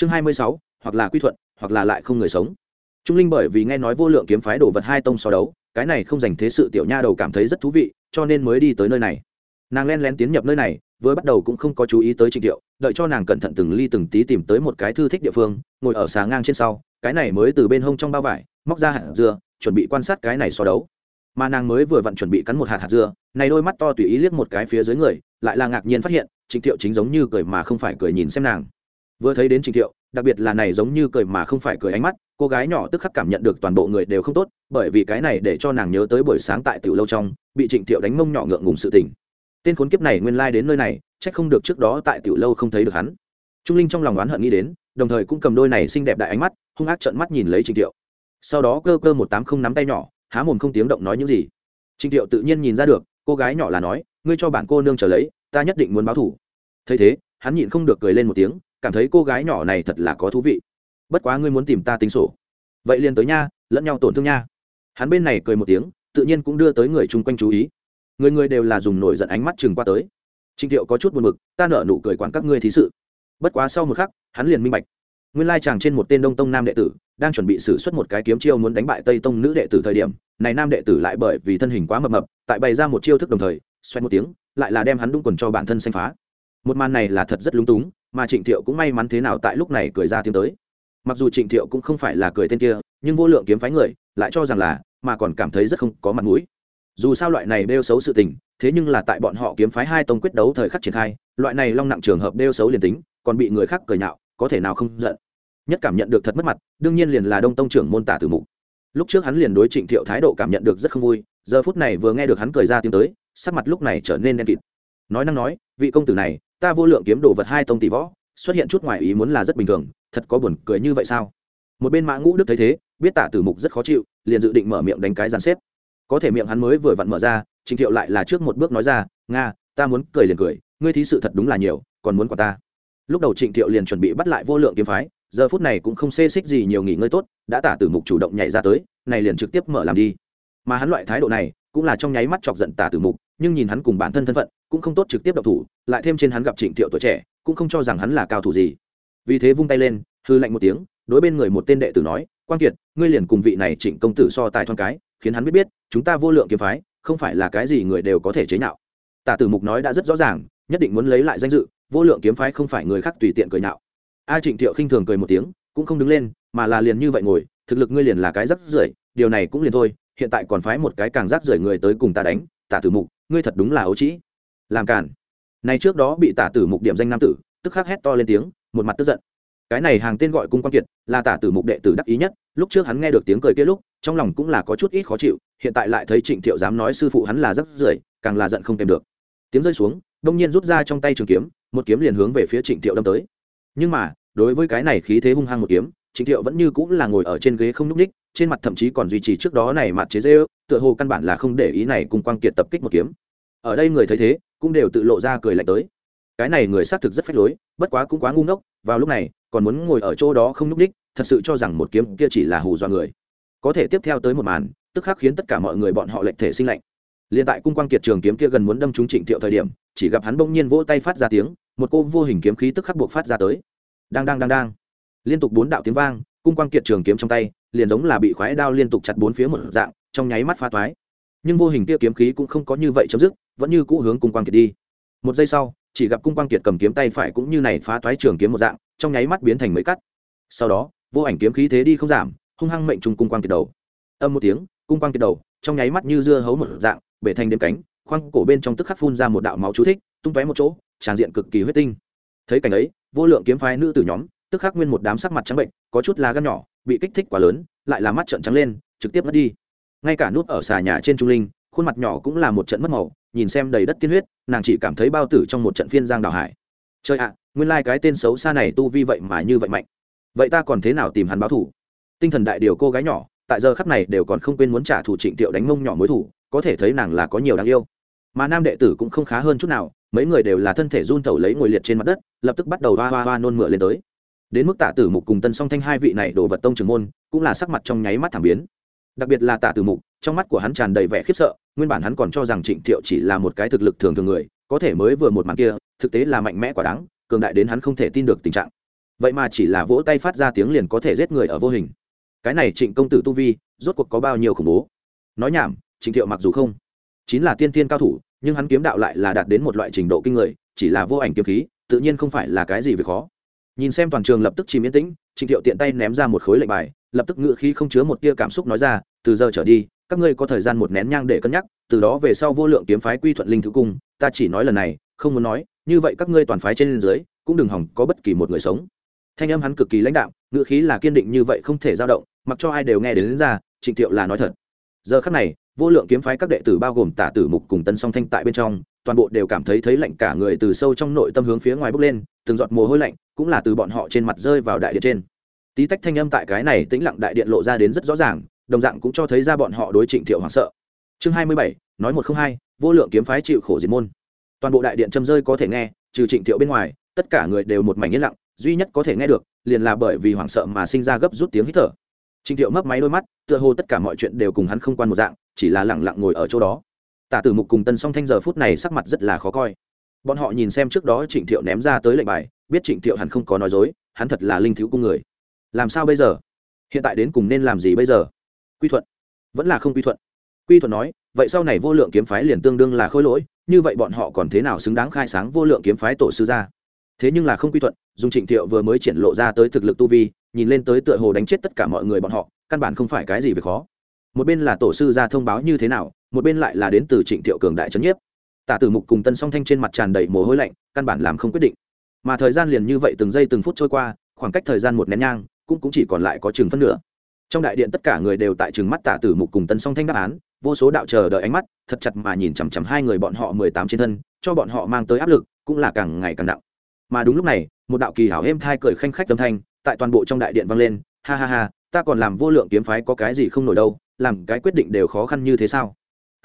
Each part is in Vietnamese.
chương hai mươi sáu, hoặc là quy thuận, hoặc là lại không người sống. Trung linh bởi vì nghe nói vô lượng kiếm phái đồ vật hai tông so đấu, cái này không dành thế sự tiểu nha đầu cảm thấy rất thú vị, cho nên mới đi tới nơi này. Nàng len lén tiến nhập nơi này, vừa bắt đầu cũng không có chú ý tới trịnh thiệu, đợi cho nàng cẩn thận từng ly từng tí tìm tới một cái thư thích địa phương, ngồi ở xà ngang trên sau, cái này mới từ bên hông trong bao vải, móc ra hạt dưa, chuẩn bị quan sát cái này so đấu. Mà nàng mới vừa vặn chuẩn bị cắn một hạt hạt dưa, này đôi mắt to tùy ý liếc một cái phía dưới người, lại là ngạc nhiên phát hiện, trịnh thiệu chính giống như cười mà không phải cười nhìn xem nàng vừa thấy đến trịnh thiệu, đặc biệt là này giống như cười mà không phải cười ánh mắt, cô gái nhỏ tức khắc cảm nhận được toàn bộ người đều không tốt, bởi vì cái này để cho nàng nhớ tới buổi sáng tại tiểu lâu trong, bị trịnh thiệu đánh mông nhỏ ngượng ngùng sự tình. Tên khốn kiếp này nguyên lai đến nơi này trách không được trước đó tại tiểu lâu không thấy được hắn. Trung linh trong lòng oán hận nghĩ đến, đồng thời cũng cầm đôi này xinh đẹp đại ánh mắt, hung ác trợn mắt nhìn lấy trịnh thiệu. Sau đó cơ cơ một tám không nắm tay nhỏ, há mồm không tiếng động nói những gì. Trịnh thiệu tự nhiên nhìn ra được, cô gái nhỏ là nói, ngươi cho bản cô nương trở lấy, ta nhất định muốn báo thủ thấy thế, hắn nhịn không được cười lên một tiếng cảm thấy cô gái nhỏ này thật là có thú vị. Bất quá ngươi muốn tìm ta tính sổ. Vậy liền tới nha, lẫn nhau tổn thương nha. Hắn bên này cười một tiếng, tự nhiên cũng đưa tới người chung quanh chú ý. Người người đều là dùng nổi giận ánh mắt chừng qua tới. Trịnh thiệu có chút buồn mực ta nở nụ cười quản các ngươi thí sự. Bất quá sau một khắc, hắn liền minh bạch. Nguyên lai chàng trên một tên đông tông nam đệ tử, đang chuẩn bị xử suất một cái kiếm chiêu muốn đánh bại tây tông nữ đệ tử thời điểm, này nam đệ tử lại bởi vì thân hình quá mập mập, tại bày ra một chiêu thức đồng thời xoay một tiếng, lại là đem hắn đúng quần cho bản thân xanh phá. Một màn này là thật rất lúng túng mà trịnh thiệu cũng may mắn thế nào tại lúc này cười ra tiếng tới. Mặc dù trịnh thiệu cũng không phải là cười tên kia, nhưng vô lượng kiếm phái người lại cho rằng là, mà còn cảm thấy rất không có mặt mũi. Dù sao loại này đeo xấu sự tình, thế nhưng là tại bọn họ kiếm phái hai tông quyết đấu thời khắc triển khai, loại này long nặng trường hợp đeo xấu liền tính, còn bị người khác cười nhạo, có thể nào không giận. Nhất cảm nhận được thật mất mặt, đương nhiên liền là đông tông trưởng môn tả tử mục lúc trước hắn liền đối trịnh thiệu thái độ cảm nhận được rất không vui, giờ phút này vừa nghe được hắn cười ra tiếng tới, sắc mặt lúc này trở nên đen kịt. Nói năng nói, vị công tử này ta vô lượng kiếm đồ vật hai tông tỷ võ, xuất hiện chút ngoài ý muốn là rất bình thường, thật có buồn cười như vậy sao? Một bên mã ngũ đức thấy thế, biết tả tử mục rất khó chịu, liền dự định mở miệng đánh cái dàn xếp. Có thể miệng hắn mới vừa vặn mở ra, trình thiệu lại là trước một bước nói ra, nga, ta muốn cười liền cười, ngươi thí sự thật đúng là nhiều, còn muốn quả ta. Lúc đầu trịnh thiệu liền chuẩn bị bắt lại vô lượng kiếm phái, giờ phút này cũng không xê xích gì nhiều nghỉ ngơi tốt, đã tả tử mục chủ động nhảy ra tới, này liền trực tiếp mở làm đi. Mà hắn loại thái độ này, cũng là trong nháy mắt chọc giận tả tử mục nhưng nhìn hắn cùng bản thân thân phận, cũng không tốt trực tiếp độc thủ, lại thêm trên hắn gặp trịnh thiệu tuổi trẻ, cũng không cho rằng hắn là cao thủ gì. Vì thế vung tay lên, hư lạnh một tiếng, đối bên người một tên đệ tử nói quan kiệt, ngươi liền cùng vị này trịnh công tử so tài thoáng cái, khiến hắn biết biết, chúng ta vô lượng kiếm phái, không phải là cái gì người đều có thể chế nhạo. Tả tử mục nói đã rất rõ ràng, nhất định muốn lấy lại danh dự, vô lượng kiếm phái không phải người khác tùy tiện cười nhạo. A trịnh thiệu khinh thường cười một tiếng, cũng không đứng lên, mà là liền như vậy ngồi, thực lực ngươi liền là cái rắc rưởi, điều này cũng liền thôi, hiện tại còn phái một cái càng rác rưởi người tới cùng ta đánh tả tử mục, ngươi thật đúng là ấu trĩ. Làm cản này trước đó bị tả tử mục điểm danh nam tử, tức khắc hét to lên tiếng, một mặt tức giận. Cái này hàng tên gọi cung quan kiệt, là tả tử mục đệ tử đắc ý nhất, lúc trước hắn nghe được tiếng cười kia lúc, trong lòng cũng là có chút ít khó chịu, hiện tại lại thấy trịnh thiệu dám nói sư phụ hắn là rất rưởi, càng là giận không kèm được. Tiếng rơi xuống, đông nhiên rút ra trong tay trường kiếm, một kiếm liền hướng về phía trịnh thiệu đâm tới. Nhưng mà, đối với cái này khí thế hung hăng một kiếm trịnh thiệu vẫn như cũng là ngồi ở trên ghế không nhúc nhích, trên mặt thậm chí còn duy trì trước đó này mặt chế giễu, tựa hồ căn bản là không để ý này cùng quang kiệt tập kích một kiếm. Ở đây người thấy thế cũng đều tự lộ ra cười lạnh tới. Cái này người xác thực rất phách lối bất quá cũng quá ngu ngốc vào lúc này còn muốn ngồi ở chỗ đó không nhúc nhích, thật sự cho rằng một kiếm kia chỉ là hù dọa người. Có thể tiếp theo tới một màn tức khắc khiến tất cả mọi người bọn họ lệnh thể sinh lạnh. Liên tại cung quang kiệt trường kiếm kia gần muốn đâm trúng trịnh thiệu thời điểm chỉ gặp hắn bỗng nhiên vỗ tay phát ra tiếng một cô vô hình kiếm khí tức khắc buộc phát ra tới. Đang đang đang đang liên tục bốn đạo tiếng vang, cung quang kiệt trường kiếm trong tay, liền giống là bị khoái đao liên tục chặt bốn phía một dạng, trong nháy mắt pha toái. Nhưng vô hình kia kiếm khí cũng không có như vậy chấm dứt, vẫn như cũ hướng cung quang kiệt đi. Một giây sau, chỉ gặp cung quang kiệt cầm kiếm tay phải cũng như này phá toái trường kiếm một dạng, trong nháy mắt biến thành mấy cắt. Sau đó, vô ảnh kiếm khí thế đi không giảm, hung hăng mệnh trùng cung quang kiệt đầu. Âm một tiếng, cung quang kiệt đầu, trong nháy mắt như dưa hấu một dạng, bể thành đêm cánh, khoang cổ bên trong tức khắc phun ra một đạo máu chú thích, tung tóe một chỗ, tràn diện cực kỳ huyết tinh. Thấy cảnh ấy, vô lượng kiếm phái nữ tử nhóm tức khắc nguyên một đám sắc mặt trắng bệnh, có chút là gan nhỏ, bị kích thích quá lớn, lại là mắt trợn trắng lên, trực tiếp mất đi. Ngay cả nút ở xà nhà trên trung linh, khuôn mặt nhỏ cũng là một trận mất màu, nhìn xem đầy đất tiên huyết, nàng chỉ cảm thấy bao tử trong một trận phiên giang đào hải. Chơi ạ à, nguyên lai、like、cái tên xấu xa này tu vi vậy mà như vậy mạnh. Vậy ta còn thế nào tìm hắn báo thủ tinh thần đại điều cô gái nhỏ, tại giờ khắp này đều còn không quên muốn trả thù trịnh tiệu đánh mông nhỏ mối thủ có thể thấy nàng là có nhiều đáng yêu. Mà nam đệ tử cũng không khá hơn chút nào, mấy người đều là thân thể run thẩu lấy ngồi liệt trên mặt đất, lập tức bắt đầu hoa hoa hoa nôn mửa lên tới đến mức tạ tử mục cùng tân song thanh hai vị này đồ vật tông trường môn, cũng là sắc mặt trong nháy mắt thảm biến. Đặc biệt là tạ tử mục, trong mắt của hắn tràn đầy vẻ khiếp sợ, nguyên bản hắn còn cho rằng trịnh thiệu chỉ là một cái thực lực thường thường người, có thể mới vừa một màn kia, thực tế là mạnh mẽ quả đáng, cường đại đến hắn không thể tin được tình trạng. Vậy mà chỉ là vỗ tay phát ra tiếng liền có thể giết người ở vô hình. Cái này trịnh công tử tu vi, rốt cuộc có bao nhiêu khủng bố? Nói nhảm, trịnh thiệu mặc dù không chính là tiên tiên cao thủ, nhưng hắn kiếm đạo lại là đạt đến một loại trình độ kinh người, chỉ là vô ảnh kiếm khí, tự nhiên không phải là cái gì việc khó nhìn xem toàn trường lập tức chìm yên tĩnh trịnh thiệu tiện tay ném ra một khối lệnh bài lập tức ngự khí không chứa một tia cảm xúc nói ra từ giờ trở đi các ngươi có thời gian một nén nhang để cân nhắc từ đó về sau vô lượng kiếm phái quy thuận linh thứ cung ta chỉ nói lần này không muốn nói như vậy các ngươi toàn phái trên dưới cũng đừng hỏng có bất kỳ một người sống. Thanh âm hắn cực kỳ lãnh đạo ngự khí là kiên định như vậy không thể dao động mặc cho ai đều nghe đến, đến ra trịnh thiệu là nói thật. Giờ khắc này vô lượng kiếm phái các đệ tử bao gồm tả tử mục cùng tân song thanh tại bên trong toàn bộ đều cảm thấy thấy lạnh cả người từ sâu trong nội tâm hướng phía ngoài bốc lên, từng giọt mồ hôi lạnh cũng là từ bọn họ trên mặt rơi vào đại điện trên. Tí tách thanh âm tại cái này tĩnh lặng đại điện lộ ra đến rất rõ ràng, đồng dạng cũng cho thấy ra bọn họ đối trịnh thiệu hoảng sợ. Chương hai mươi bảy, nói một không hai, vô lượng kiếm phái chịu khổ diệt môn. Toàn bộ đại điện châm rơi có thể nghe, trừ trịnh thiệu bên ngoài, tất cả người đều một mảnh yên lặng, duy nhất có thể nghe được, liền là bởi vì hoảng sợ mà sinh ra gấp rút tiếng hít thở. Trịnh thiệu mấp máy đôi mắt, tựa hồ tất cả mọi chuyện đều cùng hắn không quan một dạng, chỉ là lẳng lặng ngồi ở chỗ đó tả tử mục cùng tân song thanh giờ phút này sắc mặt rất là khó coi. Bọn họ nhìn xem trước đó trịnh thiệu ném ra tới lệnh bài, biết trịnh thiệu hẳn không có nói dối, hắn thật là linh thiếu cung người. Làm sao bây giờ? Hiện tại đến cùng nên làm gì bây giờ? Quy thuận. Vẫn là không quy thuận. Quy thuận nói, vậy sau này vô lượng kiếm phái liền tương đương là khôi lỗi, như vậy bọn họ còn thế nào xứng đáng khai sáng vô lượng kiếm phái tổ sư ra thế nhưng là không quy thuận, dùng trịnh thiệu vừa mới triển lộ ra tới thực lực tu vi, nhìn lên tới tựa hồ đánh chết tất cả mọi người bọn họ, căn bản không phải cái gì về khó. Một bên là tổ sư ra thông báo như thế nào một bên lại là đến từ trịnh thiệu cường đại trấn nhiếp. Tả tử mục cùng tân song thanh trên mặt tràn đầy mồ hôi lạnh căn bản làm không quyết định. Mà thời gian liền như vậy từng giây từng phút trôi qua khoảng cách thời gian một nén nhang cũng, cũng chỉ còn lại có chừng phân nửa. Trong đại điện tất cả người đều tại chừng mắt tả tử mục cùng tân song thanh đáp án vô số đạo chờ đợi ánh mắt thật chặt mà nhìn chằm chằm hai người bọn họ mười tám trên thân cho bọn họ mang tới áp lực cũng là càng ngày càng nặng. Mà đúng lúc này một đạo kỳ hảo êm thai cười khanh khách âm thanh tại toàn bộ trong đại điện vang lên ha ha ha ta còn làm vô lượng kiếm phái có cái gì không nổi đâu làm cái quyết định đều khó khăn như thế sao?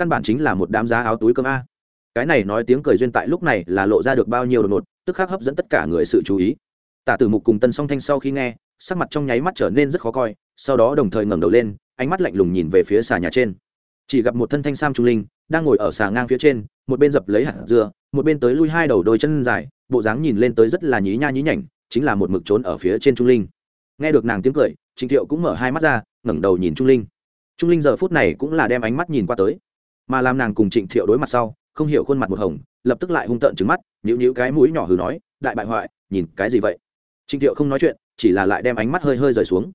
Căn bản chính là một đám giá áo túi cơm a. Cái này nói tiếng cười duyên tại lúc này là lộ ra được bao nhiêu đột ngột, tức khắc hấp dẫn tất cả người sự chú ý. Tả tử mục cùng tân song thanh sau khi nghe, sắc mặt trong nháy mắt trở nên rất khó coi, sau đó đồng thời ngẩng đầu lên, ánh mắt lạnh lùng nhìn về phía xà nhà trên. Chỉ gặp một thân thanh sam trung linh, đang ngồi ở xà ngang phía trên, một bên dập lấy hạt dưa, một bên tới lui hai đầu đôi chân dài, bộ dáng nhìn lên tới rất là nhí nha nhí nhảnh, chính là một mực trốn ở phía trên trung linh. Nghe được nàng tiếng cười trịnh thiệu cũng mở hai mắt ra, ngẩng đầu nhìn trung linh. Trung linh giờ phút này cũng là đem ánh mắt nhìn qua tới mà làm nàng cùng trịnh thiệu đối mặt sau, không hiểu khuôn mặt một hồng, lập tức lại hung tợn trứng mắt nhữ nhữ cái mũi nhỏ hừ nói, đại bại hoại, nhìn cái gì vậy? Trịnh thiệu không nói chuyện, chỉ là lại đem ánh mắt hơi hơi rời xuống.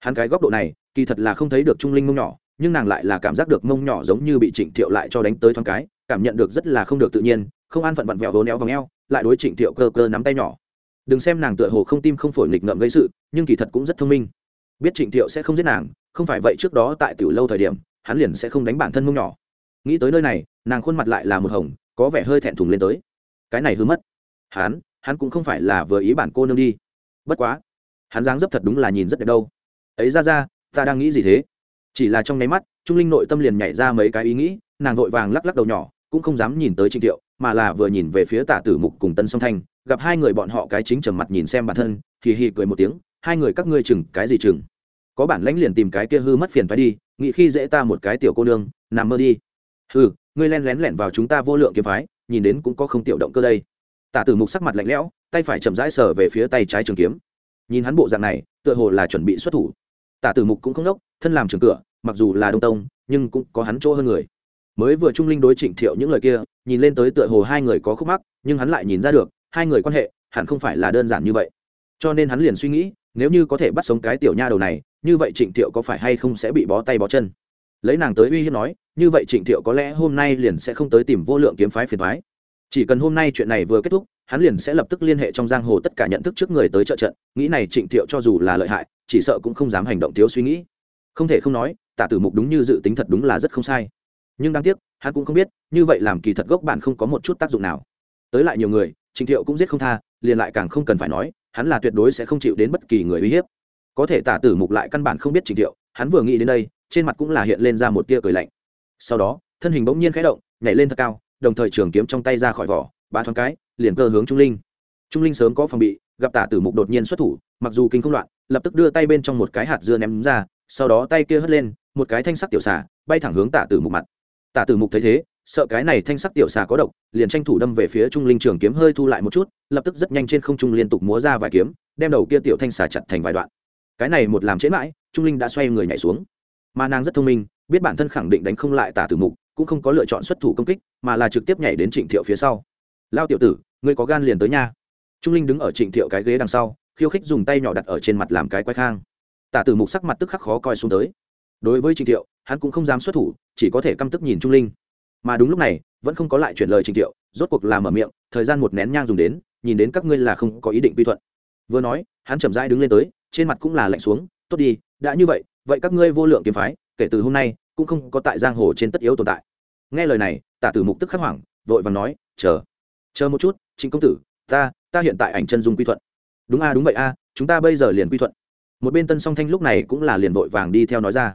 Hắn cái góc độ này, kỳ thật là không thấy được trung linh mông nhỏ, nhưng nàng lại là cảm giác được mông nhỏ giống như bị trịnh thiệu lại cho đánh tới thoáng cái, cảm nhận được rất là không được tự nhiên, không an phận vặn vẹo vốn éo v ò lại đối trịnh thiệu cơ cơ nắm tay nhỏ. Đừng xem nàng tựa hồ không tim không phổi nghịch ngợm gây sự, nhưng kỳ thật cũng rất thông minh. Biết trịnh thiệu sẽ không giết nàng, không phải vậy trước đó tại tiểu lâu thời điểm, hắn liền sẽ không đánh bản thân mông nhỏ nghĩ tới nơi này, nàng khuôn mặt lại là một hồng, có vẻ hơi thẹn thùng lên tới. Cái này hư mất. Hắn hắn cũng không phải là vừa ý bản cô nương đi. Bất quá, hắn dáng dấp thật đúng là nhìn rất đẹp đâu. Ấy ra ra, ta đang nghĩ gì thế? Chỉ là trong nháy mắt, trung linh nội tâm liền nhảy ra mấy cái ý nghĩ, nàng vội vàng lắc lắc đầu nhỏ, cũng không dám nhìn tới trịnh thiệu, mà là vừa nhìn về phía tả tử mục cùng tân song thanh, gặp hai người bọn họ cái chính trầm mặt nhìn xem bản thân, thì hì cười một tiếng, hai người các ngươi chừng cái gì chừng? Có bản lãnh liền tìm cái kia hư mất phiền phải đi, nghĩ khi dễ ta một cái tiểu cô nương, nằm mơ đi hừ, ngươi len lén lẻn vào chúng ta vô lượng kiếm phái, nhìn đến cũng có không tiểu động cơ đây. Tả tử mục sắc mặt lạnh lẽo, tay phải chậm rãi sờ về phía tay trái trường kiếm. Nhìn hắn bộ dạng này, tựa hồ là chuẩn bị xuất thủ. Tả tử mục cũng không đốc thân làm trường cửa, mặc dù là đông tông, nhưng cũng có hắn chỗ hơn người. Mới vừa trung linh đối trịnh thiệu những lời kia, nhìn lên tới tựa hồ hai người có khúc mắc, nhưng hắn lại nhìn ra được, hai người quan hệ, hẳn không phải là đơn giản như vậy. Cho nên hắn liền suy nghĩ, nếu như có thể bắt sống cái tiểu nha đầu này, như vậy trịnh thiệu có phải hay không sẽ bị bó tay bó chân? Lấy nàng tới uy hiếp nói, như vậy trịnh thiệu có lẽ hôm nay liền sẽ không tới tìm vô lượng kiếm phái phiền thoái chỉ cần hôm nay chuyện này vừa kết thúc, hắn liền sẽ lập tức liên hệ trong giang hồ tất cả nhận thức trước người tới trợ trận. Nghĩ này trịnh thiệu cho dù là lợi hại, chỉ sợ cũng không dám hành động thiếu suy nghĩ. Không thể không nói, tả tử mục đúng như dự tính thật đúng là rất không sai. Nhưng đáng tiếc, hắn cũng không biết, như vậy làm kỳ thật gốc bản không có một chút tác dụng nào. Tới lại nhiều người, trịnh thiệu cũng giết không tha, liền lại càng không cần phải nói, hắn là tuyệt đối sẽ không chịu đến bất kỳ người uy hiếp. Có thể tả tử mục lại căn bản không biết trịnh thiệu, hắn vừa nghĩ đến đây trên mặt cũng là hiện lên ra một tia cười lạnh. Sau đó, thân hình bỗng nhiên khẽ động, nhảy lên thật cao, đồng thời trường kiếm trong tay ra khỏi vỏ ba thoáng cái, liền cơ hướng trung linh. Trung linh sớm có phòng bị, gặp tả tử mục đột nhiên xuất thủ, mặc dù kinh không loạn, lập tức đưa tay bên trong một cái hạt dưa ném ra, sau đó tay kia hất lên, một cái thanh sắc tiểu xả bay thẳng hướng tả tử mục mặt. Tả tử mục thấy thế, sợ cái này thanh sắc tiểu xà có độc, liền tranh thủ đâm về phía trung linh trường kiếm hơi thu lại một chút, lập tức rất nhanh trên không trung liên tục múa ra vài kiếm, đem đầu kia tiểu thanh xà chặt thành vài đoạn. Cái này một làm chế mãi, trung linh đã xoay người nhảy xuống mà nàng rất thông minh, biết bản thân khẳng định đánh không lại tả tử mục, cũng không có lựa chọn xuất thủ công kích, mà là trực tiếp nhảy đến trịnh thiệu phía sau. Lao tiểu tử, ngươi có gan liền tới nha. Trung linh đứng ở trịnh thiệu cái ghế đằng sau, khiêu khích dùng tay nhỏ đặt ở trên mặt làm cái quay khang. Tả tử mục sắc mặt tức khắc khó coi xuống tới. Đối với trịnh thiệu, hắn cũng không dám xuất thủ, chỉ có thể căm tức nhìn trung linh. Mà đúng lúc này, vẫn không có lại chuyển lời trịnh thiệu, rốt cuộc làm ở miệng, thời gian một nén nhang dùng đến, nhìn đến các ngươi là không có ý định quy thuận. Vừa nói, hắn chậm rãi đứng lên tới, trên mặt cũng là lạnh xuống, tốt đi, đã như vậy vậy các ngươi vô lượng kiếm phái, kể từ hôm nay, cũng không có tại giang hồ trên tất yếu tồn tại. Nghe lời này, tả tử mục tức khắc hoảng, vội vàng nói, chờ chờ một chút, trịnh công tử, ta ta hiện tại ảnh chân dung quy thuận. Đúng a, đúng vậy a, chúng ta bây giờ liền quy thuận. Một bên tân song thanh lúc này cũng là liền vội vàng đi theo nói ra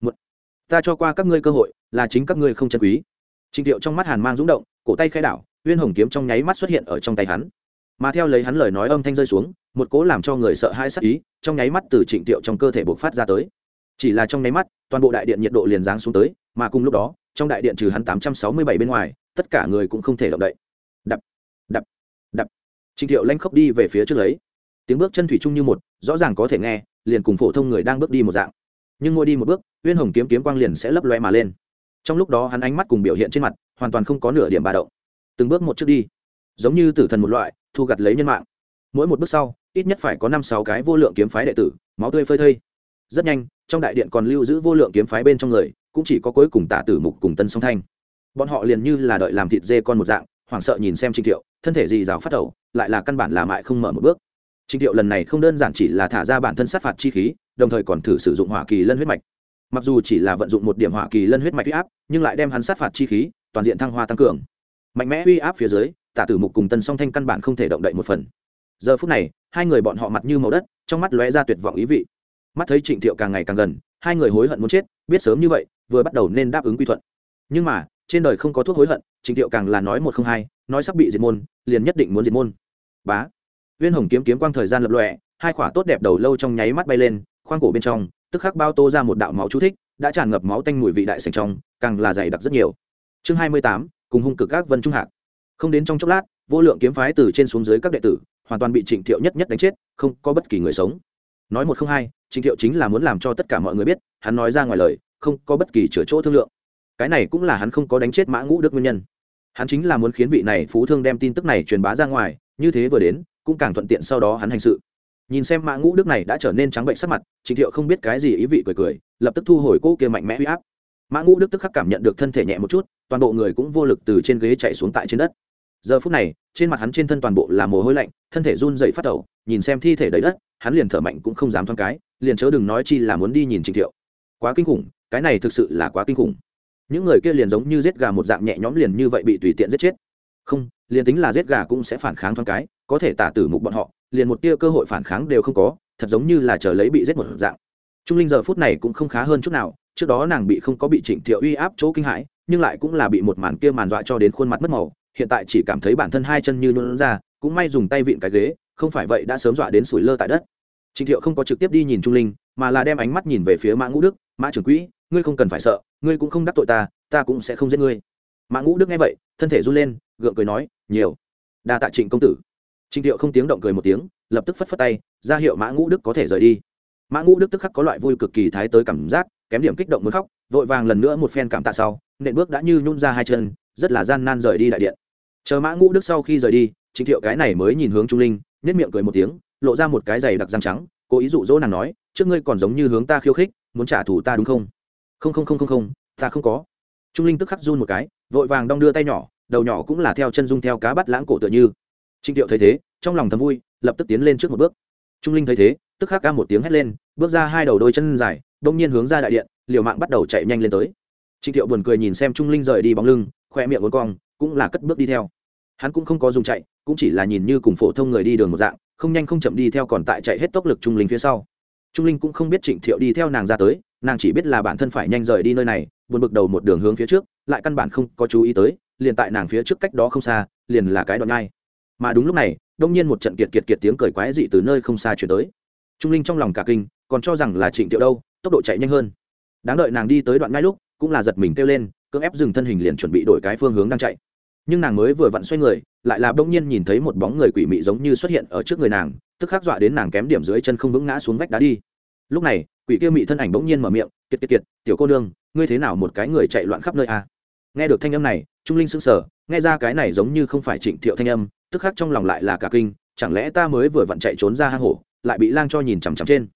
một ta cho qua các ngươi cơ hội, là chính các ngươi không chân quý. Trịnh thiệu trong mắt hàn mang rúng động, cổ tay khai đảo, uyên hồng kiếm trong nháy mắt xuất hiện ở trong tay hắn. Mà theo lấy hắn lời nói âm thanh rơi xuống, một cố làm cho người sợ hãi sắc ý, trong nháy mắt từ trịnh thiệu trong cơ thể bộc phát ra tới chỉ là trong nháy mắt, toàn bộ đại điện nhiệt độ liền giáng xuống tới, mà cùng lúc đó, trong đại điện trừ hắn tám trăm sáu mươi bảy bên ngoài, tất cả người cũng không thể động đậy. Đập đập đập. Trịnh thiệu lanh khóc đi về phía trước lấy. Tiếng bước chân thủy chung như một, rõ ràng có thể nghe, liền cùng phổ thông người đang bước đi một dạng. Nhưng ngồi đi một bước, uyên hồng kiếm kiếm quang liền sẽ lấp loe mà lên. Trong lúc đó hắn ánh mắt cùng biểu hiện trên mặt, hoàn toàn không có nửa điểm bà động. Từng bước một trước đi. Giống như tử thần một loại, thu gặt lấy nhân mạng. Mỗi một bước sau, ít nhất phải có năm sáu cái vô lượng kiếm phái đệ tử, máu tươi phơi thây. Rất nhanh trong đại điện còn lưu giữ vô lượng kiếm phái bên trong người, cũng chỉ có cuối cùng tả tử mục cùng tân song thanh. Bọn họ liền như là đợi làm thịt dê con một dạng, hoảng sợ nhìn xem trịnh thiệu, thân thể gì rào phát đầu, lại là căn bản là mại không mở một bước. Trịnh thiệu lần này không đơn giản chỉ là thả ra bản thân sát phạt chi khí, đồng thời còn thử sử dụng hỏa kỳ lân huyết mạch. Mặc dù chỉ là vận dụng một điểm hỏa kỳ lân huyết mạch huy áp, nhưng lại đem hắn sát phạt chi khí, toàn diện thăng hoa tăng cường. Mạnh mẽ uy áp phía dưới, tả tử mục cùng tân song thanh căn bản không thể động đậy một phần. Giờ phút này, hai người bọn họ mặt như màu đất, trong mắt lóe ra tuyệt vọng ý vị mắt thấy trịnh thiệu càng ngày càng gần, hai người hối hận muốn chết, biết sớm như vậy, vừa bắt đầu nên đáp ứng quy thuận. Nhưng mà, trên đời không có thuốc hối hận, trịnh thiệu càng là nói một không hai, nói sắp bị diệt môn, liền nhất định muốn diệt môn. Bá. Viên hồng kiếm kiếm quang thời gian lập lọe hai khỏa tốt đẹp đầu lâu trong nháy mắt bay lên, khoang cổ bên trong, tức khắc bao tô ra một đạo máu chú thích, đã tràn ngập máu tanh mùi vị đại sành trong, càng là dày đặc rất nhiều. Chương hai mươi tám, cùng hung cực các vân trung hạc. Không đến trong chốc lát, vô lượng kiếm phái từ trên xuống dưới các đệ tử, hoàn toàn bị trịnh thiệu nhất nhất đánh chết, không có bất kỳ người sống. Nói một không hai trịnh thiệu chính là muốn làm cho tất cả mọi người biết, hắn nói ra ngoài lời, không có bất kỳ chữa chỗ thương lượng. Cái này cũng là hắn không có đánh chết mã ngũ đức nguyên nhân. Hắn chính là muốn khiến vị này phú thương đem tin tức này truyền bá ra ngoài, như thế vừa đến, cũng càng thuận tiện sau đó hắn hành sự. Nhìn xem mã ngũ đức này đã trở nên trắng bệnh sắc mặt trịnh thiệu không biết cái gì ý vị cười cười, lập tức thu hồi cỗ kia mạnh mẽ huy áp. Mã ngũ đức tức khắc cảm nhận được thân thể nhẹ một chút, toàn bộ người cũng vô lực từ trên ghế chạy xuống tại trên đất. Giờ phút này, trên mặt hắn trên thân toàn bộ là mồ hôi lạnh, thân thể run dậy phát đầu nhìn xem thi thể đầy đất, hắn liền thở mạnh cũng không dám thoáng cái liền chớ đừng nói chi là muốn đi nhìn trình thiệu. Quá kinh khủng, cái này thực sự là quá kinh khủng. Những người kia liền giống như giết gà một dạng nhẹ nhõm liền như vậy bị tùy tiện giết chết. Không, liền tính là giết gà cũng sẽ phản kháng thoáng cái, có thể tả tử mục bọn họ, liền một tia cơ hội phản kháng đều không có, thật giống như là chờ lấy bị giết một dạng. Trung linh giờ phút này cũng không khá hơn chút nào, trước đó nàng bị không có bị trịnh thiệu uy áp chỗ kinh hãi, nhưng lại cũng là bị một màn kia màn dọa cho đến khuôn mặt mất màu, hiện tại chỉ cảm thấy bản thân hai chân như nhuôn ra, cũng may dùng tay vịn cái ghế, không phải vậy đã sớm dọa đến sủi lơ tại đất trịnh thiệu không có trực tiếp đi nhìn trung linh, mà là đem ánh mắt nhìn về phía mã ngũ đức. Mã trưởng quỹ, ngươi không cần phải sợ, ngươi cũng không đắc tội ta ta cũng sẽ không giết ngươi. Mã ngũ đức nghe vậy, thân thể run lên, gượng cười nói, nhiều. Đa tạ trịnh công tử. Trịnh thiệu không tiếng động cười một tiếng, lập tức phất phất tay, ra hiệu mã ngũ đức có thể rời đi. Mã ngũ đức tức khắc có loại vui cực kỳ thái tới cảm giác, kém điểm kích động muốn khóc, vội vàng lần nữa một phen cảm tạ sau, nện bước đã như nhún ra hai chân, rất là gian nan rời đi đại điện. Chờ mã ngũ đức sau khi rời đi, trịnh thiệu cái này mới nhìn hướng trung linh nhất miệng cười một tiếng lộ ra một cái giày đặc răng trắng, cố ý dụ dỗ nàng nói, trước ngươi còn giống như hướng ta khiêu khích, muốn trả thù ta đúng không? Không không không không không, ta không có. Trung linh tức khắc run một cái, vội vàng đong đưa tay nhỏ, đầu nhỏ cũng là theo chân dung theo cá bắt lãng cổ tựa như. Trịnh thiệu thấy thế, trong lòng thầm vui, lập tức tiến lên trước một bước. Trung linh thấy thế, tức khắc ca một tiếng hét lên, bước ra hai đầu đôi chân dài đông nhiên hướng ra đại điện, liều mạng bắt đầu chạy nhanh lên tới. Trịnh thiệu buồn cười nhìn xem trung linh rời đi bóng lưng khoe miệng uốn cong, cũng là cất bước đi theo. Hắn cũng không có dùng chạy, cũng chỉ là nhìn như cùng phổ thông người đi đường một dạng không nhanh không chậm đi theo còn tại chạy hết tốc lực trung linh phía sau. Trung linh cũng không biết trịnh thiệu đi theo nàng ra tới, nàng chỉ biết là bản thân phải nhanh rời đi nơi này, buồn bực đầu một đường hướng phía trước, lại căn bản không có chú ý tới, liền tại nàng phía trước cách đó không xa, liền là cái đoạn nhai. Mà đúng lúc này, đông nhiên một trận kiệt kiệt kiệt tiếng cười quái dị từ nơi không xa chuyển tới. Trung linh trong lòng cả kinh, còn cho rằng là trịnh thiệu đâu, tốc độ chạy nhanh hơn. Đáng đợi nàng đi tới đoạn ngay lúc, cũng là giật mình kêu lên, cưỡng ép dừng thân hình liền chuẩn bị đổi cái phương hướng đang chạy nhưng nàng mới vừa vặn xoay người, lại là bỗng nhiên nhìn thấy một bóng người quỷ mị giống như xuất hiện ở trước người nàng, tức khắc dọa đến nàng kém điểm dưới chân không vững ngã xuống vách đá đi. Lúc này, quỷ kia mị thân ảnh bỗng nhiên mở miệng, kiệt kiệt kiệt, tiểu cô nương, ngươi thế nào một cái người chạy loạn khắp nơi à? nghe được thanh âm này, trung linh sững sờ, nghe ra cái này giống như không phải trịnh thiệu thanh âm, tức khắc trong lòng lại là cả kinh, chẳng lẽ ta mới vừa vặn chạy trốn ra hang hổ, lại bị lang cho nhìn chằm chằm trên?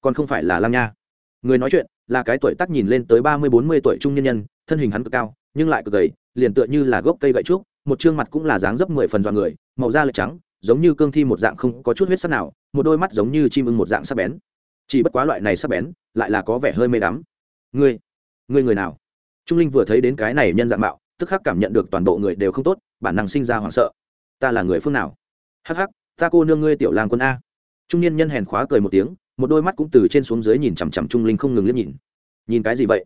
Còn không phải là lang nha. Người nói chuyện, là cái tuổi tác nhìn lên tới ba mươi bốn mươi tuổi trung nhân nhân, thân hình hắn cực cao, nhưng lại cực gầy liền tựa như là gốc cây gậy trúc, một chương mặt cũng là dáng dấp mười phần dọa người, màu da lệch trắng, giống như cương thi một dạng không có chút huyết sắc nào, một đôi mắt giống như chim ưng một dạng sắc bén. Chỉ bất quá loại này sắc bén, lại là có vẻ hơi mê đắm. Ngươi ngươi người nào? Trung linh vừa thấy đến cái này nhân dạng mạo, tức khắc cảm nhận được toàn bộ người đều không tốt, bản năng sinh ra hoảng sợ. Ta là người phương nào? Hắc hắc, ta cô nương ngươi tiểu lang quân a. Trung niên nhân hèn khóa cười một tiếng, một đôi mắt cũng từ trên xuống dưới nhìn chằm chằm trung linh không ngừng liếc nhìn. Nhìn cái gì vậy?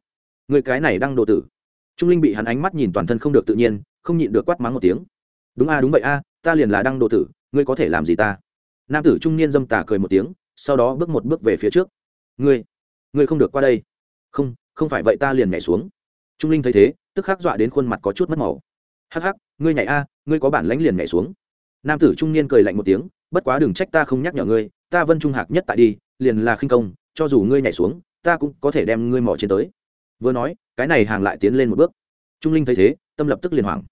Người cái này đang độ tử trung linh bị hắn ánh mắt nhìn toàn thân không được tự nhiên, không nhịn được quát mắng một tiếng. Đúng a, đúng vậy a, ta liền là đăng độ tử, ngươi có thể làm gì ta? Nam tử trung niên dâm tà cười một tiếng, sau đó bước một bước về phía trước. Ngươi ngươi không được qua đây. Không không phải vậy ta liền nhảy xuống. Trung linh thấy thế, tức khắc dọa đến khuôn mặt có chút mất màu. Hắc hắc, ngươi nhảy a, ngươi có bản lãnh liền nhảy xuống. Nam tử trung niên cười lạnh một tiếng, bất quá đừng trách ta không nhắc nhở ngươi, ta vân trung hạc nhất tại đi, liền là khinh công, cho dù ngươi nhảy xuống, ta cũng có thể đem ngươi mỏ trên tới vừa nói, cái này hàng lại tiến lên một bước. Trung linh thấy thế, tâm lập tức liền hoảng.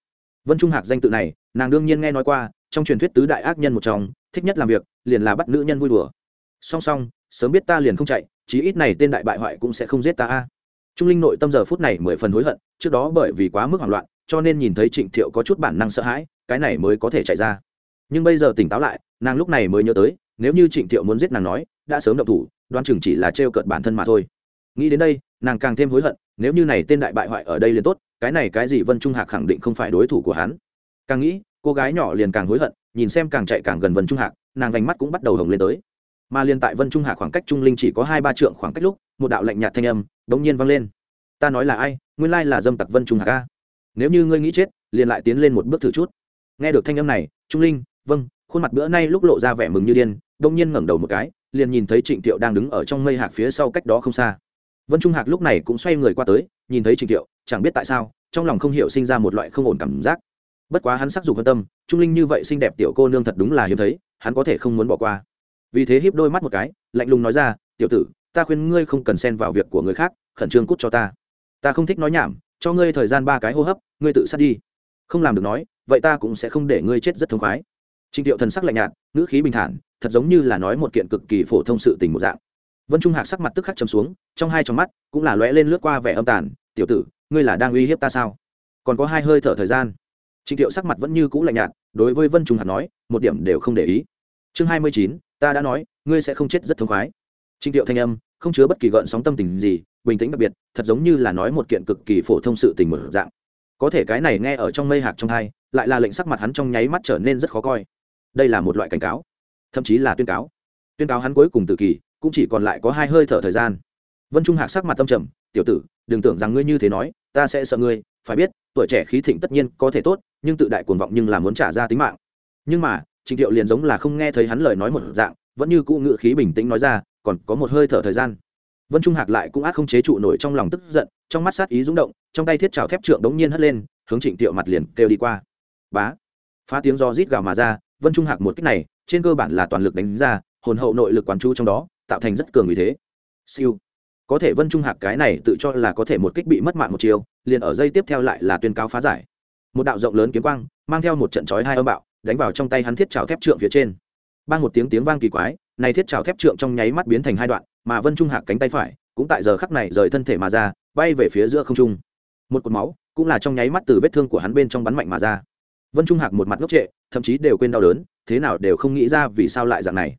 Vân trung hạc danh tự này, nàng đương nhiên nghe nói qua, trong truyền thuyết tứ đại ác nhân một trong, thích nhất làm việc, liền là bắt nữ nhân vui đùa. Song song, sớm biết ta liền không chạy, chí ít này tên đại bại hoại cũng sẽ không giết ta a. Trung linh nội tâm giờ phút này mười phần hối hận, trước đó bởi vì quá mức hoảng loạn, cho nên nhìn thấy trịnh thiệu có chút bản năng sợ hãi, cái này mới có thể chạy ra. Nhưng bây giờ tỉnh táo lại, nàng lúc này mới nhớ tới, nếu như trịnh thiệu muốn giết nàng nói, đã sớm động thủ đoan chừng chỉ là trêu cợt bản thân mà thôi. Nghĩ đến đây nàng càng thêm hối hận, nếu như này tên đại bại hoại ở đây liền tốt, cái này cái gì vân trung hạc khẳng định không phải đối thủ của hắn. Càng nghĩ, cô gái nhỏ liền càng hối hận, nhìn xem càng chạy càng gần vân trung hạc, nàng vành mắt cũng bắt đầu hồng lên tới. Mà liền tại vân trung hạc khoảng cách trung linh chỉ có hai ba trượng khoảng cách lúc, một đạo lạnh nhạt thanh âm đống nhiên vang lên. Ta nói là ai? Nguyên lai là dâm tặc vân trung hạc a. Nếu như ngươi nghĩ chết, liền lại tiến lên một bước thử chút. Nghe được thanh âm này, trung linh vâng khuôn mặt bữa nay lúc lộ ra vẻ mừng như điên đông nhiên ngẩng đầu một cái, liền nhìn thấy trịnh thiệu đang đứng ở trong mây hạc phía sau cách đó không xa vân trung hạc lúc này cũng xoay người qua tới nhìn thấy Trình thiệu chẳng biết tại sao trong lòng không hiểu sinh ra một loại không ổn cảm giác. Bất quá hắn sắc dục quan tâm trung linh như vậy xinh đẹp tiểu cô nương thật đúng là hiếm thấy hắn có thể không muốn bỏ qua. Vì thế hiếp đôi mắt một cái lạnh lùng nói ra tiểu tử ta khuyên ngươi không cần xen vào việc của người khác khẩn trương cút cho ta. Ta không thích nói nhảm cho ngươi thời gian ba cái hô hấp ngươi tự sát đi. Không làm được nói vậy ta cũng sẽ không để ngươi chết rất thống khoái. Trình Tiệu thần sắc lạnh nhạt, ngữ khí bình thản, thật giống như là nói một kiện cực kỳ phổ thông sự tình một dạng. Vân Trung Hạc sắc mặt tức khắc trầm xuống, trong hai trong mắt cũng là lóe lên lướt qua vẻ âm tàn, "Tiểu tử, ngươi là đang uy hiếp ta sao? Còn có hai hơi thở thời gian." trịnh Tiệu sắc mặt vẫn như cũ lạnh nhạt, đối với Vân Trung hạt nói, một điểm đều không để ý. Chương hai mươi chín, ta đã nói, ngươi sẽ không chết rất thống khoái. trịnh Tiệu thanh âm, không chứa bất kỳ gợn sóng tâm tình gì, bình tĩnh đặc biệt, thật giống như là nói một kiện cực kỳ phổ thông sự tình mở dạng. Có thể cái này nghe ở trong mây hạc trong hai, lại là lệnh sắc mặt hắn trong nháy mắt trở nên rất khó coi đây là một loại cảnh cáo thậm chí là tuyên cáo tuyên cáo hắn cuối cùng tự kỳ cũng chỉ còn lại có hai hơi thở thời gian vân trung hạc sắc mặt tâm trầm, tiểu tử, đừng tưởng rằng ngươi như thế nói, ta sẽ sợ ngươi, phải biết, tuổi trẻ khí thịnh tất nhiên có thể tốt, nhưng tự đại cuồng vọng nhưng là muốn trả ra tính mạng. Nhưng mà trịnh thiệu liền giống là không nghe thấy hắn lời nói một dạng, vẫn như cũ ngự khí bình tĩnh nói ra, còn có một hơi thở thời gian. Vân trung hạc lại cũng át không chế trụ nổi trong lòng tức giận, trong mắt sát ý dũng động, trong tay thiết trào thép trượng đống nhiên hất lên, hướng trịnh thiệu mặt liền kêu đi qua. Bá! Phá tiếng do rít gào mà ra, vân trung hạc một cách này, trên cơ bản là toàn lực đánh ra, hồn hậu nội lực quán chú trong đó, tạo thành rất cường vì thế. Siêu! Có thể vân trung hạc cái này tự cho là có thể một kích bị mất mạng một chiều liền ở dây tiếp theo lại là tuyên cáo phá giải. Một đạo rộng lớn kiếm quang, mang theo một trận chói hai âm bạo, đánh vào trong tay hắn thiết trào thép trượng phía trên. Ban một tiếng tiếng vang kỳ quái, này thiết trào thép trượng trong nháy mắt biến thành hai đoạn, mà vân trung hạc cánh tay phải, cũng tại giờ khắc này rời thân thể mà ra, bay về phía giữa không trung. Một cột máu, cũng là trong nháy mắt từ vết thương của hắn bên trong bắn mạnh mà ra. Vân trung hạc một mặt ngốc trệ, thậm chí đều quên đau đớn, thế nào đều không nghĩ ra vì sao lại dạng này.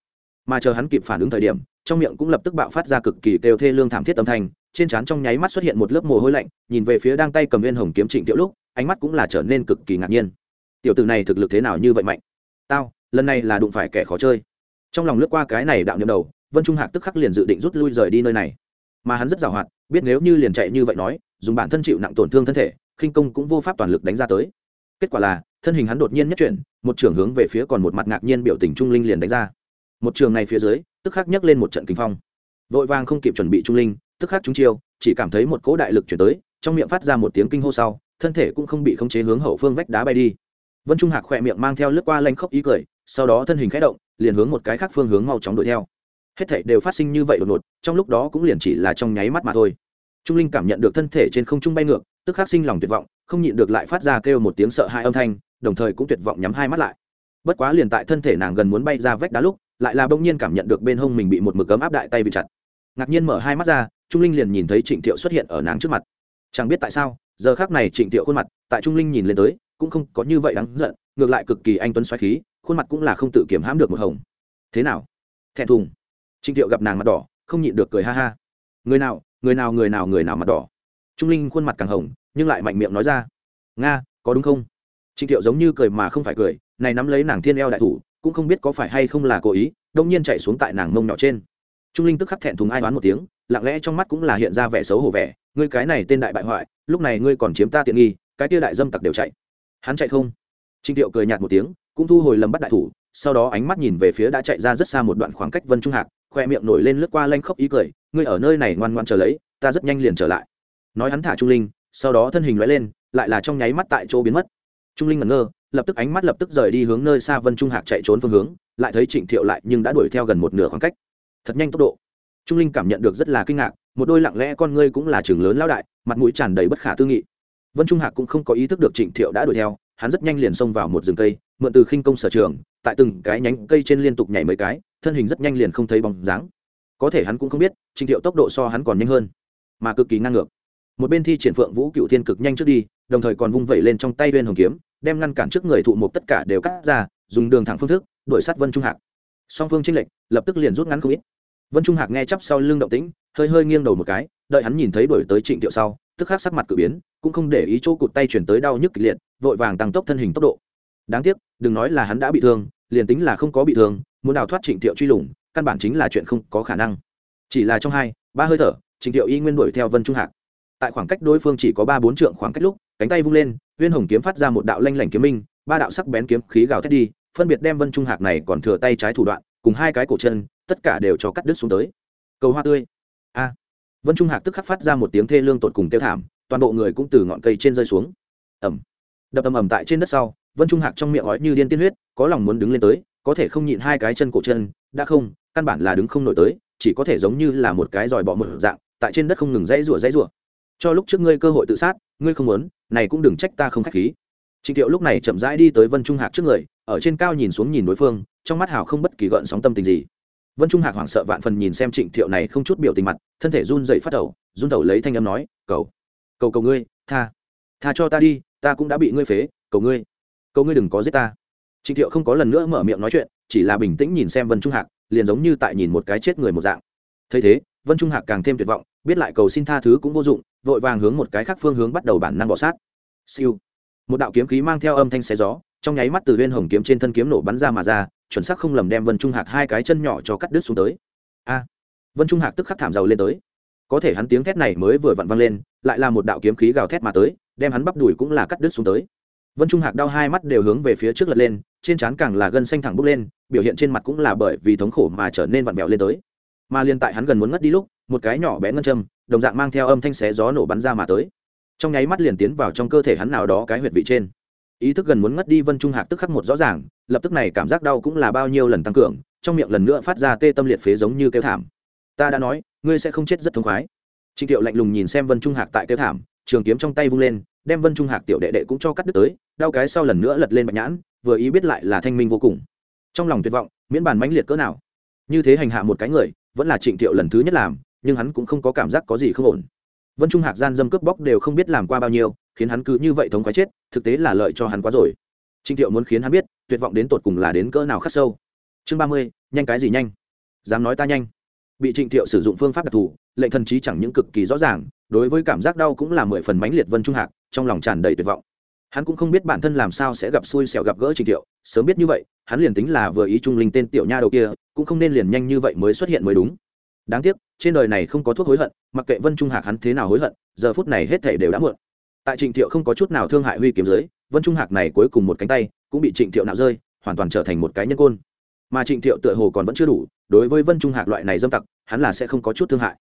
Mà chờ hắn kịp phản ứng thời điểm trong miệng cũng lập tức bạo phát ra cực kỳ kêu thê lương thảm thiết âm thanh, trên trán trong nháy mắt xuất hiện một lớp mồ hôi lạnh, nhìn về phía đang tay cầm viên hồng kiếm trịnh tiểu lúc, ánh mắt cũng là trở nên cực kỳ ngạc nhiên. Tiểu tử này thực lực thế nào như vậy mạnh? Tao, lần này là đụng phải kẻ khó chơi. Trong lòng lướt qua cái này đạo nhầm đầu, vân trung hạc tức khắc liền dự định rút lui rời đi nơi này. Mà hắn rất giàu hoạt, biết nếu như liền chạy như vậy nói, dùng bản thân chịu nặng tổn thương thân thể, khinh công cũng vô pháp toàn lực đánh ra tới. Kết quả là, thân hình hắn đột nhiên nhất chuyển, một trường hướng về phía còn một mặt ngạc nhiên biểu tình trung linh liền đánh ra một trường này phía dưới, tức khắc nhấc lên một trận kinh phong. Vội vàng không kịp chuẩn bị trung linh, tức khắc chúng chiêu, chỉ cảm thấy một cỗ đại lực chuyển tới, trong miệng phát ra một tiếng kinh hô sau, thân thể cũng không bị khống chế hướng hậu phương vách đá bay đi. Vân trung hạc khỏe miệng mang theo lướt qua lanh khóc ý cười, sau đó thân hình khẽ động, liền hướng một cái khác phương hướng mau chóng đuổi theo. Hết thảy đều phát sinh như vậy đột ngột, trong lúc đó cũng liền chỉ là trong nháy mắt mà thôi. Trung linh cảm nhận được thân thể trên không trung bay ngược, tức khắc sinh lòng tuyệt vọng, không nhịn được lại phát ra kêu một tiếng sợ hãi âm thanh, đồng thời cũng tuyệt vọng nhắm hai mắt lại. Bất quá liền tại thân thể nàng gần muốn bay ra vách đá lúc lại là bỗng nhiên cảm nhận được bên hông mình bị một mực cấm áp đại tay vị chặt. Ngạc nhiên mở hai mắt ra, trung linh liền nhìn thấy trịnh thiệu xuất hiện ở nàng trước mặt. Chẳng biết tại sao, giờ khác này trịnh thiệu khuôn mặt tại trung linh nhìn lên tới, cũng không có như vậy đáng giận, ngược lại cực kỳ anh tuấn xoáy khí, khuôn mặt cũng là không tự kiểm hãm được một hồng. Thế nào? Thẹn thùng. Trịnh thiệu gặp nàng mặt đỏ, không nhịn được cười ha ha. Người nào người nào người nào người nào mặt đỏ? Trung linh khuôn mặt càng hồng, nhưng lại mạnh miệng nói ra. Nga, có đúng không? Trịnh thiệu giống như cười mà không phải cười, này nắm lấy nàng thiên eo đại thủ cũng không biết có phải hay không là cố ý, đông nhiên chạy xuống tại nàng mông nhỏ trên. Trung linh tức khắc thẹn thùng ai đoán một tiếng, lặng lẽ trong mắt cũng là hiện ra vẻ xấu hổ vẻ, ngươi cái này tên đại bại hoại, lúc này ngươi còn chiếm ta tiện nghi, cái kia đại dâm tặc đều chạy. Hắn chạy không? Trinh thiệu cười nhạt một tiếng, cũng thu hồi lầm bắt đại thủ, sau đó ánh mắt nhìn về phía đã chạy ra rất xa một đoạn khoảng cách vân trung hạc, khoe miệng nổi lên lướt qua lanh khóc ý cười, ngươi ở nơi này ngoan ngoan chờ lấy, ta rất nhanh liền trở lại. Nói hắn thả trung linh, sau đó thân hình loại lên, lại là trong nháy mắt tại chỗ biến mất trung linh ngẩn ngơ, lập tức ánh mắt lập tức rời đi hướng nơi xa vân trung hạc chạy trốn phương hướng, lại thấy trịnh thiệu lại nhưng đã đuổi theo gần một nửa khoảng cách. Thật nhanh tốc độ. Trung linh cảm nhận được rất là kinh ngạc, một đôi lặng lẽ con ngươi cũng là trường lớn lao đại, mặt mũi tràn đầy bất khả tư nghị. Vân trung hạc cũng không có ý thức được trịnh thiệu đã đuổi theo, hắn rất nhanh liền xông vào một rừng cây, mượn từ khinh công sở trường, tại từng cái nhánh cây trên liên tục nhảy mấy cái, thân hình rất nhanh liền không thấy bóng dáng. Có thể hắn cũng không biết, trịnh thiệu tốc độ so hắn còn nhanh hơn, mà cực kỳ ngang ngược một bên thi triển phượng vũ cựu thiên cực nhanh trước đi, đồng thời còn vung vẩy lên trong tay bên hồng kiếm, đem ngăn cản trước người thụ một tất cả đều cắt ra, dùng đường thẳng phương thức, đuổi sát vân trung hạc. Song phương tranh lệch, lập tức liền rút ngắn không ít. Vân trung hạc nghe chắp sau lưng động tĩnh, hơi hơi nghiêng đầu một cái, đợi hắn nhìn thấy đuổi tới trịnh tiệu sau, tức khắc sắc mặt cử biến, cũng không để ý chỗ cụt tay chuyển tới đau nhức kịch liệt, vội vàng tăng tốc thân hình tốc độ. Đáng tiếc, đừng nói là hắn đã bị thương, liền tính là không có bị thương, muốn đào thoát trịnh tiệu truy lùng, căn bản chính là chuyện không có khả năng. Chỉ là trong hai, ba hơi thở, trịnh tiệu y nguyên đuổi theo vân trung hạc tại khoảng cách đối phương chỉ có ba bốn trượng khoảng cách lúc, cánh tay vung lên viên hồng kiếm phát ra một đạo lanh lảnh kiếm minh, ba đạo sắc bén kiếm khí gào thét đi, phân biệt đem vân trung hạc này còn thừa tay trái thủ đoạn, cùng hai cái cổ chân, tất cả đều cho cắt đứt xuống tới. Cầu hoa tươi. A. Vân trung hạc tức khắc phát ra một tiếng thê lương tột cùng tiêu thảm, toàn bộ người cũng từ ngọn cây trên rơi xuống. Ẩm đập ầm ầm tại trên đất sau, vân trung hạc trong miệng ói như điên tiên huyết, có lòng muốn đứng lên tới, có thể không nhịn hai cái chân cổ chân, đã không, căn bản là đứng không nổi tới, chỉ có thể giống như là một cái dòi bọ một dạng, tại trên đất không ngừng dãy rủa dãy rủa cho lúc trước ngươi cơ hội tự sát, ngươi không muốn, này cũng đừng trách ta không khách khí. Trịnh thiệu lúc này chậm rãi đi tới vân trung hạc trước người, ở trên cao nhìn xuống nhìn đối phương, trong mắt hào không bất kỳ gợn sóng tâm tình gì. Vân trung hạc hoảng sợ vạn phần nhìn xem trịnh thiệu này không chút biểu tình mặt, thân thể run dậy phát đầu, run đầu lấy thanh âm nói, cầu cầu cầu ngươi, tha tha cho ta đi, ta cũng đã bị ngươi phế, cầu ngươi cầu ngươi đừng có giết ta. Trịnh thiệu không có lần nữa mở miệng nói chuyện, chỉ là bình tĩnh nhìn xem vân trung hạc, liền giống như tại nhìn một cái chết người một dạng. Thấy thế, vân trung hạc càng thêm tuyệt vọng biết lại cầu xin tha thứ cũng vô dụng, vội vàng hướng một cái khác phương hướng bắt đầu bản năng bỏ sát. Siêu. Một đạo kiếm khí mang theo âm thanh xé gió, trong nháy mắt từ viên hồng kiếm trên thân kiếm nổ bắn ra mà ra, chuẩn xác không lầm đem vân trung hạc hai cái chân nhỏ cho cắt đứt xuống tới. A. Vân trung hạc tức khắc thảm giàu lên tới. Có thể hắn tiếng thét này mới vừa vặn văng lên, lại là một đạo kiếm khí gào thét mà tới, đem hắn bắp đùi cũng là cắt đứt xuống tới. Vân trung hạc đau hai mắt đều hướng về phía trước lật lên, trên trán càng là gân xanh thẳng bốc lên, biểu hiện trên mặt cũng là bởi vì thống khổ mà trở nên vặn vẹo lên tới. Mà liên tại hắn gần muốn ngất đi lúc một cái nhỏ bé ngân châm, đồng dạng mang theo âm thanh xé gió nổ bắn ra mà tới. Trong nháy mắt liền tiến vào trong cơ thể hắn nào đó cái huyệt vị trên. Ý thức gần muốn ngất đi vân trung hạc tức khắc một rõ ràng, lập tức này cảm giác đau cũng là bao nhiêu lần tăng cường, trong miệng lần nữa phát ra tê tâm liệt phế giống như kêu thảm. Ta đã nói, ngươi sẽ không chết rất thống khoái. Trịnh thiệu lạnh lùng nhìn xem vân trung hạc tại kêu thảm, trường kiếm trong tay vung lên, đem vân trung hạc tiểu đệ đệ cũng cho cắt đứt tới, đau cái sau lần nữa lật lên bạch nhãn, vừa ý biết lại là thanh minh vô cùng. Trong lòng tuyệt vọng, miễn bàn mãnh liệt cỡ nào. Như thế hành hạ một cái người, vẫn là trịnh thiệu lần thứ nhất làm nhưng hắn cũng không có cảm giác có gì không ổn. Vân trung hạc gian dâm cướp bóc đều không biết làm qua bao nhiêu, khiến hắn cứ như vậy thống khoái chết, thực tế là lợi cho hắn quá rồi. Trịnh thiệu muốn khiến hắn biết, tuyệt vọng đến tột cùng là đến cỡ nào khắc sâu. Chương ba mươi, nhanh cái gì nhanh? Dám nói ta nhanh. Bị trịnh thiệu sử dụng phương pháp đặc thù, lệnh thần trí chẳng những cực kỳ rõ ràng, đối với cảm giác đau cũng là mười phần mãnh liệt vân trung hạc, trong lòng tràn đầy tuyệt vọng. Hắn cũng không biết bản thân làm sao sẽ gặp xui xẻo gặp gỡ trịnh thiệu, sớm biết như vậy, hắn liền tính là vừa ý trung linh tên tiểu nha đầu kia, cũng không nên liền nhanh như vậy mới xuất hiện mới đúng. Đáng tiếc trên đời này không có thuốc hối hận, mặc kệ vân trung hạc hắn thế nào hối hận, giờ phút này hết thể đều đã muộn. Tại trịnh thiệu không có chút nào thương hại huy kiếm giới vân trung hạc này cuối cùng một cánh tay cũng bị trịnh thiệu nạo rơi, hoàn toàn trở thành một cái nhân côn. Mà trịnh thiệu tựa hồ còn vẫn chưa đủ, đối với vân trung hạc loại này dâm tặc, hắn là sẽ không có chút thương hại.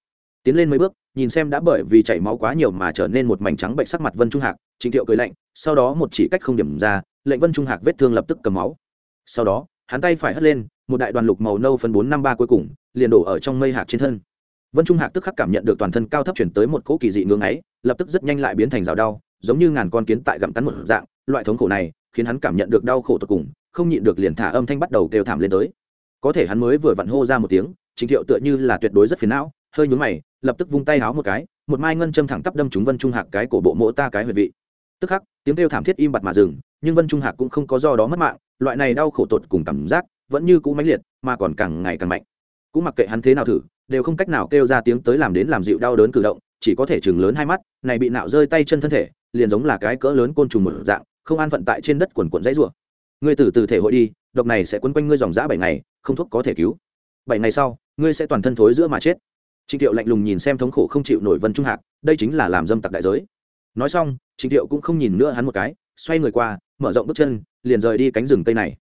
Tiến lên mấy bước, nhìn xem đã bởi vì chảy máu quá nhiều mà trở nên một mảnh trắng bệnh sắc mặt vân trung hạc, trịnh thiệu cười lạnh, sau đó một chỉ cách không điểm ra, lệnh vân trung hạc vết thương lập tức cầm máu. Sau đó, hắn tay phải hất lên, một đại đoàn lục màu nâu phân bốn năm ba cuối cùng, liền đổ ở trong mây hạc trên thân vân trung hạc tức khắc cảm nhận được toàn thân cao thấp chuyển tới một cỗ kỳ dị ngưỡng ấy, lập tức rất nhanh lại biến thành rào đau, giống như ngàn con kiến tại gặm cắn một dạng, loại thống khổ này khiến hắn cảm nhận được đau khổ tột cùng, không nhịn được liền thả âm thanh bắt đầu kêu thảm lên tới. Có thể hắn mới vừa vặn hô ra một tiếng, trình thiệu tựa như là tuyệt đối rất phiền não, hơi nhún mày, lập tức vung tay háo một cái, một mai ngân châm thẳng tắp đâm trúng vân trung hạc cái cổ bộ mỗ ta cái huyệt vị. Tức khắc, tiếng kêu thảm thiết im bặt mà dừng, nhưng vân trung hạc cũng không có do đó mất mạng, loại này đau khổ tột cùng cảm giác vẫn như cũ mãnh liệt, mà còn càng ngày càng mạnh. Cũng mặc kệ hắn thế nào thử đều không cách nào kêu ra tiếng tới làm đến làm dịu đau đớn cử động, chỉ có thể chừng lớn hai mắt, này bị nạo rơi tay chân thân thể, liền giống là cái cỡ lớn côn trùng một dạng, không an phận tại trên đất quần quận dãy rủa. Ngươi từ từ thể hội đi, độc này sẽ quấn quanh ngươi dòng dã bảy ngày, không thuốc có thể cứu. Bảy ngày sau, ngươi sẽ toàn thân thối giữa mà chết. Trịnh thiệu lạnh lùng nhìn xem thống khổ không chịu nổi vân trung hạc, đây chính là làm dâm tặc đại giới. Nói xong, trịnh thiệu cũng không nhìn nữa hắn một cái, xoay người qua, mở rộng bước chân, liền rời đi cánh rừng tây này.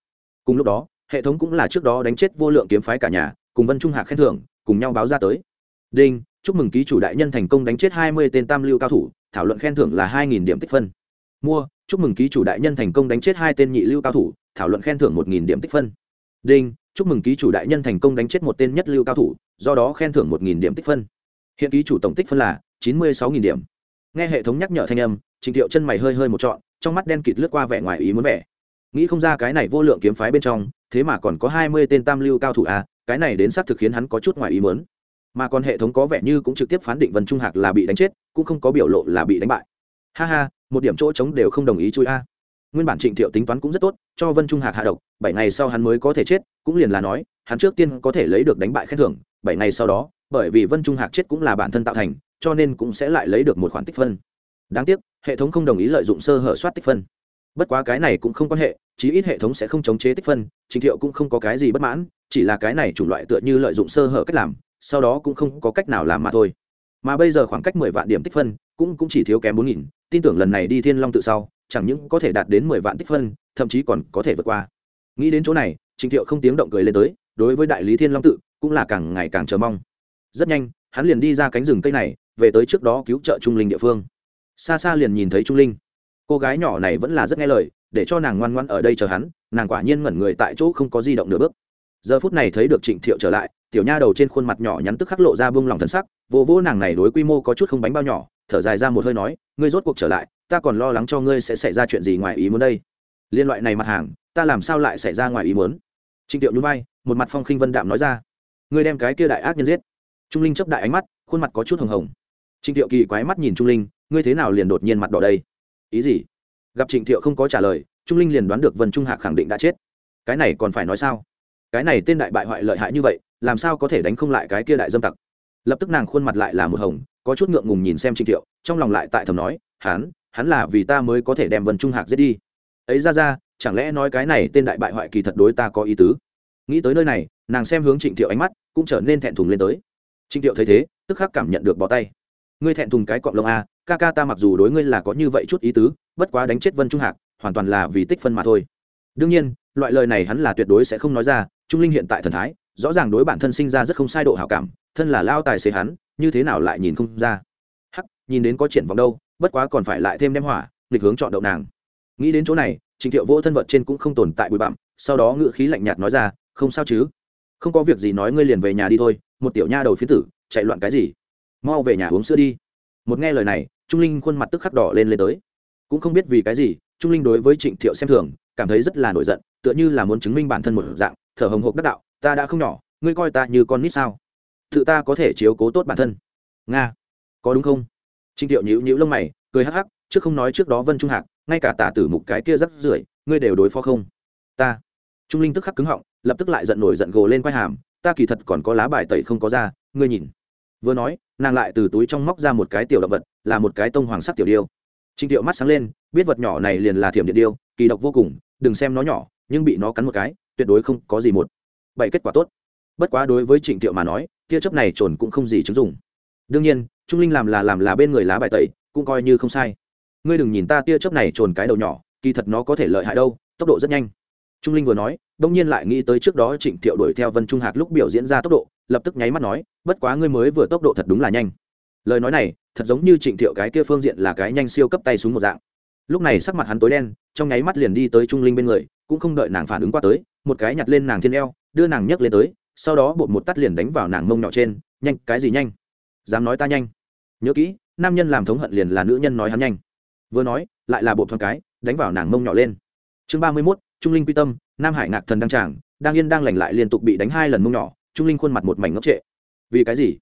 Cùng lúc đó, hệ thống cũng là trước đó đánh chết vô lượng kiếm phái cả nhà, cùng vân trung hạc khen thưởng cùng nhau báo ra tới. Đinh, chúc mừng ký chủ đại nhân thành công đánh chết hai mươi tên tam lưu cao thủ, thảo luận khen thưởng là hai nghìn điểm tích phân. Mua, chúc mừng ký chủ đại nhân thành công đánh chết hai tên nhị lưu cao thủ, thảo luận khen thưởng một nghìn điểm tích phân. Đinh, chúc mừng ký chủ đại nhân thành công đánh chết một tên nhất lưu cao thủ, do đó khen thưởng một nghìn điểm tích phân. Hiện ký chủ tổng tích phân là chín mươi sáu nghìn điểm. Nghe hệ thống nhắc nhở thanh âm, trình thiệu chân mày hơi hơi một trọn, trong mắt đen kịt lướt qua vẻ ngoài ý muốn vẻ. Nghĩ không ra cái này vô lượng kiếm phái bên trong, thế mà còn có hai mươi tên tam lưu cao thủ à cái này đến xác thực khiến hắn có chút ngoài ý muốn. Mà còn hệ thống có vẻ như cũng trực tiếp phán định vân trung hạc là bị đánh chết, cũng không có biểu lộ là bị đánh bại. Ha ha, một điểm chỗ trống đều không đồng ý chui a. Nguyên bản trịnh thiệu tính toán cũng rất tốt, cho vân trung hạc hạ độc, bảy ngày sau hắn mới có thể chết, cũng liền là nói, hắn trước tiên có thể lấy được đánh bại khen thưởng, bảy ngày sau đó, bởi vì vân trung hạc chết cũng là bản thân tạo thành, cho nên cũng sẽ lại lấy được một khoản tích phân. Đáng tiếc, hệ thống không đồng ý lợi dụng sơ hở soát tích phân. Bất quá cái này cũng không quan hệ, chí ít hệ thống sẽ không chống chế tích phân, trịnh thiệu cũng không có cái gì bất mãn chỉ là cái này chủng loại tựa như lợi dụng sơ hở cách làm, sau đó cũng không có cách nào làm mà thôi. Mà bây giờ khoảng cách mười vạn điểm tích phân cũng cũng chỉ thiếu kém bốn nghìn, tin tưởng lần này đi thiên long tự sau, chẳng những có thể đạt đến mười vạn tích phân, thậm chí còn có thể vượt qua. Nghĩ đến chỗ này, trình thiệu không tiếng động cười lên tới, đối với đại lý thiên long tự cũng là càng ngày càng chờ mong. Rất nhanh, hắn liền đi ra cánh rừng cây này, về tới trước đó cứu trợ trung linh địa phương. Xa xa liền nhìn thấy trung linh. Cô gái nhỏ này vẫn là rất nghe lời, để cho nàng ngoan ngoan ở đây chờ hắn, nàng quả nhiên ngẩn người tại chỗ không có di động nửa bước giờ phút này thấy được trịnh thiệu trở lại, tiểu nha đầu trên khuôn mặt nhỏ nhắn tức khắc lộ ra bông lòng thân sắc vô vô nàng này đối quy mô có chút không bánh bao nhỏ, thở dài ra một hơi nói, ngươi rốt cuộc trở lại, ta còn lo lắng cho ngươi sẽ xảy ra chuyện gì ngoài ý muốn đây. Liên loại này mặt hàng, ta làm sao lại xảy ra ngoài ý muốn? Trịnh thiệu nhún vai, một mặt phong khinh vân đạm nói ra, ngươi đem cái kia đại ác nhân giết. Trung linh chấp đại ánh mắt, khuôn mặt có chút hồng hồng. Trịnh thiệu kỳ quái mắt nhìn trung linh, ngươi thế nào liền đột nhiên mặt đỏ đây? Ý gì? Gặp trịnh thiệu không có trả lời, trung linh liền đoán được vân trung hạc khẳng định đã chết. Cái này còn phải nói sao? Cái này tên đại bại hoại lợi hại như vậy, làm sao có thể đánh không lại cái kia đại dâm tặc? Lập tức nàng khuôn mặt lại là một hồng, có chút ngượng ngùng nhìn xem trịnh thiệu, trong lòng lại tại thầm nói, hắn hắn là vì ta mới có thể đem vân trung hạc giết đi. Ấy ra ra, chẳng lẽ nói cái này tên đại bại hoại kỳ thật đối ta có ý tứ? Nghĩ tới nơi này, nàng xem hướng trịnh thiệu ánh mắt, cũng trở nên thẹn thùng lên tới. Trịnh thiệu thấy thế, tức khắc cảm nhận được bỏ tay. Ngươi thẹn thùng cái cọng lông a, ca ca ta mặc dù đối ngươi là có như vậy chút ý tứ, bất quá đánh chết vân trung hạc, hoàn toàn là vì tích phân mà thôi. Đương nhiên loại lời này hắn là tuyệt đối sẽ không nói ra, trung linh hiện tại thần thái, rõ ràng đối bản thân sinh ra rất không sai độ hảo cảm, thân là lao tài xế hắn, như thế nào lại nhìn không ra? Hắc, nhìn đến có triển vọng đâu, bất quá còn phải lại thêm đem hỏa, nghịch hướng chọn đậu nàng. Nghĩ đến chỗ này, trình thiệu vô thân vật trên cũng không tồn tại bụi bặm, sau đó ngự khí lạnh nhạt nói ra, không sao chứ? Không có việc gì nói ngươi liền về nhà đi thôi, một tiểu nha đầu phía tử, chạy loạn cái gì? Mau về nhà uống sữa đi. Một nghe lời này, trung linh khuôn mặt tức khắc đỏ lên lên tới. Cũng không biết vì cái gì, trung linh đối với trịnh thiệu xem thường cảm thấy rất là nổi giận, tựa như là muốn chứng minh bản thân một dạng, thở hồng hộc đắc đạo, ta đã không nhỏ, ngươi coi ta như con nít sao? Tự ta có thể chiếu cố tốt bản thân. Nga, có đúng không? Trinh thiệu nhíu nhíu lông mày, cười hắc hắc, trước không nói trước đó vân trung hạc, ngay cả tả tử mục cái kia rắc rưởi, ngươi đều đối phó không? Ta. Trung linh tức khắc cứng họng, lập tức lại giận nổi giận gồ lên quai hàm, ta kỳ thật còn có lá bài tẩy không có ra, ngươi nhìn. Vừa nói, nàng lại từ túi trong móc ra một cái tiểu động vật, là một cái tông hoàng sắc tiểu điêu. Trinh thiệu mắt sáng lên, biết vật nhỏ này liền là thiểm điện điêu, kỳ độc vô cùng đừng xem nó nhỏ, nhưng bị nó cắn một cái, tuyệt đối không có gì một. Bảy kết quả tốt. Bất quá đối với trịnh thiệu mà nói, tia chấp này trồn cũng không gì chứng dụng. Đương nhiên, trung linh làm là làm là bên người lá bài tẩy, cũng coi như không sai. Ngươi đừng nhìn ta tia chấp này trồn cái đầu nhỏ, kỳ thật nó có thể lợi hại đâu, tốc độ rất nhanh. Trung linh vừa nói, đông nhiên lại nghĩ tới trước đó trịnh thiệu đuổi theo vân trung hạc lúc biểu diễn ra tốc độ, lập tức nháy mắt nói, bất quá ngươi mới vừa tốc độ thật đúng là nhanh. Lời nói này, thật giống như trịnh thiệu cái kia phương diện là cái nhanh siêu cấp tay súng một dạng lúc này sắc mặt hắn tối đen, trong nháy mắt liền đi tới trung linh bên người, cũng không đợi nàng phản ứng qua tới, một cái nhặt lên nàng thiên eo, đưa nàng nhấc lên tới, sau đó bột một tắt liền đánh vào nàng mông nhỏ trên, nhanh, cái gì nhanh? Dám nói ta nhanh? Nhớ kỹ, nam nhân làm thống hận liền là nữ nhân nói hắn nhanh. Vừa nói, lại là bột thoáng cái, đánh vào nàng mông nhỏ lên. Chương ba mươi mốt, trung linh quy tâm, nam hải ngạc thần đăng tràng, đang yên đang lành lại liên tục bị đánh hai lần mông nhỏ, trung linh khuôn mặt một mảnh ngốc trệ. Vì cái gì?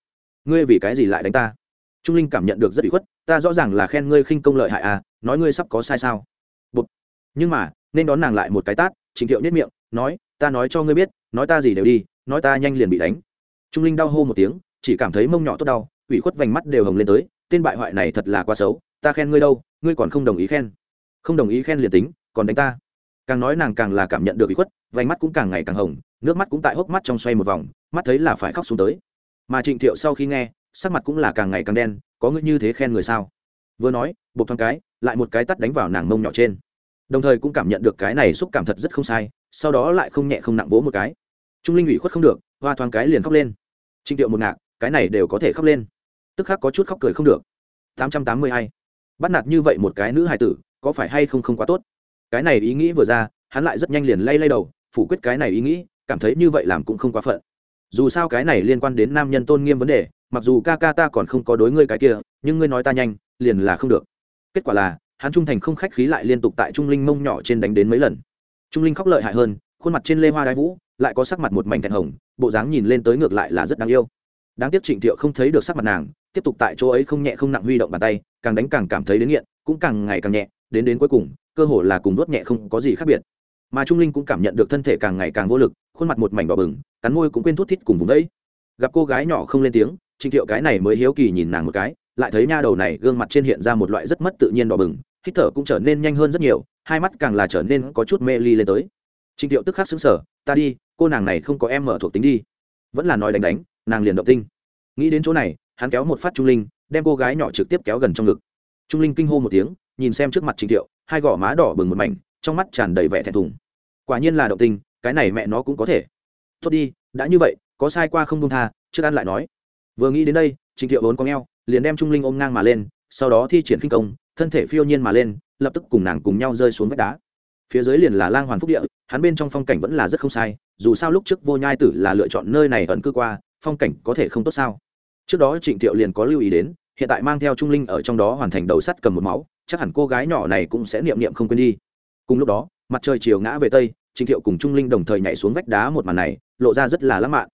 Ngươi vì cái gì lại đánh ta? Trung linh cảm nhận được rất bị khuất, ta rõ ràng là khen ngươi khinh công lợi hại à nói ngươi sắp có sai sao? Bụt. nhưng mà, nên đón nàng lại một cái tát, Trịnh thiệu nhất miệng, nói, ta nói cho ngươi biết, nói ta gì đều đi, nói ta nhanh liền bị đánh. Trung linh đau hô một tiếng, chỉ cảm thấy mông nhỏ tốt đau, ủy khuất vành mắt đều hồng lên tới, tên bại hoại này thật là quá xấu, ta khen ngươi đâu, ngươi còn không đồng ý khen. Không đồng ý khen liền tính, còn đánh ta. Càng nói nàng càng là cảm nhận được ủy khuất, vành mắt cũng càng ngày càng hồng, nước mắt cũng tại hốc mắt trong xoay một vòng, mắt thấy là phải khóc xuống tới. Mà trịnh thiệu sau khi nghe, sắc mặt cũng là càng ngày càng đen, có ngươi như thế khen người sao? Vừa nói, bột thoáng cái lại một cái tắt đánh vào nàng mông nhỏ trên. Đồng thời cũng cảm nhận được cái này xúc cảm thật rất không sai, sau đó lại không nhẹ không nặng vỗ một cái. Trung linh ủy khuất không được, hoa thoáng cái liền khóc lên. Trinh tiệu một ngạc, cái này đều có thể khóc lên. Tức khắc có chút khóc cười không được. Tám trăm tám mươi hai. Bắt nạt như vậy một cái nữ hài tử, có phải hay không không quá tốt? Cái này ý nghĩ vừa ra, hắn lại rất nhanh liền lay lay đầu, phủ quyết cái này ý nghĩ, cảm thấy như vậy làm cũng không quá phận. Dù sao cái này liên quan đến nam nhân tôn nghiêm vấn đề, mặc dù ca ca ta còn không có đối ngươi cái kia, nhưng ngươi nói ta nhanh, liền là không được kết quả là, hắn trung thành không khách khí lại liên tục tại trung linh mông nhỏ trên đánh đến mấy lần. Trung linh khóc lợi hại hơn, khuôn mặt trên lê hoa đái vũ, lại có sắc mặt một mảnh thẹn hồng, bộ dáng nhìn lên tới ngược lại là rất đáng yêu. Đáng tiếc trịnh thiệu không thấy được sắc mặt nàng, tiếp tục tại chỗ ấy không nhẹ không nặng huy động bàn tay, càng đánh càng cảm thấy đến nghiện, cũng càng ngày càng nhẹ, đến đến cuối cùng, cơ hồ là cùng đốt nhẹ không có gì khác biệt. Mà trung linh cũng cảm nhận được thân thể càng ngày càng vô lực, khuôn mặt một mảnh đỏ bừng, cắn môi cũng quên thút thít cùng vùng đấy gặp cô gái nhỏ không lên tiếng, trịnh thiệu cái này mới hiếu kỳ nhìn nàng một cái lại thấy nha đầu này gương mặt trên hiện ra một loại rất mất tự nhiên đỏ bừng, hít thở cũng trở nên nhanh hơn rất nhiều, hai mắt càng là trở nên có chút mê ly lên tới. Trịnh thiệu tức khắc xứng sở ta đi, cô nàng này không có em mở thuộc tính đi. Vẫn là nói đánh đánh, nàng liền động tinh. Nghĩ đến chỗ này, hắn kéo một phát trung linh, đem cô gái nhỏ trực tiếp kéo gần trong ngực. Trung linh kinh hô một tiếng, nhìn xem trước mặt trịnh thiệu, hai gò má đỏ bừng một mảnh, trong mắt tràn đầy vẻ thẹn thùng. Quả nhiên là động tình cái này mẹ nó cũng có thể. Tốt đi, đã như vậy, có sai qua không công tha, trước ăn lại nói. Vừa nghĩ đến đây trịnh thiệu vốn có ngheo liền đem trung linh ôm ngang mà lên, sau đó thi triển khinh công, thân thể phiêu nhiên mà lên, lập tức cùng nàng cùng nhau rơi xuống vách đá. Phía dưới liền là lang hoàn phúc địa, hắn bên trong phong cảnh vẫn là rất không sai, dù sao lúc trước vô nhai tử là lựa chọn nơi này ẩn cư qua, phong cảnh có thể không tốt sao. Trước đó trịnh thiệu liền có lưu ý đến, hiện tại mang theo trung linh ở trong đó hoàn thành đầu sắt cầm một máu, chắc hẳn cô gái nhỏ này cũng sẽ niệm niệm không quên đi. Cùng lúc đó, mặt trời chiều ngã về tây, trịnh thiệu cùng trung linh đồng thời nhảy xuống vách đá một màn này, lộ ra rất là lãng mạn.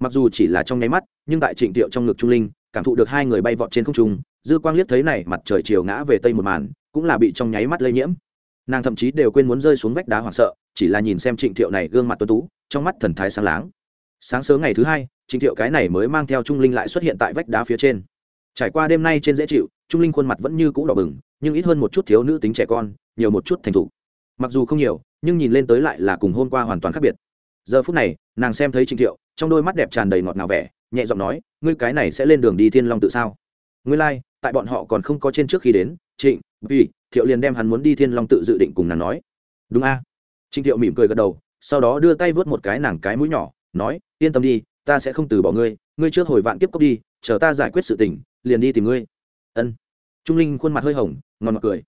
Mặc dù chỉ là trong nháy mắt, nhưng tại trịnh thiệu trong ngực trung linh cảm thụ được hai người bay vọt trên không trung, dư quang liếc thấy này, mặt trời chiều ngã về tây một màn, cũng là bị trong nháy mắt lây nhiễm. Nàng thậm chí đều quên muốn rơi xuống vách đá hoảng sợ, chỉ là nhìn xem trịnh thiệu này gương mặt tuấn tú, trong mắt thần thái sáng láng. Sáng sớm ngày thứ hai, trịnh thiệu cái này mới mang theo trung linh lại xuất hiện tại vách đá phía trên. Trải qua đêm nay trên dễ chịu, trung linh khuôn mặt vẫn như cũ đỏ bừng, nhưng ít hơn một chút thiếu nữ tính trẻ con, nhiều một chút thành thục. Mặc dù không nhiều, nhưng nhìn lên tới lại là cùng hôm qua hoàn toàn khác biệt. Giờ phút này, nàng xem thấy trịnh thiệu, trong đôi mắt đẹp tràn đầy ngọt ngào vẻ, nhẹ giọng nói ngươi cái này sẽ lên đường đi thiên long tự sao? Ngươi lai、like, tại bọn họ còn không có trên trước khi đến trịnh vì thiệu liền đem hắn muốn đi thiên long tự dự định cùng nàng nói. Đúng a. Trịnh thiệu mỉm cười gật đầu sau đó đưa tay vớt một cái nàng cái mũi nhỏ nói yên tâm đi ta sẽ không từ bỏ ngươi ngươi trước hồi vạn kiếp cốc đi chờ ta giải quyết sự tình liền đi tìm ngươi. Ân. Trung linh khuôn mặt hơi hồng ngon mặt cười.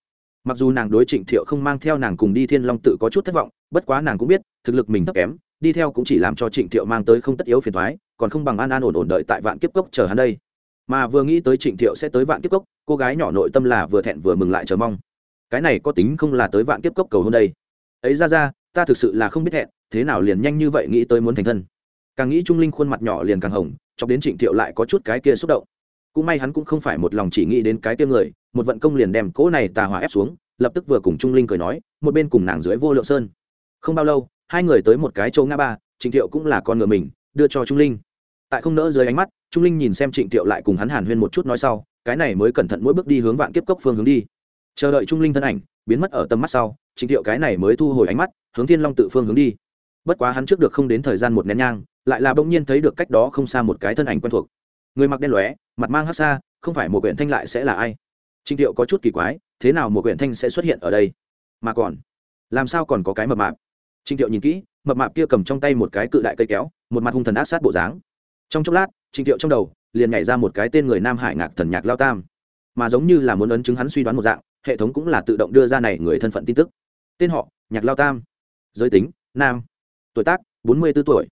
Mặc dù nàng đối trịnh thiệu không mang theo nàng cùng đi thiên long tự có chút thất vọng bất quá nàng cũng biết thực lực mình thấp kém đi theo cũng chỉ làm cho trịnh thiệu mang tới không tất yếu phiền thoái còn không bằng an an ổn ổn đợi tại vạn kiếp cốc chờ hắn đây. Mà vừa nghĩ tới trịnh thiệu sẽ tới vạn kiếp cốc cô gái nhỏ nội tâm là vừa thẹn vừa mừng lại chờ mong. Cái này có tính không là tới vạn kiếp cốc cầu hôn đây? Ấy ra ra ta thực sự là không biết hẹn, thế nào liền nhanh như vậy nghĩ tới muốn thành thân? Càng nghĩ trung linh khuôn mặt nhỏ liền càng hồng chọc đến trịnh thiệu lại có chút cái kia xúc động. Cũng may hắn cũng không phải một lòng chỉ nghĩ đến cái kia người một vận công liền đem cỗ này tà hỏa ép xuống lập tức vừa cùng trung linh cười nói một bên cùng nàng dưới vô lượng sơn. Không bao lâu hai người tới một cái chỗ ngã ba trịnh thiệu cũng là con ngựa mình đưa cho trung linh tại không nỡ dưới ánh mắt, trung linh nhìn xem trịnh Tiệu lại cùng hắn hàn huyên một chút nói sau, cái này mới cẩn thận mỗi bước đi hướng vạn kiếp cốc phương hướng đi. Chờ đợi trung linh thân ảnh, biến mất ở tầm mắt sau, trịnh Tiệu cái này mới thu hồi ánh mắt, hướng thiên long tự phương hướng đi. Bất quá hắn trước được không đến thời gian một nén nhang, lại là bỗng nhiên thấy được cách đó không xa một cái thân ảnh quen thuộc. Người mặc đen lóe, mặt mang hát xa không phải một quyển thanh lại sẽ là ai? Trịnh Tiệu có chút kỳ quái, thế nào một quyển thanh sẽ xuất hiện ở đây? Mà còn, làm sao còn có cái mập mạp? Trịnh Tiệu nhìn kỹ, mập mạp kia cầm trong tay một cái cự đại cây kéo, một mặt hung thần ác sát bộ dáng trong chốc lát trịnh thiệu trong đầu liền nhảy ra một cái tên người nam hải ngạc thần nhạc lao tam, mà giống như là muốn ấn chứng hắn suy đoán một dạng, hệ thống cũng là tự động đưa ra này người thân phận tin tức. Tên họ, nhạc lao tam. Giới tính, nam. Tuổi tác, bốn mươi b ố tuổi.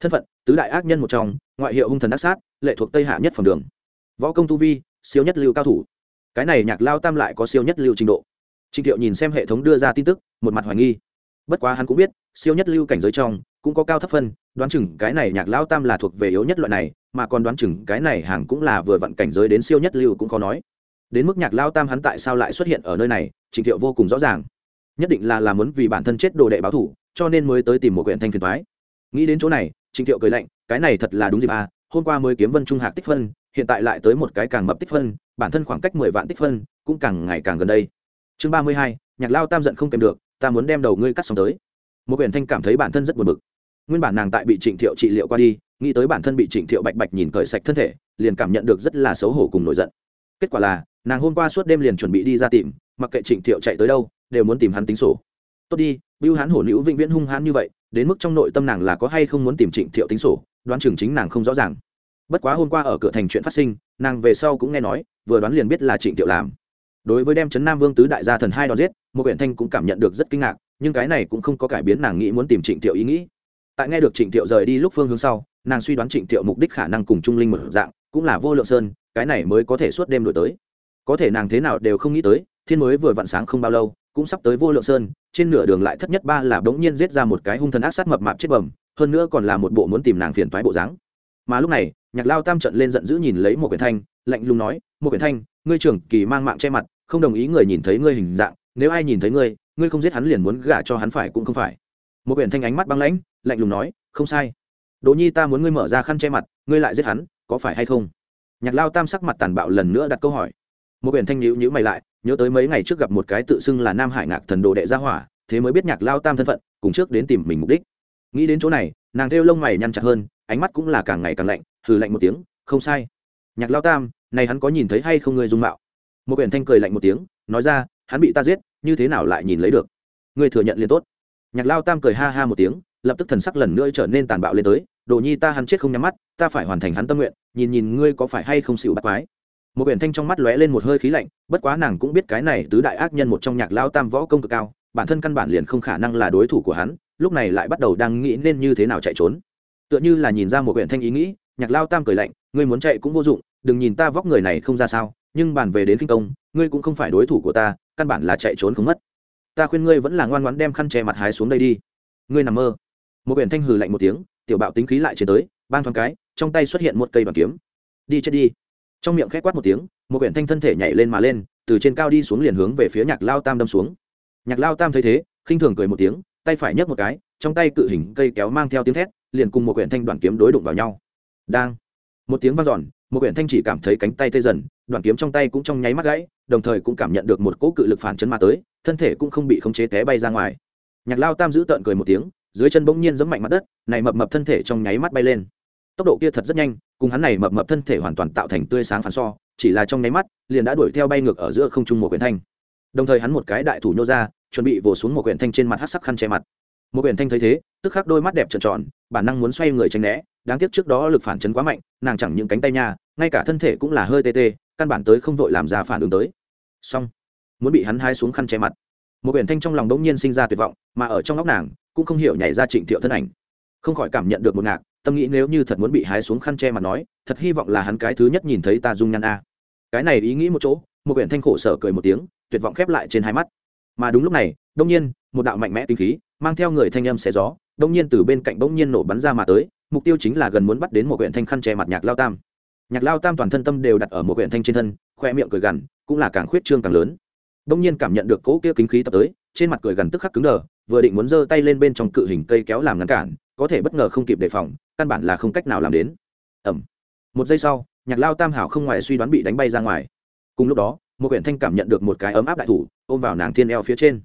Thân phận, tứ đại ác nhân một trong, ngoại hiệu hung thần ác sát, lệ thuộc tây hạ nhất phẩm đường. Võ công tu vi, siêu nhất lưu cao thủ. Cái này nhạc lao tam lại có siêu nhất lưu trình độ. Trịnh thiệu nhìn xem hệ thống đưa ra tin tức, một mặt hoài nghi. Bất quá hắn cũng biết, siêu nhất lưu cảnh giới trong cũng có cao thấp phân, đoán chừng cái này nhạc lao tam là thuộc về yếu nhất loại này, mà còn đoán chừng cái này hàng cũng là vừa vặn cảnh giới đến siêu nhất lưu cũng khó nói. Đến mức nhạc lao tam hắn tại sao lại xuất hiện ở nơi này trịnh thiệu vô cùng rõ ràng. Nhất định là làm muốn vì bản thân chết đồ đệ báo thủ, cho nên mới tới tìm một quyển thanh phiền thoái nghĩ đến chỗ này trịnh thiệu cười lạnh, cái này thật là đúng dịp à hôm qua mới kiếm vân trung hạc tích phân, hiện tại lại tới một cái càng mập tích phân, bản thân khoảng cách mười vạn tích phân, cũng càng ngày càng gần đây. Chương ba mươi hai, nhạc lao tam giận không kèm được, ta muốn đem đầu ngươi cắt xong tới. Một quyển thanh cảm thấy bản thân rất buồn bực nguyên bản nàng tại bị trịnh thiệu trị liệu qua đi, nghĩ tới bản thân bị trịnh thiệu bạch bạch nhìn cởi sạch thân thể, liền cảm nhận được rất là xấu hổ cùng nổi giận. Kết quả là, nàng hôm qua suốt đêm liền chuẩn bị đi ra tìm, mặc kệ trịnh thiệu chạy tới đâu, đều muốn tìm hắn tính sổ. Tốt đi, bưu hán hổ nữ vĩnh viễn hung hãn như vậy, đến mức trong nội tâm nàng là có hay không muốn tìm trịnh thiệu tính sổ, đoán chừng chính nàng không rõ ràng. Bất quá hôm qua ở cửa thành chuyện phát sinh, nàng về sau cũng nghe nói, vừa đoán liền biết là trịnh thiệu làm. Đối với đem chấn nam vương tứ đại gia thần hai đòn giết, một huyện thanh cũng cảm nhận được rất kinh ngạc, nhưng cái này cũng không có cải biến nàng nghĩ muốn tìm trịnh thiệu ý nghĩ tại nghe được trịnh thiệu rời đi lúc phương hướng sau, nàng suy đoán trịnh thiệu mục đích khả năng cùng trung linh một dạng, cũng là vô lượng sơn, cái này mới có thể suốt đêm đổi tới. Có thể nàng thế nào đều không nghĩ tới, thiên mới vừa vặn sáng không bao lâu, cũng sắp tới vô lượng sơn, trên nửa đường lại thất nhất ba là bỗng nhiên giết ra một cái hung thần ác sát mập mạp chết bầm hơn nữa còn là một bộ muốn tìm nàng phiền toái bộ dáng. Mà lúc này, nhạc lao tam trận lên giận dữ nhìn lấy một quyển thanh, lạnh lùng nói một quyển thanh, ngươi trưởng kỳ mang mạng che mặt, không đồng ý người nhìn thấy ngươi hình dạng, nếu ai nhìn thấy ngươi ngươi không giết hắn liền muốn gả cho hắn phải cũng không phải. Một quyển thanh ánh mắt băng lãnh lạnh lùng nói, không sai. Đỗ nhi ta muốn ngươi mở ra khăn che mặt, ngươi lại giết hắn, có phải hay không? Nhạc lao tam sắc mặt tàn bạo lần nữa đặt câu hỏi. Một biển thanh nhữ nhữ mày lại, nhớ tới mấy ngày trước gặp một cái tự xưng là nam hải ngạc thần đồ đệ gia hỏa, thế mới biết nhạc lao tam thân phận, cùng trước đến tìm mình mục đích. Nghĩ đến chỗ này, nàng theo lông mày nhăn chặt hơn, ánh mắt cũng là càng ngày càng lạnh, hừ lạnh một tiếng, không sai. Nhạc lao tam, này hắn có nhìn thấy hay không ngươi dung mạo? Một biển thanh cười lạnh một tiếng, nói ra, hắn bị ta giết, như thế nào lại nhìn lấy được? Ngươi thừa nhận liền tốt. Nhạc lao tam cười ha ha một tiếng lập tức thần sắc lần nữa trở nên tàn bạo lên tới, đồ nhi ta hắn chết không nhắm mắt, ta phải hoàn thành hắn tâm nguyện, nhìn nhìn ngươi có phải hay không xịu bắt quái. Một biển thanh trong mắt lóe lên một hơi khí lạnh, bất quá nàng cũng biết cái này tứ đại ác nhân một trong nhạc lao tam võ công cực cao, bản thân căn bản liền không khả năng là đối thủ của hắn, lúc này lại bắt đầu đang nghĩ nên như thế nào chạy trốn. Tựa như là nhìn ra một biển thanh ý nghĩ, nhạc lao tam cười lạnh, ngươi muốn chạy cũng vô dụng, đừng nhìn ta vóc người này không ra sao, nhưng bàn về đến kinh công, ngươi cũng không phải đối thủ của ta, căn bản là chạy trốn không mất. Ta khuyên ngươi vẫn là ngoan ngoãn đem khăn che mặt hái xuống đây đi. Ngươi nằm mơ một biển thanh hừ lạnh một tiếng, tiểu bạo tính khí lại trên tới, bang thoáng cái, trong tay xuất hiện một cây bằng kiếm. Đi chết đi. Trong miệng khét quát một tiếng, một biển thanh thân thể nhảy lên mà lên, từ trên cao đi xuống liền hướng về phía nhạc lao tam đâm xuống. Nhạc lao tam thấy thế, khinh thường cười một tiếng, tay phải nhấc một cái, trong tay cự hình cây kéo mang theo tiếng thét, liền cùng một quyển thanh đoạn kiếm đối đụng vào nhau. Đang. Một tiếng vang dọn, một quyển thanh chỉ cảm thấy cánh tay tê dần, đoạn kiếm trong tay cũng trong nháy mắt gãy, đồng thời cũng cảm nhận được một cỗ cự lực phản chấn mà tới, thân thể cũng không bị khống chế té bay ra ngoài. Nhạc lao tam giữ tợn cười một tiếng dưới chân bỗng nhiên giẫm mạnh mặt đất, này mập mập thân thể trong nháy mắt bay lên. Tốc độ kia thật rất nhanh, cùng hắn này mập mập thân thể hoàn toàn tạo thành tươi sáng phản so, chỉ là trong nháy mắt, liền đã đuổi theo bay ngược ở giữa không trung một quyển thanh. Đồng thời hắn một cái đại thủ nhô ra, chuẩn bị vồ xuống một quyển thanh trên mặt hắc sắc khăn che mặt. Một quyển thanh thấy thế, tức khắc đôi mắt đẹp tròn tròn, bản năng muốn xoay người tránh né, đáng tiếc trước đó lực phản chấn quá mạnh, nàng chẳng những cánh tay nha, ngay cả thân thể cũng là hơi tê tê, căn bản tới không vội làm ra phản ứng tới. Xong, muốn bị hắn hai xuống khăn che mặt. Một quyển thanh trong lòng đống nhiên sinh ra tuyệt vọng, mà ở trong óc nàng cũng không hiểu nhảy ra trịnh thiệu thân ảnh. Không khỏi cảm nhận được một ngạc, tâm nghĩ nếu như thật muốn bị hái xuống khăn che mặt nói, thật hy vọng là hắn cái thứ nhất nhìn thấy ta dung nhan a. Cái này ý nghĩ một chỗ, một quyển thanh khổ sở cười một tiếng, tuyệt vọng khép lại trên hai mắt. Mà đúng lúc này đông nhiên, một đạo mạnh mẽ tinh khí, mang theo người thanh âm xé gió đông nhiên từ bên cạnh bỗng nhiên nổ bắn ra mà tới, mục tiêu chính là gần muốn bắt đến một quyển thanh khăn che mặt nhạc lao tam. Nhạc lao tam toàn thân tâm đều đặt ở một quyển thanh trên thân, khoe miệng cười gằn, cũng là càng khuyết trương càng lớn. Đông nhiên cảm nhận được cỗ kia kính khí tập tới, trên mặt cười gằn tức khắc cứng đờ vừa định muốn giơ tay lên bên trong cự hình cây kéo làm ngăn cản, có thể bất ngờ không kịp đề phòng, căn bản là không cách nào làm đến. Ẩm một giây sau, nhạc lao tam hảo không ngoài suy đoán bị đánh bay ra ngoài. Cùng lúc đó, một quyển thanh cảm nhận được một cái ấm áp đại thủ, ôm vào nàng thiên eo phía trên.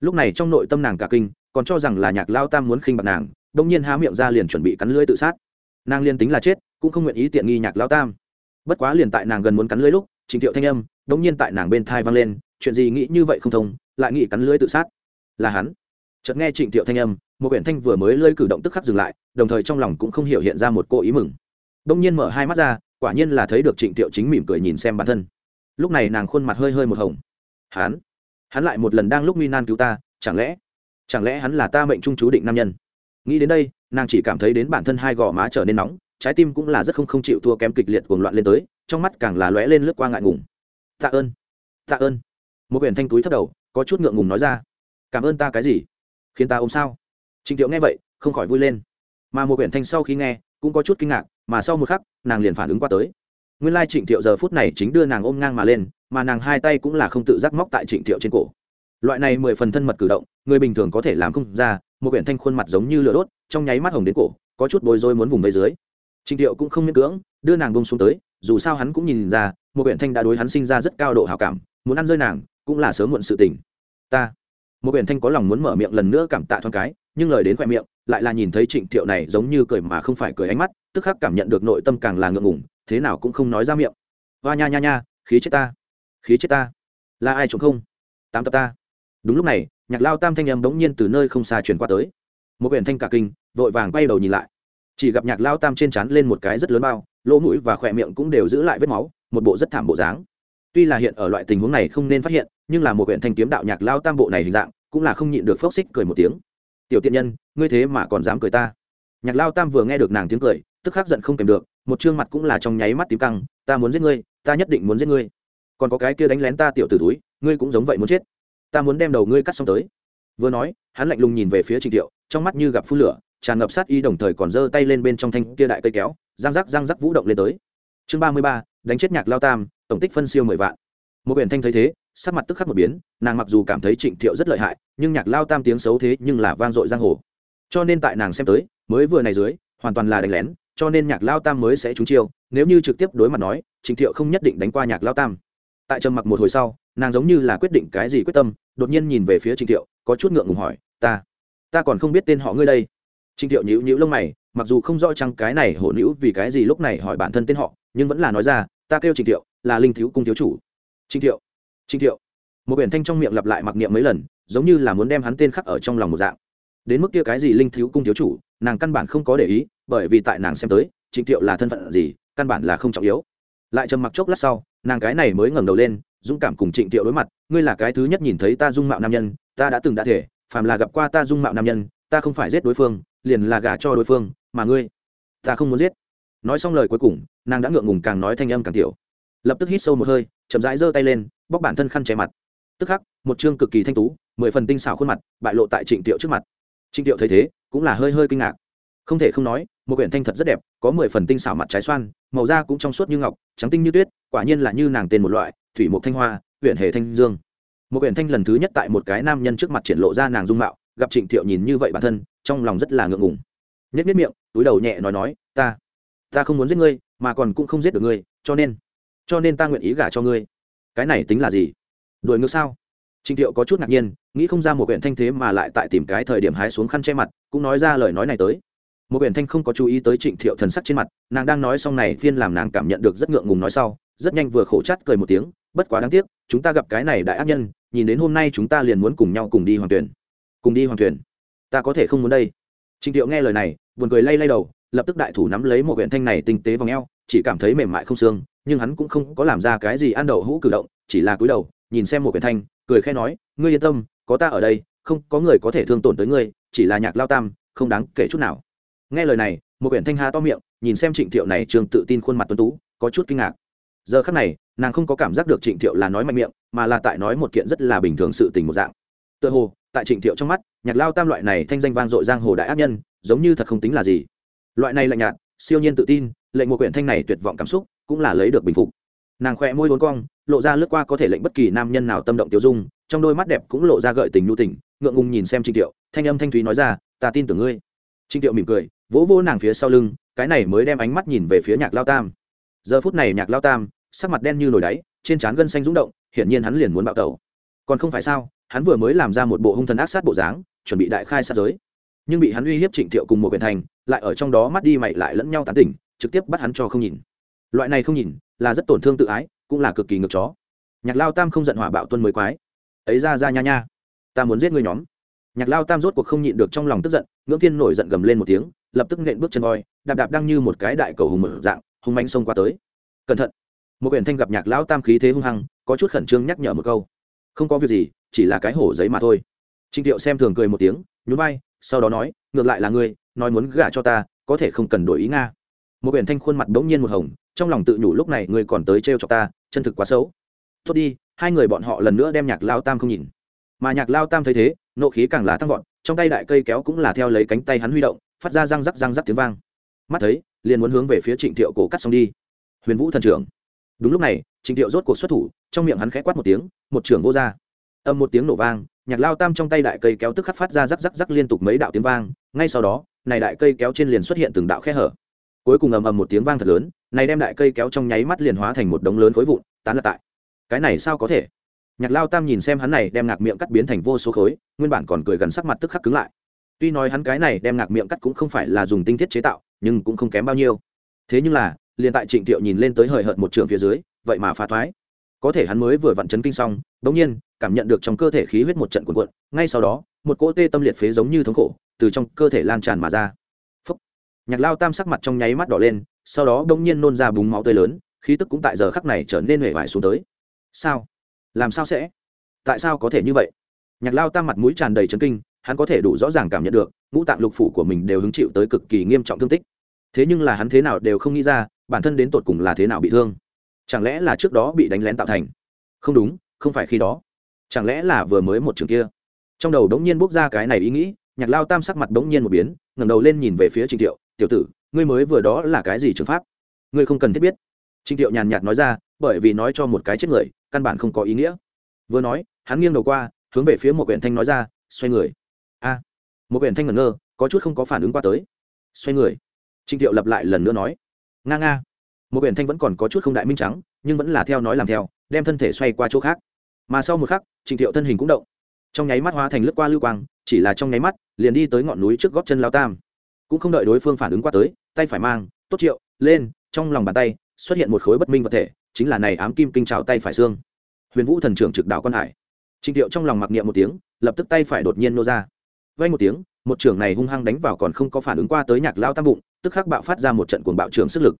Lúc này trong nội tâm nàng cả kinh, còn cho rằng là nhạc lao tam muốn khinh bạc nàng đông nhiên há miệng ra liền chuẩn bị cắn lưỡi tự sát. Nàng liên tính là chết, cũng không nguyện ý tiện nghi nhạc lao tam. Bất quá liền tại nàng gần muốn cắn lưỡi lúc, trình thiệu thanh âm đông nhiên tại nàng bên thai vang lên, chuyện gì nghĩ như vậy không thông, lại nghĩ cắn lưỡi tự sát. Là hắn chợt nghe trịnh thiệu thanh âm, một quyển thanh vừa mới lơi cử động tức khắc dừng lại, đồng thời trong lòng cũng không hiểu hiện ra một cô ý mừng. Đông nhiên mở hai mắt ra, quả nhiên là thấy được trịnh thiệu chính mỉm cười nhìn xem bản thân. Lúc này nàng khuôn mặt hơi hơi một hồng. Hắn? Hắn lại một lần đang lúc nguy nan cứu ta, chẳng lẽ chẳng lẽ hắn là ta mệnh trung chú định nam nhân? Nghĩ đến đây, nàng chỉ cảm thấy đến bản thân hai gò má trở nên nóng, trái tim cũng là rất không không chịu thua kém kịch liệt cuồng loạn lên tới, trong mắt càng là lóe lên lướt qua ngại ngùng. Tạ ơn tạ ơn. Một quyển thanh túi thấp đầu, có chút ngượng ngùng nói ra. Cảm ơn ta cái gì? Khiến ta ôm sao? Trịnh thiệu nghe vậy, không khỏi vui lên. Mà một quyển thanh sau khi nghe, cũng có chút kinh ngạc, mà sau một khắc, nàng liền phản ứng qua tới. Nguyên lai trịnh thiệu giờ phút này chính đưa nàng ôm ngang mà lên, mà nàng hai tay cũng là không tự giác móc tại trịnh thiệu trên cổ. Loại này mười phần thân mật cử động, người bình thường có thể làm không ra một quyển thanh khuôn mặt giống như lửa đốt, trong nháy mắt hồng đến cổ, có chút bối rối muốn vùng vây dưới. Trịnh thiệu cũng không miễn cưỡng, đưa nàng bông xuống tới, dù sao hắn cũng nhìn ra một quyển thanh đã đối hắn sinh ra rất cao độ hào cảm, muốn ăn rơi nàng, cũng là sớm muộn sự tình. Ta một quyển thanh có lòng muốn mở miệng lần nữa cảm tạ thoáng cái, nhưng lời đến khoe miệng, lại là nhìn thấy trịnh thiệu này giống như cười mà không phải cười ánh mắt, tức khắc cảm nhận được nội tâm càng là ngượng ngùng, thế nào cũng không nói ra miệng. Hoa nha nha nha, khí chết ta. Khí chết ta. Là ai chống không? Tám tập ta. Đúng lúc này, nhạc lao tam thanh âm bỗng nhiên từ nơi không xa truyền qua tới. Một quyển thanh cả kinh, vội vàng quay đầu nhìn lại. Chỉ gặp nhạc lao tam trên chắn lên một cái rất lớn bao, lỗ mũi và khỏe miệng cũng đều giữ lại vết máu, một bộ rất thảm bộ dáng. Tuy là hiện ở loại tình huống này không nên phát hiện nhưng là một huyện thanh kiếm đạo nhạc lao tam bộ này hình dạng, cũng là không nhịn được phốc xích cười một tiếng. Tiểu tiện nhân, ngươi thế mà còn dám cười ta? Nhạc lao tam vừa nghe được nàng tiếng cười, tức khắc giận không kèm được, một chương mặt cũng là trong nháy mắt tím căng, ta muốn giết ngươi, ta nhất định muốn giết ngươi. Còn có cái kia đánh lén ta tiểu t ử túi, ngươi cũng giống vậy muốn chết. Ta muốn đem đầu ngươi cắt xong tới. Vừa nói, hắn lạnh lùng nhìn về phía trình thiệu, trong mắt như gặp phun lửa, tràn ngập sát y đồng thời còn giơ tay lên bên trong thanh kia đại cây kéo, răng rắc răng rắc vũ động lên tới. Chương ba mươi ba, đánh chết nhạc lao tam, tổng tích phân siêu mười vạn. Một biển thanh thấy thế sắc mặt tức khắc một biến, nàng mặc dù cảm thấy trịnh thiệu rất lợi hại, nhưng nhạc lao tam tiếng xấu thế nhưng là vang dội giang hồ. Cho nên tại nàng xem tới, mới vừa này dưới, hoàn toàn là đánh lén, cho nên nhạc lao tam mới sẽ trúng chiêu, nếu như trực tiếp đối mặt nói, trịnh thiệu không nhất định đánh qua nhạc lao tam. Tại trầm mặc một hồi sau, nàng giống như là quyết định cái gì quyết tâm, đột nhiên nhìn về phía trịnh thiệu, có chút ngượng ngùng hỏi, ta ta còn không biết tên họ ngươi đây. Trịnh thiệu nhíu nhíu lông mày, mặc dù không rõ chăng cái này hổ nữ vì cái gì lúc này hỏi bản thân tên họ, nhưng vẫn là nói ra, ta kêu trịnh thiệu, là linh thiếu cung thiếu chủ. Trịnh thiệu trịnh thiệu. Một biển thanh trong miệng lặp lại mặc niệm mấy lần, giống như là muốn đem hắn tên khắc ở trong lòng một dạng. Đến mức kia cái gì linh thiếu cung thiếu chủ, nàng căn bản không có để ý, bởi vì tại nàng xem tới trịnh thiệu là thân phận gì, căn bản là không trọng yếu. Lại trầm mặc chốc lát sau, nàng cái này mới ngẩng đầu lên, dũng cảm cùng trịnh thiệu đối mặt, ngươi là cái thứ nhất nhìn thấy ta dung mạo nam nhân, ta đã từng đã thể, phàm là gặp qua ta dung mạo nam nhân, ta không phải giết đối phương, liền là gả cho đối phương, mà ngươi, ta không muốn giết. Nói xong lời cuối cùng, nàng đã ngượng ngùng càng nói thanh âm càng tiểu lập tức hít sâu một hơi, chậm rãi giơ tay lên, bóc bản thân khăn che mặt. Tức khắc, một chương cực kỳ thanh tú, mười phần tinh xảo khuôn mặt bại lộ tại trịnh tiệu trước mặt. Trịnh tiệu thấy thế, cũng là hơi hơi kinh ngạc. Không thể không nói, một quyển thanh thật rất đẹp, có mười phần tinh xảo mặt trái xoan, màu da cũng trong suốt như ngọc, trắng tinh như tuyết, quả nhiên là như nàng tên một loại, thủy mục thanh hoa huyện hề thanh dương. Một quyển thanh lần thứ nhất tại một cái nam nhân trước mặt triển lộ ra nàng dung mạo, gặp trịnh thiệu nhìn như vậy bản thân, trong lòng rất là ngượng ngùng. Nhất nhất miệng, túi đầu nhẹ nói nói, ta ta không muốn giết ngươi, mà còn cũng không giết được ngươi, cho nên cho nên ta nguyện ý gả cho ngươi. Cái này tính là gì? Đuổi ngược sao? Trịnh thiệu có chút ngạc nhiên nghĩ không ra một huyện thanh thế mà lại tại tìm cái thời điểm hái xuống khăn che mặt cũng nói ra lời nói này tới. Một huyện thanh không có chú ý tới trịnh thiệu thần sắc trên mặt nàng đang nói xong này phiên làm nàng cảm nhận được rất ngượng ngùng nói sau rất nhanh vừa khổ chát cười một tiếng bất quá đáng tiếc chúng ta gặp cái này đại ác nhân nhìn đến hôm nay chúng ta liền muốn cùng nhau cùng đi hoàng tuyển. Cùng đi hoàng tuyển. Ta có thể không muốn đây. Trịnh thiệu nghe lời này buồn cười lay lay đầu lập tức đại thủ nắm lấy một huyện thanh này tinh tế vòng eo, e o chỉ cảm thấy mềm mại không xương nhưng hắn cũng không có làm ra cái gì ăn đậu hũ cử động, chỉ là cúi đầu, nhìn xem một quyển thanh, cười khe nói, ngươi yên tâm, có ta ở đây, không có người có thể thương tổn tới ngươi, chỉ là nhạc lao tam, không đáng kể chút nào. Nghe lời này, một quyển thanh ha to miệng, nhìn xem trịnh thiệu này trường tự tin khuôn mặt tuấn tú, có chút kinh ngạc. Giờ khắc này, nàng không có cảm giác được trịnh thiệu là nói mạnh miệng, mà là tại nói một kiện rất là bình thường sự tình một dạng. Tựa hồ, tại trịnh thiệu trong mắt, nhạc lao tam loại này thanh danh vang dội giang hồ đại ác nhân, giống như thật không tính là gì. Loại này lạnh nhạt, siêu nhiên tự tin, lệnh một quyển thanh này tuyệt vọng cảm xúc cũng là lấy được bình phục. Nàng khỏe môi vốn cong, lộ ra lướt qua có thể lệnh bất kỳ nam nhân nào tâm động tiêu dung, trong đôi mắt đẹp cũng lộ ra gợi tình nhu tình, ngượng ngùng nhìn xem trịnh Tiệu. thanh âm thanh thúy nói ra, ta tin tưởng ngươi. Trịnh Tiệu mỉm cười, vỗ vỗ nàng phía sau lưng, cái này mới đem ánh mắt nhìn về phía nhạc lao tam. Giờ phút này nhạc lao tam, sắc mặt đen như nồi đáy, trên trán gân xanh rúng động, hiển nhiên hắn liền muốn bạo tẩu. Còn không phải sao, hắn vừa mới làm ra một bộ hung thần ác sát bộ dáng, chuẩn bị đại khai sát giới. Nhưng bị hắn uy hiếp trịnh thiệu cùng một quyền thành, lại ở trong đó mắt đi mày lại lẫn nhau tán tỉnh, trực tiếp bắt hắn cho không nhìn loại này không nhìn, là rất tổn thương tự ái, cũng là cực kỳ ngược chó. Nhạc lao tam không giận hỏa bạo tuân mới quái. Ấy ra ra nha nha, ta muốn giết ngươi nhóm. Nhạc lao tam rốt cuộc không nhịn được trong lòng tức giận, ngưỡng thiên nổi giận gầm lên một tiếng, lập tức nện bước chân voi, đạp đạp đang như một cái đại cầu hùng mở dạng, hung manh xông qua tới. Cẩn thận. Một quyển thanh gặp nhạc lão tam khí thế hung hăng, có chút khẩn trương nhắc nhở một câu. Không có việc gì, chỉ là cái hổ giấy mà thôi. Trịnh thiệu xem thường cười một tiếng, nhún vai, sau đó nói, ngược lại là ngươi, nói muốn gả cho ta, có thể không cần đổi ý nga. Một quyển thanh khuôn mặt bỗng nhiên một hồng trong lòng tự nhủ lúc này ngươi còn tới trêu cho ta, chân thực quá xấu. Tốt đi, hai người bọn họ lần nữa đem nhạc lao tam không nhìn. Mà nhạc lao tam thấy thế, nộ khí càng là tăng vọt, trong tay đại cây kéo cũng là theo lấy cánh tay hắn huy động, phát ra răng rắc răng rắc tiếng vang. Mắt thấy, liền muốn hướng về phía trịnh thiệu cổ cắt xong đi. Huyền vũ thần trưởng. Đúng lúc này, trịnh thiệu rốt cuộc xuất thủ, trong miệng hắn khẽ quát một tiếng, một trưởng vô ra. Âm một tiếng nổ vang, nhạc lao tam trong tay đại cây kéo tức khắc phát ra rắc rắc rắc liên tục mấy đạo tiếng vang, ngay sau đó, này đại cây kéo trên liền xuất hiện từng đạo khe hở cuối cùng ầm ầm một tiếng vang thật lớn, này đem đại cây kéo trong nháy mắt liền hóa thành một đống lớn khối vụn, tán lật tại. Cái này sao có thể? Nhạc lao tam nhìn xem hắn này đem ngạc miệng cắt biến thành vô số khối, nguyên bản còn cười gần sắc mặt tức khắc cứng lại. Tuy nói hắn cái này đem ngạc miệng cắt cũng không phải là dùng tinh thiết chế tạo, nhưng cũng không kém bao nhiêu. Thế nhưng là, liền tại trịnh thiệu nhìn lên tới hời hợt một trường phía dưới, vậy mà phá thoái. Có thể hắn mới vừa vặn chấn kinh xong, bỗng nhiên, cảm nhận được trong cơ thể khí huyết một trận cuộn cuộn, ngay sau đó, một cỗ tê tâm liệt phế giống như thống khổ, từ trong cơ thể lan tràn mà ra nhạc lao tam sắc mặt trong nháy mắt đỏ lên, sau đó bỗng nhiên nôn ra búng máu tươi lớn, khí tức cũng tại giờ khắc này trở nên huệ vải xuống tới. Sao? Làm sao sẽ? Tại sao có thể như vậy? Nhạc lao tam mặt mũi tràn đầy chấn kinh, hắn có thể đủ rõ ràng cảm nhận được, ngũ tạng lục phủ của mình đều hứng chịu tới cực kỳ nghiêm trọng thương tích. Thế nhưng là hắn thế nào đều không nghĩ ra, bản thân đến tột cùng là thế nào bị thương. Chẳng lẽ là trước đó bị đánh lén tạo thành? Không đúng, không phải khi đó. Chẳng lẽ là vừa mới một trường kia? Trong đầu đống nhiên bốc ra cái này ý nghĩ, nhạc lao tam sắc mặt đống nhiên một biến, ngẩng đầu lên nhìn về phía trình thiệu tiểu tử, ngươi mới vừa đó là cái gì trường pháp? Ngươi không cần thiết biết. Trình thiệu nhàn nhạt nói ra, bởi vì nói cho một cái chết người, căn bản không có ý nghĩa. Vừa nói, hắn nghiêng đầu qua, hướng về phía một quyển thanh nói ra, xoay người. A. Một quyển thanh ngẩn ngơ, có chút không có phản ứng qua tới. Xoay người. Trịnh thiệu lập lại lần nữa nói. Nga nga. Một quyển thanh vẫn còn có chút không đại minh trắng, nhưng vẫn là theo nói làm theo, đem thân thể xoay qua chỗ khác. Mà sau một khắc, trịnh thiệu thân hình cũng động. Trong nháy mắt hóa thành lướt qua lưu quang, chỉ là trong nháy mắt, liền đi tới ngọn núi trước góp chân lao tam cũng không đợi đối phương phản ứng qua tới, tay phải mang, tốt triệu, lên, trong lòng bàn tay xuất hiện một khối bất minh vật thể, chính là này ám kim kinh trào tay phải xương. Huyền vũ thần trưởng trực đạo quan hải. Trịnh thiệu trong lòng mặc niệm một tiếng, lập tức tay phải đột nhiên nô ra. Vay một tiếng, một trưởng này hung hăng đánh vào còn không có phản ứng qua tới nhạc lao tam bụng, tức khắc bạo phát ra một trận cuồng bạo trưởng sức lực.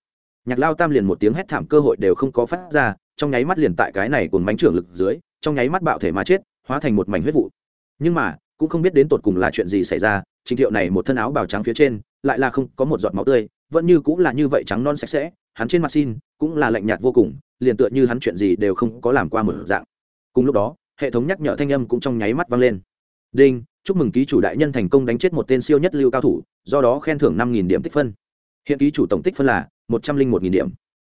Nhạc lao tam liền một tiếng hét thảm cơ hội đều không có phát ra, trong nháy mắt liền tại cái này cuồng mánh trưởng lực dưới, trong nháy mắt bạo thể mà chết, hóa thành một mảnh huyết vụ. Nhưng mà, cũng không biết đến tột cùng là chuyện gì xảy ra trình thiệu này một thân áo bào trắng phía trên, lại là không có một giọt máu tươi, vẫn như cũng là như vậy trắng non sạch sẽ, hắn trên mặt xin cũng là lạnh nhạt vô cùng, liền tựa như hắn chuyện gì đều không có làm qua một dạng. Cùng lúc đó, hệ thống nhắc nhở thanh âm cũng trong nháy mắt vang lên. Đinh, chúc mừng ký chủ đại nhân thành công đánh chết một tên siêu nhất lưu cao thủ, do đó khen thưởng năm điểm tích phân. Hiện ký chủ tổng tích phân là một trăm linh một điểm.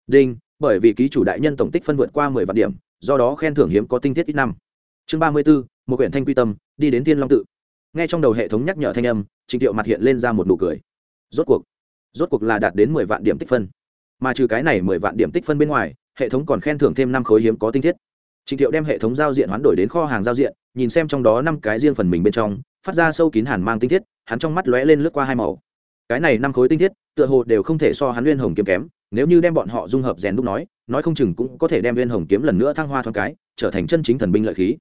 Đinh, bởi vì ký chủ đại nhân tổng tích phân vượt qua mười vạn điểm, do đó khen thưởng hiếm có tinh thiết ít năm. Chương ba mươi bốn một quyển thanh quy tâm, đi đến thiên long tự nghe trong đầu hệ thống nhắc nhở thanh âm trình thiệu mặt hiện lên ra một nụ cười rốt cuộc rốt cuộc là đạt đến mười vạn điểm tích phân mà trừ cái này mười vạn điểm tích phân bên ngoài hệ thống còn khen thưởng thêm năm khối hiếm có tinh thiết Trình Thiệu đem hệ thống giao diện hoán đổi đến kho hàng giao diện, nhìn xem trong đó năm cái riêng phần mình bên trong, phát ra sâu kín hàn mang tinh thiết, hắn trong mắt lóe lên lướt qua hai màu. Cái này năm khối tinh thiết, tựa hồ đều không thể so hắn Nguyên Hồng kiếm kém, nếu như đem bọn họ dung hợp rèn đúc nói, nói không chừng cũng có thể đem Nguyên Hồng kiếm lần nữa thăng hoa thoáng cái, trở thành chân chính thần binh lợi khí.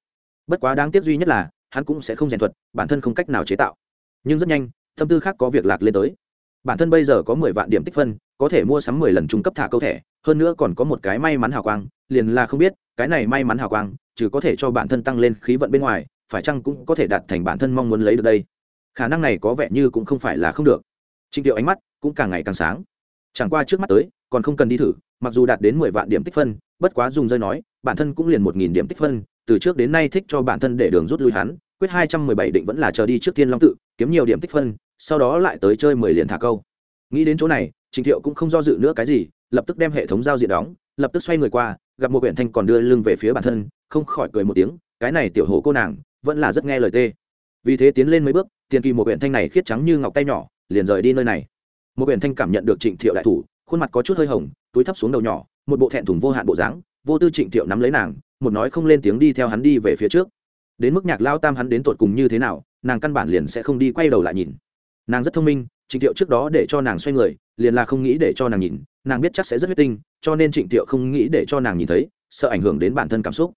Bất quá đáng tiếc duy nhất là, hắn cũng sẽ không rèn thuật, bản thân không cách nào chế tạo. Nhưng rất nhanh, tâm tư khác có việc lạc lên tới. Bản thân bây giờ có mười vạn điểm tích phân, có thể mua sắm mười lần trung cấp thả câu thẻ, hơn nữa còn có một cái may mắn hào quang, liền là không biết, cái này may mắn hào quang trừ có thể cho bản thân tăng lên khí vận bên ngoài phải chăng cũng có thể đạt thành bản thân mong muốn lấy được đây khả năng này có vẻ như cũng không phải là không được trịnh tiệu ánh mắt cũng càng ngày càng sáng chẳng qua trước mắt tới còn không cần đi thử mặc dù đạt đến mười vạn điểm tích phân bất quá dùng rơi nói bản thân cũng liền một nghìn điểm tích phân từ trước đến nay thích cho bản thân để đường rút lui hắn, quyết hai trăm mười bảy định vẫn là chờ đi trước tiên long tự, kiếm nhiều điểm tích phân, sau đó lại tới chơi mười liền thả câu. Nghĩ đến chỗ này, trình thiệu cũng không do dự nữa cái gì, lập tức đem hệ thống giao diện đóng, lập tức xoay người qua, gặp một quyển thanh còn đưa lưng về phía bản thân, không khỏi cười một tiếng, cái này tiểu hồ cô nàng, vẫn là rất nghe lời tê. Vì thế tiến lên mấy bước, tiền kỳ một quyển thanh này khiết trắng như ngọc tay nhỏ, liền rời đi nơi này. Một quyển thanh cảm nhận được trịnh thiệu đại thủ, khuôn mặt có chút hơi hồng, túi thấp xuống đầu nhỏ, một bộ thẹn thùng vô hạn bộ dáng, vô tư trịnh thiệu nắm lấy nàng một nói không lên tiếng đi theo hắn đi về phía trước. Đến mức nhạc lao tam hắn đến tột cùng như thế nào, nàng căn bản liền sẽ không đi quay đầu lại nhìn. Nàng rất thông minh, trịnh thiệu trước đó để cho nàng xoay người, liền là không nghĩ để cho nàng nhìn, nàng biết chắc sẽ rất huyết tinh, cho nên trịnh thiệu không nghĩ để cho nàng nhìn thấy, sợ ảnh hưởng đến bản thân cảm xúc.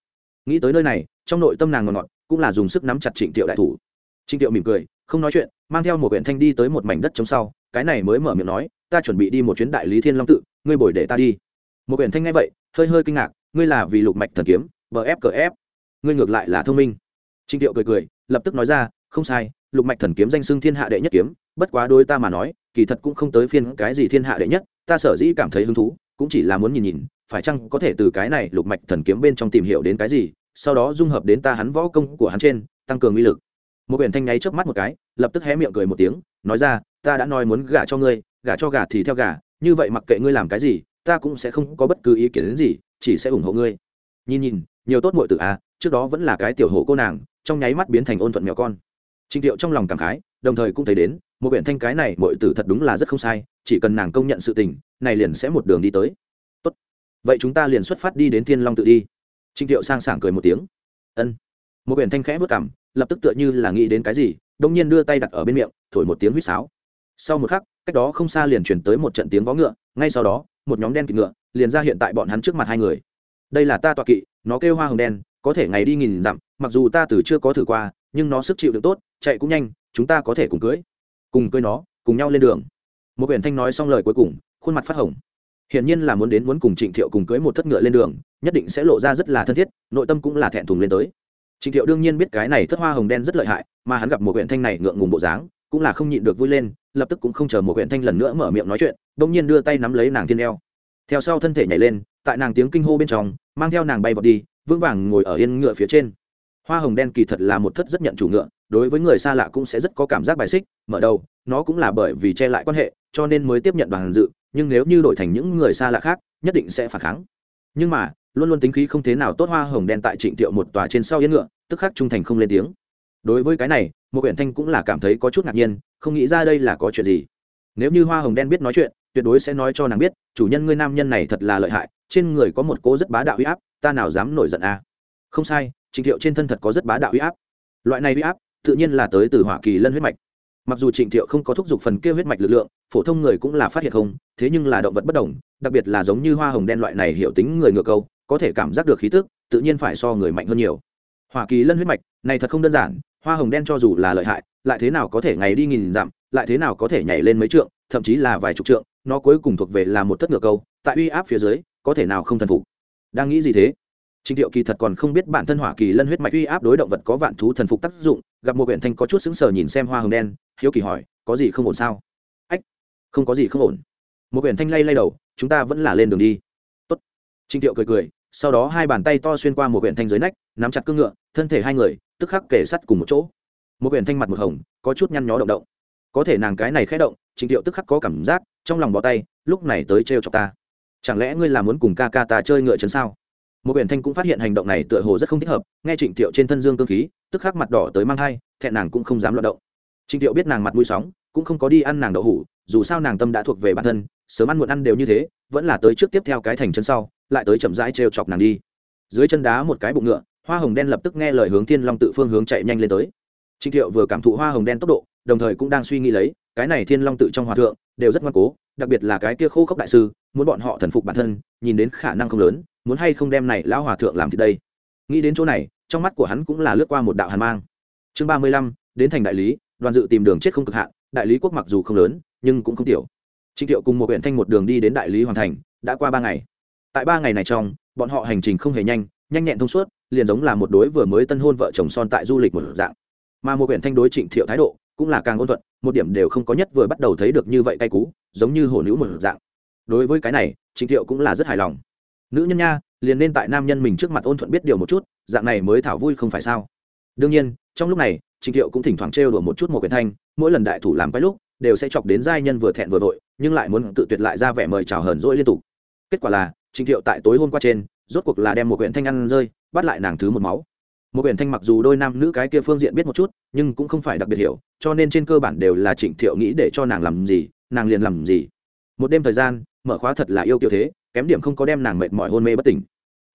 Nghĩ tới nơi này, trong nội tâm nàng ngọt ngọt, cũng là dùng sức nắm chặt trịnh thiệu đại thủ. Trịnh thiệu mỉm cười, không nói chuyện, mang theo một quyển thanh đi tới một mảnh đất trống sau, cái này mới mở miệng nói, ta chuẩn bị đi một chuyến đại lý thiên long tự, ngươi bồi để ta đi. Một quyển thanh nghe vậy, hơi hơi kinh ngạc, ngươi là vì lục mạch thần kiếm bfcf ngươi ngược lại là thông minh. Trịnh thiệu cười cười, lập tức nói ra, không sai, lục mạch thần kiếm danh xưng thiên hạ đệ nhất kiếm, bất quá đôi ta mà nói, kỳ thật cũng không tới phiên cái gì thiên hạ đệ nhất, ta sở dĩ cảm thấy hứng thú, cũng chỉ là muốn nhìn nhìn, phải chăng có thể từ cái này lục mạch thần kiếm bên trong tìm hiểu đến cái gì, sau đó dung hợp đến ta hắn võ công của hắn trên, tăng cường uy lực. Một biển thanh nháy trước mắt một cái, lập tức hé miệng cười một tiếng, nói ra, ta đã nói muốn gả cho ngươi, gả cho gả thì theo gả, như vậy mặc kệ ngươi làm cái gì, ta cũng sẽ không có bất cứ ý kiến đến gì, chỉ sẽ ủng hộ ngươi. Nhìn nhìn nhiều tốt muội tử à trước đó vẫn là cái tiểu hộ cô nàng trong nháy mắt biến thành ôn thuận mèo con. Trình Tiệu trong lòng cảm khái đồng thời cũng thấy đến một biển thanh cái này muội tử thật đúng là rất không sai chỉ cần nàng công nhận sự tình này liền sẽ một đường đi tới. Tốt. Vậy chúng ta liền xuất phát đi đến thiên long tự đi. Trình Tiệu sang sảng cười một tiếng. Ân. Một biển thanh khẽ bước cằm, lập tức tựa như là nghĩ đến cái gì đung nhiên đưa tay đặt ở bên miệng thổi một tiếng huýt sáo. Sau một khắc cách đó không xa liền truyền tới một trận tiếng vó ngựa ngay sau đó một nhóm đen kịt ngựa liền ra hiện tại bọn hắn trước mặt hai người đây là ta tọa kỵ, nó kêu hoa hồng đen, có thể ngày đi nghìn dặm, mặc dù ta từ chưa có thử qua, nhưng nó sức chịu được tốt, chạy cũng nhanh, chúng ta có thể cùng cưới. Cùng cưới nó, cùng nhau lên đường. Một biển thanh nói xong lời cuối cùng, khuôn mặt phát hồng. Hiển nhiên là muốn đến muốn cùng trịnh thiệu cùng cưới một thất ngựa lên đường, nhất định sẽ lộ ra rất là thân thiết, nội tâm cũng là thẹn thùng lên tới. Trịnh thiệu đương nhiên biết cái này thất hoa hồng đen rất lợi hại, mà hắn gặp một huyện thanh này ngượng ngùng bộ dáng, cũng là không nhịn được vui lên, lập tức cũng không chờ một huyện thanh lần nữa mở miệng nói chuyện, bỗng nhiên đưa tay nắm lấy nàng thiên eo. Theo sau thân thể nhảy lên tại nàng tiếng kinh hô bên trong, mang theo nàng bay vọt đi, vững vàng ngồi ở yên ngựa phía trên. Hoa hồng đen kỳ thật là một thất rất nhận chủ ngựa, đối với người xa lạ cũng sẽ rất có cảm giác bài xích, mở đầu, nó cũng là bởi vì che lại quan hệ, cho nên mới tiếp nhận đoàn dự, nhưng nếu như đổi thành những người xa lạ khác, nhất định sẽ phản kháng. Nhưng mà, luôn luôn tính khí không thế nào tốt, hoa hồng đen tại trịnh tiệu một tòa trên sau yên ngựa, tức khắc trung thành không lên tiếng. Đối với cái này một quyển thanh cũng là cảm thấy có chút ngạc nhiên, không nghĩ ra đây là có chuyện gì. Nếu như hoa hồng đen biết nói chuyện, tuyệt đối sẽ nói cho nàng biết, chủ nhân ngươi nam nhân này thật là lợi hại trên người có một cố rất bá đạo uy áp, ta nào dám nổi giận à. không sai, trịnh thiệu trên thân thật có rất bá đạo uy áp. Loại này uy áp, tự nhiên là tới từ hỏa kỳ lân huyết mạch. Mặc dù trịnh thiệu không có thúc giục phần kia huyết mạch lực lượng, phổ thông người cũng là phát hiện không, thế nhưng là động vật bất đồng, đặc biệt là giống như hoa hồng đen loại này hiểu tính người ngược câu, có thể cảm giác được khí tức, tự nhiên phải so người mạnh hơn nhiều. Hoa kỳ lân huyết mạch, này thật không đơn giản, hoa hồng đen cho dù là lợi hại, lại thế nào có thể ngày đi nghìn dặm, lại thế nào có thể nhảy lên mấy trượng, thậm chí là vài chục trượng nó cuối cùng thuộc về là một thất ngựa câu tại uy áp phía dưới có thể nào không thần phục đang nghĩ gì thế Trình Tiệu kỳ thật còn không biết bản thân hỏa kỳ lân huyết mạch uy áp đối động vật có vạn thú thần phục tác dụng, gặp một huyện thanh có chút sững sờ nhìn xem hoa hồng đen, hiếu kỳ hỏi, có gì không ổn sao? Ách, không có gì không ổn. Một huyện thanh lay lay đầu, chúng ta vẫn là lên đường đi. Tốt. Trình Tiệu cười cười, sau đó hai bàn tay to xuyên qua một huyện thanh dưới nách, nắm chặt cương ngựa, thân thể hai người tức khắc kề sắt cùng một chỗ. Một huyện thanh mặt một hồng, có chút nhăn nhó động động. Có thể nàng cái này khẽ động, Trình Tiệu tức khắc có cảm giác, trong lòng bỏ tay, lúc này tới trêu chọc ta. Chẳng lẽ ngươi là muốn cùng ca ca ta chơi ngựa chấn sao? một biển thanh cũng phát hiện hành động này tựa hồ rất không thích hợp nghe trịnh thiệu trên thân dương cơ khí tức khắc mặt đỏ tới mang hai thẹn nàng cũng không dám loạt động trịnh thiệu biết nàng mặt mũi sóng cũng không có đi ăn nàng đậu hủ dù sao nàng tâm đã thuộc về bản thân sớm ăn muộn ăn đều như thế vẫn là tới trước tiếp theo cái thành chân sau lại tới chậm rãi trêu chọc nàng đi dưới chân đá một cái bụng ngựa hoa hồng đen lập tức nghe lời hướng thiên long tự phương hướng chạy nhanh lên tới trịnh thiệu vừa cảm thụ hoa hồng đen tốc độ, đồng thời cũng đang suy nghĩ lấy, cái này thiên long tự trong hòa thượng, đều rất ngoan cố, đặc biệt là cái kia khô khốc đại sư, muốn bọn họ thần phục bản thân, nhìn đến khả năng không lớn, muốn hay không đem này lão hòa thượng làm thì đây. Nghĩ đến chỗ này, trong mắt của hắn cũng là lướt qua một đạo hàn mang. Chương ba mươi lăm, đến thành đại lý, đoàn dự tìm đường chết không cực hạn, đại lý quốc mặc dù không lớn, nhưng cũng không tiểu. Trịnh thiệu cùng một huyện thanh một đường đi đến đại lý hoàn thành, đã qua ba ngày. Tại ba ngày này trong, bọn họ hành trình không hề nhanh nhanh nhẹn thông suốt, liền giống là một đối vừa mới tân hôn vợ chồng son tại du lịch một dạng mà một quyển thanh đối trịnh thiệu thái độ cũng là càng ôn thuận, một điểm đều không có nhất vừa bắt đầu thấy được như vậy cay cú, giống như hổ nữ một dạng. Đối với cái này, trịnh thiệu cũng là rất hài lòng. Nữ nhân nha, liền nên tại nam nhân mình trước mặt ôn thuận biết điều một chút, dạng này mới thảo vui không phải sao? Đương nhiên, trong lúc này, trịnh thiệu cũng thỉnh thoảng trêu đùa một chút một quyển thanh, mỗi lần đại thủ làm cái lúc, đều sẽ chọc đến giai nhân vừa thẹn vừa vội, nhưng lại muốn tự tuyệt lại ra vẻ mời chào hờn dỗi liên tục. Kết quả là, trịnh thiệu tại tối hôm qua trên, rốt cuộc là đem một quyển thanh ăn rơi, bắt lại nàng thứ một máu một quyển thanh mặc dù đôi nam nữ cái kia phương diện biết một chút, nhưng cũng không phải đặc biệt hiểu, cho nên trên cơ bản đều là trịnh thiệu nghĩ để cho nàng làm gì, nàng liền làm gì. Một đêm thời gian, mở khóa thật là yêu kiểu thế, kém điểm không có đem nàng mệt mỏi hôn mê bất tỉnh.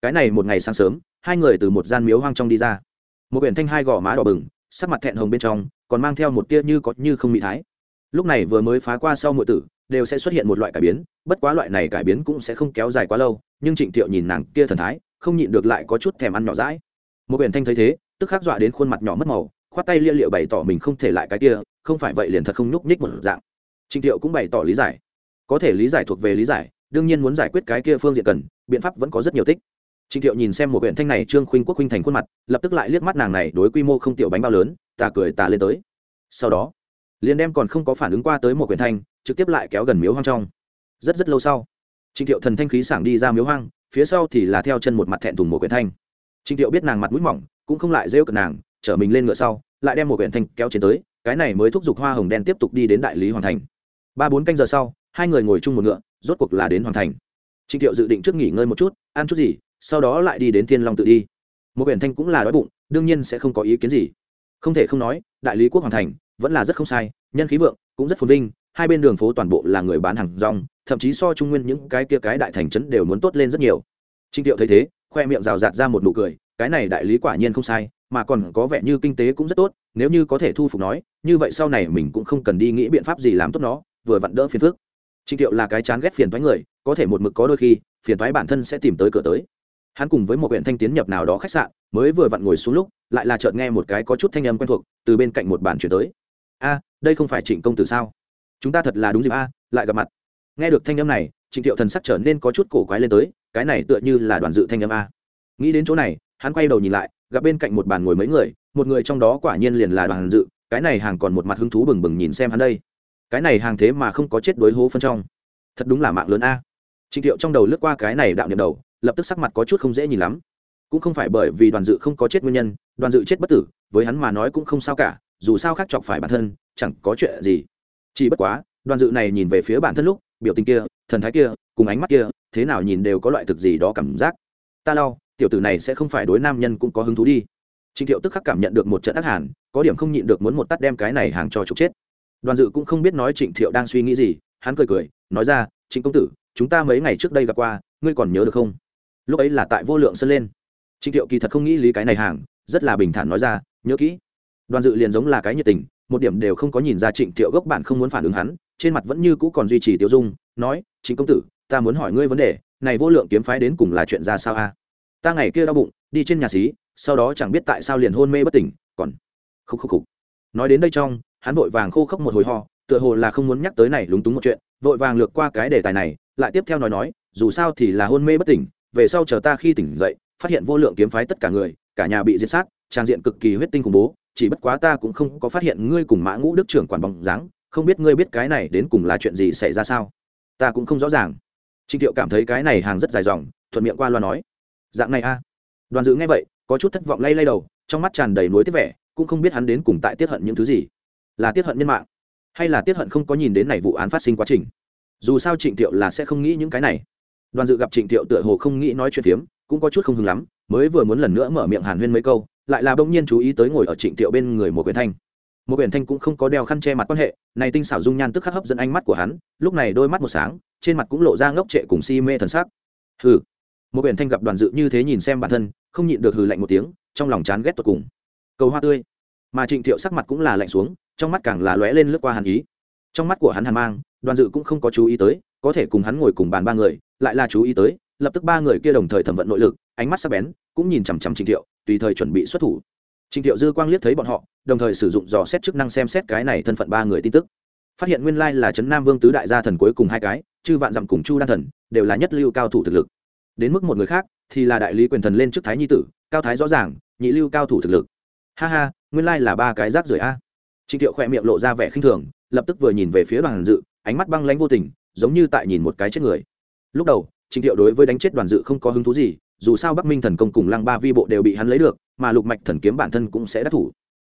Cái này một ngày sáng sớm, hai người từ một gian miếu hoang trong đi ra. Một biển thanh hai gò má đỏ bừng, sắc mặt thẹn hồng bên trong, còn mang theo một tia như có như không mỹ thái. Lúc này vừa mới phá qua sau mọi tử, đều sẽ xuất hiện một loại cải biến, bất quá loại này cải biến cũng sẽ không kéo dài quá lâu, nhưng trịnh thiệu nhìn nàng kia thần thái, không nhịn được lại có chút thèm ăn nhỏ rãi một biển thanh thấy thế, tức khắc dọa đến khuôn mặt nhỏ mất màu, khoát tay lia liệu bày tỏ mình không thể lại cái kia, không phải vậy liền thật không nhúc nhích một dạng. Trịnh thiệu cũng bày tỏ lý giải. Có thể lý giải thuộc về lý giải, đương nhiên muốn giải quyết cái kia phương diện cần, biện pháp vẫn có rất nhiều tích. Trịnh thiệu nhìn xem một huyện thanh này trương khuynh quốc khuynh thành khuôn mặt, lập tức lại liếc mắt nàng này, đối quy mô không tiểu bánh bao lớn, tà cười tà lên tới. Sau đó, liền đem còn không có phản ứng qua tới một huyện thanh, trực tiếp lại kéo gần miếu hoang trong. Rất rất lâu sau, trịnh thiệu thần thanh khí sảng đi ra miếu hoang, phía sau thì là theo chân một mặt thẹn thùng một huyện thanh trịnh thiệu biết nàng mặt mũi mỏng, cũng không lại rêu cận nàng, chở mình lên ngựa sau, lại đem một quyển thanh kéo trên tới, cái này mới thúc giục hoa hồng đen tiếp tục đi đến đại lý hoàng thành. Ba bốn canh giờ sau, hai người ngồi chung một ngựa, rốt cuộc là đến hoàng thành. Trịnh thiệu dự định trước nghỉ ngơi một chút, ăn chút gì, sau đó lại đi đến thiên long tự đi. Một quyển thanh cũng là đói bụng, đương nhiên sẽ không có ý kiến gì. Không thể không nói, đại lý quốc hoàng thành vẫn là rất không sai, nhân khí vượng, cũng rất phồn vinh, hai bên đường phố toàn bộ là người bán hàng rong, thậm chí so trung nguyên những cái kia cái đại thành trấn đều muốn tốt lên rất nhiều. Trình thiệu thấy thế khoe miệng rào rạt ra một nụ cười, cái này đại lý quả nhiên không sai, mà còn có vẻ như kinh tế cũng rất tốt, nếu như có thể thu phục nói, như vậy sau này mình cũng không cần đi nghĩ biện pháp gì làm tốt nó, vừa vặn đỡ phiền phước trịnh thiệu là cái chán ghét phiền thoái người, có thể một mực có đôi khi, phiền thoái bản thân sẽ tìm tới cửa tới. Hắn cùng với một huyện thanh tiến nhập nào đó khách sạn, mới vừa vặn ngồi xuống lúc, lại là chợt nghe một cái có chút thanh âm quen thuộc, từ bên cạnh một bàn chuyển tới. A, đây không phải trịnh công tử sao? Chúng ta thật là đúng dịp a, lại gặp mặt. Nghe được thanh âm này trịnh thiệu thần sắc trở nên có chút cổ quái lên tới, cái này tựa như là đoàn dự thanh âm a. Nghĩ đến chỗ này, hắn quay đầu nhìn lại, gặp bên cạnh một bàn ngồi mấy người, một người trong đó quả nhiên liền là đoàn dự, cái này hàng còn một mặt hứng thú bừng bừng nhìn xem hắn đây. Cái này hàng thế mà không có chết đối hố phân trong. Thật đúng là mạng lớn a. Trịnh thiệu trong đầu lướt qua cái này đạo niệm đầu, lập tức sắc mặt có chút không dễ nhìn lắm. Cũng không phải bởi vì đoàn dự không có chết nguyên nhân, đoàn dự chết bất tử, với hắn mà nói cũng không sao cả, dù sao khác chọc phải bản thân, chẳng có chuyện gì. Chỉ bất quá, đoàn dự này nhìn về phía bản thân lúc biểu tình kia, thần thái kia, cùng ánh mắt kia, thế nào nhìn đều có loại thực gì đó cảm giác. Ta lau tiểu tử này sẽ không phải đối nam nhân cũng có hứng thú đi. Trịnh thiệu tức khắc cảm nhận được một trận ác hàn, có điểm không nhịn được muốn một tắt đem cái này hàng cho trục chết. Đoàn dự cũng không biết nói trịnh thiệu đang suy nghĩ gì, hắn cười cười, nói ra, trịnh công tử, chúng ta mấy ngày trước đây gặp qua, ngươi còn nhớ được không? Lúc ấy là tại vô lượng sân lên. Trịnh thiệu kỳ thật không nghĩ lý cái này hàng, rất là bình thản nói ra, nhớ kỹ. Đoàn dự liền giống là cái nhiệt tình, một điểm đều không có nhìn ra trịnh thiệu gốc bản không muốn phản ứng hắn trên mặt vẫn như cũ còn duy trì tiêu dung, nói, chính công tử, ta muốn hỏi ngươi vấn đề, này vô lượng kiếm phái đến cùng là chuyện ra sao a? Ta ngày kia đau bụng, đi trên nhà xí, sau đó chẳng biết tại sao liền hôn mê bất tỉnh, còn khúc khúc khúc nói đến đây trong, hắn vội vàng khô khốc một hồi ho, tựa hồ là không muốn nhắc tới này lúng túng một chuyện, vội vàng lược qua cái đề tài này, lại tiếp theo nói nói, dù sao thì là hôn mê bất tỉnh, về sau chờ ta khi tỉnh dậy, phát hiện vô lượng kiếm phái tất cả người, cả nhà bị diệt sát, trang diện cực kỳ huyết tinh khủng bố, chỉ bất quá ta cũng không có phát hiện ngươi cùng mã ngũ đức trưởng quản bóng dáng không biết ngươi biết cái này đến cùng là chuyện gì xảy ra sao? Ta cũng không rõ ràng. Trịnh thiệu cảm thấy cái này hàng rất dài dòng, thuận miệng qua loa nói. Dạng này a. Đoàn dự nghe vậy, có chút thất vọng lay lay đầu, trong mắt tràn đầy nối tiếc vẻ, cũng không biết hắn đến cùng tại tiết hận những thứ gì. Là tiết hận nhân mạng, hay là tiết hận không có nhìn đến này vụ án phát sinh quá trình? Dù sao trịnh thiệu là sẽ không nghĩ những cái này. Đoàn dự gặp trịnh thiệu tựa hồ không nghĩ nói chuyện phiếm, cũng có chút không hứng lắm, mới vừa muốn lần nữa mở miệng hàn huyên mấy câu, lại là bỗng nhiên chú ý tới ngồi ở trịnh thiệu bên người một quyền thanh một biển thanh cũng không có đeo khăn che mặt quan hệ, này tinh xảo dung nhan tức khắc hấp dẫn ánh mắt của hắn, lúc này đôi mắt một sáng, trên mặt cũng lộ ra ngốc trệ cùng si mê thần sắc. Hừ. Một biển thanh gặp đoàn dự như thế nhìn xem bản thân, không nhịn được hừ lạnh một tiếng, trong lòng chán ghét tột cùng. Cầu hoa tươi. Mà trịnh thiệu sắc mặt cũng là lạnh xuống, trong mắt càng là lóe lên lướt qua hàn ý. Trong mắt của hắn hàn mang, đoàn dự cũng không có chú ý tới, có thể cùng hắn ngồi cùng bàn ba người, lại là chú ý tới, lập tức ba người kia đồng thời thẩm vận nội lực, ánh mắt sắc bén, cũng nhìn chằm chằm trịnh thiệu, tùy thời chuẩn bị xuất thủ. Trình thiệu dư quang liếc thấy bọn họ, đồng thời sử dụng dò xét chức năng xem xét cái này thân phận ba người tin tức. Phát hiện nguyên lai là trấn nam vương tứ đại gia thần cuối cùng hai cái, chư vạn dặm cùng chu đan thần, đều là nhất lưu cao thủ thực lực. Đến mức một người khác, thì là đại lý quyền thần lên trước thái nhi tử, cao thái rõ ràng, nhị lưu cao thủ thực lực. Ha ha, nguyên lai là ba cái rác rưởi a. Trình thiệu khẽ miệng lộ ra vẻ khinh thường, lập tức vừa nhìn về phía đoàn dự, ánh mắt băng lãnh vô tình, giống như tại nhìn một cái chết người. Lúc đầu, Trình thiệu đối với đánh chết đoàn dự không có hứng thú gì dù sao bắc minh thần công cùng lăng ba vi bộ đều bị hắn lấy được, mà lục mạch thần kiếm bản thân cũng sẽ đắc thủ.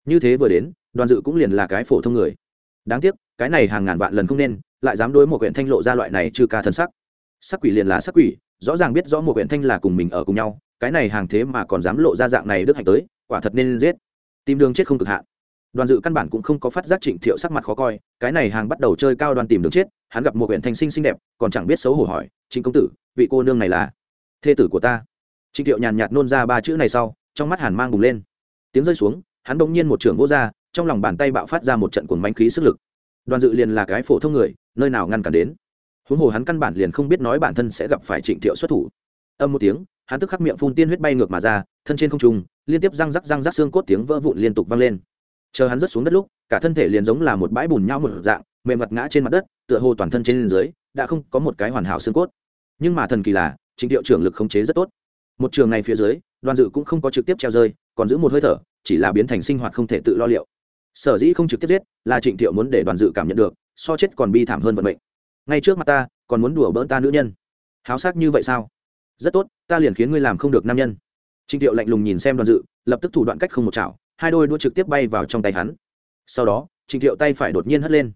Như thế vừa đến, đoàn dự cũng liền là cái phổ thông người. Đáng tiếc, cái này hàng ngàn vạn lần không nên, lại dám đối một huyện thanh lộ ra loại này chưa ca thân sắc. Sắc quỷ liền là sắc quỷ, rõ ràng biết rõ một huyện thanh là cùng mình ở cùng nhau, cái này hàng thế mà còn dám lộ ra dạng này đức hạnh tới, quả thật nên giết. Tìm đường chết không cực hạn. Đoàn dự căn bản cũng không có phát giác trịnh thiệu sắc mặt khó coi, cái này hàng bắt đầu chơi cao đoàn tìm đường chết, hắn gặp một huyện thanh sinh xinh đẹp, còn chẳng biết xấu hổ hỏi, trịnh công tử, vị cô nương này là? Thê tử của ta trịnh thiệu nhàn nhạt nôn ra ba chữ này sau, trong mắt hàn mang bùng lên. Tiếng rơi xuống, hắn bỗng nhiên một trưởng vô r trong lòng bàn tay bạo phát ra một trận cuồng bánh khí sức lực. Đoàn dự liền là cái phổ thông người, nơi nào ngăn cản đến. Huống hồ hắn căn bản liền không biết nói bản thân sẽ gặp phải trịnh thiệu xuất thủ. Âm một tiếng, hắn tức khắc miệng phun tiên huyết bay ngược mà ra, thân trên không trung, liên tiếp răng rắc răng rắc xương cốt tiếng vỡ vụn liên tục vang lên. Chờ hắn rớt xuống đất lúc, cả thân thể liền giống là một bãi bùn nhau một dạng, mềm mặt ngã trên mặt đất, tựa hồ toàn thân trên dưới, đã không có một cái hoàn hảo xương cốt. Nhưng mà thần kỳ là, trịnh thiệu trưởng lực khống chế rất tốt một trường này phía dưới, đoàn dự cũng không có trực tiếp treo rơi, còn giữ một hơi thở, chỉ là biến thành sinh hoạt không thể tự lo liệu. Sở dĩ không trực tiếp giết, là trịnh thiệu muốn để đoàn dự cảm nhận được, so chết còn bi thảm hơn vận mệnh. Ngay trước mặt ta, còn muốn đùa bỡn ta nữ nhân. Háo sắc như vậy sao? Rất tốt, ta liền khiến ngươi làm không được nam nhân. Trịnh thiệu lạnh lùng nhìn xem đoàn dự, lập tức thủ đoạn cách không một chảo, hai đôi đũa trực tiếp bay vào trong tay hắn. Sau đó, trịnh thiệu tay phải đột nhiên hất lên.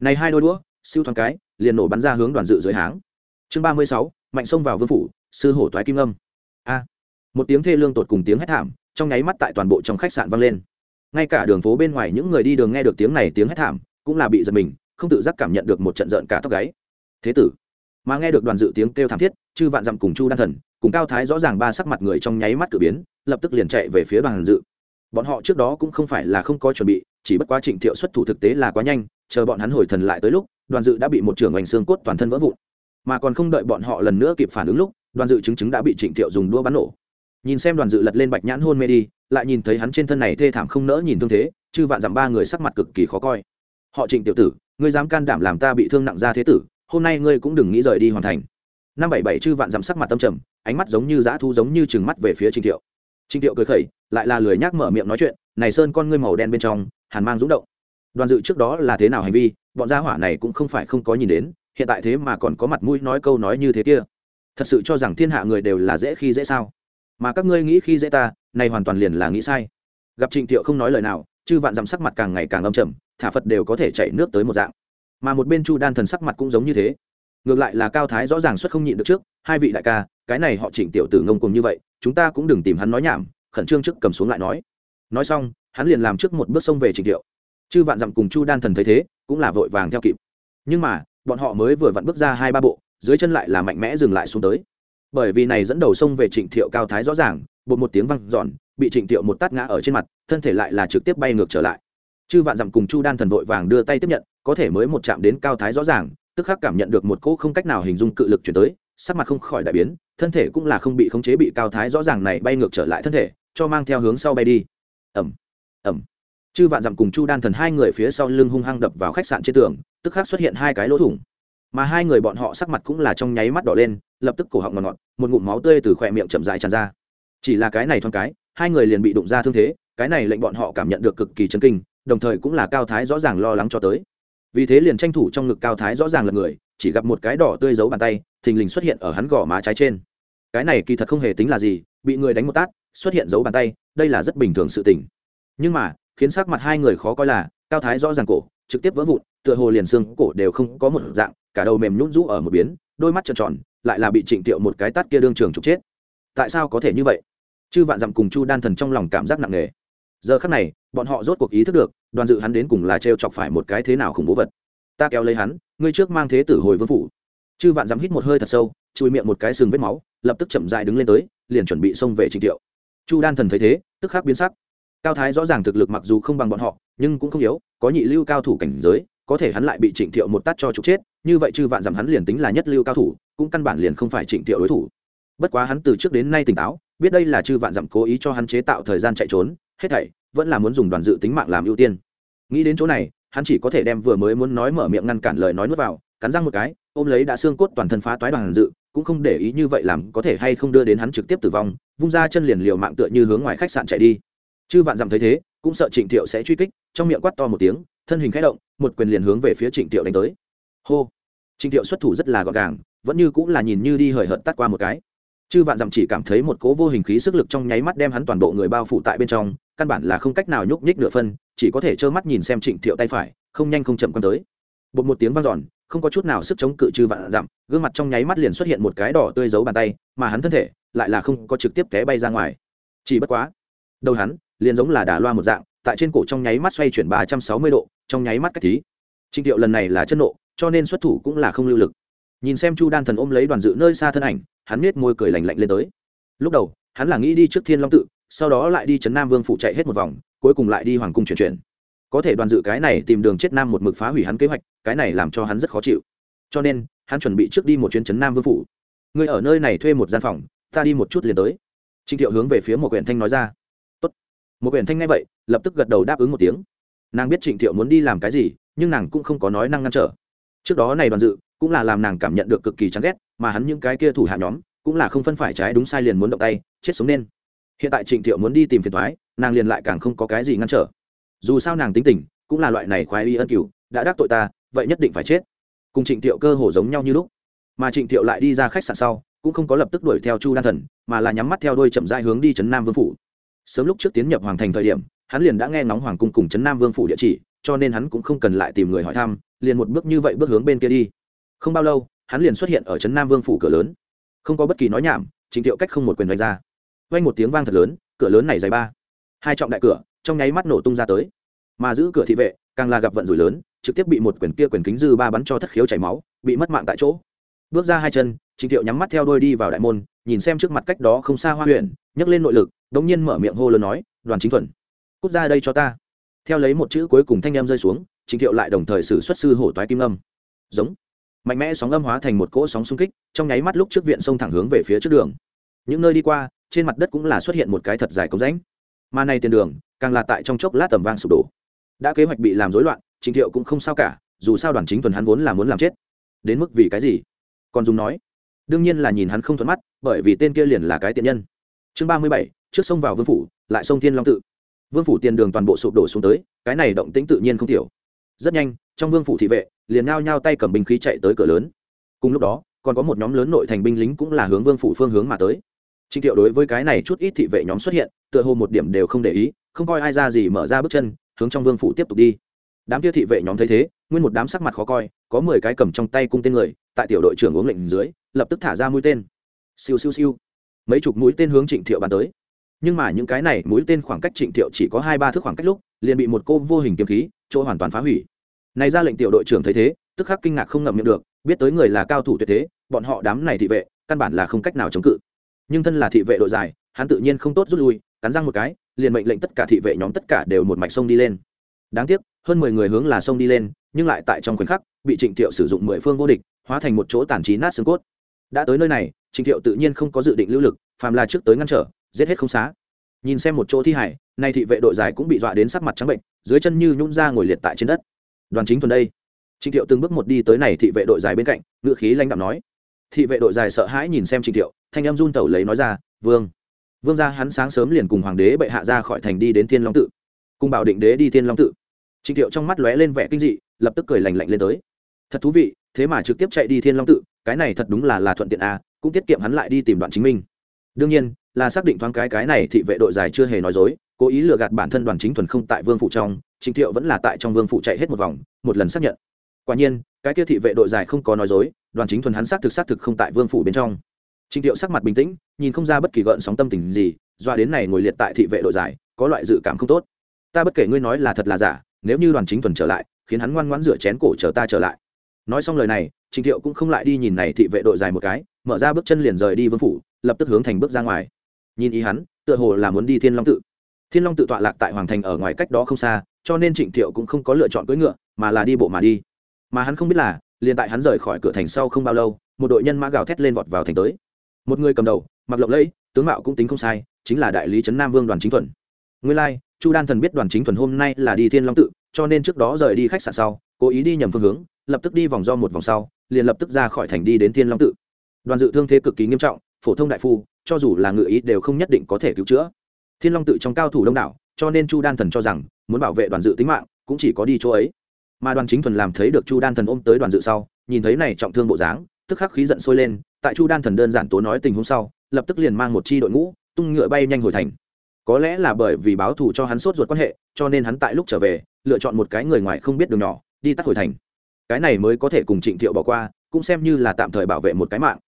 Này hai đôi đũa, siêu thoáng cái, liền nổ bắn ra hướng đoàn dự dưới háng. Chương ba mươi sáu, mạnh xông vào vương phủ, sư hổ toái kim âm một tiếng thê lương tột cùng tiếng hét thảm, trong nháy mắt tại toàn bộ trong khách sạn vang lên. Ngay cả đường phố bên ngoài những người đi đường nghe được tiếng này tiếng hét thảm, cũng là bị giật mình, không tự giác cảm nhận được một trận giận cả tóc gáy. Thế tử, mà nghe được đoàn dự tiếng kêu thảm thiết, chư vạn dặm cùng chu đan thần, cùng cao thái rõ ràng ba sắc mặt người trong nháy mắt cử biến, lập tức liền chạy về phía đoàn dự. Bọn họ trước đó cũng không phải là không có chuẩn bị, chỉ bất quá trịnh thiệu xuất thủ thực tế là quá nhanh, chờ bọn hắn hồi thần lại tới lúc, đoàn dự đã bị một trưởng hoành xương cốt toàn thân vỡ vụn. Mà còn không đợi bọn họ lần nữa kịp phản ứng lúc, đoàn dự chứng chứng đã bị trịnh thiệu dùng đua bắn nổ nhìn xem đoàn dự lật lên bạch nhãn hôn mê đi, lại nhìn thấy hắn trên thân này thê thảm không nỡ nhìn thương thế, chư vạn dặm ba người sắc mặt cực kỳ khó coi. Họ trịnh tiểu tử, ngươi dám can đảm làm ta bị thương nặng ra thế tử, hôm nay ngươi cũng đừng nghĩ rời đi hoàn thành. Năm bảy bảy chư vạn dặm sắc mặt tâm trầm, ánh mắt giống như dã thu giống như trừng mắt về phía trịnh thiệu. Trịnh thiệu cười khẩy, lại là lười nhác mở miệng nói chuyện, này sơn, con ngươi màu đen bên trong, hàn mang rúng động. Đoàn dự trước đó là thế nào hành vi, bọn gia hỏa này cũng không phải không có nhìn đến, hiện tại thế mà còn có mặt mũi nói câu nói như thế kia. Thật sự cho rằng thiên hạ người đều là dễ khi dễ sao? Mà các ngươi nghĩ khi dễ ta, này hoàn toàn liền là nghĩ sai. Gặp trịnh thiệu không nói lời nào, chư vạn dặm sắc mặt càng ngày càng âm trầm, thả phật đều có thể chạy nước tới một dạng. Mà một bên chu đan thần sắc mặt cũng giống như thế. Ngược lại là cao thái rõ ràng xuất không nhịn được trước, hai vị đại ca, cái này họ trịnh tiểu tử ngông cùng như vậy, chúng ta cũng đừng tìm hắn nói nhảm, khẩn trương trước cầm xuống lại nói. Nói xong, hắn liền làm trước một bước xông về trịnh thiệu chư vạn dặm cùng chu đan thần thấy thế, cũng là vội vàng theo kịp. Nhưng mà, bọn họ mới vừa vặn bước ra hai ba bộ, dưới chân lại là mạnh mẽ dừng lại xuống tới bởi vì này dẫn đầu sông về trịnh thiệu cao thái rõ ràng, bột một tiếng văng giòn bị trịnh thiệu một tát ngã ở trên mặt, thân thể lại là trực tiếp bay ngược trở lại. Chư vạn dặm cùng chu đan thần vội vàng đưa tay tiếp nhận, có thể mới một chạm đến cao thái rõ ràng, tức khắc cảm nhận được một cỗ không cách nào hình dung cự lực chuyển tới, sắc mặt không khỏi đại biến, thân thể cũng là không bị khống chế bị cao thái rõ ràng này bay ngược trở lại thân thể, cho mang theo hướng sau bay đi. Ẩm ẩm chư vạn dặm cùng chu đan thần hai người phía sau lưng hung hăng đập vào khách sạn trên tường, tức khắc xuất hiện hai cái lỗ thủng. Mà hai người bọn họ sắc mặt cũng là trong nháy mắt đỏ lên lập tức cổ họng ngọt ngọt, một ngụm máu tươi từ khỏe miệng chậm dài tràn ra. Chỉ là cái này thoáng cái, hai người liền bị đụng ra thương thế, cái này lệnh bọn họ cảm nhận được cực kỳ chấn kinh, đồng thời cũng là cao thái rõ ràng lo lắng cho tới. Vì thế liền tranh thủ trong ngực cao thái rõ ràng là người, chỉ gặp một cái đỏ tươi giấu bàn tay, thình lình xuất hiện ở hắn gò má trái trên. Cái này kỳ thật không hề tính là gì, bị người đánh một tát, xuất hiện giấu bàn tay, đây là rất bình thường sự tình. Nhưng mà, khiến sắc mặt hai người khó coi là, cao thái rõ ràng cổ, trực tiếp vỡ vụn, tựa hồ liền xương cổ đều không có một dạng, cả đầu mềm nhún rũ ở một biến, đôi mắt trợn tròn lại là bị trịnh tiệu một cái tát kia đương trường trục chết. Tại sao có thể như vậy? Chư vạn dặm cùng chu đan thần trong lòng cảm giác nặng nề. Giờ khắc này, bọn họ rốt cuộc ý thức được, đoàn dự hắn đến cùng là t chọc phải một cái thế nào khủng bố vật. Ta kéo lấy hắn, ngươi trước mang thế tử hồi vương phủ. Chư vạn dám hít một hơi thật sâu chui miệng một cái sừng vết máu, lập tức chậm dại đứng lên tới, liền chuẩn bị xông về trình tiệu. Chu đan thần thấy thế, tức khắc biến sắc. Cao thái rõ ràng thực lực mặc dù không bằng bọn họ, nhưng cũng không yếu, có nhị lưu cao thủ cảnh giới, có thể hắn lại bị trịnh thiệu một tát cho trục chết, như vậy chư vạn dặm hắn liền tính là nhất lưu cao thủ cũng căn bản liền không phải trịnh thiệu đối thủ. Bất quá hắn từ trước đến nay tỉnh táo, biết đây là chư vạn dặm cố ý cho hắn chế tạo thời gian chạy trốn, hết thảy vẫn là muốn dùng đoàn dự tính mạng làm ưu tiên. Nghĩ đến chỗ này, hắn chỉ có thể đem vừa mới muốn nói mở miệng ngăn cản lời nói nuốt vào, cắn răng một cái, ôm lấy đã xương cốt toàn thân phá toái đoàn dự, cũng không để ý như vậy làm có thể hay không đưa đến hắn trực tiếp tử vong, vung ra chân liền liều mạng tựa như hướng ngoài khách sạn chạy đi. Chư vạn dặm thấy thế, cũng sợ trịnh thiệu sẽ truy kích, trong miệng quát to một tiếng, thân hình khẽ động, một quyền liền hướng về phía trịnh thiệu đánh tới. Hô! Trịnh thiệu xuất thủ rất là gọn gàng vẫn như cũng là nhìn như đi hời hợt tắt qua một cái. Chư vạn dặm chỉ cảm thấy một cố vô hình khí sức lực trong nháy mắt đem hắn toàn bộ người bao phủ tại bên trong, căn bản là không cách nào nhúc nhích nửa phân, chỉ có thể trơ mắt nhìn xem trịnh thiệu tay phải, không nhanh không chậm quan tới. Bột một tiếng vang giòn không có chút nào sức chống cự chư vạn dặm, gương mặt trong nháy mắt liền xuất hiện một cái đỏ tươi giấu bàn tay, mà hắn thân thể lại là không có trực tiếp té bay ra ngoài. Chỉ bất quá, đầu hắn liền giống là đà loa một dạng, tại trên cổ trong nháy mắt xoay chuyển ba trăm sáu mươi độ, trong nháy mắt cách thí trịnh thiệu lần này là chân nộ, cho nên xuất thủ cũng là không lưu lực nhìn xem chu đan thần ôm lấy đoàn dự nơi xa thân ảnh, hắn nết môi cười lành lạnh lên tới. Lúc đầu, hắn là nghĩ đi trước thiên long tự, sau đó lại đi trấn nam vương phụ chạy hết một vòng, cuối cùng lại đi hoàng cung chuyển chuyển. Có thể đoàn dự cái này tìm đường chết nam một mực phá hủy hắn kế hoạch, cái này làm cho hắn rất khó chịu. Cho nên, hắn chuẩn bị trước đi một chuyến trấn nam vương phủ. Người ở nơi này thuê một gian phòng, ta đi một chút liền tới. Trịnh thiệu hướng về phía một quyển thanh nói ra. Tốt. một quyển thanh nghe vậy, lập tức gật đầu đáp ứng một tiếng. Nàng biết trịnh thiệu muốn đi làm cái gì, nhưng nàng cũng không có nói năng ngăn trở. Trước đó này đoàn dự cũng là làm nàng cảm nhận được cực kỳ chán ghét, mà hắn những cái kia thủ hạ nhóm cũng là không phân phải trái đúng sai liền muốn động tay, chết sống nên. Hiện tại trịnh thiệu muốn đi tìm phiền thoái nàng liền lại càng không có cái gì ngăn trở. Dù sao nàng tính tình cũng là loại này khoái y ân cửu, đã đắc tội ta, vậy nhất định phải chết. Cùng trịnh thiệu cơ hồ giống nhau như lúc. Mà trịnh thiệu lại đi ra khách sạn sau, cũng không có lập tức đuổi theo chu đan thần, mà là nhắm mắt theo đôi chậm rãi hướng đi trấn nam vương phủ. Sớm lúc trước tiến nhập hoàng thành thời điểm, hắn liền đã nghe ngóng hoàng cung cùng trấn nam vương phủ địa chỉ, cho nên hắn cũng không cần lại tìm người hỏi thăm, liền một bước như vậy bước hướng bên kia đi không bao lâu, hắn liền xuất hiện ở trấn nam vương phủ cửa lớn. Không có bất kỳ nói nhảm, trịnh thiệu cách không một quyền đánh ra. Vang một tiếng vang thật lớn, cửa lớn này dày ba, hai trọng đại cửa, trong nháy mắt nổ tung ra tới. Mà giữ cửa thị vệ, càng là gặp vận rủi lớn, trực tiếp bị một quyền kia quyền kính dư ba bắn cho thất khiếu chảy máu, bị mất mạng tại chỗ. Bước ra hai chân, trịnh thiệu nhắm mắt theo đôi đi vào đại môn, nhìn xem trước mặt cách đó không xa hoa huyện, nhấc lên nội lực, đống nhiên mở miệng hô lớn nói, đoàn chính thuần, cút ra đây cho ta. Theo lấy một chữ cuối cùng thanh em rơi xuống, trịnh thiệu lại đồng thời xử xuất sư hổ toái kim âm. Giống mạnh mẽ sóng âm hóa thành một cỗ sóng xung kích, trong nháy mắt lúc trước viện sông thẳng hướng về phía trước đường. Những nơi đi qua, trên mặt đất cũng là xuất hiện một cái thật dài cống rãnh. Mà này tiền đường, càng là tại trong chốc lát tầm vang sụp đổ. Đã kế hoạch bị làm rối loạn, trình thiệu cũng không sao cả, dù sao đoàn chính thuần hắn vốn là muốn làm chết. Đến mức vì cái gì? Còn dùng nói. Đương nhiên là nhìn hắn không thuận mắt, bởi vì tên kia liền là cái tiện nhân. Chương ba mươi bảy, trước sông vào vương phủ, lại sông thiên long tự. Vương phủ tiền đường toàn bộ sụp đổ xuống tới, cái này động tĩnh tự nhiên không thiểu rất nhanh, trong vương phủ thị vệ liền ngao nhao tay cầm binh khí chạy tới cửa lớn. Cùng lúc đó, còn có một nhóm lớn nội thành binh lính cũng là hướng vương phủ phương hướng mà tới. Trịnh thiệu đối với cái này chút ít thị vệ nhóm xuất hiện, tựa hồ một điểm đều không để ý, không coi ai ra gì mở ra bước chân, hướng trong vương phủ tiếp tục đi. Đám kia thị vệ nhóm thấy thế, nguyên một đám sắc mặt khó coi, có mười cái cầm trong tay cung tên người, tại tiểu đội trưởng uống lệnh dưới, lập tức thả ra mũi tên. Siêu siêu siêu. Mấy chục mũi tên hướng trịnh thiệu bắn tới. Nhưng mà những cái này, mũi tên khoảng cách trịnh thiệu chỉ có hai ba thước khoảng cách lúc, liền bị một cô vô hình kiếm khí, chỗ hoàn toàn phá hủy này ra lệnh tiểu đội trưởng thấy thế, tức khắc kinh ngạc không ngậm miệng được, biết tới người là cao thủ tuyệt thế, bọn họ đám này thị vệ, căn bản là không cách nào chống cự. Nhưng thân là thị vệ đội dài, hắn tự nhiên không tốt rút lui, cắn răng một cái, liền mệnh lệnh tất cả thị vệ nhóm tất cả đều một mạch sông đi lên. Đáng tiếc, hơn mười người hướng là sông đi lên, nhưng lại tại trong khoảnh khắc, bị trịnh thiệu sử dụng mười phương vô địch, hóa thành một chỗ tàn trí nát xương cốt. Đã tới nơi này, trịnh thiệu tự nhiên không có dự định lưu lực, phàm là trước tới ngăn trở, giết hết không xá. Nhìn xem một chỗ thi hải, nay thị vệ đội dài cũng bị dọa đến sắc mặt trắng bệnh, dưới chân như nhún ra ngồi liệt tại trên đất đoàn chính thuần đây. Trịnh thiệu từng bước một đi tới này thị vệ đội dài bên cạnh ngựa khí lãnh đạo nói. Thị vệ đội dài sợ hãi nhìn xem trịnh thiệu, thanh em run tẩu lấy nói ra, vương vương gia hắn sáng sớm liền cùng hoàng đế bệ hạ ra khỏi thành đi đến thiên long tự, cùng bảo định đế đi thiên long tự. Trịnh thiệu trong mắt lóe lên vẻ kinh dị, lập tức cười lành lạnh lên tới. Thật thú vị, thế mà trực tiếp chạy đi thiên long tự, cái này thật đúng là là thuận tiện à cũng tiết kiệm hắn lại đi tìm đoạn chính minh. Đương nhiên, là xác định thoáng cái cái này thị vệ đội dài chưa hề nói dối cố ý lừa gạt bản thân đoàn chính thuần không tại vương phụ trong trịnh thiệu vẫn là tại trong vương phụ chạy hết một vòng, một lần xác nhận. Quả nhiên, cái kia thị vệ đội dài không có nói dối, đoàn chính thuần hắn xác thực xác thực không tại vương phủ bên trong. Trịnh thiệu sắc mặt bình tĩnh, nhìn không ra bất kỳ gợn sóng tâm tình gì, doa đến này ngồi liệt tại thị vệ đội dài có loại dự cảm không tốt. Ta bất kể ngươi nói là thật là giả, nếu như đoàn chính thuần trở lại, khiến hắn ngoan ngoãn rửa chén cổ chờ ta trở lại. Nói xong lời này trịnh thiệu cũng không lại đi nhìn này thị vệ đội dài một cái, mở ra bước chân liền rời đi vương phủ, lập tức hướng thành bước ra ngoài. Nhìn ý hắn, tựa hồ là muốn đi thiên long tự thiên long tự tọa lạc tại hoàng thành ở ngoài cách đó không xa, cho nên trịnh thiệu cũng không có lựa chọn cưỡi ngựa, mà là đi bộ mà đi. Mà hắn không biết là, liền tại hắn rời khỏi cửa thành sau không bao lâu, một đội nhân mã gào thét lên vọt vào thành tới. Một người cầm đầu, mặc lộng lẫy, tướng mạo cũng tính không sai, chính là đại lý trấn nam vương đoàn chính thuần. Nguyên lai, chu đan thần biết đoàn chính thuần hôm nay là đi thiên long tự, cho nên trước đó rời đi khách sạn sau, cố ý đi nhầm phương hướng, lập tức đi vòng do một vòng sau, liền lập tức ra khỏi thành đi đến thiên long tự. Đoàn dự thương thế cực kỳ nghiêm trọng, phổ thông đại phu, cho dù là ngự ý đều không nhất định có thể cứu chữa thiên long tự trong cao thủ đông đảo, cho nên chu đan thần cho rằng, muốn bảo vệ đoàn dự tính mạng, cũng chỉ có đi chỗ ấy. Mà đoàn chính thuần làm thấy được chu đan thần ôm tới đoàn dự sau, nhìn thấy này trọng thương bộ dáng, tức khắc khí giận sôi lên, tại chu đan thần đơn giản tố nói tình huống sau, lập tức liền mang một chi đội ngũ, tung ngựa bay nhanh hồi thành. Có lẽ là bởi vì báo thù cho hắn sốt ruột quan hệ, cho nên hắn tại lúc trở về, lựa chọn một cái người ngoài không biết đường nhỏ, đi tắt hồi thành. Cái này mới có thể cùng trịnh thiệu bỏ qua, cũng xem như là tạm thời bảo vệ một cái mạng.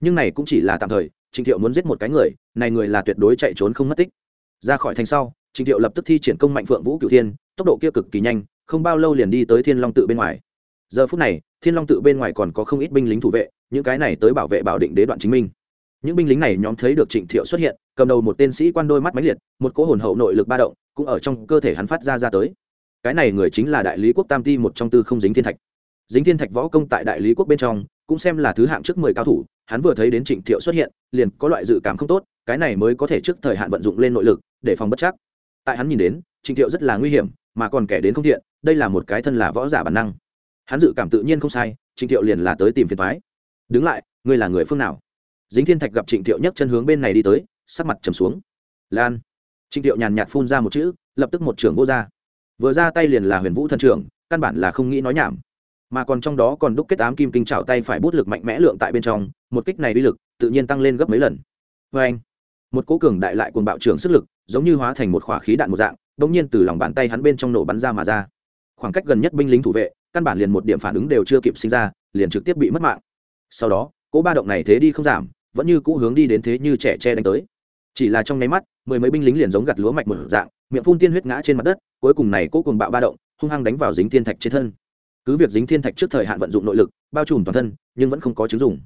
Nhưng này cũng chỉ là tạm thời, trịnh thiệu muốn giết một cái người, này người là tuyệt đối chạy trốn không mất tích ra khỏi thành sau trịnh thiệu lập tức thi triển công mạnh phượng vũ cửu thiên, tốc độ kia cực kỳ nhanh, không bao lâu liền đi tới thiên long tự bên ngoài. Giờ phút này, thiên long tự bên ngoài còn có không ít binh lính thủ vệ, những cái này tới bảo vệ bảo định đế đoạn chính minh. Những binh lính này nhóm thấy được trịnh thiệu xuất hiện, cầm đầu một tên sĩ quan đôi mắt máy liệt, một cỗ hồn hậu nội lực ba động, cũng ở trong cơ thể hắn phát ra ra tới. Cái này người chính là đại lý quốc tam ti một trong tư không dính thiên thạch. Dính thiên thạch võ công tại đại lý quốc bên trong, cũng xem là thứ hạng trước mười cao thủ, hắn vừa thấy đến trịnh thiệu xuất hiện, liền có loại dự cảm không tốt cái này mới có thể trước thời hạn vận dụng lên nội lực, để phòng bất chắc. Tại hắn nhìn đến trịnh thiệu rất là nguy hiểm, mà còn kẻ đến không thiện, đây là một cái thân là võ giả bản năng. Hắn dự cảm tự nhiên không sai trịnh thiệu liền là tới tìm phiền thoái đứng lại, ngươi là người phương nào? Dính thiên thạch gặp trịnh thiệu nhấc chân hướng bên này đi tới, sắc mặt trầm xuống. Lan. Trịnh thiệu nhàn nhạt phun ra một chữ, lập tức một trưởng vô ra. Vừa ra tay liền là huyền vũ thần trưởng, căn bản là không nghĩ nói nhảm. Mà còn trong đó còn đúc kết ám kim kinh trào tay phải bút lực mạnh mẽ lượng tại bên trong, một kích này uy lực tự nhiên tăng lên gấp mấy lần. Vê anh một cố cường đại lại cuồng bạo trưởng sức lực, giống như hóa thành một khỏa khí đạn một dạng đ ỗ n g nhiên từ lòng bàn tay hắn bên trong nổ bắn ra mà ra. Khoảng cách gần nhất binh lính thủ vệ, căn bản liền một điểm phản ứng đều chưa kịp sinh ra, liền trực tiếp bị mất mạng. Sau đó, cỗ ba động này thế đi không giảm, vẫn như cũ hướng đi đến thế như trẻ tre đánh tới. Chỉ là trong nháy mắt, mười mấy binh lính liền giống gặt lúa mạch một dạng, miệng phun tiên huyết ngã trên mặt đất, cuối cùng này cỗ cùng bạo ba động, hung hăng đánh vào dính thiên thạch trên thân. Cứ việc dính thiên thạch trước thời hạn vận dụng nội lực, bao trùm toàn thân, nhưng vẫn không có chứng dùng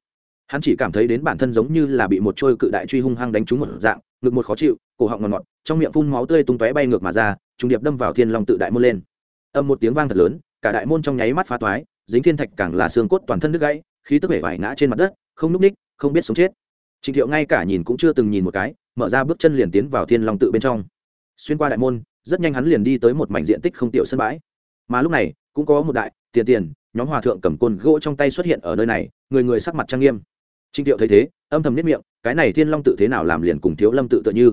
hắn chỉ cảm thấy đến bản thân giống như là bị một trôi cự đại truy hung hăng đánh trúng một dạng, ngực một khó chịu, cổ họng ngọt ngọt, trong miệng phun máu tươi tung tóe bay ngược mà ra, trùng điệp đâm vào thiên long tự đại môn lên. Âm một tiếng vang thật lớn, cả đại môn trong nháy mắt phá toái, dính thiên thạch càng là xương cốt toàn thân đứt gãy, khí tức vẻ vải ngã trên mặt đất, không núp ních, không biết sống chết. Trịnh thiệu ngay cả nhìn cũng chưa từng nhìn một cái, mở ra bước chân liền tiến vào thiên long tự bên trong. Xuyên qua đại môn, rất nhanh hắn liền đi tới một mảnh diện tích không tiểu sân bãi. Mà lúc này, cũng có một đại tiền tiền, nhóm hòa thượng cầm côn gỗ trong tay xuất hiện ở nơi này, người người sắc mặt trang nghiêm trinh tiệu thấy thế, âm thầm nhất miệng, cái này thiên long tự thế nào làm liền cùng thiếu lâm tự tự như.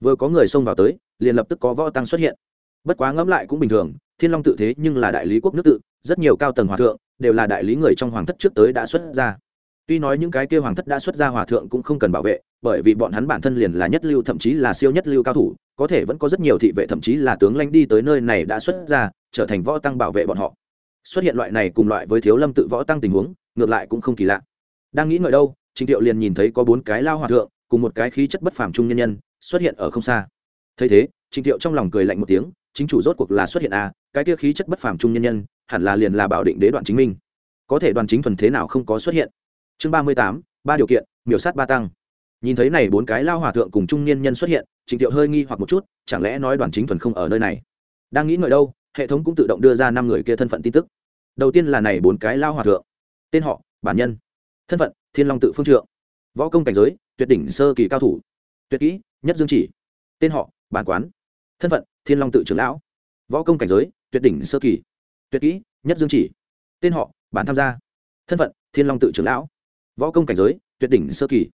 Vừa có người xông vào tới, liền lập tức có võ tăng xuất hiện. Bất quá ngẫm lại cũng bình thường, thiên long tự thế nhưng là đại lý quốc nước tự, rất nhiều cao tầng hòa thượng đều là đại lý người trong hoàng thất trước tới đã xuất ra. Tuy nói những cái kia hoàng thất đã xuất ra hòa thượng cũng không cần bảo vệ, bởi vì bọn hắn bản thân liền là nhất lưu thậm chí là siêu nhất lưu cao thủ, có thể vẫn có rất nhiều thị vệ thậm chí là tướng lãnh đi tới nơi này đã xuất ra, trở thành võ tăng bảo vệ bọn họ. Xuất hiện loại này cùng loại với thiếu lâm tự võ tăng tình huống, ngược lại cũng không kỳ lạ. Đang nghĩ ngợi đâu trịnh thiệu liền nhìn thấy có bốn cái lao hòa thượng, cùng một cái khí chất bất phàm trung nhân nhân, xuất hiện ở không xa. Thấy thế trịnh thiệu trong lòng cười lạnh một tiếng, chính chủ rốt cuộc là xuất hiện à cái kia khí chất bất phàm trung nhân nhân, hẳn là liền là bảo định đế đoạn chính minh. Có thể đoàn chính thuần thế nào không có xuất hiện. Chương ba mươi tám, ba điều kiện, miểu sát ba tăng. Nhìn thấy này bốn cái lao hòa thượng cùng trung niên nhân xuất hiện trịnh thiệu hơi nghi hoặc một chút, chẳng lẽ nói đoàn chính thuần không ở nơi này? Đang nghĩ ngợi đâu, hệ thống cũng tự động đưa ra năm người kia thân phận tin tức. Đầu tiên là này bốn cái lao hòa thượng. Tên họ, bản nhân. Thân phận thiên long tự phương trượng. Võ công cảnh giới, tuyệt đỉnh sơ kỳ cao thủ. Tuyệt kỹ, nhất dương chỉ. Tên họ, bản quán. Thân phận, thiên long tự trưởng lão. Võ công cảnh giới, tuyệt đỉnh sơ kỳ. Tuyệt kỹ, nhất dương chỉ. Tên họ, bản tham gia. Thân phận, thiên long tự trưởng lão. Võ công cảnh giới, tuyệt đỉnh sơ kỳ.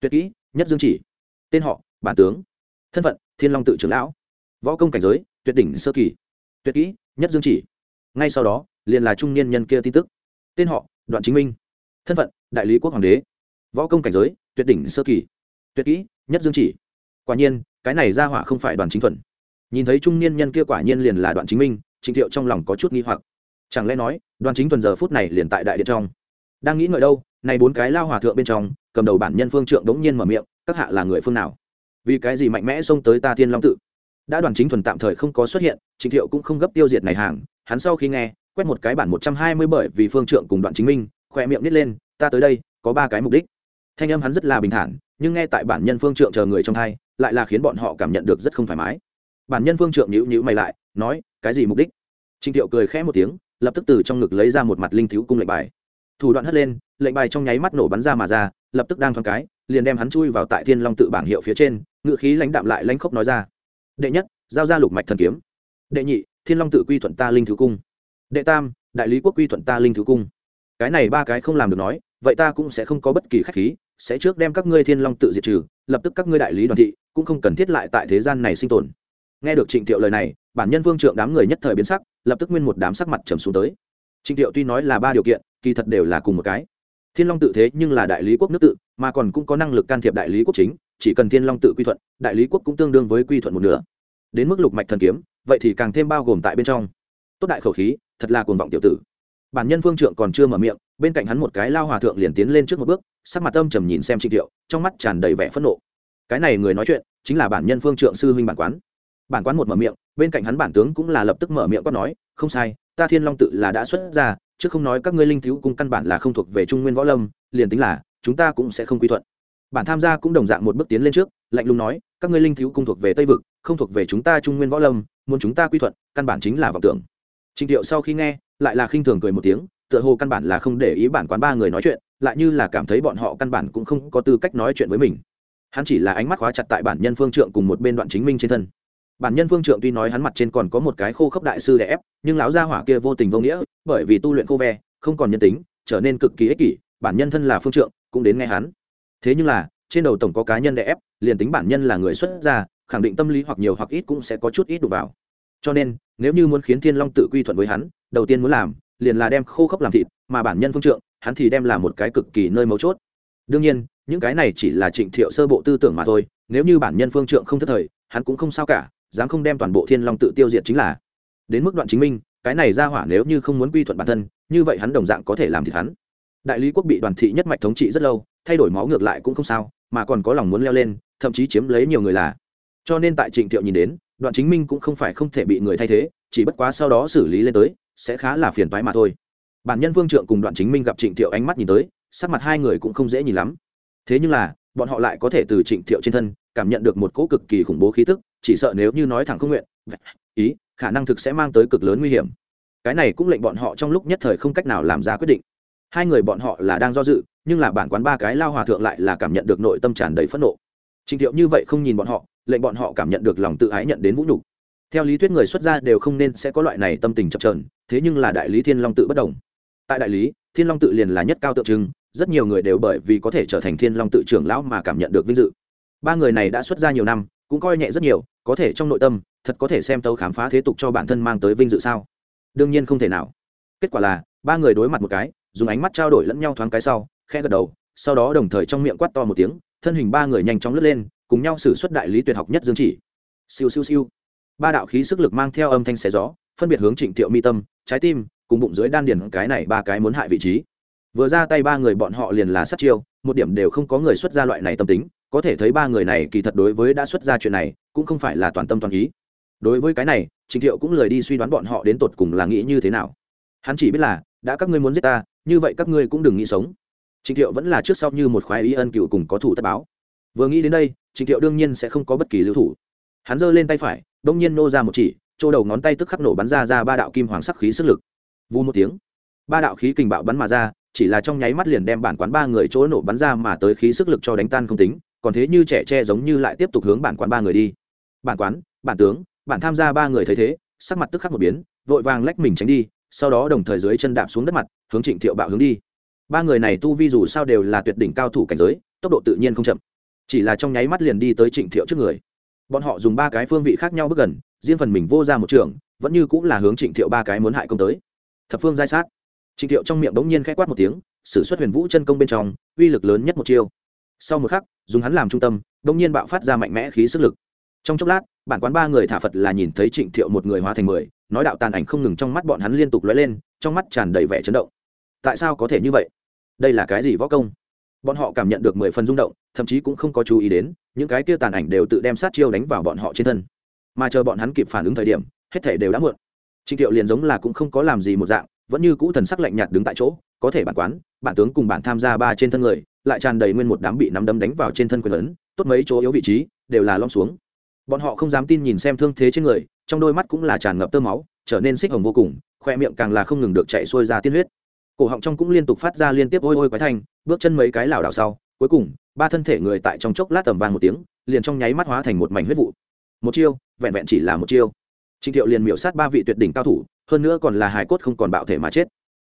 Tuyệt kỹ, nhất dương chỉ. Tên họ, bản tướng. Thân phận, thiên long tự trưởng lão. Võ công cảnh giới, tuyệt đỉnh sơ kỳ. Tuyệt kỹ, nhất dương chỉ. Ngay sau đó, liền là trung niên nhân kia tin tức. Tên họ, đoạn chính minh. Thân phận đại lý quốc hoàng đế. Võ công cảnh giới, tuyệt đỉnh sơ kỳ. Tuyệt kỹ, nhất dương chỉ. Quả nhiên, cái này ra hỏa không phải đoàn chính thuần. Nhìn thấy trung niên nhân kia quả nhiên liền là đoàn chính minh, trịnh thiệu trong lòng có chút nghi hoặc. Chẳng lẽ nói, đoàn chính thuần giờ phút này liền tại đại điện trong? Đang nghĩ ngợi đâu này bốn cái lao hòa thượng bên trong, cầm đầu bản nhân phương trượng đống nhiên mở miệng, các hạ là người phương nào? Vì cái gì mạnh mẽ xông tới ta thiên long tự? Đã đoàn chính thuần tạm thời không có xuất hiện, trịnh thiệu cũng không gấp tiêu diệt này hàng, hắn sau khi nghe, quét một cái bản một trăm hai mươi bởi vì phương trượng cùng đoạn chính minh, khoe miệng nít lên ta tới đây, có ba cái mục đích. Thanh âm hắn rất là bình thản, nhưng nghe tại bản nhân phương trượng chờ người trong hai lại là khiến bọn họ cảm nhận được rất không thoải mái. Bản nhân phương trượng nhữ nhữ mày lại, nói, cái gì mục đích? Trịnh thiệu cười khẽ một tiếng, lập tức từ trong ngực lấy ra một mặt linh thiếu cung lệnh bài. Thủ đoạn hất lên, lệnh bài trong nháy mắt nổ bắn ra mà ra, lập tức đang thoáng cái, liền đem hắn chui vào tại thiên long tự bảng hiệu phía trên ngự khí lãnh đạm lại lãnh khốc nói ra. Đệ nhất, giao ra lục mạch thần kiếm. Đệ nhị, thiên long tự quy thuận ta linh thứ cung. Đệ tam, đại lý quốc quy thuận ta linh thứ cung. Cái này ba cái không làm được nói vậy ta cũng sẽ không có bất kỳ khách khí, sẽ trước đem các ngươi thiên long tự diệt trừ, lập tức các ngươi đại lý đoàn thị cũng không cần thiết lại tại thế gian này sinh tồn. Nghe được trịnh thiệu lời này, bản nhân vương trượng đám người nhất thời biến sắc, lập tức nguyên một đám sắc mặt trầm xuống tới. Trịnh thiệu tuy nói là ba điều kiện, kỳ thật đều là cùng một cái. Thiên long tự thế nhưng là đại lý quốc nước tự, mà còn cũng có năng lực can thiệp đại lý quốc chính, chỉ cần thiên long tự quy thuận, đại lý quốc cũng tương đương với quy thuận một nửa. Đến mức lục mạch thần kiếm, vậy thì càng thêm bao gồm tại bên trong. Tốt đại khẩu khí, thật là cuồng vọng tiểu tử bản nhân phương trượng còn chưa mở miệng, bên cạnh hắn một cái lao hòa thượng liền tiến lên trước một bước, sắc mặt âm trầm nhìn xem trịnh thiệu, trong mắt tràn đầy vẻ phẫn nộ. Cái này người nói chuyện, chính là bản nhân phương trượng sư huynh bản quán. Bản quán một mở miệng, bên cạnh hắn bản tướng cũng là lập tức mở miệng quát nói, không sai, ta thiên long tự là đã xuất ra chứ không nói các ngươi linh thiếu cung căn bản là không thuộc về trung nguyên võ lâm, liền tính là, chúng ta cũng sẽ không quy thuận. Bản tham gia cũng đồng dạng một bước tiến lên trước, lạnh lùng nói, các ngươi linh thiếu cung thuộc về tây vực, không thuộc về chúng ta trung nguyên võ lâm, muốn chúng ta quy thuận, căn bản chính là vọng tưởng. Trình thiệu sau khi nghe lại là khinh thường cười một tiếng, tựa hồ căn bản là không để ý bản quán ba người nói chuyện, lại như là cảm thấy bọn họ căn bản cũng không có tư cách nói chuyện với mình. Hắn chỉ là ánh mắt khóa chặt tại bản nhân phương trượng cùng một bên đoạn chính minh trên thân. Bản nhân phương trượng tuy nói hắn mặt trên còn có một cái khô khốc đại sư đẻ ép, nhưng lão gia hỏa kia vô tình vô nghĩa, bởi vì tu luyện khô ve, không còn nhân tính, trở nên cực kỳ ích kỷ, bản nhân thân là phương trượng, cũng đến nghe hắn. Thế nhưng là, trên đầu tổng có cá nhân đẻ ép, liền tính bản nhân là người xuất gia, khẳng định tâm lý hoặc nhiều hoặc ít cũng sẽ có chút ít đụng vào. Cho nên, nếu như muốn khiến thiên long tự quy thuận với hắn đầu tiên muốn làm, liền là đem khô khốc làm thịt, mà bản nhân phương trượng, hắn thì đem là một cái cực kỳ nơi mấu chốt. Đương nhiên, những cái này chỉ là trịnh thiệu sơ bộ tư tưởng mà thôi, nếu như bản nhân phương trượng không thất thời, hắn cũng không sao cả, dám không đem toàn bộ thiên long tự tiêu diệt chính là. Đến mức đoạn chính minh, cái này ra hỏa nếu như không muốn quy thuận bản thân, như vậy hắn đồng dạng có thể làm thịt hắn. Đại lý quốc bị đoàn thị nhất mạch thống trị rất lâu, thay đổi máu ngược lại cũng không sao, mà còn có lòng muốn leo lên, thậm chí chiếm lấy nhiều người là. Cho nên tại trịnh thiệu nhìn đến, đoạn chính minh cũng không phải không thể bị người thay thế, chỉ bất quá sau đó xử lý lên tới sẽ khá là phiền toái mà thôi. Bản nhân vương trượng cùng đoạn chính minh gặp trịnh thiệu ánh mắt nhìn tới, sắc mặt hai người cũng không dễ nhìn lắm. Thế nhưng là, bọn họ lại có thể từ trịnh thiệu trên thân cảm nhận được một cỗ cực kỳ khủng bố khí tức, chỉ sợ nếu như nói thẳng không nguyện ý, khả năng thực sẽ mang tới cực lớn nguy hiểm. Cái này cũng lệnh bọn họ trong lúc nhất thời không cách nào làm ra quyết định. Hai người bọn họ là đang do dự, nhưng là bản quán ba cái lao hòa thượng lại là cảm nhận được nội tâm tràn đầy phẫn nộ. Trịnh thiệu như vậy không nhìn bọn họ, lệnh bọn họ cảm nhận được lòng tự ái nhận đến vũ nhục theo lý thuyết người xuất gia đều không nên sẽ có loại này tâm tình chập trờn thế nhưng là đại lý thiên long tự bất đồng. Tại đại lý, thiên long tự liền là nhất cao tượng trưng, rất nhiều người đều bởi vì có thể trở thành thiên long tự trưởng lão mà cảm nhận được vinh dự. Ba người này đã xuất gia nhiều năm, cũng coi nhẹ rất nhiều, có thể trong nội tâm, thật có thể xem tấu khám phá thế tục cho bản thân mang tới vinh dự sao? Đương nhiên không thể nào. Kết quả là, ba người đối mặt một cái, dùng ánh mắt trao đổi lẫn nhau thoáng cái sau khe gật đầu, sau đó đồng thời trong miệng quát to một tiếng, thân hình ba người nhanh chóng lướt lên, cùng nhau xử suất đại lý tuyệt học nhất dương chỉ. Siêu siêu siêu ba đạo khí sức lực mang theo âm thanh xé gió, phân biệt hướng trịnh thiệu mi tâm, trái tim, cùng bụng dưới đan điền cái này ba cái muốn hại vị trí. Vừa ra tay ba người bọn họ liền là sát chiêu, một điểm đều không có người xuất ra loại này tâm tính, có thể thấy ba người này kỳ thật đối với đã xuất ra chuyện này, cũng không phải là toàn tâm toàn ý. Đối với cái này, trịnh thiệu cũng lời đi suy đoán bọn họ đến tột cùng là nghĩ như thế nào. Hắn chỉ biết là, đã các ngươi muốn giết ta, như vậy các ngươi cũng đừng nghĩ sống. Trịnh thiệu vẫn là trước sau như một khoái ý ân cựu cùng có thủ tất báo. Vừa nghĩ đến đây, trịnh thiệu đương nhiên sẽ không có bất kỳ lưu thủ hắn giơ lên tay phải đông nhiên nô ra một chỉ, chỗ đầu ngón tay tức khắc nổ bắn ra ra ba đạo kim hoàng sắc khí sức lực. Vu một tiếng, ba đạo khí kình bạo bắn mà ra, chỉ là trong nháy mắt liền đem bản quán ba người chỗ nổ bắn ra mà tới khí sức lực cho đánh tan không tính, còn thế như trẻ tre giống như lại tiếp tục hướng bản quán ba người đi. Bản quán, bản tướng, bản tham gia ba người thấy thế, sắc mặt tức khắc một biến, vội vàng lách mình tránh đi, sau đó đồng thời dưới chân đạp xuống đất mặt, hướng trịnh thiệu bạo hướng đi. Ba người này tu vi dù sao đều là tuyệt đỉnh cao thủ cảnh giới, tốc độ tự nhiên không chậm. Chỉ là trong nháy mắt liền đi tới trịnh thiệu trước người bọn họ dùng ba cái phương vị khác nhau bước gần, riêng phần mình vô ra một trường, vẫn như cũng là hướng trịnh thiệu ba cái muốn hại công tới. Thập phương giai sát. Trịnh thiệu trong miệng bỗng nhiên k h ẽ quát một tiếng s ử suất huyền vũ chân công bên trong, uy lực lớn nhất một chiêu. Sau một khắc, dùng hắn làm trung tâm, bỗng nhiên bạo phát ra mạnh mẽ khí sức lực. Trong chốc lát, bản quán ba người thả phật là nhìn thấy trịnh thiệu một người hóa thành mười, nói đạo tàn ảnh không ngừng trong mắt bọn hắn liên tục lóe lên, trong mắt tràn đầy vẻ chấn động. Tại sao có thể như vậy? Đây là cái gì võ công? Bọn họ cảm nhận được mười phần rung động, thậm chí cũng không có chú ý đến những cái kia tàn ảnh đều tự đem sát chiêu đánh vào bọn họ trên thân. Mà chờ bọn hắn kịp phản ứng thời điểm hết thể đều đã muộn. Trịnh thiệu liền giống là cũng không có làm gì một dạng vẫn như cũ thần sắc lạnh nhạt đứng tại chỗ có thể bản quán bản tướng cùng bản tham gia ba trên thân người lại tràn đầy nguyên một đám bị nắm đấm đánh vào trên thân quyền lớn, tốt mấy chỗ yếu vị trí đều là lom xuống. Bọn họ không dám tin nhìn xem thương thế trên người trong đôi mắt cũng là tràn ngập tơ máu trở nên xích hồng vô cùng khoe miệng càng là không ngừng được chạy xuôi ra tiên huyết. Cổ họng trong cũng liên tục phát ra liên tiếp ôi ôi quái thanh bước chân mấy cái lảo đảo sau cuối cùng, ba thân thể người tại trong chốc lát tầm vang một tiếng, liền trong nháy mắt hóa thành một mảnh huyết vụ. Một chiêu, vẹn vẹn chỉ là một chiêu. Trịnh thiệu liền miểu sát ba vị tuyệt đỉnh cao thủ, hơn nữa còn là hài cốt không còn bạo thể mà chết.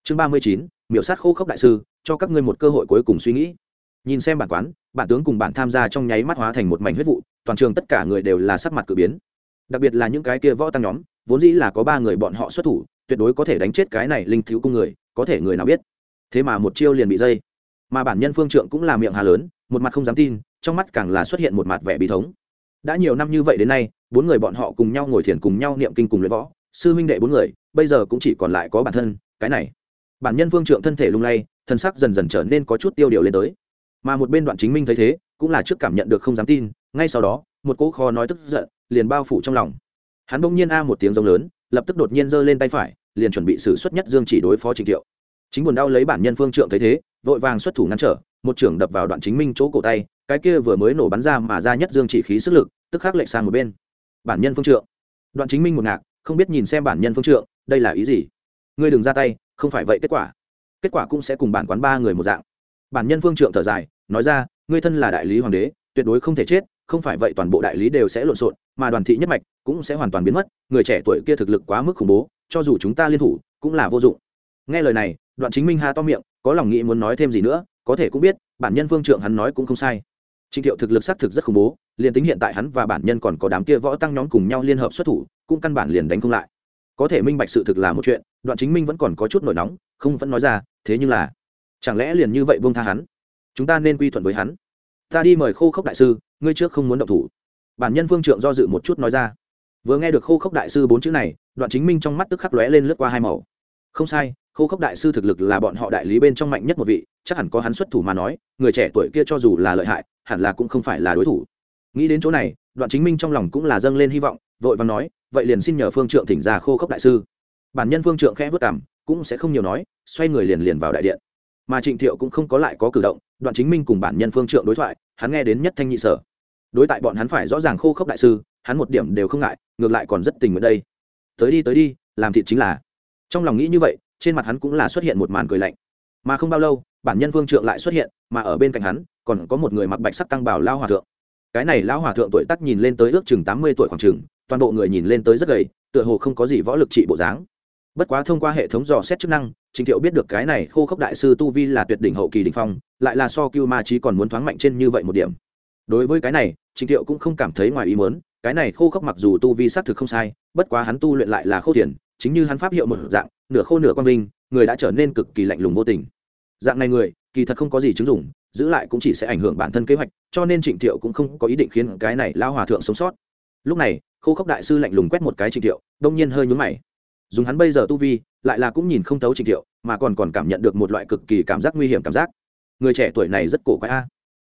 Chương ba mươi chín, miểu sát khô khốc đại sư, cho các ngươi một cơ hội cuối cùng suy nghĩ. Nhìn xem bản quán, bản tướng cùng bản tham gia trong nháy mắt hóa thành một mảnh huyết vụ, toàn trường tất cả người đều là sắc mặt cử biến. Đặc biệt là những cái kia võ tăng nhóm, vốn dĩ là có ba người bọn họ xuất thủ, tuyệt đối có thể đánh chết cái này linh thiếu cung người, có thể người nào biết. Thế mà một chiêu liền bị dây mà bản nhân phương trượng cũng là miệng hà lớn, một mặt không dám tin, trong mắt càng là xuất hiện một mặt vẻ bí thống. Đã nhiều năm như vậy đến nay, bốn người bọn họ cùng nhau ngồi thiền cùng nhau niệm kinh cùng luyện võ, sư huynh đệ bốn người, bây giờ cũng chỉ còn lại có bản thân, cái này. Bản nhân phương trượng thân thể lung lay, thân sắc dần dần trở nên có chút tiêu điều lên tới. Mà một bên đoạn chính minh thấy thế, cũng là trước cảm nhận được không dám tin, ngay sau đó, một cỗ kho nói tức giận, liền bao phủ trong lòng. Hắn bỗng nhiên a một tiếng rông lớn, lập tức đột nhiên giơ lên tay phải, liền chuẩn bị xử xuất nhất dương chỉ đối phó trình thiệu. Chính buồn đau lấy bản nhân phương trượng thấy thế vội vàng xuất thủ ngăn trở, một trưởng đập vào đoạn chính minh chỗ cổ tay, cái kia vừa mới nổ bắn ra mà ra nhất dương chỉ khí sức lực, tức khắc lệch sang một bên. Bản nhân phương trượng. Đoạn chính minh một ngạc, không biết nhìn xem bản nhân phương trượng, đây là ý gì? Ngươi đừng ra tay, không phải vậy kết quả. Kết quả cũng sẽ cùng bản quán ba người một dạng. Bản nhân phương trượng thở dài, nói ra, ngươi thân là đại lý hoàng đế, tuyệt đối không thể chết, không phải vậy toàn bộ đại lý đều sẽ lộn xộn, mà đoàn thị nhất mạch cũng sẽ hoàn toàn biến mất, người trẻ tuổi kia thực lực quá mức khủng bố, cho dù chúng ta liên thủ, cũng là vô dụng. Nghe lời này, đoạn chính minh ha to miệng có lòng nghĩ muốn nói thêm gì nữa, có thể cũng biết, bản nhân vương trượng hắn nói cũng không sai. Trịnh thiệu thực lực xác thực rất khủng bố, liền tính hiện tại hắn và bản nhân còn có đám kia võ tăng nhóm cùng nhau liên hợp xuất thủ, cũng căn bản liền đánh không lại. Có thể minh bạch sự thực là một chuyện, đoạn chính minh vẫn còn có chút nổi nóng, không vẫn nói ra, thế nhưng là, chẳng lẽ liền như vậy buông tha hắn? Chúng ta nên quy thuận với hắn. Ta đi mời khô khốc đại sư, ngươi trước không muốn động thủ. Bản nhân vương trượng do dự một chút nói ra. Vừa nghe được khô khốc đại sư bốn chữ này, đoạn chính minh trong mắt tức khắc lóe lên lướt qua hai màu. Không sai khô khốc đại sư thực lực là bọn họ đại lý bên trong mạnh nhất một vị, chắc hẳn có hắn xuất thủ mà nói, người trẻ tuổi kia cho dù là lợi hại, hẳn là cũng không phải là đối thủ. Nghĩ đến chỗ này, đoạn chính minh trong lòng cũng là dâng lên hy vọng, vội và nói, vậy liền xin nhờ phương trượng thỉnh ra khô khốc đại sư. Bản nhân phương trượng khẽ vất cảm cũng sẽ không nhiều nói, xoay người liền liền vào đại điện. Mà trịnh thiệu cũng không có lại có cử động, đoạn chính minh cùng bản nhân phương trượng đối thoại, hắn nghe đến nhất thanh nhị sở. Đối tại bọn hắn phải rõ ràng khô khốc đại sư, hắn một điểm đều không ngại, ngược lại còn rất tình nguyện đây. Tới đi tới đi, làm thịt chính là. Trong lòng nghĩ như vậy trên mặt hắn cũng là xuất hiện một màn cười lạnh. Mà không bao lâu, bản nhân vương trượng lại xuất hiện, mà ở bên cạnh hắn, còn có một người mặc bạch sắc tăng bảo lao hòa thượng. Cái này lão hòa thượng tuổi tác nhìn lên tới ước chừng tám mươi tuổi khoảng chừng, toàn bộ người nhìn lên tới rất gầy, tựa hồ không có gì võ lực trị bộ dáng. Bất quá thông qua hệ thống dò xét chức năng, trình thiệu biết được cái này khô khốc đại sư tu vi là tuyệt đỉnh hậu kỳ đình phong, lại là so cưu ma trí còn muốn thoáng mạnh trên như vậy một điểm. Đối với cái này, trình thiệu cũng không cảm thấy ngoài ý muốn, cái này khô khốc mặc dù tu vi xác thực không sai, bất quá hắn tu luyện lại là khô thiền chính như hắn pháp hiệu một dạng nửa khô nửa quang vinh, người đã trở nên cực kỳ lạnh lùng vô tình. Dạng này người, kỳ thật không có gì chứng dụng, giữ lại cũng chỉ sẽ ảnh hưởng bản thân kế hoạch, cho nên trịnh thiệu cũng không có ý định khiến cái này lao hòa thượng sống sót. Lúc này, khô khốc đại sư lạnh lùng quét một cái trịnh thiệu, đông nhiên hơi nhún mày. Dùng hắn bây giờ tu vi, lại là cũng nhìn không thấu trịnh thiệu, mà còn còn cảm nhận được một loại cực kỳ cảm giác nguy hiểm cảm giác. Người trẻ tuổi này rất cổ quái a.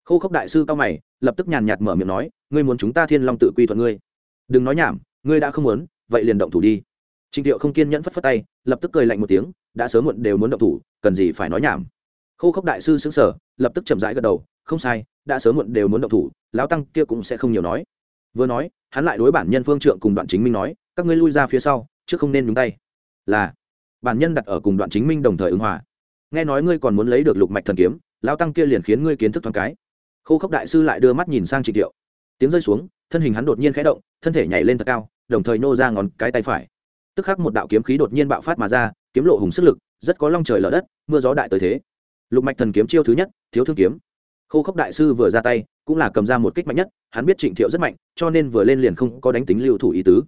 Khô khốc đại sư cao mày, lập tức nhàn nhạt mở miệng nói, ngươi muốn chúng ta thiên long tự quy thuận ngươi. Đừng nói nhảm, ngươi đã không muốn, vậy liền động thủ đi. Trịnh thiệu không kiên nhẫn phất phất tay lập tức cười lạnh một tiếng, đã sớm muộn đều muốn động thủ, cần gì phải nói nhảm. Khô khốc đại sư xứng sở lập tức chậm rãi gật đầu, không sai, đã sớm muộn đều muốn động thủ, lão tăng kia cũng sẽ không nhiều nói. Vừa nói, hắn lại đối bản nhân phương trượng cùng đoạn chính minh nói, các ngươi lui ra phía sau chứ không nên nhúng tay. Là, bản nhân đặt ở cùng đoạn chính minh đồng thời ứng hòa. Nghe nói ngươi còn muốn lấy được lục mạch thần kiếm, lão tăng kia liền khiến ngươi kiến thức thoáng cái. Khô khốc đại sư lại đưa mắt nhìn sang trịnh thiệu tiếng rơi xuống, thân hình hắn đột nhiên khẽ động, thân thể nhảy lên thật cao, đồng thời nô ra ngón cái tay phải tức khắc một đạo kiếm khí đột nhiên bạo phát mà ra, kiếm lộ hùng sức lực, rất có long trời lở đất, mưa gió đại tới thế. Lục mạch thần kiếm chiêu thứ nhất, thiếu thương kiếm. Khô khốc đại sư vừa ra tay, cũng là cầm ra một kích mạnh nhất, hắn biết trịnh thiệu rất mạnh, cho nên vừa lên liền không có đánh tính lưu thủ ý tứ.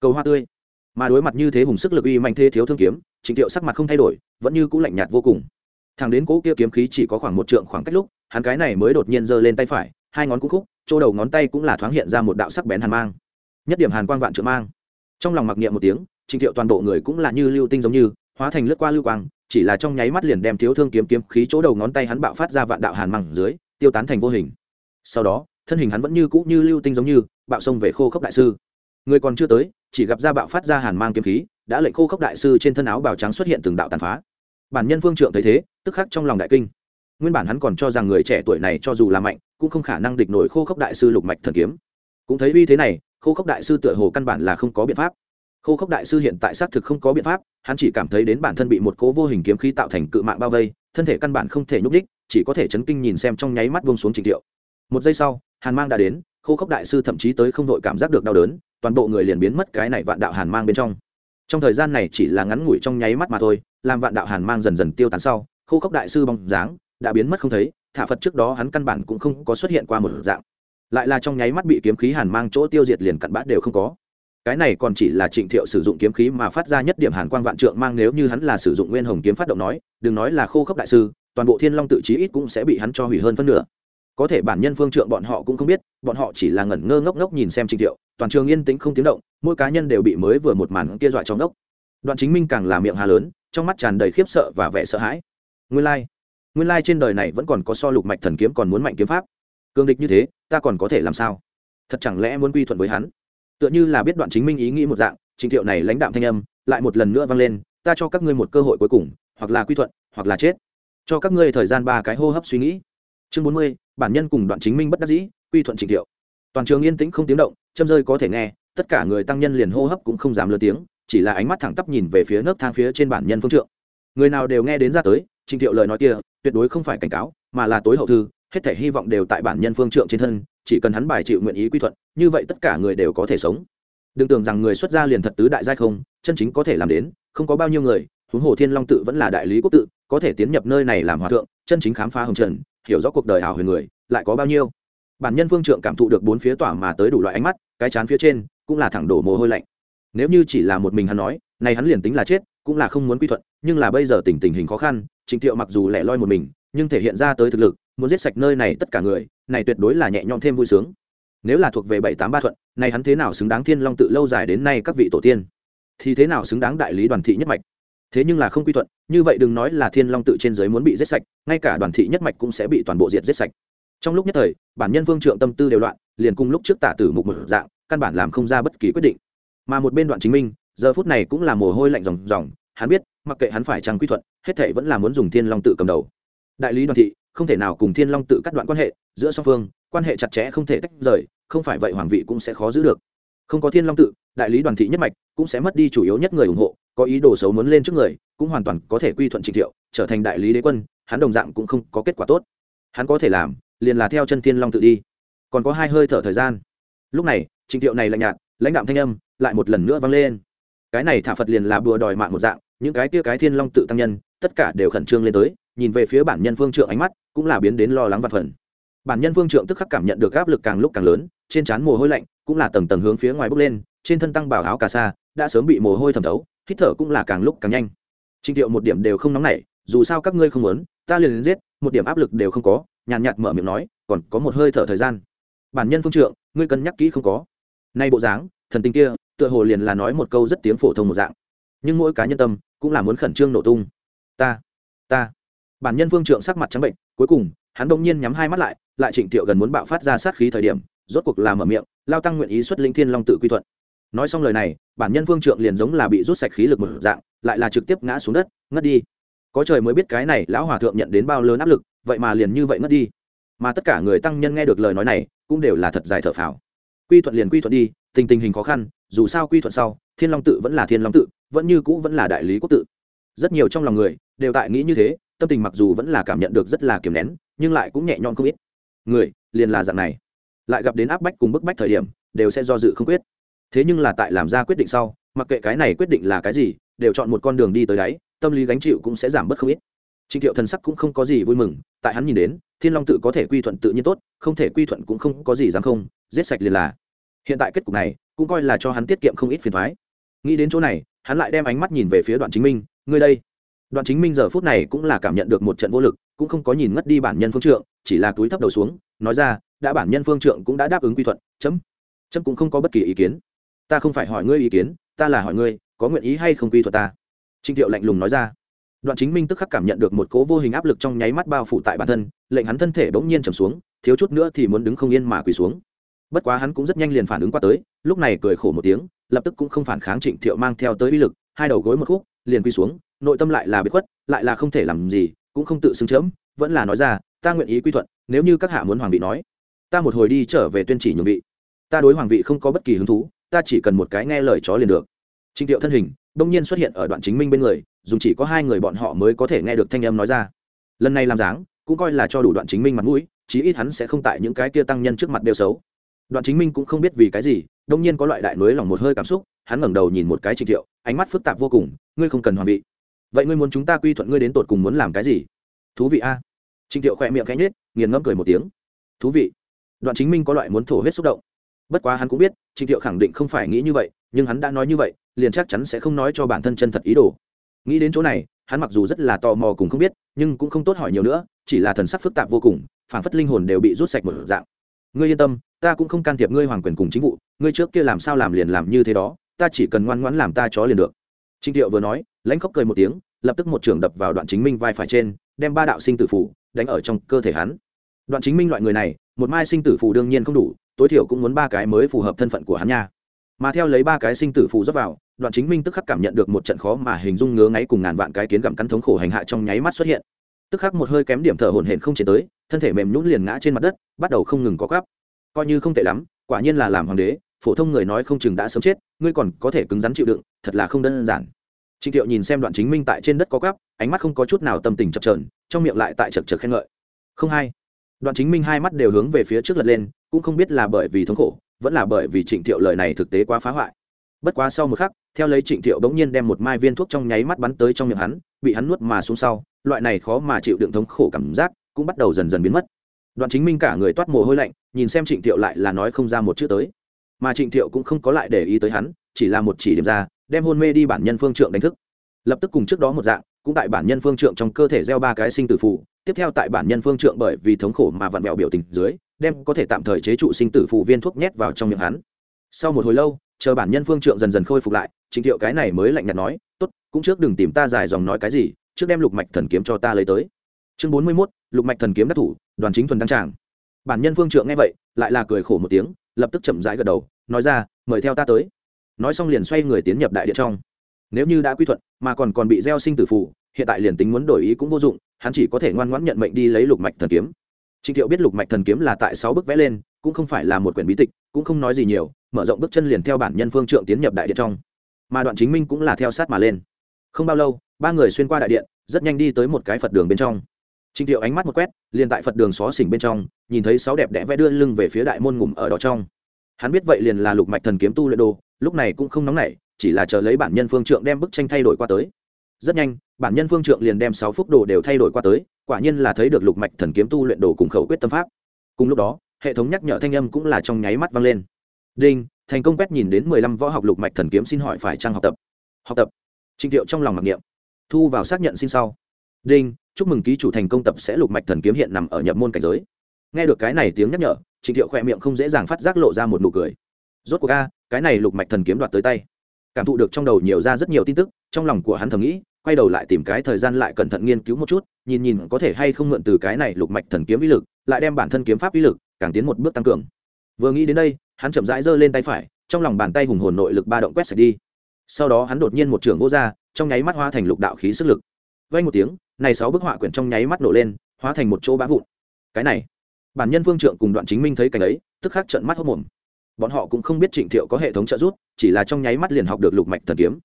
Cầu hoa tươi. Mà đối mặt như thế hùng sức lực uy mạnh thế thiếu thương kiếm, trịnh thiệu sắc mặt không thay đổi, vẫn như c ũ lạnh nhạt vô cùng. Thằng đến cỗ kia kiếm khí chỉ có khoảng một trượng khoảng cách lúc, hắn cái này mới đột nhiên giơ lên tay phải, hai ngón cũng khúc, chỗ đầu ngón tay cũng là thoáng hiện ra một đạo sắc bén hàn mang. Nhất điểm hàn quang vạn trượng mang. Trong lòng mặc niệm một tiếng trịnh thiệu toàn bộ người cũng là như lưu tinh giống như, hóa thành lướt qua lưu quang, chỉ là trong nháy mắt liền đem thiếu thương kiếm kiếm khí chỗ đầu ngón tay hắn bạo phát ra vạn đạo hàn măng dưới, tiêu tán thành vô hình. Sau đó, thân hình hắn vẫn như cũ như lưu tinh giống như, bạo xông về khô khốc đại sư. Người còn chưa tới, chỉ gặp ra bạo phát ra hàn mang kiếm khí, đã lệnh khô khốc đại sư trên thân áo bào trắng xuất hiện từng đạo tàn phá. Bản nhân vương trượng thấy thế, tức khắc trong lòng đại kinh. Nguyên bản hắn còn cho rằng người trẻ tuổi này cho dù là mạnh, cũng không khả năng địch nổi khô khốc đại sư lục mạch thần kiếm. Cũng thấy uy thế này, khô khốc đại sư tựa hồ căn bản là không có biện pháp khô khốc đại sư hiện tại xác thực không có biện pháp, hắn chỉ cảm thấy đến bản thân bị một cố vô hình kiếm khí tạo thành cự mạng bao vây, thân thể căn bản không thể nhúc đích chỉ có thể chấn kinh nhìn xem trong nháy mắt vông xuống trình thiệu. Một giây sau, hàn mang đã đến, khô khốc đại sư thậm chí tới không vội cảm giác được đau đớn, toàn bộ người liền biến mất cái này vạn đạo hàn mang bên trong. Trong thời gian này chỉ là ngắn ngủi trong nháy mắt mà thôi, làm vạn đạo hàn mang dần dần tiêu tán sau, khô khốc đại sư bóng dáng đã biến mất không thấy, thả phật trước đó hắn căn bản cũng không có xuất hiện qua một dạng. Lại là trong nháy mắt bị kiếm khí hàn mang chỗ tiêu diệt liền cặn bát đều không có cái này còn chỉ là trịnh thiệu sử dụng kiếm khí mà phát ra nhất điểm hàn quang vạn trượng mang nếu như hắn là sử dụng nguyên hồng kiếm phát động nói, đừng nói là khô khốc đại sư, toàn bộ thiên long tự chí ít cũng sẽ bị hắn cho hủy hơn phân nửa. Có thể bản nhân phương trượng bọn họ cũng không biết, bọn họ chỉ là ngẩn ngơ ngốc ngốc nhìn xem trịnh thiệu, toàn trường yên tĩnh không tiếng động, mỗi cá nhân đều bị mới vừa một màn kia dọa trong ngốc. Đoạn chính minh càng là miệng hà lớn, trong mắt tràn đầy khiếp sợ và vẻ sợ hãi. Nguyên lai、like. nguyên lai、like、trên đời này vẫn còn có so lục mạch thần kiếm còn muốn mạnh kiếm pháp. Cương địch như thế, ta còn có thể làm sao? Thật chẳng lẽ muốn quy thuận với hắn? Tựa như là biết đoạn chính minh ý nghĩ một dạng, trình thiệu này lãnh đạm thanh âm lại một lần nữa vang lên, ta cho các ngươi một cơ hội cuối cùng, hoặc là quy thuận, hoặc là chết. Cho các ngươi thời gian ba cái hô hấp suy nghĩ. Chương bốn mươi, bản nhân cùng đoạn chính minh bất đắc dĩ, quy thuận trình thiệu. Toàn trường yên tĩnh không tiếng động, châm rơi có thể nghe, tất cả người tăng nhân liền hô hấp cũng không dám lớn tiếng, chỉ là ánh mắt thẳng tắp nhìn về phía nấc thang phía trên bản nhân phương trượng. Người nào đều nghe đến ra tới, trình thiệu lời nói kia tuyệt đối không phải cảnh cáo, mà là tối hậu thư, hết thể hy vọng đều tại bản nhân phương trượng trên thân chỉ cần hắn bài chịu nguyện ý quy thuận, như vậy tất cả người đều có thể sống. Đừng tưởng rằng người xuất gia liền thật tứ đại giai không, chân chính có thể làm đến, không có bao nhiêu người, huống hồ thiên long tự vẫn là đại lý quốc tự, có thể tiến nhập nơi này làm hòa thượng, chân chính khám phá hồng trần, hiểu rõ cuộc đời hào huyền người, lại có bao nhiêu. Bản nhân vương trượng cảm thụ được bốn phía tỏa mà tới đủ loại ánh mắt, cái chán phía trên cũng là thẳng đổ mồ hôi lạnh. Nếu như chỉ là một mình hắn nói, này hắn liền tính là chết, cũng là không muốn quy thuận, nhưng là bây giờ tình tình hình khó khăn, trịnh thiệu mặc dù lẻ loi một mình, nhưng thể hiện ra tới thực lực, muốn giết sạch nơi này tất cả người này tuyệt đối là nhẹ nhõm thêm vui sướng. Nếu là thuộc về bảy tám ba thuận, này hắn thế nào xứng đáng thiên long tự lâu dài đến nay các vị tổ tiên? Thì thế nào xứng đáng đại lý đoàn thị nhất mạch? Thế nhưng là không quy thuận, như vậy đừng nói là thiên long tự trên giới muốn bị giết sạch, ngay cả đoàn thị nhất mạch cũng sẽ bị toàn bộ diệt giết sạch. Trong lúc nhất thời, bản nhân vương trượng tâm tư đều loạn, liền cùng lúc trước tả tử mục một dạng, căn bản làm không ra bất kỳ quyết định. Mà một bên đoạn chính minh, giờ phút này cũng là mồ hôi lạnh ròng ròng, hắn biết, mặc kệ hắn phải trang quy thuận, hết thệ vẫn là muốn dùng thiên long tự cầm đầu. Đại lý đoàn thị không thể nào cùng thiên long tự cắt đoạn quan hệ, giữa song phương, quan hệ chặt chẽ không thể tách rời, không phải vậy hoàng vị cũng sẽ khó giữ được. Không có thiên long tự, đại lý đoàn thị nhất mạch cũng sẽ mất đi chủ yếu nhất người ủng hộ, có ý đồ xấu muốn lên trước người, cũng hoàn toàn có thể quy thuận trịnh thiệu, trở thành đại lý đế quân, hắn đồng dạng cũng không có kết quả tốt. Hắn có thể làm, liền là theo chân thiên long tự đi. Còn có hai hơi thở thời gian. Lúc này trịnh thiệu này lạnh nhạt, lãnh đạm thanh âm lại một lần nữa vang lên. Cái này thả phật liền là bùa đòi mạng một dạng, những cái kia cái thiên long tự tăng nhân, tất cả đều khẩn trương lên tới nhìn về phía bản nhân phương trượng ánh mắt, cũng là biến đến lo lắng và phần. Bản nhân phương trượng tức khắc cảm nhận được áp lực càng lúc càng lớn, trên trán mồ hôi lạnh cũng là tầng tầng hướng phía ngoài bốc lên, trên thân tăng bảo áo cà sa đã sớm bị mồ hôi thẩm thấu, hít thở cũng là càng lúc càng nhanh. Trịnh thiệu một điểm đều không nóng nảy, dù sao các ngươi không muốn, ta liền giết, một điểm áp lực đều không có, nhàn nhạt mở miệng nói, còn có một hơi thở thời gian. Bản nhân phương trượng, ngươi cân nhắc kỹ không có. Nay bộ dáng, thần tình kia, tựa hồ liền là nói một câu rất tiếng phổ thông một dạng. Nhưng mỗi cá nhân tâm, cũng là muốn khẩn trương nổ tung. Ta ta bản nhân vương trượng sắc mặt trắng bệnh, cuối cùng, hắn đông nhiên nhắm hai mắt lại lại trịnh thiệu gần muốn bạo phát ra sát khí thời điểm, rốt cuộc làm ở miệng, lao tăng nguyện ý xuất linh thiên long tự quy thuận. Nói xong lời này, bản nhân vương trượng liền giống là bị rút sạch khí lực một dạng, lại là trực tiếp ngã xuống đất, ngất đi. Có trời mới biết cái này lão hòa thượng nhận đến bao lớn áp lực, vậy mà liền như vậy ngất đi. Mà tất cả người tăng nhân nghe được lời nói này, cũng đều là thật dài thở phào. Quy thuận liền quy thuận đi, tình tình hình khó khăn, dù sao quy thuận sau, thiên long tự vẫn là thiên long tự, vẫn như cũ vẫn là đại lý quốc tự. Rất nhiều trong lòng người, đều tại nghĩ như thế tâm tình mặc dù vẫn là cảm nhận được rất là kiềm nén, nhưng lại cũng nhẹ nhõm không ít. Người, liền là dạng này. Lại gặp đến áp bách cùng bức bách thời điểm, đều sẽ do dự không quyết. Thế nhưng là tại làm ra quyết định sau, mặc kệ cái này quyết định là cái gì, đều chọn một con đường đi tới đáy, tâm lý gánh chịu cũng sẽ giảm bớt không ít. Trịnh thiệu thần sắc cũng không có gì vui mừng, tại hắn nhìn đến, thiên long tự có thể quy thuận tự nhiên tốt, không thể quy thuận cũng không có gì dám không, giết sạch liền là. Hiện tại kết cục này, cũng coi là cho hắn tiết kiệm không ít phiền thoái. Nghĩ đến chỗ này, hắn lại đem ánh mắt nhìn về phía đoạn chính minh, ngươi đây đoạn chính minh giờ phút này cũng là cảm nhận được một trận vô lực, cũng không có nhìn ngất đi bản nhân phương trượng, chỉ là túi thấp đầu xuống, nói ra, đã bản nhân phương trượng cũng đã đáp ứng quy thuận, chấm chấm cũng không có bất kỳ ý kiến. Ta không phải hỏi ngươi ý kiến, ta là hỏi ngươi, có nguyện ý hay không quy thuận ta? Trinh thiệu lạnh lùng nói ra. Đoạn chính minh tức khắc cảm nhận được một cố vô hình áp lực trong nháy mắt bao phủ tại bản thân, lệnh hắn thân thể bỗng nhiên trầm xuống, thiếu chút nữa thì muốn đứng không yên mà quỳ xuống. Bất quá hắn cũng rất nhanh liền phản ứng qua tới, lúc này cười khổ một tiếng, lập tức cũng không phản kháng trịnh thiệu mang theo tới uy lực, hai đầu gối một khúc, liền quỳ xuống nội tâm lại là bị khuất, lại là không thể làm gì, cũng không tự xưng chớm, vẫn là nói ra, ta nguyện ý quy thuận, nếu như các hạ muốn hoàng vị nói, ta một hồi đi trở về tuyên chỉ nhường vị. Ta đối hoàng vị không có bất kỳ hứng thú, ta chỉ cần một cái nghe lời chó liền được. Trịnh thiệu thân hình đông nhiên xuất hiện ở đoạn chính minh bên người dùng chỉ có hai người bọn họ mới có thể nghe được thanh âm nói ra. Lần này làm dáng, cũng coi là cho đủ đoạn chính minh mặt mũi, chí ít hắn sẽ không tại những cái kia tăng nhân trước mặt đều xấu. Đoạn chính minh cũng không biết vì cái gì đông nhiên có loại đại núi lòng một hơi cảm xúc, hắn ngẩng đầu nhìn một cái trịnh thiệu, ánh mắt phức tạp vô cùng, ngươi không cần hoàng vị vậy ngươi muốn chúng ta quy thuận ngươi đến tột cùng muốn làm cái gì? Thú vị a. Trịnh thiệu khỏe miệng khẽ nhết nghiền ngẫm cười một tiếng. Thú vị. Đoạn chính minh có loại muốn thổ huyết xúc động. Bất quá hắn cũng biết, trịnh thiệu khẳng định không phải nghĩ như vậy, nhưng hắn đã nói như vậy, liền chắc chắn sẽ không nói cho bản thân chân thật ý đồ. Nghĩ đến chỗ này, hắn mặc dù rất là tò mò cùng không biết, nhưng cũng không tốt hỏi nhiều nữa, chỉ là thần sắc phức tạp vô cùng, phảng phất linh hồn đều bị rút sạch một dạng. Ngươi yên tâm, ta cũng không can thiệp ngươi hoàng quyền cùng chính vụ, ngươi trước kia làm sao làm liền làm như thế đó, ta chỉ cần ngoan ngoãn làm ta chó liền được trịnh thiệu vừa nói, lãnh khóc cười một tiếng, lập tức một trường đập vào đoạn chính minh vai phải trên, đem ba đạo sinh tử phủ đánh ở trong cơ thể hắn. Đoạn chính minh loại người này, một mai sinh tử phù đương nhiên không đủ, tối thiểu cũng muốn ba cái mới phù hợp thân phận của hắn nha. Mà theo lấy ba cái sinh tử phù rót vào, đoạn chính minh tức khắc cảm nhận được một trận khó mà hình dung ngứa ngáy cùng ngàn vạn cái kiến gặm cắn thống khổ hành hạ trong nháy mắt xuất hiện. Tức khắc một hơi kém điểm thở hổn hển không chế tới, thân thể mềm nhũn liền ngã trên mặt đất, bắt đầu không ngừng có gắp coi như không tệ lắm, quả nhiên là làm hoàng đế phổ thông người nói không chừng đã sớm chết, ngươi còn có thể cứng rắn chịu đựng, thật là không đơn giản. Trịnh thiệu nhìn xem đoạn chính minh tại trên đất có gắp ánh mắt không có chút nào tâm tình chập trờn trong miệng lại tại chật chật khen ngợi. Không hai đoạn chính minh hai mắt đều hướng về phía trước lật lên, cũng không biết là bởi vì thống khổ, vẫn là bởi vì trịnh thiệu lời này thực tế quá phá hoại. Bất quá sau một khắc, theo lấy trịnh thiệu bỗng nhiên đem một mai viên thuốc trong nháy mắt bắn tới trong miệng hắn, bị hắn nuốt mà xuống sau, loại này khó mà chịu đựng thống khổ cảm giác cũng bắt đầu dần dần biến mất. Đoạn chính minh cả người toát mồ hôi lạnh, nhìn xem trịnh thiệu lại là nói không ra một chữ tới mà trịnh thiệu cũng không có lại để ý tới hắn, chỉ là một chỉ điểm ra, đem hôn mê đi bản nhân phương trượng đánh thức. Lập tức cùng trước đó một dạng, cũng tại bản nhân phương trượng trong cơ thể gieo ba cái sinh tử phù, tiếp theo tại bản nhân phương trượng bởi vì thống khổ mà vặn vẹo biểu tình dưới, đem có thể tạm thời chế trụ sinh tử phù viên thuốc nhét vào trong miệng hắn. Sau một hồi lâu, chờ bản nhân phương trượng dần dần khôi phục lại, trịnh thiệu cái này mới lạnh nhạt nói, tốt, cũng trước đừng tìm ta dài dòng nói cái gì, trước đem lục mạch thần kiếm cho ta lấy tới. Chương bốn mươi mốt, lục mạch thần kiếm đắc thủ, đoàn chính thuần đăng tràng. Bản nhân phương trượng nghe vậy, lại là cười khổ một tiếng, lập tức chậm rãi gật đầu nói ra, mời theo ta tới. Nói xong liền xoay người tiến nhập đại điện trong. Nếu như đã quy thuận, mà còn còn bị gieo sinh tử phụ hiện tại liền tính muốn đổi ý cũng vô dụng, hắn chỉ có thể ngoan ngoãn nhận mệnh đi lấy lục mạch thần kiếm. Trịnh thiệu biết lục mạch thần kiếm là tại sáu bức vẽ lên, cũng không phải là một quyển bí tịch, cũng không nói gì nhiều, mở rộng bước chân liền theo bản nhân phương trượng tiến nhập đại điện trong. Mà đoạn chính minh cũng là theo sát mà lên. Không bao lâu, ba người xuyên qua đại điện, rất nhanh đi tới một cái phật đường bên trong. Trịnh thiệu ánh mắt một quét, liền tại phật đường xó xỉnh bên trong, nhìn thấy sáu đẹp đẽ vẽ đưa lưng về phía đại môn ngủm ở đó trong hắn biết vậy liền là lục mạch thần kiếm tu luyện đồ, lúc này cũng không nóng nảy, chỉ là chờ lấy bản nhân phương trượng đem bức tranh thay đổi qua tới. Rất nhanh, bản nhân phương trượng liền đem sáu phúc đồ đều thay đổi qua tới, quả nhiên là thấy được lục mạch thần kiếm tu luyện đồ cùng khẩu quyết tâm pháp. Cùng lúc đó, hệ thống nhắc nhở thanh âm cũng là trong nháy mắt vang lên. Đinh, thành công quét nhìn đến mười lăm võ học lục mạch thần kiếm xin hỏi phải trang học tập? Học tập. Trình thiệu trong lòng mặc niệm. Thu vào xác nhận xin sau. Đinh, chúc mừng ký chủ thành công tập sẽ lục mạch thần kiếm hiện nằm ở nhập môn cảnh giới. Nghe được cái này tiếng nhắc nhở trịnh thiệu khỏe miệng không dễ dàng phát giác lộ ra một nụ cười. Rốt cuộc a, cái này lục mạch thần kiếm đoạt tới tay. Cảm thụ được trong đầu nhiều ra rất nhiều tin tức, trong lòng của hắn thầm nghĩ, quay đầu lại tìm cái thời gian lại cẩn thận nghiên cứu một chút, nhìn nhìn có thể hay không mượn từ cái này lục mạch thần kiếm ý lực, lại đem bản thân kiếm pháp ý lực càng tiến một bước tăng cường. Vừa nghĩ đến đây, hắn chậm rãi giơ lên tay phải, trong lòng bàn tay hùng hồn nội lực ba động quét sạch đi. Sau đó hắn đột nhiên một trường vô ra, trong nháy mắt hóa thành lục đạo khí sức lực. Vang một tiếng, này sáu bức họa quyển trong nháy mắt nổ lên, hóa thành một chỗ bá vụn. Cái này bản nhân vương trượng cùng đoạn chính minh thấy cảnh ấy, tức khắc trợn mắt hốc mồm. Bọn họ cũng không biết trịnh thiệu có hệ thống trợ giúp, chỉ là trong nháy mắt liền học được lục mạch thần kiếm.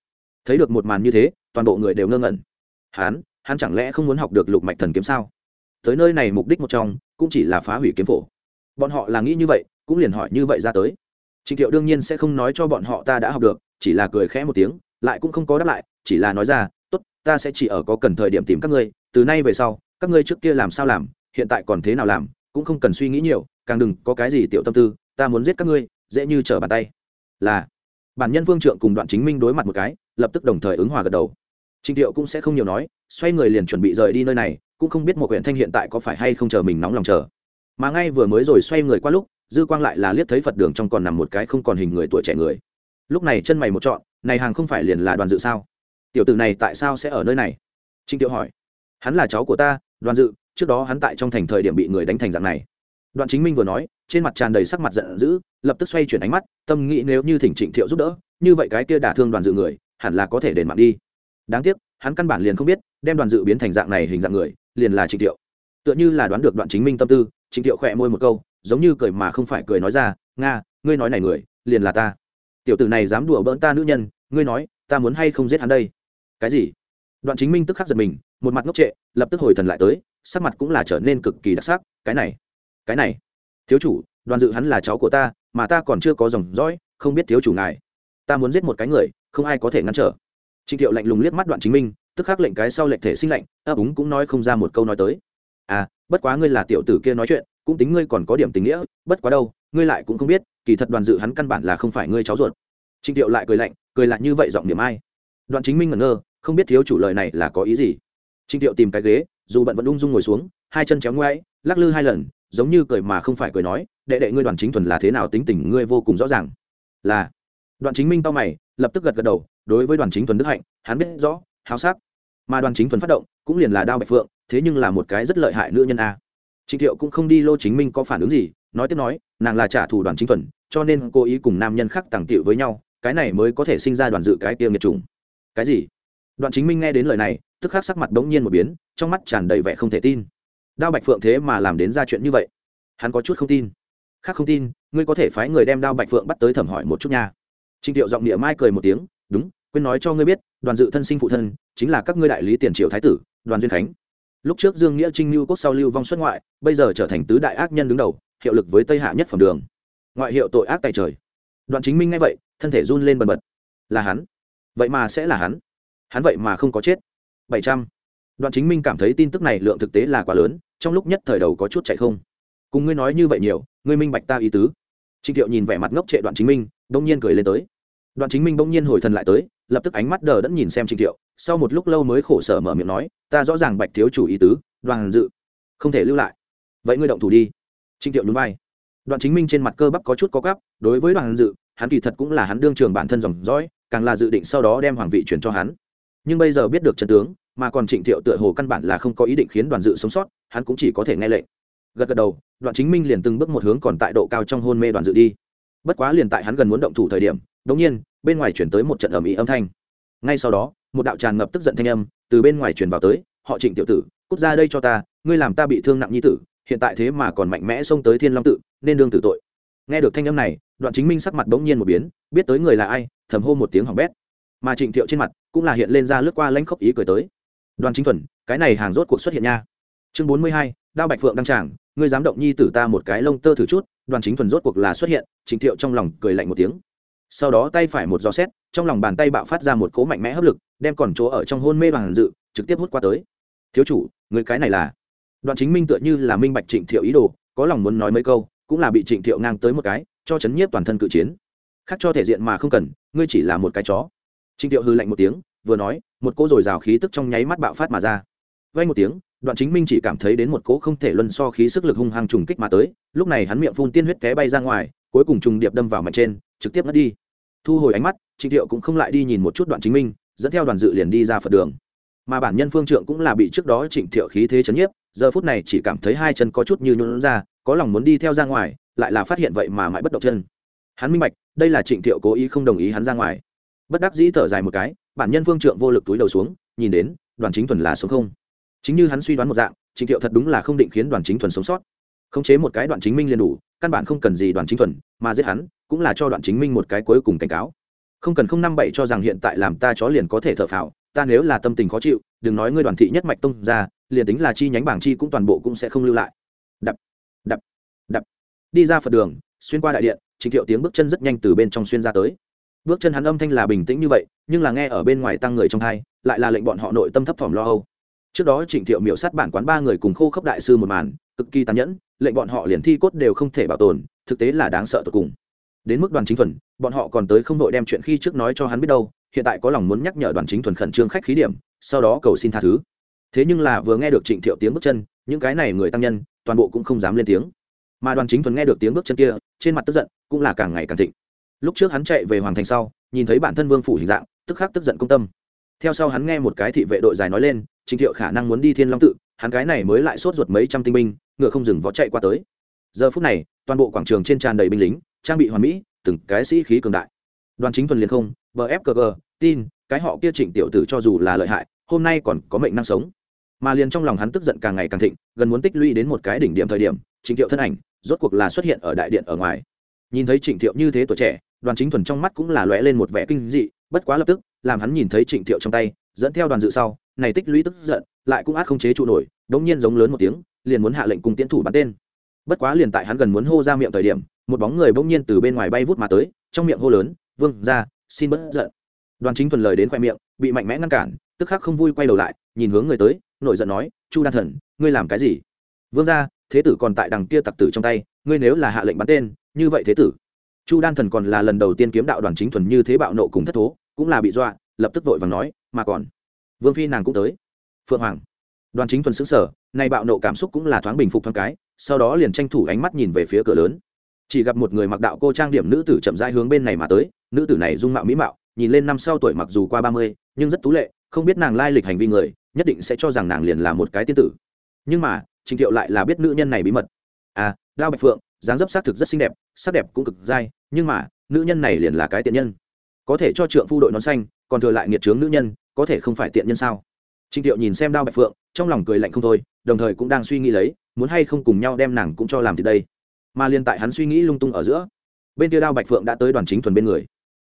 Thấy được một màn như thế, toàn bộ người đều ngơ ngẩn. Hắn hắn chẳng lẽ không muốn học được lục mạch thần kiếm sao? Tới nơi này mục đích một trong, cũng chỉ là phá hủy kiếm phổ. Bọn họ là nghĩ như vậy, cũng liền hỏi như vậy ra tới. Trịnh thiệu đương nhiên sẽ không nói cho bọn họ ta đã học được, chỉ là cười khẽ một tiếng, lại cũng không có đáp lại, chỉ là nói ra, tốt, ta sẽ chỉ ở có cần thời điểm tìm các ngươi, từ nay về sau, các ngươi trước kia làm sao làm, hiện tại còn thế nào làm cũng không cần suy nghĩ nhiều, càng đừng có cái gì tiểu tâm tư, ta muốn giết các ngươi, dễ như trở bàn tay. Là, bản nhân vương trượng cùng đoạn chính minh đối mặt một cái, lập tức đồng thời ứng hòa gật đầu. Trịnh thiệu cũng sẽ không nhiều nói, xoay người liền chuẩn bị rời đi nơi này, cũng không biết một huyện thanh hiện tại có phải hay không chờ mình nóng lòng chờ. Mà ngay vừa mới rồi xoay người qua lúc, dư quang lại là liếc thấy phật đường trong còn nằm một cái không còn hình người tuổi trẻ người. Lúc này chân mày một trọn, này hàng không phải liền là đoàn dự sao? Tiểu tử này tại sao sẽ ở nơi này? Trịnh thiệu hỏi. Hắn là cháu của ta, đoàn dự trước đó hắn tại trong thành thời điểm bị người đánh thành dạng này. Đoạn chính minh vừa nói, trên mặt tràn đầy sắc mặt giận dữ, lập tức xoay chuyển ánh mắt, tâm nghĩ nếu như thỉnh trịnh thiệu giúp đỡ, như vậy cái kia đả thương đoàn dự người, hẳn là có thể đền mạng đi. Đáng tiếc, hắn căn bản liền không biết, đem đoàn dự biến thành dạng này hình dạng người, liền là trịnh thiệu. Tựa như là đoán được đoạn chính minh tâm tư, trịnh thiệu khỏe môi một câu, giống như cười mà không phải cười nói ra, nga, ngươi nói này người, liền là ta. Tiểu tử này dám đùa bỡn ta nữ nhân, ngươi nói, ta muốn hay không giết hắn đây? Cái gì? Đoạn chính minh tức khắc giật mình, một mặt ngốc trệ, lập tức hồi thần lại tới sắc mặt cũng là trở nên cực kỳ đặc sắc, cái này cái này, thiếu chủ, đoàn dự hắn là cháu của ta, mà ta còn chưa có dòng dõi, không biết thiếu chủ ngài. Ta muốn giết một cái người, không ai có thể ngăn trở. Trịnh thiệu lạnh lùng liếc mắt đoạn chính minh, tức khắc lệnh cái sau lệnh thể sinh lệnh, ấp úng cũng nói không ra một câu nói tới. À bất quá ngươi là tiểu tử kia nói chuyện, cũng tính ngươi còn có điểm tình nghĩa, bất quá đâu, ngươi lại cũng không biết, kỳ thật đoàn dự hắn căn bản là không phải ngươi cháu ruột. Trịnh thiệu lại cười lạnh cười lạnh như vậy giọng điểm ai? Đoạn chính minh ngẩn ngơ, không biết thiếu chủ lời này là có ý gì. Trịnh thiệu tìm cái ghế dù bận vẫn ung dung ngồi xuống, hai chân chéo ngoáy, lắc lư hai lần, giống như cười mà không phải cười nói, đệ đệ ngươi đoàn chính thuần là thế nào tính tình ngươi vô cùng rõ ràng. Là. Đoàn chính minh to mày, lập tức gật gật đầu, đối với đoàn chính thuần đức hạnh, hắn biết rõ, háo sắc. Mà đoàn chính thuần phát động, cũng liền là đao bạch phượng, thế nhưng là một cái rất lợi hại nữ nhân a. Trịnh thiệu cũng không đi lô chính minh có phản ứng gì, nói tiếp nói, nàng là trả thù đoàn chính thuần, cho nên cô ý cùng nam nhân khác tàng tiệu với nhau, cái này mới có thể sinh ra đoàn dự cái tiêu nghiệt trùng cái gì? Đoàn chính minh nghe đến lời này, tức khắc sắc mặt bỗng nhiên một biến, trong mắt tràn đầy vẻ không thể tin. Đao bạch phượng thế mà làm đến ra chuyện như vậy? Hắn có chút không tin. Khác không tin, ngươi có thể phái người đem đao bạch phượng bắt tới thẩm hỏi một chút nha. Trịnh thiệu giọng địa mai cười một tiếng, đúng, quên nói cho ngươi biết, đoàn dự thân sinh phụ thân, chính là các ngươi đại lý tiền triều thái tử, đoàn duyên khánh. Lúc trước dương nghĩa trinh lưu quốc sau lưu vong xuất ngoại, bây giờ trở thành tứ đại ác nhân đứng đầu, hiệu lực với tây hạ nhất phẩm đường. Ngoại hiệu tội ác tại trời. Đoạn chính minh nghe vậy, thân thể run lên bần bật. Là hắn. Vậy mà sẽ là hắn hắn vậy mà không có chết. Bảy trăm. Đoạn chính minh cảm thấy tin tức này lượng thực tế là quá lớn, trong lúc nhất thời đầu có chút chạy không. Cùng ngươi nói như vậy nhiều, ngươi minh bạch ta ý tứ. Trịnh thiệu nhìn vẻ mặt ngốc trệ đoạn chính minh, đông nhiên cười lên tới. Đoạn chính minh đông nhiên hồi thần lại tới, lập tức ánh mắt đờ đẫn nhìn xem trịnh thiệu, sau một lúc lâu mới khổ sở mở miệng nói, ta rõ ràng bạch thiếu chủ ý tứ, đoàn dự, không thể lưu lại. Vậy ngươi động thủ đi. Trịnh thiệu nhún vai. Đoạn chính minh trên mặt cơ bắp có chút có gắp đối với đoàn dự, hắn kỳ thật cũng là hắn đương trường bản thân dòng dõi, càng là dự định sau đó đem hoàng vị chuyển cho hắn nhưng bây giờ biết được chân tướng, mà còn trịnh thiệu tựa hồ căn bản là không có ý định khiến đoàn dự sống sót, hắn cũng chỉ có thể nghe lệnh. Gật gật đầu, đoạn chính minh liền từng bước một hướng còn tại độ cao trong hôn mê đoàn dự đi. Bất quá liền tại hắn gần muốn động thủ thời điểm đ ỗ n g nhiên, bên ngoài chuyển tới một trận ầm ĩ âm thanh. Ngay sau đó, một đạo tràn ngập tức giận thanh âm từ bên ngoài truyền vào tới, họ trịnh tiểu tử, cút ra đây cho ta, ngươi làm ta bị thương nặng như tử, hiện tại thế mà còn mạnh mẽ xông tới thiên long tự, nên đương tử tội. Nghe được thanh âm này, đoạn chính minh sắc mặt bỗng nhiên một biến, biết tới người là ai, thầm hô một tiếng hỏng bét. Mà trịnh thiệu trên mặt cũng là hiện lên ra lướt qua lãnh khốc ý cười tới. Đoàn chính thuần, cái này hàng rốt cuộc xuất hiện nha. Chương bốn mươi hai, đao bạch phượng đăng tràng, ngươi dám động nhi tử ta một cái lông tơ thử chút, đoàn chính thuần rốt cuộc là xuất hiện chính thiệu trong lòng cười lạnh một tiếng. Sau đó tay phải một gió xét, trong lòng bàn tay bạo phát ra một cỗ mạnh mẽ hấp lực, đem còn chỗ ở trong hôn mê bằng dự, trực tiếp hút qua tới. Thiếu chủ người cái này là? Đoàn chính minh tựa như là minh bạch trịnh thiệu ý đồ, có lòng muốn nói mấy câu, cũng là bị trịnh thiệu ngang tới một cái, cho chấn nhiếp toàn thân cự chiến. Khác cho thể diện mà không cần, ngươi chỉ là một cái chó trịnh Tiệu hừ lạnh một tiếng, vừa nói, một cỗ rồi rào khí tức trong nháy mắt bạo phát mà ra. Vang một tiếng, đoạn chính minh chỉ cảm thấy đến một cỗ không thể luân so khí sức lực hung hăng trùng kích mà tới, lúc này hắn miệng phun tiên huyết té bay ra ngoài, cuối cùng trùng điệp đâm vào mặt trên, trực tiếp ngất đi. Thu hồi ánh mắt trịnh Tiệu cũng không lại đi nhìn một chút đoạn chính minh, dẫn theo đoàn dự liền đi ra phật đường. Mà bản nhân phương trượng cũng là bị trước đó trịnh Tiệu khí thế chấn nhiếp, giờ phút này chỉ cảm thấy hai chân có chút như nhũn ra, có lòng muốn đi theo ra ngoài, lại là phát hiện vậy mà mãi bất động chân. Hắn minh bạch, đây là trịnh thiệu cố ý không đồng ý hắn ra ngoài bất đắc dĩ thở dài một cái, bản nhân phương trượng vô lực túi đầu xuống, nhìn đến, đoàn chính thuần là sống không. Chính như hắn suy đoán một dạng, trịnh thiệu thật đúng là không định khiến đoàn chính thuần sống sót. Khống chế một cái đoàn chính minh liền đủ, căn bản không cần gì đoàn chính thuần, mà giết hắn, cũng là cho đoàn chính minh một cái cuối cùng cảnh cáo. Không cần không năm bảy cho rằng hiện tại làm ta chó liền có thể thở phào, ta nếu là tâm tình khó chịu, đừng nói ngươi đoàn thị nhất mạch tông ra, liền tính là chi nhánh bảng chi cũng toàn bộ cũng sẽ không lưu lại. Đập đập đập. Đi ra phật đường, xuyên qua đại điện, trịnh thiệu tiếng bước chân rất nhanh từ bên trong xuyên ra tới bước chân hắn âm thanh là bình tĩnh như vậy, nhưng là nghe ở bên ngoài tăng người trong hai lại là lệnh bọn họ nội tâm thấp thỏm lo âu. Trước đó trịnh thiệu miểu sát bản quán ba người cùng khô khốc đại sư một màn, cực kỳ tàn nhẫn, lệnh bọn họ liền thi cốt đều không thể bảo tồn, thực tế là đáng sợ tột cùng. Đến mức đoàn chính thuần, bọn họ còn tới không đội đem chuyện khi trước nói cho hắn biết đâu, hiện tại có lòng muốn nhắc nhở đoàn chính thuần khẩn trương khách khí điểm, sau đó cầu xin tha thứ. Thế nhưng là vừa nghe được trịnh thiệu tiếng bước chân, những cái này người tăng nhân, toàn bộ cũng không dám lên tiếng. Mà đoàn chính thuần nghe được tiếng bước chân kia, trên mặt tức giận, cũng là càng ngày càng thịnh lúc trước hắn chạy về hoàng thành sau, nhìn thấy bản thân vương phủ hình dạng, tức khắc tức giận công tâm. Theo sau hắn nghe một cái thị vệ đội dài nói lên, trình thiệu khả năng muốn đi thiên long tự, hắn cái này mới lại sốt ruột mấy trăm tinh binh, ngựa không dừng vó chạy qua tới. Giờ phút này, toàn bộ quảng trường trên tràn đầy binh lính, trang bị hoàn mỹ, từng cái sĩ khí cường đại. Đoàn chính thuần liền không bfgg tin, cái họ kia trịnh tiểu tử cho dù là lợi hại, hôm nay còn có mệnh năng sống. Mà liền trong lòng hắn tức giận càng ngày càng thịnh, gần muốn tích lũy đến một cái đỉnh điểm thời điểm, trịnh thiệu thân ảnh, rốt cuộc là xuất hiện ở đại điện ở ngoài. Nhìn thấy trịnh thiệu như thế tuổi trẻ đoàn chính thuần trong mắt cũng là lóe lên một vẻ kinh dị, bất quá lập tức, làm hắn nhìn thấy trịnh thiệu trong tay, dẫn theo đoàn dự sau, này tích lũy tức giận, lại cũng át không chế trụ nổi, đống nhiên giống lớn một tiếng, liền muốn hạ lệnh cùng tiến thủ bắn tên. Bất quá liền tại hắn gần muốn hô ra miệng thời điểm, một bóng người bỗng nhiên từ bên ngoài bay vút mà tới, trong miệng hô lớn, vương ra xin bớt giận. Đoàn chính thuần lời đến khoe miệng, bị mạnh mẽ ngăn cản, tức khắc không vui quay đầu lại, nhìn hướng người tới nội giận nói, chu đan thần, ngươi làm cái gì? Vương ra thế tử còn tại đằng kia tặc tử trong tay, ngươi nếu là hạ lệnh bắn tên, như vậy thế tử chu đan thần còn là lần đầu tiên kiếm đạo đoàn chính thuần như thế bạo nộ cùng thất thố, cũng là bị dọa, lập tức vội vàng nói, mà còn, vương phi nàng cũng tới. Phượng hoàng, đoàn chính thuần xứng sở nay bạo nộ cảm xúc cũng là thoáng bình phục thoáng cái, sau đó liền tranh thủ ánh mắt nhìn về phía cửa lớn. Chỉ gặp một người mặc đạo cô trang điểm nữ tử chậm rãi hướng bên này mà tới, nữ tử này dung mạo mỹ mạo, nhìn lên năm sau tuổi mặc dù qua ba mươi, nhưng rất tú lệ, không biết nàng lai lịch hành vi người, nhất định sẽ cho rằng nàng liền là một cái tiên tử. Nhưng mà, trình thiệu lại là biết nữ nhân này bí mật. À lao bạch phượng, dáng dấp xác thực rất xinh đẹp, sắc đẹp cũng cực dai nhưng mà, nữ nhân này liền là cái tiện nhân. Có thể cho trượng phu đội nón xanh, còn thừa lại nghiệt trướng nữ nhân, có thể không phải tiện nhân sao? Trịnh thiệu nhìn xem đao bạch phượng, trong lòng cười lạnh không thôi, đồng thời cũng đang suy nghĩ lấy, muốn hay không cùng nhau đem nàng cũng cho làm thì đây. Mà liền tại hắn suy nghĩ lung tung ở giữa, bên kia đao bạch phượng đã tới đoàn chính thuần bên người.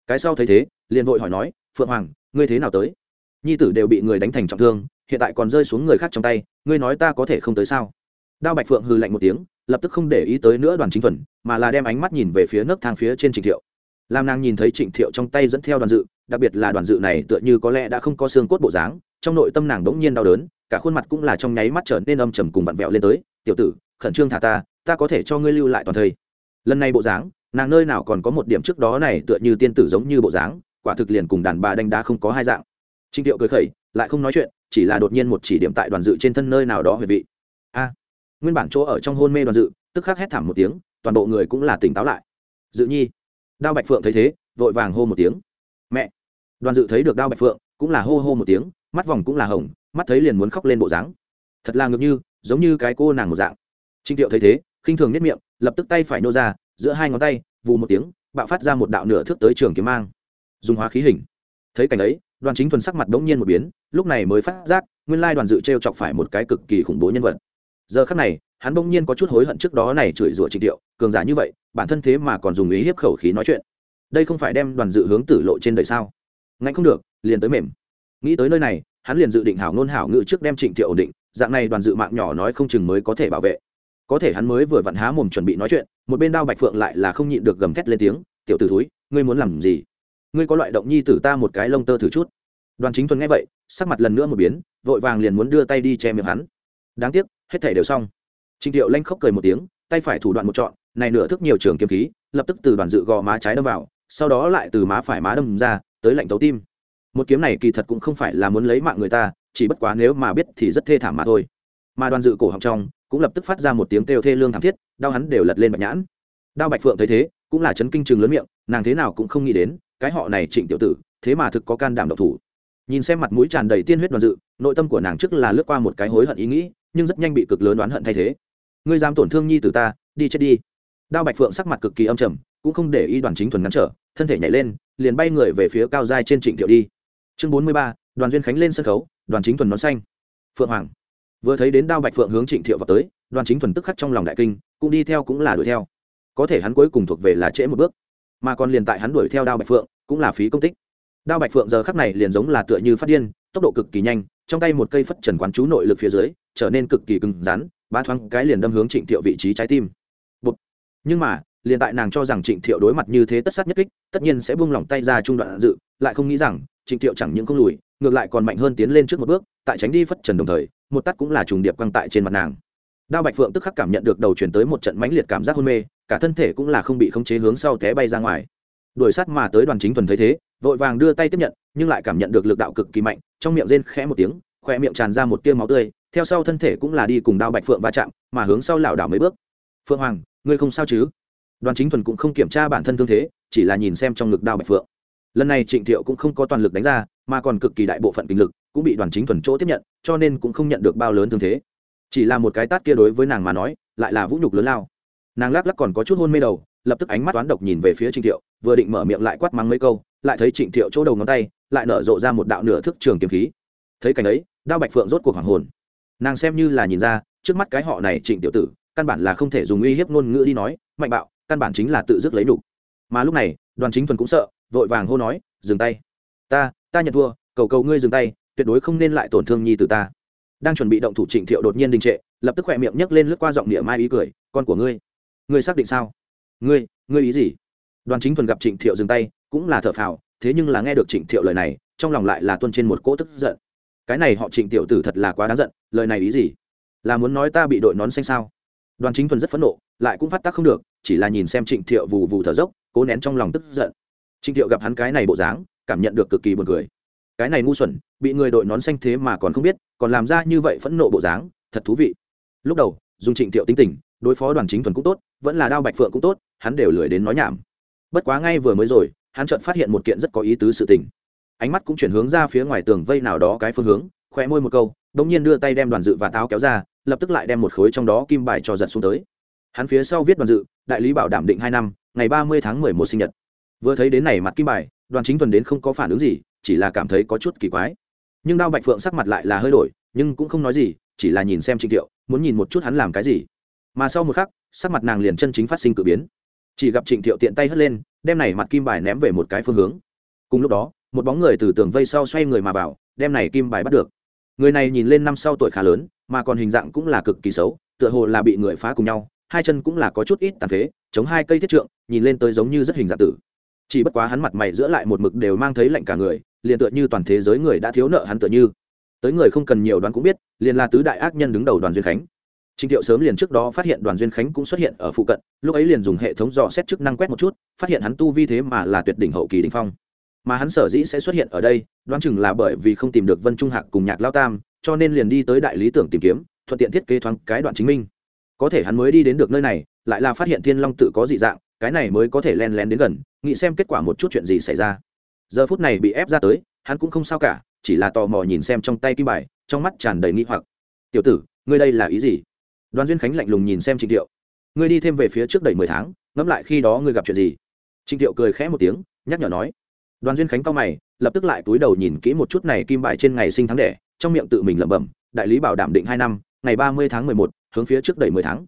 Cái sau thấy thế, liền vội hỏi nói, phượng hoàng, ngươi thế nào tới? Nhi tử đều bị người đánh thành trọng thương, hiện tại còn rơi xuống người khác trong tay, ngươi nói ta có thể không tới sao? Đao bạch phượng hư lạnh một tiếng lập tức không để ý tới nữa đoàn chính thuần, mà là đem ánh mắt nhìn về phía nấc thang phía trên trịnh thiệu. Làm nàng nhìn thấy trịnh thiệu trong tay dẫn theo đoàn dự, đặc biệt là đoàn dự này tựa như có lẽ đã không có xương cốt bộ dáng, trong nội tâm nàng đ ỗ n g nhiên đau đớn, cả khuôn mặt cũng là trong nháy mắt trở nên âm trầm cùng vặn vẹo lên tới, tiểu tử, khẩn trương thả ta ta có thể cho ngươi lưu lại toàn thây. Lần này bộ dáng, nàng nơi nào còn có một điểm trước đó này tựa như tiên tử giống như bộ dáng, quả thực liền cùng đàn bà đánh đá không có hai dạng. Trịnh thiệu cười khẩy, lại không nói chuyện, chỉ là đột nhiên một chỉ điểm tại đoàn dự trên thân nơi nào đó huệ vị nguyên bản chỗ ở trong hôn mê đoàn dự, tức khắc hét thảm một tiếng, toàn bộ người cũng là tỉnh táo lại. Dự nhi, đao bạch phượng thấy thế, vội vàng hô một tiếng. Mẹ! Đoàn dự thấy được đao bạch phượng, cũng là hô hô một tiếng, mắt vòng cũng là hồng, mắt thấy liền muốn khóc lên bộ dáng. Thật là ngược như, giống như cái cô nàng một dạng. Trinh tiệu thấy thế, khinh thường nếp miệng, lập tức tay phải nô ra, giữa hai ngón tay, vù một tiếng, bạo phát ra một đạo nửa thước tới trường kiếm mang. Dùng hóa khí hình. Thấy cảnh ấy, đoàn chính thuần sắc mặt đống nhiên một biến, lúc này mới phát giác, nguyên lai đoàn dự t r e o chọc phải một cái cực kỳ khủng bố nhân vật giờ khắc này, hắn bỗng nhiên có chút hối hận trước đó này chửi rủa trịnh tiệu, cường giả như vậy, bản thân thế mà còn dùng ý hiếp khẩu khí nói chuyện. Đây không phải đem đoàn dự hướng tử lộ trên đời sao? Ngạnh không được, liền tới mềm. Nghĩ tới nơi này, hắn liền dự định hảo ngôn hảo ngự trước đem trịnh thiệu ổn định, dạng này đoàn dự mạng nhỏ nói không chừng mới có thể bảo vệ. Có thể hắn mới vừa vặn há mồm chuẩn bị nói chuyện, một bên đao bạch phượng lại là không nhịn được gầm thét lên tiếng, tiểu t ử thúi, ngươi muốn làm gì? Ngươi có loại động nhi tử ta một cái lông tơ thử chút. Đoàn chính thuần nghe vậy, sắc mặt lần nữa một biến, vội vàng liền muốn đưa tay đi che miệng hắn. Đáng tiếc hết thể đều xong. Trịnh thiệu lanh khóc cười một tiếng, tay phải thủ đoạn một trọn, này nửa thức nhiều trường kiếm khí, lập tức từ đoàn dự gò má trái đâm vào, sau đó lại từ má phải má đâm ra, tới lạnh tấu tim. Một kiếm này kỳ thật cũng không phải là muốn lấy mạng người ta, chỉ bất quá nếu mà biết thì rất thê thảm mà thôi. Mà đoàn dự cổ họng trong, cũng lập tức phát ra một tiếng kêu thê lương thảm thiết, đau hắn đều lật lên bạch nhãn. Đao bạch phượng thấy thế, cũng là chấn kinh chừng lớn miệng, nàng thế nào cũng không nghĩ đến, cái họ này trịnh tiểu tử, thế mà thực có can đảm độc thủ. Nhìn xem mặt mũi tràn đầy tiên huyết đoàn dự, nội tâm của nàng trước là lướt qua một cái hối hận ý nghĩ nhưng rất nhanh bị cực lớn đoán hận thay thế. Ngươi dám tổn thương nhi từ ta, đi chết đi. Đao bạch phượng sắc mặt cực kỳ âm trầm, cũng không để ý đoàn chính thuần ngắn trở, thân thể nhảy lên, liền bay người về phía cao giai trên trịnh thiệu đi. Chương bốn mươi ba, đoàn duyên khánh lên sân khấu, đoàn chính thuần nón xanh. Phượng hoàng. Vừa thấy đến đao bạch phượng hướng trịnh thiệu vào tới, đoàn chính thuần tức khắc trong lòng đại kinh, cũng đi theo cũng là đuổi theo. Có thể hắn cuối cùng thuộc về là trễ một bước, mà còn liền tại hắn đuổi theo đao bạch phượng, cũng là phí công tích. Đao bạch phượng giờ khắc này liền giống là tựa như phát điên, tốc độ cực kỳ nhanh trong tay một cây phất trần quán chú nội lực phía dưới, trở nên cực kỳ cứng rắn ba thoáng cái liền đâm hướng trịnh thiệu vị trí trái tim. Bụt. nhưng mà, liền tại nàng cho rằng trịnh thiệu đối mặt như thế tất sát nhất kích, tất nhiên sẽ buông lỏng tay ra trung đoạn dự, lại không nghĩ rằng, trịnh thiệu chẳng những không lùi, ngược lại còn mạnh hơn tiến lên trước một bước, tại tránh đi phất trần đồng thời, một tắt cũng là trùng điệp quăng tại trên mặt nàng. Đao bạch phượng tức khắc cảm nhận được đầu chuyển tới một trận mãnh liệt cảm giác hôn mê, cả thân thể cũng là không bị khống chế hướng sau té bay ra ngoài đuổi sát mà tới đoàn chính thuần thấy thế, vội vàng đưa tay tiếp nhận, nhưng lại cảm nhận được lực đạo cực kỳ mạnh, trong miệng rên khẽ một tiếng khoe miệng tràn ra một tiêu máu tươi, theo sau thân thể cũng là đi cùng đao bạch phượng va chạm, mà hướng sau lảo đảo mấy bước. Phượng hoàng, ngươi không sao chứ? Đoàn chính thuần cũng không kiểm tra bản thân thương thế, chỉ là nhìn xem trong ngực đao bạch phượng. Lần này trịnh thiệu cũng không có toàn lực đánh ra, mà còn cực kỳ đại bộ phận kinh lực cũng bị đoàn chính thuần chỗ tiếp nhận, cho nên cũng không nhận được bao lớn thương thế. Chỉ là một cái tát kia đối với nàng mà nói, lại là vũ nhục lớn lao. Nàng lắc lắc còn có chút hôn mê đầu lập tức ánh mắt toán độc nhìn về phía trịnh thiệu, vừa định mở miệng lại quát mắng mấy câu, lại thấy trịnh thiệu chỗ đầu ngón tay, lại nở rộ ra một đạo nửa thức trường kiếm khí. Thấy cảnh ấy, đao bạch phượng rốt cuộc hoàng hồn. Nàng xem như là nhìn ra, trước mắt cái họ này trịnh tiểu tử, căn bản là không thể dùng uy hiếp ngôn ngữ đi nói, mạnh bạo, căn bản chính là tự dứt lấy đủ. mà lúc này, đoàn chính thuần cũng sợ, vội vàng hô nói, dừng tay. Ta ta nhận thua, cầu cầu ngươi dừng tay, tuyệt đối không nên lại tổn thương nhi từ ta. Đang chuẩn bị động thủ trịnh thiệu đột nhiên đình trệ, lập tức khỏe miệng nhấc lên lướt qua giọng địa mai ý cười, con của ngươi ngươi xác định sao? Ngươi ngươi ý gì? Đoàn chính thuần gặp trịnh thiệu dừng tay, cũng là thở phào, thế nhưng là nghe được trịnh thiệu lời này, trong lòng lại là tuân trên một cỗ tức giận. Cái này họ trịnh tiểu tử thật là quá đáng giận, lời này ý gì? Là muốn nói ta bị đội nón xanh sao? Đoàn chính thuần rất phẫn nộ, lại cũng phát tác không được, chỉ là nhìn xem trịnh thiệu vù vù thở dốc, cố nén trong lòng tức giận. Trịnh thiệu gặp hắn cái này bộ dáng, cảm nhận được cực kỳ buồn cười. Cái này ngu xuẩn, bị người đội nón xanh thế mà còn không biết, còn làm ra như vậy phẫn nộ bộ dáng, thật thú vị. Lúc đầu, dùng trịnh thiệu tính tình đối phó đoàn chính thuần cũng tốt, vẫn là đao bạch phượng cũng tốt, hắn đều lười đến nói nhảm. Bất quá ngay vừa mới rồi, hắn chợt phát hiện một kiện rất có ý tứ sự tình. Ánh mắt cũng chuyển hướng ra phía ngoài tường vây nào đó cái phương hướng khỏe môi một câu đ nhiên đưa tay đem đoàn dự và táo kéo ra, lập tức lại đem một khối trong đó kim bài cho giật xuống tới. Hắn phía sau viết đoàn dự, đại lý bảo đảm định hai năm, ngày ba mươi tháng mười một sinh nhật. Vừa thấy đến này mặt kim bài, đoàn chính tuần đến không có phản ứng gì, chỉ là cảm thấy có chút kỳ quái. Nhưng đao bạch phượng sắc mặt lại là hơi đổi, nhưng cũng không nói gì, chỉ là nhìn xem trịnh thiệu, muốn nhìn một chút hắn làm cái gì mà sau một khắc, sắc mặt nàng liền chân chính phát sinh cử biến. Chỉ gặp trịnh thiệu tiện tay hất lên, đem này mặt kim bài ném về một cái phương hướng. Cùng lúc đó, một bóng người từ tường vây sau xoay người mà vào, đem này kim bài bắt được. Người này nhìn lên năm sau tuổi khá lớn, mà còn hình dạng cũng là cực kỳ xấu, tựa hồ là bị người phá cùng nhau, hai chân cũng là có chút ít tàn phế, chống hai cây thiết trượng, nhìn lên tới giống như rất hình dạng tử. Chỉ bất quá hắn mặt mày giữa lại một mực đều mang thấy lạnh cả người, liền tựa như toàn thế giới người đã thiếu nợ hắn tựa như. Tới người không cần nhiều đoán cũng biết, liền là tứ đại ác nhân đứng đầu đoàn duyên khánh. Trình Thiệu sớm liền trước đó phát hiện Đoàn Duyên Khánh cũng xuất hiện ở phụ cận, lúc ấy liền dùng hệ thống dò xét chức năng quét một chút, phát hiện hắn tu vi thế mà là tuyệt đỉnh hậu kỳ đỉnh phong. Mà hắn sở dĩ sẽ xuất hiện ở đây, đoán chừng là bởi vì không tìm được Vân Trung Hạc cùng Nhạc Lao Tam, cho nên liền đi tới đại lý tưởng tìm kiếm, thuận tiện thiết kế thoáng cái đoạn chính minh. Có thể hắn mới đi đến được nơi này, lại là phát hiện Thiên Long tự có dị dạng, cái này mới có thể lén lén đến gần, nghĩ xem kết quả một chút chuyện gì xảy ra. Giờ phút này bị ép ra tới, hắn cũng không sao cả, chỉ là tò mò nhìn xem trong tay kim bài, trong mắt tràn đầy nghi hoặc. "Tiểu tử, ngươi đây là ý gì?" Đoàn duyên khánh lạnh lùng nhìn xem trịnh thiệu. Ngươi đi thêm về phía trước đầy mười tháng, ngẫm lại khi đó ngươi gặp chuyện gì? Trịnh thiệu cười khẽ một tiếng, nhắc nhở nói. Đoàn duyên khánh cao mày, lập tức lại túi đầu nhìn kỹ một chút này kim bài trên ngày sinh tháng đẻ, trong miệng tự mình lẩm bẩm, đại lý bảo đảm định hai năm, ngày ba mươi tháng mười một, hướng phía trước đầy mười tháng.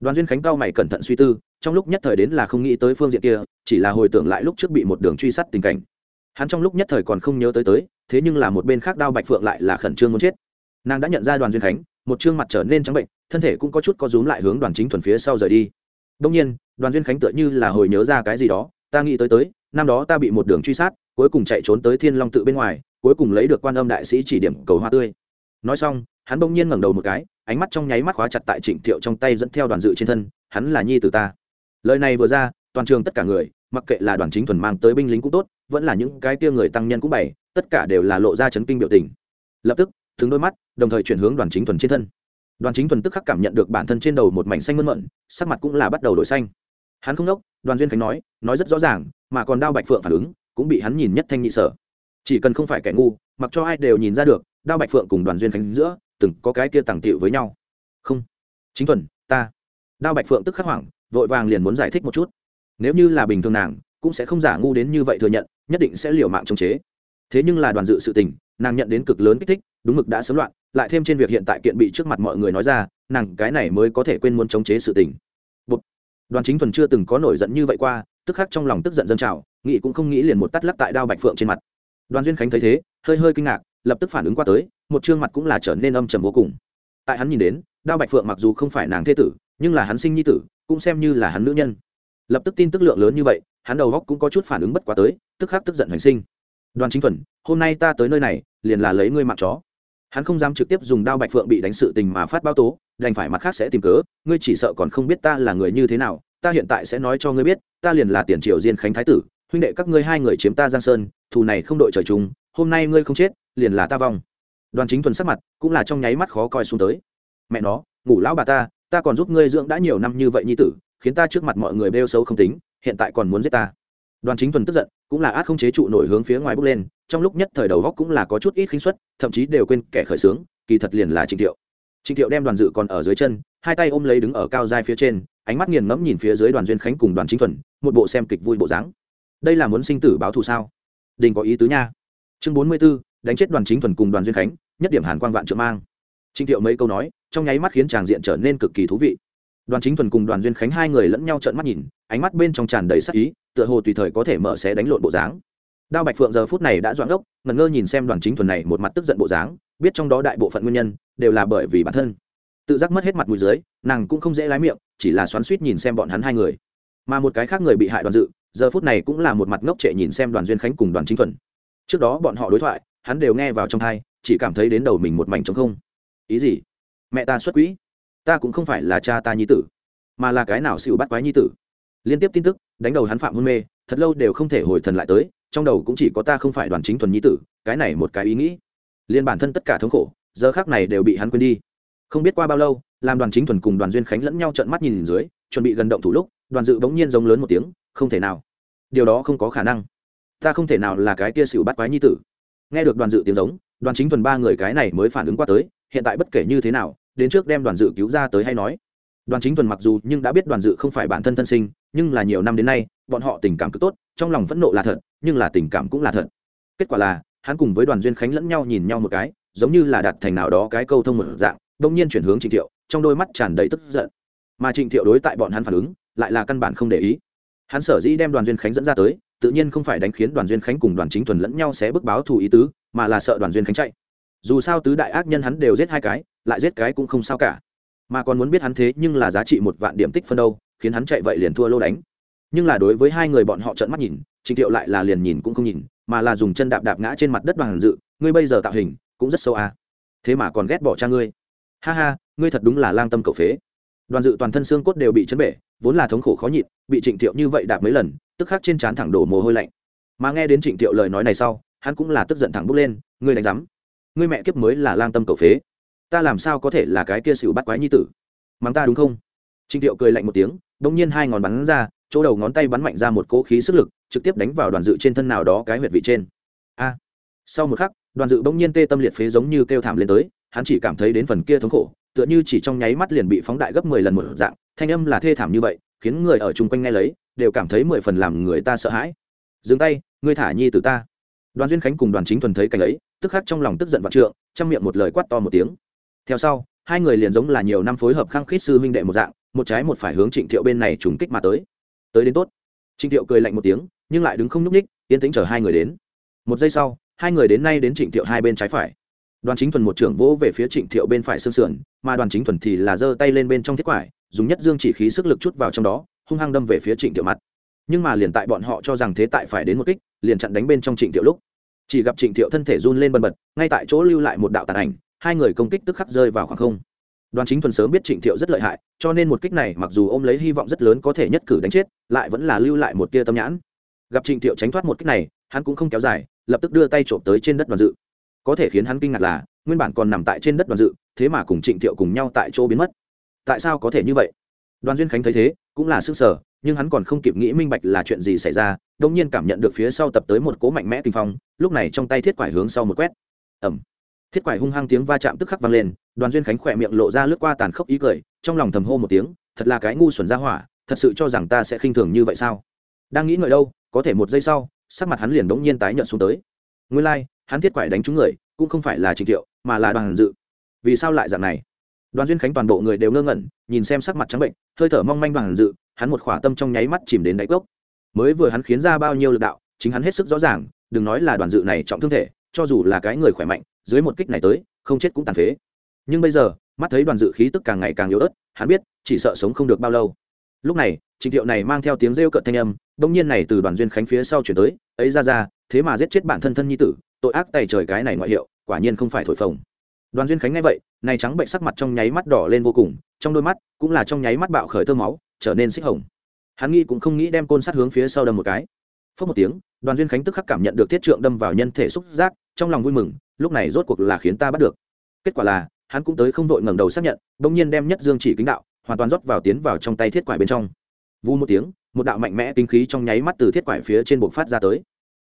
Đoàn duyên khánh cao mày cẩn thận suy tư, trong lúc nhất thời đến là không nghĩ tới phương diện kia, chỉ là hồi tưởng lại lúc trước bị một đường truy sát tình cảnh. Hắn trong lúc nhất thời còn không nhớ tới tới, thế nhưng là một bên khác đao bạch phượng lại là khẩn trương muốn chết. Nàng đã nhận ra đoàn duyên khánh một chương mặt trở nên trắng bệnh, thân thể cũng có chút có rúm lại hướng đoàn chính thuần phía sau rời đi. Đông nhiên, đoàn duyên khánh tựa như là hồi nhớ ra cái gì đó, ta nghĩ tới tới, năm đó ta bị một đường truy sát, cuối cùng chạy trốn tới thiên long tự bên ngoài, cuối cùng lấy được quan âm đại sĩ chỉ điểm cầu hoa tươi. Nói xong, hắn bỗng nhiên ngẩng đầu một cái, ánh mắt trong nháy mắt khóa chặt tại trịnh thiệu trong tay dẫn theo đoàn dự trên thân, hắn là nhi từ ta. Lời này vừa ra, toàn trường tất cả người, mặc kệ là đoàn chính thuần mang tới binh lính cũng tốt, vẫn là những cái tia người tăng nhân cũng bày, tất cả đều là lộ ra chấn kinh biểu tình. Lập tức từng đôi mắt, đồng thời chuyển hướng đoàn chính thuần trên thân. Đoàn chính thuần tức khắc cảm nhận được bản thân trên đầu một mảnh xanh mơn mận, sắc mặt cũng là bắt đầu đổi xanh. Hắn không đốc, đoàn duyên khánh nói nói rất rõ ràng, mà còn đao bạch phượng phản ứng, cũng bị hắn nhìn nhất thanh nhị sở. Chỉ cần không phải kẻ ngu, mặc cho ai đều nhìn ra được, đao bạch phượng cùng đoàn duyên khánh giữa, từng có cái kia tàng tiệu với nhau. Không. Chính thuần, ta. Đao bạch phượng tức khắc hoảng, vội vàng liền muốn giải thích một chút. Nếu như là bình thường nàng, cũng sẽ không giả ngu đến như vậy thừa nhận, nhất định sẽ liều mạng chống chế. Thế nhưng là đoàn dự sự tình, nàng nhận đến cực lớn kích thích đúng mực đã sớm loạn, lại thêm trên việc hiện tại kiện bị trước mặt mọi người nói ra, nàng cái này mới có thể quên muốn chống chế sự tình. Bụt. đoàn chính thuần chưa từng có nổi giận như vậy qua, tức khắc trong lòng tức giận dân trào nghị cũng không nghĩ liền một tắt lắc tại đao bạch phượng trên mặt. Đoàn duyên khánh thấy thế, hơi hơi kinh ngạc, lập tức phản ứng qua tới, một chương mặt cũng là trở nên âm trầm vô cùng. Tại hắn nhìn đến, đao bạch phượng mặc dù không phải nàng thế tử, nhưng là hắn sinh nhi tử, cũng xem như là hắn nữ nhân. Lập tức tin tức lượng lớn như vậy, hắn đầu góc cũng có chút phản ứng bất quá tới, tức khắc tức giận hành sinh. Đoàn chính thuần, hôm nay ta tới nơi này, liền là lấy ngươi mạng chó hắn không dám trực tiếp dùng đao bạch phượng bị đánh sự tình mà phát báo tố, đành phải mặt khác sẽ tìm cớ, ngươi chỉ sợ còn không biết ta là người như thế nào, ta hiện tại sẽ nói cho ngươi biết, ta liền là tiền triều diên khánh thái tử, huynh đệ các ngươi hai người chiếm ta giang sơn, thù này không đội trời chung, hôm nay ngươi không chết, liền là ta vong. Đoàn chính thuần sắc mặt cũng là trong nháy mắt khó coi xuống tới. Mẹ nó, ngủ lão bà ta ta còn giúp ngươi dưỡng đã nhiều năm như vậy nhi tử, khiến ta trước mặt mọi người bêu xấu không tính, hiện tại còn muốn giết ta. Đoàn chính thuần tức giận, cũng là át không chế trụ nổi hướng phía ngoài bước lên trong lúc nhất thời đầu góc cũng là có chút ít khinh suất thậm chí đều quên kẻ khởi xướng kỳ thật liền là trịnh thiệu. Trịnh thiệu đem đoàn dự còn ở dưới chân hai tay ôm lấy đứng ở cao dai phía trên ánh mắt nghiền ngẫm nhìn phía dưới đoàn duyên khánh cùng đoàn chính thuần một bộ xem kịch vui bộ dáng. Đây là muốn sinh tử báo thù sao? Đình có ý tứ nha. Chương bốn mươi 44, đánh chết đoàn chính thuần cùng đoàn duyên khánh nhất điểm hàn quang vạn trượng mang. Trịnh thiệu mấy câu nói trong nháy mắt khiến tràng diện trở nên cực kỳ thú vị. Đoàn chính thuần cùng đoàn duyên khánh hai người lẫn nhau trợn mắt nhìn ánh mắt bên trong tràn đầy sắc ý tựa hồ tùy thời có thể mở xé đánh lộn bộ dáng đao bạch phượng giờ phút này đã doãn ốc ngẩn ngơ nhìn xem đoàn chính thuần này một mặt tức giận bộ dáng, biết trong đó đại bộ phận nguyên nhân, đều là bởi vì bản thân. Tự giác mất hết mặt mũi dưới, nàng cũng không dễ lái miệng, chỉ là xoắn suýt nhìn xem bọn hắn hai người. Mà một cái khác người bị hại đoàn dự, giờ phút này cũng là một mặt ngốc trệ nhìn xem đoàn duyên khánh cùng đoàn chính thuần. Trước đó bọn họ đối thoại, hắn đều nghe vào trong thai chỉ cảm thấy đến đầu mình một mảnh trống không. Ý gì? Mẹ ta xuất quỹ. Ta cũng không phải là cha ta nhi tử, mà là cái nào xịu bắt quái nhi tử. Liên tiếp tin tức, đánh đầu hắn phạm hôn mê, thật lâu đều không thể hồi thần lại tới trong đầu cũng chỉ có ta không phải đoàn chính thuần nhi tử, cái này một cái ý nghĩ. Liên bản thân tất cả thống khổ, giờ khác này đều bị hắn quên đi. Không biết qua bao lâu, làm đoàn chính thuần cùng đoàn duyên khánh lẫn nhau trợn mắt nhìn dưới, chuẩn bị gần động thủ lúc, đoàn dự bỗng nhiên giống lớn một tiếng, không thể nào. Điều đó không có khả năng. Ta không thể nào là cái kia xỉu bắt quái nhi tử. Nghe được đoàn dự tiếng giống, đoàn chính thuần ba người cái này mới phản ứng qua tới, hiện tại bất kể như thế nào, đến trước đem đoàn dự cứu ra tới hay nói đoàn chính thuần mặc dù nhưng đã biết đoàn dự không phải bản thân thân sinh, nhưng là nhiều năm đến nay, bọn họ tình cảm cứ tốt, trong lòng phẫn nộ là thật, nhưng là tình cảm cũng là thật. Kết quả là, hắn cùng với đoàn duyên khánh lẫn nhau nhìn nhau một cái, giống như là đặt thành nào đó cái câu thông một dạng đông nhiên chuyển hướng trịnh thiệu, trong đôi mắt tràn đầy tức giận. Mà trịnh thiệu đối tại bọn hắn phản ứng, lại là căn bản không để ý. Hắn sở dĩ đem đoàn duyên khánh dẫn ra tới, tự nhiên không phải đánh khiến đoàn duyên khánh cùng đoàn chính thuần lẫn nhau sẽ bức báo thù ý tứ, mà là sợ đoàn duyên khánh chạy. Dù sao tứ đại ác nhân hắn đều giết hai cái, lại giết cái cũng không sao cả mà còn muốn biết hắn thế nhưng là giá trị một vạn điểm tích phân đâu, khiến hắn chạy vậy liền thua lô đánh. Nhưng là đối với hai người bọn họ trợn mắt nhìn trịnh thiệu lại là liền nhìn cũng không nhìn, mà là dùng chân đạp đạp ngã trên mặt đất bằng dự, ngươi bây giờ tạo hình, cũng rất sâu à. thế mà còn ghét bỏ cha ngươi. Ha ha, ngươi thật đúng là lang tâm cầu phế. Đoàn dự toàn thân xương cốt đều bị chấn bể, vốn là thống khổ khó nhịn, bị trịnh thiệu như vậy đạp mấy lần, tức khắc trên trán thẳng đổ mồ hôi lạnh. Mà nghe đến trịnh thiệu lời nói này sau, hắn cũng là tức giận thẳng bước lên, ngươi đánh giám, ngươi mẹ kiếp mới là lang tâm cầu phế ta làm sao có thể là cái kia xỉu bắt quái nhi tử? Mắng ta đúng không? Trịnh thiệu cười lạnh một tiếng đ ỗ n g nhiên hai ngón bắn ra, chỗ đầu ngón tay bắn mạnh ra một cỗ khí sức lực, trực tiếp đánh vào đoàn dự trên thân nào đó cái huyệt vị trên. A! Sau một khắc, đoàn dự bỗng nhiên tê tâm liệt phế giống như kêu thảm lên tới, hắn chỉ cảm thấy đến phần kia thống khổ, tựa như chỉ trong nháy mắt liền bị phóng đại gấp mười lần một dạng, thanh âm là thê thảm như vậy, khiến người ở chung quanh nghe lấy, đều cảm thấy mười phần làm người ta sợ hãi. Dừng tay, ngươi thả nhi từ ta. Đoàn duyên khánh cùng đoàn chính thuần thấy cảnh ấy, tức khắc trong lòng tức giận vạn trượng, trong miệng một lời quát to một tiếng theo sau, hai người liền giống là nhiều năm phối hợp khăng khít sư huynh đệ một dạng, một trái một phải hướng trịnh thiệu bên này trùng kích mà tới. Tới đến tốt. Trịnh thiệu cười lạnh một tiếng, nhưng lại đứng không nhúc ních yên tĩnh chờ hai người đến. Một giây sau, hai người đến nay đến trịnh thiệu hai bên trái phải. Đoàn chính thuần một trưởng vỗ về phía trịnh thiệu bên phải xương sườn, mà đoàn chính thuần thì là giơ tay lên bên trong thiết quải, dùng nhất dương chỉ khí sức lực chút vào trong đó, hung hăng đâm về phía trịnh thiệu mặt. Nhưng mà liền tại bọn họ cho rằng thế tại phải đến một kích, liền chặn đánh bên trong trịnh thiệu lúc. Chỉ gặp trịnh thiệu thân thể run lên bần bật, ngay tại chỗ lưu lại một đạo tàn ảnh hai người công kích tức khắc rơi vào khoảng không. Đoàn chính thuần sớm biết trịnh thiệu rất lợi hại, cho nên một kích này mặc dù ôm lấy hy vọng rất lớn có thể nhất cử đánh chết, lại vẫn là lưu lại một tia tâm nhãn. Gặp trịnh thiệu tránh thoát một kích này, hắn cũng không kéo dài, lập tức đưa tay trộm tới trên đất đoàn dự. Có thể khiến hắn kinh ngạc là, nguyên bản còn nằm tại trên đất đoàn dự, thế mà cùng trịnh thiệu cùng nhau tại chỗ biến mất. Tại sao có thể như vậy? Đoàn duyên khánh thấy thế, cũng là sức sở nhưng hắn còn không kịp nghĩ minh bạch là chuyện gì xảy ra đông nhiên cảm nhận được phía sau tập tới một cố mạnh mẽ kinh phong, lúc này trong tay thiết quải hướng sau một quét. Ẩm thiết quải hung hăng tiếng va chạm tức khắc vang lên đoàn duyên khánh khỏe miệng lộ ra lướt qua tàn khốc ý cười trong lòng thầm hô một tiếng thật là cái ngu xuẩn ra hỏa thật sự cho rằng ta sẽ khinh thường như vậy sao? Đang nghĩ ngợi đâu có thể một giây sau sắc mặt hắn liền đống nhiên tái nhợt xuống tới. Nguyên lai、like, hắn thiết quải đánh trúng người cũng không phải là trình thiệu mà là đoàn dự. Vì sao lại dạng này? Đoàn duyên khánh toàn bộ người đều ngơ ngẩn nhìn xem sắc mặt trắng bệnh hơi thở mong manh đoàn dự hắn một khỏa tâm trong nháy mắt chìm đến đáy cốc. Mới vừa hắn khiến ra bao nhiêu lực đạo chính hắn hết sức rõ ràng đừng nói là đoàn dự này trọng thương thể cho dù là cái người khỏe mạnh dưới một kích này tới, không chết cũng tàn phế. Nhưng bây giờ, mắt thấy đoàn dự khí tức càng ngày càng yếu ớt, hắn biết, chỉ sợ sống không được bao lâu. Lúc này trịnh thiệu này mang theo tiếng rêu cợt thanh âm đông nhiên này từ đoàn duyên khánh phía sau chuyển tới, ấy ra ra, thế mà giết chết bản thân thân nhi tử, tội ác tày trời cái này ngoại hiệu, quả nhiên không phải thổi phồng. Đoàn duyên khánh nghe vậy, này trắng bệnh sắc mặt trong nháy mắt đỏ lên vô cùng, trong đôi mắt cũng là trong nháy mắt bạo khởi tơ máu, trở nên xích hồng. Hắn nghĩ cũng không nghĩ đem côn sắt hướng phía sau đâm một cái. Phớt một tiếng, đoàn duyên khánh tức khắc cảm nhận được thiết trượng đâm vào nhân thể xúc giác, trong lòng vui mừng lúc này rốt cuộc là khiến ta bắt được. Kết quả là hắn cũng tới không vội ngẩng đầu xác nhận bỗng nhiên đem nhất dương chỉ kính đạo hoàn toàn rót vào tiến vào trong tay thiết quải bên trong. Vu một tiếng một đạo mạnh mẽ kinh khí trong nháy mắt từ thiết quải phía trên bộc phát ra tới.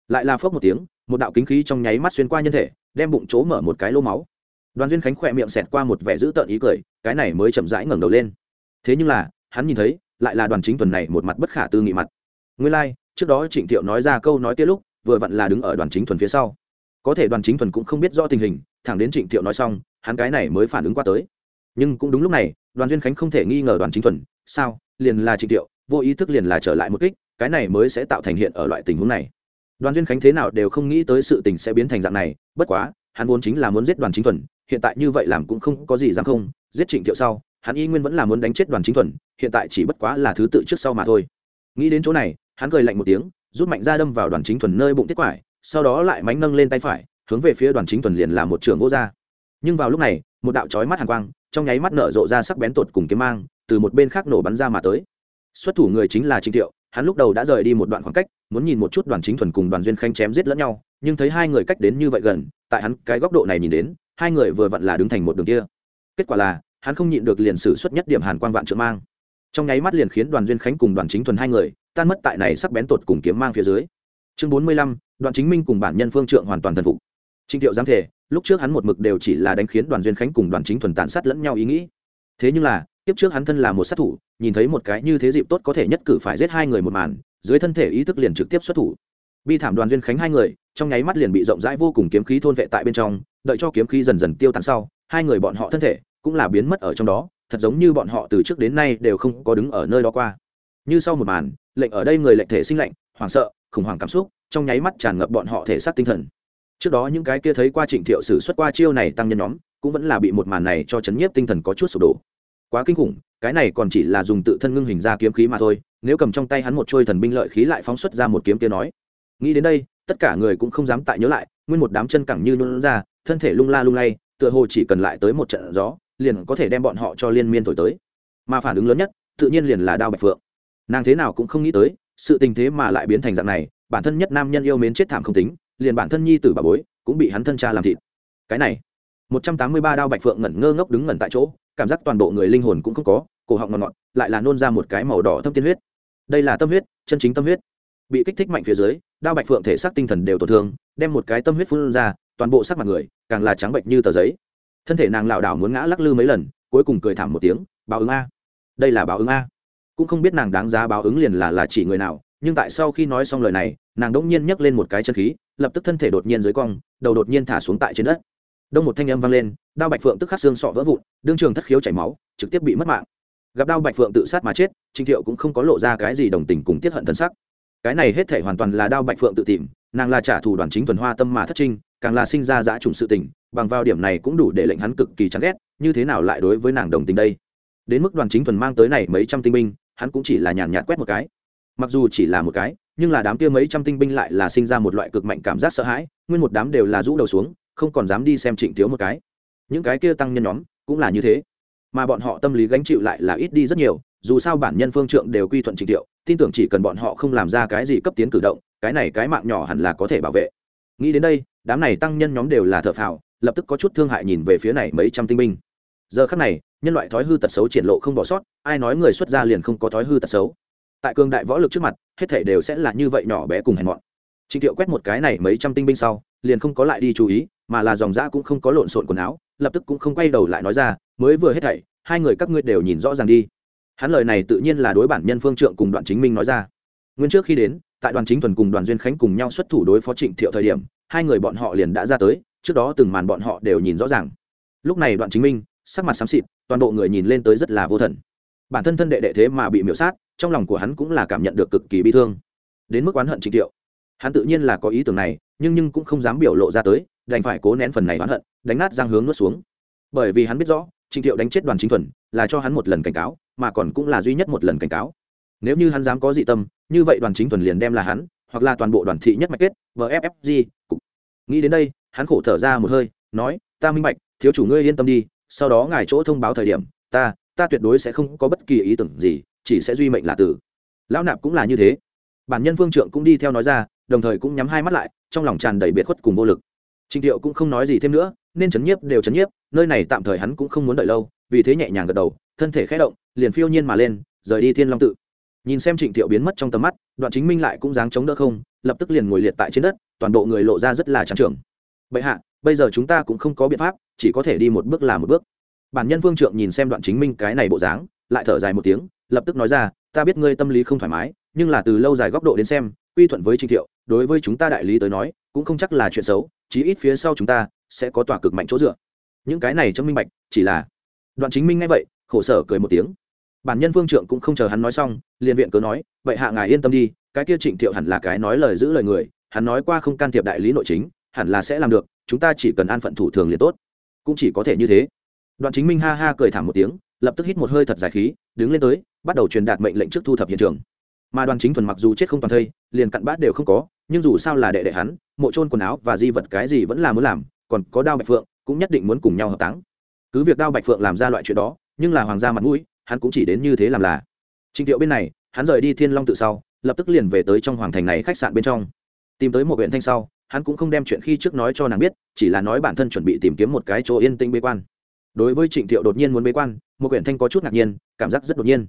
Lại là phớt một tiếng một đạo kính khí trong nháy mắt xuyên qua nhân thể đem bụng chỗ mở một cái lô máu. Đoàn duyên khánh khỏe miệng xẹt qua một vẻ dữ tợn ý cười cái này mới chậm rãi ngẩng đầu lên. Thế nhưng là hắn nhìn thấy lại là đoàn chính tuần này một mặt bất khả tư nghị mặt. Nguyên lai、like, trước đó trịnh thiệu nói ra câu nói kia lúc vừa vặn là đứng ở đoàn chính thuần phía sau có thể đoàn chính thuần cũng không biết rõ tình hình, thẳng đến trịnh thiệu nói xong, hắn cái này mới phản ứng qua tới. Nhưng cũng đúng lúc này, đoàn duyên khánh không thể nghi ngờ đoàn chính thuần, sao, liền là trịnh thiệu, vô ý thức liền là trở lại một kích, cái này mới sẽ tạo thành hiện ở loại tình huống này. Đoàn duyên khánh thế nào đều không nghĩ tới sự tình sẽ biến thành dạng này, bất quá, hắn vốn chính là muốn giết đoàn chính thuần, hiện tại như vậy làm cũng không có gì dám không, giết trịnh thiệu sau, hắn y nguyên vẫn là muốn đánh chết đoàn chính thuần, hiện tại chỉ bất quá là thứ tự trước sau mà thôi. Nghĩ đến chỗ này, hắn cười lạnh một tiếng, rút mạnh ra đâm vào đoàn chính thuần nơi bụng tiết quải sau đó lại mánh nâng lên tay phải, hướng về phía đoàn chính thuần liền là một trường vô r nhưng vào lúc này, một đạo trói mắt hàn quang, trong nháy mắt nở rộ ra sắc bén tột cùng kiếm mang, từ một bên khác nổ bắn ra mà tới. Xuất thủ người chính là trịnh thiệu, hắn lúc đầu đã rời đi một đoạn khoảng cách, muốn nhìn một chút đoàn chính thuần cùng đoàn duyên khanh chém giết lẫn nhau, nhưng thấy hai người cách đến như vậy gần, tại hắn cái góc độ này nhìn đến, hai người vừa vặn là đứng thành một đường kia. Kết quả là, hắn không nhịn được liền sử xuất nhất điểm hàn quang vạn trượng mang. Trong nháy mắt liền khiến đoàn duyên khánh cùng đoàn chính thuần hai người, tan mất tại này sắc bén tột cùng kiếm mang phía dưới. Chương bốn mươi lăm đoàn chính minh cùng bản nhân phương trượng hoàn toàn thần phục. Trịnh thiệu giám thể lúc trước hắn một mực đều chỉ là đánh khiến đoàn duyên khánh cùng đoàn chính thuần tàn sát lẫn nhau ý nghĩ. Thế nhưng là tiếp trước hắn thân là một sát thủ, nhìn thấy một cái như thế dịp tốt có thể nhất cử phải giết hai người một màn, dưới thân thể ý thức liền trực tiếp xuất thủ. Bi thảm đoàn duyên khánh hai người, trong nháy mắt liền bị rộng rãi vô cùng kiếm khí thôn vệ tại bên trong, đợi cho kiếm khí dần dần tiêu tán sau, hai người bọn họ thân thể cũng là biến mất ở trong đó, thật giống như bọn họ từ trước đến nay đều không có đứng ở nơi đó qua. Như sau một màn, lệnh ở đây người lệnh thể sinh lệnh, hoảng sợ, khủng hoảng cảm xúc trong nháy mắt tràn ngập bọn họ thể xác tinh thần. Trước đó những cái kia thấy qua trịnh thiệu sử xuất qua chiêu này tăng nhân nhóm, cũng vẫn là bị một màn này cho chấn nhiếp tinh thần có chút sụp đổ. Quá kinh khủng, cái này còn chỉ là dùng tự thân ngưng hình ra kiếm khí mà thôi, nếu cầm trong tay hắn một trôi thần binh lợi khí lại phóng xuất ra một kiếm kia nói. Nghĩ đến đây, tất cả người cũng không dám tại nhớ lại, nguyên một đám chân cẳng như nôn ra, thân thể lung la lung lay, tựa hồ chỉ cần lại tới một trận gió, liền có thể đem bọn họ cho liên miên thổi tới. Mà phản ứng lớn nhất, tự nhiên liền là đao bạch phượng. Nàng thế nào cũng không nghĩ tới, sự tình thế mà lại biến thành dạng này bản thân nhất nam nhân yêu mến chết thảm không tính, liền bản thân nhi tử bà bối cũng bị hắn thân cha làm thịt. Cái này, một trăm tám mươi ba đao bạch phượng ngẩn ngơ ngốc đứng ngẩn tại chỗ, cảm giác toàn bộ người linh hồn cũng không có, cổ họng ngọt ngọt, lại là nôn ra một cái màu đỏ thâm tiên huyết. Đây là tâm huyết, chân chính tâm huyết. Bị kích thích mạnh phía dưới, đao bạch phượng thể xác tinh thần đều tổn thương, đem một cái tâm huyết phun ra, toàn bộ sắc mặt người càng là trắng bệnh như tờ giấy. Thân thể nàng lảo đảo muốn ngã lắc lư mấy lần, cuối cùng cười thảm một tiếng, báo ứng a. Đây là báo ứng a. Cũng không biết nàng đáng giá báo ứng liền là là chỉ người nào nhưng tại sau khi nói xong lời này, nàng đỗng nhiên nhấc lên một cái chân khí, lập tức thân thể đột nhiên dưới cong, đầu đột nhiên thả xuống tại trên đất. Đông một thanh âm vang lên, đao bạch phượng tức khắc xương sọ vỡ vụn, đương trường thất khiếu chảy máu, trực tiếp bị mất mạng. Gặp đao bạch phượng tự sát mà chết trinh thiệu cũng không có lộ ra cái gì đồng tình cùng tiết hận thân sắc. Cái này hết thể hoàn toàn là đao bạch phượng tự tìm, nàng là trả thù đoàn chính thuần hoa tâm mà thất trinh, càng là sinh ra giã trùng sự tình, bằng vào điểm này cũng đủ để lệnh hắn cực kỳ chán ghét, như thế nào lại đối với nàng đồng tình đây? Đến mức đoàn chính thuần mang tới này mấy trăm tinh binh, hắn cũng chỉ là nhàn nhạt quét một cái mặc dù chỉ là một cái, nhưng là đám kia mấy trăm tinh binh lại là sinh ra một loại cực mạnh cảm giác sợ hãi, nguyên một đám đều là rũ đầu xuống, không còn dám đi xem trịnh thiếu một cái. Những cái kia tăng nhân nhóm cũng là như thế. Mà bọn họ tâm lý gánh chịu lại là ít đi rất nhiều, dù sao bản nhân phương trượng đều quy thuận trịnh thiệu, tin tưởng chỉ cần bọn họ không làm ra cái gì cấp tiến cử động, cái này cái mạng nhỏ hẳn là có thể bảo vệ. Nghĩ đến đây, đám này tăng nhân nhóm đều là thợ phào, lập tức có chút thương hại nhìn về phía này mấy trăm tinh binh. Giờ khắc này, nhân loại thói hư tật xấu triển lộ không bỏ sót, ai nói người xuất gia liền không có thói hư tật xấu tại cường đại võ lực trước mặt, hết thể đều sẽ là như vậy nhỏ bé cùng hèn mọn. Trịnh thiệu quét một cái này mấy trăm tinh binh sau, liền không có lại đi chú ý, mà là dòng dã cũng không có lộn xộn quần áo, lập tức cũng không quay đầu lại nói ra, mới vừa hết thảy, hai người các ngươi đều nhìn rõ ràng đi. Hắn lời này tự nhiên là đối bản nhân phương trượng cùng đoạn chính minh nói ra. Nguyên trước khi đến, tại đoàn chính thuần cùng đoàn duyên khánh cùng nhau xuất thủ đối phó trịnh thiệu thời điểm, hai người bọn họ liền đã ra tới, trước đó từng màn bọn họ đều nhìn rõ ràng. Lúc này đoạn chính minh, sắc mặt xám xịt, toàn bộ người nhìn lên tới rất là vô thần bản thân thân đệ đệ thế mà bị miễu sát, trong lòng của hắn cũng là cảm nhận được cực kỳ bi thương. Đến mức oán hận trịnh thiệu hắn tự nhiên là có ý tưởng này, nhưng nhưng cũng không dám biểu lộ ra tới, đành phải cố nén phần này oán hận, đánh nát giang hướng nuốt xuống. Bởi vì hắn biết rõ trịnh thiệu đánh chết đoàn chính thuần, là cho hắn một lần cảnh cáo, mà còn cũng là duy nhất một lần cảnh cáo. Nếu như hắn dám có dị tâm, như vậy đoàn chính thuần liền đem là hắn, hoặc là toàn bộ đoàn thị nhất mạch kết vffg nghĩ đến đây, hắn khổ thở ra một hơi, nói, ta minh bạch, thiếu chủ ngươi yên tâm đi, sau đó ngài chỗ thông báo thời điểm, ta ta tuyệt đối sẽ không có bất kỳ ý tưởng gì, chỉ sẽ duy mệnh là tử. Lão nạp cũng là như thế. Bản nhân phương trượng cũng đi theo nói ra, đồng thời cũng nhắm hai mắt lại, trong lòng tràn đầy biệt khuất cùng vô lực. Trịnh thiệu cũng không nói gì thêm nữa, nên chấn nhiếp đều chấn nhiếp, nơi này tạm thời hắn cũng không muốn đợi lâu, vì thế nhẹ nhàng gật đầu, thân thể khẽ động, liền phiêu nhiên mà lên, rời đi thiên long tự. Nhìn xem trịnh thiệu biến mất trong tầm mắt, đoạn chính minh lại cũng dáng chống đỡ không, lập tức liền ngồi liệt tại trên đất, toàn bộ người lộ ra rất là trắng trưởng bệ hạ, bây giờ chúng ta cũng không có biện pháp, chỉ có thể đi một bước là một bước bản nhân vương trượng nhìn xem đoạn chính minh cái này bộ dáng, lại thở dài một tiếng, lập tức nói ra, ta biết ngươi tâm lý không thoải mái, nhưng là từ lâu dài góc độ đến xem, quy thuận với trịnh thiệu, đối với chúng ta đại lý tới nói, cũng không chắc là chuyện xấu, chí ít phía sau chúng ta sẽ có tòa cực mạnh chỗ dựa. Những cái này trong minh bạch, chỉ là đoạn chính minh ngay vậy, khổ sở cười một tiếng. Bản nhân vương trượng cũng không chờ hắn nói xong, liền viện cớ nói, vậy hạ ngài yên tâm đi, cái kia trịnh thiệu hẳn là cái nói lời giữ lời người, hắn nói qua không can thiệp đại lý nội chính, hẳn là sẽ làm được, chúng ta chỉ cần an phận thủ thường liền tốt. Cũng chỉ có thể như thế đoạn chính minh ha ha cười thảm một tiếng, lập tức hít một hơi thật dài khí, đứng lên tới, bắt đầu truyền đạt mệnh lệnh trước thu thập hiện trường. Mà đoàn chính thuần mặc dù chết không toàn thây, liền cặn bát đều không có, nhưng dù sao là đệ đệ hắn, mộ trôn quần áo và di vật cái gì vẫn là muốn làm, còn có đao bạch phượng, cũng nhất định muốn cùng nhau hợp táng cứ việc đao bạch phượng làm ra loại chuyện đó, nhưng là hoàng gia mặt mũi, hắn cũng chỉ đến như thế làm là. Trình thiệu bên này, hắn rời đi thiên long tự sau, lập tức liền về tới trong hoàng thành này khách sạn bên trong. Tìm tới một huyện thanh sau, hắn cũng không đem chuyện khi trước nói cho nàng biết, chỉ là nói bản thân chuẩn bị tìm kiếm một cái chỗ yên tĩnh bế quan đối với trịnh thiệu đột nhiên muốn bế quan, một quyển thanh có chút ngạc nhiên, cảm giác rất đột nhiên.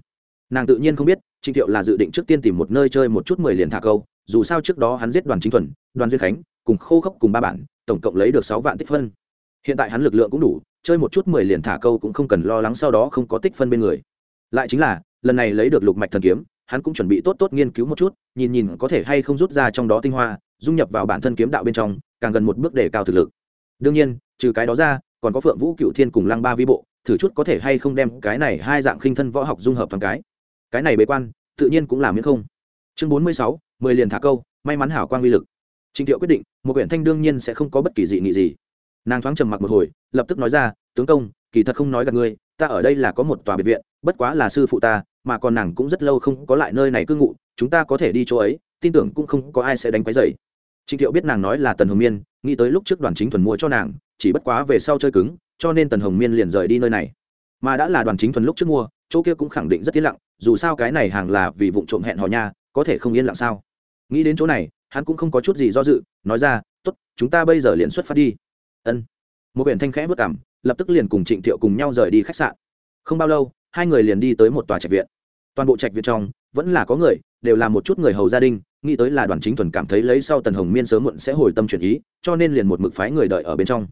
Nàng tự nhiên không biết, trịnh thiệu là dự định trước tiên tìm một nơi chơi một chút mười liền thả câu, dù sao trước đó hắn giết đoàn chính thuần, đoàn duyên khánh, cùng khô khốc cùng ba bản, tổng cộng lấy được sáu vạn tích phân. Hiện tại hắn lực lượng cũng đủ, chơi một chút mười liền thả câu cũng không cần lo lắng sau đó không có tích phân bên người. Lại chính là, lần này lấy được lục mạch thần kiếm, hắn cũng chuẩn bị tốt tốt nghiên cứu một chút, nhìn nhìn có thể hay không rút ra trong đó tinh hoa, dung nhập vào bản thân kiếm đạo bên trong, càng gần một bước để cao thực lực. Đương nhiên, trừ cái đó ra còn có phượng vũ cựu thiên cùng lăng ba vi bộ, thử chút có thể hay không đem cái này hai dạng khinh thân võ học dung hợp thằng cái. Cái này bế quan, tự nhiên cũng làm miễn không. Chương bốn mươi sáu, mười liền thả câu, may mắn hảo quan uy lực. Trịnh thiệu quyết định, một quyển thanh đương nhiên sẽ không có bất kỳ dị nghị gì. Nàng thoáng trầm mặc một hồi, lập tức nói ra, tướng công, kỳ thật không nói gặp ngươi, ta ở đây là có một tòa biệt viện, bất quá là sư phụ ta, mà còn nàng cũng rất lâu không có lại nơi này cư ngụ, chúng ta có thể đi chỗ ấy, tin tưởng cũng không có ai sẽ đánh quấy dày trịnh thiệu biết nàng nói là tần hồng miên, nghĩ tới lúc trước đoàn chính thuần mua cho nàng chỉ bất quá về sau chơi cứng, cho nên tần hồng miên liền rời đi nơi này. Mà đã là đoàn chính thuần lúc trước mua, chỗ kia cũng khẳng định rất yên lặng, dù sao cái này hàng là vì vụ trộm hẹn hò nha, có thể không yên lặng sao? Nghĩ đến chỗ này, hắn cũng không có chút gì do dự, nói ra t ố t chúng ta bây giờ liền xuất phát đi. Ân. Một huyện thanh khẽ vất cảm lập tức liền cùng trịnh thiệu cùng nhau rời đi khách sạn. Không bao lâu, hai người liền đi tới một tòa trạch viện. Toàn bộ trạch viện trong, vẫn là có người, đều là một chút người hầu gia đình, nghĩ tới là đoàn chính thuần cảm thấy lấy sau tần hồng miên sớm muộn sẽ hồi tâm chuyển ý, cho nên liền một mực phái người đợi ở bên trong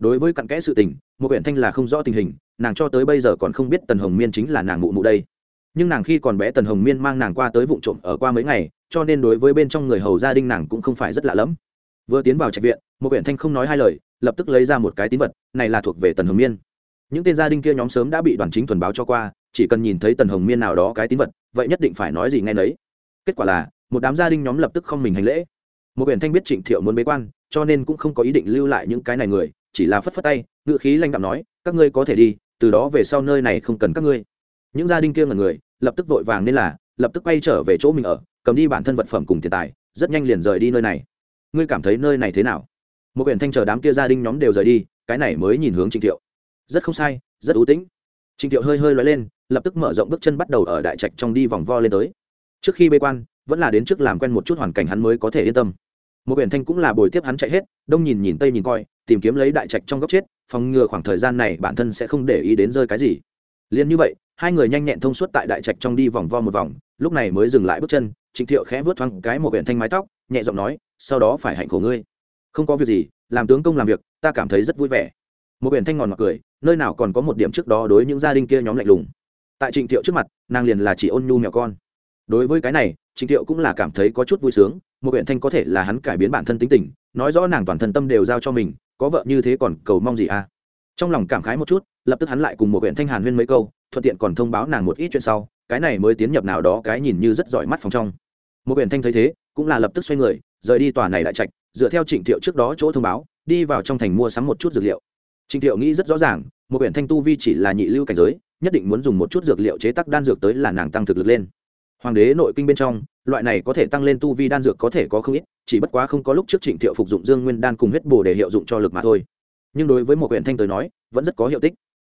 đối với cặn kẽ sự tình, một huyện thanh là không rõ tình hình, nàng cho tới bây giờ còn không biết tần hồng miên chính là nàng mụ mụ đây. Nhưng nàng khi còn bé tần hồng miên mang nàng qua tới vụ trộm ở qua mấy ngày, cho nên đối với bên trong người hầu gia đình nàng cũng không phải rất lạ lẫm. Vừa tiến vào trạch viện, một huyện thanh không nói hai lời, lập tức lấy ra một cái tín vật, này là thuộc về tần hồng miên. Những tên gia đình kia nhóm sớm đã bị đoàn chính thuần báo cho qua, chỉ cần nhìn thấy tần hồng miên nào đó cái tín vật, vậy nhất định phải nói gì ngay nấy. Kết quả là, một đám gia đình nhóm lập tức không mình hành lễ. Một huyện thanh biết trịnh thiệu muốn bế quan, cho nên cũng không có ý định lưu lại những cái này người chỉ là phất phất tay ngự khí lanh đạm nói, các ngươi có thể đi, từ đó về sau nơi này không cần các ngươi. Những gia đình kia ngần người, lập tức vội vàng nên là, lập tức quay trở về chỗ mình ở, cầm đi bản thân vật phẩm cùng tiền tài, rất nhanh liền rời đi nơi này. Ngươi cảm thấy nơi này thế nào? Một quyển thanh chờ đám kia gia đình nhóm đều rời đi, cái này mới nhìn hướng trịnh thiệu. Rất không sai, rất ưu tĩnh. Trịnh thiệu hơi hơi loay lên, lập tức mở rộng bước chân bắt đầu ở đại trạch trong đi vòng vo lên tới. Trước khi bê quan, vẫn là đến trước làm quen một chút hoàn cảnh hắn mới có thể yên tâm. Một quyển thanh cũng là bồi tiếp hắn chạy hết, đông nhìn nhìn tây nhìn coi tìm kiếm lấy đại trạch trong góc chết, phòng ngừa khoảng thời gian này bản thân sẽ không để ý đến rơi cái gì. Liền như vậy, hai người nhanh nhẹn thông suốt tại đại trạch trong đi vòng vo một vòng, lúc này mới dừng lại bước chân, trịnh thiệu khẽ vớt thoáng cái một biển thanh mái tóc, nhẹ giọng nói, sau đó phải hạnh khổ ngươi. Không có việc gì, làm tướng công làm việc, ta cảm thấy rất vui vẻ. Một biển thanh ngòn mặc cười, nơi nào còn có một điểm trước đó đối những gia đình kia nhóm lạnh lùng. Tại trịnh thiệu trước mặt, nàng liền là chỉ ôn nhu mèo con. Đối với cái này, trịnh thiệu cũng là cảm thấy có chút vui sướng, một huyện thanh có thể là hắn cải biến bản thân tính tình, nói rõ nàng toàn thân tâm đều giao cho mình có vợ như thế còn cầu mong gì à? Trong lòng cảm khái một chút, lập tức hắn lại cùng một huyện thanh hàn huyên mấy câu, thuận tiện còn thông báo nàng một ít chuyện sau, cái này mới tiến nhập nào đó cái nhìn như rất giỏi mắt phòng trong. Một huyện thanh thấy thế, cũng là lập tức xoay người, rời đi tòa này lại trạch, dựa theo trịnh thiệu trước đó chỗ thông báo, đi vào trong thành mua sắm một chút dược liệu. Trịnh thiệu nghĩ rất rõ ràng, một huyện thanh tu vi chỉ là nhị lưu cảnh giới, nhất định muốn dùng một chút dược liệu chế tác đan dược tới là nàng tăng thực lực lên hoàng đế nội kinh bên trong, loại này có thể tăng lên tu vi đan dược có thể có không ít, chỉ bất quá không có lúc trước trịnh thiệu phục dụng dương nguyên đan cùng huyết bồ để hiệu dụng cho lực mà thôi. Nhưng đối với một huyện thanh tới nói, vẫn rất có hiệu tích.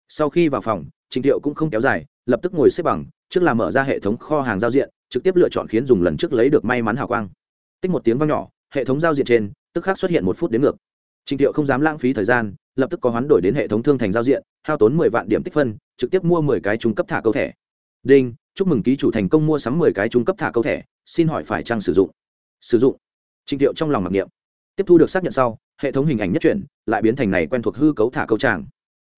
Sau khi vào phòng, trịnh thiệu cũng không kéo dài, lập tức ngồi xếp bằng, trước là mở ra hệ thống kho hàng giao diện, trực tiếp lựa chọn khiến dùng lần trước lấy được may mắn hào quang. Tích một tiếng vang nhỏ, hệ thống giao diện trên, tức khắc xuất hiện một phút đến ngược. Trịnh thiệu không dám lãng phí thời gian, lập tức có hoán đổi đến hệ thống thương thành giao diện, hao tốn mười vạn điểm tích phân, trực tiếp mua mười cái trung cấp thả câu thẻ. Đinh chúc mừng ký chủ thành công mua sắm mười cái trung cấp thả câu thẻ, xin hỏi phải chăng sử dụng? Sử dụng. Trịnh thiệu trong lòng mặc niệm. Tiếp thu được xác nhận sau, hệ thống hình ảnh nhất chuyển, lại biến thành này quen thuộc hư cấu thả câu tràng.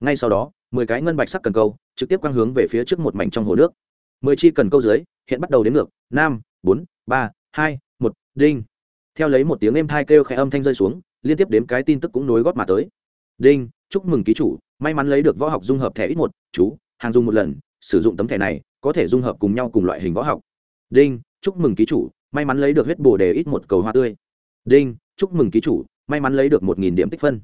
Ngay sau đó, mười cái ngân bạch sắc cần câu, trực tiếp quang hướng về phía trước một mảnh trong hồ nước. Mười chi cần câu dưới, hiện bắt đầu đến ngược, năm, bốn, ba, hai, một, đinh. Theo lấy một tiếng êm thai kêu khẽ âm thanh rơi xuống, liên tiếp đếm cái tin tức cũng nối gót mà tới. Đinh, chúc mừng ký chủ, may mắn lấy được võ học dung hợp thẻ ít một, chú, hàng dùng một lần, sử dụng tấm thẻ này có thể dung hợp cùng nhau cùng loại hình võ học. Đinh, chúc mừng ký chủ, may mắn lấy được huyết bồ đề ít một cầu hoa tươi. Đinh, chúc mừng ký chủ, may mắn lấy được một nghìn điểm tích phân.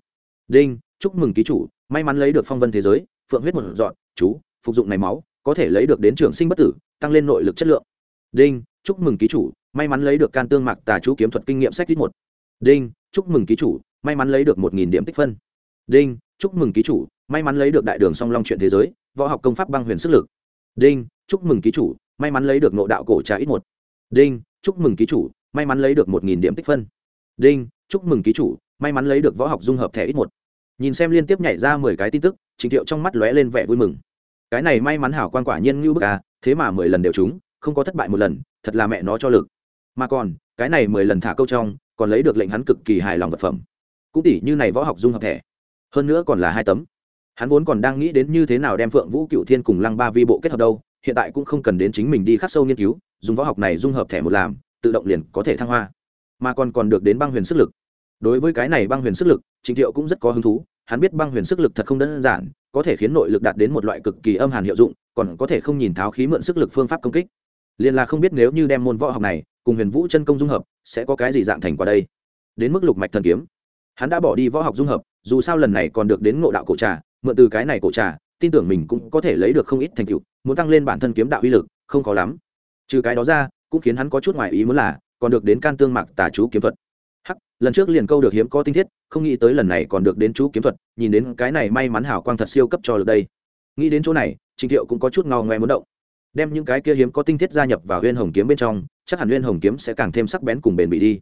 Đinh, chúc mừng ký chủ, may mắn lấy được phong vân thế giới, phượng huyết một dọn, chú, phục dụng này máu, có thể lấy được đến trường sinh bất tử, tăng lên nội lực chất lượng. Đinh, chúc mừng ký chủ, may mắn lấy được can tương mạc tà chú kiếm thuật kinh nghiệm sách ít một. Đinh, chúc mừng ký chủ, may mắn lấy được một nghìn điểm tích phân. Đinh, chúc mừng ký chủ, may mắn lấy được đại đường song long chuyện thế giới, võ học công pháp băng huyền sức lực đinh, chúc mừng ký chủ, may mắn lấy được nộ đạo cổ trà ít một. Đinh, chúc mừng ký chủ, may mắn lấy được một nghìn điểm tích phân. Đinh, chúc mừng ký chủ, may mắn lấy được võ học dung hợp thẻ ít một. Nhìn xem liên tiếp nhảy ra mười cái tin tức, trình thiệu trong mắt lóe lên vẻ vui mừng. Cái này may mắn hảo quan quả nhiên ngưu bức à thế mà mười lần đều trúng, không có thất bại một lần, thật là mẹ nó cho lực. Mà còn, cái này mười lần thả câu trong, còn lấy được lệnh hắn cực kỳ hài lòng vật phẩm. Cũng tỷ như này võ học dung hợp thẻ. Hơn nữa còn là hai tấm hắn vốn còn đang nghĩ đến như thế nào đem phượng vũ cựu thiên cùng lăng ba vi bộ kết hợp đâu, hiện tại cũng không cần đến chính mình đi khắc sâu nghiên cứu, dùng võ học này dung hợp thẻ một làm, tự động liền có thể thăng hoa. Mà còn còn được đến băng huyền sức lực. Đối với cái này băng huyền sức lực trịnh thiệu cũng rất có hứng thú, hắn biết băng huyền sức lực thật không đơn giản, có thể khiến nội lực đạt đến một loại cực kỳ âm hàn hiệu dụng, còn có thể không nhìn tháo khí mượn sức lực phương pháp công kích. Liền là không biết nếu như đem môn võ học này cùng huyền vũ chân công dung hợp, sẽ có cái gì dạng thành quả đây? Đến mức lục mạch thần kiếm. Hắn đã bỏ đi võ học dung hợp, dù sao lần này còn được đến ngộ đạo cổ trà mượn từ cái này cổ trà, tin tưởng mình cũng có thể lấy được không ít thành tựu, muốn tăng lên bản thân kiếm đạo uy lực, không khó lắm. Trừ cái đó ra, cũng khiến hắn có chút ngoài ý muốn là, còn được đến can tương mạc tà chú kiếm thuật. Hắc, lần trước liền câu được hiếm có tinh thiết, không nghĩ tới lần này còn được đến chú kiếm thuật, nhìn đến cái này may mắn hảo quang thật siêu cấp cho lực đây. Nghĩ đến chỗ này, trình thiệu cũng có chút ngao ngoe muốn động. Đem những cái kia hiếm có tinh thiết gia nhập vào huyên hồng kiếm bên trong, chắc hẳn huyên hồng kiếm sẽ càng thêm sắc bén cùng bền bỉ đi.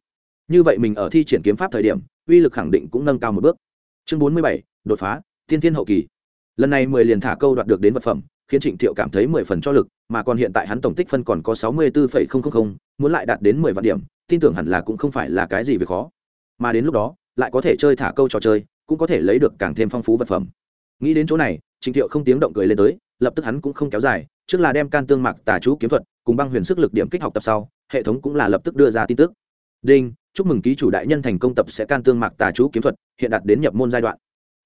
Như vậy mình ở thi triển kiếm pháp thời điểm, uy lực khẳng định cũng nâng cao một bước. Chương bốn mươi bảy, đột phá tiên thiên hậu kỳ. Lần này mười liền thả câu đoạt được đến vật phẩm, khiến trịnh thiệu cảm thấy mười phần cho lực, mà còn hiện tại hắn tổng tích phân còn có sáu mươi bốn muốn lại đạt đến mười vạn điểm, tin tưởng hẳn là cũng không phải là cái gì việc khó. Mà đến lúc đó, lại có thể chơi thả câu trò chơi, cũng có thể lấy được càng thêm phong phú vật phẩm. Nghĩ đến chỗ này, trịnh thiệu không tiếng động cười lên tới, lập tức hắn cũng không kéo dài, trước là đem can tương mạc tà chú kiếm thuật, cùng băng huyền sức lực điểm kích học tập sau, hệ thống cũng là lập tức đưa ra tin tức. Đinh, chúc mừng ký chủ đại nhân thành công tập sẽ can tương mạc tà chú kiếm thuật, hiện đạt đến nhập môn giai đoạn.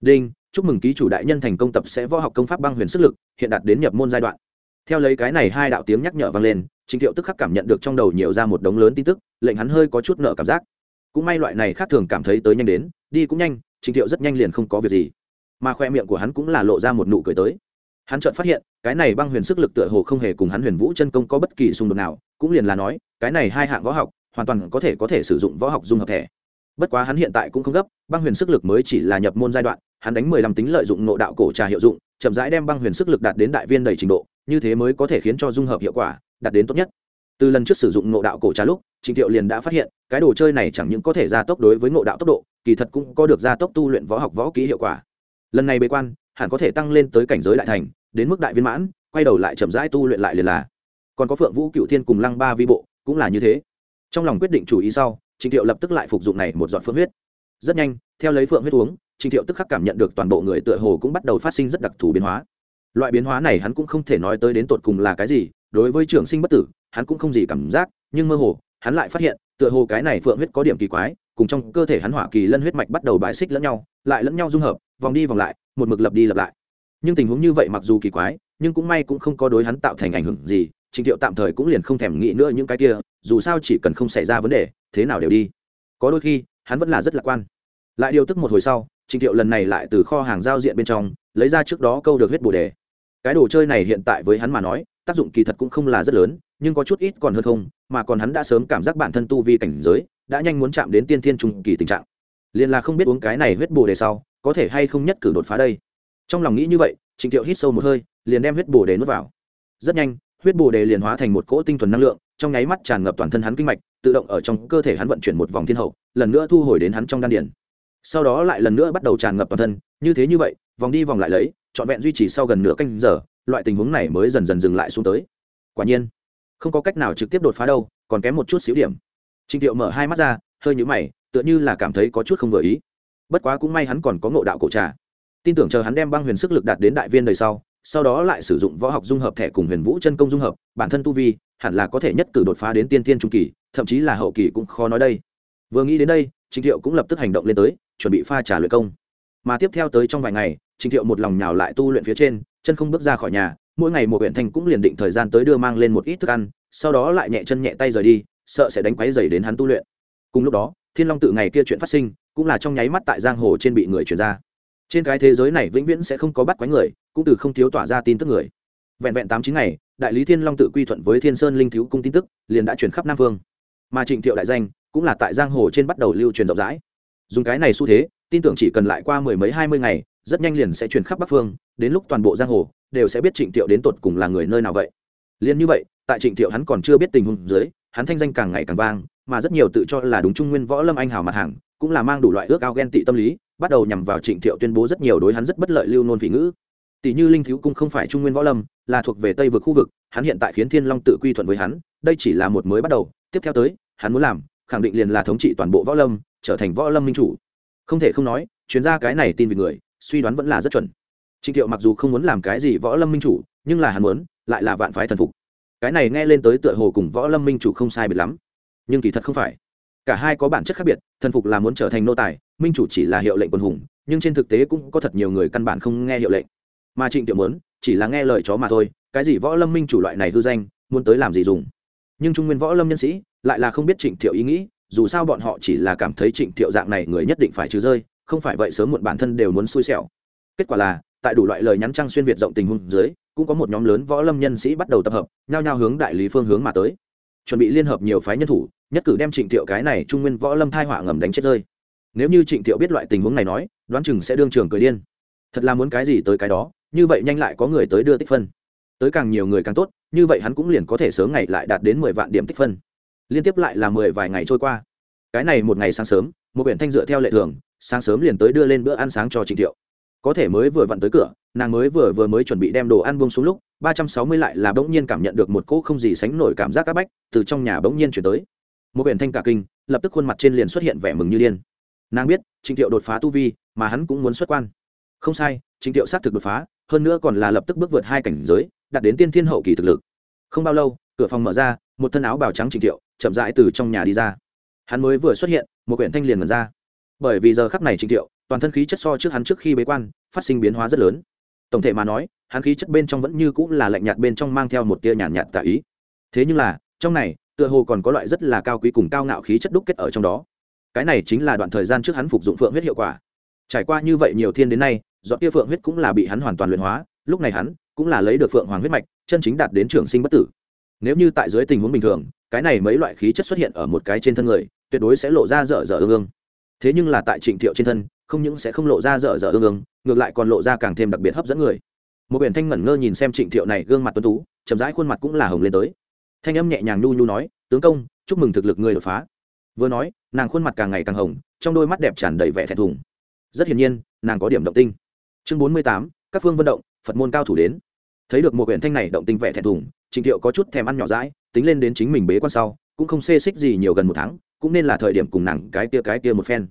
Đinh chúc mừng ký chủ đại nhân thành công tập sẽ võ học công pháp băng huyền sức lực, hiện đạt đến nhập môn giai đoạn. Theo lấy cái này hai đạo tiếng nhắc nhở vang lên trịnh thiệu tức khắc cảm nhận được trong đầu nhiều ra một đống lớn tin tức, lệnh hắn hơi có chút nợ cảm giác. Cũng may loại này khác thường cảm thấy tới nhanh đến, đi cũng nhanh trịnh thiệu rất nhanh liền không có việc gì. Mà khoe miệng của hắn cũng là lộ ra một nụ cười tới. Hắn chợt phát hiện, cái này băng huyền sức lực tựa hồ không hề cùng hắn huyền vũ chân công có bất kỳ xung đột nào, cũng liền là nói, cái này hai hạng võ học, hoàn toàn có thể có thể sử dụng võ học dung hợp thể bất quá hắn hiện tại cũng không gấp, băng huyền sức lực mới chỉ là nhập môn giai đoạn, hắn đánh mười lăm tính lợi dụng nộ đạo cổ trà hiệu dụng, chậm rãi đem băng huyền sức lực đạt đến đại viên đầy trình độ, như thế mới có thể khiến cho dung hợp hiệu quả, đạt đến tốt nhất. Từ lần trước sử dụng nộ đạo cổ trà lúc, trịnh thiệu liền đã phát hiện, cái đồ chơi này chẳng những có thể gia tốc đối với ngộ đạo tốc độ, kỳ thật cũng có được gia tốc tu luyện võ học võ ký hiệu quả. Lần này bế quan, hẳn có thể tăng lên tới cảnh giới đại thành, đến mức đại viên mãn, quay đầu lại chậm rãi tu luyện lại liền là. Còn có phượng vũ cựu thiên cùng lăng ba vi bộ, cũng là như thế. Trong lòng quyết định chủ ý sau Trình thiệu lập tức lại phục dụng này một giọt phượng huyết. Rất nhanh, theo lấy phượng huyết uống, Trình thiệu tức khắc cảm nhận được toàn bộ người tựa hồ cũng bắt đầu phát sinh rất đặc thù biến hóa. Loại biến hóa này hắn cũng không thể nói tới đến tột cùng là cái gì, đối với trường sinh bất tử, hắn cũng không gì cảm giác, nhưng mơ hồ, hắn lại phát hiện, tựa hồ cái này phượng huyết có điểm kỳ quái, cùng trong cơ thể hắn hỏa kỳ lân huyết mạch bắt đầu bãi xích lẫn nhau, lại lẫn nhau dung hợp, vòng đi vòng lại, một mực lập đi lập lại. Nhưng tình huống như vậy mặc dù kỳ quái, nhưng cũng may cũng không có đối hắn tạo thành ảnh hưởng gì, trình thiệu tạm thời cũng liền không thèm nghĩ nữa những cái kia dù sao chỉ cần không xảy ra vấn đề, thế nào đều đi. Có đôi khi, hắn vẫn là rất lạc quan. Lại điều tức một hồi sau, trình thiệu lần này lại từ kho hàng giao diện bên trong, lấy ra trước đó câu được huyết bồ đề. Cái đồ chơi này hiện tại với hắn mà nói, tác dụng kỳ thật cũng không là rất lớn, nhưng có chút ít còn hơn không, mà còn hắn đã sớm cảm giác bản thân tu vi cảnh giới, đã nhanh muốn chạm đến tiên thiên trung kỳ tình trạng. Liền là không biết uống cái này huyết bồ đề sau, có thể hay không nhất cử đột phá đây. Trong lòng nghĩ như vậy trịnh thiệu hít sâu một hơi, liền đem huyết bồ đề nuốt vào. Rất nhanh, huyết bồ đề liền hóa thành một cỗ tinh thuần năng lượng trong nháy mắt tràn ngập toàn thân hắn kinh mạch, tự động ở trong cơ thể hắn vận chuyển một vòng thiên hậu, lần nữa thu hồi đến hắn trong đan điển sau đó lại lần nữa bắt đầu tràn ngập toàn thân, như thế như vậy, vòng đi vòng lại lấy, trọn vẹn duy trì sau gần nửa canh giờ, loại tình huống này mới dần dần dừng lại xuống tới. Quả nhiên, không có cách nào trực tiếp đột phá đâu, còn kém một chút xíu điểm. Trịnh thiệu mở hai mắt ra, hơi nhũ mày, tựa như là cảm thấy có chút không vừa ý. Bất quá cũng may hắn còn có ngộ đạo cổ trà. Tin tưởng chờ hắn đem băng huyền sức lực đạt đến đại viên đời sau sau đó lại sử dụng võ học dung hợp thẻ cùng huyền vũ chân công dung hợp, bản thân tu vi hẳn là có thể nhất cử đột phá đến tiên tiên trung kỳ, thậm chí là hậu kỳ cũng khó nói đây. Vừa nghĩ đến đây, trịnh thiệu cũng lập tức hành động lên tới, chuẩn bị pha trả luyện công. Mà tiếp theo tới trong vài ngày, trịnh thiệu một lòng nhào lại tu luyện phía trên, chân không bước ra khỏi nhà, mỗi ngày một huyện thành cũng liền định thời gian tới đưa mang lên một ít thức ăn, sau đó lại nhẹ chân nhẹ tay rời đi, sợ sẽ đánh quáy dày đến hắn tu luyện. Cùng lúc đó, thiên long tự ngày kia chuyện phát sinh, cũng là trong nháy mắt tại giang hồ trên bị người truyền ra. Trên cái thế giới này vĩnh viễn sẽ không có bắt quái người cũng từ không thiếu tỏa ra tin tức người. Vẹn vẹn tám chín ngày, đại lý thiên long tự quy thuận với thiên sơn linh thiếu cung tin tức, liền đã chuyển khắp nam phương mà trịnh thiệu đại danh, cũng là tại giang hồ trên bắt đầu lưu truyền rộng rãi. Dùng cái này xu thế, tin tưởng chỉ cần lại qua mười mấy hai mươi ngày, rất nhanh liền sẽ truyền khắp bắc phương, đến lúc toàn bộ giang hồ, đều sẽ biết trịnh thiệu đến tột cùng là người nơi nào vậy. Liền như vậy, tại trịnh thiệu hắn còn chưa biết tình huống dưới, hắn thanh danh càng ngày càng vang, mà rất nhiều tự cho là đúng trung nguyên võ lâm anh hào mặt hàng, cũng là mang đủ loại ước ao ghen tị tâm lý, bắt đầu nhằm vào trịnh thiệu tuyên bố rất nhiều đối hắn rất bất lợi lưu nôn vị ngữ tỷ như linh thiếu cung không phải trung nguyên võ lâm, là thuộc về tây vực khu vực, hắn hiện tại khiến thiên long tự quy thuận với hắn, đây chỉ là một mới bắt đầu. Tiếp theo tới, hắn muốn làm, khẳng định liền là thống trị toàn bộ võ lâm, trở thành võ lâm minh chủ. Không thể không nói, chuyên gia cái này tin về người, suy đoán vẫn là rất chuẩn. Trịnh thiệu mặc dù không muốn làm cái gì võ lâm minh chủ, nhưng là hắn muốn, lại là vạn phái thần phục. Cái này nghe lên tới tựa hồ cùng võ lâm minh chủ không sai biệt lắm. Nhưng kỳ thật không phải. Cả hai có bản chất khác biệt, thần phục là muốn trở thành nô tài, minh chủ chỉ là hiệu lệnh quân hùng, nhưng trên thực tế cũng có thật nhiều người căn bản không nghe hiệu lệnh mà trịnh tiểu muốn chỉ là nghe lời chó mà thôi, cái gì võ lâm minh chủ loại này hư danh, muốn tới làm gì dùng? Nhưng trung nguyên võ lâm nhân sĩ lại là không biết trịnh thiệu ý nghĩ, dù sao bọn họ chỉ là cảm thấy trịnh thiệu dạng này người nhất định phải trừ rơi, không phải vậy sớm muộn bản thân đều muốn xui xẻo. Kết quả là, tại đủ loại lời nhắn trăng xuyên việt rộng tình huống dưới, cũng có một nhóm lớn võ lâm nhân sĩ bắt đầu tập hợp, nhao nhao hướng đại lý phương hướng mà tới. Chuẩn bị liên hợp nhiều phái nhân thủ, nhất cử đem trịnh thiệu cái này trung nguyên võ lâm thai họa ngầm đánh chết rơi. Nếu như trịnh thiệu biết loại tình huống này nói, đoán chừng sẽ đương trường cười điên. Thật là muốn cái gì tới cái đó như vậy nhanh lại có người tới đưa tích phân. Tới càng nhiều người càng tốt, như vậy hắn cũng liền có thể sớm ngày lại đạt đến mười vạn điểm tích phân. Liên tiếp lại là mười vài ngày trôi qua. Cái này một ngày sáng sớm, một biển thanh dựa theo lệ thường, sáng sớm liền tới đưa lên bữa ăn sáng cho trịnh thiệu. Có thể mới vừa vặn tới cửa, nàng mới vừa vừa mới chuẩn bị đem đồ ăn buông xuống lúc, ba trăm sáu mươi lại là bỗng nhiên cảm nhận được một cỗ không gì sánh nổi cảm giác áp bách từ trong nhà bỗng nhiên chuyển tới. Một biển thanh cả kinh, lập tức khuôn mặt trên liền xuất hiện vẻ mừng như điên. Nàng biết trịnh thiệu đột phá tu vi, mà hắn cũng muốn xuất quan. Không sai trịnh thiệu xác thực đột phá hơn nữa còn là lập tức bước vượt hai cảnh giới đạt đến tiên thiên hậu kỳ thực lực. Không bao lâu cửa phòng mở ra một thân áo bào trắng trình thiệu chậm rãi từ trong nhà đi ra. Hắn mới vừa xuất hiện một quyển thanh liền mật ra. Bởi vì giờ khắc này trình thiệu toàn thân khí chất so trước hắn trước khi bế quan phát sinh biến hóa rất lớn. Tổng thể mà nói hắn khí chất bên trong vẫn như cũng là lạnh nhạt bên trong mang theo một tia nhàn nhạt, nhạt tả ý. Thế nhưng là trong này tựa hồ còn có loại rất là cao quý cùng cao ngạo khí chất đúc kết ở trong đó. Cái này chính là đoạn thời gian trước hắn phục dụng phượng huyết hiệu quả trải qua như vậy nhiều thiên đến nay dọn tia phượng huyết cũng là bị hắn hoàn toàn luyện hóa, lúc này hắn cũng là lấy được phượng hoàng huyết mạch, chân chính đạt đến trường sinh bất tử. Nếu như tại dưới tình huống bình thường, cái này mấy loại khí chất xuất hiện ở một cái trên thân người, tuyệt đối sẽ lộ ra dở dở ương ương. Thế nhưng là tại trịnh thiệu trên thân, không những sẽ không lộ ra dở dở ương ương, ngược lại còn lộ ra càng thêm đặc biệt hấp dẫn người. Một biển thanh ngẩn ngơ nhìn xem trịnh thiệu này gương mặt tuấn tú, chậm rãi khuôn mặt cũng là hồng lên tới. Thanh âm nhẹ nhàng nhu nhu nói, tướng công, chúc mừng thực lực người đột phá. Vừa nói, nàng khuôn mặt càng ngày càng hồng, trong đôi mắt đẹp tràn đầy vẻ thẹn thùng rất hiển nhiên, nàng có điểm động tinh. Chương bốn mươi tám, các phương vận động, phật môn cao thủ đến. Thấy được một quyển thanh này động tinh vẻ thẹn thùng, trịnh thiệu có chút thèm ăn nhỏ rãi tính lên đến chính mình bế quan sau, cũng không xê xích gì nhiều gần một tháng, cũng nên là thời điểm cùng nàng cái tia cái tia một phen.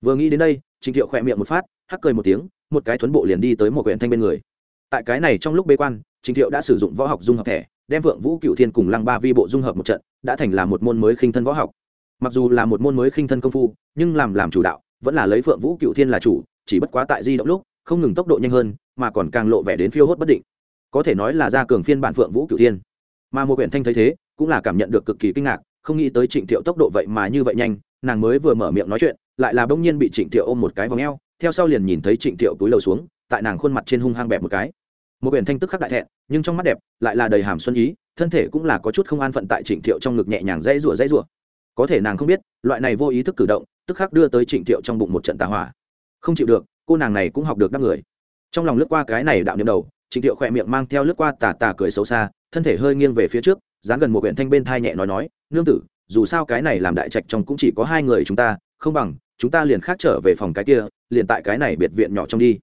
Vừa nghĩ đến đây, trịnh thiệu khỏe miệng một phát, hắc cười một tiếng, một cái thuấn bộ liền đi tới một quyển thanh bên người. Tại cái này trong lúc bế quan, trịnh thiệu đã sử dụng võ học dung hợp thẻ, đem vượng vũ cựu thiên cùng lăng ba vi bộ dung hợp một trận, đã thành là một môn mới khinh thân võ học. Mặc dù là một môn mới khinh thân công phu, nhưng làm làm chủ đạo vẫn là lấy phượng vũ cựu thiên là chủ, chỉ bất quá tại di động lúc, không ngừng tốc độ nhanh hơn, mà còn càng lộ vẻ đến phiêu hốt bất định. Có thể nói là ra cường phiên bản phượng vũ cựu thiên. Mà một quyển thanh thấy thế, cũng là cảm nhận được cực kỳ kinh ngạc, không nghĩ tới trịnh thiệu tốc độ vậy mà như vậy nhanh, nàng mới vừa mở miệng nói chuyện, lại là bỗng nhiên bị trịnh thiệu ôm một cái v ò e o theo sau liền nhìn thấy trịnh thiệu túi lầu xuống, tại nàng khuôn mặt trên hung hăng bẹp một cái. Một quyển thanh tức khắc đại thẹn, nhưng trong mắt đẹp, lại là đầy hàm xuân ý, thân thể cũng là có chút không an phận tại trịnh thiệu trong ngực nhẹ nhàng dãy rủa dãy rủa. Có thể nàng không biết, loại này vô ý thức cử động tức khắc đưa tới trịnh thiệu trong bụng một trận tà hỏa. Không chịu được, cô nàng này cũng học được đáp người. Trong lòng lướt qua cái này đạo nhầm đầu, trịnh thiệu khỏe miệng mang theo lướt qua tà tà cười xấu xa, thân thể hơi nghiêng về phía trước, dán gần một quyển thanh bên thai nhẹ nói nói, nương tử, dù sao cái này làm đại trạch trong cũng chỉ có hai người chúng ta, không bằng chúng ta liền khác trở về phòng cái kia, liền tại cái này biệt viện nhỏ trong đi.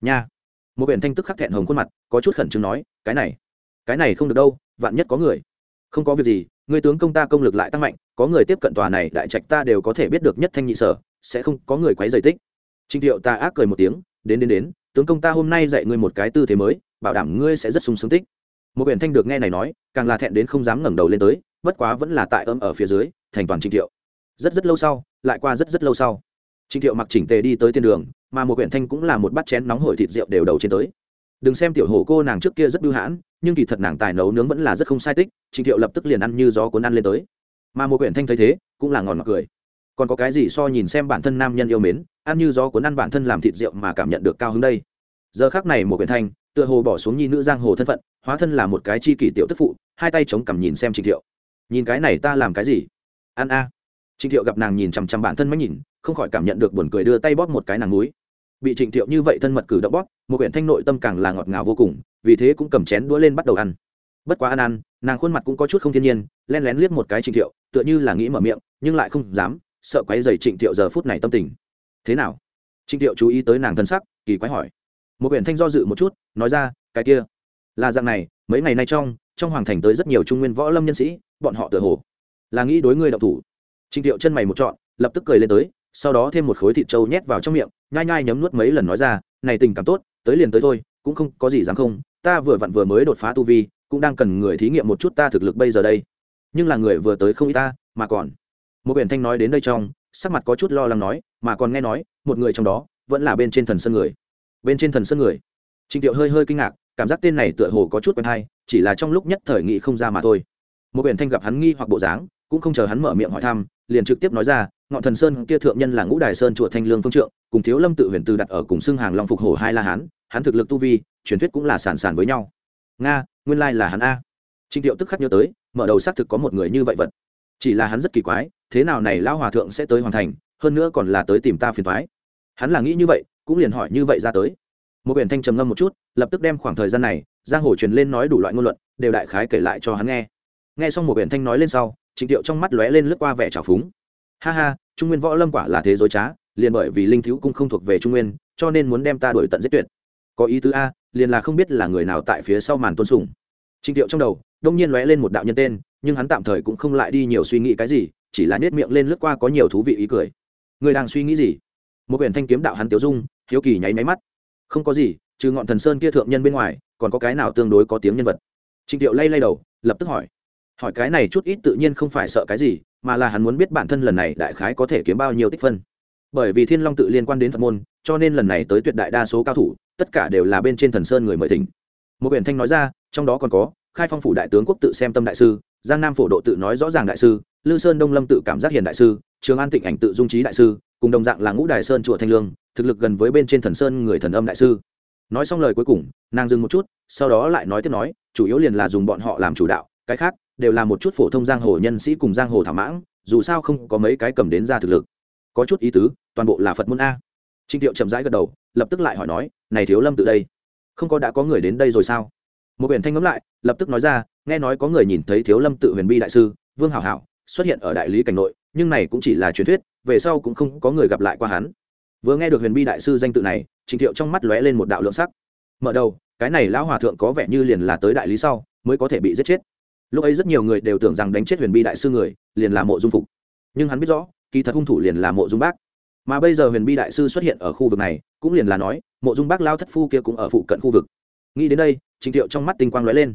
Nha. Một quyển thanh tức khắc thẹn hồng khuôn mặt, có chút khẩn trương nói, cái này cái này không được đâu, vạn nhất có người. Không có việc gì, người tướng công ta công lực lại tăng mạnh có người tiếp cận tòa này đại trạch ta đều có thể biết được nhất thanh nhị sở, sẽ không có người quấy dày tích. Trinh thiệu ta ác cười một tiếng, đến đến đến, tướng công ta hôm nay dạy ngươi một cái tư thế mới, bảo đảm ngươi sẽ rất sung sướng tích. Một biển thanh được nghe này nói, càng là thẹn đến không dám ngẩng đầu lên tới, bất quá vẫn là tại ấm ở phía dưới, thành toàn trinh thiệu. Rất rất lâu sau, lại qua rất rất lâu sau. Trinh thiệu mặc chỉnh tề đi tới tiên đường, mà một biển thanh cũng là một bát chén nóng hổi thịt rượu đều đầu trên tới. Đừng xem tiểu hổ cô nàng trước kia rất bưu hãn, nhưng kỳ thật nàng tài nấu nướng vẫn là rất không sai tích trịnh thiệu lập tức liền ăn như gió cuốn ăn lên tới mà một quyển thanh thấy thế, cũng là ngòn mặc cười. Còn có cái gì so nhìn xem bản thân nam nhân yêu mến, ăn như gió cuốn ăn bản thân làm thịt rượu mà cảm nhận được cao hứng đây. Giờ khác này một quyển thanh, tựa hồ bỏ xuống nhi nữ giang hồ thân phận, hóa thân là một cái chi kỷ tiểu tức phụ, hai tay chống cằm nhìn xem trịnh thiệu. Nhìn cái này ta làm cái gì? Ăn a. À. trịnh thiệu gặp nàng nhìn chằm chằm bản thân mới nhìn, không khỏi cảm nhận được buồn cười đưa tay bóp một cái nàng núi. Bị trịnh thiệu như vậy thân mật cử động bóp, một quyển thanh nội tâm càng là ngọt ngào vô cùng, vì thế cũng cầm chén đũa lên bắt đầu ăn bất quá ăn ăn nàng khuôn mặt cũng có chút không thiên nhiên, len lén liếc một cái trịnh thiệu, tựa như là nghĩ mở miệng, nhưng lại không dám, sợ quấy dày trịnh thiệu giờ phút này tâm tình. Thế nào? Trịnh thiệu chú ý tới nàng thân sắc, kỳ quái hỏi. Một quyển thanh do dự một chút, nói ra, cái kia, là dạng này, mấy ngày nay trong trong hoàng thành tới rất nhiều trung nguyên võ lâm nhân sĩ, bọn họ tự hồ là nghĩ đối ngươi đậu thủ. Trịnh thiệu chân mày một trọn, lập tức cười lên tới, sau đó thêm một khối thịt trâu nhét vào trong miệng, nhai nhai nhấm nuốt mấy lần nói ra, này tình cảm tốt, tới liền tới thôi, cũng không có gì dám không, ta vừa vặn vừa mới đột phá tu vi cũng đang cần người thí nghiệm một chút ta thực lực bây giờ đây. Nhưng là người vừa tới không ít ta, mà còn. Một biển thanh nói đến đây trong, sắc mặt có chút lo lắng nói, mà còn nghe nói, một người trong đó, vẫn là bên trên thần sân người. Bên trên thần sân người. Trịnh thiệu hơi hơi kinh ngạc, cảm giác tên này tựa hồ có chút quen hay, chỉ là trong lúc nhất thời nghị không ra mà thôi. Một biển thanh gặp hắn nghi hoặc bộ dáng, cũng không chờ hắn mở miệng hỏi thăm, liền trực tiếp nói ra, ngọn thần sơn kia thượng nhân là ngũ đài sơn chùa thanh lương phương trượng, cùng thiếu lâm tự huyền từ đặt ở cùng xưng hàng long phục hồ hai la hán, hắn thực lực tu vi, truyền thuyết cũng là sản sản với nhau nga, nguyên lai là hắn a. Trịnh thiệu tức khắc nhớ tới, mở đầu xác thực có một người như vậy vật. Chỉ là hắn rất kỳ quái, thế nào này lão hòa thượng sẽ tới hoàn thành, hơn nữa còn là tới tìm ta phiền thoái hắn là nghĩ như vậy, cũng liền hỏi như vậy ra tới. Một biển thanh trầm ngâm một chút, lập tức đem khoảng thời gian này, giang hồ truyền lên nói đủ loại ngôn luận, đều đại khái kể lại cho hắn nghe. Nghe xong một biển thanh nói lên sau, trịnh tiệu trong mắt lóe lên lướt qua vẻ trào phúng. Ha ha, trung nguyên võ lâm quả là thế dối trá, liền bởi vì linh thiếu cung không thuộc về trung nguyên, cho nên muốn đem ta đổi tận giết tuyệt. Có ý tứ a liền là không biết là người nào tại phía sau màn tôn sùng. Trịnh tiệu trong đầu, đông nhiên lóe lên một đạo nhân tên, nhưng hắn tạm thời cũng không lại đi nhiều suy nghĩ cái gì, chỉ là nết miệng lên lướt qua có nhiều thú vị ý cười. Người đang suy nghĩ gì? Một quyển thanh kiếm đạo hắn tiểu dung, hiếu kỳ nháy máy mắt. Không có gì, trừ ngọn thần sơn kia thượng nhân bên ngoài, còn có cái nào tương đối có tiếng nhân vật? Trịnh tiệu lay lay đầu, lập tức hỏi. Hỏi cái này chút ít tự nhiên không phải sợ cái gì, mà là hắn muốn biết bản thân lần này đại khái có thể kiếm bao nhiêu tích phân. Bởi vì thiên long tự liên quan đến phật môn, cho nên lần này tới tuyệt đại đa số cao thủ tất cả đều là bên trên thần sơn người mời thỉnh. Một biển thanh nói ra, trong đó còn có, khai phong phủ đại tướng quốc tự xem tâm đại sư, giang nam phổ độ tự nói rõ ràng đại sư, lư sơn đông lâm tự cảm giác hiền đại sư, trường an tịnh ảnh tự dung trí đại sư, cùng đồng dạng là ngũ đài sơn chùa thanh lương, thực lực gần với bên trên thần sơn người thần âm đại sư. Nói xong lời cuối cùng, nàng dừng một chút, sau đó lại nói tiếp nói, chủ yếu liền là dùng bọn họ làm chủ đạo, cái khác đều là một chút phổ thông giang hồ nhân sĩ cùng giang hồ thảo mãng, dù sao không có mấy cái cầm đến ra thực lực. Có chút ý tứ, toàn bộ là phật môn a trịnh thiệu chậm rãi gật đầu, lập tức lại hỏi nói, này thiếu lâm tự đây, không có đã có người đến đây rồi sao? Một biển thanh ngẫm lại, lập tức nói ra, nghe nói có người nhìn thấy thiếu lâm tự huyền bi đại sư, vương hảo hảo, xuất hiện ở đại lý cảnh nội, nhưng này cũng chỉ là truyền thuyết, về sau cũng không có người gặp lại qua hắn. Vừa nghe được huyền bi đại sư danh tự này, trịnh thiệu trong mắt lóe lên một đạo lượng sắc. Mở đầu, cái này lão hòa thượng có vẻ như liền là tới đại lý sau, mới có thể bị giết chết. Lúc ấy rất nhiều người đều tưởng rằng đánh chết huyền bi đại sư người, liền là mộ dung phục. Nhưng hắn biết rõ, kỳ thật hung thủ liền là mộ dung bác mà bây giờ huyền bi đại sư xuất hiện ở khu vực này, cũng liền là nói, mộ dung bác lao thất phu kia cũng ở phụ cận khu vực. Nghĩ đến đây, trình thiệu trong mắt tinh quang lóe lên.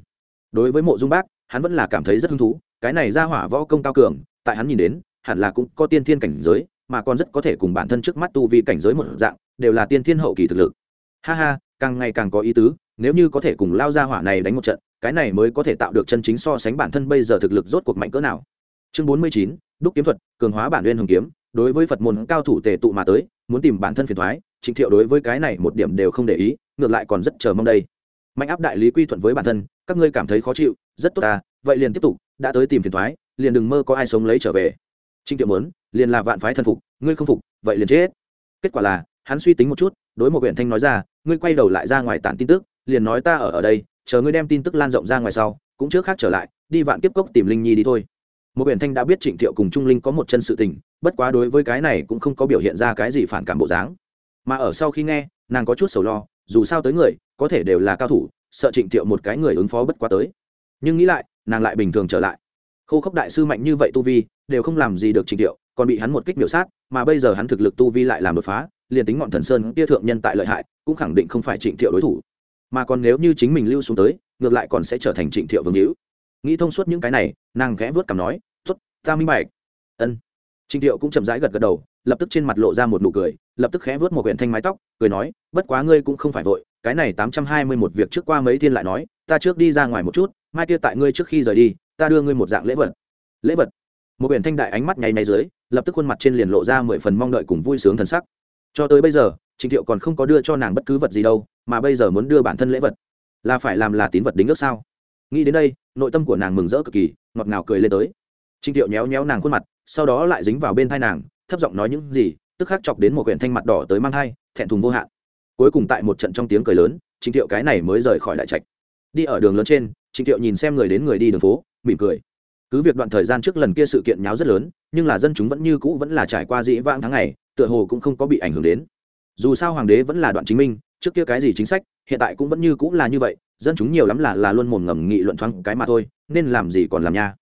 Đối với mộ dung bác, hắn vẫn là cảm thấy rất hứng thú, cái này ra hỏa võ công cao cường, tại hắn nhìn đến, hẳn là cũng có tiên thiên cảnh giới, mà còn rất có thể cùng bản thân trước mắt tu vi cảnh giới một dạng, đều là tiên thiên hậu kỳ thực lực. Ha ha, càng ngày càng có ý tứ, nếu như có thể cùng lao ra hỏa này đánh một trận, cái này mới có thể tạo được chân chính so sánh bản thân bây giờ thực lực rốt cuộc mạnh cỡ nào. Chương bốn mươi chín, đúc kiếm thuật, cường hóa bản nguyên hồng kiếm đối với phật môn cao thủ tề tụ mà tới, muốn tìm bản thân phiền thoái, trịnh thiệu đối với cái này một điểm đều không để ý, ngược lại còn rất chờ mong đây. Mạnh áp đại lý quy thuận với bản thân, các ngươi cảm thấy khó chịu, rất tốt à vậy liền tiếp tục, đã tới tìm phiền thoái, liền đừng mơ có ai sống lấy trở về. Trịnh thiệu muốn, liền là vạn phái thần phục, ngươi không phục, vậy liền chết. Kết quả là, hắn suy tính một chút, đối một huyện thanh nói ra, ngươi quay đầu lại ra ngoài tản tin tức, liền nói ta ở ở đây, chờ ngươi đem tin tức lan rộng ra ngoài sau, cũng trước khác trở lại, đi vạn kiếp cốc tìm linh nhi đi thôi một biển thanh đã biết trịnh thiệu cùng trung linh có một chân sự tình, bất quá đối với cái này cũng không có biểu hiện ra cái gì phản cảm bộ dáng. Mà ở sau khi nghe, nàng có chút sầu lo, dù sao tới người, có thể đều là cao thủ, sợ trịnh thiệu một cái người ứng phó bất quá tới. Nhưng nghĩ lại, nàng lại bình thường trở lại. Khô khốc đại sư mạnh như vậy tu vi, đều không làm gì được trịnh thiệu, còn bị hắn một kích biểu sát, mà bây giờ hắn thực lực tu vi lại làm đột phá, liền tính ngọn thần sơn kia thượng nhân tại lợi hại, cũng khẳng định không phải trịnh thiệu đối thủ. Mà còn nếu như chính mình lưu xuống tới, ngược lại còn sẽ trở thành trịnh thiệu vương hữu nghĩ thông suốt những cái này, nàng khẽ vớt cảm nói t ố t ta minh bạch. Ân. Trịnh thiệu cũng chậm rãi gật gật đầu, lập tức trên mặt lộ ra một nụ cười, lập tức khẽ vớt một quyển thanh mái tóc, cười nói, bất quá ngươi cũng không phải vội, cái này tám trăm hai mươi một việc trước qua mấy thiên lại nói, ta trước đi ra ngoài một chút, mai kia tại ngươi trước khi rời đi, ta đưa ngươi một dạng lễ vật. Lễ vật? Một quyển thanh đại ánh mắt nháy nháy dưới, lập tức khuôn mặt trên liền lộ ra mười phần mong đợi cùng vui sướng thần sắc. Cho tới bây giờ trịnh thiệu còn không có đưa cho nàng bất cứ vật gì đâu, mà bây giờ muốn đưa bản thân lễ vật, là phải làm là tín vật đính ước sao? Nghĩ đến đây, nội tâm của nàng mừng rỡ cực kỳ, ngọt ngào cười lên tới. Trịnh thiệu nhéo nhéo nàng khuôn mặt, sau đó lại dính vào bên thai nàng, thấp giọng nói những gì, tức khắc chọc đến một quyển thanh mặt đỏ tới mang thai, thẹn thùng vô hạn. Cuối cùng tại một trận trong tiếng cười lớn, trịnh thiệu cái này mới rời khỏi đại trạch. Đi ở đường lớn trên, trịnh thiệu nhìn xem người đến người đi đường phố, mỉm cười. Cứ việc đoạn thời gian trước lần kia sự kiện nháo rất lớn, nhưng là dân chúng vẫn như cũ vẫn là trải qua dĩ vãng tháng ngày, tựa hồ cũng không có bị ảnh hưởng đến. Dù sao hoàng đế vẫn là đoạn chính minh, trước kia cái gì chính sách, hiện tại cũng vẫn như cũng là như vậy dân chúng nhiều lắm là là luôn mồm ngầm nghị luận thoáng cái mà thôi, nên làm gì còn làm nha.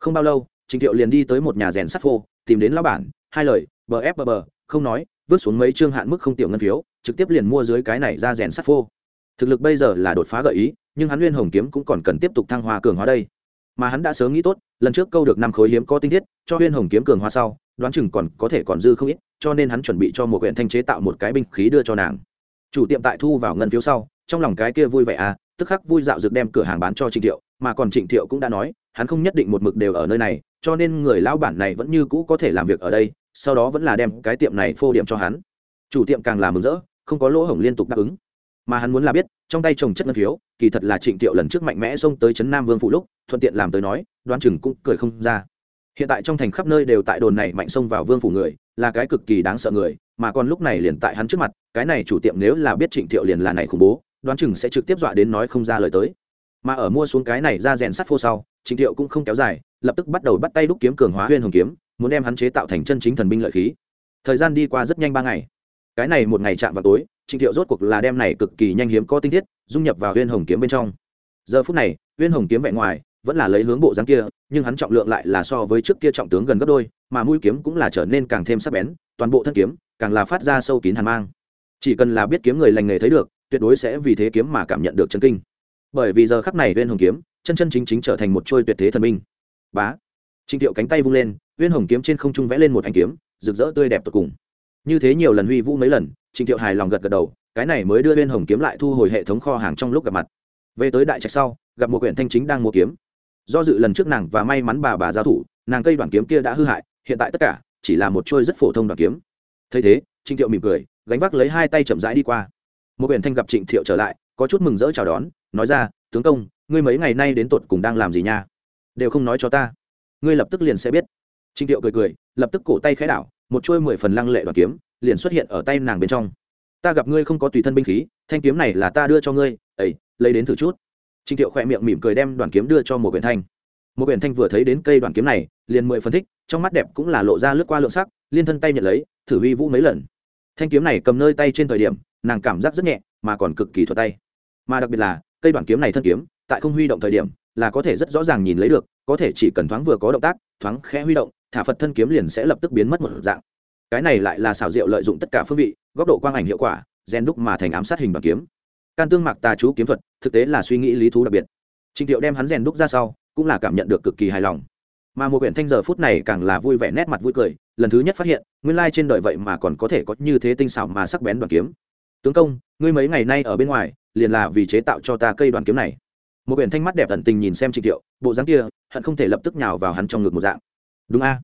Không bao lâu, trình thiệu liền đi tới một nhà rèn sắt phô, tìm đến lão bản, hai lời, bờ ép bờ bờ, không nói, vứt xuống mấy chương hạn mức không tiểu ngân phiếu, trực tiếp liền mua dưới cái này ra rèn sắt phô. Thực lực bây giờ là đột phá gợi ý, nhưng hắn nguyên hồng kiếm cũng còn cần tiếp tục thăng hoa cường hóa đây. Mà hắn đã sớm nghĩ tốt, lần trước câu được năm khối hiếm có tinh thiết, cho huyên hồng kiếm cường hoa sau, đoán chừng còn có thể còn dư không ít, cho nên hắn chuẩn bị cho một huyện thanh chế tạo một cái binh khí đưa cho nàng. Chủ tiệm tại thu vào ngân phiếu sau, trong lòng cái kia vui vẻ à tức khắc vui dạo dược đem cửa hàng bán cho trịnh thiệu, mà còn trịnh thiệu cũng đã nói, hắn không nhất định một mực đều ở nơi này, cho nên người lão bản này vẫn như cũ có thể làm việc ở đây, sau đó vẫn là đem cái tiệm này phô điểm cho hắn. Chủ tiệm càng làm mừng rỡ, không có lỗ hổng liên tục đáp ứng. Mà hắn muốn là biết, trong tay chồng chất ngân phiếu, kỳ thật là trịnh thiệu lần trước mạnh mẽ xông tới trấn nam vương phụ lúc, thuận tiện làm tới nói đoan chừng cũng cười không ra. Hiện tại trong thành khắp nơi đều tại đồn này mạnh xông vào vương phủ người, là cái cực kỳ đáng sợ người, mà còn lúc này liền tại hắn trước mặt, cái này chủ tiệm nếu là biết trịnh thiệu liền là này khủng bố đoán chừng sẽ trực tiếp dọa đến nói không ra lời tới. Mà ở mua xuống cái này ra rèn sắt phô sau trịnh thiệu cũng không kéo dài, lập tức bắt đầu bắt tay đúc kiếm cường hóa huyên hồng kiếm, muốn đem hắn chế tạo thành chân chính thần binh lợi khí. Thời gian đi qua rất nhanh ba ngày. Cái này một ngày chạm vào tối trịnh thiệu rốt cuộc là đem này cực kỳ nhanh hiếm có tinh thiết, dung nhập vào huyên hồng kiếm bên trong. Giờ phút này, huyên hồng kiếm vẹn ngoài, vẫn là lấy hướng bộ dáng kia, nhưng hắn trọng lượng lại là so với trước kia trọng tướng gần gấp đôi, mà mũi kiếm cũng là trở nên càng thêm sắc bén, toàn bộ thân kiếm, càng là phát ra sâu kín hàn mang. Chỉ cần là biết kiếm người lành nghề thấy được tuyệt đối sẽ vì thế kiếm mà cảm nhận được chân kinh. Bởi vì giờ khắc này uyên hồng kiếm, chân chân chính chính trở thành một trôi tuyệt thế thần minh. Bá! Trịnh thiệu cánh tay vung lên, uyên hồng kiếm trên không trung vẽ lên một ánh kiếm, rực rỡ tươi đẹp tột cùng. Như thế nhiều lần huy vũ mấy lần, trịnh thiệu hài lòng gật gật đầu, cái này mới đưa uyên hồng kiếm lại thu hồi hệ thống kho hàng trong lúc gặp mặt. Về tới đại trạch sau, gặp một quyển thanh chính đang mua kiếm. Do dự lần trước nàng và may mắn bà bà giao thủ, nàng cây đoàn kiếm kia đã hư hại, hiện tại tất cả chỉ là một trôi rất phổ thông đoàn kiếm. Thấy thế, trịnh thiệu mỉm cười, gánh vác lấy hai tay chậm rãi đi qua một biển thanh gặp trịnh thiệu trở lại, có chút mừng rỡ chào đón, nói ra, tướng công, ngươi mấy ngày nay đến tột cùng đang làm gì nha? Đều không nói cho ta. Ngươi lập tức liền sẽ biết. Trịnh thiệu cười cười, lập tức cổ tay khẽ đảo, một chuôi mười phần lăng lệ đoàn kiếm, liền xuất hiện ở tay nàng bên trong. Ta gặp ngươi không có tùy thân binh khí, thanh kiếm này là ta đưa cho ngươi, ấy, lấy đến thử chút. Trịnh thiệu khỏe miệng mỉm cười đem đoàn kiếm đưa cho một biển thanh. Một biển thanh vừa thấy đến cây đoàn kiếm này, liền mười phân thích, trong mắt đẹp cũng là lộ ra lướt qua lượng sắc, liên thân tay nhận lấy, thử huy vũ mấy lần thanh kiếm này cầm nơi tay trên thời điểm nàng cảm giác rất nhẹ mà còn cực kỳ thuật tay. Mà đặc biệt là cây đoạn kiếm này thân kiếm tại không huy động thời điểm là có thể rất rõ ràng nhìn lấy được có thể chỉ cần thoáng vừa có động tác thoáng khẽ huy động thả phật thân kiếm liền sẽ lập tức biến mất một dạng. Cái này lại là xảo diệu lợi dụng tất cả phương vị góc độ quang ảnh hiệu quả gen đúc mà thành ám sát hình đoạn kiếm. Can tương mạc tà chú kiếm thuật thực tế là suy nghĩ lý thú đặc biệt. Trình thiệu đem hắn rèn đúc ra sau, cũng là cảm nhận được cực kỳ hài lòng mà một quyển thanh giờ phút này càng là vui vẻ nét mặt vui cười, lần thứ nhất phát hiện, nguyên lai trên đời vậy mà còn có thể có như thế tinh xảo mà sắc bén đoàn kiếm. Tướng công, ngươi mấy ngày nay ở bên ngoài, liền là vì chế tạo cho ta cây đoàn kiếm này. Một quyển thanh mắt đẹp tận tình nhìn xem trịnh thiệu, bộ dáng kia, hận không thể lập tức nhào vào hắn trong ngực một dạng. Đúng a. À?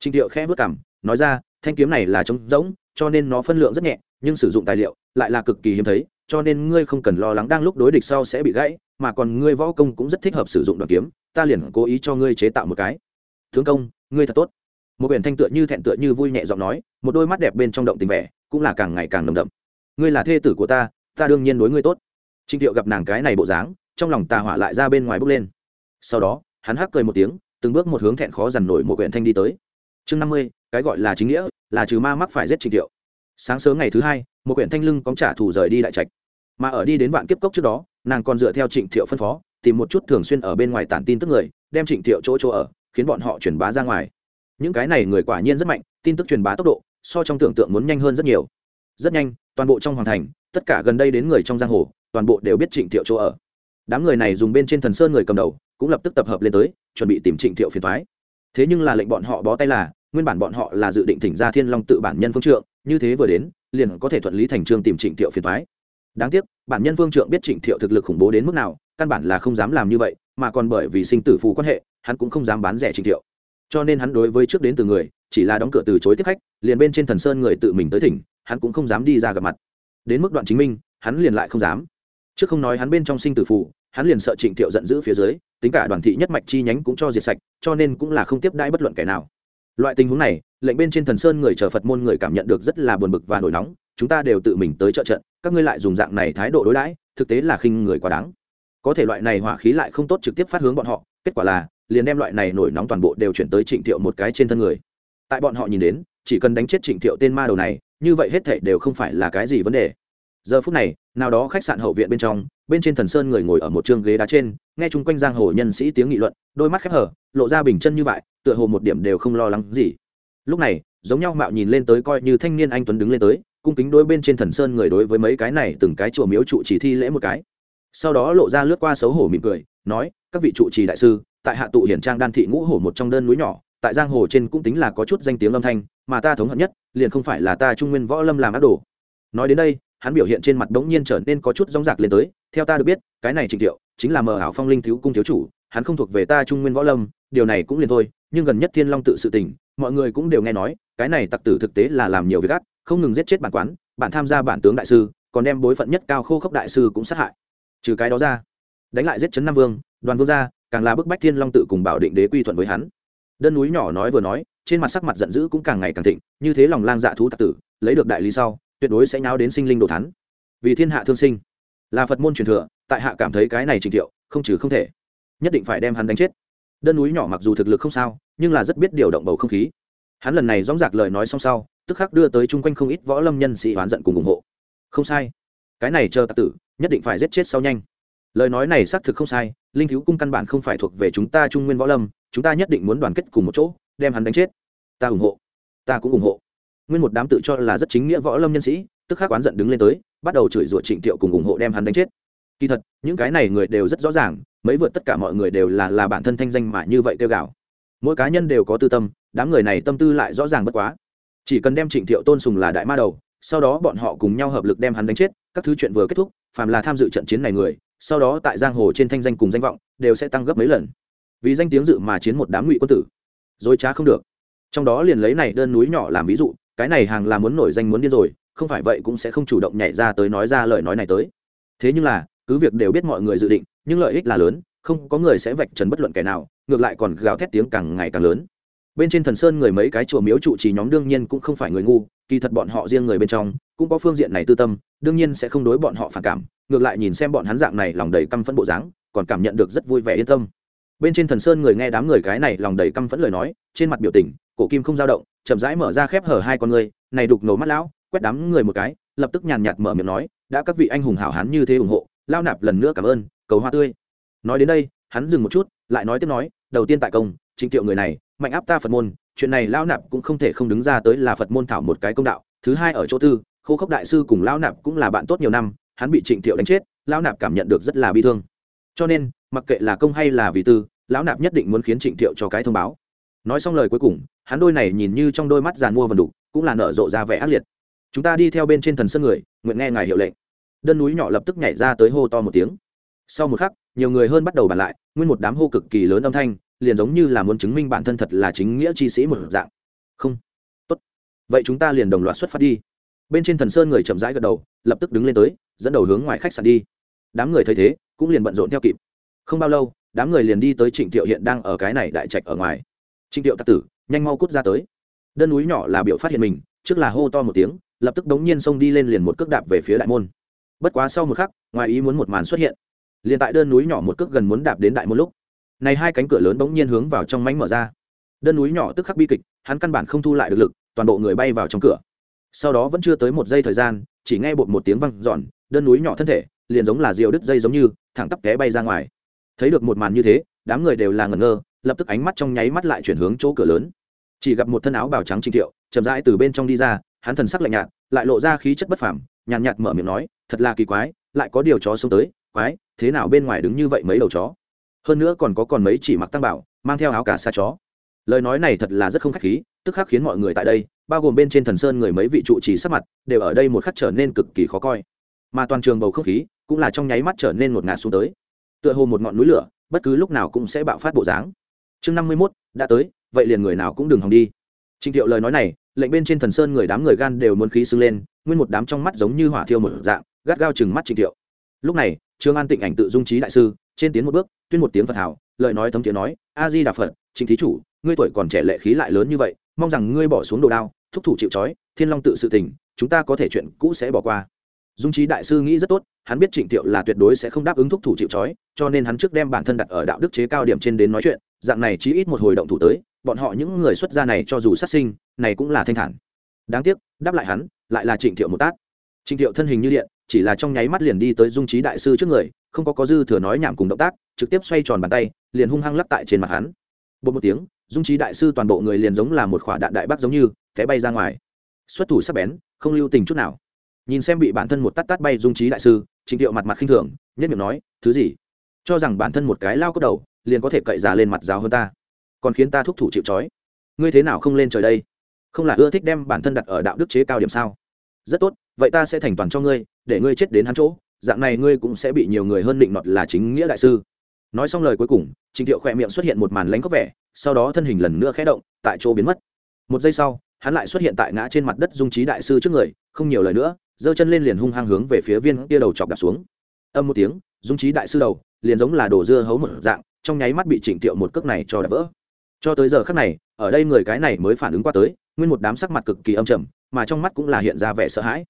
trịnh thiệu khẽ vớt cảm nói ra, thanh kiếm này là trống rỗng, cho nên nó phân lượng rất nhẹ, nhưng sử dụng tài liệu lại là cực kỳ hiếm thấy, cho nên ngươi không cần lo lắng đang lúc đối địch sau sẽ bị gãy, mà còn ngươi võ công cũng rất thích hợp sử dụng đoàn kiếm, ta liền cố ý cho ngươi chế tạo một cái tướng công, ngươi thật tốt. Một biển thanh tựa như thẹn tựa như vui nhẹ giọng nói, một đôi mắt đẹp bên trong động tình vẻ, cũng là càng ngày càng nồng đậm. Ngươi là thê tử của ta ta đương nhiên đối ngươi tốt. Trịnh thiệu gặp nàng cái này bộ dáng, trong lòng tà hỏa lại ra bên ngoài bước lên. Sau đó, hắn hắc cười một tiếng, từng bước một hướng thẹn khó dằn nổi một quyển thanh đi tới. Chương năm mươi, cái gọi là chính nghĩa, là trừ ma mắc phải giết trịnh thiệu. Sáng sớm ngày thứ hai, một quyển thanh lưng cóng trả thù rời đi đại trạch. Mà ở đi đến vạn kiếp cốc trước đó, nàng còn dựa theo trịnh thiệu phân phó, tìm một chút thường xuyên ở bên ngoài tản tin tức người, đem trịnh thiệu chỗ chỗ ở khiến bọn họ truyền bá ra ngoài. Những cái này người quả nhiên rất mạnh, tin tức truyền bá tốc độ, so trong tưởng tượng muốn nhanh hơn rất nhiều. Rất nhanh, toàn bộ trong hoàng thành, tất cả gần đây đến người trong giang hồ, toàn bộ đều biết trịnh thiệu chỗ ở. Đám người này dùng bên trên thần sơn người cầm đầu, cũng lập tức tập hợp lên tới, chuẩn bị tìm trịnh thiệu phiền thoái thế nhưng là lệnh bọn họ bó tay là, nguyên bản bọn họ là dự định thỉnh ra thiên long tự bản nhân phương trượng, như thế vừa đến, liền có thể thuận lý thành trương tìm trịnh thiệu phiền thoái đáng tiếc, bản nhân phương trượng biết trịnh thiệu thực lực khủng bố đến mức nào, căn bản là không dám làm như vậy mà còn bởi vì sinh tử phù quan hệ, hắn cũng không dám bán rẻ Trình thiệu. Cho nên hắn đối với trước đến từ người, chỉ là đóng cửa từ chối tiếp khách, liền bên trên thần sơn người tự mình tới thỉnh, hắn cũng không dám đi ra gặp mặt. Đến mức đoạn chính minh, hắn liền lại không dám. Trước không nói hắn bên trong sinh tử phù, hắn liền sợ trịnh thiệu giận dữ phía dưới, tính cả đoàn thị nhất mạch chi nhánh cũng cho diệt sạch, cho nên cũng là không tiếp đãi bất luận kẻ nào. Loại tình huống này, lệnh bên trên thần sơn người chờ phật môn người cảm nhận được rất là buồn bực và nổi nóng, chúng ta đều tự mình tới trợ trận, các ngươi lại dùng dạng này thái độ đối đãi, thực tế là khinh người quá đáng có thể loại này hỏa khí lại không tốt trực tiếp phát hướng bọn họ, kết quả là, liền đem loại này nổi nóng toàn bộ đều chuyển tới trịnh thiệu một cái trên thân người. Tại bọn họ nhìn đến, chỉ cần đánh chết trịnh thiệu tên ma đầu này, như vậy hết thảy đều không phải là cái gì vấn đề. Giờ phút này, nào đó khách sạn hậu viện bên trong, bên trên thần sơn người ngồi ở một trường ghế đá trên, nghe chung quanh giang hồ nhân sĩ tiếng nghị luận, đôi mắt khép hở, lộ ra bình chân như vậy, tựa hồ một điểm đều không lo lắng gì. Lúc này, giống nhau mạo nhìn lên tới coi như thanh niên anh tuấn đứng lên tới, cung kính đôi bên trên thần sơn người đối với mấy cái này từng cái chùa miếu trụ chỉ thi lễ một cái sau đó lộ ra lướt qua xấu hổ mỉm cười nói các vị trụ trì đại sư tại hạ tụ hiển trang đan thị ngũ hổ một trong đơn núi nhỏ tại giang hồ trên cũng tính là có chút danh tiếng âm thanh mà ta thống hận nhất liền không phải là ta trung nguyên võ lâm làm ác đồ. Nói đến đây hắn biểu hiện trên mặt đống nhiên trở nên có chút rong rạc lên tới theo ta được biết cái này trình thiệu chính là mờ ảo phong linh thiếu cung thiếu chủ hắn không thuộc về ta trung nguyên võ lâm điều này cũng liền thôi nhưng gần nhất thiên long tự sự tình mọi người cũng đều nghe nói cái này tặc tử thực tế là làm nhiều việc gắt, không ngừng giết chết bản quán bạn tham gia bản tướng đại sư còn đem bối phận nhất cao khô khốc đại sư cũng sát hại trừ cái đó ra, đánh lại giết chấn nam vương, đoàn vương gia, càng là bức bách thiên long tự cùng bảo định đế quy thuận với hắn. Đơn núi nhỏ nói vừa nói, trên mặt sắc mặt giận dữ cũng càng ngày càng thịnh, như thế lòng lang dạ thú tạc tử, lấy được đại lý sau, tuyệt đối sẽ nháo đến sinh linh đồ thắn vì thiên hạ thương sinh, là phật môn truyền thừa, tại hạ cảm thấy cái này trình thiệu, không trừ không thể. Nhất định phải đem hắn đánh chết. Đơn núi nhỏ mặc dù thực lực không sao, nhưng là rất biết điều động bầu không khí. Hắn lần này dóng dạc lời nói xong sau, tức khắc đưa tới chung quanh không ít võ lâm nhân sĩ oán giận cùng ủng hộ. Không sai cái này chờ tặc tử, nhất định phải giết chết sau nhanh. Lời nói này xác thực không sai, linh thiếu cung căn bản không phải thuộc về chúng ta trung nguyên võ lâm, chúng ta nhất định muốn đoàn kết cùng một chỗ, đem hắn đánh chết. Ta ủng hộ. Ta cũng ủng hộ. Nguyên một đám tự cho là rất chính nghĩa võ lâm nhân sĩ, tức khắc oán giận đứng lên tới, bắt đầu chửi rủa trịnh thiệu cùng ủng hộ đem hắn đánh chết. Kỳ thật, những cái này người đều rất rõ ràng, mấy vượt tất cả mọi người đều là là bản thân thanh danh mà như vậy kêu gào. Mỗi cá nhân đều có tư tâm, đám người này tâm tư lại rõ ràng bất quá. Chỉ cần đem trịnh thiệu tôn sùng là đại ma đầu, sau đó bọn họ cùng nhau hợp lực đem hắn đánh chết các thứ chuyện vừa kết thúc, phàm là tham dự trận chiến này người, sau đó tại giang hồ trên thanh danh cùng danh vọng đều sẽ tăng gấp mấy lần. Vì danh tiếng dự mà chiến một đám ngụy quân tử. Dối trá không được. Trong đó liền lấy này đơn núi nhỏ làm ví dụ, cái này hàng là muốn nổi danh muốn điên rồi, không phải vậy cũng sẽ không chủ động nhảy ra tới nói ra lời nói này tới. Thế nhưng là, cứ việc đều biết mọi người dự định, nhưng lợi ích là lớn, không có người sẽ vạch trần bất luận kẻ nào, ngược lại còn gào thét tiếng càng ngày càng lớn bên trên thần sơn người mấy cái chùa miếu trụ trì nhóm đương nhiên cũng không phải người ngu, kỳ thật bọn họ riêng người bên trong, cũng có phương diện này tư tâm, đương nhiên sẽ không đối bọn họ phản cảm, ngược lại nhìn xem bọn hắn dạng này lòng đầy căm phẫn bộ dáng, còn cảm nhận được rất vui vẻ yên tâm. Bên trên thần sơn người nghe đám người cái này lòng đầy căm phẫn lời nói, trên mặt biểu tình, cổ kim không dao động, chậm rãi mở ra khép hở hai con người này đục ngầu mắt lão, quét đám người một cái, lập tức nhàn nhạt mở miệng nói, đã các vị anh hùng hảo hán như thế ủng hộ, lao nạp lần nữa cảm ơn, cầu hoa tươi. Nói đến đây, hắn dừng một chút, lại nói tiếp nói, đầu tiên tại công trịnh tiệu người này, mạnh áp ta phật môn, chuyện này lao nạp cũng không thể không đứng ra tới là phật môn thảo một cái công đạo. Thứ hai ở chỗ tư, khô khốc đại sư cùng lao nạp cũng là bạn tốt nhiều năm, hắn bị trịnh thiệu đánh chết lao nạp cảm nhận được rất là bi thương. Cho nên, mặc kệ là công hay là vì tư, lão nạp nhất định muốn khiến trịnh thiệu cho cái thông báo. Nói xong lời cuối cùng, hắn đôi này nhìn như trong đôi mắt giàn mua vần đục, cũng là nở rộ ra vẻ ác liệt. Chúng ta đi theo bên trên thần sân người, nguyện nghe ngài hiệu lệnh. Đơn núi nhỏ lập tức nhảy ra tới hô to một tiếng. Sau một khắc, nhiều người hơn bắt đầu bàn lại, nguyên một đám hô cực kỳ lớn âm thanh liền giống như là muốn chứng minh bản thân thật là chính nghĩa chi sĩ một dạng. Không. Tốt. Vậy chúng ta liền đồng loạt xuất phát đi. Bên trên thần sơn người chậm rãi gật đầu, lập tức đứng lên tới, dẫn đầu hướng ngoài khách sạn đi. Đám người thấy thế, cũng liền bận rộn theo kịp. Không bao lâu, đám người liền đi tới trịnh thiệu hiện đang ở cái này đại trạch ở ngoài. Trịnh thiệu tặc tử, nhanh mau cút ra tới. Đơn núi nhỏ là biểu phát hiện mình, trước là hô to một tiếng, lập tức đống nhiên xông đi lên liền một cước đạp về phía đại môn. Bất quá sau một khắc, ngoài ý muốn một màn xuất hiện. Liền tại đơn núi nhỏ một cước gần muốn đạp đến đại môn lúc này hai cánh cửa lớn bỗng nhiên hướng vào trong mánh mở ra. Đơn núi nhỏ tức khắc bi kịch, hắn căn bản không thu lại được lực, toàn bộ người bay vào trong cửa. Sau đó vẫn chưa tới một giây thời gian, chỉ nghe bột một tiếng văng giòn đơn núi nhỏ thân thể, liền giống là diều đứt dây giống như, thẳng tắp té bay ra ngoài. Thấy được một màn như thế, đám người đều là ngẩn ngơ, lập tức ánh mắt trong nháy mắt lại chuyển hướng chỗ cửa lớn. Chỉ gặp một thân áo bào trắng trình thiệu, chậm rãi từ bên trong đi ra, hắn thần sắc lạnh nhạt, lại lộ ra khí chất bất phàm, nhàn nhạt mở miệng nói, thật là kỳ quái, lại có điều chó xông tới, quái, thế nào bên ngoài đứng như vậy mấy đầu chó? Hơn nữa còn có còn mấy chỉ mặc tăng bảo mang theo áo cả xa chó. Lời nói này thật là rất không khách khí tức khắc khiến mọi người tại đây bao gồm bên trên thần sơn người mấy vị trụ trì sắc mặt đều ở đây một khắc trở nên cực kỳ khó coi. Mà toàn trường bầu không khí cũng là trong nháy mắt trở nên một ngạt xuống tới. Tựa hồ một ngọn núi lửa bất cứ lúc nào cũng sẽ bạo phát bộ dáng. Chương năm mươi mốt đã tới vậy liền người nào cũng đừng hòng đi. Trình Thiệu lời nói này, lệnh bên trên thần sơn người đám người gan đều muốn khí sưng lên, nguyên một đám trong mắt giống như hỏa thiêu một dạng, gắt gao chừng mắt Trình Thiệu. Lúc này, Trương An Tịnh ảnh tự dung trí đại sư, trên tiến một bước, tuyên một tiếng Phật hào, lời nói thấm tiếng nói, A Di Đà Phật, chính thí chủ, ngươi tuổi còn trẻ lệ khí lại lớn như vậy, mong rằng ngươi bỏ xuống đồ đao, thúc thủ chịu trói, Thiên Long tự sự tình, chúng ta có thể chuyện cũ sẽ bỏ qua. Dung trí đại sư nghĩ rất tốt, hắn biết Trịnh Thiệu là tuyệt đối sẽ không đáp ứng thúc thủ chịu trói, cho nên hắn trước đem bản thân đặt ở đạo đức chế cao điểm trên đến nói chuyện, dạng này chí ít một hồi động thủ tới, bọn họ những người xuất gia này cho dù sát sinh này cũng là thanh thản đáng tiếc đáp lại hắn lại là trịnh thiệu một tát trịnh thiệu thân hình như điện chỉ là trong nháy mắt liền đi tới dung trí đại sư trước người, không có có dư thừa nói nhảm cùng động tác, trực tiếp xoay tròn bàn tay, liền hung hăng lắp tại trên mặt hắn. Bột một tiếng, dung trí đại sư toàn bộ người liền giống là một khỏa đạn đại bác giống như, té bay ra ngoài. Xuất thủ sắp bén, không lưu tình chút nào. Nhìn xem bị bản thân một tát tát bay dung trí đại sư trình thiệu mặt mặt khinh thường nhất miệng nói, thứ gì? Cho rằng bản thân một cái lao cốc đầu, liền có thể cậy già lên mặt giáo hơn ta, còn khiến ta thúc thủ chịu trói. Ngươi thế nào không lên trời đây? Không là ưa thích đem bản thân đặt ở đạo đức chế cao điểm sao? Rất tốt vậy ta sẽ thành toàn cho ngươi, để ngươi chết đến hắn chỗ, dạng này ngươi cũng sẽ bị nhiều người hơn định nọt là chính nghĩa đại sư. Nói xong lời cuối cùng, trình thiệu khỏe miệng xuất hiện một màn lánh có vẻ, sau đó thân hình lần nữa khẽ động, tại chỗ biến mất. Một giây sau, hắn lại xuất hiện tại ngã trên mặt đất dung trí đại sư trước người, không nhiều lời nữa, giơ chân lên liền hung hăng hướng về phía viên kia đầu chọc đạp xuống. Âm một tiếng, dung trí đại sư đầu, liền giống là đồ dưa hấu một dạng, trong nháy mắt bị trịnh tiệu một cước này cho đập vỡ. Cho tới giờ khắc này, ở đây người cái này mới phản ứng qua tới, nguyên một đám sắc mặt cực kỳ âm trầm, mà trong mắt cũng là hiện ra vẻ sợ hãi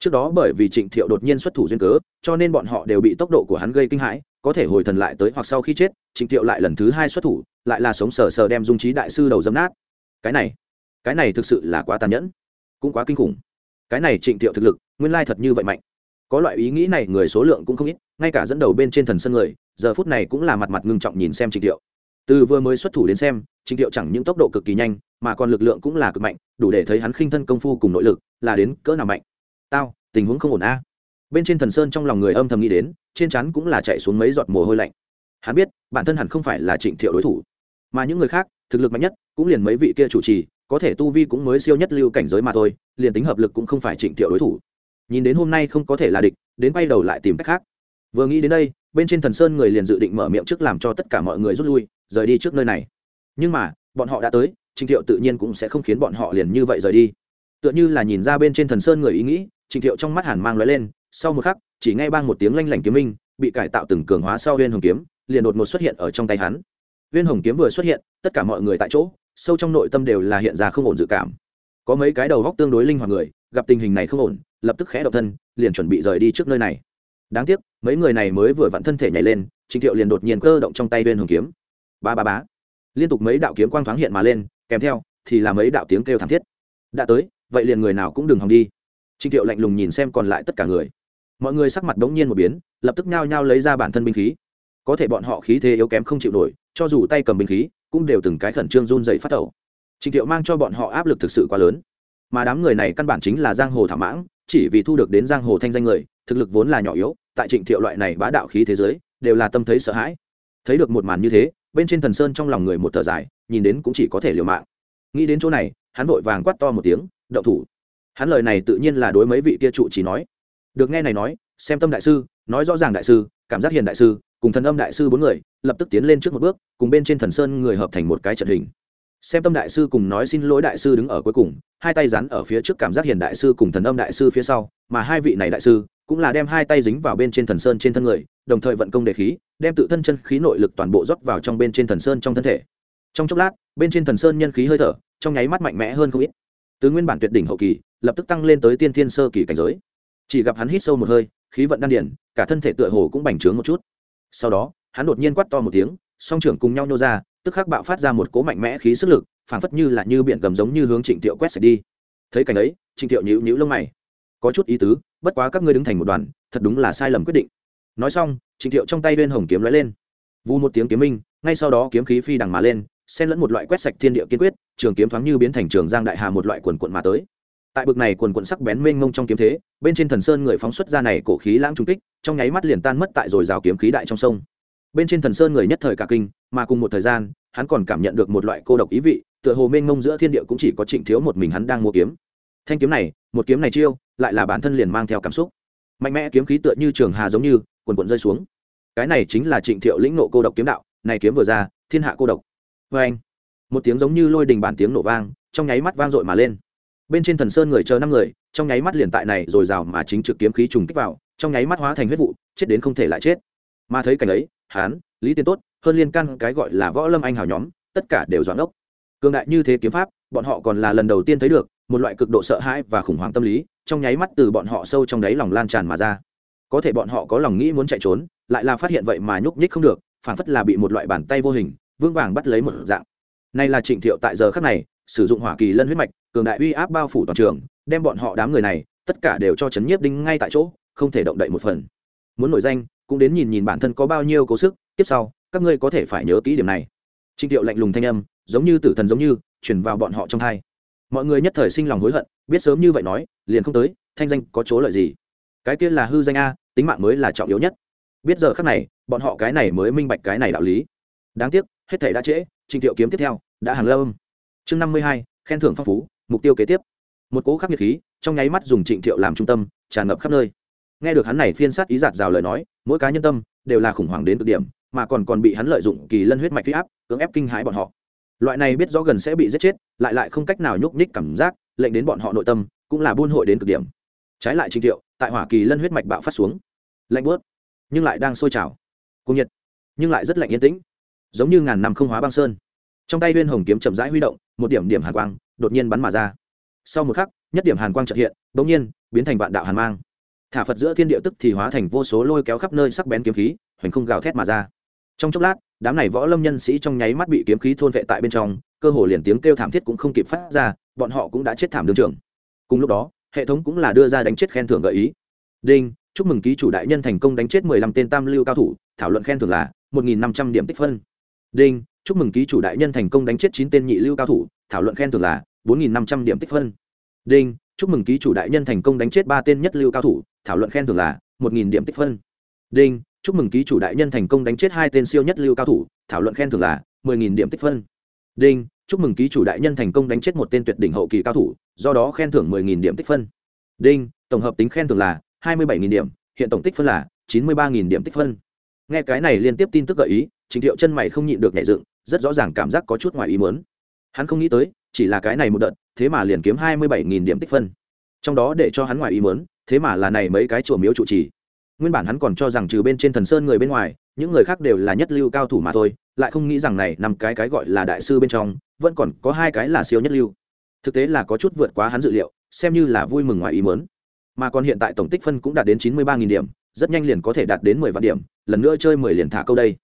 trước đó bởi vì trịnh thiệu đột nhiên xuất thủ duyên cớ, cho nên bọn họ đều bị tốc độ của hắn gây kinh hãi, có thể hồi thần lại tới hoặc sau khi chết, trịnh thiệu lại lần thứ hai xuất thủ, lại là sống sờ sờ đem dung trí đại sư đầu dấm nát. Cái này cái này thực sự là quá tàn nhẫn, cũng quá kinh khủng. Cái này trịnh thiệu thực lực, nguyên lai thật như vậy mạnh. Có loại ý nghĩ này người số lượng cũng không ít, ngay cả dẫn đầu bên trên thần sân người, giờ phút này cũng là mặt mặt ngưng trọng nhìn xem trịnh thiệu. Từ vừa mới xuất thủ đến xem, trịnh thiệu chẳng những tốc độ cực kỳ nhanh, mà còn lực lượng cũng là cực mạnh, đủ để thấy hắn khinh thân công phu cùng nội lực, là đến cỡ nào mạnh tao, tình huống không ổn a. Bên trên thần sơn trong lòng người âm thầm nghĩ đến, trên chắn cũng là chạy xuống mấy giọt mồ hôi lạnh. Hắn biết, bản thân hẳn không phải là trịnh thiệu đối thủ. Mà những người khác, thực lực mạnh nhất, cũng liền mấy vị kia chủ trì, có thể tu vi cũng mới siêu nhất lưu cảnh giới mà thôi, liền tính hợp lực cũng không phải trịnh thiệu đối thủ. Nhìn đến hôm nay không có thể là địch, đến bay đầu lại tìm cách khác. Vừa nghĩ đến đây, bên trên thần sơn người liền dự định mở miệng trước làm cho tất cả mọi người rút lui, rời đi trước nơi này. Nhưng mà, bọn họ đã tới, trịnh thiệu tự nhiên cũng sẽ không khiến bọn họ liền như vậy rời đi. Tựa như là nhìn ra bên trên thần sơn người ý nghĩ Trình thiệu trong mắt hàn mang lóe lên, sau một khắc, chỉ nghe bang một tiếng lanh lảnh kiếm minh, bị cải tạo từng cường hóa sau huyên hồng kiếm, liền đột ngột xuất hiện ở trong tay hắn. Huyên hồng kiếm vừa xuất hiện, tất cả mọi người tại chỗ, sâu trong nội tâm đều là hiện ra không ổn dự cảm. Có mấy cái đầu góc tương đối linh hoạt người, gặp tình hình này không ổn, lập tức khẽ động thân, liền chuẩn bị rời đi trước nơi này. Đáng tiếc, mấy người này mới vừa vặn thân thể nhảy lên, Trình thiệu liền đột nhiên cơ động trong tay huyên hồng kiếm. Ba ba bá liên tục mấy đạo kiếm quang thoáng hiện mà lên, kèm theo, thì là mấy đạo tiếng kêu thảm thiết. Đã tới, vậy liền người nào cũng đừng hòng đi trịnh thiệu lạnh lùng nhìn xem còn lại tất cả người. Mọi người sắc mặt đ ố n g nhiên một biến, lập tức nhao nhao lấy ra bản thân binh khí. Có thể bọn họ khí thế yếu kém không chịu nổi, cho dù tay cầm binh khí, cũng đều từng cái khẩn trương run dậy phát đầu trịnh thiệu mang cho bọn họ áp lực thực sự quá lớn. Mà đám người này căn bản chính là giang hồ thảo mãng, chỉ vì thu được đến giang hồ thanh danh người, thực lực vốn là nhỏ yếu, tại trịnh thiệu loại này bá đạo khí thế giới, đều là tâm thấy sợ hãi. Thấy được một màn như thế, bên trên thần sơn trong lòng người một thở dài, nhìn đến cũng chỉ có thể liều mạng. Nghĩ đến chỗ này, hắn vội vàng quát to một tiếng, động thủ! Hắn lời này tự nhiên là đối mấy vị kia trụ chỉ nói. Được nghe này nói, xem tâm đại sư, nói rõ ràng đại sư, cảm giác hiền đại sư, cùng thần âm đại sư bốn người, lập tức tiến lên trước một bước, cùng bên trên thần sơn người hợp thành một cái trận hình. Xem tâm đại sư cùng nói xin lỗi đại sư đứng ở cuối cùng, hai tay rắn ở phía trước cảm giác hiền đại sư cùng thần âm đại sư phía sau, mà hai vị này đại sư cũng là đem hai tay dính vào bên trên thần sơn trên thân người, đồng thời vận công đề khí, đem tự thân chân khí nội lực toàn bộ rót vào trong bên trên thần sơn trong thân thể. Trong chốc lát, bên trên thần sơn nhân khí hơi thở, trong nháy mắt mạnh mẽ hơn không ít. Từ nguyên bản tuyệt đỉnh hậu kỳ lập tức tăng lên tới tiên thiên sơ kỳ cảnh giới. Chỉ gặp hắn hít sâu một hơi, khí vận đan điển cả thân thể tựa hồ cũng bành trướng một chút. Sau đó, hắn đột nhiên quát to một tiếng, song trưởng cùng nhau nhô ra, tức khắc bạo phát ra một cỗ mạnh mẽ khí sức lực, phảng phất như là như biển gầm giống như hướng trịnh tiệu quét sạch đi. Thấy cảnh ấy, trịnh tiệu nhíu nhíu lông mày. Có chút ý tứ, bất quá các ngươi đứng thành một đoàn, thật đúng là sai lầm quyết định. Nói xong, trịnh tiệu trong tay lên hồng kiếm lóe lên. Vu một tiếng kiếm minh, ngay sau đó kiếm khí phi đằng mà lên, xen lẫn một loại quét sạch thiên địa kiên quyết, trường kiếm thoáng như biến thành trường giang đại hà một loại quần quận mà tới tại bực này quần quận sắc bén mênh mông trong kiếm thế, bên trên thần sơn người phóng xuất ra này cổ khí lãng trung kích, trong nháy mắt liền tan mất tại rồi rào kiếm khí đại trong sông. Bên trên thần sơn người nhất thời cả kinh, mà cùng một thời gian, hắn còn cảm nhận được một loại cô độc ý vị, tựa hồ mênh mông giữa thiên địa cũng chỉ có trịnh thiếu một mình hắn đang mua kiếm. Thanh kiếm này, một kiếm này chiêu, lại là bản thân liền mang theo cảm xúc. Mạnh mẽ kiếm khí tựa như trường hà giống như, quần quần rơi xuống. Cái này chính là trịnh thiệu lĩnh nộ cô độc kiếm đạo, này kiếm vừa ra, thiên hạ cô độc. Vê anh một tiếng giống như lôi đình bản tiếng nổ vang, trong nháy mắt vang dội mà lên bên trên thần sơn người chờ năm người, trong nháy mắt liền tại này rồi rào mà chính trực kiếm khí trùng kích vào, trong nháy mắt hóa thành huyết vụ, chết đến không thể lại chết. Mà thấy cảnh ấy, hán, lý tiên tốt, hơn liên căn cái gọi là võ lâm anh hào nhóm, tất cả đều doãn ốc cường đại như thế kiếm pháp, bọn họ còn là lần đầu tiên thấy được, một loại cực độ sợ hãi và khủng hoảng tâm lý, trong nháy mắt từ bọn họ sâu trong đáy lòng lan tràn mà ra. Có thể bọn họ có lòng nghĩ muốn chạy trốn, lại là phát hiện vậy mà nhúc nhích không được phản phất là bị một loại bàn tay vô hình vương vàng bắt lấy một dạng. Này là trịnh thiệu tại giờ khắc này sử dụng hỏa kỳ lân huyết mạch, cường đại uy áp bao phủ toàn trường, đem bọn họ đám người này, tất cả đều cho chấn nhiếp đinh ngay tại chỗ, không thể động đậy một phần. Muốn nổi danh, cũng đến nhìn nhìn bản thân có bao nhiêu cố sức, tiếp sau, các ngươi có thể phải nhớ kỹ điểm này. Trinh thiệu lạnh lùng thanh âm, giống như tử thần giống như chuyển vào bọn họ trong thai mọi người nhất thời sinh lòng hối hận, biết sớm như vậy nói, liền không tới, thanh danh có chỗ lợi gì? Cái kia là hư danh a, tính mạng mới là trọng yếu nhất. Biết giờ khắc này, bọn họ cái này mới minh bạch cái này đạo lý. Đáng tiếc, hết thảy đã trễ trình thiệu kiếm tiếp theo, đã hàng lâm chương năm mươi hai, khen thưởng phong phú, mục tiêu kế tiếp. Một cỗ khắc nhiệt khí, trong nháy mắt dùng trịnh thiệu làm trung tâm, tràn ngập khắp nơi. Nghe được hắn này phiên sát ý giạt rào lời nói, mỗi cá nhân tâm đều là khủng hoảng đến cực điểm, mà còn còn bị hắn lợi dụng kỳ lân huyết mạch phi áp, cưỡng ép kinh hãi bọn họ. Loại này biết rõ gần sẽ bị giết chết, lại lại không cách nào nhúc nhích cảm giác, lệnh đến bọn họ nội tâm cũng là buôn hội đến cực điểm. Trái lại trịnh thiệu, tại hỏa kỳ lân huyết mạch bạo phát xuống, lạnh bớt nhưng lại đang sôi trào cung nhiệt, nhưng lại rất lạnh yên tĩnh, giống như ngàn năm không hóa băng sơn trong tay viên hồng kiếm chậm rãi huy động, một điểm điểm hàn quang đột nhiên bắn mà ra. Sau một khắc, nhất điểm hàn quang trợ hiện bỗng nhiên biến thành vạn đạo hàn mang. Thả phật giữa thiên địa tức thì hóa thành vô số lôi kéo khắp nơi sắc bén kiếm khí, hoành không gào thét mà ra. Trong chốc lát, đám này võ lâm nhân sĩ trong nháy mắt bị kiếm khí thôn vệ tại bên trong, cơ hồ liền tiếng kêu thảm thiết cũng không kịp phát ra, bọn họ cũng đã chết thảm đương trường. Cùng lúc đó, hệ thống cũng là đưa ra đánh chết khen thưởng gợi ý. Đinh, chúc mừng ký chủ đại nhân thành công đánh chết mười lăm tên tam lưu cao thủ, thảo luận khen thưởng là một nghìn năm trăm điểm tích phân. Đinh chúc mừng ký chủ đại nhân thành công đánh chết chín tên nhị lưu cao thủ, thảo luận khen thưởng là bốn nghìn năm trăm điểm tích phân. Đinh, chúc mừng ký chủ đại nhân thành công đánh chết ba tên nhất lưu cao thủ, thảo luận khen thưởng là một nghìn điểm tích phân. Đinh, chúc mừng ký chủ đại nhân thành công đánh chết hai tên siêu nhất lưu cao thủ, thảo luận khen thưởng là mười nghìn điểm tích phân. Đinh, chúc mừng ký chủ đại nhân thành công đánh chết một tên tuyệt đỉnh hậu kỳ cao thủ, do đó khen thưởng mười nghìn điểm tích phân. Đinh, tổng hợp tính khen thưởng là hai mươi bảy nghìn điểm, hiện tổng tích phân là chín mươi ba nghìn điểm tích phân. Nghe cái này liên tiếp tin tức gợi ý, trình thiệu chân mày không nhịn được nhảy dựng rất rõ ràng cảm giác có chút ngoài ý muốn. Hắn không nghĩ tới, chỉ là cái này một đợt, thế mà liền kiếm hai mươi bảy nghìn điểm tích phân. Trong đó để cho hắn ngoài ý muốn, thế mà là này mấy cái chùa miếu trụ trì. Nguyên bản hắn còn cho rằng trừ bên trên thần sơn người bên ngoài, những người khác đều là nhất lưu cao thủ mà thôi, lại không nghĩ rằng này nằm cái cái gọi là đại sư bên trong, vẫn còn có hai cái là siêu nhất lưu. Thực tế là có chút vượt quá hắn dự liệu, xem như là vui mừng ngoài ý muốn. Mà còn hiện tại tổng tích phân cũng đạt đến chín mươi ba nghìn điểm, rất nhanh liền có thể đạt đến mười vạn điểm, lần nữa chơi mười liền thả câu đây.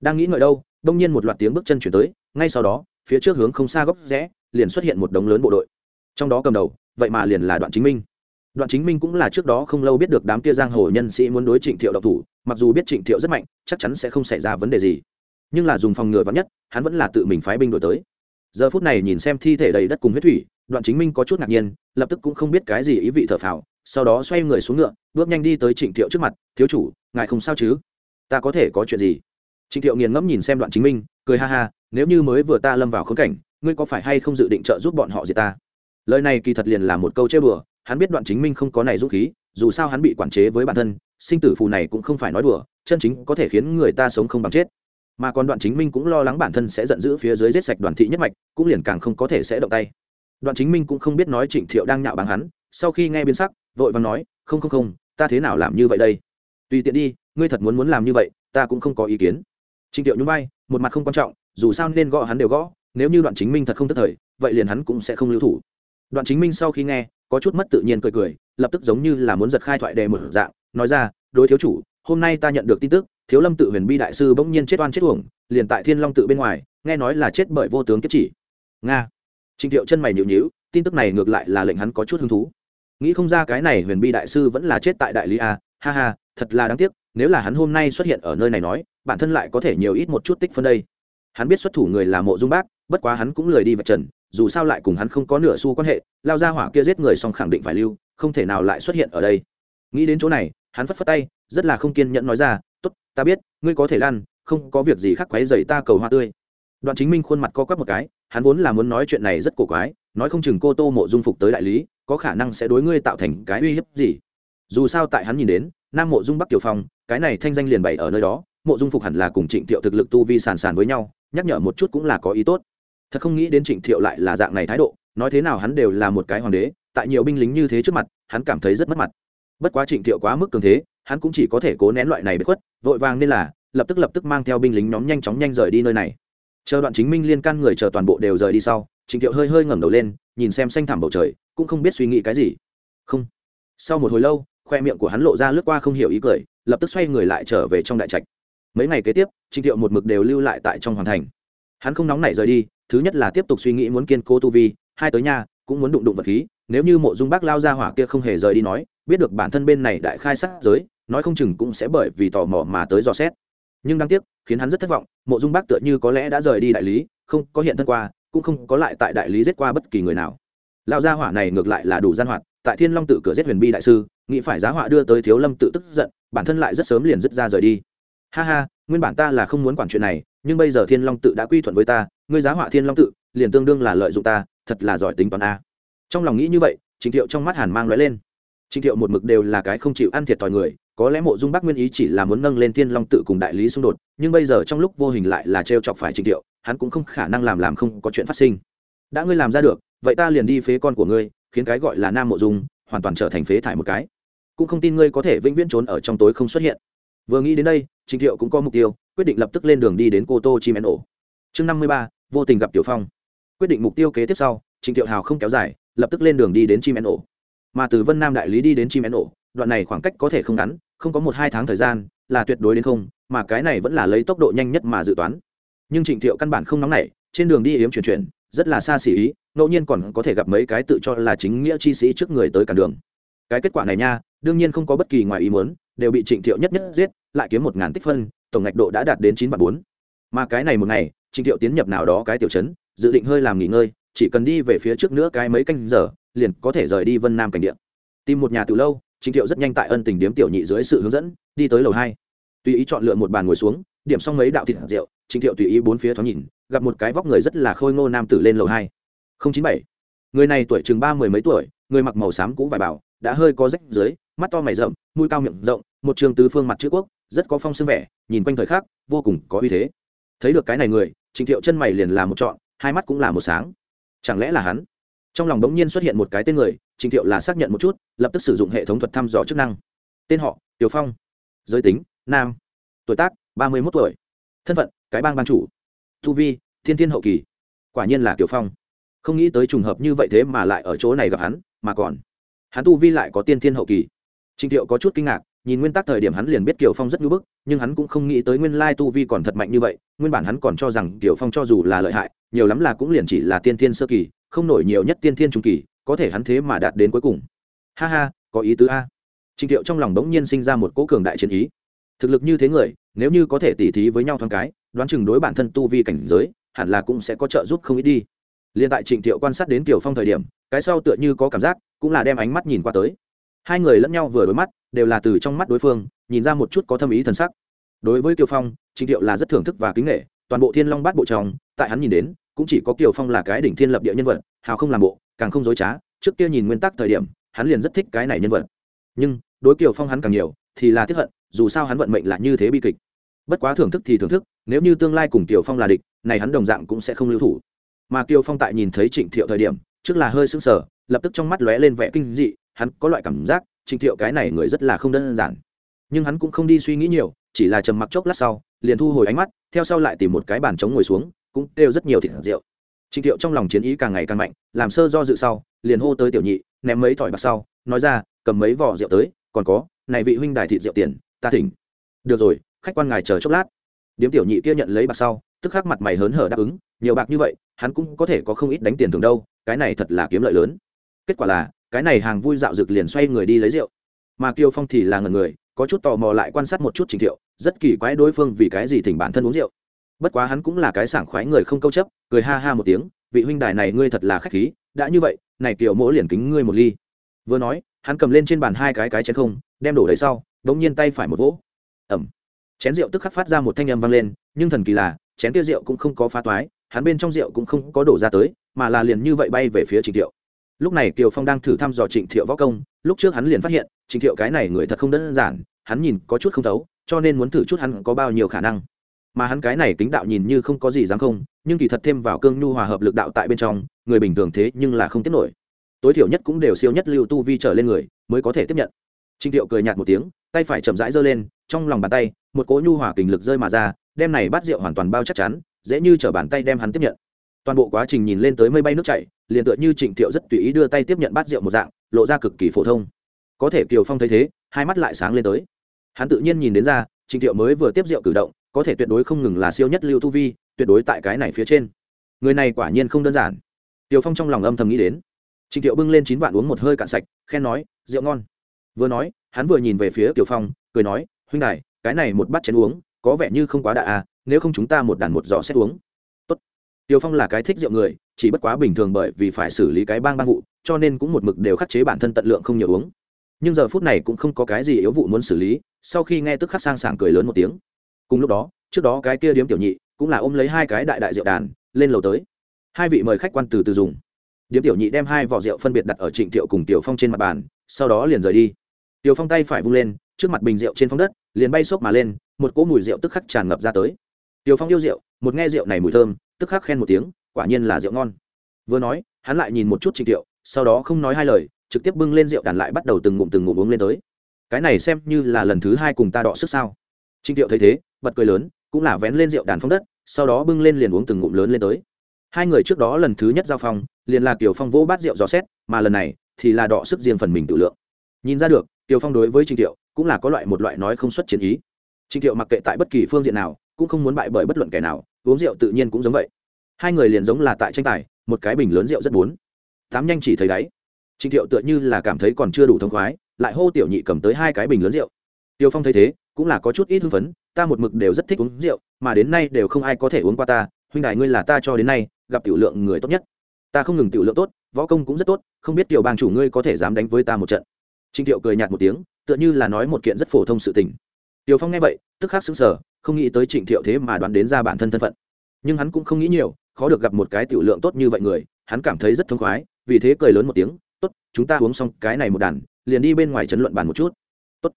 Đang nghĩ ngợi đâu đông nhiên một loạt tiếng bước chân chuyển tới, ngay sau đó, phía trước hướng không xa góc rẽ, liền xuất hiện một đống lớn bộ đội. Trong đó cầm đầu, vậy mà liền là đoạn chính minh. Đoạn chính minh cũng là trước đó không lâu biết được đám kia giang hồ nhân sĩ muốn đối trịnh thiệu độc thủ, mặc dù biết trịnh thiệu rất mạnh, chắc chắn sẽ không xảy ra vấn đề gì. Nhưng là dùng phòng ngừa vắn nhất, hắn vẫn là tự mình phái binh đổi tới. Giờ phút này nhìn xem thi thể đầy đất cùng huyết thủy, đoạn chính minh có chút ngạc nhiên, lập tức cũng không biết cái gì ý vị thở phào, sau đó xoay người xuống ngựa, bước nhanh đi tới trịnh thiệu trước mặt, thiếu chủ, ngài không sao chứ? Ta có thể có chuyện gì? Trịnh thiệu nghiền ngẫm nhìn xem đoạn chính minh, cười ha ha, nếu như mới vừa ta lâm vào khốn cảnh, ngươi có phải hay không dự định trợ giúp bọn họ gì ta? Lời này kỳ thật liền là một câu chơi bừa hắn biết đoạn chính minh không có này dũng khí, dù sao hắn bị quản chế với bản thân, sinh tử phù này cũng không phải nói đùa, chân chính có thể khiến người ta sống không bằng chết. Mà còn đoạn chính minh cũng lo lắng bản thân sẽ giận dữ phía dưới giết sạch đoàn thị nhất mạch, cũng liền càng không có thể sẽ động tay. Đoạn chính minh cũng không biết nói trịnh thiệu đang nhạo báng hắn, sau khi nghe biến sắc, vội vàng nói, không không không, ta thế nào làm như vậy đây? Tùy tiện đi, ngươi thật muốn muốn làm như vậy, ta cũng không có ý kiến trịnh Tiệu nhún vai, một mặt không quan trọng, dù sao nên gõ hắn đều gõ, nếu như đoạn chính minh thật không tức thời, vậy liền hắn cũng sẽ không lưu thủ. Đoạn chính minh sau khi nghe, có chút mất tự nhiên cười cười, lập tức giống như là muốn giật khai thoại đề mở dạng, nói ra, đối thiếu chủ, hôm nay ta nhận được tin tức, thiếu lâm tự huyền bi đại sư bỗng nhiên chết oan chết uổng, liền tại thiên long tự bên ngoài, nghe nói là chết bởi vô tướng kiếp chỉ. Nga. Trịnh Tiệu chân mày nhịu nhịu tin tức này ngược lại là lệnh hắn có chút hứng thú. Nghĩ không ra cái này huyền bi đại sư vẫn là chết tại đại lý a, ha ha, thật là đáng tiếc, nếu là hắn hôm nay xuất hiện ở nơi này nói bản thân lại có thể nhiều ít một chút tích phân đây. Hắn biết xuất thủ người là mộ dung bác, bất quá hắn cũng lười đi vạch trần, dù sao lại cùng hắn không có nửa xu quan hệ, lao ra hỏa kia giết người xong khẳng định phải lưu, không thể nào lại xuất hiện ở đây. Nghĩ đến chỗ này, hắn phất phất tay, rất là không kiên nhẫn nói ra t ố t ta biết, ngươi có thể lan không có việc gì khác quấy dày ta cầu hoa tươi. Đoạn chính minh khuôn mặt co quắp một cái, hắn vốn là muốn nói chuyện này rất cổ quái, nói không chừng cô tô mộ dung phục tới đại lý, có khả năng sẽ đối ngươi tạo thành cái uy hiếp gì. Dù sao tại hắn nhìn đến, nam mộ dung bắc kiều phong, cái này thanh danh liền bày ở nơi đó mộ dung phục hẳn là cùng trịnh thiệu thực lực tu vi sàn sàn với nhau, nhắc nhở một chút cũng là có ý tốt. Thật không nghĩ đến trịnh thiệu lại là dạng này thái độ, nói thế nào hắn đều là một cái hoàng đế, tại nhiều binh lính như thế trước mặt, hắn cảm thấy rất mất mặt. Bất quá trịnh thiệu quá mức cường thế, hắn cũng chỉ có thể cố nén loại này bất khuất, vội vàng nên là, lập tức lập tức mang theo binh lính nhóm nhanh chóng nhanh rời đi nơi này. Chờ đoạn chính minh liên can người chờ toàn bộ đều rời đi sau, trịnh thiệu hơi hơi ngẩng đầu lên, nhìn xem xanh thẳm bầu trời, cũng không biết suy nghĩ cái gì. Không. Sau một hồi lâu, khoe miệng của hắn lộ ra lướt qua không hiểu ý cười, lập tức xoay người lại trở về trong đại trạch mấy ngày kế tiếp trịnh thiệu một mực đều lưu lại tại trong hoàn thành. Hắn không nóng nảy rời đi, thứ nhất là tiếp tục suy nghĩ muốn kiên cố tu vi, hai tới nhà, cũng muốn đụng đụng vật khí, nếu như mộ dung bác lao ra hỏa kia không hề rời đi nói, biết được bản thân bên này đại khai sát giới, nói không chừng cũng sẽ bởi vì tò mò mà tới dò xét. Nhưng đáng tiếc, khiến hắn rất thất vọng, mộ dung bác tựa như có lẽ đã rời đi đại lý, không có hiện thân qua, cũng không có lại tại đại lý giết qua bất kỳ người nào. Lao gia hỏa này ngược lại là đủ gian hoạt, tại thiên long tự cửa giết huyền bi đại sư, nghĩ phải giá họa đưa tới thiếu lâm tự tức giận, bản thân lại rất sớm liền dứt ra rời đi ha ha, nguyên bản ta là không muốn quản chuyện này, nhưng bây giờ thiên long tự đã quy thuận với ta, ngươi giá họa thiên long tự, liền tương đương là lợi dụng ta, thật là giỏi tính toán a. Trong lòng nghĩ như vậy, trịnh thiệu trong mắt hàn mang lóe lên. Trịnh thiệu một mực đều là cái không chịu ăn thiệt thòi người, có lẽ mộ dung bắc nguyên ý chỉ là muốn nâng lên thiên long tự cùng đại lý xung đột, nhưng bây giờ trong lúc vô hình lại là t chọc phải trịnh thiệu, hắn cũng không khả năng làm làm không có chuyện phát sinh. Đã ngươi làm ra được, vậy ta liền đi phế con của ngươi, khiến cái gọi là nam mộ dung, hoàn toàn trở thành phế thải một cái. Cũng không tin ngươi có thể vĩnh viễn trốn ở trong tối không xuất hiện. Vừa nghĩ đến đây Trình thiệu cũng có mục tiêu, quyết định lập tức lên đường đi đến cô tô chim én ổ. Chương năm mươi ba, vô tình gặp tiểu phong. Quyết định mục tiêu kế tiếp sau, Trình thiệu hào không kéo dài, lập tức lên đường đi đến chim én ổ. Mà từ vân nam đại lý đi đến chim én ổ, đoạn này khoảng cách có thể không ngắn, không có một hai tháng thời gian, là tuyệt đối đến không, mà cái này vẫn là lấy tốc độ nhanh nhất mà dự toán. Nhưng Trình thiệu căn bản không nóng nảy, trên đường đi yếm chuyển chuyển, rất là xa xỉ ý, ngẫu nhiên còn có thể gặp mấy cái tự cho là chính nghĩa chi sĩ trước người tới cản đường. Cái kết quả này nha, đương nhiên không có bất kỳ ngoài ý muốn đều bị trịnh thiệu nhất nhất giết, lại kiếm một ngàn tích phân, tổng ngạch độ đã đạt đến chín vạn bốn. Mà cái này một ngày, trịnh thiệu tiến nhập nào đó cái tiểu chấn dự định hơi làm nghỉ ngơi, chỉ cần đi về phía trước nữa cái mấy canh giờ, liền có thể rời đi vân nam cảnh địa. Tìm một nhà từ lâu, trịnh thiệu rất nhanh tại ân tình điếm tiểu nhị dưới sự hướng dẫn, đi tới lầu hai. Tùy ý chọn lựa một bàn ngồi xuống, điểm xong mấy đạo thịt rượu, trịnh thiệu tùy ý bốn phía thoáng nhìn, gặp một cái vóc người rất là khôi ngô nam tử lên lầu hai. Không chín bảy. Người này tuổi chừng ba mười mấy tuổi, người mặc màu xám cũ vải bảo đã hơi có rách dưới, mắt to mày rậm mũi cao miệng rộng, một trường tứ phương mặt chữ quốc, rất có phong xương vẻ, nhìn quanh thời khắc, vô cùng có uy thế. Thấy được cái này người trịnh thiệu chân mày liền là một trọn, hai mắt cũng là một sáng. Chẳng lẽ là hắn? Trong lòng đống nhiên xuất hiện một cái tên người trịnh thiệu là xác nhận một chút, lập tức sử dụng hệ thống thuật thăm dò chức năng. Tên họ, tiểu phong. Giới tính, nam. Tuổi tác, ba mươi một tuổi. Thân phận, cái bang ban chủ. Tu vi, thiên thiên hậu kỳ. Quả nhiên là tiểu phong. Không nghĩ tới trùng hợp như vậy thế mà lại ở chỗ này gặp hắn, mà còn. Hắn tu vi lại có tiên thiên hậu kỳ. Trình thiệu có chút kinh ngạc, nhìn nguyên tắc thời điểm hắn liền biết kiều phong rất nhu bức, nhưng hắn cũng không nghĩ tới nguyên lai tu vi còn thật mạnh như vậy, nguyên bản hắn còn cho rằng kiều phong cho dù là lợi hại, nhiều lắm là cũng liền chỉ là tiên thiên sơ kỳ, không nổi nhiều nhất tiên thiên trung kỳ, có thể hắn thế mà đạt đến cuối cùng. Ha ha, có ý tứ a. Trình thiệu trong lòng bỗng nhiên sinh ra một cỗ cường đại chiến ý. Thực lực như thế người, nếu như có thể tỉ thí với nhau thoáng cái, đoán chừng đối bản thân tu vi cảnh giới, hẳn là cũng sẽ có trợ giúp không ít đi. Liên tại trịnh thiệu quan sát đến kiều phong thời điểm, cái sau tựa như có cảm giác, cũng là đem ánh mắt nhìn qua tới hai người lẫn nhau vừa đối mắt, đều là từ trong mắt đối phương, nhìn ra một chút có thâm ý thần sắc. Đối với kiều phong trịnh thiệu là rất thưởng thức và kính nghệ toàn bộ thiên long bát bộ tròng tại hắn nhìn đến, cũng chỉ có kiều phong là cái đỉnh thiên lập địa nhân vật, hào không làm bộ, càng không dối trá, trước kia nhìn nguyên tắc thời điểm, hắn liền rất thích cái này nhân vật. Nhưng, đối kiều phong hắn càng nhiều, thì là tiếp hận, dù sao hắn vận mệnh là như thế bi kịch. Bất quá thưởng thức thì thưởng thức, nếu như tương lai cùng kiều phong là địch, này hắn đồng dạng cũng sẽ không lưu thủ. Mà kiều phong tại nhìn thấy trịnh thiệu thời điểm, trước là hơi sững sờ lập tức trong mắt lóe lên vẻ kinh dị, hắn có loại cảm giác trịnh thiệu cái này người rất là không đơn giản. Nhưng hắn cũng không đi suy nghĩ nhiều, chỉ là trầm mặc chốc lát sau, liền thu hồi ánh mắt, theo sau lại tìm một cái bàn trống ngồi xuống, cũng đều rất nhiều thịt rượu. Trịnh thiệu trong lòng chiến ý càng ngày càng mạnh, làm sơ do dự sau, liền hô tới tiểu nhị, ném mấy thỏi bạc sau, nói ra, cầm mấy vỏ rượu tới, còn có, này vị huynh đài thịt rượu tiền, ta thỉnh. Được rồi, khách quan ngài chờ chốc lát. Điếm tiểu nhị kia nhận lấy bạc sau, tức khắc mặt mày hớn hở đáp ứng, nhiều bạc như vậy, hắn cũng có thể có không ít đánh tiền thường đâu, cái này thật là kiếm lợi lớn kết quả là, cái này hàng vui dạo rực liền xoay người đi lấy rượu. Mà kiều phong thì là ngần người, có chút tò mò lại quan sát một chút trình thiệu, rất kỳ quái đối phương vì cái gì thỉnh bản thân uống rượu. Bất quá hắn cũng là cái sảng khoái người không câu chấp, cười ha ha một tiếng, vị huynh đài này ngươi thật là khách khí, đã như vậy, này kiều mỗ liền kính ngươi một ly. Vừa nói, hắn cầm lên trên bàn hai cái cái chén không, đem đổ đầy sau đống nhiên tay phải một vỗ. Ẩm. Chén rượu tức khắc phát ra một thanh âm vang lên, nhưng thần kỳ là, chén kia rượu cũng không có phá toái, hắn bên trong rượu cũng không có đổ ra tới, mà là liền như vậy bay về phía trình thiệu lúc này kiều phong đang thử thăm dò trịnh thiệu võ công, lúc trước hắn liền phát hiện, trịnh thiệu cái này người thật không đơn giản, hắn nhìn có chút không thấu, cho nên muốn thử chút hắn có bao nhiêu khả năng. Mà hắn cái này kính đạo nhìn như không có gì dám không, nhưng kỳ thật thêm vào cương nhu hòa hợp lực đạo tại bên trong, người bình thường thế nhưng là không tiếp nổi. Tối thiểu nhất cũng đều siêu nhất lưu tu vi trở lên người, mới có thể tiếp nhận. Trịnh thiệu cười nhạt một tiếng, tay phải chậm rãi giơ lên, trong lòng bàn tay, một cỗ nhu hòa kình lực rơi mà ra, đem này bát rượu hoàn toàn bao chắc chắn, dễ như chở bàn tay đem hắn tiếp nhận. Toàn bộ quá trình nhìn lên tới mây bay nước chảy liền tựa như trịnh thiệu rất tùy ý đưa tay tiếp nhận bát rượu một dạng, lộ ra cực kỳ phổ thông. Có thể kiều phong thấy thế, hai mắt lại sáng lên tới. Hắn tự nhiên nhìn đến ra, trịnh thiệu mới vừa tiếp rượu cử động, có thể tuyệt đối không ngừng là siêu nhất lưu tu vi, tuyệt đối tại cái này phía trên. Người này quả nhiên không đơn giản. Tiều phong trong lòng âm thầm nghĩ đến. Trịnh thiệu bưng lên chín vạn uống một hơi cạn sạch, khen nói, rượu ngon. Vừa nói, hắn vừa nhìn về phía kiều phong, cười nói, huynh đài, cái này một bát chén uống, có vẻ như không quá đạ à nếu không chúng ta một đàn một giỏ xét uống. Tiêu phong là cái thích rượu người, chỉ bất quá bình thường bởi vì phải xử lý cái bang bang vụ, cho nên cũng một mực đều khắc chế bản thân tận lượng không nhiều uống. Nhưng giờ phút này cũng không có cái gì yếu vụ muốn xử lý, sau khi nghe tức khắc sang sảng cười lớn một tiếng. Cùng lúc đó, trước đó cái kia điếm tiểu nhị cũng là ôm lấy hai cái đại đại rượu đàn, lên lầu tới. Hai vị mời khách quan từ từ dùng. Điếm tiểu nhị đem hai vỏ rượu phân biệt đặt ở trịnh tiệu cùng tiểu phong trên mặt bàn, sau đó liền rời đi. Tiểu phong tay phải vung lên, trước mặt bình rượu trên phong đất, liền bay xốc mà lên, một cỗ mùi rượu tức khắc tràn ngập ra tới. Tiểu phong yêu rượu, một nghe rượu này mùi thơm tức khắc khen một tiếng, quả nhiên là rượu ngon. Vừa nói, hắn lại nhìn một chút trịnh tiệu, sau đó không nói hai lời, trực tiếp bưng lên rượu đàn lại bắt đầu từng ngụm từng ngụm uống lên tới. Cái này xem như là lần thứ hai cùng ta đọ sức sao? Trịnh thiệu thấy thế, bật cười lớn, cũng là vén lên rượu đàn phong đất, sau đó bưng lên liền uống từng ngụm lớn lên tới. Hai người trước đó lần thứ nhất giao phong, liền là kiều phong vỗ bát rượu dò xét, mà lần này thì là đọ sức riêng phần mình tự lượng. Nhìn ra được, kiều phong đối với trịnh thiệu cũng là có loại một loại nói không xuất chiến ý. Trịnh thiệu mặc kệ tại bất kỳ phương diện nào, cũng không muốn bại bởi bất luận kẻ nào uống rượu tự nhiên cũng giống vậy. Hai người liền giống là tại tranh tài, một cái bình lớn rượu rất bốn. Tám nhanh chỉ thấy đáy. Trịnh thiệu tựa như là cảm thấy còn chưa đủ thông khoái, lại hô tiểu nhị cầm tới hai cái bình lớn rượu. Tiêu phong thấy thế, cũng là có chút ít hưng phấn, ta một mực đều rất thích uống rượu, mà đến nay đều không ai có thể uống qua ta, huynh đại ngươi là ta cho đến nay, gặp tiểu lượng người tốt nhất. Ta không ngừng tiểu lượng tốt, võ công cũng rất tốt, không biết tiểu bang chủ ngươi có thể dám đánh với ta một trận. Trịnh thiệu cười nhạt một tiếng, tựa như là nói một kiện rất phổ thông sự tình. Tiểu phong nghe vậy, tức khắc sững sờ không nghĩ tới trịnh thiệu thế mà đoán đến ra bản thân thân phận. Nhưng hắn cũng không nghĩ nhiều, khó được gặp một cái tiểu lượng tốt như vậy người, hắn cảm thấy rất thông khoái, vì thế cười lớn một tiếng, tốt, chúng ta uống xong cái này một đàn, liền đi bên ngoài chấn luận bàn một chút. Tốt.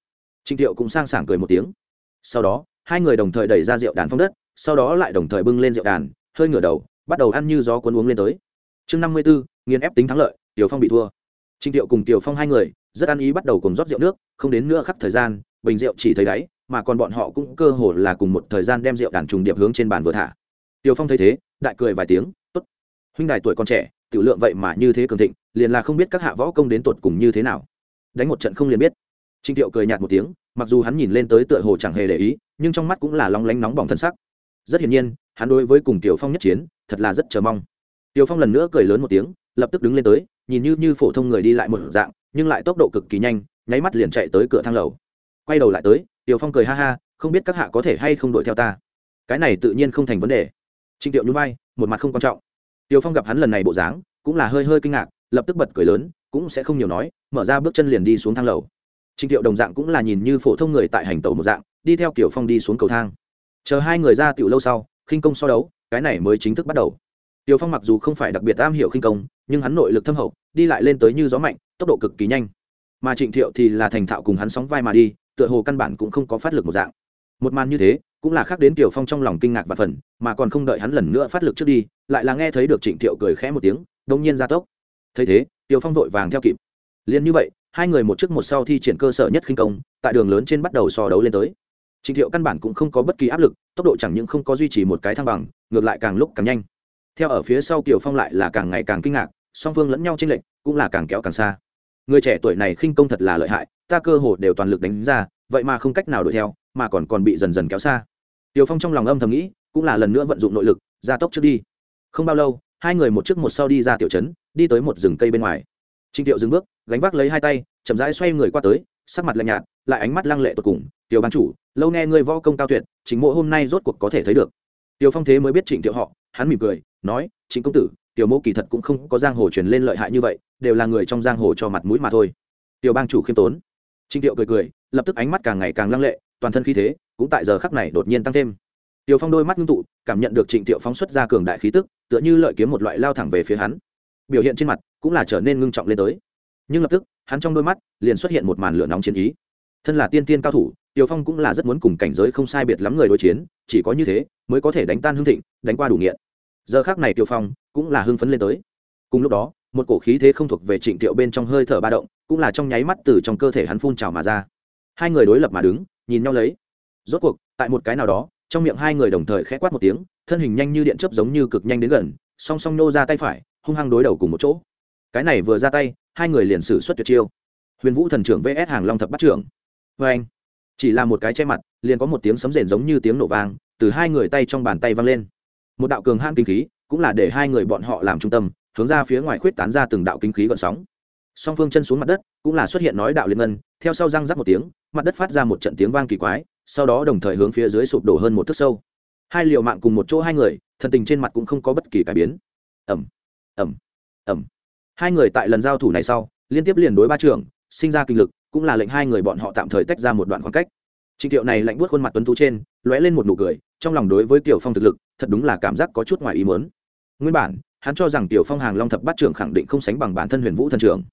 Trịnh thiệu cũng sang sảng cười một tiếng. Sau đó, hai người đồng thời đẩy ra rượu đàn phong đất, sau đó lại đồng thời bưng lên rượu đàn, hơi ngửa đầu, bắt đầu ăn như gió cuốn uống lên tới. Chương năm mươi bốn nghiền ép tính thắng lợi, tiểu phong bị thua. Trịnh thiệu cùng tiểu phong hai người, rất ăn ý bắt đầu cùng rót rượu nước, không đến nữa khắc thời gian, bình rượu chỉ thấy đáy mà còn bọn họ cũng cơ hồ là cùng một thời gian đem rượu đàn trùng điệp hướng trên bàn vừa thả. Tiểu phong thấy thế, đại cười vài tiếng, tốt. Huynh đài tuổi còn trẻ, tiểu lượng vậy mà như thế cường thịnh, liền là không biết các hạ võ công đến tột cùng như thế nào. Đánh một trận không liền biết. Trịnh thiệu cười nhạt một tiếng, mặc dù hắn nhìn lên tới tựa hồ chẳng hề để ý, nhưng trong mắt cũng là long lánh nóng bỏng thân sắc. Rất hiển nhiên, hắn đối với cùng tiểu phong nhất chiến, thật là rất chờ mong. Tiểu phong lần nữa cười lớn một tiếng, lập tức đứng lên tới, nhìn như như phổ thông người đi lại một dạng, nhưng lại tốc độ cực kỳ nhanh, nháy mắt liền chạy tới cửa thang lầu. Quay đầu lại tới tiểu phong cười ha ha, không biết các hạ có thể hay không đuổi theo ta. Cái này tự nhiên không thành vấn đề. Trịnh tiệu nhún vai, một mặt không quan trọng. Tiểu phong gặp hắn lần này bộ dáng, cũng là hơi hơi kinh ngạc, lập tức bật cười lớn, cũng sẽ không nhiều nói, mở ra bước chân liền đi xuống thang lầu. Trịnh tiệu đồng dạng cũng là nhìn như phổ thông người tại hành tàu một dạng, đi theo kiểu phong đi xuống cầu thang. Chờ hai người ra tiểu lâu sau, khinh công so đấu, cái này mới chính thức bắt đầu. Tiểu phong mặc dù không phải đặc biệt am hiểu khinh công, nhưng hắn nội lực thâm hậu, đi lại lên tới như gió mạnh, tốc độ cực kỳ nhanh. Mà trịnh thiệu thì là thành thạo cùng hắn sóng vai mà đi tựa hồ căn bản cũng không có phát lực một dạng. Một màn như thế, cũng là khác đến tiểu phong trong lòng kinh ngạc và phần, mà còn không đợi hắn lần nữa phát lực trước đi, lại là nghe thấy được trịnh thiệu cười khẽ một tiếng, đông nhiên ra tốc. Thấy thế tiểu phong vội vàng theo kịp. Liền như vậy, hai người một trước một sau thi triển cơ sở nhất khinh công, tại đường lớn trên bắt đầu so đấu lên tới. Trịnh thiệu căn bản cũng không có bất kỳ áp lực, tốc độ chẳng những không có duy trì một cái thăng bằng, ngược lại càng lúc càng nhanh. Theo ở phía sau tiểu phong lại là càng ngày càng kinh ngạc, song phương lẫn nhau tranh lệch, cũng là càng kéo càng xa người trẻ tuổi này khinh công thật là lợi hại, ta cơ hồ đều toàn lực đánh ra, vậy mà không cách nào đuổi theo, mà còn còn bị dần dần kéo xa. Tiểu phong trong lòng âm thầm nghĩ, cũng là lần nữa vận dụng nội lực, ra tốc trước đi. Không bao lâu, hai người một trước một sau đi ra tiểu trấn, đi tới một rừng cây bên ngoài. Trịnh tiệu dừng bước, gánh vác lấy hai tay, chậm rãi xoay người qua tới, sắc mặt lạnh nhạt, lại ánh mắt lăng lệ tột cùng, tiểu ban chủ, lâu nghe ngươi võ công cao tuyệt chính mộ hôm nay rốt cuộc có thể thấy được. Tiểu phong thế mới biết trịnh tiệu họ, hắn mỉm cười, nói chính công tử tiểu Mẫu kỳ thật cũng không có giang hồ truyền lên lợi hại như vậy, đều là người trong giang hồ cho mặt mũi mà thôi. Tiểu bang chủ khiêm tốn. Trịnh tiệu cười cười, lập tức ánh mắt càng ngày càng lăng lệ, toàn thân khí thế cũng tại giờ khắc này đột nhiên tăng thêm. Tiểu phong đôi mắt ngưng tụ, cảm nhận được trịnh tiệu phóng xuất ra cường đại khí tức, tựa như lợi kiếm một loại lao thẳng về phía hắn. Biểu hiện trên mặt cũng là trở nên ngưng trọng lên tới. Nhưng lập tức, hắn trong đôi mắt liền xuất hiện một màn lửa nóng chiến ý. Thân là tiên tiên cao thủ, tiểu phong cũng là rất muốn cùng cảnh giới không sai biệt lắm người đối chiến, chỉ có như thế mới có thể đánh tan hương thịnh, đánh qua đủ nghiện. Giờ khác này tiểu phong cũng là hưng phấn lên tới. Cùng lúc đó, một cổ khí thế không thuộc về trịnh tiệu bên trong hơi thở ba động, cũng là trong nháy mắt từ trong cơ thể hắn phun trào mà ra. Hai người đối lập mà đứng, nhìn nhau lấy. Rốt cuộc, tại một cái nào đó, trong miệng hai người đồng thời khẽ quát một tiếng, thân hình nhanh như điện chớp giống như cực nhanh đến gần, song song nô ra tay phải, hung hăng đối đầu cùng một chỗ. Cái này vừa ra tay, hai người liền sử xuất tuyệt chiêu. Huyền vũ thần trưởng vs hàng long thập bắt trưởng. Vê anh, chỉ là một cái che mặt, liền có một tiếng sấm rền giống như tiếng nổ vang, từ hai người tay trong bàn tay vang lên. Một đạo cường hãn kinh khí cũng là để hai người bọn họ làm trung tâm, hướng ra phía ngoài khuyết tán ra từng đạo kinh khí gợn sóng. Song phương chân xuống mặt đất, cũng là xuất hiện nói đạo liên ngân, theo sau răng rắc một tiếng, mặt đất phát ra một trận tiếng vang kỳ quái, sau đó đồng thời hướng phía dưới sụp đổ hơn một thước sâu. Hai liều mạng cùng một chỗ hai người, thần tình trên mặt cũng không có bất kỳ cải biến. Ẩm ẩm ẩm hai người tại lần giao thủ này sau, liên tiếp liền đối ba trường sinh ra kinh lực, cũng là lệnh hai người bọn họ tạm thời tách ra một đoạn khoảng cách. Trịnh thiệu này lạnh buốt khuôn mặt tuấn tú trên, lóe lên một nụ cười, trong lòng đối với tiểu phong thực lực, thật đúng là cảm giác có chút ngoài ý mớn nguyên bản, hắn cho rằng tiểu phong hàng long thập bát trưởng khẳng định không sánh bằng bản thân huyền vũ thần trưởng.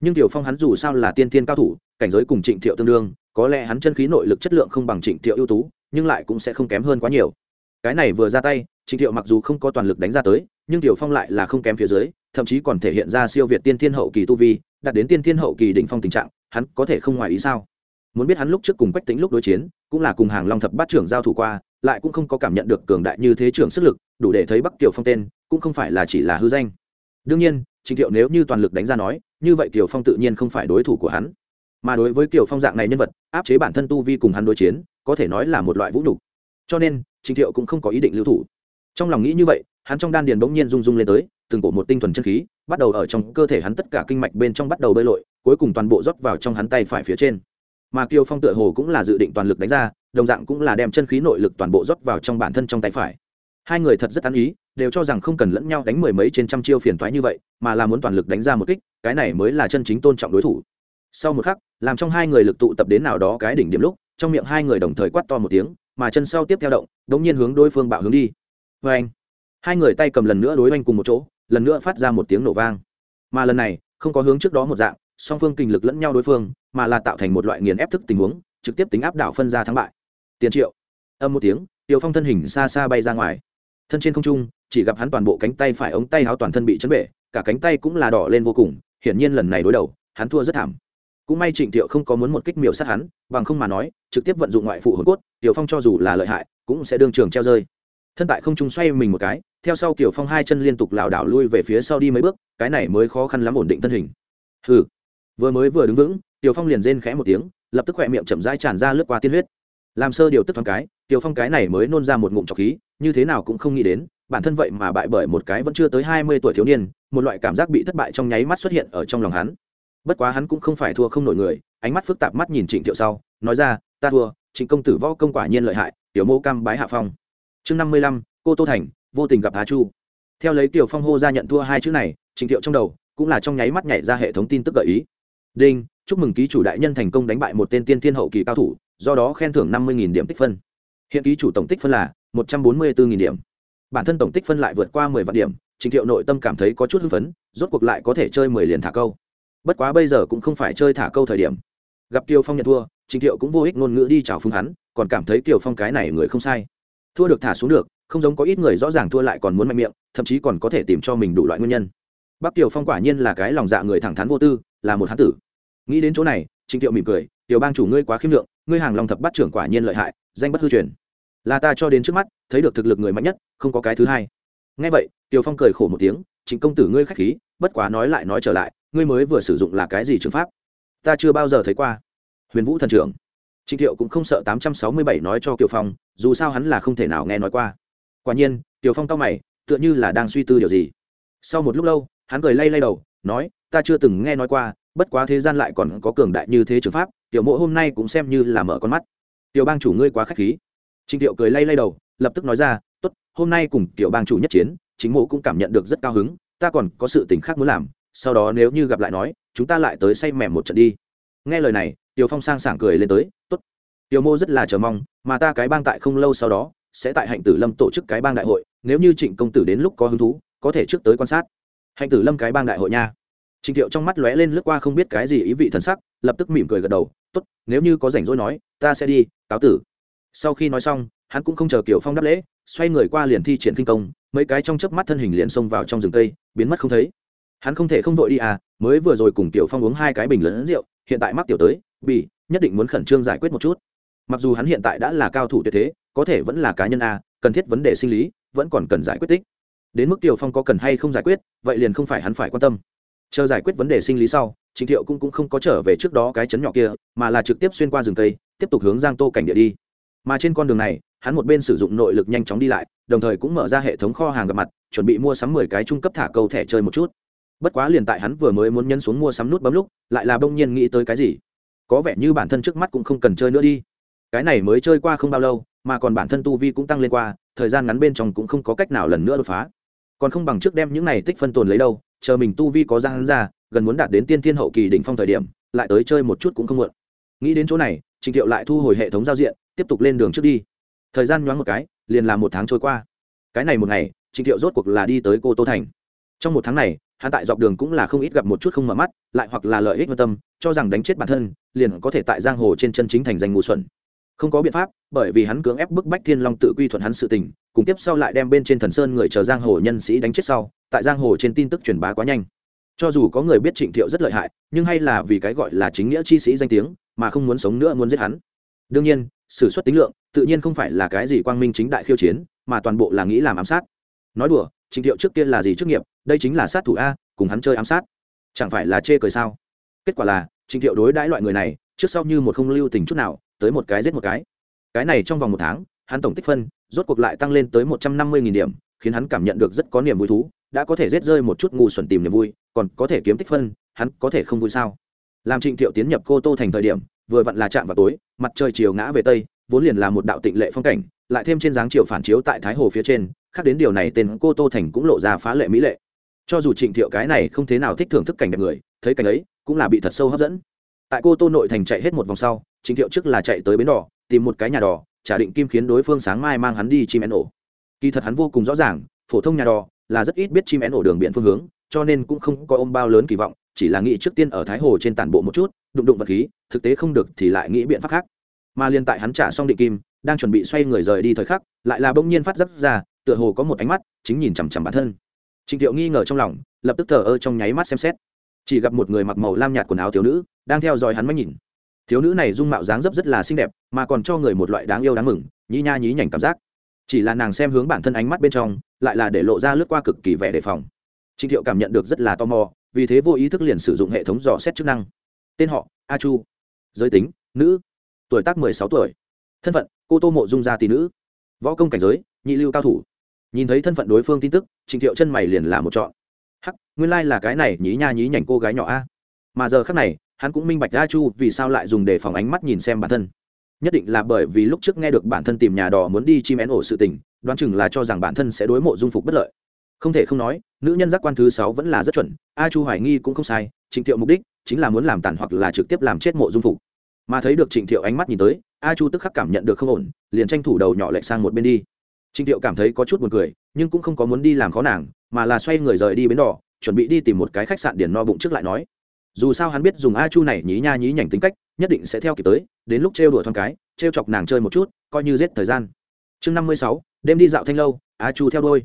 Nhưng tiểu phong hắn dù sao là tiên Thiên cao thủ, cảnh giới cùng trịnh thiệu tương đương, có lẽ hắn chân khí nội lực chất lượng không bằng trịnh thiệu ưu tú, nhưng lại cũng sẽ không kém hơn quá nhiều. Cái này vừa ra tay, trịnh thiệu mặc dù không có toàn lực đánh ra tới, nhưng tiểu phong lại là không kém phía dưới, thậm chí còn thể hiện ra siêu việt tiên thiên hậu kỳ tu vi, đạt đến tiên thiên hậu kỳ đỉnh phong tình trạng, hắn có thể không ngoài ý sao? Muốn biết hắn lúc trước cùng quách tính lúc đối chiến, cũng là cùng hàng long thập bát trưởng giao thủ qua lại cũng không có cảm nhận được cường đại như thế trưởng sức lực, đủ để thấy bắc kiều phong tên cũng không phải là chỉ là hư danh. Đương nhiên trịnh thiệu nếu như toàn lực đánh ra nói, như vậy kiều phong tự nhiên không phải đối thủ của hắn. Mà đối với kiều phong dạng này nhân vật, áp chế bản thân tu vi cùng hắn đối chiến, có thể nói là một loại vũ nhục. Cho nên trịnh thiệu cũng không có ý định lưu thủ. Trong lòng nghĩ như vậy, hắn trong đan điền bỗng nhiên rung rung lên tới, từng cổ một tinh thuần chân khí, bắt đầu ở trong cơ thể hắn tất cả kinh mạch bên trong bắt đầu bơi lội, cuối cùng toàn bộ rót vào trong hắn tay phải phía trên. Mà kiều phong tựa hồ cũng là dự định toàn lực đánh ra đồng dạng cũng là đem chân khí nội lực toàn bộ rót vào trong bản thân trong tay phải. Hai người thật rất tán ý, đều cho rằng không cần lẫn nhau đánh mười mấy trên trăm chiêu phiền toái như vậy, mà là muốn toàn lực đánh ra một kích, cái này mới là chân chính tôn trọng đối thủ. Sau một khắc, làm trong hai người lực tụ tập đến nào đó cái đỉnh điểm lúc, trong miệng hai người đồng thời quát to một tiếng, mà chân sau tiếp theo động đ ỗ n g nhiên hướng đối phương bạo hướng đi. Vê anh, hai người tay cầm lần nữa đối oanh cùng một chỗ, lần nữa phát ra một tiếng nổ vang. Mà lần này, không có hướng trước đó một dạng, song phương kinh lực lẫn nhau đối phương, mà là tạo thành một loại nghiền ép thức tình huống, trực tiếp tính áp đảo phân ra thắng bại tiền triệu. Âm một tiếng, tiểu phong thân hình xa xa bay ra ngoài. Thân trên không trung, chỉ gặp hắn toàn bộ cánh tay phải ống tay áo toàn thân bị chấn bể, cả cánh tay cũng là đỏ lên vô cùng, hiển nhiên lần này đối đầu, hắn thua rất thảm. Cũng may trịnh thiệu không có muốn một kích miểu sát hắn, bằng không mà nói, trực tiếp vận dụng ngoại phụ hồn cốt, tiểu phong cho dù là lợi hại, cũng sẽ đương trường treo rơi. Thân tại không trung xoay mình một cái, theo sau tiểu phong hai chân liên tục lảo đảo lui về phía sau đi mấy bước, cái này mới khó khăn lắm ổn định thân hình. Hừ. Vừa mới vừa đứng vững, tiểu phong liền rên khẽ một tiếng, lập tức khỏe miệng chậm rãi tràn ra lướt qua tiên huyết làm sơ điều tức thoáng cái, tiểu phong cái này mới nôn ra một ngụm trọc khí, như thế nào cũng không nghĩ đến, bản thân vậy mà bại bởi một cái vẫn chưa tới hai mươi tuổi thiếu niên, một loại cảm giác bị thất bại trong nháy mắt xuất hiện ở trong lòng hắn. Bất quá hắn cũng không phải thua không nổi người, ánh mắt phức tạp mắt nhìn trịnh thiệu sau, nói ra, ta thua, trịnh công tử võ công quả nhiên lợi hại, tiểu mô cam bái hạ phong. Chương năm mươi lăm, cô tô thành, vô tình gặp hà chu. Theo lấy tiểu phong hô ra nhận thua hai chữ này, trịnh thiệu trong đầu cũng là trong nháy mắt nhảy ra hệ thống tin tức gợi ý. Đinh, chúc mừng ký chủ đại nhân thành công đánh bại một tên tiên thiên hậu kỳ cao thủ do đó khen thưởng năm mươi điểm tích phân. Hiện ký chủ tổng tích phân là một trăm bốn mươi bốn điểm. Bản thân tổng tích phân lại vượt qua mười vạn điểm, trình thiệu nội tâm cảm thấy có chút hưng phấn, rốt cuộc lại có thể chơi mười liền thả câu. Bất quá bây giờ cũng không phải chơi thả câu thời điểm. Gặp kiều phong nhận thua, trình thiệu cũng vô ích ngôn ngữ đi chào phương hắn, còn cảm thấy kiều phong cái này người không sai. Thua được thả xuống được, không giống có ít người rõ ràng thua lại còn muốn mạnh miệng, thậm chí còn có thể tìm cho mình đủ loại nguyên nhân. Bắc kiều phong quả nhiên là cái lòng dạ người thẳng thắn vô tư, là một hán tử. Nghĩ đến chỗ này, trình thiệu mỉm cười, tiểu bang chủ ngươi quá khiêm lượng ngươi hàng long thập bắt trưởng quả nhiên lợi hại, danh bất hư truyền. Là ta cho đến trước mắt, thấy được thực lực người mạnh nhất, không có cái thứ hai. Ngay vậy tiều phong cười khổ một tiếng chính công tử ngươi k h á c h khí, bất quá nói lại nói trở lại, ngươi mới vừa sử dụng là cái gì trường pháp? Ta chưa bao giờ thấy qua. Huyền vũ thần trưởng. Trịnh thiệu cũng không sợ tám trăm sáu mươi bảy nói cho kiều phong, dù sao hắn là không thể nào nghe nói qua. Quả nhiên, kiều phong cao mày, tựa như là đang suy tư điều gì. Sau một lúc lâu, hắn cười lay lay đầu, nói, ta chưa từng nghe nói qua, bất quá thế gian lại còn có cường đại như thế trường pháp tiểu mộ hôm nay cũng xem như là mở con mắt. Tiểu bang chủ ngươi quá k h á c h khí. Trịnh thiệu cười lay lay đầu, lập tức nói ra, tốt, hôm nay cùng tiểu bang chủ nhất chiến chính mộ cũng cảm nhận được rất cao hứng, ta còn có sự tình khác muốn làm, sau đó nếu như gặp lại nói, chúng ta lại tới say mềm một trận đi. Nghe lời này, tiểu phong sang sảng cười lên tới, tốt. Tiểu mô rất là chờ mong, mà ta cái bang tại không lâu sau đó, sẽ tại hạnh tử lâm tổ chức cái bang đại hội, nếu như trịnh công tử đến lúc có hứng thú, có thể trước tới quan sát. Hạnh tử lâm cái bang đại hội nha. Trịnh thiệu trong mắt lóe lên lướt qua không biết cái gì ý vị thần sắc, lập tức mỉm cười gật đầu tốt, nếu như có rảnh rỗi nói, ta sẽ đi, cáo tử. Sau khi nói xong, hắn cũng không chờ kiểu phong đáp lễ, xoay người qua liền thi triển kinh công, mấy cái trong chớp mắt thân hình liền xông vào trong rừng cây, biến mất không thấy. Hắn không thể không vội đi à mới vừa rồi cùng tiểu phong uống hai cái bình lớn rượu, hiện tại mắc tiểu tới, bị, nhất định muốn khẩn trương giải quyết một chút. Mặc dù hắn hiện tại đã là cao thủ tuyệt thế, có thể vẫn là cá nhân a cần thiết vấn đề sinh lý, vẫn còn cần giải quyết tích. Đến mức tiểu phong có cần hay không giải quyết, vậy liền không phải hắn phải quan tâm. Chờ giải quyết vấn đề sinh lý sau trịnh thiệu cũng, cũng không có trở về trước đó cái chấn nhỏ kia mà là trực tiếp xuyên qua rừng cây tiếp tục hướng giang tô cảnh địa đi. Mà trên con đường này hắn một bên sử dụng nội lực nhanh chóng đi lại đồng thời cũng mở ra hệ thống kho hàng gặp mặt chuẩn bị mua sắm mười cái trung cấp thả câu thẻ chơi một chút. Bất quá liền tại hắn vừa mới muốn nhân xuống mua sắm nút bấm lúc lại là bỗng nhiên nghĩ tới cái gì. Có vẻ như bản thân trước mắt cũng không cần chơi nữa đi. Cái này mới chơi qua không bao lâu mà còn bản thân tu vi cũng tăng lên qua thời gian ngắn bên trong cũng không có cách nào lần nữa đột phá. Còn không bằng trước đem những này tích phân tồn lấy đâu chờ mình tu vi có ra hắn ra gần muốn đạt đến tiên thiên hậu kỳ đỉnh phong thời điểm, lại tới chơi một chút cũng không muộn. Nghĩ đến chỗ này, trình thiệu lại thu hồi hệ thống giao diện, tiếp tục lên đường trước đi. Thời gian nhoáng một cái, liền là một tháng trôi qua. Cái này một ngày, trình thiệu rốt cuộc là đi tới cô tô thành. Trong một tháng này, hắn tại dọc đường cũng là không ít gặp một chút không mở mắt, lại hoặc là lợi ích quan tâm, cho rằng đánh chết bản thân, liền có thể tại giang hồ trên chân chính thành danh ngu xuẩn. Không có biện pháp, bởi vì hắn cưỡng ép bức bách thiên long tự quy thuận hắn sự tình, cùng tiếp sau lại đem bên trên thần sơn người chờ giang hồ nhân sĩ đánh chết sau, tại giang hồ trên tin tức truyền bá quá nhanh cho dù có người biết trịnh thiệu rất lợi hại, nhưng hay là vì cái gọi là chính nghĩa chi sĩ danh tiếng, mà không muốn sống nữa muốn giết hắn. Đương nhiên s ử suất tính lượng, tự nhiên không phải là cái gì quang minh chính đại khiêu chiến, mà toàn bộ là nghĩ làm ám sát. Nói đùa, trịnh thiệu trước kia là gì trước nghiệp, đây chính là sát thủ a, cùng hắn chơi ám sát. Chẳng phải là chê cười sao? Kết quả là, trịnh thiệu đối đãi loại người này, trước sau như một không lưu tình chút nào, tới một cái giết một cái. Cái này trong vòng một tháng, hắn tổng tích phân, rốt cuộc lại tăng lên tới một trăm năm mươi điểm, khiến hắn cảm nhận được rất có niềm vui thú, đã có thể rết rơi một chút ngu xuẩn tìm niềm vui còn có thể kiếm tích phân, hắn có thể không vui sao? Làm trịnh thiệu tiến nhập cô tô thành thời điểm, vừa vặn là chạm vào tối, mặt trời chiều ngã về tây, vốn liền là một đạo tịnh lệ phong cảnh, lại thêm trên dáng chiều phản chiếu tại thái hồ phía trên, khác đến điều này tên cô tô thành cũng lộ ra phá lệ mỹ lệ. Cho dù trịnh thiệu cái này không thế nào thích thưởng thức cảnh đẹp người, thấy cảnh ấy cũng là bị thật sâu hấp dẫn. Tại cô tô nội thành chạy hết một vòng sau, trịnh thiệu trước là chạy tới bến đỏ, tìm một cái nhà đò trả định kim khiến đối phương sáng mai mang hắn đi chim én ổ. Kỳ thật hắn vô cùng rõ ràng, phổ thông nhà đò là rất ít biết chim én ổ đường biển phương hướng cho nên cũng không có ôm bao lớn kỳ vọng, chỉ là nghĩ trước tiên ở thái hồ trên tản bộ một chút, đụng đụng vật khí, thực tế không được thì lại nghĩ biện pháp khác. Mà liên tại hắn trả xong định kim, đang chuẩn bị xoay người rời đi thời khắc, lại là bỗng nhiên phát giáp ra, tựa hồ có một ánh mắt chính nhìn chằm chằm bản thân. Trịnh thiệu nghi ngờ trong lòng, lập tức thờ ơ trong nháy mắt xem xét. Chỉ gặp một người mặc màu lam nhạt quần áo thiếu nữ, đang theo dõi hắn mắt nhìn. Thiếu nữ này dung mạo dáng dấp rất là xinh đẹp, mà còn cho người một loại đáng yêu đáng mừng, nhí nha nhí nhảnh cảm giác. Chỉ là nàng xem hướng bản thân ánh mắt bên trong, lại là để lộ ra lướt qua cực kỳ vẻ đề phòng. Trình thiệu cảm nhận được rất là tò mò, vì thế vô ý thức liền sử dụng hệ thống dò xét chức năng. Tên họ, a chu. Giới tính, nữ. Tuổi tác mười sáu tuổi. Thân phận, cô tô mộ dung gia tỷ nữ. Võ công cảnh giới, nhị lưu cao thủ. Nhìn thấy thân phận đối phương tin tức, Trình thiệu chân mày liền là một chọn hắc, nguyên lai là cái này nhí nha nhí nhảnh cô gái nhỏ a. Mà giờ khắc này, hắn cũng minh bạch a chu vì sao lại dùng để phòng ánh mắt nhìn xem bản thân. Nhất định là bởi vì lúc trước nghe được bản thân tìm nhà đò muốn đi chim én ổ sự tình, đoán chừng là cho rằng bản thân sẽ đối mộ dung phục bất lợi không thể không nói, nữ nhân giác quan thứ sáu vẫn là rất chuẩn, a chu hoài nghi cũng không sai, trịnh thiệu mục đích chính là muốn làm tàn hoặc là trực tiếp làm chết mộ dung phục. Mà thấy được trịnh thiệu ánh mắt nhìn tới, a chu tức khắc cảm nhận được không ổn, liền tranh thủ đầu nhỏ lệch sang một bên đi. Trịnh thiệu cảm thấy có chút buồn cười, nhưng cũng không có muốn đi làm khó nàng, mà là xoay người rời đi bến đỏ, chuẩn bị đi tìm một cái khách sạn điển no bụng trước lại nói. Dù sao hắn biết dùng a chu này nhí nha nhí nhảnh tính cách, nhất định sẽ theo kịp tới, đến lúc trêu đùa thoáng cái, trêu chọc nàng chơi một chút, coi như giết thời gian. Chương năm mươi sáu, đêm đi dạo thanh lâu, a chu theo đôi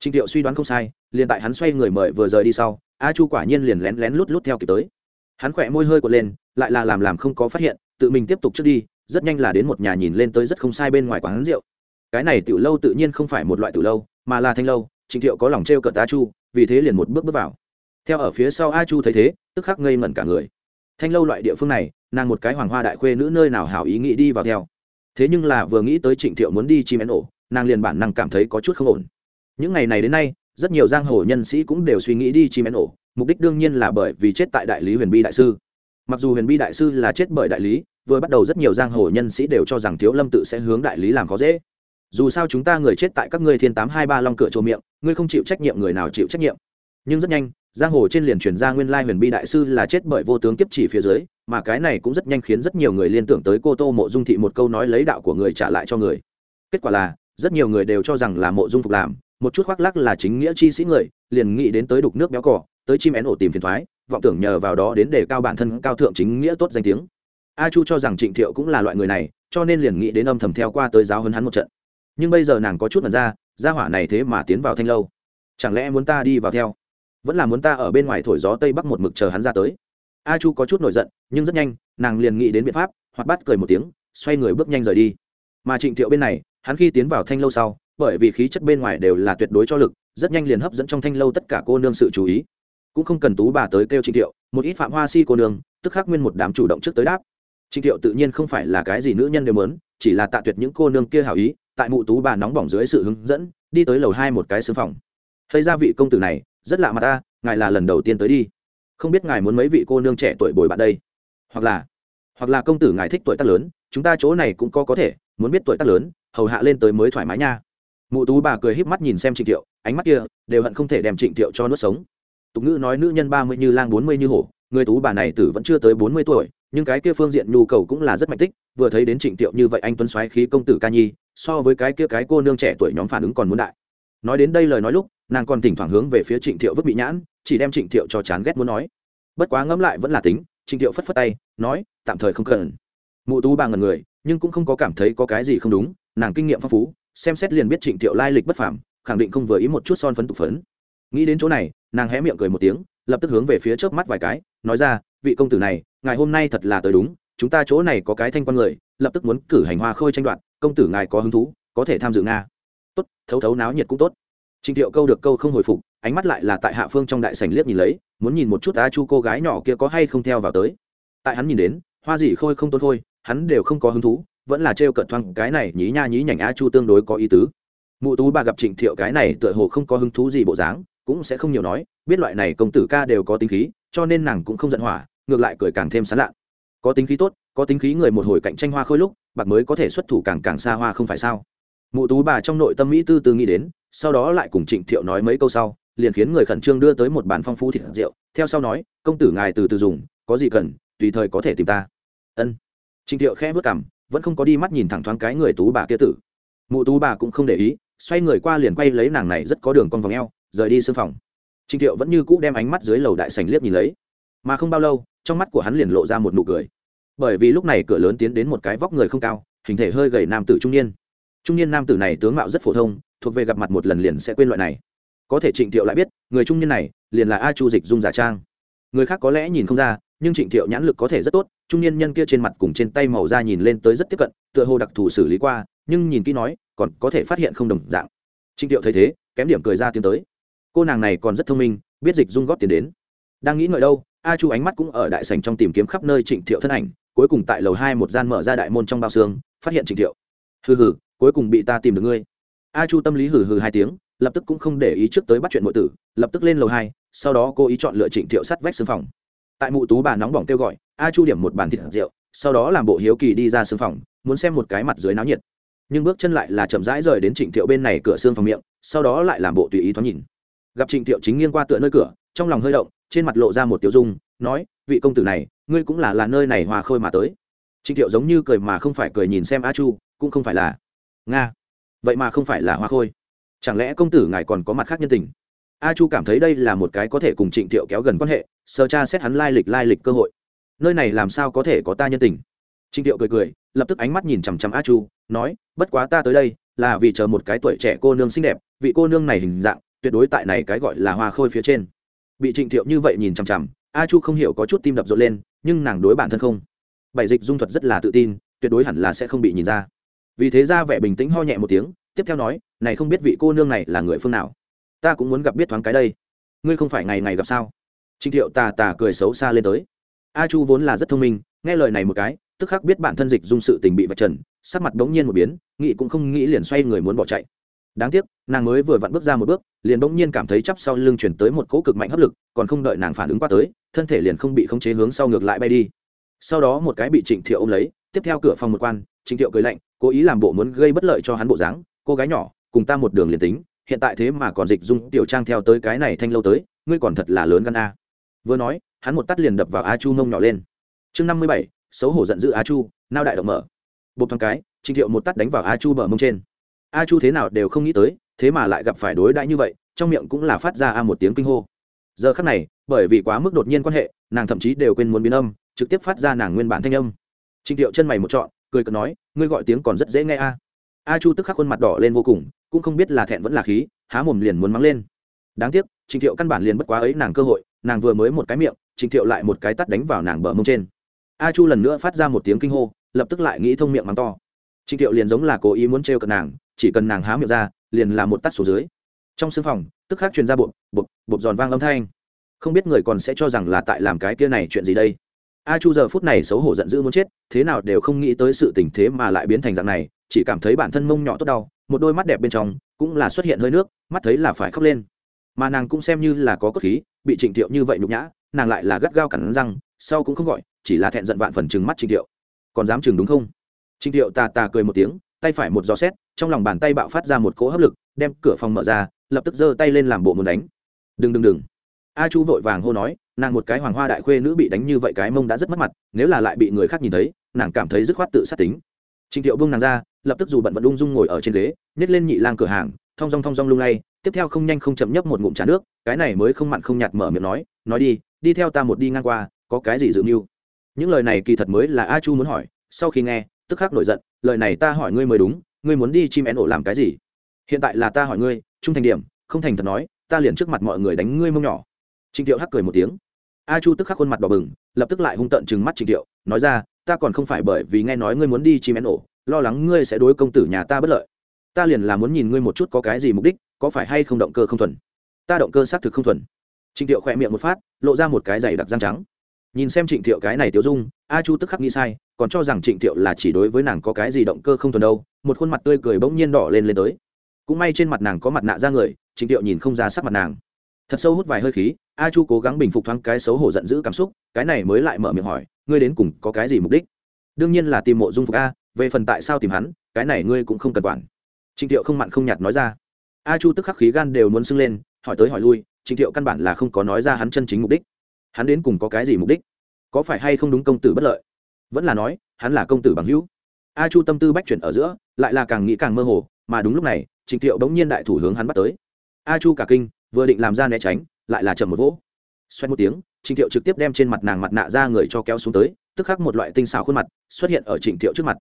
Trình thiệu suy đoán không sai, liền tại hắn xoay người mời vừa rời đi sau, a chu quả nhiên liền lén lén lút lút theo kịp tới. Hắn khỏe môi hơi quật lên, lại là làm làm không có phát hiện, tự mình tiếp tục trước đi, rất nhanh là đến một nhà nhìn lên tới rất không sai bên ngoài quán rượu. Cái này tiểu lâu tự nhiên không phải một loại tiểu lâu, mà là thanh lâu, Trình thiệu có lòng treo cợt a chu, vì thế liền một bước bước vào. Theo ở phía sau a chu thấy thế, tức khắc ngây ngẩn cả người. Thanh lâu loại địa phương này, nàng một cái hoàng hoa đại khuê nữ nơi nào hảo ý nghĩ đi vào theo. Thế nhưng là vừa nghĩ tới trịnh thiệu muốn đi chim én ổ, nàng liền bản năng cảm thấy có chút không ổn những ngày này đến nay, rất nhiều giang hồ nhân sĩ cũng đều suy nghĩ đi chim én ổ. Mục đích đương nhiên là bởi vì chết tại đại lý huyền bi đại sư. Mặc dù huyền bi đại sư là chết bởi đại lý, vừa bắt đầu rất nhiều giang hồ nhân sĩ đều cho rằng thiếu lâm tự sẽ hướng đại lý làm khó dễ. Dù sao chúng ta người chết tại các ngươi thiên tám hai ba long cửa trồ miệng, ngươi không chịu trách nhiệm người nào chịu trách nhiệm. Nhưng rất nhanh, giang hồ trên liền truyền ra nguyên lai huyền bi đại sư là chết bởi vô tướng kiếp chỉ phía dưới, mà cái này cũng rất nhanh khiến rất nhiều người liên tưởng tới cô tô mộ dung thị một câu nói lấy đạo của người trả lại cho người. Kết quả là, rất nhiều người đều cho rằng là mộ dung phục làm một chút khoác lắc là chính nghĩa chi sĩ người, liền nghĩ đến tới đục nước béo cỏ tới chim én ổ tìm phiền thoái, vọng tưởng nhờ vào đó đến để cao bản thân cao thượng chính nghĩa tốt danh tiếng. A chu cho rằng trịnh thiệu cũng là loại người này, cho nên liền nghĩ đến âm thầm theo qua tới giáo hơn hắn một trận. Nhưng bây giờ nàng có chút mật ra ra hỏa này thế mà tiến vào thanh lâu. Chẳng lẽ muốn ta đi vào theo? Vẫn là muốn ta ở bên ngoài thổi gió tây bắc một mực chờ hắn ra tới. A chu có chút nổi giận, nhưng rất nhanh, nàng liền nghĩ đến biện pháp, hoặc bắt cười một tiếng, xoay người bước nhanh rời đi. Mà trịnh thiệu bên này, hắn khi tiến vào thanh lâu sau bởi vì khí chất bên ngoài đều là tuyệt đối cho lực, rất nhanh liền hấp dẫn trong thanh lâu tất cả cô nương sự chú ý. Cũng không cần tú bà tới kêu trịnh thiệu, một ít phạm hoa si cô nương, tức khắc nguyên một đám chủ động trước tới đáp. Trịnh thiệu tự nhiên không phải là cái gì nữ nhân đều mớn chỉ là tạ tuyệt những cô nương kia hảo ý, tại mụ tú bà nóng bỏng dưới sự hướng dẫn, đi tới lầu hai một cái xương phòng. Thấy ra vị công tử này, rất lạ mặt ta, ngài là lần đầu tiên tới đi. Không biết ngài muốn mấy vị cô nương trẻ tuổi bồi bạn đây? Hoặc là hoặc là công tử ngài thích tuổi tác lớn, chúng ta chỗ này cũng có có thể, muốn biết tuổi tác lớn, hầu hạ lên tới mới thoải mái nha mụ tú bà cười híp mắt nhìn xem trịnh thiệu, ánh mắt kia đều hận không thể đem trịnh thiệu cho nuốt sống. Tục ngữ nói nữ nhân ba mươi như lang bốn mươi như hổ, người tú bà này tử vẫn chưa tới bốn mươi tuổi, nhưng cái kia phương diện nhu cầu cũng là rất mạnh tích, vừa thấy đến trịnh thiệu như vậy anh tuấn xoáy khí công tử ca nhi, so với cái kia cái cô nương trẻ tuổi nhóm phản ứng còn muốn đại. Nói đến đây lời nói lúc, nàng còn thỉnh thoảng hướng về phía trịnh thiệu vứt bị nhãn, chỉ đem trịnh thiệu cho chán ghét muốn nói. Bất quá ngẫm lại vẫn là tính, trịnh thiệu phất phất tay, nói, tạm thời không cần. Mụ tú bà ngần người, nhưng cũng không có cảm thấy có cái gì không đúng, nàng kinh nghiệm phong phú xem xét liền biết trịnh thiệu lai lịch bất phàm, khẳng định không vừa ý một chút son phấn tục phấn. Nghĩ đến chỗ này, nàng hé miệng cười một tiếng, lập tức hướng về phía trước mắt vài cái, nói ra, vị công tử này, ngài hôm nay thật là tới đúng, chúng ta chỗ này có cái thanh quan người, lập tức muốn cử hành hoa khôi tranh đoạt, công tử ngài có hứng thú, có thể tham dự nga. Tốt, thấu thấu náo nhiệt cũng tốt. Trịnh thiệu câu được câu không hồi phục, ánh mắt lại là tại hạ phương trong đại sảnh liếc nhìn lấy, muốn nhìn một chút a chu cô gái nhỏ kia có hay không theo vào tới. Tại hắn nhìn đến, hoa gì khôi không tôn khôi, hắn đều không có hứng thú vẫn là trêu cợt thoáng cái này, nhí nha nhí nhảnh a chu tương đối có ý tứ. Mụ tú bà gặp trịnh thiệu cái này tựa hồ không có hứng thú gì bộ dáng, cũng sẽ không nhiều nói, biết loại này công tử ca đều có tính khí, cho nên nàng cũng không giận hỏa, ngược lại cười càng thêm sán lạ. Có tính khí tốt, có tính khí người một hồi cạnh tranh hoa khôi lúc, bạc mới có thể xuất thủ càng càng xa hoa không phải sao? Mụ tú bà trong nội tâm mỹ tư tư nghĩ đến, sau đó lại cùng trịnh thiệu nói mấy câu sau, liền khiến người khẩn trương đưa tới một bàn phong phú thịt rượu, theo sau nói, công tử ngài từ từ dùng, có gì cần, tùy thời có thể tìm ta. Ân. Trịnh thiệu khẽ vất cảm vẫn không có đi mắt nhìn thẳng thoáng cái người tú bà kia tử. Mụ tú bà cũng không để ý, xoay người qua liền quay lấy nàng này rất có đường con vòng eo, rời đi sương phòng. Trịnh thiệu vẫn như cũ đem ánh mắt dưới lầu đại sành liếc nhìn lấy. Mà không bao lâu, trong mắt của hắn liền lộ ra một nụ cười. Bởi vì lúc này cửa lớn tiến đến một cái vóc người không cao, hình thể hơi gầy nam tử trung niên. Trung niên nam tử này tướng mạo rất phổ thông, thuộc về gặp mặt một lần liền sẽ quên loại này. Có thể trịnh thiệu lại biết, người trung niên này liền là a chu dịch dung giả trang. Người khác có lẽ nhìn không ra nhưng trịnh thiệu nhãn lực có thể rất tốt, trung niên nhân kia trên mặt cùng trên tay màu da nhìn lên tới rất tiếp cận, tựa hồ đặc thù xử lý qua, nhưng nhìn kỹ nói, còn có thể phát hiện không đồng dạng. Trịnh thiệu thấy thế, kém điểm cười ra tiến tới. Cô nàng này còn rất thông minh, biết dịch dung góp tiền đến. Đang nghĩ ngợi đâu, a chu ánh mắt cũng ở đại sành trong tìm kiếm khắp nơi trịnh thiệu thân ảnh, cuối cùng tại lầu hai một gian mở ra đại môn trong bao xương, phát hiện trịnh thiệu. Hừ hừ, cuối cùng bị ta tìm được ngươi. A chu tâm lý hừ hừ hai tiếng, lập tức cũng không để ý trước tới bắt chuyện nội tử, lập tức lên lầu hai, sau đó cô ý chọn lựa trịnh thiệu sắt vách xương phòng tại mụ tú bà nóng bỏng kêu gọi, a chu điểm một bàn thịt rượu, sau đó làm bộ hiếu kỳ đi ra xương phòng, muốn xem một cái mặt dưới náo nhiệt. Nhưng bước chân lại là chậm rãi rời đến trịnh thiệu bên này cửa xương phòng miệng, sau đó lại làm bộ tùy ý thoáng nhìn. Gặp trịnh thiệu chính nghiêng qua tựa nơi cửa, trong lòng hơi động, trên mặt lộ ra một tiểu dung, nói, vị công tử này, ngươi cũng là là nơi này hòa khôi mà tới. Trịnh thiệu giống như cười mà không phải cười nhìn xem a chu, cũng không phải là, nga, vậy mà không phải là hoa khôi. Chẳng lẽ công tử ngài còn có mặt khác nhân tình? A chu cảm thấy đây là một cái có thể cùng trịnh thiệu kéo gần quan hệ sơ cha xét hắn lai lịch lai lịch cơ hội. Nơi này làm sao có thể có ta nhân tình? Trịnh thiệu cười cười, lập tức ánh mắt nhìn chằm chằm a chu, nói, bất quá ta tới đây, là vì chờ một cái tuổi trẻ cô nương xinh đẹp, vị cô nương này hình dạng, tuyệt đối tại này cái gọi là hoa khôi phía trên. Bị trịnh thiệu như vậy nhìn chằm chằm, a chu không hiểu có chút tim đập rộn lên, nhưng nàng đối bản thân không. Bảy dịch dung thuật rất là tự tin, tuyệt đối hẳn là sẽ không bị nhìn ra. Vì thế ra vẻ bình tĩnh ho nhẹ một tiếng, tiếp theo nói, này không biết vị cô nương này là người phương nào? Ta cũng muốn gặp biết thoáng cái đây. Ngươi không phải ngày ngày gặp sao? Trịnh thiệu tà tà cười xấu xa lên tới. A chu vốn là rất thông minh, nghe lời này một cái, tức khắc biết bản thân dịch dung sự tình bị vạch trần, sắc mặt bỗng nhiên một biến, nghĩ cũng không nghĩ liền xoay người muốn bỏ chạy. Đáng tiếc, nàng mới vừa vặn bước ra một bước, liền bỗng nhiên cảm thấy chắp sau lưng chuyển tới một cỗ cực mạnh hấp lực, còn không đợi nàng phản ứng qua tới, thân thể liền không bị khống chế hướng sau ngược lại bay đi. Sau đó một cái bị trịnh thiệu ôm lấy, tiếp theo cửa phòng một quan, trịnh thiệu cười lạnh, cố ý làm bộ muốn gây bất lợi cho hắn bộ dáng, cô gái nhỏ, cùng ta một đường liền tính hiện tại thế mà còn dịch dung tiểu trang theo tới cái này thanh lâu tới, ngươi còn thật là lớn gan a. Vừa nói, hắn một tắt liền đập vào a chu mông nhỏ lên. Chương năm mươi bảy, xấu hổ giận dữ a chu, nao đại động mở. Bột thằng cái trịnh thiệu một tắt đánh vào a chu bờ mông trên. A chu thế nào đều không nghĩ tới, thế mà lại gặp phải đối đãi như vậy, trong miệng cũng là phát ra a một tiếng kinh hô. Giờ khắc này, bởi vì quá mức đột nhiên quan hệ, nàng thậm chí đều quên muốn biến âm, trực tiếp phát ra nàng nguyên bản thanh âm. Trịnh thiệu chân mày một trọn, cười cợt nói, ngươi gọi tiếng còn rất dễ nghe a. A chu tức khắc khuôn mặt đỏ lên vô cùng cũng không biết là thẹn vẫn là khí, há mồm liền muốn mắng lên. Đáng tiếc trịnh thiệu căn bản liền bất quá ấy nàng cơ hội, nàng vừa mới một cái miệng trịnh thiệu lại một cái tắt đánh vào nàng bờ mông trên. A chu lần nữa phát ra một tiếng kinh hô, lập tức lại nghĩ thông miệng mắng to. Trịnh thiệu liền giống là cố ý muốn trêu cận nàng, chỉ cần nàng há miệng ra, liền là một tắt xuống dưới. Trong sưng phòng, tức khắc truyền ra bột bột bột giòn vang âm thanh. Không biết người còn sẽ cho rằng là tại làm cái kia này chuyện gì đây. A chu giờ phút này xấu hổ giận dữ muốn chết, thế nào đều không nghĩ tới sự tình thế mà lại biến thành dạng này chỉ cảm thấy bản thân mông nhỏ tốt đau, một đôi mắt đẹp bên trong cũng là xuất hiện hơi nước, mắt thấy là phải khóc lên. Mà nàng cũng xem như là có cốt khí, bị trịnh thiệu như vậy nhục nhã, nàng lại là gắt gao cẳng răng, sau cũng không gọi, chỉ là thẹn giận vạn phần chừng mắt trịnh thiệu. Còn dám chừng đúng không? Trịnh thiệu tà tà cười một tiếng, tay phải một gió xét, trong lòng bàn tay bạo phát ra một cỗ hấp lực, đem cửa phòng mở ra, lập tức giơ tay lên làm bộ muốn đánh. Đừng đừng đừng. A chu vội vàng hô nói, nàng một cái hoàng hoa đại khuê nữ bị đánh như vậy cái mông đã rất mất mặt, nếu là lại bị người khác nhìn thấy, nàng cảm thấy dứt khoát tự sát tính. Trình thiệu buông nàng ra, lập tức dù bận vận ung dung ngồi ở trên ghế, nhét lên nhị lang cửa hàng, thong dong thong dong lung lay, tiếp theo không nhanh không chậm nhấp một ngụm trà nước, cái này mới không mặn không nhạt mở miệng nói nói đi đi theo ta một đi ngang qua, có cái gì dự mưu? Những lời này kỳ thật mới là a chu muốn hỏi, sau khi nghe, tức khắc nổi giận, lời này ta hỏi ngươi mới đúng, ngươi muốn đi chim én ổ làm cái gì? Hiện tại là ta hỏi ngươi, trung thành điểm, không thành thật nói, ta liền trước mặt mọi người đánh ngươi mông nhỏ. Trình thiệu hắc cười một tiếng. A chu tức khắc khuôn mặt đỏ bừng, lập tức lại hung tợn chừng mắt Trình thiệu, nói ra ta còn không phải bởi vì nghe nói ngươi muốn đi chim én ổ, lo lắng ngươi sẽ đối công tử nhà ta bất lợi. Ta liền là muốn nhìn ngươi một chút có cái gì mục đích, có phải hay không động cơ không thuần. Ta động cơ xác thực không thuần. Trịnh thiệu khỏe miệng một phát, lộ ra một cái giày đặc răng trắng. Nhìn xem trịnh thiệu cái này tiêu dung, a chu tức khắc nghĩ sai, còn cho rằng trịnh thiệu là chỉ đối với nàng có cái gì động cơ không thuần đâu, một khuôn mặt tươi cười bỗng nhiên đỏ lên lên tới. Cũng may trên mặt nàng có mặt nạ ra người, trịnh thiệu nhìn không ra sắc mặt nàng. Thật sâu hút vài hơi khí, a chu cố gắng bình phục thoáng cái xấu hổ giận dữ cảm xúc, cái này mới lại mở miệng hỏi ngươi đến cùng có cái gì mục đích? Đương nhiên là tìm mộ dung phục a, về phần tại sao tìm hắn, cái này ngươi cũng không cần quản. Trịnh thiệu không mặn không nhạt nói ra. A chu tức khắc khí gan đều muốn sưng lên, hỏi tới hỏi lui, trịnh thiệu căn bản là không có nói ra hắn chân chính mục đích. Hắn đến cùng có cái gì mục đích? Có phải hay không đúng công tử bất lợi? Vẫn là nói, hắn là công tử bằng hữu. A chu tâm tư bách chuyển ở giữa, lại là càng nghĩ càng mơ hồ, mà đúng lúc này, trịnh thiệu bỗng nhiên đại thủ hướng hắn bắt tới. A chu cả kinh, vừa định làm ra né tránh, lại là chậm một vỗ. Xoay một tiếng trịnh thiệu trực tiếp đem trên mặt nàng mặt nạ ra người cho kéo xuống tới, tức khắc một loại tinh xảo khuôn mặt xuất hiện ở trịnh thiệu trước mặt.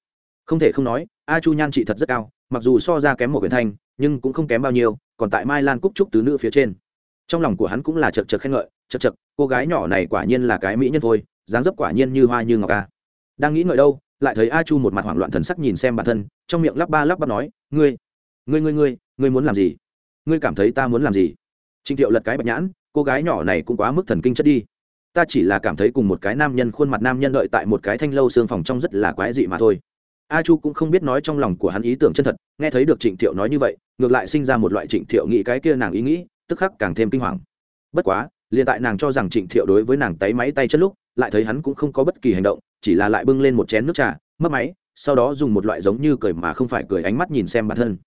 Không thể không nói, a chu nhan trị thật rất cao, mặc dù so ra kém một quyển thanh, nhưng cũng không kém bao nhiêu, còn tại mai lan cúc trúc tứ nữ phía trên. Trong lòng của hắn cũng là chật chật khen ngợi, chật chật, cô gái nhỏ này quả nhiên là cái mỹ nhân thôi, dáng dấp quả nhiên như hoa như ngọc a. Đang nghĩ ngợi đâu, lại thấy a chu một mặt hoảng loạn thần sắc nhìn xem bản thân, trong miệng lắp ba lắp bắp nói, ngươi ngươi ngươi ngươi ngươi muốn làm gì? Ngươi cảm thấy ta muốn làm gì? Trịnh thiệu lật cái bạch nhãn cô gái nhỏ này cũng quá mức thần kinh chất đi. Ta chỉ là cảm thấy cùng một cái nam nhân, khuôn mặt nam nhân đợi tại một cái thanh lâu xương phòng trong rất là quái dị mà thôi. A chu cũng không biết nói trong lòng của hắn ý tưởng chân thật, nghe thấy được trịnh thiệu nói như vậy, ngược lại sinh ra một loại trịnh thiệu nghĩ cái kia nàng ý nghĩ, tức khắc càng thêm kinh hoàng. Bất quá, liền tại nàng cho rằng trịnh thiệu đối với nàng tay máy tay chân lúc, lại thấy hắn cũng không có bất kỳ hành động, chỉ là lại bưng lên một chén nước trà mất máy, sau đó dùng một loại giống như cười mà không phải cười ánh mắt nhìn xem bản thân.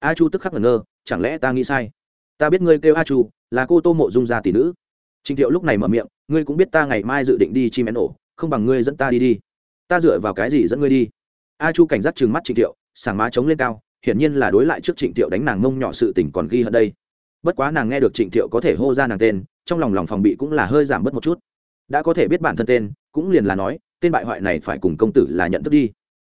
A chu tức khắc ngẩn ngơ, chẳng lẽ ta nghĩ sai? Ta biết ngươi kêu a chu là cô tô mộ dung gia tỷ nữ. Trịnh thiệu lúc này mở miệng, ngươi cũng biết ta ngày mai dự định đi chim én ổ, không bằng ngươi dẫn ta đi đi. Ta dựa vào cái gì dẫn ngươi đi? A chu cảnh giác trừng mắt trịnh thiệu, sảng má chống lên cao, hiển nhiên là đối lại trước trịnh thiệu đánh nàng mông nhỏ sự tình còn ghi hận đây. Bất quá nàng nghe được trịnh thiệu có thể hô ra nàng tên, trong lòng lòng phòng bị cũng là hơi giảm bớt một chút. Đã có thể biết bản thân tên, cũng liền là nói, tên bại hoại này phải cùng công tử là nhận thức đi.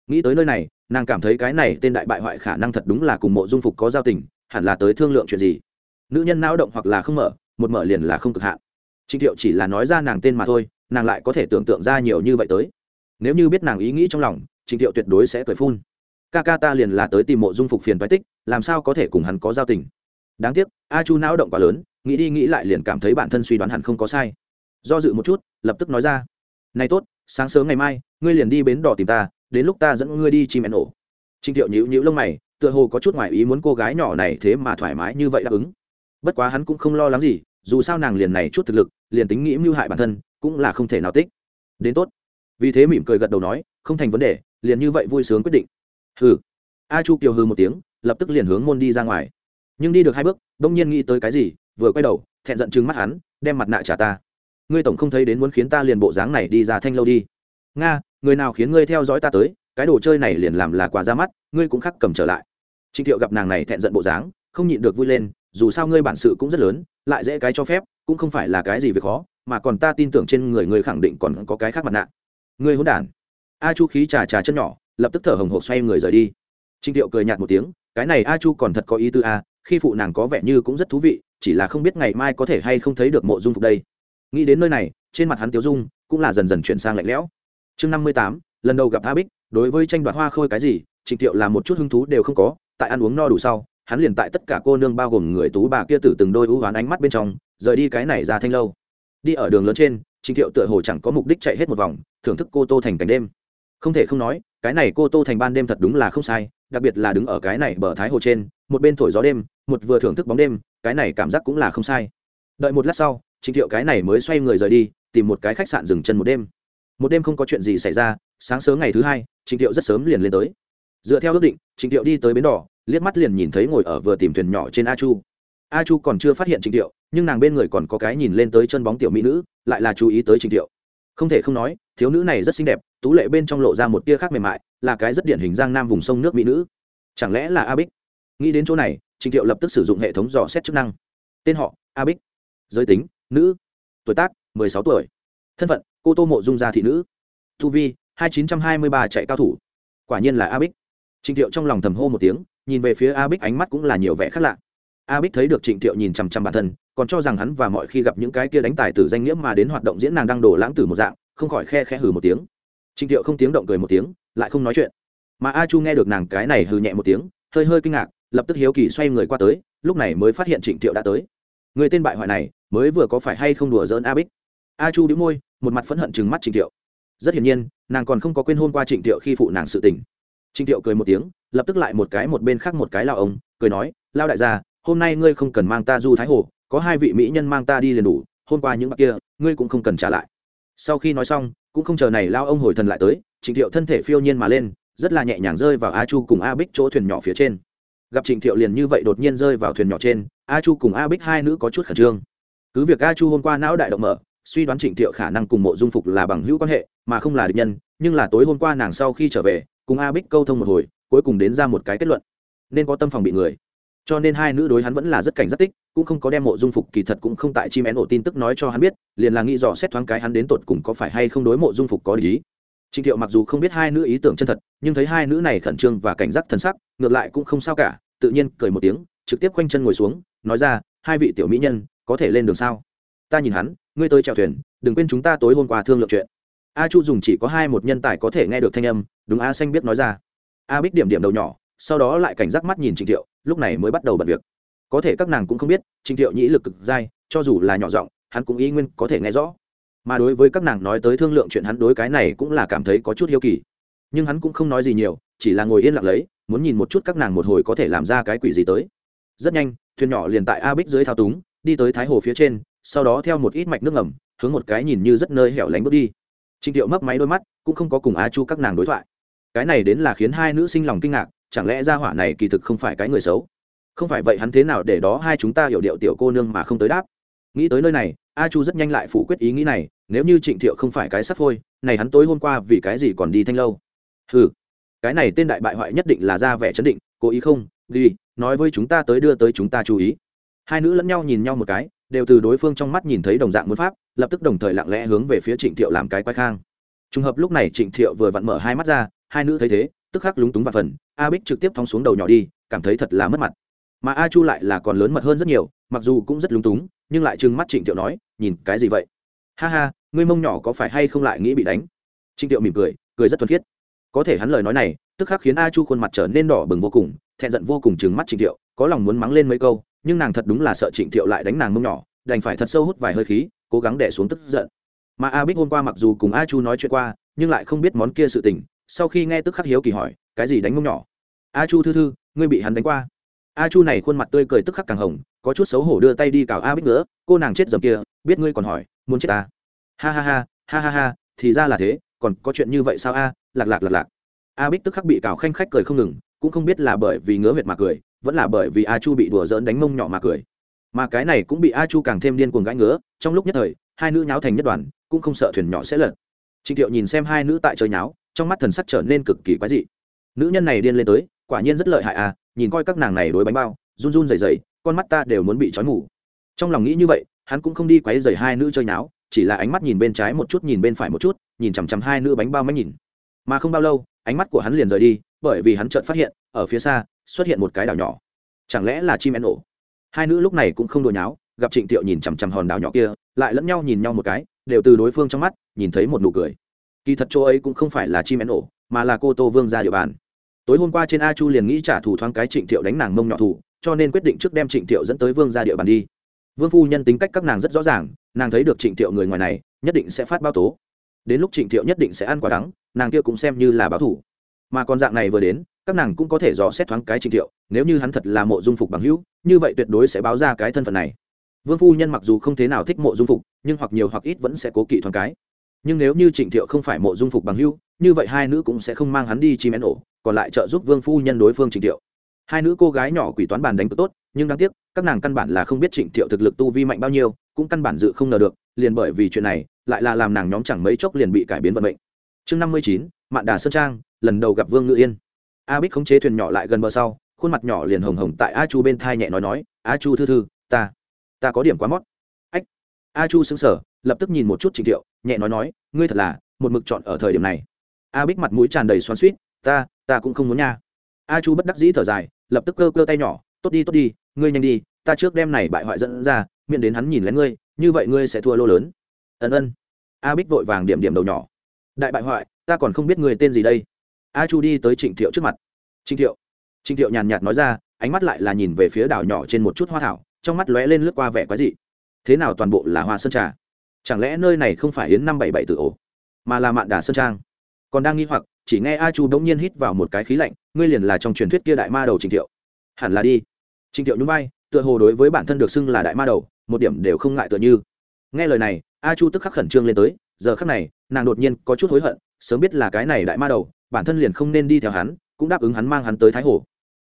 Nghĩ tới nơi này, nàng cảm thấy cái này tên đại bại hoại khả năng thật đúng là cùng mộ dung phục có giao tình, hẳn là tới thương lượng chuyện gì nữ nhân não động hoặc là không mở, một mở liền là không cực hạn. Trịnh thiệu chỉ là nói ra nàng tên mà thôi, nàng lại có thể tưởng tượng ra nhiều như vậy tới. Nếu như biết nàng ý nghĩ trong lòng, trịnh thiệu tuyệt đối sẽ cười phun. Ca ca ta liền là tới tìm mộ dung phục phiền toái tích, làm sao có thể cùng hắn có giao tình? Đáng tiếc, a chu não động quá lớn, nghĩ đi nghĩ lại liền cảm thấy bản thân suy đoán hẳn không có sai. Do dự một chút, lập tức nói ra. Này tốt, sáng sớm ngày mai, ngươi liền đi bến đỏ tìm ta, đến lúc ta dẫn ngươi đi chim én ổ. Trịnh thiệu nhíu nhíu lông mày, tựa hồ có chút ngoài ý muốn cô gái nhỏ này thế mà thoải mái như vậy đáp ứng bất quá hắn cũng không lo lắng gì, dù sao nàng liền này chút thực lực, liền tính nghĩ mưu hại bản thân, cũng là không thể nào tích. Đến tốt. Vì thế mỉm cười gật đầu nói, không thành vấn đề, liền như vậy vui sướng quyết định. Hừ. A chu kiều hừ một tiếng, lập tức liền hướng môn đi ra ngoài. Nhưng đi được hai bước, đông nhiên nghĩ tới cái gì, vừa quay đầu, thẹn giận chừng mắt hắn, đem mặt nạ trả ta. Ngươi tổng không thấy đến muốn khiến ta liền bộ dáng này đi ra thanh lâu đi. Nga, người nào khiến ngươi theo dõi ta tới, cái đồ chơi này liền làm là quà ra mắt, ngươi cũng khắc cầm trở lại. Trịnh thiệu gặp nàng này thẹn giận bộ dáng, không nhịn được vui lên dù sao ngươi bản sự cũng rất lớn, lại dễ cái cho phép, cũng không phải là cái gì việc khó, mà còn ta tin tưởng trên người ngươi khẳng định còn có cái khác mặt nạ. Ngươi hôn đản. A chu khí trà trà chân nhỏ, lập tức thở hồng hộc xoay người rời đi. Trinh thiệu cười nhạt một tiếng, cái này a chu còn thật có ý tư a, khi phụ nàng có vẻ như cũng rất thú vị, chỉ là không biết ngày mai có thể hay không thấy được mộ dung phục đây. Nghĩ đến nơi này, trên mặt hắn tiếu dung cũng là dần dần chuyển sang lạnh lẽo. Chương năm mươi tám, lần đầu gặp a bích, đối với tranh đoạt hoa khôi cái gì, trịnh thiệu là một chút hứng thú đều không có, tại ăn uống no đủ sau hắn liền tại tất cả cô nương bao gồm người tú bà kia tử từng đôi ưu hoán ánh mắt bên trong, rời đi cái này ra thanh lâu. Đi ở đường lớn trên trịnh thiệu tựa hồ chẳng có mục đích chạy hết một vòng, thưởng thức cô tô thành cảnh đêm. Không thể không nói, cái này cô tô thành ban đêm thật đúng là không sai, đặc biệt là đứng ở cái này bờ thái hồ trên, một bên thổi gió đêm, một vừa thưởng thức bóng đêm, cái này cảm giác cũng là không sai. Đợi một lát sau trịnh thiệu cái này mới xoay người rời đi, tìm một cái khách sạn dừng chân một đêm. Một đêm không có chuyện gì xảy ra, sáng sớm ngày thứ hai trịnh thiệu rất sớm liền lên tới. Dựa theo ước định trịnh thiệu đi tới bến đỏ liếc mắt liền nhìn thấy ngồi ở vừa tìm thuyền nhỏ trên a chu. A chu còn chưa phát hiện trịnh thiệu nhưng nàng bên người còn có cái nhìn lên tới chân bóng tiểu mỹ nữ, lại là chú ý tới trịnh thiệu không thể không nói, thiếu nữ này rất xinh đẹp, tú lệ bên trong lộ ra một tia khác mềm mại, là cái rất điển hình giang nam vùng sông nước mỹ nữ. Chẳng lẽ là a bích? Nghĩ đến chỗ này trịnh thiệu lập tức sử dụng hệ thống dò xét chức năng. Tên họ, a bích. Giới tính, nữ. Tuổi tác, mười sáu tuổi. Thân phận, cô tô mộ dung gia thị nữ. Thu vi, hai chín trăm hai mươi ba chạy cao thủ. Quả nhiên là a bích. Trịnh thiệu trong lòng thầm hô một tiếng nhìn về phía a bích ánh mắt cũng là nhiều vẻ khác lạ. A bích thấy được trịnh thiệu nhìn chằm chằm bản thân, còn cho rằng hắn và mọi khi gặp những cái kia đánh tài tử danh nghĩa mà đến hoạt động diễn nàng đang đổ lãng tử một dạng, không khỏi khe khẽ hừ một tiếng. Trịnh thiệu không tiếng động cười một tiếng, lại không nói chuyện. Mà a chu nghe được nàng cái này hừ nhẹ một tiếng, hơi hơi kinh ngạc, lập tức hiếu kỳ xoay người qua tới, lúc này mới phát hiện trịnh thiệu đã tới. Người tên bại hoại này, mới vừa có phải hay không đùa giỡn a bích? A chu đĩu môi, một mặt phẫn hận chừng mắt trịnh thiệu. Rất hiển nhiên, nàng còn không có quên hôn qua trịnh thiệu khi phụ nàng sự tình. Trình thiệu cười một tiếng, lập tức lại một cái một bên khác một cái lao ông, cười nói, lao đại gia, hôm nay ngươi không cần mang ta du thái hồ, có hai vị mỹ nhân mang ta đi liền đủ, hôm qua những bạc kia, ngươi cũng không cần trả lại. Sau khi nói xong, cũng không chờ này lao ông hồi thần lại tới, Trình thiệu thân thể phiêu nhiên mà lên, rất là nhẹ nhàng rơi vào a chu cùng a bích chỗ thuyền nhỏ phía trên. Gặp Trình thiệu liền như vậy đột nhiên rơi vào thuyền nhỏ trên, a chu cùng a bích hai nữ có chút khẩn trương. Cứ việc a chu hôm qua não đại động mở, suy đoán trịnh thiệu khả năng cùng mộ dung phục là bằng hữu quan hệ, mà không là địch nhân, nhưng là tối hôm qua nàng sau khi trở về cùng a bích câu thông một hồi cuối cùng đến ra một cái kết luận nên có tâm phòng bị người cho nên hai nữ đối hắn vẫn là rất cảnh giác tích cũng không có đem mộ dung phục kỳ thật cũng không tại chim én ổ tin tức nói cho hắn biết liền là nghĩ dò xét thoáng cái hắn đến tột cùng có phải hay không đối mộ dung phục có lý Trịnh Thiệu mặc dù không biết hai nữ ý tưởng chân thật, nhưng thấy hai nữ này khẩn trương và cảnh giác thần sắc, ngược lại cũng không sao cả, tự nhiên cười một tiếng, trực tiếp quanh chân ngồi xuống, nói ra, hai vị tiểu mỹ nhân, có thể lên đường sao? Ta nhìn hắn, ngươi tới chèo thuyền, đừng quên chúng ta tối hôm qua thương lượng chuyện. A Chu dùng chỉ có hai một nhân tài có thể nghe được thanh âm, đúng A Xanh biết nói ra. A Bích điểm điểm đầu nhỏ, sau đó lại cảnh giác mắt nhìn Trịnh Thiệu, lúc này mới bắt đầu bật việc. Có thể các nàng cũng không biết, Trịnh Thiệu nhĩ lực cực dai, cho dù là nhỏ giọng, hắn cũng ý nguyên có thể nghe rõ mà đối với các nàng nói tới thương lượng chuyện hắn đối cái này cũng là cảm thấy có chút hiếu kỳ nhưng hắn cũng không nói gì nhiều chỉ là ngồi yên lặng lấy muốn nhìn một chút các nàng một hồi có thể làm ra cái quỷ gì tới rất nhanh thuyền nhỏ liền tại a bích dưới thao túng đi tới thái hồ phía trên sau đó theo một ít mạch nước ngầm hướng một cái nhìn như rất nơi hẻo lánh bước đi trịnh Tiệu mấp máy đôi mắt cũng không có cùng a chu các nàng đối thoại. Cái này đến là khiến hai nữ sinh lòng kinh ngạc chẳng lẽ gia hỏa này kỳ thực không phải cái người xấu? Không phải vậy hắn thế nào để đó hai chúng ta hiểu điệu tiểu cô nương mà không tới đáp? Nghĩ tới nơi này a chu rất nhanh lại phủ quyết ý nghĩ này nếu như trịnh thiệu không phải cái sắp phôi này hắn tối hôm qua vì cái gì còn đi thanh lâu? Hừ, cái này tên đại bại hoại nhất định là ra vẻ chấn định cố ý không? Đi nói với chúng ta tới đưa tới chúng ta chú ý. Hai nữ lẫn nhau nhìn nhau một cái đều từ đối phương trong mắt nhìn thấy đồng dạng muốn pháp, lập tức đồng thời lặng lẽ hướng về phía trịnh thiệu làm cái quay khang. Trùng hợp lúc này trịnh thiệu vừa vặn mở hai mắt ra, hai nữ thấy thế, tức khắc lúng túng và phần, a bích trực tiếp thong xuống đầu nhỏ đi, cảm thấy thật là mất mặt. Mà a chu lại là còn lớn mật hơn rất nhiều, mặc dù cũng rất lúng túng, nhưng lại trừng mắt trịnh thiệu nói, nhìn cái gì vậy? Ha ha, ngươi mông nhỏ có phải hay không lại nghĩ bị đánh? Trịnh thiệu mỉm cười cười rất thuần khiết. Có thể hắn lời nói này, tức khắc khiến a chu khuôn mặt trở nên đỏ bừng vô cùng, thẹn giận vô cùng trừng mắt trịnh thiệu, có lòng muốn mắng lên mấy câu nhưng nàng thật đúng là sợ trịnh thiệu lại đánh nàng mông nhỏ, đành phải thật sâu hút vài hơi khí, cố gắng đẻ xuống tức giận. Mà a bích hôm qua mặc dù cùng a chu nói chuyện qua, nhưng lại không biết món kia sự tình, sau khi nghe tức khắc hiếu kỳ hỏi, cái gì đánh mông nhỏ? A chu thư thư, ngươi bị hắn đánh qua. A chu này khuôn mặt tươi cười tức khắc càng hồng, có chút xấu hổ đưa tay đi cào a bích nữa cô nàng chết dầm kia, biết ngươi còn hỏi, muốn chết ta. Ha ha ha ha ha ha, thì ra là thế, còn có chuyện như vậy sao a, lạc lạc lạc lạc. A bích tức khắc bị cào khanh khách cười không ngừng, cũng không biết là bởi vì ngứa huyệt mà cười vẫn là bởi vì a chu bị đùa dỡn đánh mông nhỏ mà cười. Mà cái này cũng bị a chu càng thêm điên cuồng gãi ngứa trong lúc nhất thời hai nữ nháo thành nhất đoàn cũng không sợ thuyền nhỏ sẽ lật. Trịnh thiệu nhìn xem hai nữ tại chơi nháo trong mắt thần sắc trở nên cực kỳ quái dị. Nữ nhân này điên lên tới quả nhiên rất lợi hại à nhìn coi các nàng này đối bánh bao run run dày dày con mắt ta đều muốn bị trói mù. Trong lòng nghĩ như vậy hắn cũng không đi quấy rầy hai nữ chơi nháo, chỉ là ánh mắt nhìn bên trái một chút nhìn bên phải một chút nhìn chằm chằm hai nữ bánh bao máy nhìn. Mà không bao lâu ánh mắt của hắn liền rời đi bởi vì hắn chợt phát hiện ở phía xa xuất hiện một cái đảo nhỏ. Chẳng lẽ là chim én ổ hai nữ lúc này cũng không đùa nháo, gặp trịnh thiệu nhìn chằm chằm hòn đảo nhỏ kia, lại lẫn nhau nhìn nhau một cái, đều từ đối phương trong mắt nhìn thấy một nụ cười. Kỳ thật chỗ ấy cũng không phải là chim én ổ mà là cô tô vương ra địa bàn. Tối hôm qua trên a chu liền nghĩ trả thù thoáng cái trịnh thiệu đánh nàng mông nhỏ thủ cho nên quyết định trước đem trịnh thiệu dẫn tới vương ra địa bàn đi. Vương phu nhân tính cách các nàng rất rõ ràng, nàng thấy được trịnh thiệu người ngoài này, nhất định sẽ phát báo tố. Đến lúc trịnh thiệu nhất định sẽ ăn quả đắng, nàng kia cũng xem như là báo thủ mà còn dạng này vừa đến, các nàng cũng có thể dò xét thoáng cái Trình thiệu, nếu như hắn thật là mộ dung phục bằng hữu, như vậy tuyệt đối sẽ báo ra cái thân phận này. Vương phu nhân mặc dù không thế nào thích mộ dung phục, nhưng hoặc nhiều hoặc ít vẫn sẽ cố kỵ thoáng cái. Nhưng nếu như trịnh thiệu không phải mộ dung phục bằng hữu, như vậy hai nữ cũng sẽ không mang hắn đi chi mén ổ, còn lại trợ giúp vương phu nhân đối phương trịnh thiệu. Hai nữ cô gái nhỏ quỷ toán bàn đánh cực tốt, nhưng đáng tiếc, các nàng căn bản là không biết trịnh thiệu thực lực tu vi mạnh bao nhiêu, cũng căn bản dự không ngờ được, liền bởi vì chuyện này, lại là làm nàng nhóm chẳng mấy chốc liền bị cải biến vận mệnh. Chương năm mươi chín, mạn đà sơn trang lần đầu gặp vương ngự yên. A bích khống chế thuyền nhỏ lại gần bờ sau, khuôn mặt nhỏ liền hồng hồng tại a chu bên thai nhẹ nói nói, a chu thư thư, ta ta có điểm quá mót. Ách, a chu xứng sở lập tức nhìn một chút trình thiệu, nhẹ nói nói, ngươi thật là một mực chọn ở thời điểm này. A bích mặt mũi tràn đầy xoắn suýt ta ta cũng không muốn nha. A chu bất đắc dĩ thở dài, lập tức cơ cơ tay nhỏ, tốt đi tốt đi, ngươi nhanh đi, ta trước đem này bại hoại dẫn ra miệng đến hắn nhìn lén ngươi, như vậy ngươi sẽ thua lô lớn. Ân ân. A bích vội vàng điểm điểm đầu nhỏ, đại bại hoại, ta còn không biết người tên gì đây a chu đi tới trịnh thiệu trước mặt. Trịnh thiệu. Trịnh thiệu nhàn nhạt nói ra, ánh mắt lại là nhìn về phía đảo nhỏ trên một chút hoa thảo, trong mắt lóe lên lướt qua vẻ quái dị. Thế nào toàn bộ là hoa sơn trà? Chẳng lẽ nơi này không phải yến năm bảy bảy tự ổ, mà là mạn đà sơn trang? Còn đang nghi hoặc, chỉ nghe a chu bỗng nhiên hít vào một cái khí lạnh, ngươi liền là trong truyền thuyết kia đại ma đầu trịnh thiệu. Hẳn là đi. Trịnh thiệu nhún vai, tựa hồ đối với bản thân được xưng là đại ma đầu, một điểm đều không ngại tựa như. Nghe lời này, a chu tức khắc khẩn trương lên tới, giờ khắc này, nàng đột nhiên có chút hối hận, sớm biết là cái này đại ma đầu bản thân liền không nên đi theo hắn, cũng đáp ứng hắn mang hắn tới thái hồ.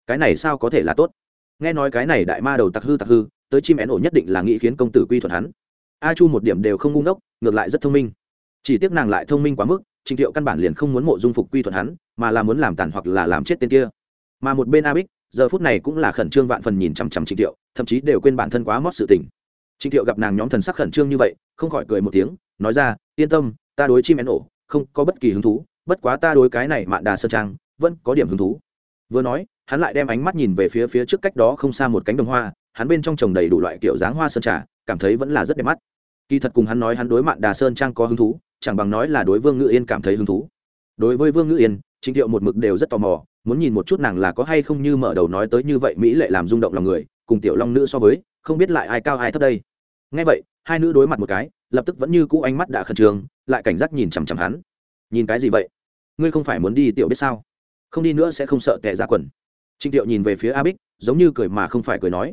Cái này sao có thể là tốt? Nghe nói cái này đại ma đầu tặc hư tặc hư, tới chim én ổ nhất định là nghĩ khiến công tử quy thuận hắn. A chu một điểm đều không ngu ngốc, ngược lại rất thông minh. Chỉ tiếc nàng lại thông minh quá mức, trình thiệu căn bản liền không muốn mộ dung phục quy thuận hắn, mà là muốn làm tàn hoặc là làm chết tên kia. Mà một bên a bích giờ phút này cũng là khẩn trương vạn phần nhìn chằm chằm trình thiệu, thậm chí đều quên bản thân quá mót sự tình. Trình thiệu gặp nàng nhóm thần sắc khẩn trương như vậy, không khỏi cười một tiếng, nói ra, yên tâm, ta đối chim én ổ không có bất kỳ hứng thú bất quá ta đối cái này mạn đà sơn trang vẫn có điểm hứng thú. Vừa nói, hắn lại đem ánh mắt nhìn về phía phía trước cách đó không xa một cánh đồng hoa, hắn bên trong trồng đầy đủ loại kiểu dáng hoa sơn trà, cảm thấy vẫn là rất đẹp mắt. Kỳ thật cùng hắn nói hắn đối mạn đà sơn trang có hứng thú, chẳng bằng nói là đối vương ngự yên cảm thấy hứng thú. Đối với vương ngự yên chính thiệu một mực đều rất tò mò, muốn nhìn một chút nàng là có hay không như mở đầu nói tới như vậy mỹ lệ làm rung động lòng người, cùng tiểu long nữ so với, không biết lại ai cao ai thấp đây. Ngay vậy, hai nữ đối mặt một cái, lập tức vẫn như cũ ánh mắt đã khẩn trương, lại cảnh giác nhìn chằm chằm hắn. Nhìn cái gì vậy? Ngươi không phải muốn đi tiểu biết sao? Không đi nữa sẽ không sợ tệ ra quần. Trịnh thiệu nhìn về phía a bích giống như cười mà không phải cười nói.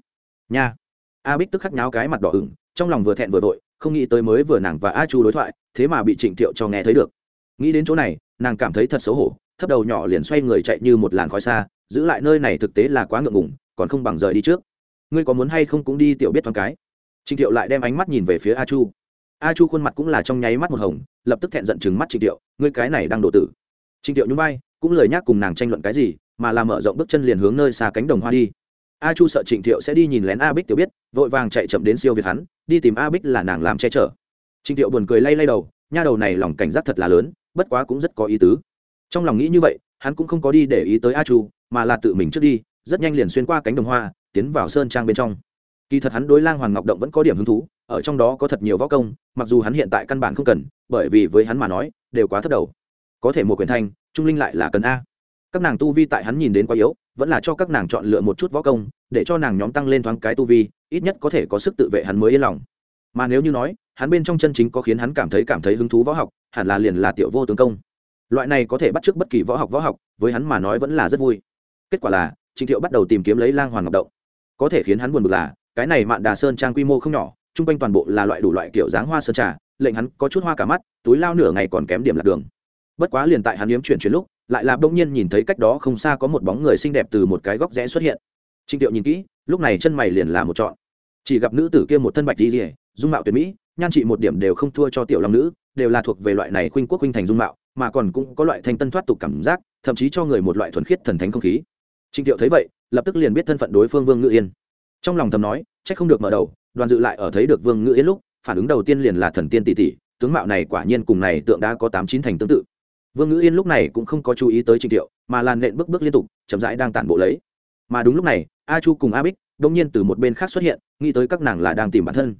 Nha. A bích tức khắc nháo cái mặt đỏ ửng, trong lòng vừa thẹn vừa vội, không nghĩ tới mới vừa nàng và a chu đối thoại, thế mà bị trịnh thiệu cho nghe thấy được. Nghĩ đến chỗ này, nàng cảm thấy thật xấu hổ, thấp đầu nhỏ liền xoay người chạy như một làn khói xa, giữ lại nơi này thực tế là quá ngượng ngùng, còn không bằng rời đi trước. Ngươi có muốn hay không cũng đi tiểu biết thoáng cái. Trịnh thiệu lại đem ánh mắt nhìn về phía a chu. A chu khuôn mặt cũng là trong nháy mắt một hồng, lập tức thẹn giận chừng mắt trịnh thiệu ngươi cái này đang đổ tử trịnh thiệu nhún vai cũng lời nhắc cùng nàng tranh luận cái gì, mà làm mở rộng bước chân liền hướng nơi xa cánh đồng hoa đi. A chu sợ trịnh thiệu sẽ đi nhìn lén a bích tiểu biết, vội vàng chạy chậm đến siêu việt hắn, đi tìm a bích là nàng làm che chở. Trịnh thiệu buồn cười lay lay đầu, nha đầu này lòng cảnh giác thật là lớn, bất quá cũng rất có ý tứ. Trong lòng nghĩ như vậy, hắn cũng không có đi để ý tới a chu, mà là tự mình trước đi, rất nhanh liền xuyên qua cánh đồng hoa, tiến vào sơn trang bên trong. Kỳ thật hắn đối lang hoàng ngọc động vẫn có điểm hứng thú, ở trong đó có thật nhiều võ công, mặc dù hắn hiện tại căn bản không cần, bởi vì với hắn mà nói, đều quá thất đầu có thể một quyền thanh, trung linh lại là cần a. Các nàng tu vi tại hắn nhìn đến quá yếu, vẫn là cho các nàng chọn lựa một chút võ công, để cho nàng nhóm tăng lên thoáng cái tu vi, ít nhất có thể có sức tự vệ hắn mới yên lòng. Mà nếu như nói, hắn bên trong chân chính có khiến hắn cảm thấy cảm thấy hứng thú võ học, hẳn là liền là tiểu vô tướng công. Loại này có thể bắt chước bất kỳ võ học võ học, với hắn mà nói vẫn là rất vui. Kết quả là, trịnh thiệu bắt đầu tìm kiếm lấy lang hoàng ngọc động. Có thể khiến hắn buồn bực là, cái này mạn đà sơn trang quy mô không nhỏ chung quanh toàn bộ là loại đủ loại kiểu dáng hoa sơn trà, lệnh hắn có chút hoa cả mắt, túi lao nửa ngày còn kém điểm lạc đường bất quá liền tại hắn yếm chuyển chuyển lúc, lại là bỗng nhiên nhìn thấy cách đó không xa có một bóng người xinh đẹp từ một cái góc rẽ xuất hiện. Trịnh Tiệu nhìn kỹ, lúc này chân mày liền là một trọn. Chỉ gặp nữ tử kia một thân bạch đi rỉa dung mạo tuyệt mỹ, nhan trị một điểm đều không thua cho tiểu long nữ, đều là thuộc về loại này khuynh quốc khuynh thành dung mạo, mà còn cũng có loại thanh tân thoát tục cảm giác, thậm chí cho người một loại thuần khiết thần thánh không khí. Trịnh Tiệu thấy vậy, lập tức liền biết thân phận đối phương vương ngự yên. Trong lòng thầm nói c không được mở đầu, đoàn dự lại ở thấy được vương ngự yên lúc, phản ứng đầu tiên liền là thần tiên tỷ tỷ, tướng mạo này quả nhiên cùng này tượng đã có tám chín thành tương tự vương ngữ yên lúc này cũng không có chú ý tới trình thiệu, mà làn nện bước bước liên tục, chậm rãi đang tản bộ lấy. Mà đúng lúc này, a chu cùng a bích đông nhiên từ một bên khác xuất hiện, nghĩ tới các nàng là đang tìm bản thân.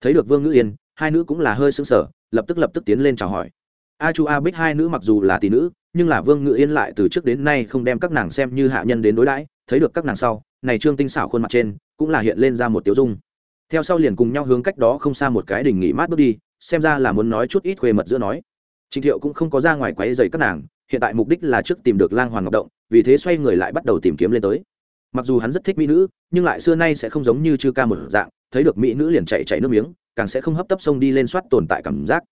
Thấy được vương ngữ yên, hai nữ cũng là hơi sững sờ, lập tức lập tức tiến lên chào hỏi. A chu, a bích hai nữ mặc dù là tỷ nữ, nhưng là vương ngữ yên lại từ trước đến nay không đem các nàng xem như hạ nhân đến đối đãi. Thấy được các nàng sau, này trương tinh xảo khuôn mặt trên cũng là hiện lên ra một tiếu dung. Theo sau liền cùng nhau hướng cách đó không xa một cái đình nghỉ mát bước đi, xem ra là muốn nói chút ít khuê mật giữa nói. Trịnh Thiệu cũng không có ra ngoài quấy rầy các nàng, hiện tại mục đích là trước tìm được Lang Hoàng Ngọc Động, vì thế xoay người lại bắt đầu tìm kiếm lên tới. Mặc dù hắn rất thích mỹ nữ, nhưng lại xưa nay sẽ không giống như chư ca một dạng, thấy được mỹ nữ liền chạy chạy nước miếng, càng sẽ không hấp tấp xông đi lên soát tồn tại cảm giác.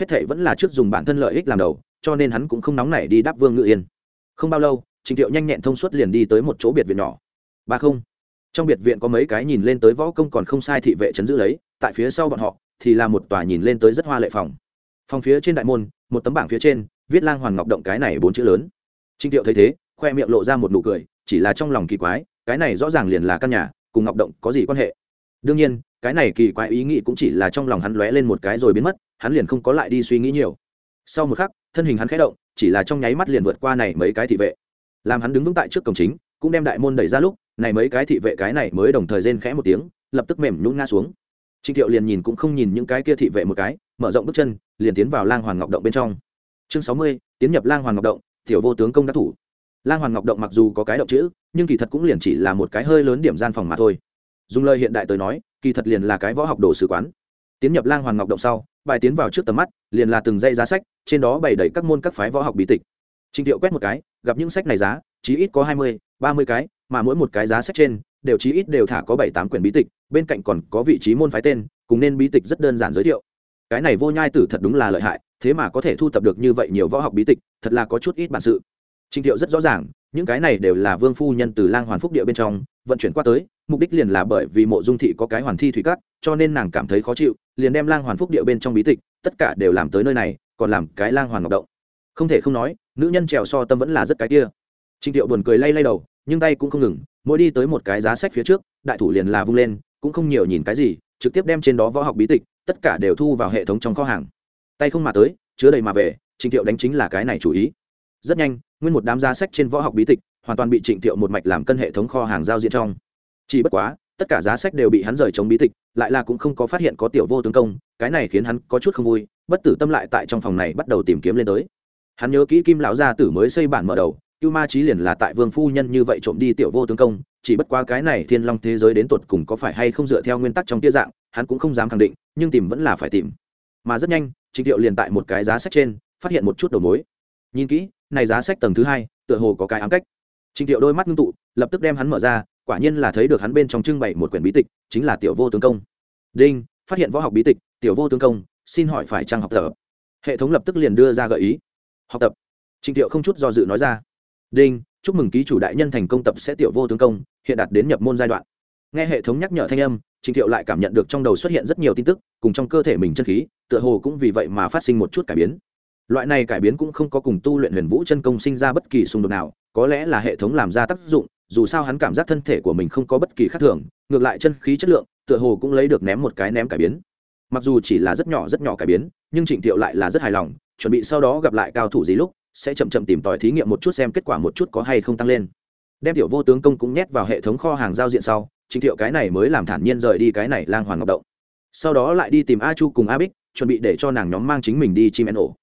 Hết thề vẫn là trước dùng bản thân lợi ích làm đầu, cho nên hắn cũng không nóng nảy đi đáp Vương Ngự Yên. Không bao lâu, trình Thiệu nhanh nhẹn thông suốt liền đi tới một chỗ biệt viện nhỏ. Ba không. Trong biệt viện có mấy cái nhìn lên tới võ công còn không sai thị vệ chấn giữ lấy, tại phía sau bọn họ thì là một tòa nhìn lên tới rất hoa lệ phòng. Phòng phía trên đại môn, một tấm bảng phía trên, viết lang hoàn ngọc động cái này bốn chữ lớn. Trinh thiệu thấy thế, khoe miệng lộ ra một nụ cười, chỉ là trong lòng kỳ quái, cái này rõ ràng liền là căn nhà, cùng ngọc động có gì quan hệ? Đương nhiên, cái này kỳ quái ý nghĩ cũng chỉ là trong lòng hắn lóe lên một cái rồi biến mất, hắn liền không có lại đi suy nghĩ nhiều. Sau một khắc, thân hình hắn khẽ động, chỉ là trong nháy mắt liền vượt qua này mấy cái thị vệ. Làm hắn đứng vững tại trước cổng chính, cũng đem đại môn đẩy ra lúc, này mấy cái thị vệ cái này mới đồng thời rên khẽ một tiếng, lập tức mềm nhún ngã xuống trịnh thiệu liền nhìn cũng không nhìn những cái kia thị vệ một cái, mở rộng bước chân, liền tiến vào lang hoàn ngọc động bên trong. Chương sáu mươi, tiến nhập lang hoàn ngọc động, tiểu vô tướng công đắc thủ. Lang hoàn ngọc động mặc dù có cái động chữ, nhưng kỳ thật cũng liền chỉ là một cái hơi lớn điểm gian phòng mà thôi. Dùng lời hiện đại tới nói, kỳ thật liền là cái võ học đồ sứ quán. Tiến nhập lang hoàn ngọc động sau, bài tiến vào trước tầm mắt, liền là từng dây giá sách, trên đó bày đầy các môn các phái võ học bí tịch. Trịnh thiệu quét một cái, gặp những sách này giá, chí ít có hai mươi, ba mươi cái, mà mỗi một cái giá sách trên đều chí ít đều thả có bảy tám quyển bí tịch bên cạnh còn có vị trí môn phái tên cùng nên bí tịch rất đơn giản giới thiệu cái này vô nhai tử thật đúng là lợi hại thế mà có thể thu tập được như vậy nhiều võ học bí tịch thật là có chút ít bản sự Trình Thiệu rất rõ ràng, những cái này đều là Vương phu nhân từ Lang Hoàn Phúc địa bên trong vận chuyển qua tới, mục đích liền là bởi vì Mộ Dung thị có cái hoàn thi thủy cát, cho nên nàng cảm thấy khó chịu, liền đem Lang Hoàn Phúc địa bên trong bí tịch, tất cả đều làm tới nơi này, còn làm cái Lang Hoàn ngọc động. Không thể không nói, nữ nhân trèo so tâm vẫn là rất cái kia. Trình Thiệu buồn cười lay lay đầu, nhưng tay cũng không ngừng, mỗi đi tới một cái giá sách phía trước, đại thủ liền là vung lên, cũng không nhiều nhìn cái gì, trực tiếp đem trên đó võ học bí tịch, tất cả đều thu vào hệ thống trong kho hàng. Tay không mà tới, chứa đầy mà về, Trình Thiệu đánh chính là cái này chủ ý. Rất nhanh, nguyên một đám giá sách trên võ học bí tịch hoàn toàn bị trịnh thiệu một mạch làm cân hệ thống kho hàng giao diện trong chỉ bất quá tất cả giá sách đều bị hắn rời chống bí tịch lại là cũng không có phát hiện có tiểu vô tướng công cái này khiến hắn có chút không vui bất tử tâm lại tại trong phòng này bắt đầu tìm kiếm lên tới hắn nhớ kỹ kim lão gia tử mới xây bản mở đầu cưu ma trí liền là tại vương phu nhân như vậy trộm đi tiểu vô tướng công chỉ bất qua cái này thiên long thế giới đến tột cùng có phải hay không dựa theo nguyên tắc trong tia dạng hắn cũng không dám khẳng định nhưng tìm vẫn là phải tìm mà rất nhanh trịnh thiệu liền tại một cái giá sách trên phát hiện một chút đầu mối nhìn kỹ này giá sách tầng thứ hai tựa hồ có cái ám cách Trình Tiệu đôi mắt ngưng tụ, lập tức đem hắn mở ra, quả nhiên là thấy được hắn bên trong trưng bày một quyển bí tịch, chính là Tiểu Vô Tướng Công. Đinh, phát hiện võ học bí tịch, Tiểu Vô Tướng Công, xin hỏi phải trang học tập. Hệ thống lập tức liền đưa ra gợi ý. Học tập. Trình Tiệu không chút do dự nói ra. Đinh, chúc mừng ký chủ đại nhân thành công tập sẽ Tiểu Vô Tướng Công, hiện đạt đến nhập môn giai đoạn. Nghe hệ thống nhắc nhở thanh âm, Trịnh Tiệu lại cảm nhận được trong đầu xuất hiện rất nhiều tin tức, cùng trong cơ thể mình chân khí, tựa hồ cũng vì vậy mà phát sinh một chút cải biến loại này cải biến cũng không có cùng tu luyện huyền vũ chân công sinh ra bất kỳ xung đột nào có lẽ là hệ thống làm ra tác dụng dù sao hắn cảm giác thân thể của mình không có bất kỳ khác thường ngược lại chân khí chất lượng tựa hồ cũng lấy được ném một cái ném cải biến mặc dù chỉ là rất nhỏ rất nhỏ cải biến nhưng trịnh thiệu lại là rất hài lòng chuẩn bị sau đó gặp lại cao thủ gì lúc sẽ chậm chậm tìm tòi thí nghiệm một chút xem kết quả một chút có hay không tăng lên. Đem tiểu vô tướng công cũng nhét vào hệ thống kho hàng giao diện sau, trình thiệu cái này mới làm thản nhiên rời đi cái này lang hoàng ngọc động. Sau đó lại đi tìm a chu cùng a bích, chuẩn bị để cho nàng nhóm mang chính mình đi chim én ổ.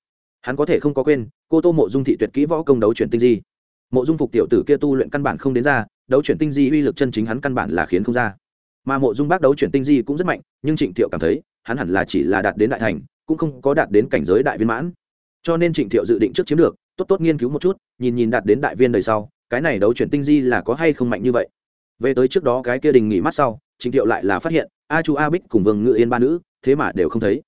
Hắn có thể không có quên, cô tô mộ dung thị tuyệt kỹ võ công đấu chuyển tinh di. Mộ dung phục tiểu tử kia tu luyện căn bản không đến ra, đấu chuyển tinh di uy lực chân chính hắn căn bản là khiến không ra. Mà mộ dung bác đấu chuyển tinh di cũng rất mạnh, nhưng trịnh thiệu cảm thấy, hắn hẳn là chỉ là đạt đến đại thành, cũng không có đạt đến cảnh giới đại viên mãn cho nên trịnh thiệu dự định trước chiếm được, tốt tốt nghiên cứu một chút, nhìn nhìn đạt đến đại viên đời sau, cái này đấu chuyển tinh di là có hay không mạnh như vậy. Về tới trước đó cái kia đình nghỉ mát sau, trịnh thiệu lại là phát hiện, a chu a bích cùng vương ngự yên ba nữ, thế mà đều không thấy.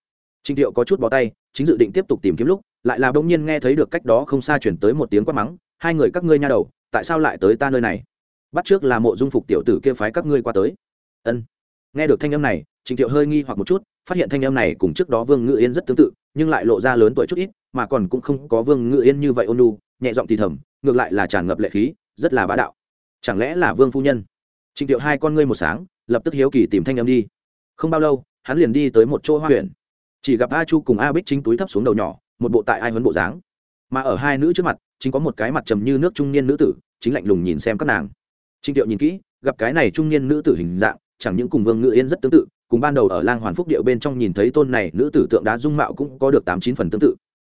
Trịnh thiệu có chút bó tay, chính dự định tiếp tục tìm kiếm lúc, lại là bỗng nhiên nghe thấy được cách đó không xa chuyển tới một tiếng quát mắng, hai người các ngươi nha đầu, tại sao lại tới ta nơi này? Bắt trước là mộ dung phục tiểu tử kia phái các ngươi qua tới. Ân. Nghe được thanh âm này, trịnh thiệu hơi nghi hoặc một chút phát hiện thanh âm này cùng trước đó vương ngự yên rất tương tự, nhưng lại lộ ra lớn tuổi chút ít, mà còn cũng không có vương ngự yên như vậy ôn lu nhẹ giọng thì thầm, ngược lại là tràn ngập lệ khí, rất là bá đạo. Chẳng lẽ là vương phu nhân? Trịnh thiệu hai con ngươi một sáng, lập tức hiếu kỳ tìm thanh âm đi. Không bao lâu, hắn liền đi tới một chỗ hoa huyện. Chỉ gặp a chu cùng a bích chính túi thấp xuống đầu nhỏ, một bộ tại ai huấn bộ dáng. Mà ở hai nữ trước mặt, chính có một cái mặt trầm như nước trung niên nữ tử, chính lạnh lùng nhìn xem các nàng. Trịnh thiệu nhìn kỹ, gặp cái này trung niên nữ tử hình dạng, chẳng những cùng vương ngự yên rất tương tự cùng ban đầu ở lang hoàn phúc điệu bên trong nhìn thấy tôn này, nữ tử tượng đá dung mạo cũng có được tám chín phần tương tự.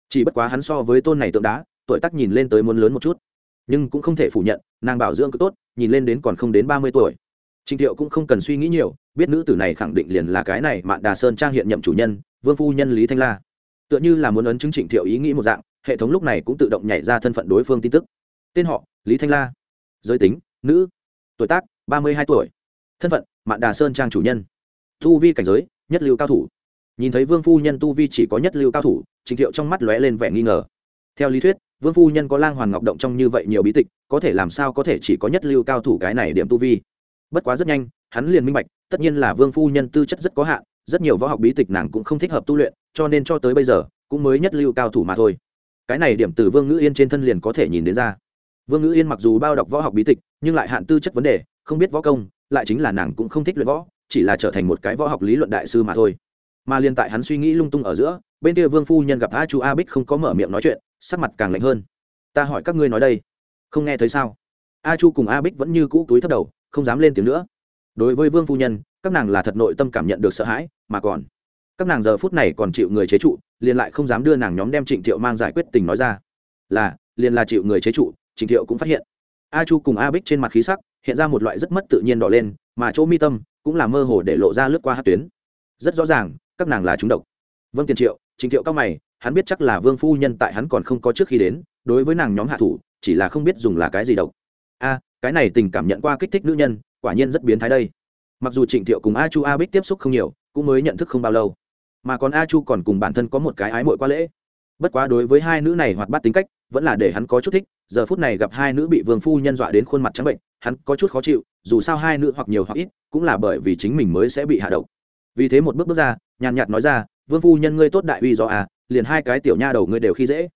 Chỉ bất quá hắn so với tôn này tượng đá, tuổi tác nhìn lên tới muốn lớn một chút. Nhưng cũng không thể phủ nhận, nàng bảo dưỡng cứ tốt, nhìn lên đến còn không đến ba mươi tuổi. Trịnh thiệu cũng không cần suy nghĩ nhiều, biết nữ tử này khẳng định liền là cái này mạn đà sơn trang hiện nhậm chủ nhân, vương phu nhân lý thanh la. Tựa như là muốn ấn chứng trịnh thiệu ý nghĩ một dạng, hệ thống lúc này cũng tự động nhảy ra thân phận đối phương tin tức. Tên họ, lý thanh la. Giới tính, nữ. Tuổi tác, ba mươi hai tuổi. Thân phận, mạn đà sơn trang chủ nhân tu vi cảnh giới, nhất lưu cao thủ. Nhìn thấy vương phu nhân tu vi chỉ có nhất lưu cao thủ trịnh thiệu trong mắt lóe lên vẻ nghi ngờ. Theo lý thuyết, vương phu nhân có lang hoàn ngọc động trong như vậy nhiều bí tịch, có thể làm sao có thể chỉ có nhất lưu cao thủ cái này điểm tu vi? Bất quá rất nhanh, hắn liền minh bạch, tất nhiên là vương phu nhân tư chất rất có hạn, rất nhiều võ học bí tịch nàng cũng không thích hợp tu luyện, cho nên cho tới bây giờ, cũng mới nhất lưu cao thủ mà thôi. Cái này điểm từ vương ngữ yên trên thân liền có thể nhìn đến ra. Vương ngữ yên mặc dù bao đọc võ học bí tịch, nhưng lại hạn tư chất vấn đề, không biết võ công, lại chính là nàng cũng không thích luyện võ chỉ là trở thành một cái võ học lý luận đại sư mà thôi. Mà liên tại hắn suy nghĩ lung tung ở giữa, bên kia vương phu nhân gặp a chu a bích không có mở miệng nói chuyện, sắc mặt càng lạnh hơn. Ta hỏi các ngươi nói đây, không nghe thấy sao? A chu cùng a bích vẫn như cũ túi thấp đầu, không dám lên tiếng nữa. Đối với vương phu nhân, các nàng là thật nội tâm cảm nhận được sợ hãi, mà còn, các nàng giờ phút này còn chịu người chế trụ, liền lại không dám đưa nàng nhóm đem trịnh thiệu mang giải quyết tình nói ra. Là, liền là chịu người chế trụ, trịnh thiệu cũng phát hiện. A chu cùng a bích trên mặt khí sắc, hiện ra một loại rất mất tự nhiên đỏ lên, mà chỗ mi tâm cũng là mơ hồ để lộ ra lướt qua hát tuyến. Rất rõ ràng, các nàng là chúng độc. Vâng tiền triệu trịnh thiệu cao mày, hắn biết chắc là vương phu nhân tại hắn còn không có trước khi đến, đối với nàng nhóm hạ thủ, chỉ là không biết dùng là cái gì độc. A, cái này tình cảm nhận qua kích thích nữ nhân, quả nhiên rất biến thái đây. Mặc dù trịnh thiệu cùng a chu a bích tiếp xúc không nhiều, cũng mới nhận thức không bao lâu. Mà còn a chu còn cùng bản thân có một cái ái mội qua lễ. Bất quá đối với hai nữ này hoạt bát tính cách, vẫn là để hắn có chút thích. Giờ phút này gặp hai nữ bị vương phu nhân dọa đến khuôn mặt trắng bệnh hắn có chút khó chịu, dù sao hai nữ hoặc nhiều hoặc ít cũng là bởi vì chính mình mới sẽ bị hạ độc. Vì thế một bước bước ra, nhàn nhạt nói ra, vương phu nhân ngươi tốt đại uy do à liền hai cái tiểu nha đầu ngươi đều khi dễ.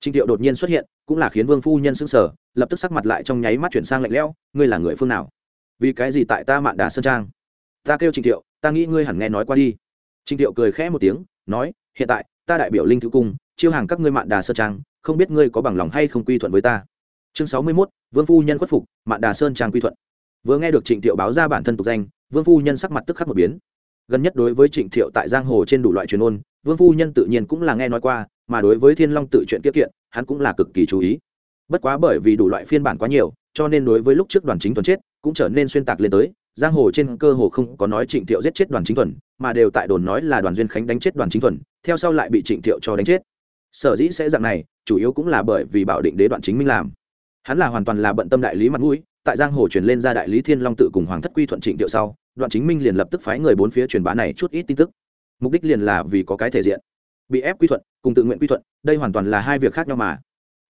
Trịnh thiệu đột nhiên xuất hiện, cũng là khiến vương phu nhân sững sờ, lập tức sắc mặt lại trong nháy mắt chuyển sang lạnh lẽo, ngươi là người phương nào? Vì cái gì tại ta mạn đà sơn trang? Ta kêu trịnh thiệu, ta nghĩ ngươi hẳn nghe nói qua đi. Trịnh thiệu cười khẽ một tiếng, nói, hiện tại, ta đại biểu linh thứ cung, chiêu hàng các ngươi mạn đà sơn trang, không biết ngươi có bằng lòng hay không quy thuận với ta? Chương sáu mươi 61, vương phu nhân khuất phục mạn đà sơn trang quy thuận. Vừa nghe được trịnh thiệu báo ra bản thân tục danh vương phu nhân sắc mặt tức khắc một biến. Gần nhất đối với trịnh thiệu tại giang hồ trên đủ loại truyền ôn vương phu nhân tự nhiên cũng là nghe nói qua mà đối với thiên long tự chuyện kiết kiện hắn cũng là cực kỳ chú ý. Bất quá bởi vì đủ loại phiên bản quá nhiều cho nên đối với lúc trước đoàn chính tuần chết cũng trở nên xuyên tạc lên tới. Giang hồ trên cơ hồ không có nói trịnh thiệu giết chết đoàn chính thuần mà đều tại đồn nói là đoàn duyên khánh đánh chết đoàn chính thuần theo sau lại bị trịnh thiệu cho đánh chết. Sở dĩ sẽ dạng này chủ yếu cũng là bởi vì bảo định đế đoạn chính minh làm hắn là hoàn toàn là bận tâm đại lý mặt mũi, tại giang hồ truyền lên ra đại lý thiên long tự cùng hoàng thất quy thuận trịnh thiệu sau, đoạn chính minh liền lập tức phái người bốn phía truyền bá này chút ít tin tức. Mục đích liền là vì có cái thể diện. Bị ép quy thuận, cùng tự nguyện quy thuận, đây hoàn toàn là hai việc khác nhau mà.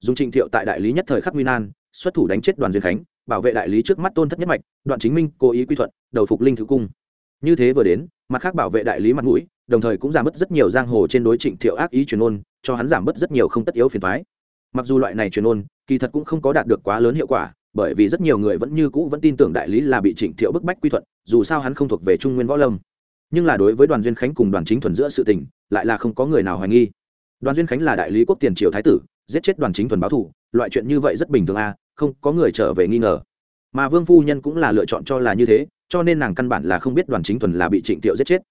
Dùng trịnh thiệu tại đại lý nhất thời khắc nguy nan, xuất thủ đánh chết đoàn duyên khánh, bảo vệ đại lý trước mắt tôn thất nhất mạch, đoạn chính minh cố ý quy thuận, đầu phục linh thứ cung. Như thế vừa đến, mặt khác bảo vệ đại lý mặt mũi, đồng thời cũng giảm bớt rất nhiều giang hồ trên đối trịnh thiệu ác ý truyền ôn, cho hắn giảm bớt rất nhiều không tất yếu phiền thoái mặc dù loại này truyền ôn kỳ thật cũng không có đạt được quá lớn hiệu quả, bởi vì rất nhiều người vẫn như cũ vẫn tin tưởng đại lý là bị trịnh thiệu bức bách quy thuận, dù sao hắn không thuộc về trung nguyên võ lâm. Nhưng là đối với đoàn duyên khánh cùng đoàn chính thuần giữa sự tình, lại là không có người nào hoài nghi. Đoàn duyên khánh là đại lý quốc tiền triều thái tử, giết chết đoàn chính thuần báo thủ loại chuyện như vậy rất bình thường a không có người trở về nghi ngờ. Mà vương phu nhân cũng là lựa chọn cho là như thế, cho nên nàng căn bản là không biết đoàn chính thuần là bị trịnh thiệu giết chết.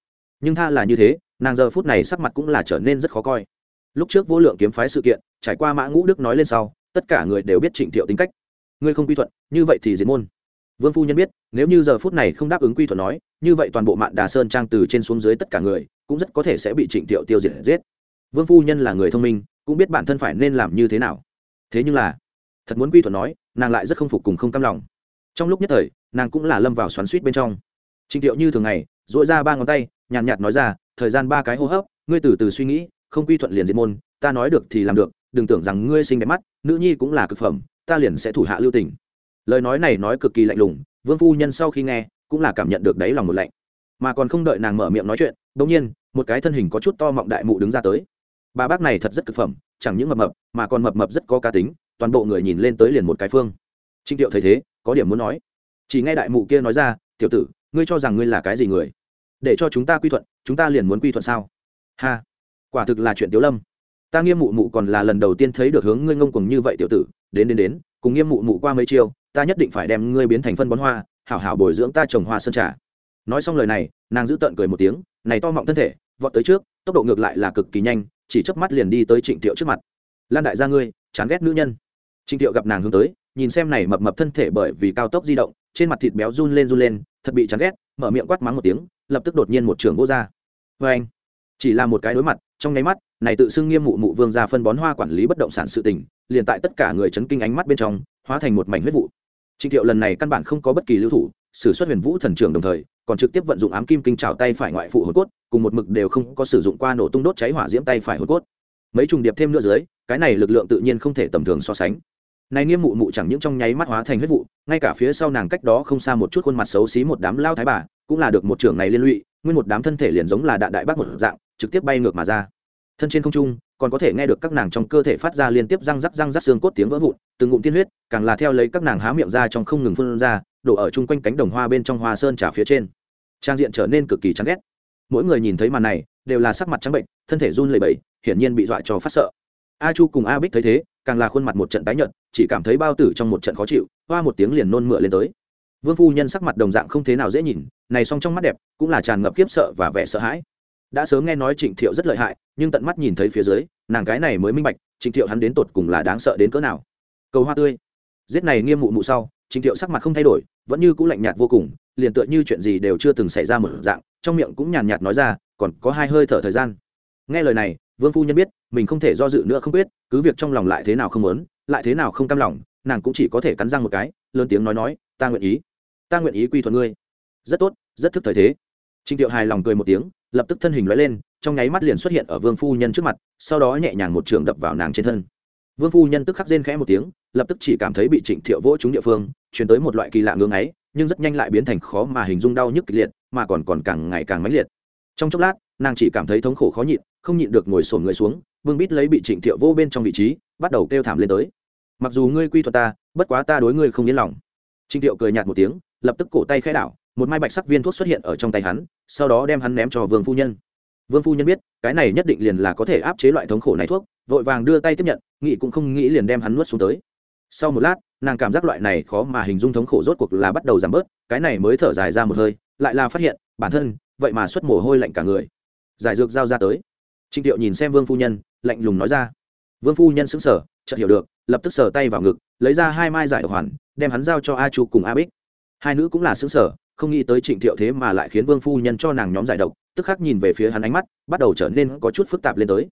Nhưng tha là như thế, nàng giờ phút này sắc mặt cũng là trở nên rất khó coi. Lúc trước vô lượng kiếm phái sự kiện, trải qua mã ngũ đức nói lên sau tất cả người đều biết trịnh thiệu tính cách. Ngươi không quy thuận như vậy thì diệt môn. Vương phu nhân biết nếu như giờ phút này không đáp ứng quy thuận nói như vậy toàn bộ mạng đà sơn trang từ trên xuống dưới tất cả người cũng rất có thể sẽ bị trịnh thiệu tiêu diệt giết. Vương phu nhân là người thông minh cũng biết bản thân phải nên làm như thế nào. Thế nhưng là thật muốn quy thuận nói nàng lại rất không phục cùng không cam lòng. Trong lúc nhất thời nàng cũng là lâm vào xoắn suýt bên trong. Trịnh thiệu như thường ngày dội ra ba ngón tay nhàn nhạt, nhạt nói ra thời gian ba cái hô hấp ngươi từ từ suy nghĩ không quy thuận liền diệt môn ta nói được thì làm được đừng tưởng rằng ngươi sinh đẹp mắt, nữ nhi cũng là cực phẩm, ta liền sẽ thủ hạ lưu tình. Lời nói này nói cực kỳ lạnh lùng, vương phu nhân sau khi nghe, cũng là cảm nhận được đáy lòng một lạnh. Mà còn không đợi nàng mở miệng nói chuyện đ ỗ n g nhiên, một cái thân hình có chút to mọng đại mụ đứng ra tới. Bà bác này thật rất cực phẩm, chẳng những mập mập, mà còn mập mập rất có cá tính, toàn bộ người nhìn lên tới liền một cái phương. Trình tiệu thấy thế, có điểm muốn nói. Chỉ nghe đại mụ kia nói ra, tiểu tử, ngươi cho rằng ngươi là cái gì người? Để cho chúng ta quy thuận, chúng ta liền muốn quy thuận sao? Ha, quả thực là chuyện tiếu lâm ta nghiêm mụ mụ còn là lần đầu tiên thấy được hướng ngươi ngông cuồng như vậy tiểu tử, đến đến đến, cùng nghiêm mụ mụ qua mấy chiêu, ta nhất định phải đem ngươi biến thành phân bón hoa, hảo hảo bồi dưỡng ta trồng hoa sơn trà. Nói xong lời này, nàng giữ tợn cười một tiếng, này to mọng thân thể, vọt tới trước, tốc độ ngược lại là cực kỳ nhanh, chỉ chớp mắt liền đi tới trịnh thiệu trước mặt. Lan đại gia ngươi, chán ghét nữ nhân. Trịnh thiệu gặp nàng hướng tới, nhìn xem này mập mập thân thể bởi vì cao tốc di động, trên mặt thịt béo run lên run lên, thật bị chán ghét, mở miệng quát mắng một tiếng, lập tức đột nhiên một trường vô ra. Vê anh chỉ là một cái đối mặt, trong nháy mắt này tự xưng nghiêm mụ mụ vương gia phân bón hoa quản lý bất động sản sự tình, liền tại tất cả người chấn kinh ánh mắt bên trong, hóa thành một mảnh huyết vụ. Trịnh thiệu lần này căn bản không có bất kỳ lưu thủ sử xuất huyền vũ thần trưởng đồng thời, còn trực tiếp vận dụng ám kim kinh trào tay phải ngoại phụ hồn cốt, cùng một mực đều không có sử dụng qua nổ tung đốt cháy hỏa diễm tay phải hồn cốt. Mấy trùng điệp thêm nữa dưới, cái này lực lượng tự nhiên không thể tầm thường so sánh. Này nghiêm mụ mụ chẳng những trong nháy mắt hóa thành huyết vụ, ngay cả phía sau nàng cách đó không xa một chút khuôn mặt xấu xí một đám lao thái bà, cũng là được một trưởng này liên lụy, nguyên một đám thân thể liền giống là đạn đại bác một dạng, trực tiếp bay ngược mà ra thân trên không trung, còn có thể nghe được các nàng trong cơ thể phát ra liên tiếp răng rắc răng rắc xương cốt tiếng vỡ vụn, từng ngụm tiên huyết, càng là theo lấy các nàng há miệng ra trong không ngừng phun ra, đổ ở chung quanh cánh đồng hoa bên trong hoa sơn trà phía trên. Trang diện trở nên cực kỳ chán ghét. Mỗi người nhìn thấy màn này, đều là sắc mặt trắng bệnh, thân thể run lẩy bẩy, hiển nhiên bị dọa cho phát sợ. A chu cùng a bích thấy thế, càng là khuôn mặt một trận tái nhợt, chỉ cảm thấy bao tử trong một trận khó chịu, hoa một tiếng liền nôn mửa lên tới. Vương phu nhân sắc mặt đồng dạng không thế nào dễ nhìn, này song trong mắt đẹp, cũng là tràn ngập kiếp sợ và vẻ sợ hãi đã sớm nghe nói trịnh thiệu rất lợi hại, nhưng tận mắt nhìn thấy phía dưới, nàng cái này mới minh bạch, trịnh thiệu hắn đến tột cùng là đáng sợ đến cỡ nào. Cầu hoa tươi. Giết này nghiêm mụ mụ sau, trịnh thiệu sắc mặt không thay đổi, vẫn như cũng lạnh nhạt vô cùng, liền tựa như chuyện gì đều chưa từng xảy ra một dạng, trong miệng cũng nhàn nhạt nói ra, còn có hai hơi thở thời gian. Nghe lời này, vương phu nhân biết, mình không thể do dự nữa không quyết, cứ việc trong lòng lại thế nào không lớn lại thế nào không cam lòng, nàng cũng chỉ có thể cắn răng một cái, lớn tiếng nói nói, ta nguyện ý. Ta nguyện ý quy thuận ngươi. Rất tốt, rất thức thời thế. Trịnh thiệu hài lòng cười một tiếng lập tức thân hình lóe lên, trong nháy mắt liền xuất hiện ở vương phu nhân trước mặt, sau đó nhẹ nhàng một trường đập vào nàng trên thân. Vương phu nhân tức khắc rên khẽ một tiếng, lập tức chỉ cảm thấy bị trịnh thiệu vỗ trúng địa phương chuyển tới một loại kỳ lạ ngưỡng ấy, nhưng rất nhanh lại biến thành khó mà hình dung đau nhức kịch liệt, mà còn còn càng ngày càng mãnh liệt. Trong chốc lát, nàng chỉ cảm thấy thống khổ khó nhịn, không nhịn được ngồi sổn người xuống, vương bít lấy bị trịnh thiệu vô bên trong vị trí, bắt đầu kêu thảm lên tới. Mặc dù ngươi quy thuật ta, bất quá ta đối ngươi không yên lòng. Trịnh thiệu cười nhạt một tiếng, lập tức cổ tay khẽ đảo một mai bạch sắc viên thuốc xuất hiện ở trong tay hắn, sau đó đem hắn ném cho vương phu nhân. Vương phu nhân biết, cái này nhất định liền là có thể áp chế loại thống khổ này thuốc, vội vàng đưa tay tiếp nhận nghị cũng không nghĩ liền đem hắn nuốt xuống tới. Sau một lát, nàng cảm giác loại này khó mà hình dung thống khổ rốt cuộc là bắt đầu giảm bớt, cái này mới thở dài ra một hơi, lại là phát hiện, bản thân, vậy mà xuất mồ hôi lạnh cả người. Giải dược giao ra tới. Trịnh tiệu nhìn xem vương phu nhân, lạnh lùng nói ra. Vương phu nhân xứng sở chợt hiểu được, lập tức sờ tay vào ngực, lấy ra hai mai giải độc hoàn, đem hắn giao cho a chu cùng a bích. Hai nữ cũng là xứng sở không nghĩ tới trịnh thiệu thế mà lại khiến vương phu nhân cho nàng nhóm giải độc, tức khắc nhìn về phía hắn ánh mắt, bắt đầu trở nên có chút phức tạp lên tới.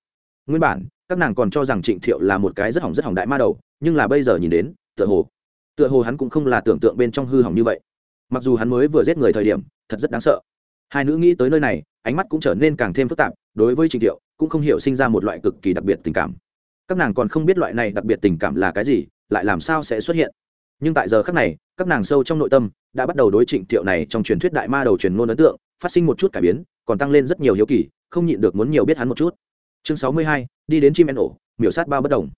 Nguyên bản, các nàng còn cho rằng trịnh thiệu là một cái rất hỏng rất hỏng đại ma đầu, nhưng là bây giờ nhìn đến, tựa hồ tựa hồ hắn cũng không là tưởng tượng bên trong hư hỏng như vậy. Mặc dù hắn mới vừa giết người thời điểm, thật rất đáng sợ. Hai nữ nghĩ tới nơi này, ánh mắt cũng trở nên càng thêm phức tạp, đối với trịnh thiệu, cũng không hiểu sinh ra một loại cực kỳ đặc biệt tình cảm. Các nàng còn không biết loại này đặc biệt tình cảm là cái gì, lại làm sao sẽ xuất hiện. Nhưng tại giờ khác này, các nàng sâu trong nội tâm đã bắt đầu đối trịnh thiệu này trong truyền thuyết đại ma đầu truyền ngôn ấn tượng, phát sinh một chút cải biến, còn tăng lên rất nhiều hiếu kỳ, không nhịn được muốn nhiều biết hắn một chút. Chương sáu mươi hai, đi đến chim en ổ, miểu sát ba bất đồng.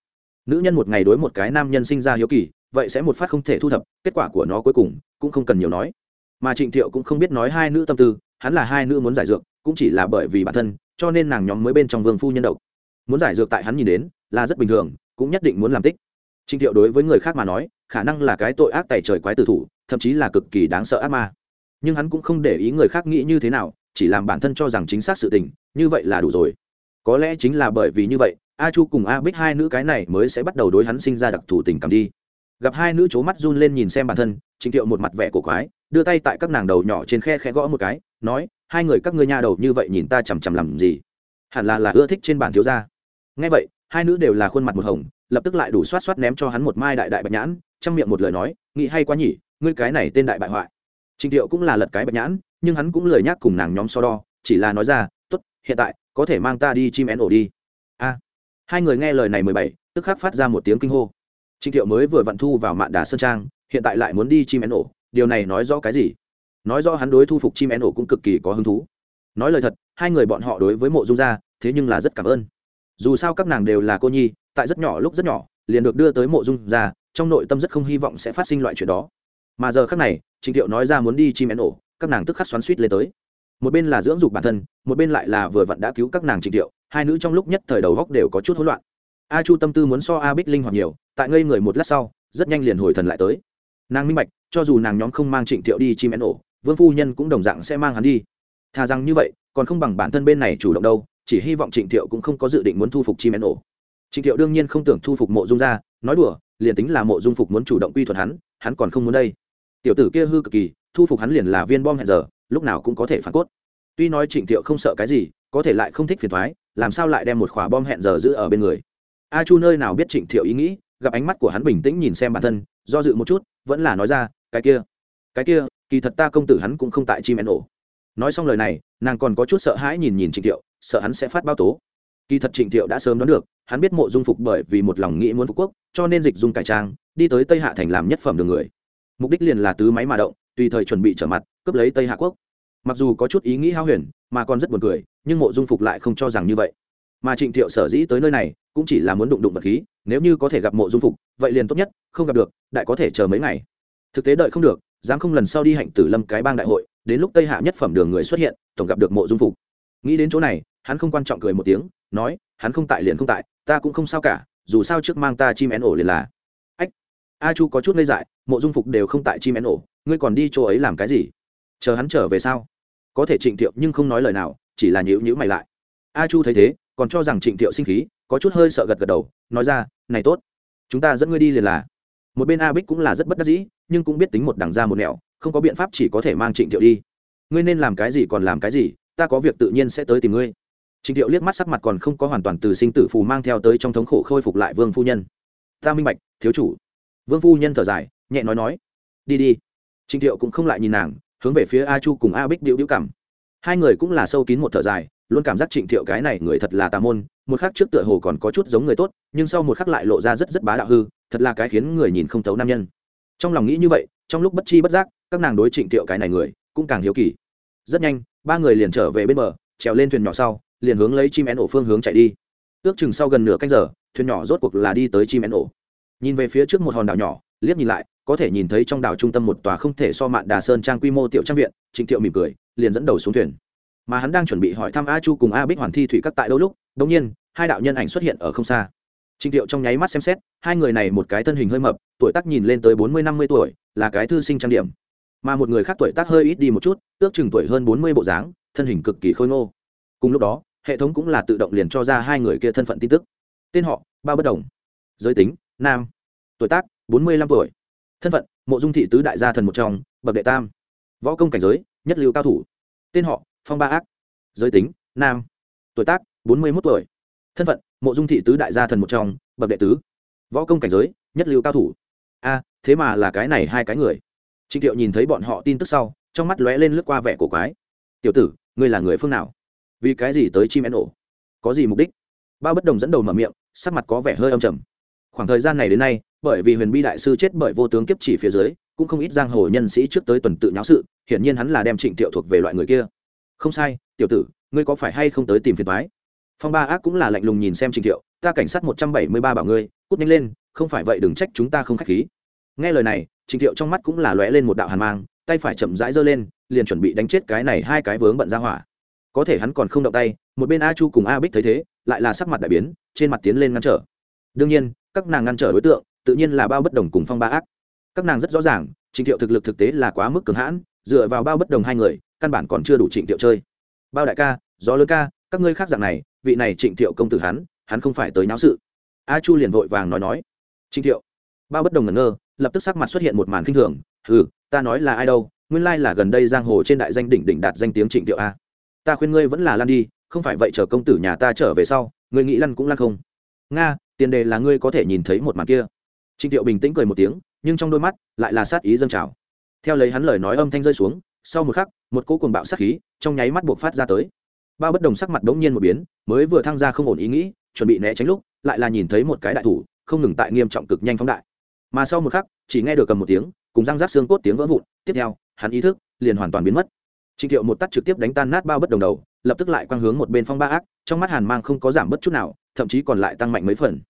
Nữ nhân một ngày đối một cái nam nhân sinh ra hiếu kỳ, vậy sẽ một phát không thể thu thập, kết quả của nó cuối cùng cũng không cần nhiều nói. Mà trịnh thiệu cũng không biết nói hai nữ tâm tư, hắn là hai nữ muốn giải dược, cũng chỉ là bởi vì bản thân, cho nên nàng nhóm mới bên trong vương phu nhân độc. Muốn giải dược tại hắn nhìn đến là rất bình thường, cũng nhất định muốn làm tích. Trình thiệu đối với người khác mà nói, khả năng là cái tội ác tày trời quái tử thủ, thậm chí là cực kỳ đáng sợ ác ma. Nhưng hắn cũng không để ý người khác nghĩ như thế nào, chỉ làm bản thân cho rằng chính xác sự tình, như vậy là đủ rồi. Có lẽ chính là bởi vì như vậy, a chu cùng a bích hai nữ cái này mới sẽ bắt đầu đối hắn sinh ra đặc thù tình cảm đi. Gặp hai nữ chố mắt run lên nhìn xem bản thân Trình thiệu một mặt vẻ cổ quái, đưa tay tại các nàng đầu nhỏ trên khe khẽ gõ một cái, nói, hai người các ngươi nha đầu như vậy nhìn ta chằm chằm làm gì? Hẳn là là ưa thích trên bản thiếu gia. Nghe vậy, hai nữ đều là khuôn mặt một hồng lập tức lại đủ xoát xoát ném cho hắn một mai đại đại bạch nhãn, trong miệng một lời nói nghĩ hay quá nhỉ, ngươi cái này tên đại bại hoại. Trình thiệu cũng là lật cái bạch nhãn, nhưng hắn cũng lời nhắc cùng nàng nhóm so đo, chỉ là nói ra t ố t hiện tại, có thể mang ta đi chim én ổ đi. A. Hai người nghe lời này mười bảy, tức khắc phát ra một tiếng kinh hô. Trình thiệu mới vừa vặn thu vào mạn đà sơn trang, hiện tại lại muốn đi chim én ổ, điều này nói rõ cái gì? Nói rõ hắn đối thu phục chim én ổ cũng cực kỳ có hứng thú. Nói lời thật, hai người bọn họ đối với mộ dung gia, thế nhưng là rất cảm ơn. Dù sao các nàng đều là cô nhi tại rất nhỏ lúc rất nhỏ, liền được đưa tới mộ dung ra, trong nội tâm rất không hy vọng sẽ phát sinh loại chuyện đó. Mà giờ khác này, trịnh thiệu nói ra muốn đi chim én ổ, các nàng tức khắc xoắn suýt lên tới. Một bên là dưỡng dục bản thân, một bên lại là vừa vặn đã cứu các nàng trịnh thiệu, hai nữ trong lúc nhất thời đầu góc đều có chút hỗn loạn. A chu tâm tư muốn so a bích linh hoạt nhiều, tại ngây người một lát sau, rất nhanh liền hồi thần lại tới. Nàng minh bạch, cho dù nàng nhóm không mang trịnh thiệu đi chim én ổ, vương phu nhân cũng đồng dạng sẽ mang hắn đi. Thà rằng như vậy, còn không bằng bản thân bên này chủ động đâu, chỉ hy vọng trịnh thiệu cũng không có dự định muốn thu phục chim én ổ trịnh thiệu đương nhiên không tưởng thu phục mộ dung ra, nói đùa, liền tính là mộ dung phục muốn chủ động quy thuật hắn hắn còn không muốn đây. Tiểu tử kia hư cực kỳ, thu phục hắn liền là viên bom hẹn giờ, lúc nào cũng có thể phản cốt. Tuy nói trịnh thiệu không sợ cái gì, có thể lại không thích phiền thoái làm sao lại đem một khỏa bom hẹn giờ giữ ở bên người? A chu nơi nào biết trịnh thiệu ý nghĩ, gặp ánh mắt của hắn bình tĩnh nhìn xem bản thân, do dự một chút, vẫn là nói ra, cái kia cái kia, kỳ thật ta công tử hắn cũng không tại chim én ổ. Nói xong lời này, nàng còn có chút sợ hãi nhìn nhìn trịnh thiệu, sợ hắn sẽ phát bao tố. Kỳ thật trịnh thiệu đã sớm đoán được hắn biết mộ dung phục bởi vì một lòng nghĩ muốn phục quốc, cho nên dịch dung cải trang, đi tới tây hạ thành làm nhất phẩm đường người. Mục đích liền là tứ máy mà động, tùy thời chuẩn bị trở mặt, cướp lấy tây hạ quốc. Mặc dù có chút ý nghĩ hao huyền, mà còn rất buồn cười, nhưng mộ dung phục lại không cho rằng như vậy. Mà trịnh thiệu sở dĩ tới nơi này, cũng chỉ là muốn đụng đụng vật khí, nếu như có thể gặp mộ dung phục, vậy liền tốt nhất, không gặp được, đại có thể chờ mấy ngày. Thực tế đợi không được, dám không lần sau đi hạnh tử lâm cái bang đại hội, đến lúc tây hạ nhất phẩm đường người xuất hiện, tổng gặp được mộ dung phục. Nghĩ đến chỗ này, hắn không quan trọng cười một tiếng, nói hắn không tại liền không tại, ta cũng không sao cả, dù sao trước mang ta chim én ổ liền là. Ách, a chu có chút ngây dại, mộ dung phục đều không tại chim én ổ, ngươi còn đi chỗ ấy làm cái gì? Chờ hắn trở về sao? Có thể trịnh thiệu nhưng không nói lời nào, chỉ là nhữ nhữ mày lại. A chu thấy thế, còn cho rằng trịnh thiệu sinh khí, có chút hơi sợ gật gật đầu, nói ra, này tốt, chúng ta dẫn ngươi đi liền là. Một bên a bích cũng là rất bất đắc dĩ, nhưng cũng biết tính một đằng ra một nẻo, không có biện pháp chỉ có thể mang trịnh thiệu đi. Ngươi nên làm cái gì còn làm cái gì, ta có việc tự nhiên sẽ tới tìm ngươi trịnh thiệu liếc mắt sắc mặt còn không có hoàn toàn từ sinh tử phù mang theo tới trong thống khổ khôi phục lại vương phu nhân. Ta minh bạch, thiếu chủ. Vương phu nhân thở dài, nhẹ nói nói, đi đi. Trịnh thiệu cũng không lại nhìn nàng, hướng về phía a chu cùng a bích điệu điệu cảm. Hai người cũng là sâu kín một thở dài, luôn cảm giác trịnh thiệu cái này người thật là tà môn, một khắc trước tựa hồ còn có chút giống người tốt, nhưng sau một khắc lại lộ ra rất rất bá đạo hư, thật là cái khiến người nhìn không thấu nam nhân. Trong lòng nghĩ như vậy, trong lúc bất chi bất giác, các nàng đối trịnh thiệu cái này người cũng càng hiếu kỳ. Rất nhanh, ba người liền trở về bên bờ, trèo lên thuyền nhỏ sau liền hướng lấy chim én ổ phương hướng chạy đi. Ước chừng sau gần nửa canh giờ, thuyền nhỏ rốt cuộc là đi tới chim én ổ. Nhìn về phía trước một hòn đảo nhỏ, liếc nhìn lại, có thể nhìn thấy trong đảo trung tâm một tòa không thể so mạn đà sơn trang quy mô tiểu trang viện, trịnh thiệu mỉm cười, liền dẫn đầu xuống thuyền. Mà hắn đang chuẩn bị hỏi thăm a chu cùng a bích hoàn thi thủy các tại đâu lúc đ nhiên, hai đạo nhân ảnh xuất hiện ở không xa. Trịnh thiệu trong nháy mắt xem xét, hai người này một cái thân hình hơi mập, tuổi tác nhìn lên tới bốn mươi năm mươi tuổi, là cái thư sinh trang điểm. Mà một người khác tuổi tác hơi ít đi một chút, ước chừng tuổi hơn bốn mươi bộ dáng, thân hình cực kỳ khôi ngô. Cùng lúc đó hệ thống cũng là tự động liền cho ra hai người kia thân phận tin tức. Tên họ, bao bất đồng. Giới tính, nam. Tuổi tác, bốn mươi lăm tuổi. Thân phận, mộ dung thị tứ đại gia thần một trong, bậc đệ tam. Võ công cảnh giới, nhất lưu cao thủ. Tên họ, phong ba ác. Giới tính, nam. Tuổi tác, bốn mươi một tuổi. Thân phận, mộ dung thị tứ đại gia thần một trong, bậc đệ tứ. Võ công cảnh giới, nhất lưu cao thủ. A, thế mà là cái này hai cái người. Trịnh thiệu nhìn thấy bọn họ tin tức sau, trong mắt lóe lên lướt qua vẻ cổ quái. Tiểu tử, ngươi là người phương nào? Vì cái gì tới chim én ổ? Có gì mục đích? Bao bất đồng dẫn đầu mở miệng, sắc mặt có vẻ hơi âm trầm. Khoảng thời gian này đến nay, bởi vì huyền bi đại sư chết bởi vô tướng kiếp chỉ phía dưới, cũng không ít giang hồ nhân sĩ trước tới tuần tự nháo sự, hiển nhiên hắn là đem trịnh thiệu thuộc về loại người kia. Không sai, tiểu tử, ngươi có phải hay không tới tìm phiền thoái phong ba ác cũng là lạnh lùng nhìn xem trịnh thiệu ta cảnh sát một trăm bảy mươi ba bảo ngươi, cút nhanh lên, không phải vậy đừng trách chúng ta không k h á c h khí. Nghe lời này, trịnh thiệu trong mắt cũng là lóe lên một đạo hàn mang, tay phải chậm rãi giơ lên, liền chuẩn bị đánh chết cái này hai cái vướng bận ra hỏa có thể hắn còn không động tay, một bên a chu cùng a bích thấy thế, lại là sắc mặt đại biến, trên mặt tiến lên ngăn trở. Đương nhiên, các nàng ngăn trở đối tượng, tự nhiên là bao bất đồng cùng phong ba ác. Các nàng rất rõ ràng, trịnh thiệu thực lực thực tế là quá mức cường hãn, dựa vào bao bất đồng hai người, căn bản còn chưa đủ trịnh thiệu chơi. Bao đại ca, gió lớn ca, các ngươi khác dạng này, vị này trịnh thiệu công tử hắn hắn không phải tới náo sự. A chu liền vội vàng nói nói. Trịnh thiệu. Bao bất đồng ngẩn ngơ, lập tức sắc mặt xuất hiện một màn kinh thường. Ừ ta nói là ai đâu, nguyên lai là gần đây giang hồ trên đại danh đỉnh đỉnh đạt danh tiếng trịnh thiệu a ta khuyên ngươi vẫn là lăn đi, không phải vậy chờ công tử nhà ta trở về sau, ngươi nghĩ lăn cũng lăn không. Nga, tiền đề là ngươi có thể nhìn thấy một màn kia. Trịnh thiệu bình tĩnh cười một tiếng, nhưng trong đôi mắt lại là sát ý dâng trào. Theo lấy hắn lời nói âm thanh rơi xuống, sau một khắc, một cỗ cuồng bạo sát khí trong nháy mắt buộc phát ra tới. Ba bất đồng sắc mặt đ ố n g nhiên một biến, mới vừa thăng ra không ổn ý nghĩ, chuẩn bị né tránh lúc, lại là nhìn thấy một cái đại thủ, không ngừng tại nghiêm trọng cực nhanh phóng đại. Mà sau một khắc, chỉ nghe được cầm một tiếng, cùng răng rác xương cốt tiếng vỡ vụn, tiếp theo, hắn ý thức liền hoàn toàn biến mất trịnh thiệu một tát trực tiếp đánh tan nát bao bất đồng đầu, lập tức lại quang hướng một bên phong ba ác, trong mắt hàn mang không có giảm bất chút nào, thậm chí còn lại tăng mạnh mấy phần.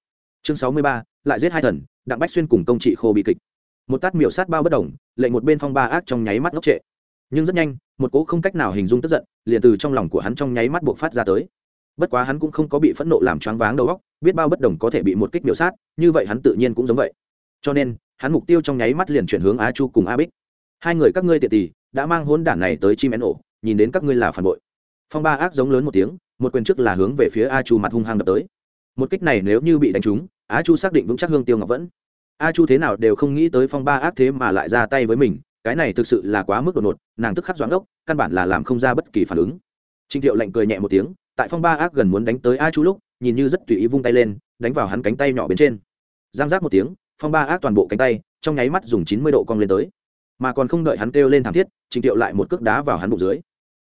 Chương sáu mươi ba, lại giết hai thần, đặng bách xuyên cùng công trị khô bị kịch. Một tát miểu sát bao bất đồng, lệnh một bên phong ba ác trong nháy mắt ngốc trệ. Nhưng rất nhanh, một cỗ không cách nào hình dung tức giận, liền từ trong lòng của hắn trong nháy mắt bộc phát ra tới. Bất quá hắn cũng không có bị phẫn nộ làm choáng váng đầu óc, biết bao bất đồng có thể bị một kích miểu sát, như vậy hắn tự nhiên cũng giống vậy. Cho nên, hắn mục tiêu trong nháy mắt liền chuyển hướng á chu cùng a bích. Hai người các ngươi tiện tỷ đã mang hôn đản này tới chim én ổ, nhìn đến các ngươi là phản bội. Phong ba ác giống lớn một tiếng, một quyền trước là hướng về phía a chu mặt hung hăng đập tới. Một kích này nếu như bị đánh trúng, a chu xác định vững chắc hương tiêu ngọc vẫn. A chu thế nào đều không nghĩ tới phong ba ác thế mà lại ra tay với mình, cái này thực sự là quá mức đột ngột, nàng tức khắc doãn ốc, căn bản là làm không ra bất kỳ phản ứng. Trình thiệu lạnh cười nhẹ một tiếng, tại phong ba ác gần muốn đánh tới a chu lúc, nhìn như rất tùy ý vung tay lên, đánh vào hắn cánh tay nhỏ bên trên. Giang giác một tiếng, phong ba ác toàn bộ cánh tay, trong nháy mắt dùng chín mươi độ cong lên tới mà còn không đợi hắn kêu lên thảm thiết trịnh thiệu lại một cước đá vào hắn bụng dưới.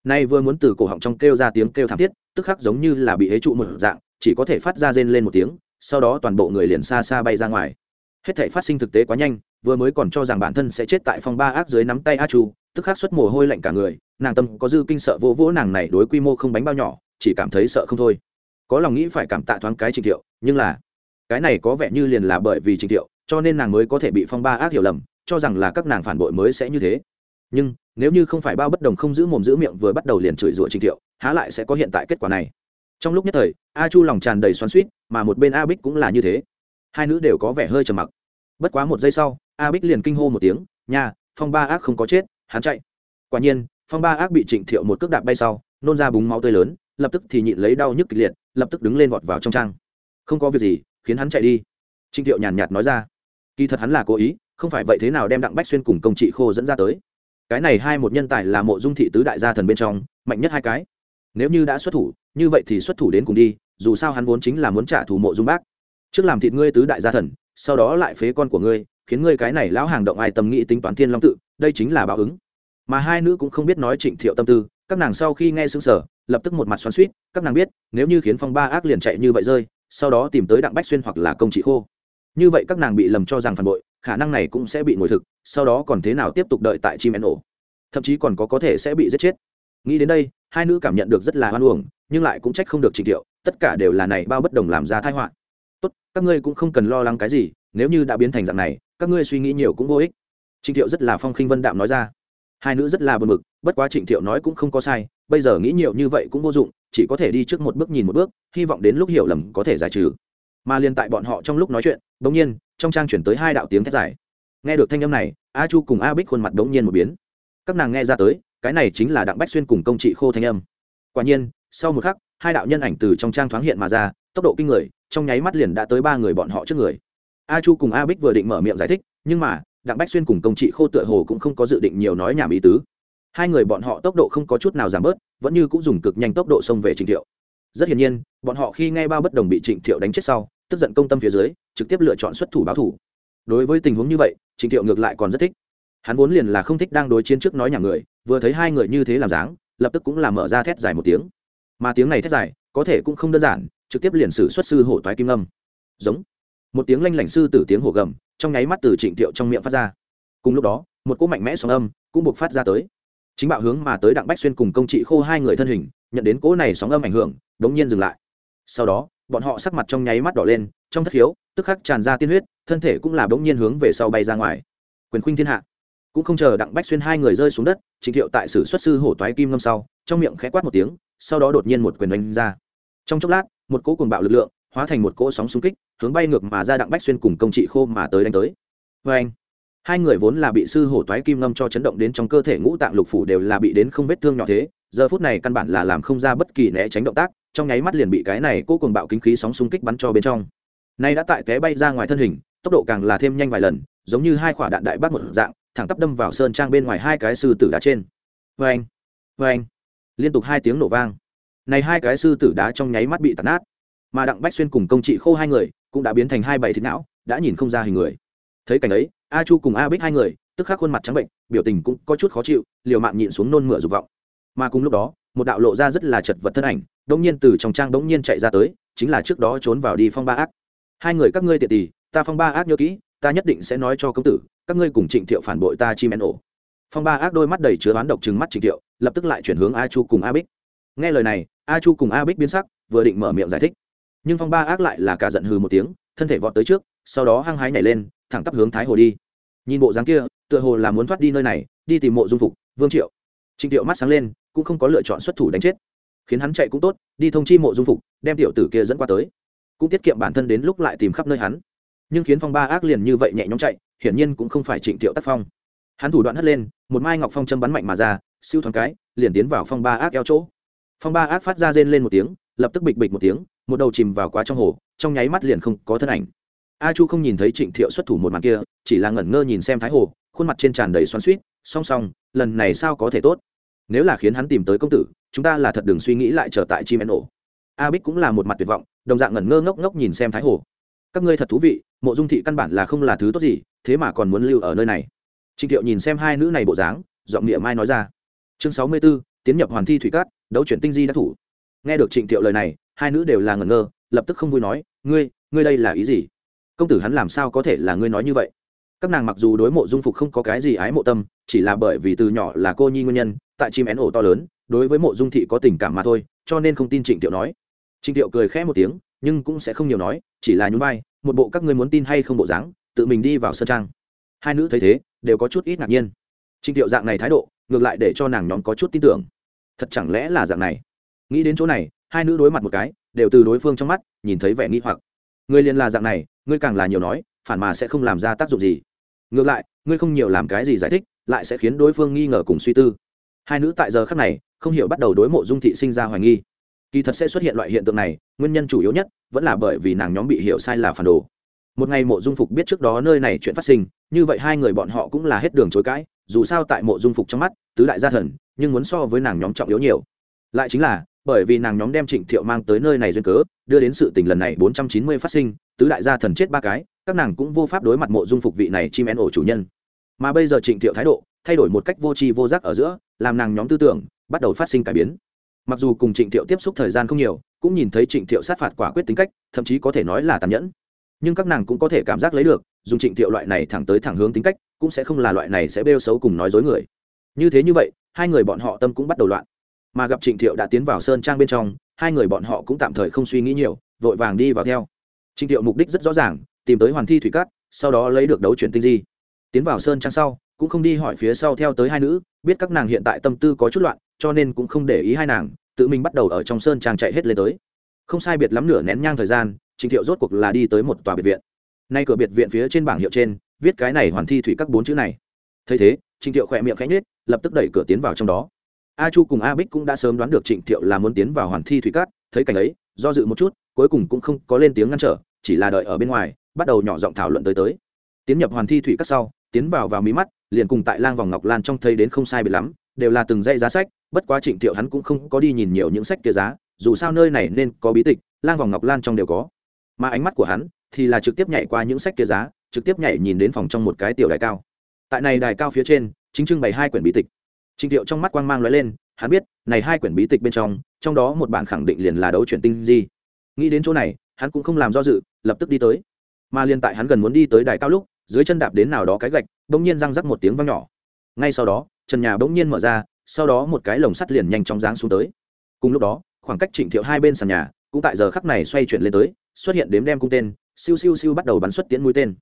Nay vừa muốn từ cổ họng trong kêu ra tiếng kêu thảm thiết, tức khắc giống như là bị hế trụ một dạng, chỉ có thể phát ra rên lên một tiếng, sau đó toàn bộ người liền xa xa bay ra ngoài. Hết thể phát sinh thực tế quá nhanh, vừa mới còn cho rằng bản thân sẽ chết tại phòng ba ác dưới nắm tay a chu, tức khắc xuất mồ hôi lạnh cả người, nàng tâm có dư kinh sợ vỗ vỗ nàng này đối quy mô không bánh bao nhỏ, chỉ cảm thấy sợ không thôi. Có lòng nghĩ phải cảm tạ thoáng cái trình thiệu nhưng là, cái này có vẻ như liền là bởi vì trình thiệu cho nên nàng mới có thể bị phong ba ác hiểu lầm cho rằng là các nàng phản bội mới sẽ như thế. Nhưng, nếu như không phải bao bất đồng không giữ mồm giữ miệng vừa bắt đầu liền chửi rủa trình thiệu, há lại sẽ có hiện tại kết quả này. Trong lúc nhất thời, a chu lòng tràn đầy xoắn suýt mà một bên a bích cũng là như thế. Hai nữ đều có vẻ hơi trầm mặc. Bất quá một giây sau, a bích liền kinh hô một tiếng, nha, phong ba ác không có chết, hắn chạy. Quả nhiên, phong ba ác bị trịnh thiệu một cước đạp bay sau, nôn ra búng máu tươi lớn, lập tức thì nhịn lấy đau nhức kịch liệt, lập tức đứng lên vọt vào trong trang. Không có việc gì, khiến hắn chạy đi. Trịnh thiệu nhàn nhạt nói ra. Kỳ thật hắn là cố ý không phải vậy thế nào đem đặng bách xuyên cùng công trị khô dẫn ra tới? Cái này hai một nhân tài là mộ dung thị tứ đại gia thần bên trong, mạnh nhất hai cái. Nếu như đã xuất thủ, như vậy thì xuất thủ đến cùng đi, dù sao hắn vốn chính là muốn trả thù mộ dung bác. Trước làm thịt ngươi tứ đại gia thần, sau đó lại phế con của ngươi, khiến ngươi cái này lão hàng động ai tâm nghĩ tính toán thiên long tự, đây chính là báo ứng. Mà hai nữ cũng không biết nói trịnh thiệu tâm tư, các nàng sau khi nghe xứng sở lập tức một mặt xoắn suýt các nàng biết, nếu như khiến phong ba ác liền chạy như vậy rơi, sau đó tìm tới đặng bách xuyên hoặc là công trị khô. Như vậy các nàng bị lầm cho rằng phản bội khả năng này cũng sẽ bị ngồi thực, sau đó còn thế nào tiếp tục đợi tại chim én ổ thậm chí còn có có thể sẽ bị giết chết. Nghĩ đến đây, hai nữ cảm nhận được rất là hoan uổng, nhưng lại cũng trách không được Trình thiệu, tất cả đều là này bao bất đồng làm ra thái họa. Tốt, các ngươi cũng không cần lo lắng cái gì, nếu như đã biến thành dạng này, các ngươi suy nghĩ nhiều cũng vô ích. Trịnh thiệu rất là phong khinh vân đạm nói ra. Hai nữ rất là bờ mực bất quá trịnh thiệu nói cũng không có sai, bây giờ nghĩ nhiều như vậy cũng vô dụng, chỉ có thể đi trước một bước nhìn một bước, hy vọng đến lúc hiểu lầm có thể giải trừ. Mà liên tại bọn họ trong lúc nói chuyện bỗng nhiên trong trang chuyển tới hai đạo tiếng thét dài. Nghe được thanh âm này, a chu cùng a bích khuôn mặt bỗng nhiên một biến. Các nàng nghe ra tới, cái này chính là đặng bách xuyên cùng công trị khô thanh âm. Quả nhiên, sau một khắc, hai đạo nhân ảnh từ trong trang thoáng hiện mà ra, tốc độ kinh người, trong nháy mắt liền đã tới ba người bọn họ trước người. A chu cùng a bích vừa định mở miệng giải thích, nhưng mà, đặng bách xuyên cùng công trị khô tựa hồ cũng không có dự định nhiều nói nhảm ý tứ. Hai người bọn họ tốc độ không có chút nào giảm bớt, vẫn như cũng dùng cực nhanh tốc độ xông về trịnh thiệu. Rất hiển nhiên, bọn họ khi nghe bao bất đồng bị trịnh thiệu đánh chết sau tức giận công tâm phía dưới, trực tiếp lựa chọn xuất thủ báo thủ. Đối với tình huống như vậy trịnh thiệu ngược lại còn rất thích. Hắn vốn liền là không thích đang đối chiến trước nói nhà người, vừa thấy hai người như thế làm dáng, lập tức cũng là mở ra thét dài một tiếng. Mà tiếng này thét dài, có thể cũng không đơn giản, trực tiếp liền sử xuất sư hổ toái kim âm giống. Một tiếng lanh lảnh sư từ tiếng hổ gầm, trong nháy mắt từ trịnh thiệu trong miệng phát ra. Cùng lúc đó, một cỗ mạnh mẽ sóng âm cũng buộc phát ra tới. Chính bạo hướng mà tới đặng bách xuyên cùng công trị khô hai người thân hình, nhận đến cỗ này sóng âm ảnh hưởng, đống nhiên dừng lại. Sau đó bọn họ sắc mặt trong nháy mắt đỏ lên, trong thất khiếu, tức khắc tràn ra tiên huyết, thân thể cũng là bỗng nhiên hướng về sau bay ra ngoài. Quyền khuynh thiên hạ. Cũng không chờ đặng bách xuyên hai người rơi xuống đất, trịnh thiệu tại sử xuất sư hổ toái kim ngâm sau, trong miệng khẽ quát một tiếng, sau đó đột nhiên một quyền đánh ra. Trong chốc lát, một cỗ cuồng bạo lực lượng, hóa thành một cỗ sóng xung kích, hướng bay ngược mà ra đặng bách xuyên cùng công trị khô mà tới đánh tới. Vê anh hai người vốn là bị sư hổ toái kim ngâm cho chấn động đến trong cơ thể ngũ tạng lục phủ đều là bị đến không vết thương nhỏ thế, giờ phút này căn bản là làm không ra bất kỳ né tránh động tác trong nháy mắt liền bị cái này cố cùng bạo kinh khí sóng xung kích bắn cho bên trong. Nay đã tại té bay ra ngoài thân hình, tốc độ càng là thêm nhanh vài lần, giống như hai quả đạn đại bác một dạng, thẳng tắp đâm vào sơn trang bên ngoài hai cái sư tử đá trên. Vê anh vê anh liên tục hai tiếng nổ vang. Này hai cái sư tử đá trong nháy mắt bị tàn nát. Mà đặng bách xuyên cùng công trị khô hai người cũng đã biến thành hai bảy thịt não, đã nhìn không ra hình người. Thấy cảnh ấy, a chu cùng a bích hai người, tức khắc khuôn mặt trắng bệnh, biểu tình cũng có chút khó chịu, liều mạng nhịn xuống nôn mửa dục vọng. Mà cùng lúc đó, một đạo lộ ra rất là chật vật thân ảnh đông nhiên từ trong trang đống nhiên chạy ra tới, chính là trước đó trốn vào đi phong ba ác. Hai người các ngươi tiện tỳ, ta phong ba ác nhớ kỹ, ta nhất định sẽ nói cho công tử, các ngươi cùng trịnh thiệu phản bội ta chi men ổ. Phong ba ác đôi mắt đầy chứa oán độc trừng mắt trịnh thiệu, lập tức lại chuyển hướng a chu cùng a bích. Nghe lời này, a chu cùng a bích biến sắc, vừa định mở miệng giải thích. Nhưng phong ba ác lại là cả giận hừ một tiếng, thân thể vọt tới trước, sau đó hăng hái nhảy lên, thẳng tắp hướng thái hồ đi. Nhìn bộ dáng kia, tựa hồ là muốn thoát đi nơi này, đi tìm mộ dung phục, vương triệu. Trịnh thiệu mắt sáng lên, cũng không có lựa chọn xuất thủ đánh chết khiến hắn chạy cũng tốt, đi thông chi mộ dung phục, đem tiểu tử kia dẫn qua tới. Cũng tiết kiệm bản thân đến lúc lại tìm khắp nơi hắn. Nhưng khiến phong ba ác liền như vậy nhẹ nhõm chạy, hiển nhiên cũng không phải trịnh thiệu tác phong. Hắn thủ đoạn hất lên, một mai ngọc phong châm bắn mạnh mà ra, siêu thoáng cái, liền tiến vào phong ba ác eo chỗ. Phong ba ác phát ra rên lên một tiếng, lập tức bịch bịch một tiếng, một đầu chìm vào quá trong hồ, trong nháy mắt liền không có thân ảnh. A chu không nhìn thấy trịnh thiệu xuất thủ một màn kia, chỉ là ngẩn ngơ nhìn xem thái hồ, khuôn mặt trên tràn đầy xoắn suýt song song, lần này sao có thể tốt? Nếu là khiến hắn tìm tới công tử chúng ta là thật đừng suy nghĩ lại trở tại chim én ổ a bích cũng là một mặt tuyệt vọng, đồng dạng ngẩn ngơ ngốc ngốc nhìn xem thái hồ. Các ngươi thật thú vị, mộ dung thị căn bản là không là thứ tốt gì, thế mà còn muốn lưu ở nơi này. Trịnh thiệu nhìn xem hai nữ này bộ dáng, giọng nghĩa mai nói ra. Chương sáu mươi b ố tiến nhập hoàn thi thủy cát, đấu chuyển tinh di đã thủ. Nghe được trịnh thiệu lời này, hai nữ đều là ngẩn ngơ, lập tức không vui nói, ngươi ngươi đây là ý gì? Công tử hắn làm sao có thể là ngươi nói như vậy? Các nàng mặc dù đối mộ dung phục không có cái gì ái mộ tâm, chỉ là bởi vì từ nhỏ là cô nhi nguyên nhân, tại chim én ổ to lớn đối với mộ dung thị có tình cảm mà thôi, cho nên không tin trịnh thiệu nói. Trịnh thiệu cười khẽ một tiếng, nhưng cũng sẽ không nhiều nói, chỉ là nhún vai, một bộ các ngươi muốn tin hay không bộ dáng, tự mình đi vào sân trang. Hai nữ thấy thế, đều có chút ít ngạc nhiên. Trịnh thiệu dạng này thái độ, ngược lại để cho nàng nhóm có chút tin tưởng. Thật chẳng lẽ là dạng này? Nghĩ đến chỗ này, hai nữ đối mặt một cái, đều từ đối phương trong mắt, nhìn thấy vẻ nghi hoặc. Ngươi liền là dạng này, ngươi càng là nhiều nói, phản mà sẽ không làm ra tác dụng gì. Ngược lại, ngươi không nhiều làm cái gì giải thích, lại sẽ khiến đối phương nghi ngờ cùng suy tư. Hai nữ tại giờ khắc này không hiểu bắt đầu đối mộ dung thị sinh ra hoài nghi. Kỳ thật sẽ xuất hiện loại hiện tượng này, nguyên nhân chủ yếu nhất vẫn là bởi vì nàng nhóm bị hiểu sai là phản đồ. Một ngày mộ dung phục biết trước đó nơi này chuyện phát sinh, như vậy hai người bọn họ cũng là hết đường chối cãi, dù sao tại mộ dung phục trong mắt, tứ đại gia thần, nhưng muốn so với nàng nhóm trọng yếu nhiều. Lại chính là, bởi vì nàng nhóm đem trịnh thiệu mang tới nơi này duyên cớ, đưa đến sự tình lần này bốn trăm chín mươi phát sinh, tứ đại gia thần chết ba cái, các nàng cũng vô pháp đối mặt mộ dung phục vị này chim én ổ chủ nhân. Mà bây giờ trịnh thiệu thái độ, thay đổi một cách vô tri vô giác ở giữa, làm nàng nhóm tư tưởng bắt đầu phát sinh cải biến. Mặc dù cùng trịnh thiệu tiếp xúc thời gian không nhiều, cũng nhìn thấy trịnh thiệu sát phạt quả quyết tính cách, thậm chí có thể nói là tàn nhẫn. Nhưng các nàng cũng có thể cảm giác lấy được dùng trịnh thiệu loại này thẳng tới thẳng hướng tính cách, cũng sẽ không là loại này sẽ bêu xấu cùng nói dối người. Như thế như vậy, hai người bọn họ tâm cũng bắt đầu loạn. Mà gặp trịnh thiệu đã tiến vào sơn trang bên trong, hai người bọn họ cũng tạm thời không suy nghĩ nhiều, vội vàng đi vào theo. Trịnh thiệu mục đích rất rõ ràng, tìm tới hoàn thi thủy cát, sau đó lấy được đấu chuyển tinh di. Tiến vào sơn trang sau, cũng không đi hỏi phía sau theo tới hai nữ, biết các nàng hiện tại tâm tư có chút loạn cho nên cũng không để ý hai nàng, tự mình bắt đầu ở trong sơn trang chạy hết lên tới. Không sai biệt lắm nửa nén nhang thời gian trịnh thiệu rốt cuộc là đi tới một tòa biệt viện. Nay cửa biệt viện phía trên bảng hiệu trên, viết cái này hoàn thi thủy các bốn chữ này. Thấy thế trịnh thiệu khỏe miệng khẽ nhết lập tức đẩy cửa tiến vào trong đó. A chu cùng a bích cũng đã sớm đoán được trịnh thiệu là muốn tiến vào hoàn thi thủy cát thấy cảnh ấy, do dự một chút, cuối cùng cũng không có lên tiếng ngăn trở, chỉ là đợi ở bên ngoài, bắt đầu nhỏ giọng thảo luận tới tới. Tiến nhập hoàn thi thủy cát sau, tiến vào vào mí mắt, liền cùng tại lang vòng ngọc lan trong thấy đến không sai biệt lắm đều là từng dây giá sách, bất quá trịnh thiệu hắn cũng không có đi nhìn nhiều những sách kia giá, dù sao nơi này nên có bí tịch, lang vòng ngọc lan trong đều có. Mà ánh mắt của hắn thì là trực tiếp nhảy qua những sách kia giá, trực tiếp nhảy nhìn đến phòng trong một cái tiểu đài cao. Tại này đài cao phía trên, chính trưng bày hai quyển bí tịch. Trịnh thiệu trong mắt quang mang l lên, hắn biết, này hai quyển bí tịch bên trong trong đó một bản khẳng định liền là đấu chuyển tinh di. Nghĩ đến chỗ này, hắn cũng không làm do dự, lập tức đi tới. Mà liền tại hắn gần muốn đi tới đài cao lúc, dưới chân đạp đến nào đó cái gạch, bỗng nhiên răng rắc một tiếng vang nhỏ. Ngay sau đó trần nhà bỗng nhiên mở ra, sau đó một cái lồng sắt liền nhanh chóng giáng xuống tới. Cùng lúc đó, khoảng cách trịnh thiệu hai bên sàn nhà, cũng tại giờ khắc này xoay chuyển lên tới, xuất hiện đếm đem cung tên, siêu siêu siêu bắt đầu bắn xuất tiễn mũi tên.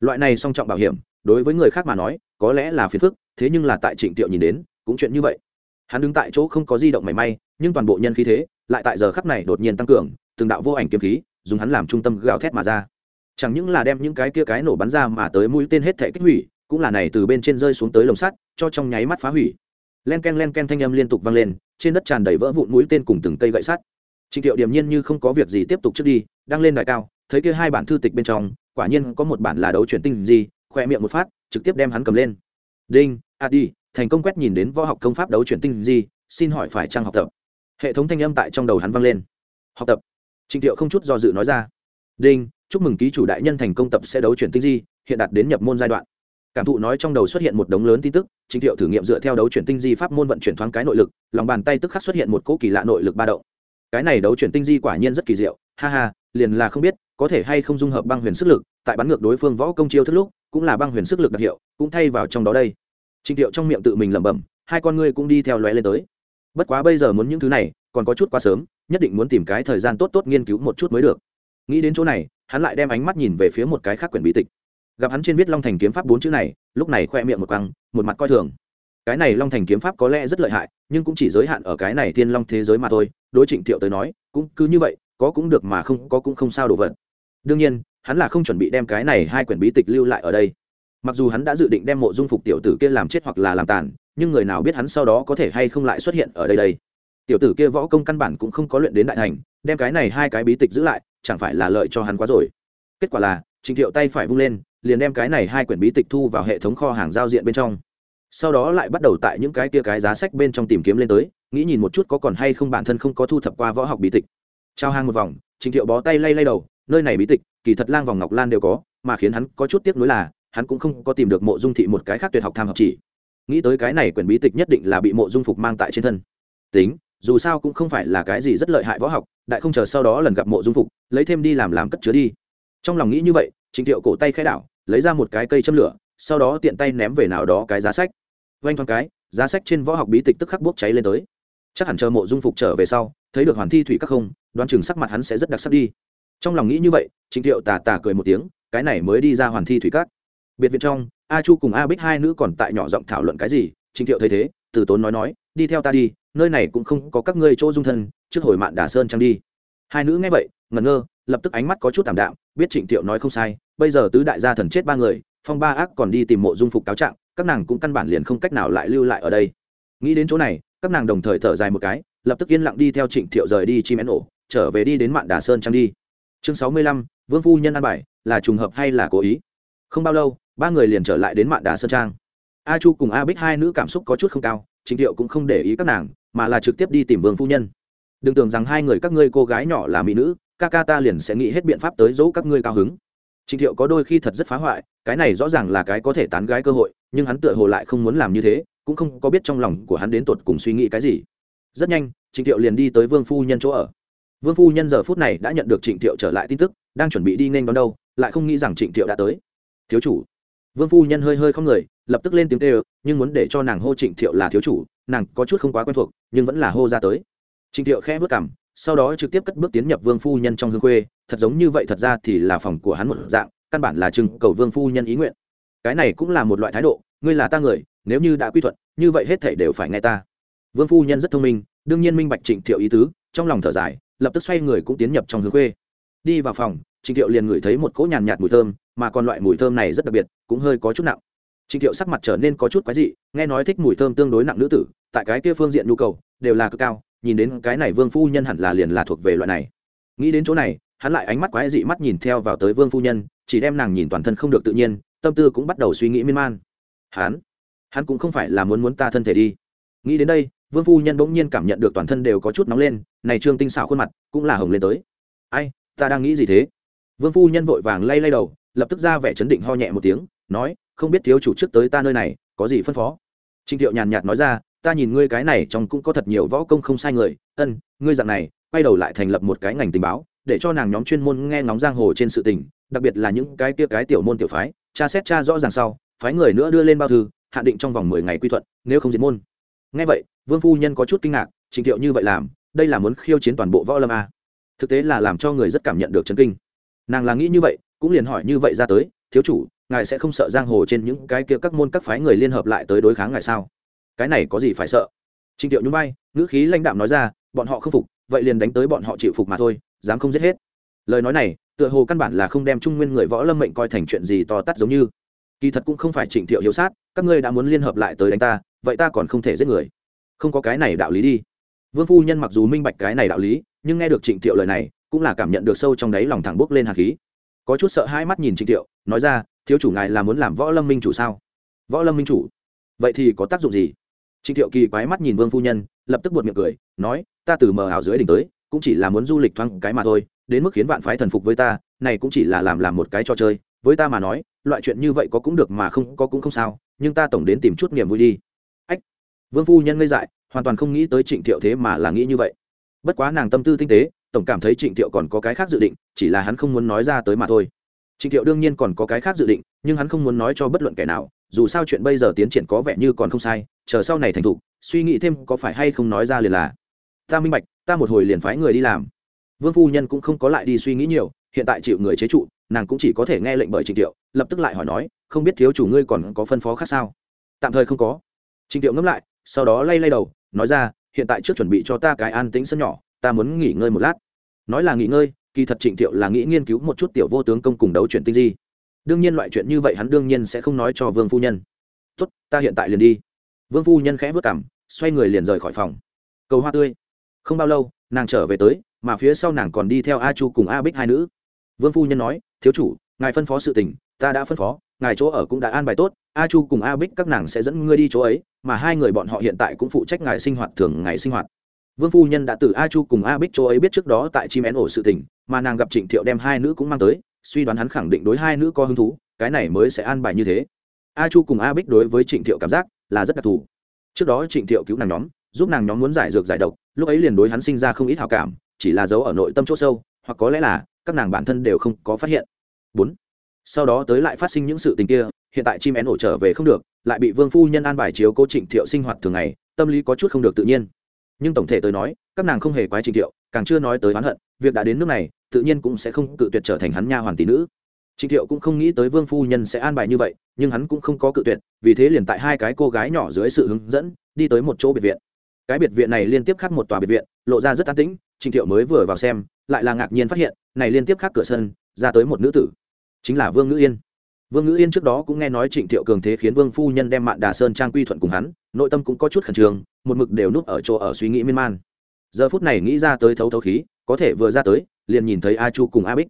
Loại này song trọng bảo hiểm, đối với người khác mà nói, có lẽ là phiền phức, thế nhưng là tại trịnh thiệu nhìn đến, cũng chuyện như vậy. Hắn đứng tại chỗ không có di động mảy may, nhưng toàn bộ nhân khí thế, lại tại giờ khắc này đột nhiên tăng cường, từng đạo vô ảnh kiếm khí, dùng hắn làm trung tâm gào thét mà ra. Chẳng những là đem những cái kia cái nổ bắn ra mà tới mũi tên hết thể kích hủy cũng là này từ bên trên rơi xuống tới lồng sắt, cho trong nháy mắt phá hủy. Len ken len ken thanh âm liên tục vang lên, trên đất tràn đầy vỡ vụn mũi tên cùng từng cây gậy sắt. Trịnh thiệu điềm nhiên như không có việc gì tiếp tục trước đi, đang lên đại cao, thấy kia hai bản thư tịch bên trong, quả nhiên có một bản là đấu chuyển tinh gì khoe miệng một phát, trực tiếp đem hắn cầm lên. Đinh a đi, thành công quét nhìn đến võ học công pháp đấu chuyển tinh gì, xin hỏi phải trang học tập? Hệ thống thanh âm tại trong đầu hắn vang lên. Học tập. Trịnh thiệu không chút do dự nói ra. Đinh, chúc mừng ký chủ đại nhân thành công tập sẽ đấu chuyển tinh di hiện đạt đến nhập môn giai đoạn cảm thụ nói trong đầu xuất hiện một đống lớn tin tức trịnh thiệu thử nghiệm dựa theo đấu chuyển tinh di pháp môn vận chuyển thoáng cái nội lực, lòng bàn tay tức khắc xuất hiện một cỗ kỳ lạ nội lực ba động. Cái này đấu chuyển tinh di quả nhiên rất kỳ diệu, ha ha, liền là không biết, có thể hay không dung hợp băng huyền sức lực, tại bắn ngược đối phương võ công chiêu thức lúc, cũng là băng huyền sức lực đặc hiệu, cũng thay vào trong đó đây. Trịnh thiệu trong miệng tự mình lẩm bẩm, hai con ngươi cũng đi theo lóe lên tới. Bất quá bây giờ muốn những thứ này, còn có chút quá sớm, nhất định muốn tìm cái thời gian tốt tốt nghiên cứu một chút mới được. Nghĩ đến chỗ này, hắn lại đem ánh mắt nhìn về phía một cái khác quyển bí tịch gặp hắn trên viết long thành kiếm pháp bốn chữ này, lúc này khoe miệng một quăng, một mặt coi thường. Cái này long thành kiếm pháp có lẽ rất lợi hại, nhưng cũng chỉ giới hạn ở cái này thiên long thế giới mà thôi, đối trịnh thiệu tới nói, cũng cứ như vậy, có cũng được mà không, có cũng không sao đồ vật. Đương nhiên, hắn là không chuẩn bị đem cái này hai quyển bí tịch lưu lại ở đây. Mặc dù hắn đã dự định đem mộ dung phục tiểu tử kia làm chết hoặc là làm tàn, nhưng người nào biết hắn sau đó có thể hay không lại xuất hiện ở đây đây. Tiểu tử kia võ công căn bản cũng không có luyện đến đại thành, đem cái này hai cái bí tịch giữ lại, chẳng phải là lợi cho hắn quá rồi. Kết quả là, trịnh thiệu tay phải vung lên liền đem cái này hai quyển bí tịch thu vào hệ thống kho hàng giao diện bên trong. Sau đó lại bắt đầu tại những cái kia cái giá sách bên trong tìm kiếm lên tới, nghĩ nhìn một chút có còn hay không bản thân không có thu thập qua võ học bí tịch. Trao hàng một vòng, trình thiệu bó tay lay lay đầu, nơi này bí tịch, kỳ thật lang vòng ngọc lan đều có, mà khiến hắn có chút tiếc nuối là, hắn cũng không có tìm được mộ dung thị một cái khác tuyệt học tham học chỉ. Nghĩ tới cái này quyển bí tịch nhất định là bị mộ dung phục mang tại trên thân. Tính, dù sao cũng không phải là cái gì rất lợi hại võ học, đại không chờ sau đó lần gặp mộ dung phục, lấy thêm đi làm làm cất chứa đi trong lòng nghĩ như vậy, trịnh thiệu cổ tay khai đảo, lấy ra một cái cây châm lửa, sau đó tiện tay ném về nào đó cái giá sách. Vanh thoáng cái, giá sách trên võ học bí tịch tức khắc bốc cháy lên tới. Chắc hẳn chờ mộ dung phục trở về sau, thấy được hoàn thi thủy các không, đoán chừng sắc mặt hắn sẽ rất đặc sắc đi. Trong lòng nghĩ như vậy, trịnh thiệu tà tà cười một tiếng, cái này mới đi ra hoàn thi thủy các. Biệt viện trong, a chu cùng a bích hai nữ còn tại nhỏ giọng thảo luận cái gì, trịnh thiệu thấy thế, từ tốn nói nói, đi theo ta đi, nơi này cũng không có các ngươi chỗ dung thân, trước hồi mạn đà sơn trăng đi. Hai nữ nghe vậy, ngẩn ngơ lập tức ánh mắt có chút t ạ m đạm, biết trịnh thiệu nói không sai, bây giờ tứ đại gia thần chết ba người, phong ba ác còn đi tìm mộ dung phục cáo trạng, các nàng cũng căn bản liền không cách nào lại lưu lại ở đây. Nghĩ đến chỗ này, các nàng đồng thời thở dài một cái, lập tức yên lặng đi theo trịnh thiệu rời đi chim én ổ, trở về đi đến mạn đà sơn trang đi. Chương sáu mươi lăm, vương phu nhân an bài, là trùng hợp hay là cố ý? Không bao lâu, ba người liền trở lại đến mạn đà sơn trang. A chu cùng a bích hai nữ cảm xúc có chút không cao, trịnh thiệu cũng không để ý các nàng, mà là trực tiếp đi tìm vương phu nhân. Đừng tưởng rằng hai người các ngươi cô gái nhỏ là mỹ nữ ca ca ta liền sẽ nghĩ hết biện pháp tới dỗ các ngươi cao hứng. Trịnh thiệu có đôi khi thật rất phá hoại, cái này rõ ràng là cái có thể tán gái cơ hội, nhưng hắn tựa hồ lại không muốn làm như thế, cũng không có biết trong lòng của hắn đến tột cùng suy nghĩ cái gì. Rất nhanh, trịnh thiệu liền đi tới vương phu nhân chỗ ở. Vương phu nhân giờ phút này đã nhận được trịnh thiệu trở lại tin tức, đang chuẩn bị đi nên đón đâu, lại không nghĩ rằng trịnh thiệu đã tới. Thiếu chủ. Vương phu nhân hơi hơi không người, lập tức lên tiếng kêu, nhưng muốn để cho nàng hô trịnh thiệu là thiếu chủ, nàng có chút không quá quen thuộc, nhưng vẫn là hô ra tới. Trịnh thiệu khẽ vất cảm sau đó trực tiếp cất bước tiến nhập vương phu nhân trong hương khuê, thật giống như vậy thật ra thì là phòng của hắn một dạng, căn bản là trưng cầu vương phu nhân ý nguyện. Cái này cũng là một loại thái độ, ngươi là ta người, nếu như đã quy thuận, như vậy hết thể đều phải nghe ta. Vương phu nhân rất thông minh, đương nhiên minh bạch trịnh thiệu ý tứ, trong lòng thở dài, lập tức xoay người cũng tiến nhập trong hương khuê. Đi vào phòng, trịnh thiệu liền ngửi thấy một cỗ nhàn nhạt mùi thơm, mà còn loại mùi thơm này rất đặc biệt, cũng hơi có chút nặng. Trịnh thiệu sắc mặt trở nên có chút quái dị, nghe nói thích mùi thơm tương đối nặng nữ tử, tại cái kia phương diện nhu cầu, đều là cực cao nhìn đến cái này vương phu nhân hẳn là liền là thuộc về loại này. Nghĩ đến chỗ này, hắn lại ánh mắt quái dị mắt nhìn theo vào tới vương phu nhân, chỉ đem nàng nhìn toàn thân không được tự nhiên, tâm tư cũng bắt đầu suy nghĩ miên man. Hắn hắn cũng không phải là muốn muốn ta thân thể đi. Nghĩ đến đây, vương phu nhân bỗng nhiên cảm nhận được toàn thân đều có chút nóng lên, này trương tinh xảo khuôn mặt cũng là hồng lên tới. Ai, ta đang nghĩ gì thế? Vương phu nhân vội vàng lay lay đầu, lập tức ra vẻ chấn định ho nhẹ một tiếng, nói, không biết thiếu chủ trước tới ta nơi này, có gì phân phó? Trịnh thiệu nhàn nhạt nói ra ta nhìn ngươi cái này trong cũng có thật nhiều võ công không sai người, ân, ngươi dạng này, quay đầu lại thành lập một cái ngành tình báo, để cho nàng nhóm chuyên môn nghe ngóng giang hồ trên sự tình, đặc biệt là những cái kia cái tiểu môn tiểu phái cha xét cha rõ ràng sau, phái người nữa đưa lên bao thư hạn định trong vòng mười ngày quy thuận, nếu không diệt môn. Nghe vậy, vương phu nhân có chút kinh ngạc, trình thiệu như vậy làm, đây là muốn khiêu chiến toàn bộ võ lâm a. Thực tế là làm cho người rất cảm nhận được chấn kinh. Nàng là nghĩ như vậy, cũng liền hỏi như vậy ra tới, thiếu chủ, ngài sẽ không sợ giang hồ trên những cái kia các môn các phái người liên hợp lại tới đối kháng ngài sao? Cái này có gì phải sợ? Trịnh thiệu nhún vai, ngữ khí lãnh đạm nói ra, bọn họ không phục, vậy liền đánh tới bọn họ chịu phục mà thôi, dám không giết hết. Lời nói này, tựa hồ căn bản là không đem trung nguyên người võ lâm mệnh coi thành chuyện gì to tát giống như. Kỳ thật cũng không phải trịnh thiệu hiếu sát, các ngươi đã muốn liên hợp lại tới đánh ta, vậy ta còn không thể giết người. Không có cái này đạo lý đi. Vương phu nhân mặc dù minh bạch cái này đạo lý, nhưng nghe được trịnh thiệu lời này, cũng là cảm nhận được sâu trong đáy lòng thẳng bốc lên hạt khí. Có chút sợ hai mắt nhìn trịnh thiệu nói ra, thiếu chủ ngài là muốn làm võ lâm minh chủ sao? Võ lâm minh chủ? Vậy thì có tác dụng gì? Trịnh thiệu kỳ quái mắt nhìn vương phu nhân, lập tức buột miệng cười, nói, ta từ mờ ảo dưới đỉnh tới, cũng chỉ là muốn du lịch thoáng cái mà thôi, đến mức khiến vạn phái thần phục với ta, này cũng chỉ là làm làm một cái trò chơi, với ta mà nói, loại chuyện như vậy có cũng được mà không, có cũng không sao, nhưng ta tổng đến tìm chút niềm vui đi. Ách. Vương phu nhân ngây dại, hoàn toàn không nghĩ tới trịnh thiệu thế mà là nghĩ như vậy. Bất quá nàng tâm tư tinh tế, tổng cảm thấy trịnh thiệu còn có cái khác dự định, chỉ là hắn không muốn nói ra tới mà thôi. Trịnh thiệu đương nhiên còn có cái khác dự định, nhưng hắn không muốn nói cho bất luận kẻ nào dù sao chuyện bây giờ tiến triển có vẻ như còn không sai, chờ sau này thành thục, suy nghĩ thêm có phải hay không nói ra liền là, ta minh bạch, ta một hồi liền phái người đi làm. Vương phu nhân cũng không có lại đi suy nghĩ nhiều, hiện tại chịu người chế trụ, nàng cũng chỉ có thể nghe lệnh bởi trịnh tiệu, lập tức lại hỏi nói, không biết thiếu chủ ngươi còn có phân phó khác sao? Tạm thời không có. Trịnh tiệu ngẫm lại, sau đó lay lay đầu, nói ra, hiện tại trước chuẩn bị cho ta cái an tĩnh sân nhỏ, ta muốn nghỉ ngơi một lát. Nói là nghỉ ngơi, kỳ thật trịnh tiệu là nghĩ nghiên cứu một chút tiểu vô tướng công cùng đấu chuyện tinh di đương nhiên loại chuyện như vậy hắn đương nhiên sẽ không nói cho vương phu nhân. Tốt, ta hiện tại liền đi. Vương phu nhân khẽ vất cảm, xoay người liền rời khỏi phòng. Cầu hoa tươi. Không bao lâu, nàng trở về tới, mà phía sau nàng còn đi theo a chu cùng a bích hai nữ. Vương phu nhân nói, thiếu chủ, ngài phân phó sự tình, ta đã phân phó, ngài chỗ ở cũng đã an bài tốt, a chu cùng a bích các nàng sẽ dẫn ngươi đi chỗ ấy, mà hai người bọn họ hiện tại cũng phụ trách ngài sinh hoạt thường ngày sinh hoạt. Vương phu nhân đã từ a chu cùng a bích chỗ ấy biết trước đó tại chim én ổ sự tình, mà nàng gặp trịnh thiệu đem hai nữ cũng mang tới suy đoán hắn khẳng định đối hai nữ có hứng thú, cái này mới sẽ an bài như thế. A chu cùng a bích đối với trịnh thiệu cảm giác là rất đặc thù. Trước đó trịnh thiệu cứu nàng nhóm, giúp nàng nhóm muốn giải dược giải độc, lúc ấy liền đối hắn sinh ra không ít hào cảm, chỉ là giấu ở nội tâm chỗ sâu, hoặc có lẽ là các nàng bản thân đều không có phát hiện. Bốn. Sau đó tới lại phát sinh những sự tình kia, hiện tại chim én ổ trở về không được, lại bị vương phu nhân an bài chiếu cố trịnh thiệu sinh hoạt thường ngày, tâm lý có chút không được tự nhiên. Nhưng tổng thể tới nói, các nàng không hề quái trịnh thiệu, càng chưa nói tới oán hận việc đã đến nước này, tự nhiên cũng sẽ không cự tuyệt trở thành hắn nha hoàn tỷ nữ. Trịnh thiệu cũng không nghĩ tới vương phu nhân sẽ an bài như vậy, nhưng hắn cũng không có cự tuyệt, vì thế liền tại hai cái cô gái nhỏ dưới sự hướng dẫn, đi tới một chỗ biệt viện. Cái biệt viện này liên tiếp khác một tòa biệt viện, lộ ra rất an tĩnh, trịnh thiệu mới vừa vào xem, lại là ngạc nhiên phát hiện, này liên tiếp khác cửa sân, ra tới một nữ tử. Chính là vương ngữ yên. Vương ngữ yên trước đó cũng nghe nói trịnh thiệu cường thế khiến vương phu nhân đem mạn đà sơn trang quy thuận cùng hắn, nội tâm cũng có chút khẩn trương, một mực đều núp ở chỗ ở suy nghĩ miên man. Giờ phút này nghĩ ra tới thấu thấu khí có thể vừa ra tới, liền nhìn thấy a chu cùng a bích.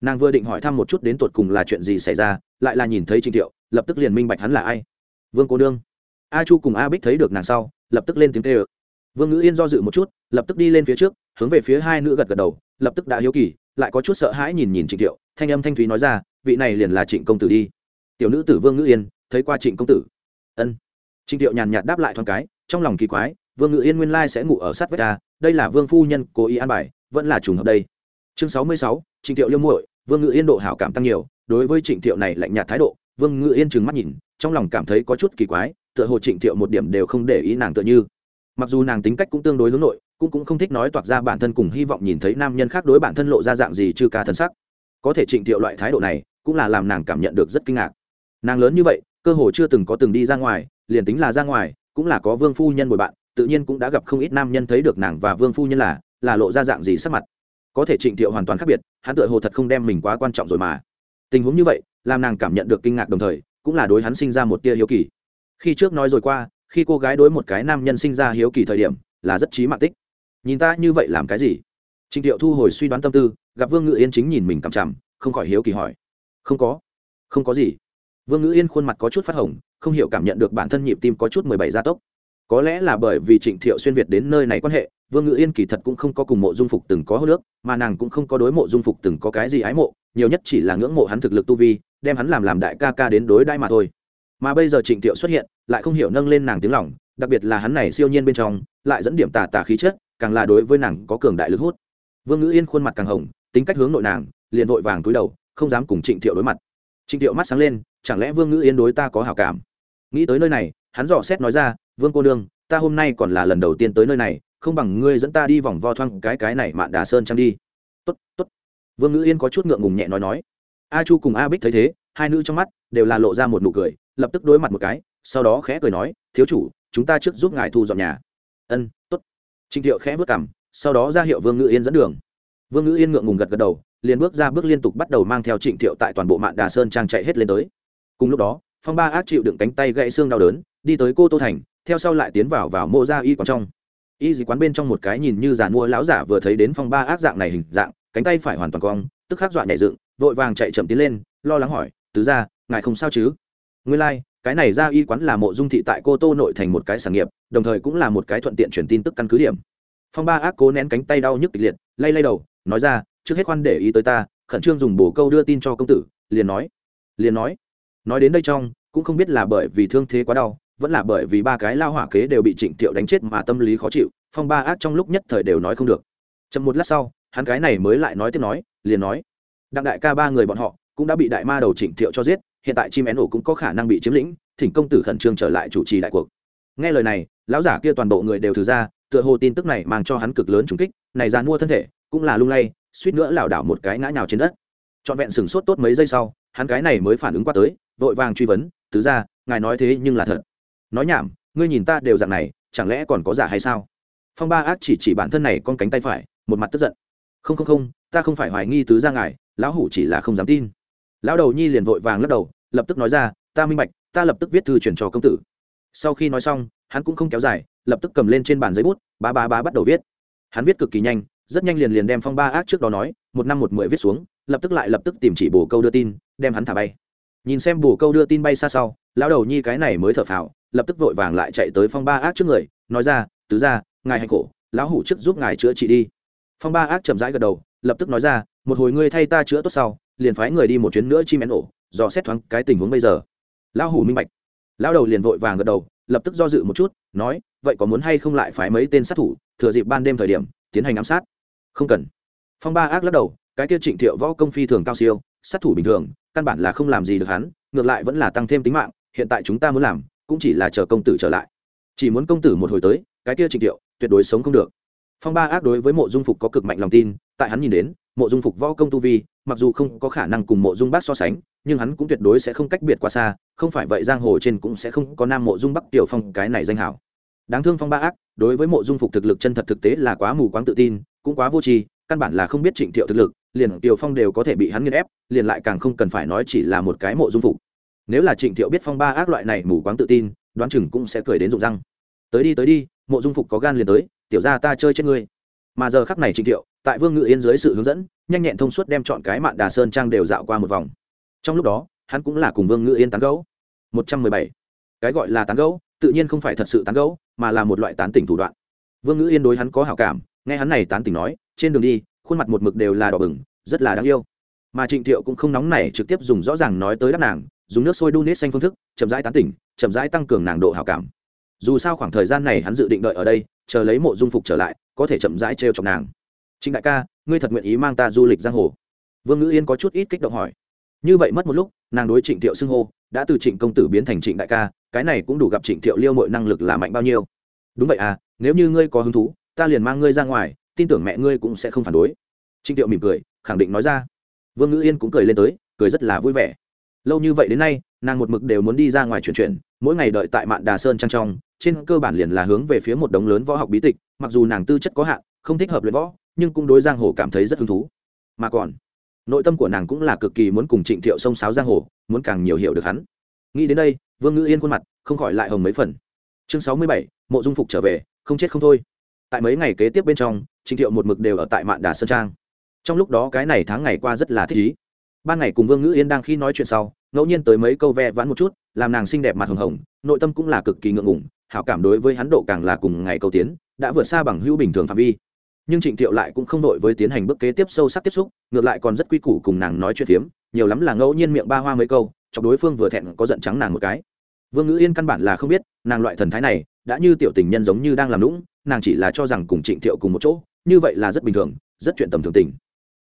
Nàng vừa định hỏi thăm một chút đến tột cùng là chuyện gì xảy ra, lại là nhìn thấy trịnh thiệu, lập tức liền minh bạch hắn là ai. Vương cô nương. A chu cùng a bích thấy được nàng sau, lập tức lên tiếng kêu. Vương ngữ yên do dự một chút, lập tức đi lên phía trước, hướng về phía hai nữ gật gật đầu, lập tức đã hiếu kỳ, lại có chút sợ hãi nhìn nhìn trịnh thiệu, thanh âm thanh thúy nói ra, vị này liền là trịnh công tử đi. Tiểu nữ tử vương ngữ yên, thấy qua trịnh công tử. Ân. Trịnh thiệu nhàn nhạt đáp lại thoáng cái, trong lòng kỳ quái, vương ngữ yên nguyên lai sẽ ngủ ở sát vách ta đây là vương phu nhân cố ý an bài vẫn là trùng hợp đây. Chương sáu mươi sáu, trịnh thiệu liêu muội, vương ngự yên độ hảo cảm tăng nhiều, đối với trịnh thiệu này lạnh nhạt thái độ, vương ngự yên trừng mắt nhìn, trong lòng cảm thấy có chút kỳ quái, tựa hồ trịnh thiệu một điểm đều không để ý nàng tựa như. Mặc dù nàng tính cách cũng tương đối hướng nội, cũng cũng không thích nói toạc ra bản thân cùng hy vọng nhìn thấy nam nhân khác đối bản thân lộ ra dạng gì chưa ca thân sắc. Có thể trịnh thiệu loại thái độ này, cũng là làm nàng cảm nhận được rất kinh ngạc. Nàng lớn như vậy, cơ hồ chưa từng có từng đi ra ngoài, liền tính là ra ngoài, cũng là có vương phu nhân bồi bạn, tự nhiên cũng đã gặp không ít nam nhân thấy được nàng và vương phu nhân là là lộ ra dạng gì sắc mặt. Có thể trịnh thiệu hoàn toàn khác biệt, hắn tựa hồ thật không đem mình quá quan trọng rồi mà. Tình huống như vậy, làm nàng cảm nhận được kinh ngạc đồng thời, cũng là đối hắn sinh ra một tia hiếu kỳ. Khi trước nói rồi qua, khi cô gái đối một cái nam nhân sinh ra hiếu kỳ thời điểm, là rất trí mạng tích. Nhìn ta như vậy làm cái gì? Trịnh thiệu thu hồi suy đoán tâm tư, gặp vương ngự yên chính nhìn mình cằm chằm, không khỏi hiếu kỳ hỏi. Không có. Không có gì. Vương ngữ yên khuôn mặt có chút phát hồng, không hiểu cảm nhận được bản thân nhịp tim có chút mười bảy gia tốc có lẽ là bởi vì trịnh thiệu xuyên việt đến nơi này quan hệ, vương ngự yên kỳ thật cũng không có cùng mộ dung phục từng có hô nước, mà nàng cũng không có đối mộ dung phục từng có cái gì ái mộ, nhiều nhất chỉ là ngưỡng mộ hắn thực lực tu vi, đem hắn làm làm đại ca ca đến đối đãi mà thôi. Mà bây giờ trịnh thiệu xuất hiện, lại không hiểu nâng lên nàng tiếng lòng, đặc biệt là hắn này siêu nhiên bên trong, lại dẫn điểm tà tà khí chất, càng là đối với nàng có cường đại lực hút. Vương ngữ yên khuôn mặt càng hồng, tính cách hướng nội nàng, liền vội vàng túi đầu, không dám cùng trịnh thiệu đối mặt. Trịnh thiệu mắt sáng lên, chẳng lẽ vương ngữ yên đối ta có hảo cảm? Nghĩ tới nơi này, hắn dò xét nói ra vương cô nương, ta hôm nay còn là lần đầu tiên tới nơi này, không bằng ngươi dẫn ta đi vòng vo thoang cái cái này mạn đà sơn trăng đi. Tốt tốt. Vương ngữ yên có chút ngượng ngùng nhẹ nói nói. A chu cùng a bích thấy thế, hai nữ trong mắt đều là lộ ra một nụ cười, lập tức đối mặt một cái, sau đó khẽ cười nói, thiếu chủ, chúng ta trước giúp ngài thu dọn nhà. Ân, tốt. Trịnh thiệu khẽ vớt cảm sau đó ra hiệu vương ngữ yên dẫn đường. Vương ngữ yên ngượng ngùng gật gật đầu, liền bước ra bước liên tục bắt đầu mang theo trịnh thiệu tại toàn bộ mạn đà sơn trang chạy hết lên tới. Cùng lúc đó, phong ba ác chịu đựng cánh tay gãy xương đau đớn đi tới cô tô thành theo sau lại tiến vào vào mô ra y quán trong. Y dì quán bên trong một cái nhìn như giàn mua lão giả vừa thấy đến phong ba ác dạng này hình dạng cánh tay phải hoàn toàn cong tức khắc dọa nhảy dựng vội vàng chạy chậm tiến lên lo lắng hỏi tứ ra ngài không sao chứ? Nguyên lai、like, cái này ra y quán là mộ dung thị tại cô tô nội thành một cái sản nghiệp đồng thời cũng là một cái thuận tiện truyền tin tức căn cứ điểm. Phong ba ác cố nén cánh tay đau nhức kịch liệt lay lay đầu nói ra trước hết khoan để ý tới ta khẩn trương dùng bổ câu đưa tin cho công tử. Liền nói liền nói nói đến đây trong cũng không biết là bởi vì thương thế quá đau vẫn là bởi vì ba cái lao hỏa kế đều bị trịnh thiệu đánh chết mà tâm lý khó chịu, phong ba ác trong lúc nhất thời đều nói không được. Chậm một lát sau, hắn cái này mới lại nói tiếp nói, liền nói, đặng đại ca ba người bọn họ cũng đã bị đại ma đầu trịnh thiệu cho giết, hiện tại chim én ổ cũng có khả năng bị chiếm lĩnh, thỉnh công tử khẩn trương trở lại chủ trì đại cuộc. Nghe lời này, lão giả kia toàn bộ người đều thử ra, tựa hồ tin tức này mang cho hắn cực lớn trùng kích, này dàn mua thân thể, cũng là lung lay, suýt nữa lảo đảo một cái ngã nhào trên đất. Trọn vẹn sửng sốt tốt mấy giây sau, hắn cái này mới phản ứng qua tới, vội vàng truy vấn, tứ ra ngài nói thế nhưng là thật nói nhảm, ngươi nhìn ta đều dạng này, chẳng lẽ còn có giả hay sao? Phong ba ác chỉ chỉ bản thân này con cánh tay phải, một mặt tức giận. Không không không, ta không phải hoài nghi tứ ra ngài, lão hủ chỉ là không dám tin. Lão đầu nhi liền vội vàng lắc đầu, lập tức nói ra, ta minh bạch, ta lập tức viết thư chuyển cho công tử. Sau khi nói xong, hắn cũng không kéo dài, lập tức cầm lên trên bàn giấy bút, ba ba ba bắt đầu viết. Hắn viết cực kỳ nhanh, rất nhanh liền liền đem phong ba ác trước đó nói, một năm một mười viết xuống, lập tức lại lập tức tìm chỉ bồ câu đưa tin, đem hắn thả bay. Nhìn xem bồ câu đưa tin bay xa sau, lão đầu nhi cái này mới thở phào lập tức vội vàng lại chạy tới phong ba ác trước người, nói ra, tứ ra ngài hành khổ, lão hủ trước giúp ngài chữa trị đi. Phong ba ác chậm rãi gật đầu, lập tức nói ra, một hồi ngươi thay ta chữa tốt sau, liền phái người đi một chuyến nữa chim én ổ, dò xét thoáng cái tình huống bây giờ. Lão hủ minh bạch. Lão đầu liền vội vàng gật đầu, lập tức do dự một chút, nói, vậy có muốn hay không lại phái mấy tên sát thủ, thừa dịp ban đêm thời điểm, tiến hành ám sát? Không cần. Phong ba ác lắc đầu, cái kia trịnh thiệu võ công phi thường cao siêu, sát thủ bình thường, căn bản là không làm gì được hắn, ngược lại vẫn là tăng thêm tính mạng, hiện tại chúng ta muốn làm cũng chỉ là chờ công tử trở lại. Chỉ muốn công tử một hồi tới, cái kia trịnh thiệu tuyệt đối sống không được. Phong ba ác đối với mộ dung phục có cực mạnh lòng tin, tại hắn nhìn đến, mộ dung phục võ công tu vi, mặc dù không có khả năng cùng mộ dung bác so sánh, nhưng hắn cũng tuyệt đối sẽ không cách biệt quá xa, không phải vậy giang hồ trên cũng sẽ không có nam mộ dung bắc tiểu phong cái này danh hảo. Đáng thương phong ba ác, đối với mộ dung phục thực lực chân thật thực tế là quá mù quáng tự tin, cũng quá vô tri, căn bản là không biết trịnh thiệu thực lực, liền tiểu phong đều có thể bị hắn nghiên ép, liền lại càng không cần phải nói chỉ là một cái mộ dung phục nếu là trịnh thiệu biết phong ba ác loại này mù quáng tự tin, đoán chừng cũng sẽ cười đến rụng răng. Tới đi tới đi, mộ dung phục có gan liền tới, tiểu ra ta chơi chết ngươi. Mà giờ khắc này trịnh thiệu, tại vương ngự yên dưới sự hướng dẫn, nhanh nhẹn thông suốt đem chọn cái mạn đà sơn trang đều dạo qua một vòng. Trong lúc đó, hắn cũng là cùng vương ngự yên tán gấu một trăm mười bảy. Cái gọi là tán gấu tự nhiên không phải thật sự tán gấu mà là một loại tán tỉnh thủ đoạn. Vương ngự yên đối hắn có hảo cảm, nghe hắn này tán tỉnh nói, trên đường đi, khuôn mặt một mực đều là đỏ bừng, rất là đáng yêu. Mà trịnh thiệu cũng không nóng nảy trực tiếp dùng rõ ràng nói tới đáp nàng dùng nước sôi đun nết xanh phương thức, chậm rãi tán tỉnh, chậm rãi tăng cường nàng độ hào cảm. Dù sao khoảng thời gian này hắn dự định đợi ở đây, chờ lấy mộ dung phục trở lại, có thể chậm rãi trêu chọc nàng. Trịnh đại ca, ngươi thật nguyện ý mang ta du lịch giang hồ? Vương ngữ yên có chút ít kích động hỏi. Như vậy mất một lúc, nàng đối trịnh thiệu xưng hô, đã từ trịnh công tử biến thành trịnh đại ca, cái này cũng đủ gặp trịnh thiệu liêu mọi năng lực là mạnh bao nhiêu. Đúng vậy à nếu như ngươi có hứng thú, ta liền mang ngươi ra ngoài, tin tưởng mẹ ngươi cũng sẽ không phản đối. Trịnh thiệu mỉm cười, khẳng định nói ra. Vương ngữ yên cũng cười lên tới, cười rất là vui vẻ lâu như vậy đến nay, nàng một mực đều muốn đi ra ngoài chuyển chuyển, mỗi ngày đợi tại mạn đà sơn trang trong, trên cơ bản liền là hướng về phía một đống lớn võ học bí tịch, mặc dù nàng tư chất có hạn, không thích hợp luyện võ, nhưng cũng đối giang hồ cảm thấy rất hứng thú. Mà còn, nội tâm của nàng cũng là cực kỳ muốn cùng trịnh thiệu sông sáo giang hồ, muốn càng nhiều hiểu được hắn. Nghĩ đến đây, vương ngữ yên khuôn mặt không khỏi lại hồng mấy phần. Chương sáu mươi bảy, mộ dung phục trở về, không chết không thôi. Tại mấy ngày kế tiếp bên trong, trịnh thiệu một mực đều ở tại mạn đà sơn trang. Trong lúc đó cái này tháng ngày qua rất là thích ý ban ngày cùng vương ngữ yên đang khi nói chuyện sau, ngẫu nhiên tới mấy câu ve vãn một chút, làm nàng xinh đẹp mặt hồng hồng, nội tâm cũng là cực kỳ ngượng ngủng hảo cảm đối với hắn độ càng là cùng ngày cầu tiến, đã vượt xa bằng hữu bình thường phạm vi. Nhưng trịnh thiệu lại cũng không đội với tiến hành bước kế tiếp sâu sắc tiếp xúc, ngược lại còn rất quy củ cùng nàng nói chuyện phiếm, nhiều lắm là ngẫu nhiên miệng ba hoa mấy câu, chọc đối phương vừa thẹn có giận trắng nàng một cái. Vương ngữ yên căn bản là không biết, nàng loại thần thái này, đã như tiểu tình nhân giống như đang làm lũng nàng chỉ là cho rằng cùng trịnh thiệu cùng một chỗ, như vậy là rất bình thường, rất chuyện tầm thường tình.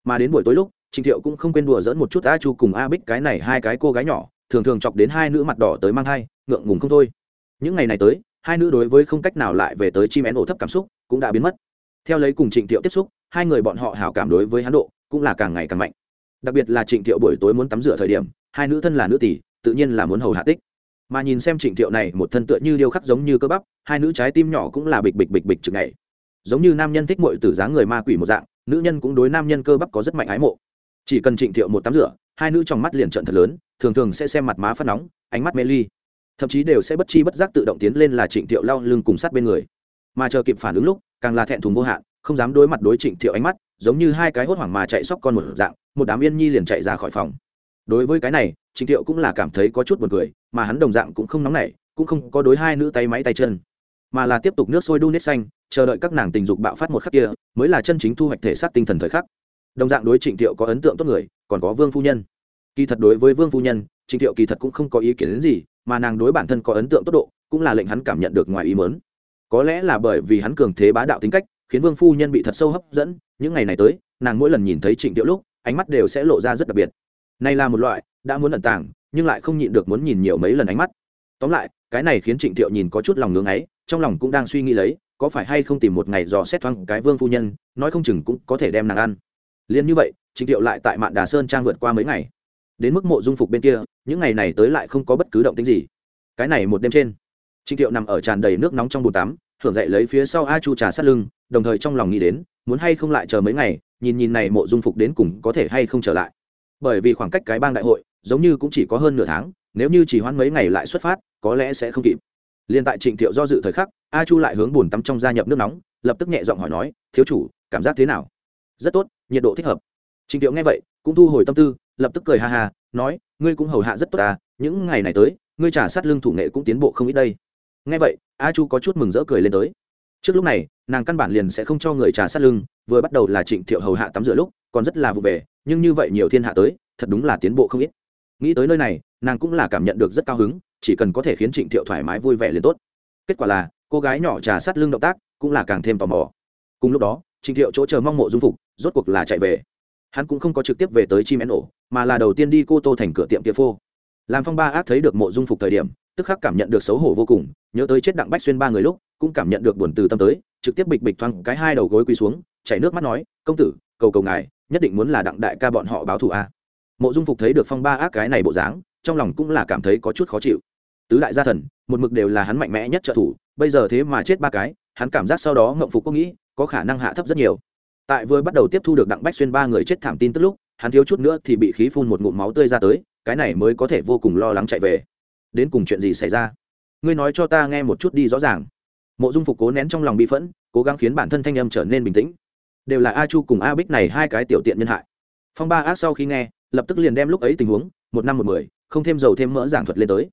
Mà đến buổi tối lúc trịnh thiệu cũng không quên đùa dỡn một chút a chu cùng a bích cái này hai cái cô gái nhỏ, thường thường chọc đến hai nữ mặt đỏ tới mang thai, ngượng ngùng không thôi. Những ngày này tới, hai nữ đối với không cách nào lại về tới chim én ổ thấp cảm xúc cũng đã biến mất. Theo lấy cùng trịnh thiệu tiếp xúc, hai người bọn họ hảo cảm đối với hắn độ cũng là càng ngày càng mạnh. Đặc biệt là trịnh thiệu buổi tối muốn tắm rửa thời điểm, hai nữ thân là nữ tỷ, tự nhiên là muốn hầu hạ tích. Mà nhìn xem trịnh thiệu này một thân tựa như điêu khắc giống như cơ bắp, hai nữ trái tim nhỏ cũng là bịch bịch bịch bịch chừng ngày giống như nam nhân thích mội từ dáng người ma quỷ một dạng, nữ nhân cũng đối nam nhân cơ bắp có rất mạnh ái mộ chỉ cần trịnh thiệu một tắm rửa, hai nữ trong mắt liền trận thật lớn, thường thường sẽ xem mặt má phát nóng, ánh mắt mê ly. Thậm chí đều sẽ bất chi bất giác tự động tiến lên là trịnh thiệu lao lưng cùng sát bên người. Mà chờ kịp phản ứng lúc, càng là thẹn thùng vô hạn, không dám đối mặt đối trịnh thiệu ánh mắt, giống như hai cái hốt hoảng mà chạy sóc con một dạng, một đám yên nhi liền chạy ra khỏi phòng. Đối với cái này, trịnh thiệu cũng là cảm thấy có chút buồn cười, mà hắn đồng dạng cũng không nóng nảy, cũng không có đối hai nữ tay máy tay chân, mà là tiếp tục nước sôi đun nết xanh, chờ đợi các nàng tình dục bạo phát một khắc kia, mới là chân chính thu hoạch thể xác tinh thần thời khắc đồng dạng đối trịnh thiệu có ấn tượng tốt người, còn có vương phu nhân. Kỳ thật đối với vương phu nhân, trịnh thiệu kỳ thật cũng không có ý kiến đến gì, mà nàng đối bản thân có ấn tượng tốt độ, cũng là lệnh hắn cảm nhận được ngoài ý mớn có lẽ là bởi vì hắn cường thế bá đạo tính cách, khiến vương phu nhân bị thật sâu hấp dẫn, những ngày này tới, nàng mỗi lần nhìn thấy trịnh thiệu lúc, ánh mắt đều sẽ lộ ra rất đặc biệt. Này là một loại, đã muốn ẩn tàng, nhưng lại không nhịn được muốn nhìn nhiều mấy lần ánh mắt. Tóm lại, cái này khiến trịnh thiệu nhìn có chút lòng ngưng ấy trong lòng cũng đang suy nghĩ lấy, có phải hay không tìm một ngày dò xét thoáng cái vương phu nhân, nói không chừng cũng có thể đem nàng ăn liền như vậy, trịnh thiệu lại tại mạn đà sơn trang vượt qua mấy ngày. Đến mức mộ dung phục bên kia, những ngày này tới lại không có bất cứ động tính gì. Cái này một đêm trên, trịnh thiệu nằm ở tràn đầy nước nóng trong bồn tắm, thưởng dậy lấy phía sau a chu trà sát lưng, đồng thời trong lòng nghĩ đến, muốn hay không lại chờ mấy ngày, nhìn nhìn này mộ dung phục đến cùng có thể hay không trở lại. Bởi vì khoảng cách cái bang đại hội, giống như cũng chỉ có hơn nửa tháng, nếu như chỉ hoãn mấy ngày lại xuất phát, có lẽ sẽ không kịp. Liền tại trịnh thiệu do dự thời khắc, a chu lại hướng bùn tắm trong gia nhập nước nóng, lập tức nhẹ giọng hỏi nói, thiếu chủ, cảm giác thế nào? Rất tốt, nhiệt độ thích hợp. Trịnh thiệu nghe vậy, cũng thu hồi tâm tư, lập tức cười ha ha, nói, ngươi cũng hầu hạ rất tốt à những ngày này tới, ngươi trả sát lưng thủ nghệ cũng tiến bộ không ít đây. Nghe vậy, a chu có chút mừng rỡ cười lên tới. Trước lúc này, nàng căn bản liền sẽ không cho người trà sát lưng, vừa bắt đầu là trịnh thiệu hầu hạ tắm rửa lúc, còn rất là vụ về, nhưng như vậy nhiều thiên hạ tới, thật đúng là tiến bộ không ít. Nghĩ tới nơi này, nàng cũng là cảm nhận được rất cao hứng, chỉ cần có thể khiến trịnh thiệu thoải mái vui vẻ liền tốt. Kết quả là, cô gái nhỏ trà sát lưng động tác cũng là càng thêm tò mò. Cùng lúc đó trình thiệu chỗ chờ mong mộ dung phục, rốt cuộc là chạy về. Hắn cũng không có trực tiếp về tới chim én ổ, mà là đầu tiên đi cô tô thành cửa tiệm kia phô. Làm phong ba ác thấy được mộ dung phục thời điểm, tức khắc cảm nhận được xấu hổ vô cùng, nhớ tới chết đặng bách xuyên ba người lúc, cũng cảm nhận được buồn từ tâm tới, trực tiếp bịch bịch thoang cái hai đầu gối quỳ xuống, chảy nước mắt nói, công tử, cầu cầu ngài, nhất định muốn là đặng đại ca bọn họ báo thù a. Mộ dung phục thấy được phong ba ác cái này bộ dáng, trong lòng cũng là cảm thấy có chút khó chịu. Tứ đại gia thần, một mực đều là hắn mạnh mẽ nhất trợ thủ, bây giờ thế mà chết ba cái, hắn cảm giác sau đó ngậm phục có nghĩ có khả năng hạ thấp rất nhiều. Tại vừa bắt đầu tiếp thu được đặng bách xuyên ba người chết thảm tin tức lúc, hắn thiếu chút nữa thì bị khí phun một ngụm máu tươi ra tới, cái này mới có thể vô cùng lo lắng chạy về. Đến cùng chuyện gì xảy ra? Ngươi nói cho ta nghe một chút đi rõ ràng. Mộ dung phục cố nén trong lòng bị phẫn, cố gắng khiến bản thân thanh âm trở nên bình tĩnh. Đều là a chu cùng a bích này hai cái tiểu tiện nhân hại. Phong ba ác sau khi nghe, lập tức liền đem lúc ấy tình huống, một năm một mười, không thêm dầu thêm mỡ giảng thuật lên tới.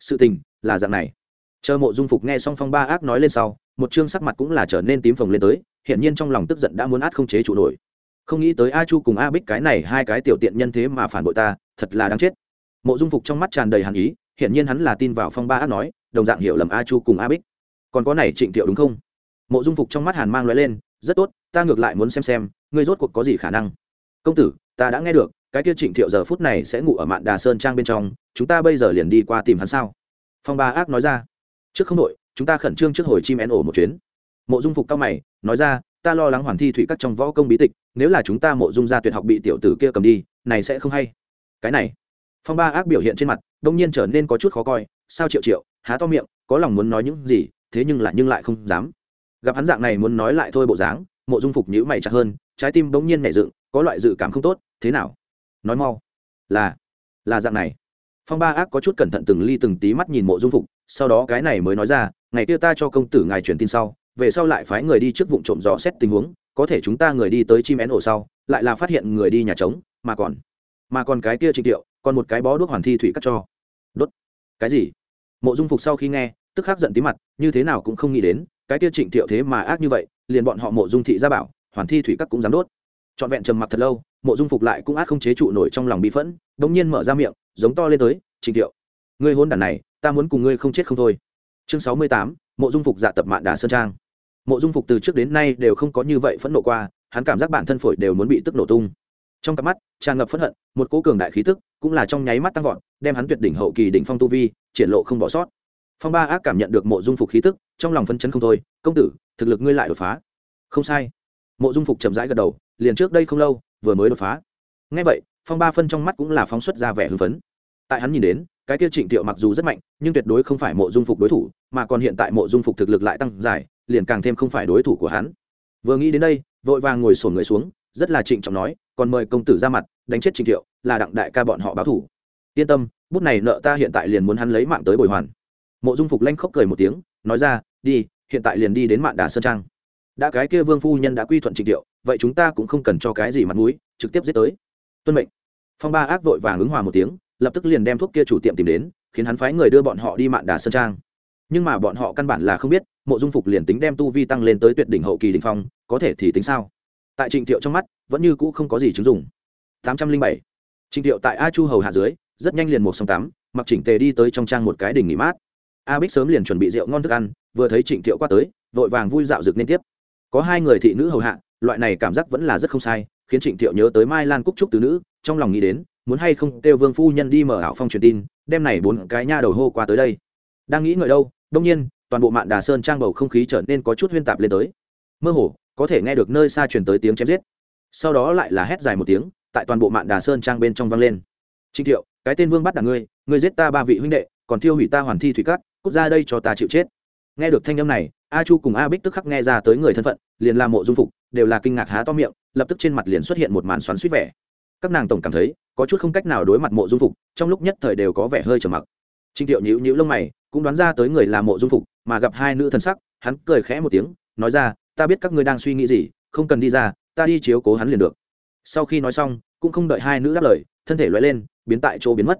Sự tình là dạng này. Chờ mộ dung phục nghe xong phong ba ác nói lên sau một chương sắc mặt cũng là trở nên tím phồng lên tới hiện nhiên trong lòng tức giận đã muốn át không chế trụ nổi. Không nghĩ tới a chu cùng a bích cái này hai cái tiểu tiện nhân thế mà phản bội ta, thật là đáng chết. Mộ dung phục trong mắt tràn đầy hàn ý hiện nhiên hắn là tin vào phong ba ác nói, đồng dạng hiểu lầm a chu cùng a bích. Còn có này trịnh thiệu đúng không? Mộ dung phục trong mắt hàn mang loại lên, rất tốt, ta ngược lại muốn xem xem, ngươi rốt cuộc có gì khả năng? Công tử, ta đã nghe được, cái kia trịnh thiệu giờ phút này sẽ ngủ ở mạn đà sơn trang bên trong, chúng ta bây giờ liền đi qua tìm hắn sao? Phong ba ác nói ra. Trước không đội chúng ta khẩn trương trước hồi chim én ổ một chuyến. Mộ dung phục cao mày, nói ra, ta lo lắng hoàn thi thủy cắt trong võ công bí tịch, nếu là chúng ta mộ dung ra tuyệt học bị tiểu tử kia cầm đi, này sẽ không hay. Cái này, phong ba ác biểu hiện trên mặt, đông nhiên trở nên có chút khó coi, sao triệu triệu, há to miệng, có lòng muốn nói những gì, thế nhưng lại nhưng lại không dám. Gặp hắn dạng này muốn nói lại thôi bộ dáng, mộ dung phục nhữ mày chặt hơn, trái tim bỗng nhiên nảy dựng, có loại dự cảm không tốt, thế nào? Nói mau. Là là dạng này phong ba ác có chút cẩn thận từng ly từng tí mắt nhìn mộ dung phục, sau đó cái này mới nói ra, ngày kia ta cho công tử ngài truyền tin sau, về sau lại phái người đi trước vụ trộm dò xét tình huống, có thể chúng ta người đi tới chim én ổ sau, lại là phát hiện người đi nhà trống, mà còn mà còn cái kia trịnh tiệu, còn một cái bó đuốc hoàn thi thủy cắt cho. Đốt, cái gì? Mộ dung phục sau khi nghe, tức khắc giận tí mặt, như thế nào cũng không nghĩ đến, cái kia trịnh tiệu thế mà ác như vậy, liền bọn họ mộ dung thị ra bảo, hoàn thi thủy cắt cũng dám đốt. Trọn vẹn trầm mặc thật lâu mộ dung phục lại cũng ác không chế trụ nổi trong lòng bị phẫn đ ỗ n g nhiên mở ra miệng giống to lên tới trịnh thiệu, ngươi hôn đản này ta muốn cùng ngươi không chết không thôi. Chương sáu mươi tám mộ dung phục dạ tập mạn đà sơn trang. Mộ dung phục từ trước đến nay đều không có như vậy phẫn nộ qua hắn cảm giác bản thân phổi đều muốn bị tức nổ tung. Trong cặp mắt tràn ngập phẫn hận một cố cường đại khí tức cũng là trong nháy mắt tăng vọt đem hắn tuyệt đỉnh hậu kỳ đỉnh phong tu vi triển lộ không bỏ sót. Phong ba ác cảm nhận được mộ dung phục khí tức trong lòng phân chấn không thôi công tử thực lực ngươi lại đột phá. Không sai. Mộ dung phục chậm rãi gật đầu liền trước đây không lâu vừa mới đột phá. Ngay vậy, phong ba phân trong mắt cũng là phóng xuất ra vẻ hưng phấn. Tại hắn nhìn đến, cái kia trịnh tiệu mặc dù rất mạnh, nhưng tuyệt đối không phải mộ dung phục đối thủ, mà còn hiện tại mộ dung phục thực lực lại tăng dài, liền càng thêm không phải đối thủ của hắn. Vừa nghĩ đến đây, vội vàng ngồi sổn người xuống, rất là trịnh trọng nói, còn mời công tử ra mặt, đánh chết trịnh tiệu là đặng đại ca bọn họ báo thủ. Yên tâm, bút này nợ ta hiện tại liền muốn hắn lấy mạng tới bồi hoàn. Mộ dung phục lanh khóc cười một tiếng, nói ra, đi, hiện tại liền đi đến mạn đà sơn trang. Đã cái kia vương phu nhân đã quy thuận trịnh tiệu vậy chúng ta cũng không cần cho cái gì mặt mũi, trực tiếp giết tới. Tuân mệnh. Phong ba ác vội vàng ứng hòa một tiếng, lập tức liền đem thuốc kia chủ tiệm tìm đến, khiến hắn phái người đưa bọn họ đi mạn đà sơn trang. Nhưng mà bọn họ căn bản là không biết, mộ dung phục liền tính đem tu vi tăng lên tới tuyệt đỉnh hậu kỳ đình phong, có thể thì tính sao? Tại trịnh thiệu trong mắt, vẫn như cũ không có gì chứng dùng tám trăm linh bảy. Trịnh thiệu tại a chu hầu hạ dưới, rất nhanh liền một sông tám, mặc chỉnh tề đi tới trong trang một cái đỉnh nghỉ mát. A bích sớm liền chuẩn bị rượu ngon thức ăn, vừa thấy trịnh thiệu qua tới, vội vàng vui dạo rực liên tiếp. Có hai người thị nữ hầu hạ loại này cảm giác vẫn là rất không sai, khiến trịnh thiệu nhớ tới mai lan cúc trúc từ nữ, trong lòng nghĩ đến, muốn hay không kêu vương phu nhân đi mở ảo phong truyền tin, đem này bốn cái nha đầu hô qua tới đây. Đang nghĩ ngợi đâu đông nhiên, toàn bộ mạn đà sơn trang bầu không khí trở nên có chút huyên tạp lên tới. Mơ hồ, có thể nghe được nơi xa truyền tới tiếng chém giết. Sau đó lại là hét dài một tiếng, tại toàn bộ mạn đà sơn trang bên trong vang lên. Trịnh thiệu, cái tên vương bắt đà ngươi ngươi giết ta ba vị huynh đệ, còn thiêu hủy ta hoàn thi thủy cát, cút ra đây cho ta chịu chết. Nghe được thanh âm này, a chu cùng a bích tức khắc nghe ra tới người thân phận, liền làm mộ dung phục đều là kinh ngạc há to miệng, lập tức trên mặt liền xuất hiện một màn xoắn suýt vẻ. Các nàng tổng cảm thấy, có chút không cách nào đối mặt mộ dung phục, trong lúc nhất thời đều có vẻ hơi trầm mặc. Trịnh thiệu nhíu nhíu lông mày, cũng đoán ra tới người là mộ dung phục, mà gặp hai nữ thần sắc, hắn cười khẽ một tiếng, nói ra, ta biết các ngươi đang suy nghĩ gì, không cần đi ra, ta đi chiếu cố hắn liền được. Sau khi nói xong, cũng không đợi hai nữ đáp lời, thân thể loại lên, biến tại chỗ biến mất.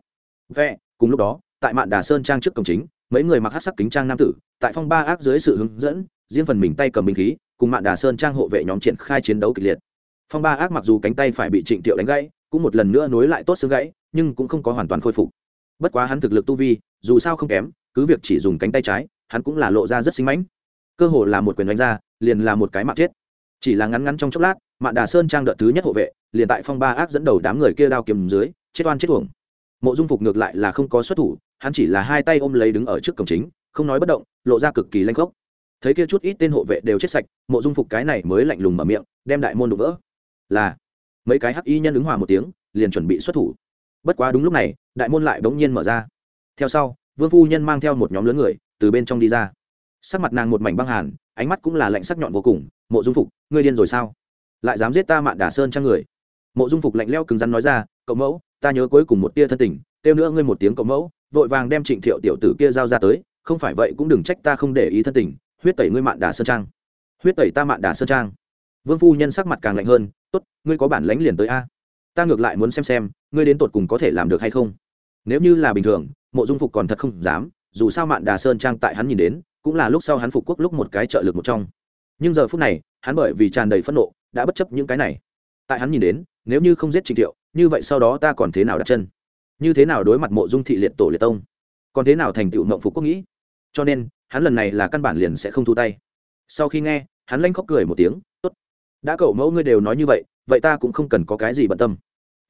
Vẽ cùng lúc đó, tại mạn đà sơn trang trước cổng chính, mấy người mặc hát sắc kính trang nam tử, tại phong ba ác dưới sự hướng dẫn, riêng phần mình tay cầm binh khí cùng mạn đà sơn trang hộ vệ nhóm triển khai chiến đấu kịch liệt. Phong ba ác mặc dù cánh tay phải bị trịnh thiệu đánh gãy, cũng một lần nữa nối lại tốt xương gãy, nhưng cũng không có hoàn toàn khôi phục. Bất quá hắn thực lực tu vi, dù sao không kém, cứ việc chỉ dùng cánh tay trái, hắn cũng là lộ ra rất xinh mãnh. Cơ hồ là một quyền đánh ra, liền là một cái mạng chết. Chỉ là ngắn ngắn trong chốc lát, mạn đà sơn trang đợt thứ nhất hộ vệ, liền tại phong ba ác dẫn đầu đám người kia đao kiềm dưới, chết oan chết uổng. Mộ dung phục ngược lại là không có xuất thủ, hắn chỉ là hai tay ôm lấy đứng ở trước cổng chính, không nói bất động, lộ ra cực kỳ lanh khốc thấy kia chút ít tên hộ vệ đều chết sạch, mộ dung phục cái này mới lạnh lùng mở miệng, đem đại môn đục vỡ. Là, mấy cái hắc y nhân ứng hòa một tiếng, liền chuẩn bị xuất thủ. Bất quá đúng lúc này, đại môn lại bỗng nhiên mở ra. Theo sau, vương phu nhân mang theo một nhóm lớn người, từ bên trong đi ra. Sắc mặt nàng một mảnh băng hàn, ánh mắt cũng là lạnh sắc nhọn vô cùng, mộ dung phục, ngươi điên rồi sao? Lại dám giết ta mạn đà sơn trang người? Mộ dung phục lạnh leo cứng rắn nói ra, cậu mẫu, ta nhớ cuối cùng một tia thân tình, kêu nữa ngươi một tiếng cậu mẫu, vội vàng đem trịnh thiệu tiểu tử kia giao ra tới, không phải vậy cũng đừng trách ta không để ý thân tình huyết tẩy ngươi mạn đà sơn trang. Huyết tẩy ta mạn đà sơn trang. Vương phu nhân sắc mặt càng lạnh hơn, tốt, ngươi có bản lánh liền tới a. Ta ngược lại muốn xem xem, ngươi đến tột cùng có thể làm được hay không. Nếu như là bình thường, mộ dung phục còn thật không dám, dù sao mạn đà sơn trang tại hắn nhìn đến, cũng là lúc sau hắn phục quốc lúc một cái trợ lực một trong. Nhưng giờ phút này, hắn bởi vì tràn đầy phẫn nộ, đã bất chấp những cái này. Tại hắn nhìn đến, nếu như không giết trịnh thiệu, như vậy sau đó ta còn thế nào đặt chân? Như thế nào đối mặt mộ dung thị liệt tổ liệt tông? Còn thế nào thành tựu mộng phục quốc nghĩ? Cho nên hắn lần này là căn bản liền sẽ không thu tay. Sau khi nghe, hắn lanh khóc cười một tiếng, tốt, đã cậu mẫu ngươi đều nói như vậy vậy ta cũng không cần có cái gì bận tâm.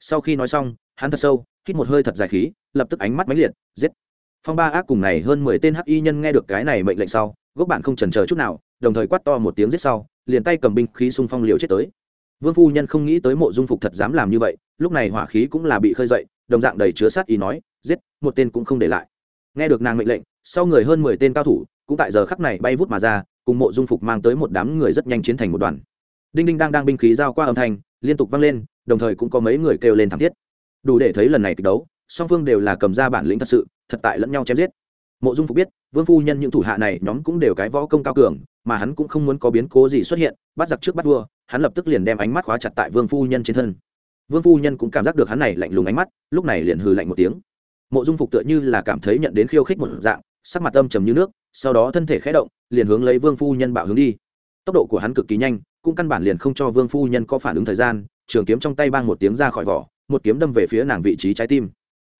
Sau khi nói xong, hắn thật sâu, hít một hơi thật dài khí, lập tức ánh mắt máy liệt, giết. Phong ba ác cùng này hơn mười tên hắc y nhân nghe được cái này mệnh lệnh sau, gốc bạn không chần chờ chút nào, đồng thời quát to một tiếng giết sau, liền tay cầm binh khí xung phong liều chết tới. Vương phu nhân không nghĩ tới mộ dung phục thật dám làm như vậy, lúc này hỏa khí cũng là bị khơi dậy, đồng dạng đầy chứa sát ý nói, giết, một tên cũng không để lại. Nghe được nàng mệnh lệnh sau người hơn mười tên cao thủ, cũng tại giờ khắc này bay vút mà ra, cùng mộ dung phục mang tới một đám người rất nhanh chiến thành một đoàn. Đinh đinh đang đang binh khí giao qua âm thanh, liên tục vang lên, đồng thời cũng có mấy người kêu lên thảm thiết. Đủ để thấy lần này kịch đấu, song phương đều là cầm ra bản lĩnh thật sự, thật tại lẫn nhau chém giết. Mộ dung phục biết, vương phu nhân những thủ hạ này nhóm cũng đều cái võ công cao cường, mà hắn cũng không muốn có biến cố gì xuất hiện, bắt giặc trước bắt vua, hắn lập tức liền đem ánh mắt khóa chặt tại vương phu nhân trên thân. Vương phu nhân cũng cảm giác được hắn này lạnh lùng ánh mắt, lúc này liền hừ lạnh một tiếng. Mộ dung phục tựa như là cảm thấy nhận đến khiêu khích một dạng sắc mặt âm trầm như nước, sau đó thân thể khẽ động, liền hướng lấy vương phu nhân bạo hướng đi. Tốc độ của hắn cực kỳ nhanh, cũng căn bản liền không cho vương phu nhân có phản ứng thời gian, trường kiếm trong tay bang một tiếng ra khỏi vỏ, một kiếm đâm về phía nàng vị trí trái tim.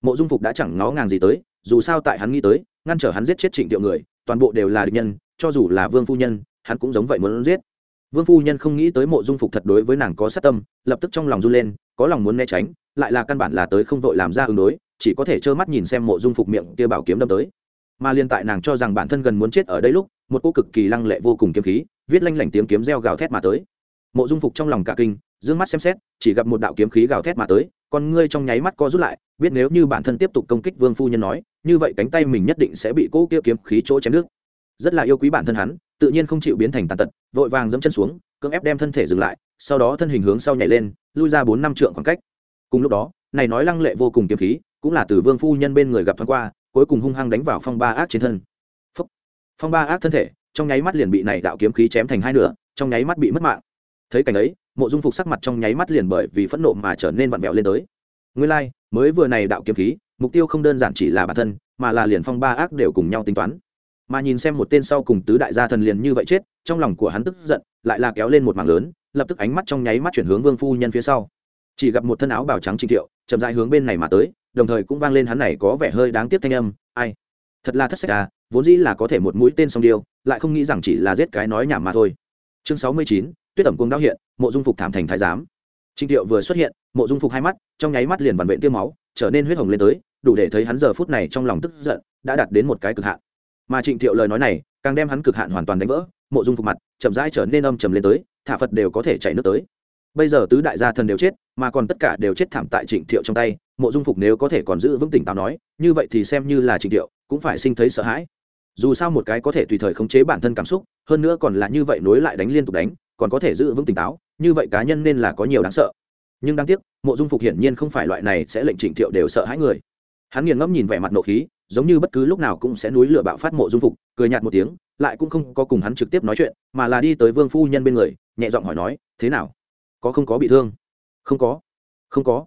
Mộ dung phục đã chẳng ngó ngàng gì tới, dù sao tại hắn nghĩ tới, ngăn trở hắn giết chết trịnh tiệu người, toàn bộ đều là địch nhân, cho dù là vương phu nhân, hắn cũng giống vậy muốn giết. Vương phu nhân không nghĩ tới mộ dung phục thật đối với nàng có sát tâm, lập tức trong lòng run lên, có lòng muốn né tránh, lại là căn bản là tới không vội làm ra ứng đối, chỉ có thể trơ mắt nhìn xem mộ dung phục miệng kia bảo kiếm đâm tới mà liên tại nàng cho rằng bản thân gần muốn chết ở đây lúc, một cô cực kỳ lăng lệ vô cùng kiếm khí, viết lanh lảnh tiếng kiếm reo gào thét mà tới. Mộ dung phục trong lòng cả kinh d ư ơ n g mắt xem xét, chỉ gặp một đạo kiếm khí gào thét mà tới, con ngươi trong nháy mắt co rút lại, biết nếu như bản thân tiếp tục công kích vương phu nhân nói, như vậy cánh tay mình nhất định sẽ bị cỗ kia kiếm khí chỗ chém nước rất là yêu quý bản thân hắn, tự nhiên không chịu biến thành tàn tật, vội vàng dẫm chân xuống, cưỡng ép đem thân thể dừng lại, sau đó thân hình hướng sau nhảy lên, lui ra bốn năm trượng khoảng cách. Cùng lúc đó, này nói lăng lệ vô cùng kiếm khí, cũng là từ vương phu nhân bên người gặp thoáng qua cuối cùng hung hăng đánh vào phong ba ác trên thân. Phong ba ác thân thể trong nháy mắt liền bị này đạo kiếm khí chém thành hai nửa trong nháy mắt bị mất mạng. Thấy cảnh ấy mộ dung phục sắc mặt trong nháy mắt liền bởi vì phẫn nộ mà trở nên vặn vẹo lên tới. Nguyên lai、like, mới vừa này đạo kiếm khí mục tiêu không đơn giản chỉ là bản thân mà là liền phong ba ác đều cùng nhau tính toán. Mà nhìn xem một tên sau cùng tứ đại gia thần liền như vậy chết trong lòng của hắn tức giận lại là kéo lên một mảng lớn lập tức ánh mắt trong nháy mắt chuyển hướng vương phu nhân phía sau. Chỉ gặp một thân áo bào trắng trinh thiệu chậm dại hướng bên này mà tới đồng thời cũng vang lên hắn này có vẻ hơi đáng tiếc thanh âm, ai, thật là thất sách à vốn dĩ là có thể một mũi tên song điêu, lại không nghĩ rằng chỉ là giết cái nói nhảm mà thôi. Chương sáu mươi chín, tuyết tẩm cung đao hiện, mộ dung phục thảm thành thái giám. Trinh thiệu vừa xuất hiện, mộ dung phục hai mắt, trong nháy mắt liền vằn vện tiêu máu, trở nên huyết hồng lên tới, đủ để thấy hắn giờ phút này trong lòng tức giận, đã đạt đến một cái cực hạn. Mà trịnh thiệu lời nói này, càng đem hắn cực hạn hoàn toàn đánh vỡ, mộ dung phục mặt, chậm rãi trở nên âm trầm lên tới, thả phật đều có thể chạy nước tới. Bây giờ tứ đại gia thần đều chết, mà còn tất cả đều chết thảm tại trịnh thiệu trong tay mộ dung phục nếu có thể còn giữ vững tỉnh táo nói, như vậy thì xem như là trình thiệu cũng phải sinh thấy sợ hãi. Dù sao một cái có thể tùy thời khống chế bản thân cảm xúc, hơn nữa còn là như vậy nối lại đánh liên tục đánh, còn có thể giữ vững tỉnh táo, như vậy cá nhân nên là có nhiều đáng sợ. Nhưng đáng tiếc, mộ dung phục hiển nhiên không phải loại này sẽ lệnh trịnh thiệu đều sợ hãi người. Hắn nghiền ngẫm nhìn vẻ mặt nộ khí, giống như bất cứ lúc nào cũng sẽ núi lửa bạo phát mộ dung phục, cười nhạt một tiếng, lại cũng không có cùng hắn trực tiếp nói chuyện, mà là đi tới vương phu nhân bên người, nhẹ giọng hỏi nói, thế nào? Có không có bị thương? Không có không có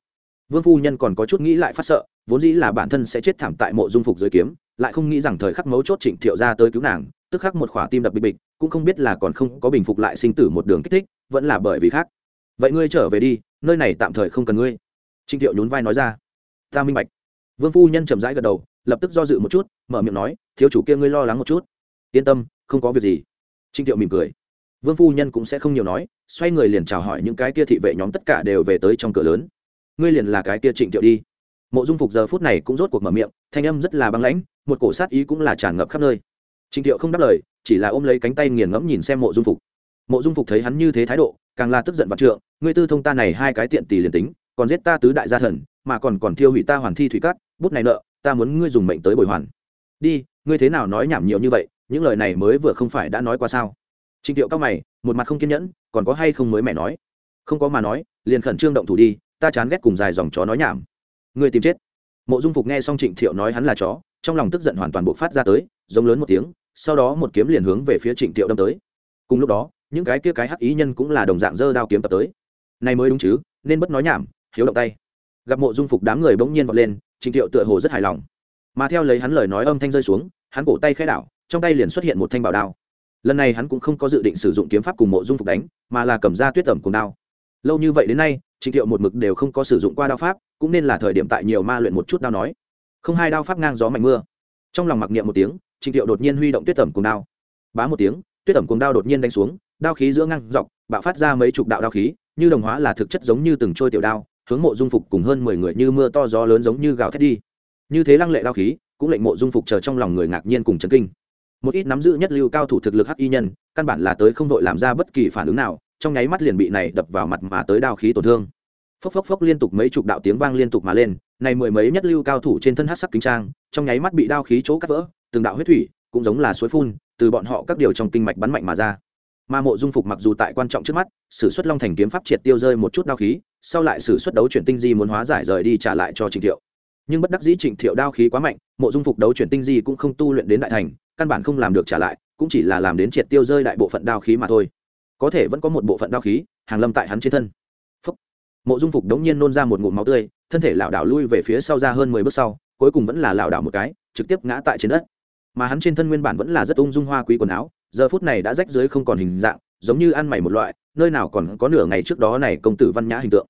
vương phu nhân còn có chút nghĩ lại phát sợ, vốn dĩ là bản thân sẽ chết thảm tại mộ dung phục dưới kiếm, lại không nghĩ rằng thời khắc mấu chốt trịnh thiệu ra tới cứu nàng, tức khắc một khỏa tim đập bịch bịch, cũng không biết là còn không có bình phục lại sinh tử một đường kích thích, vẫn là bởi vì khác. Vậy ngươi trở về đi, nơi này tạm thời không cần ngươi. Trịnh thiệu nhún vai nói ra. Ta minh bạch. Vương phu nhân chậm rãi gật đầu, lập tức do dự một chút, mở miệng nói, thiếu chủ kia ngươi lo lắng một chút. Yên tâm, không có việc gì. Trịnh thiệu mỉm cười. Vương phu nhân cũng sẽ không nhiều nói, xoay người liền chào hỏi những cái kia thị vệ nhóm tất cả đều về tới trong cửa lớn ngươi liền là cái kia trịnh thiệu đi. Mộ dung phục giờ phút này cũng rốt cuộc mở miệng, thanh âm rất là băng lãnh, một cổ sát ý cũng là tràn ngập khắp nơi. Trịnh thiệu không đáp lời, chỉ là ôm lấy cánh tay nghiền ngẫm nhìn xem mộ dung phục. Mộ dung phục thấy hắn như thế thái độ, càng là tức giận vạn trượng, ngươi tư thông ta này hai cái tiện tỷ liền tính, còn giết ta tứ đại gia thần, mà còn còn thiêu hủy ta hoàn thi thủy cát, bút này nợ, ta muốn ngươi dùng mệnh tới bồi hoàn. Đi, ngươi thế nào nói nhảm nhiều như vậy, những lời này mới vừa không phải đã nói qua sao? Trịnh thiệu cao mày, một mặt không kiên nhẫn, còn có hay không mới mẹ nói? Không có mà nói, liền khẩn trương động thủ đi ta chán ghét cùng dài dòng chó nói nhảm. Người tìm chết. Mộ dung phục nghe xong trịnh thiệu nói hắn là chó, trong lòng tức giận hoàn toàn bộc phát ra tới, giống lớn một tiếng, sau đó một kiếm liền hướng về phía trịnh thiệu đâm tới. Cùng lúc đó, những cái kia cái hắc ý nhân cũng là đồng dạng dơ đao kiếm tập tới. Này mới đúng chứ, nên bất nói nhảm, hiếu động tay. Gặp mộ dung phục đám người bỗng nhiên vọt lên, trịnh thiệu tựa hồ rất hài lòng. Mà theo lấy hắn lời nói âm thanh rơi xuống, hắn cổ tay khai đảo, trong tay liền xuất hiện một thanh bảo đao. Lần này hắn cũng không có dự định sử dụng kiếm pháp cùng mộ dung phục đánh, mà là cầm ra tuyết tẩm cùng đao lâu như vậy đến nay, trịnh thiệu một mực đều không có sử dụng qua đao pháp, cũng nên là thời điểm tại nhiều ma luyện một chút đao nói. Không hai đao pháp ngang gió mạnh mưa. Trong lòng mặc niệm một tiếng, trịnh thiệu đột nhiên huy động tuyết tẩm cùng đao. Bá một tiếng, tuyết tẩm cùng đao đột nhiên đánh xuống, đao khí giữa ngang dọc, bạo phát ra mấy chục đạo đao khí, như đồng hóa là thực chất giống như từng trôi tiểu đao, hướng mộ dung phục cùng hơn mười người như mưa to gió lớn giống như gào thét đi. Như thế lăng lệ đao khí, cũng lệnh mộ dung phục chờ trong lòng người ngạc nhiên cùng chấn kinh. Một ít nắm giữ nhất lưu cao thủ thực lực hắc y nhân, căn bản là tới không đội làm ra bất kỳ phản ứng nào trong nháy mắt liền bị này đập vào mặt mà tới đao khí tổn thương. Phốc phốc phốc liên tục mấy chục đạo tiếng vang liên tục mà lên, này mười mấy nhất lưu cao thủ trên thân hắc sắc kính trang, trong nháy mắt bị đao khí chỗ cắt vỡ, từng đạo huyết thủy cũng giống là suối phun, từ bọn họ các điều trong kinh mạch bắn mạnh mà ra. Mà mộ dung phục mặc dù tại quan trọng trước mắt, sử xuất long thành kiếm pháp triệt tiêu rơi một chút đao khí, sau lại sử xuất đấu chuyển tinh di muốn hóa giải rời đi trả lại cho trịnh thiệu. Nhưng bất đắc dĩ trịnh thiệu đao khí quá mạnh, mộ dung phục đấu chuyển tinh di cũng không tu luyện đến đại thành, căn bản không làm được trả lại, cũng chỉ là làm đến triệt tiêu rơi đại bộ phận đao khí mà thôi có thể vẫn có một bộ phận đao khí hàng lâm tại hắn trên thân. Phúc. mộ dung phục đống nhiên nôn ra một ngụm máu tươi, thân thể lảo đảo lui về phía sau ra hơn mười bước sau, cuối cùng vẫn là lảo đảo một cái, trực tiếp ngã tại trên đất. Mà hắn trên thân nguyên bản vẫn là rất ung dung hoa quý quần áo, giờ phút này đã rách dưới không còn hình dạng, giống như ăn mày một loại, nơi nào còn có nửa ngày trước đó này công tử văn nhã hình tượng.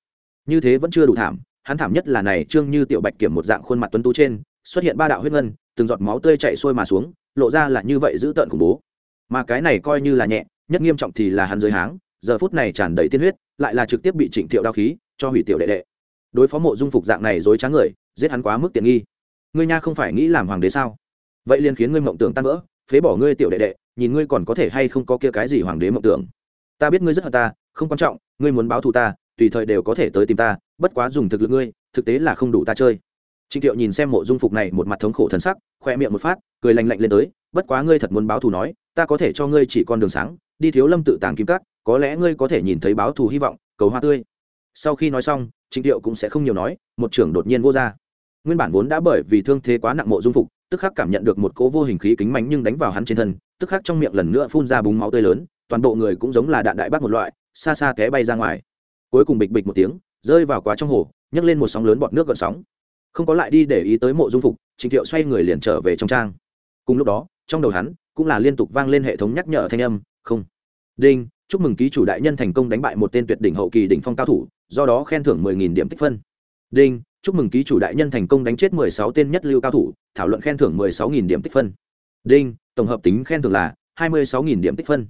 Như thế vẫn chưa đủ thảm, hắn thảm nhất là này trương như tiểu bạch kiểm một dạng khuôn mặt tuấn tú trên, xuất hiện ba đạo huyết ngân, từng giọt máu tươi chạy xuôi mà xuống, lộ ra là như vậy giữ tợn khủng bố. Mà cái này coi như là nhẹ nhất nghiêm trọng thì là hắn dưới háng, giờ phút này tràn đầy tiên huyết, lại là trực tiếp bị trịnh thiệu đao khí, cho hủy tiểu đệ đệ. Đối phó mộ dung phục dạng này dối trá người, giết hắn quá mức tiện nghi. Ngươi nha không phải nghĩ làm hoàng đế sao? Vậy liền khiến ngươi mộng tưởng tan vỡ, phế bỏ ngươi tiểu đệ đệ, nhìn ngươi còn có thể hay không có kia cái gì hoàng đế mộng tưởng. Ta biết ngươi rất hận ta, không quan trọng, ngươi muốn báo thù ta, tùy thời đều có thể tới tìm ta, bất quá dùng thực lực ngươi, thực tế là không đủ ta chơi. Trịnh thiệu nhìn xem mộ dung phục này một mặt thống khổ thân sắc, khoe miệng một phát, cười lành lạnh lên tới, bất quá ngươi thật muốn báo thù nói, ta có thể cho ngươi chỉ con đường sáng đi thiếu lâm tự tàng kim cắt có lẽ ngươi có thể nhìn thấy báo thù hy vọng, cầu hoa tươi. Sau khi nói xong, trịnh thiệu cũng sẽ không nhiều nói, một trưởng đột nhiên vô ra. Nguyên bản vốn đã bởi vì thương thế quá nặng mộ dung phục, tức khắc cảm nhận được một cỗ vô hình khí kính mánh nhưng đánh vào hắn trên thân, tức khắc trong miệng lần nữa phun ra búng máu tươi lớn, toàn bộ người cũng giống là đạn đại bác một loại, xa xa té bay ra ngoài. Cuối cùng bịch bịch một tiếng, rơi vào quá trong hồ, nhấc lên một sóng lớn bọt nước gợn sóng. Không có lại đi để ý tới mộ dung phục, trịnh thiệu xoay người liền trở về trong trang. Cùng lúc đó, trong đầu hắn cũng là liên tục vang lên hệ thống nhắc nhở thanh âm, không đinh, chúc mừng ký chủ đại nhân thành công đánh bại một tên tuyệt đỉnh hậu kỳ đỉnh phong cao thủ, do đó khen thưởng mười nghìn điểm tích phân. Đinh, chúc mừng ký chủ đại nhân thành công đánh chết mười sáu tên nhất lưu cao thủ, thảo luận khen thưởng mười sáu nghìn điểm tích phân. Đinh, tổng hợp tính khen thưởng là hai mươi sáu nghìn điểm tích phân.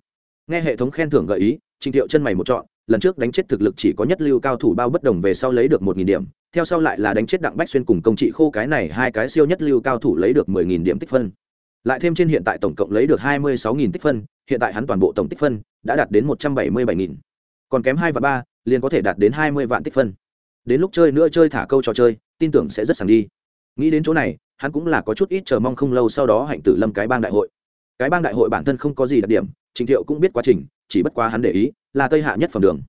Nghe hệ thống khen thưởng gợi ý, trình thiệu chân mày một chọn lần trước đánh chết thực lực chỉ có nhất lưu cao thủ bao bất đồng về sau lấy được một nghìn điểm, theo sau lại là đánh chết đặng bách xuyên cùng công trị khô cái này hai cái siêu nhất lưu cao thủ lấy được mười nghìn điểm tích phân. Lại thêm trên hiện tại tổng cộng lấy được hai mươi sáu nghìn tích phân, hiện tại hắn toàn bộ tổng tích phân đã đạt đến một trăm bảy mươi bảy nghìn. Còn kém hai và ba, liền có thể đạt đến hai mươi vạn tích phân. Đến lúc chơi nữa chơi thả câu trò chơi, tin tưởng sẽ rất sàng đi. Nghĩ đến chỗ này, hắn cũng là có chút ít chờ mong không lâu sau đó hạnh tử lâm cái bang đại hội. Cái bang đại hội bản thân không có gì đặc điểm, trình thiệu cũng biết quá trình, chỉ bất quá hắn để ý, là tây hạ nhất phẩm đường.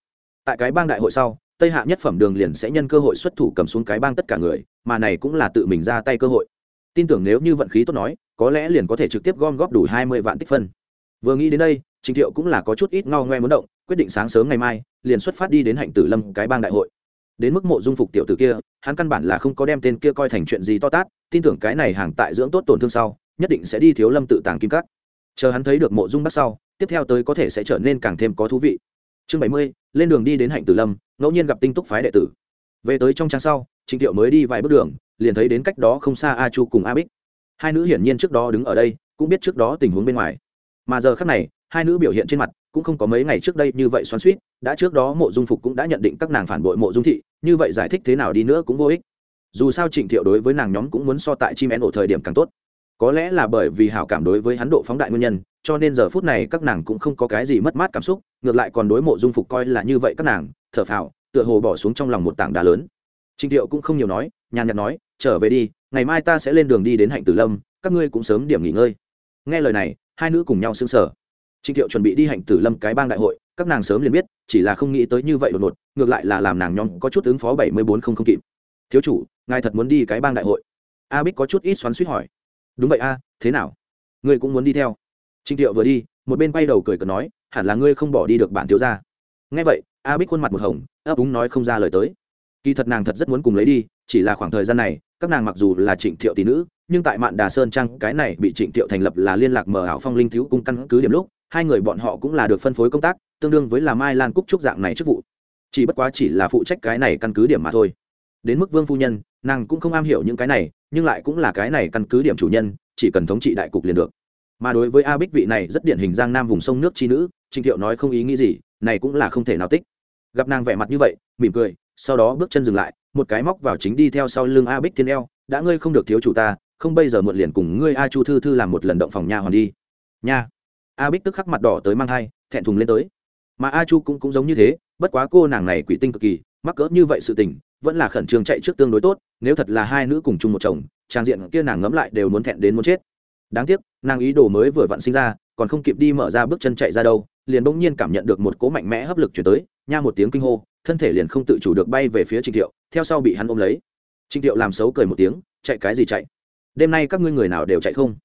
Tại cái bang đại hội sau, tây hạ nhất phẩm đường liền sẽ nhân cơ hội xuất thủ cầm xuống cái bang tất cả người, mà này cũng là tự mình ra tay cơ hội. Tin tưởng nếu như vận khí tốt nói, có lẽ liền có thể trực tiếp gom góp đủ hai mươi vạn tích phân. Vừa nghĩ đến đây trình thiệu cũng là có chút ít ngao ngoe muốn động, quyết định sáng sớm ngày mai, liền xuất phát đi đến hạnh tử lâm cái bang đại hội. Đến mức mộ dung phục tiểu tử kia, hắn căn bản là không có đem tên kia coi thành chuyện gì to tát, tin tưởng cái này hàng tại dưỡng tốt tổn thương sau, nhất định sẽ đi thiếu lâm tự tàng kim cắt chờ hắn thấy được mộ dung bắt sau, tiếp theo tới có thể sẽ trở nên càng thêm có thú vị. Chương bảy mươi, lên đường đi đến hạnh tử lâm, ngẫu nhiên gặp tinh túc phái đệ tử. Về tới trong trang sau, Trình thiệu mới đi vài bước đường, liền thấy đến cách đó không xa a chu cùng a bích. Hai nữ hiển nhiên trước đó đứng ở đây, cũng biết trước đó tình huống bên ngoài. Mà giờ khắc này hai nữ biểu hiện trên mặt cũng không có mấy ngày trước đây như vậy xoắn suýt, đã trước đó mộ dung phục cũng đã nhận định các nàng phản bội mộ dung thị, như vậy giải thích thế nào đi nữa cũng vô ích. Dù sao trịnh thiệu đối với nàng nhóm cũng muốn so tại chim én ổ thời điểm càng tốt. Có lẽ là bởi vì hảo cảm đối với hắn độ phóng đại nguyên nhân, cho nên giờ phút này các nàng cũng không có cái gì mất mát cảm xúc, ngược lại còn đối mộ dung phục coi là như vậy các nàng, thở phào, tựa hồ bỏ xuống trong lòng một tảng đá lớn. Trịnh thiệu cũng không nhiều nói, nhàn nhạt nói, trở về đi, ngày mai ta sẽ lên đường đi đến hạnh tử lâm, các ngươi cũng sớm điểm nghỉ ngơi. Nghe lời này, hai nữ cùng nhau xưng sở trịnh thiệu chuẩn bị đi hạnh tử lâm cái bang đại hội, các nàng sớm liền biết, chỉ là không nghĩ tới như vậy đột ngột, ngược lại là làm nàng nhóm có chút ứng phó bảy mươi bốn không không kịp. Thiếu chủ, ngài thật muốn đi cái bang đại hội? A bích có chút ít xoắn suýt hỏi. Đúng vậy a, thế nào? Ngươi cũng muốn đi theo? Trịnh thiệu vừa đi, một bên quay đầu cười cợt nói, hẳn là ngươi không bỏ đi được bản thiếu gia. Nghe vậy, a bích khuôn mặt một hồng, ấp úng nói không ra lời tới. Kỳ thật nàng thật rất muốn cùng lấy đi, chỉ là khoảng thời gian này, các nàng mặc dù là trịnh thiệu tỷ nữ, nhưng tại mạn đà sơn trang, cái này bị trịnh thiệu thành lập là liên lạc mở ảo phong linh thiếu cung căn cứ điểm lúc hai người bọn họ cũng là được phân phối công tác, tương đương với là mai lan cúc trúc dạng này chức vụ. Chỉ bất quá chỉ là phụ trách cái này căn cứ điểm mà thôi. Đến mức vương phu nhân, nàng cũng không am hiểu những cái này, nhưng lại cũng là cái này căn cứ điểm chủ nhân, chỉ cần thống trị đại cục liền được. Mà đối với a bích vị này rất điển hình giang nam vùng sông nước chi nữ trịnh thiệu nói không ý nghĩ gì, này cũng là không thể nào tích. Gặp nàng vẻ mặt như vậy, mỉm cười, sau đó bước chân dừng lại, một cái móc vào chính đi theo sau lưng a bích thiên eo, đã ngươi không được thiếu chủ ta, không bây giờ muộn liền cùng ngươi a chu thư thư làm một lần động phòng nha hoàn đi. Nha a bích tức khắc mặt đỏ tới mang thai, thẹn thùng lên tới. Mà a chu cũng cũng giống như thế, bất quá cô nàng này quỷ tinh cực kỳ, mắc cỡ như vậy sự tình, vẫn là khẩn trương chạy trước tương đối tốt, nếu thật là hai nữ cùng chung một chồng, trang diện kia nàng ngẫm lại đều muốn thẹn đến muốn chết. Đáng tiếc, nàng ý đồ mới vừa vặn sinh ra, còn không kịp đi mở ra bước chân chạy ra đâu, liền bỗng nhiên cảm nhận được một cỗ mạnh mẽ hấp lực chuyển tới, nha một tiếng kinh hô, thân thể liền không tự chủ được bay về phía trịnh thiệu, theo sau bị hắn ôm lấy. Trịnh thiệu làm xấu cười một tiếng, chạy cái gì chạy? Đêm nay các ngươi người nào đều chạy không?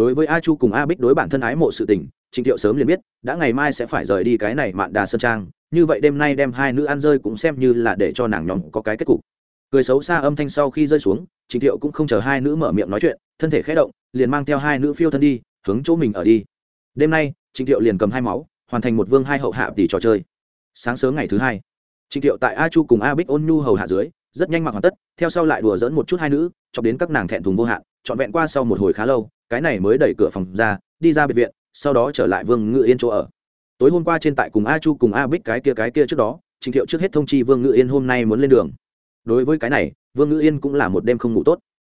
Đối với a chu cùng a bích đối bản thân ái mộ sự tình trịnh thiệu sớm liền biết, đã ngày mai sẽ phải rời đi cái này mạn đà sơn trang, như vậy đêm nay đem hai nữ ăn rơi cũng xem như là để cho nàng nhóm có cái kết cục. Cười xấu xa âm thanh sau khi rơi xuống trịnh thiệu cũng không chờ hai nữ mở miệng nói chuyện, thân thể khé động, liền mang theo hai nữ phiêu thân đi, hướng chỗ mình ở đi. Đêm nay trịnh thiệu liền cầm hai máu, hoàn thành một vương hai hậu hạ tỷ trò chơi. Sáng sớm ngày thứ hai trịnh thiệu tại a chu cùng a bích ôn nhu hầu hạ dưới, rất nhanh mặc hoàn tất, theo sau lại đùa dẫn một chút hai nữ cho đến các nàng thẹn thùng vô hạn, trọn vẹn qua sau một hồi khá lâu cái này mới đẩy cửa phòng ra, đi ra biệt viện, sau đó trở lại vương ngự yên chỗ ở. Tối hôm qua trên tại cùng a chu cùng a bích cái kia cái kia trước đó, trình thiệu trước hết thông chi vương ngự yên hôm nay muốn lên đường. Đối với cái này, vương ngự yên cũng là một đêm không ngủ tốt.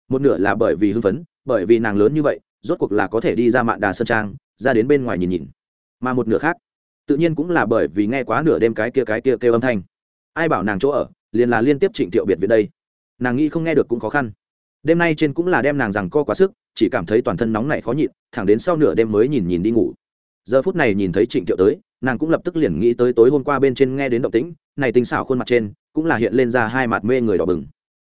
Một nửa là bởi vì hưng phấn, bởi vì nàng lớn như vậy, rốt cuộc là có thể đi ra mạn đà sơn trang, ra đến bên ngoài nhìn nhìn. Mà một nửa khác, tự nhiên cũng là bởi vì nghe quá nửa đêm cái kia cái kia kêu âm thanh. Ai bảo nàng chỗ ở, liền là liên tiếp trịnh thiệu biệt viện đây. Nàng nghĩ không nghe được cũng khó khăn đêm nay trên cũng là đem nàng rằng co quá sức, chỉ cảm thấy toàn thân nóng này khó nhịn, thẳng đến sau nửa đêm mới nhìn nhìn đi ngủ. Giờ phút này nhìn thấy trịnh thiệu tới, nàng cũng lập tức liền nghĩ tới tối hôm qua bên trên nghe đến động tĩnh, này tinh xảo khuôn mặt trên, cũng là hiện lên ra hai mặt mê người đỏ bừng.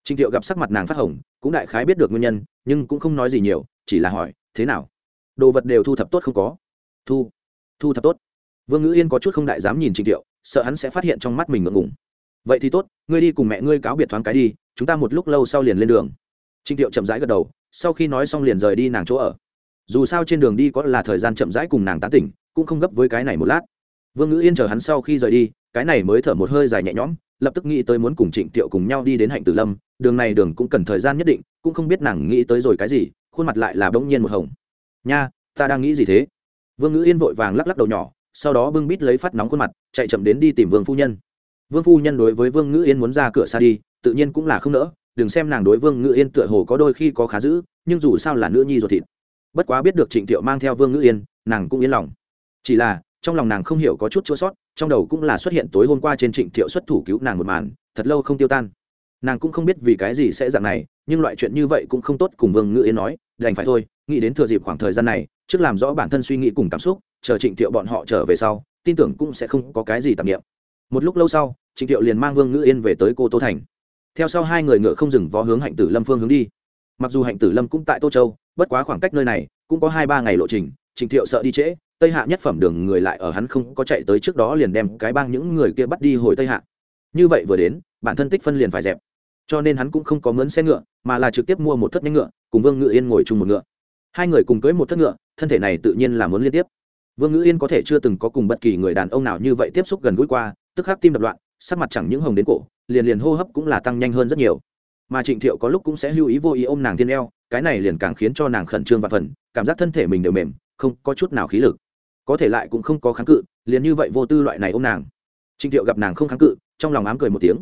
Trịnh thiệu gặp sắc mặt nàng phát hồng, cũng đại khái biết được nguyên nhân, nhưng cũng không nói gì nhiều, chỉ là hỏi, thế nào? Đồ vật đều thu thập tốt không có? Thu thu thập tốt. Vương ngữ yên có chút không đại dám nhìn trịnh thiệu, sợ hắn sẽ phát hiện trong mắt mình ngượng ngùng. Vậy thì tốt, ngươi đi cùng mẹ ngươi cáo biệt thoáng cái đi, chúng ta một lúc lâu sau liền lên đường trịnh thiệu chậm rãi gật đầu, sau khi nói xong liền rời đi nàng chỗ ở. Dù sao trên đường đi có là thời gian chậm rãi cùng nàng tán tỉnh, cũng không gấp với cái này một lát. Vương ngữ yên chờ hắn sau khi rời đi, cái này mới thở một hơi dài nhẹ nhõm, lập tức nghĩ tới muốn cùng trịnh tiệu cùng nhau đi đến hạnh tử lâm, đường này đường cũng cần thời gian nhất định, cũng không biết nàng nghĩ tới rồi cái gì, khuôn mặt lại là bỗng nhiên một hồng. Nha, ta đang nghĩ gì thế? Vương ngữ yên vội vàng lắc lắc đầu nhỏ, sau đó bưng bít lấy phát nóng khuôn mặt, chạy chậm đến đi tìm vương phu nhân. Vương phu nhân đối với vương ngữ yên muốn ra cửa xa đi, tự nhiên cũng là không nỡ đừng xem nàng đối vương ngữ yên tựa hồ có đôi khi có khá dữ, nhưng dù sao là nữ nhi ruột thịt. Bất quá biết được trịnh thiệu mang theo vương ngữ yên nàng cũng yên lòng. Chỉ là trong lòng nàng không hiểu có chút chua sót trong đầu cũng là xuất hiện tối hôm qua trên trịnh thiệu xuất thủ cứu nàng một màn thật lâu không tiêu tan. Nàng cũng không biết vì cái gì sẽ dạng này nhưng loại chuyện như vậy cũng không tốt cùng vương ngữ yên nói đành phải thôi nghĩ đến thừa dịp khoảng thời gian này trước làm rõ bản thân suy nghĩ cùng cảm xúc chờ trịnh thiệu bọn họ trở về sau tin tưởng cũng sẽ không có cái gì tạp nghiệm một lúc lâu sau trịnh thiệu liền mang vương ngữ yên về tới cô tô thành theo sau hai người ngựa không dừng vó hướng hạnh tử lâm phương hướng đi. Mặc dù hạnh tử lâm cũng tại tô châu, bất quá khoảng cách nơi này cũng có hai ba ngày lộ trình trình thiệu sợ đi trễ, tây hạ nhất phẩm đường người lại ở hắn không có chạy tới trước đó liền đem cái bang những người kia bắt đi hồi tây hạ. Như vậy vừa đến, bản thân tích phân liền phải dẹp. Cho nên hắn cũng không có mướn xe ngựa, mà là trực tiếp mua một thất nhanh ngựa, cùng vương ngự yên ngồi chung một ngựa. Hai người cùng cưới một thất ngựa, thân thể này tự nhiên là muốn liên tiếp. Vương ngự yên có thể chưa từng có cùng bất kỳ người đàn ông nào như vậy tiếp xúc gần gũi qua, tức khắc tim đập loạn sắc mặt chẳng những hồng đến cổ, liền liền hô hấp cũng là tăng nhanh hơn rất nhiều. Mà trịnh thiệu có lúc cũng sẽ lưu ý vô ý ôm nàng thiên eo, cái này liền càng khiến cho nàng khẩn trương và phần, cảm giác thân thể mình đều mềm, không có chút nào khí lực. Có thể lại cũng không có kháng cự, liền như vậy vô tư loại này ôm nàng. Trịnh thiệu gặp nàng không kháng cự, trong lòng ám cười một tiếng.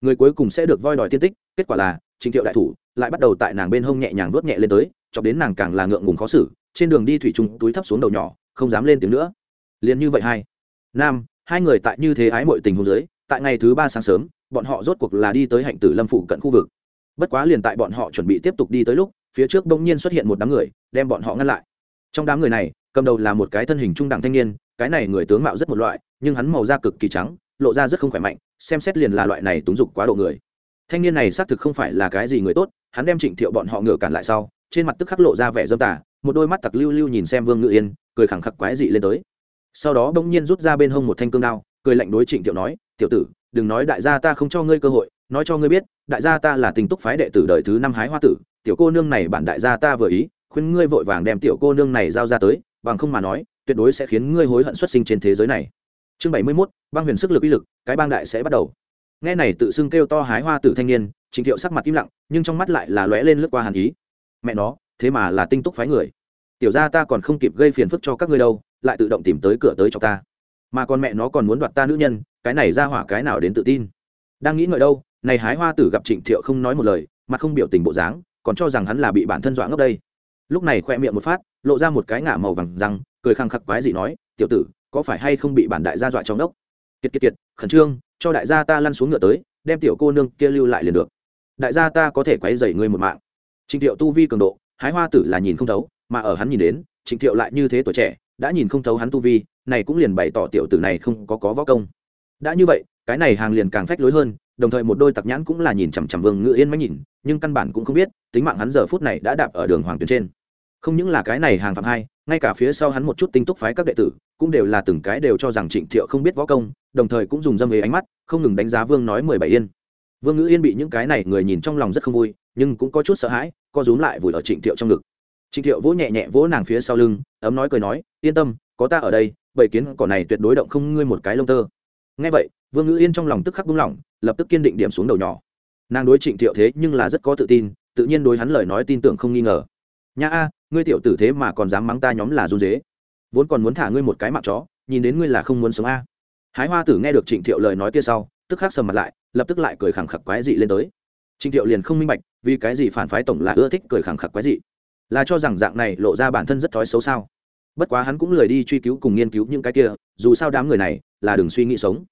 Người cuối cùng sẽ được voi đòi tiên tích, kết quả là, trịnh thiệu đại thủ, lại bắt đầu tại nàng bên hông nhẹ nhàng vuốt nhẹ lên tới, chọc đến nàng càng là ngượng ngùng khó xử, trên đường đi thủy trùng túi thấp xuống đầu nhỏ, không dám lên tiếng nữa. Liền như vậy hai, nam, hai người tại như thế ái mọi tình hôn giới tại ngày thứ ba sáng sớm, bọn họ rốt cuộc là đi tới hạnh tử lâm phụ cận khu vực. Bất quá liền tại bọn họ chuẩn bị tiếp tục đi tới lúc, phía trước bỗng nhiên xuất hiện một đám người, đem bọn họ ngăn lại. Trong đám người này, cầm đầu là một cái thân hình trung đẳng thanh niên, cái này người tướng mạo rất một loại, nhưng hắn màu da cực kỳ trắng, lộ ra rất không khỏe mạnh, xem xét liền là loại này túng dục quá độ người. Thanh niên này xác thực không phải là cái gì người tốt, hắn đem trịnh thiệu bọn họ ngửa cản lại sau, trên mặt tức khắc lộ ra vẻ dâm tả một đôi mắt tặc lưu lưu nhìn xem vương ngự yên, cười khẳng khắc quái dị lên tới. Sau đó bỗng nhiên rút ra bên hông một thanh cương đao, cười lạnh đối trịnh thiệu nói tiểu tử, đừng nói đại gia ta không cho ngươi cơ hội, nói cho ngươi biết, đại gia ta là tình túc phái đệ tử đời thứ năm hái hoa tử, tiểu cô nương này bản đại gia ta vừa ý, khuyên ngươi vội vàng đem tiểu cô nương này giao ra tới, bằng không mà nói, tuyệt đối sẽ khiến ngươi hối hận xuất sinh trên thế giới này. Chương bảy mươi mốt, băng huyền sức lực uy lực, cái bang đại sẽ bắt đầu. Nghe này tự xưng kêu to hái hoa tử thanh niên, trình thiệu sắc mặt im lặng, nhưng trong mắt lại là lóe lên lướt qua hàn ý. Mẹ nó, thế mà là tinh túc phái người. Tiểu ra ta còn không kịp gây phiền phức cho các ngươi đâu, lại tự động tìm tới cửa tới cho ta mà con mẹ nó còn muốn đoạt ta nữ nhân, cái này ra hỏa cái nào đến tự tin? Đang nghĩ ngợi đâu, này hái hoa tử gặp trịnh thiệu không nói một lời mặt không biểu tình bộ dáng, còn cho rằng hắn là bị bản thân dọa ngốc đây. Lúc này khoe miệng một phát, lộ ra một cái ngả màu vàng răng, cười khăng khắc quái gì nói, tiểu tử, có phải hay không bị bản đại gia dọa trong đốc? Kiệt kiệt kiệt, khẩn trương, cho đại gia ta lăn xuống ngựa tới, đem tiểu cô nương kia lưu lại liền được. Đại gia ta có thể quấy dày ngươi một mạng. Trịnh thiệu tu vi cường độ, hái hoa tử là nhìn không thấu, mà ở hắn nhìn đến, trịnh thiệu lại như thế tuổi trẻ đã nhìn không thấu hắn tu vi, này cũng liền bày tỏ tiểu tử này không có có võ công. Đã như vậy, cái này hàng liền càng phách lối hơn, đồng thời một đôi tặc nhãn cũng là nhìn chằm chằm vương ngự yên máy nhìn, nhưng căn bản cũng không biết, tính mạng hắn giờ phút này đã đạp ở đường hoàng tuyến trên. Không những là cái này hàng phạm hai, ngay cả phía sau hắn một chút tinh túc phái các đệ tử, cũng đều là từng cái đều cho rằng trịnh thiệu không biết võ công, đồng thời cũng dùng dâm về ánh mắt, không ngừng đánh giá vương nói mười bảy yên. Vương ngữ yên bị những cái này người nhìn trong lòng rất không vui, nhưng cũng có chút sợ hãi, co rúm lại vùi ở trịnh thiệu trong ngực trịnh thiệu vỗ nhẹ nhẹ vỗ nàng phía sau lưng, ấm nói cười nói, yên tâm, có ta ở đây, bảy kiến cỏ này tuyệt đối động không ngươi một cái lông tơ. Ngay vậy, vương ngữ yên trong lòng tức khắc buông lỏng, lập tức kiên định điểm xuống đầu nhỏ. Nàng đối trịnh thiệu thế nhưng là rất có tự tin, tự nhiên đối hắn lời nói tin tưởng không nghi ngờ. Nha a, ngươi tiểu tử thế mà còn dám mắng ta nhóm là run dế. Vốn còn muốn thả ngươi một cái mạng chó, nhìn đến ngươi là không muốn sống a. Hái hoa tử nghe được trịnh thiệu lời nói kia sau, tức khắc sầm mặt lại, lập tức lại cười khẳng khặc quái dị lên tới. Trịnh thiệu liền không minh bạch, vì cái gì phản phái tổng là ưa thích cười khẳng khặc quái dị là cho rằng dạng này lộ ra bản thân rất thói xấu sao? Bất quá hắn cũng lười đi truy cứu cùng nghiên cứu những cái kia, dù sao đám người này là đừng suy nghĩ sống.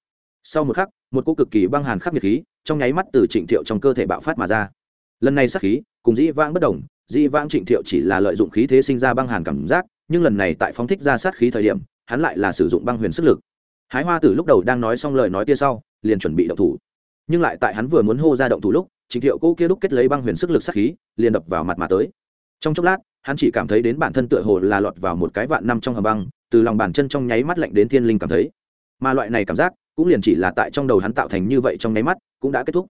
Sau một khắc, một cô cực kỳ băng hàn khắc nhiệt khí trong nháy mắt từ trịnh thiệu trong cơ thể bạo phát mà ra. Lần này sắc khí cùng dĩ vãng bất đồng, dĩ vãng trịnh thiệu chỉ là lợi dụng khí thế sinh ra băng hàn cảm giác, nhưng lần này tại phóng thích ra sát khí thời điểm, hắn lại là sử dụng băng huyền sức lực. Hái hoa tử lúc đầu đang nói xong lời nói kia sau, liền chuẩn bị động thủ. Nhưng lại tại hắn vừa muốn hô ra động thủ lúc, trịnh thiệu cô kia đúc kết lấy băng huyền sức lực sát khí, liền đập vào mặt mà tới trong chốc lát, hắn chỉ cảm thấy đến bản thân tựa hồ là lọt vào một cái vạn năm trong hầm băng, từ lòng bàn chân trong nháy mắt lạnh đến thiên linh cảm thấy. Mà loại này cảm giác, cũng liền chỉ là tại trong đầu hắn tạo thành như vậy trong nháy mắt, cũng đã kết thúc.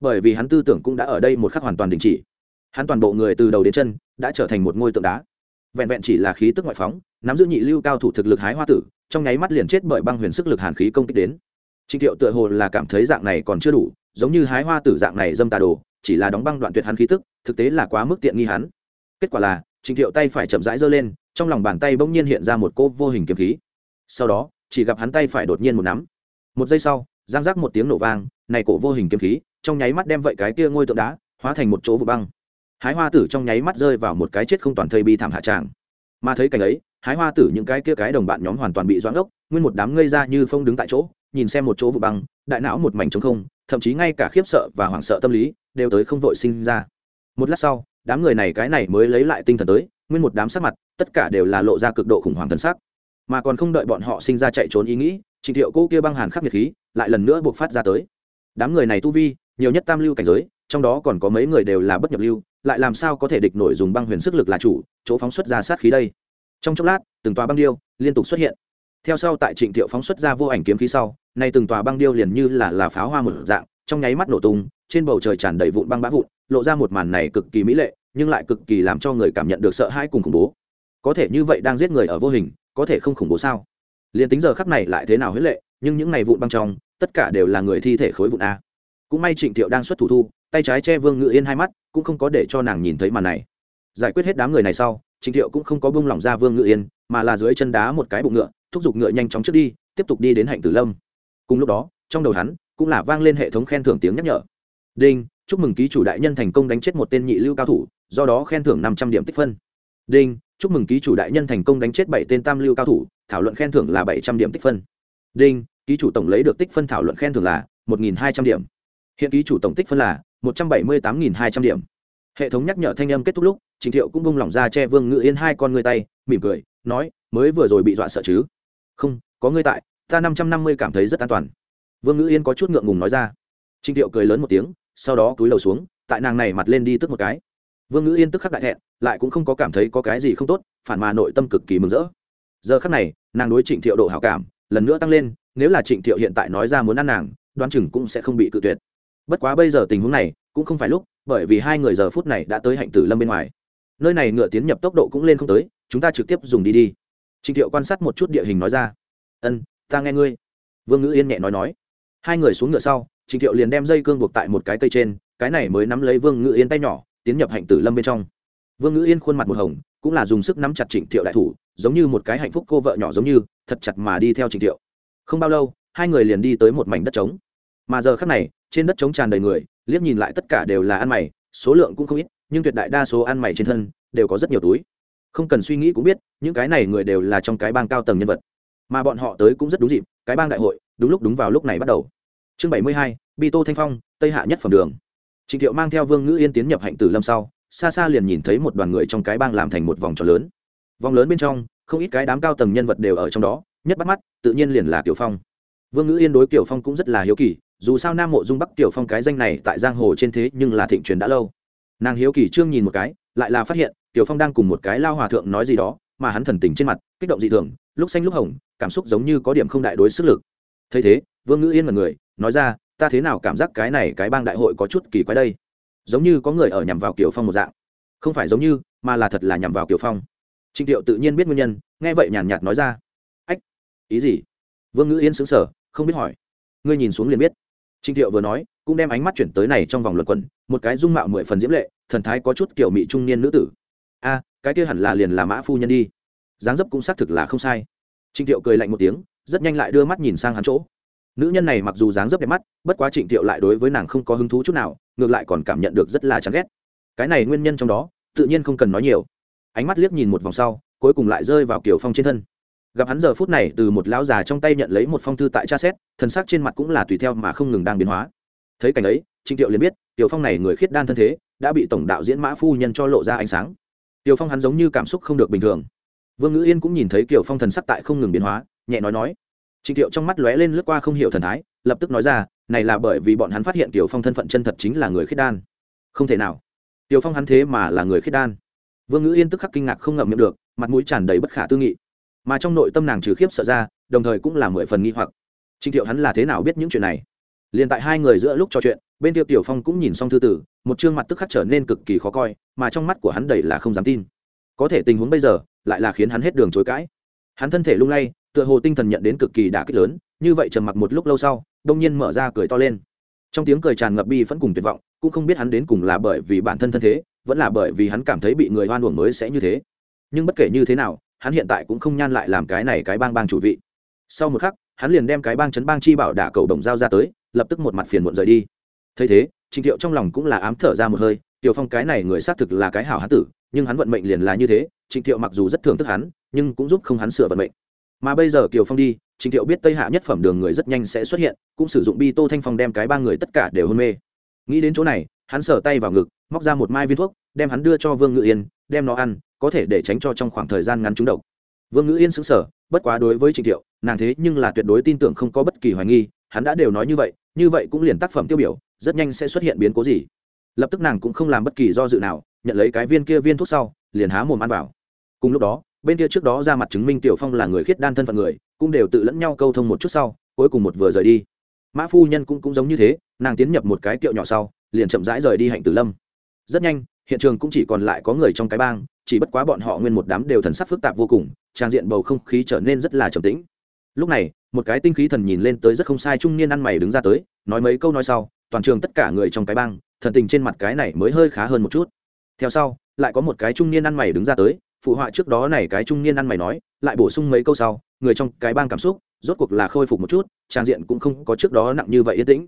Bởi vì hắn tư tưởng cũng đã ở đây một khắc hoàn toàn đình chỉ. Hắn toàn bộ người từ đầu đến chân, đã trở thành một ngôi tượng đá. Vẹn vẹn chỉ là khí tức ngoại phóng, nắm giữ nhị lưu cao thủ thực lực hái hoa tử, trong nháy mắt liền chết bởi băng huyền sức lực hàn khí công kích đến. Trịnh thiệu tựa hồ là cảm thấy dạng này còn chưa đủ, giống như hái hoa tử dạng này dâm tà đồ, chỉ là đóng băng đoạn tuyệt hắn khí tức, thực tế là quá mức tiện nghi hắn kết quả là trịnh thiệu tay phải chậm rãi giơ lên, trong lòng bàn tay bỗng nhiên hiện ra một cô vô hình kiếm khí. Sau đó, chỉ gặp hắn tay phải đột nhiên một nắm. Một giây sau, giang giác một tiếng nổ vang, này cổ vô hình kiếm khí, trong nháy mắt đem vậy cái kia ngôi tượng đá, hóa thành một chỗ vụ băng. Hái hoa tử trong nháy mắt rơi vào một cái chết không toàn thây bi thảm hạ tràng. Mà thấy cảnh ấy, hái hoa tử những cái kia cái đồng bạn nhóm hoàn toàn bị doãn ốc, nguyên một đám ngây ra như phong đứng tại chỗ, nhìn xem một chỗ vụ băng, đại não một mảnh trống không, thậm chí ngay cả khiếp sợ và hoảng sợ tâm lý, đều tới không vội sinh ra. Một lát sau đám người này cái này mới lấy lại tinh thần tới, nguyên một đám sắc mặt, tất cả đều là lộ ra cực độ khủng hoảng thần sắc. Mà còn không đợi bọn họ sinh ra chạy trốn ý nghĩ, trịnh thiệu cũ kia băng hàn khắc nhiệt khí, lại lần nữa buộc phát ra tới. Đám người này tu vi, nhiều nhất tam lưu cảnh giới, trong đó còn có mấy người đều là bất nhập lưu, lại làm sao có thể địch nổi dùng băng huyền sức lực là chủ, chỗ phóng xuất ra sát khí đây. Trong chốc lát, từng tòa băng điêu liên tục xuất hiện. Theo sau tại trịnh thiệu phóng xuất ra vô ảnh kiếm khí sau, nay từng tòa băng điêu liền như là là pháo hoa một dạng, trong nháy mắt nổ tung trên bầu trời tràn đầy vụn băng bã vụn, lộ ra một màn này cực kỳ mỹ lệ, nhưng lại cực kỳ làm cho người cảm nhận được sợ hãi cùng khủng bố. Có thể như vậy đang giết người ở vô hình, có thể không khủng bố sao? Liền tính giờ khắc này lại thế nào huyết lệ, nhưng những ngày vụn băng trong, tất cả đều là người thi thể khối vụn a. Cũng may trịnh thiệu đang xuất thủ thu, tay trái che vương ngự yên hai mắt, cũng không có để cho nàng nhìn thấy màn này. Giải quyết hết đám người này sau, trịnh thiệu cũng không có bông lỏng ra vương ngự yên, mà là dưới chân đá một cái bụng ngựa, thúc giục ngựa nhanh chóng trước đi, tiếp tục đi đến hạnh tử lâm. Cùng lúc đó, trong đầu hắn cũng là vang lên hệ thống khen thưởng tiếng nhắc nhở đinh, chúc mừng ký chủ đại nhân thành công đánh chết một tên nhị lưu cao thủ, do đó khen thưởng năm trăm điểm tích phân. Đinh, chúc mừng ký chủ đại nhân thành công đánh chết bảy tên tam lưu cao thủ, thảo luận khen thưởng là bảy trăm điểm tích phân. Đinh, ký chủ tổng lấy được tích phân thảo luận khen thưởng là một nghìn hai trăm điểm. Hiện ký chủ tổng tích phân là một trăm bảy mươi tám nghìn hai trăm điểm. Hệ thống nhắc nhở thanh âm kết thúc lúc, trình thiệu cũng bung lỏng ra che vương ngự yên hai con người tay, mỉm cười, nói, mới vừa rồi bị dọa sợ chứ? Không, có ngươi tại, ta năm trăm năm mươi cảm thấy rất an toàn. Vương ngự yên có chút ngượng ngùng nói ra. Trịnh thiệu cười lớn một tiếng sau đó túi lầu xuống, tại nàng này mặt lên đi tức một cái. Vương ngữ yên tức khắc đại thẹn, lại cũng không có cảm thấy có cái gì không tốt, phản mà nội tâm cực kỳ mừng rỡ. Giờ khắc này, nàng đối trịnh thiệu độ hảo cảm lần nữa tăng lên, nếu là trịnh thiệu hiện tại nói ra muốn ăn nàng, đoán chừng cũng sẽ không bị cự tuyệt. Bất quá bây giờ tình huống này, cũng không phải lúc, bởi vì hai người giờ phút này đã tới hạnh tử lâm bên ngoài. Nơi này ngựa tiến nhập tốc độ cũng lên không tới, chúng ta trực tiếp dùng đi đi. Trịnh thiệu quan sát một chút địa hình nói ra. Ân, ta nghe ngươi. Vương ngữ yên nhẹ nói nói. Hai người xuống ngựa sau trịnh thiệu liền đem dây cương buộc tại một cái cây trên, cái này mới nắm lấy vương ngữ yên tay nhỏ, tiến nhập hạnh tử lâm bên trong. Vương ngữ yên khuôn mặt một hồng, cũng là dùng sức nắm chặt trịnh thiệu đại thủ, giống như một cái hạnh phúc cô vợ nhỏ giống như, thật chặt mà đi theo trịnh thiệu. Không bao lâu, hai người liền đi tới một mảnh đất trống. Mà giờ khác này, trên đất trống tràn đầy người, liếc nhìn lại tất cả đều là ăn mày, số lượng cũng không ít, nhưng tuyệt đại đa số ăn mày trên thân, đều có rất nhiều túi. Không cần suy nghĩ cũng biết, những cái này người đều là trong cái bang cao tầng nhân vật. Mà bọn họ tới cũng rất đúng dịp, cái bang đại hội, đúng lúc đúng vào lúc này bắt đầu chương bảy mươi hai, bi tô thanh phong, tây hạ nhất phẩm đường. Trịnh thiệu mang theo vương ngữ yên tiến nhập hạnh tử lâm sau, xa xa liền nhìn thấy một đoàn người trong cái bang làm thành một vòng tròn lớn. Vòng lớn bên trong, không ít cái đám cao tầng nhân vật đều ở trong đó, nhất bắt mắt, tự nhiên liền là tiểu phong. Vương ngữ yên đối tiểu phong cũng rất là hiếu kỳ, dù sao nam mộ dung bắc tiểu phong cái danh này tại giang hồ trên thế nhưng là thịnh truyền đã lâu. Nàng hiếu kỳ trương nhìn một cái, lại là phát hiện tiểu phong đang cùng một cái lao hòa thượng nói gì đó, mà hắn thần tình trên mặt, kích động dị thường, lúc xanh lúc hồng, cảm xúc giống như có điểm không đại đối sức lực. Thấy thế, vương ngữ yên mật người nói ra, ta thế nào cảm giác cái này cái bang đại hội có chút kỳ quái đây? Giống như có người ở nhằm vào kiểu phong một dạng. Không phải giống như, mà là thật là nhằm vào kiểu phong. Trịnh thiệu tự nhiên biết nguyên nhân, nghe vậy nhàn nhạt nói ra. Ách, ý gì? Vương ngữ yên xứng sở không biết hỏi. Ngươi nhìn xuống liền biết. Trịnh thiệu vừa nói, cũng đem ánh mắt chuyển tới này trong vòng luật quần một cái dung mạo mười phần diễm lệ, thần thái có chút kiểu mỹ trung niên nữ tử. A, cái kia hẳn là liền là mã phu nhân đi. Dáng dấp cũng xác thực là không sai. Trịnh thiệu cười lạnh một tiếng, rất nhanh lại đưa mắt nhìn sang hắn chỗ nữ nhân này mặc dù dáng dấp đẹp mắt, bất quá trịnh thiệu lại đối với nàng không có hứng thú chút nào, ngược lại còn cảm nhận được rất là chán ghét. Cái này nguyên nhân trong đó, tự nhiên không cần nói nhiều. Ánh mắt liếc nhìn một vòng sau, cuối cùng lại rơi vào kiểu phong trên thân. Gặp hắn giờ phút này từ một lão già trong tay nhận lấy một phong thư tại tra xét thần sắc trên mặt cũng là tùy theo mà không ngừng đang biến hóa. Thấy cảnh ấy, trịnh thiệu liền biết tiểu phong này người khiết đan thân thế, đã bị tổng đạo diễn mã phu nhân cho lộ ra ánh sáng. Tiểu phong hắn giống như cảm xúc không được bình thường. Vương ngữ yên cũng nhìn thấy kiểu phong thần sắc tại không ngừng biến hóa, nhẹ nói nói Trình thiệu trong mắt lóe lên lướt qua không hiểu thần thái, lập tức nói ra, này là bởi vì bọn hắn phát hiện tiểu phong thân phận chân thật chính là người khiết đan. Không thể nào. Tiểu phong hắn thế mà là người khiết đan. Vương ngữ yên tức khắc kinh ngạc không ngậm miệng được, mặt mũi tràn đầy bất khả tư nghị. Mà trong nội tâm nàng trừ khiếp sợ ra, đồng thời cũng là mười phần nghi hoặc. Trình thiệu hắn là thế nào biết những chuyện này? Liên tại hai người giữa lúc trò chuyện, bên tiêu tiểu phong cũng nhìn xong thư tử, một trương mặt tức khắc trở nên cực kỳ khó coi, mà trong mắt của hắn đầy là không dám tin. Có thể tình huống bây giờ, lại là khiến hắn hết đường chối cãi hắn thân thể lung lay, tựa hồ tinh thần nhận đến cực kỳ đả kích lớn, như vậy trầm mặc một lúc lâu sau, đông nhiên mở ra cười to lên. Trong tiếng cười tràn ngập bi vẫn cùng tuyệt vọng, cũng không biết hắn đến cùng là bởi vì bản thân thân thế, vẫn là bởi vì hắn cảm thấy bị người hoan uổng mới sẽ như thế. Nhưng bất kể như thế nào, hắn hiện tại cũng không nhan lại làm cái này cái bang bang chủ vị. Sau một khắc, hắn liền đem cái bang chấn bang chi bảo đả cầu đồng giao ra tới, lập tức một mặt phiền muộn rời đi. Thấy thế, trình thiệu trong lòng cũng là ám thở ra một hơi, tiểu phong cái này người xác thực là cái hảo hán tử, nhưng hắn vận mệnh liền là như thế, trình thiệu mặc dù rất thường thức hắn nhưng cũng giúp không hắn sửa vận mệnh. Mà bây giờ kiều phong đi, trình thiệu biết tây hạ nhất phẩm đường người rất nhanh sẽ xuất hiện, cũng sử dụng bi tô thanh phong đem cái ba người tất cả đều hôn mê. Nghĩ đến chỗ này, hắn sờ tay vào ngực, móc ra một mai viên thuốc, đem hắn đưa cho vương ngự yên, đem nó ăn, có thể để tránh cho trong khoảng thời gian ngắn trúng độc. Vương ngự yên xứng sở bất quá đối với trình thiệu, nàng thế nhưng là tuyệt đối tin tưởng không có bất kỳ hoài nghi, hắn đã đều nói như vậy như vậy cũng liền tác phẩm tiêu biểu, rất nhanh sẽ xuất hiện biến cố gì. Lập tức nàng cũng không làm bất kỳ do dự nào, nhận lấy cái viên kia viên thuốc sau, liền há mồm ăn vào. Cùng lúc đó bên kia trước đó ra mặt chứng minh tiểu phong là người khiết đan thân phận người, cũng đều tự lẫn nhau câu thông một chút sau, cuối cùng một vừa rời đi. Mã phu nhân cũng cũng giống như thế, nàng tiến nhập một cái kiệu nhỏ sau, liền chậm rãi rời đi hạnh tử lâm. Rất nhanh, hiện trường cũng chỉ còn lại có người trong cái bang, chỉ bất quá bọn họ nguyên một đám đều thần sắc phức tạp vô cùng, trang diện bầu không khí trở nên rất là trầm tĩnh. Lúc này, một cái tinh khí thần nhìn lên tới rất không sai trung niên ăn mày đứng ra tới, nói mấy câu nói sau, toàn trường tất cả người trong cái bang, thần tình trên mặt cái này mới hơi khá hơn một chút. Theo sau, lại có một cái trung niên ăn mày đứng ra tới phụ họa trước đó này cái trung niên ăn mày nói, lại bổ sung mấy câu sau, người trong cái bang cảm xúc, rốt cuộc là khôi phục một chút, trang diện cũng không có trước đó nặng như vậy yên tĩnh.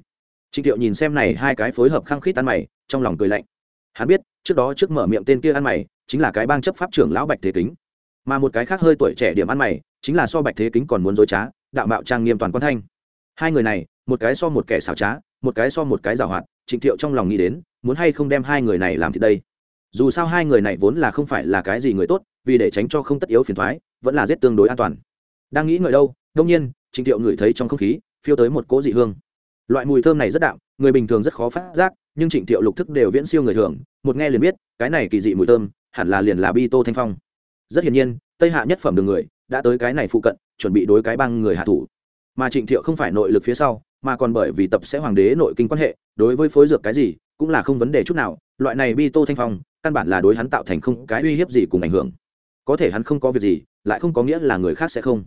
Trịnh thiệu nhìn xem này hai cái phối hợp khăng khít ăn mày, trong lòng cười lạnh. Hắn biết, trước đó trước mở miệng tên kia ăn mày, chính là cái bang chấp pháp trưởng lão bạch thế kính. Mà một cái khác hơi tuổi trẻ điểm ăn mày, chính là so bạch thế kính còn muốn dối trá, đạo mạo trang nghiêm toàn quan thanh. Hai người này, một cái so một kẻ xảo trá, một cái so một cái giảo hoạt, trịnh thiệu trong lòng nghĩ đến, muốn hay không đem hai người này làm thì đây? Dù sao hai người này vốn là không phải là cái gì người tốt, vì để tránh cho không tất yếu phiền thoái, vẫn là giết tương đối an toàn. Đang nghĩ ngợi đâu đông nhiên trịnh thiệu ngửi thấy trong không khí, phiêu tới một cỗ dị hương. Loại mùi thơm này rất đạm, người bình thường rất khó phát giác, nhưng trịnh thiệu lục thức đều viễn siêu người thường, một nghe liền biết, cái này kỳ dị mùi thơm, hẳn là liền là bi tô thanh phong. Rất hiển nhiên, tây hạ nhất phẩm đường người, đã tới cái này phụ cận, chuẩn bị đối cái băng người hạ thủ. Mà trịnh thiệu không phải nội lực phía sau, mà còn bởi vì tập sẽ hoàng đế nội kinh quan hệ, đối với phối dược cái gì, cũng là không vấn đề chút nào. Loại này bi tô thanh phong căn bản là đối hắn tạo thành không cái uy hiếp gì cùng ảnh hưởng. Có thể hắn không có việc gì, lại không có nghĩa là người khác sẽ không.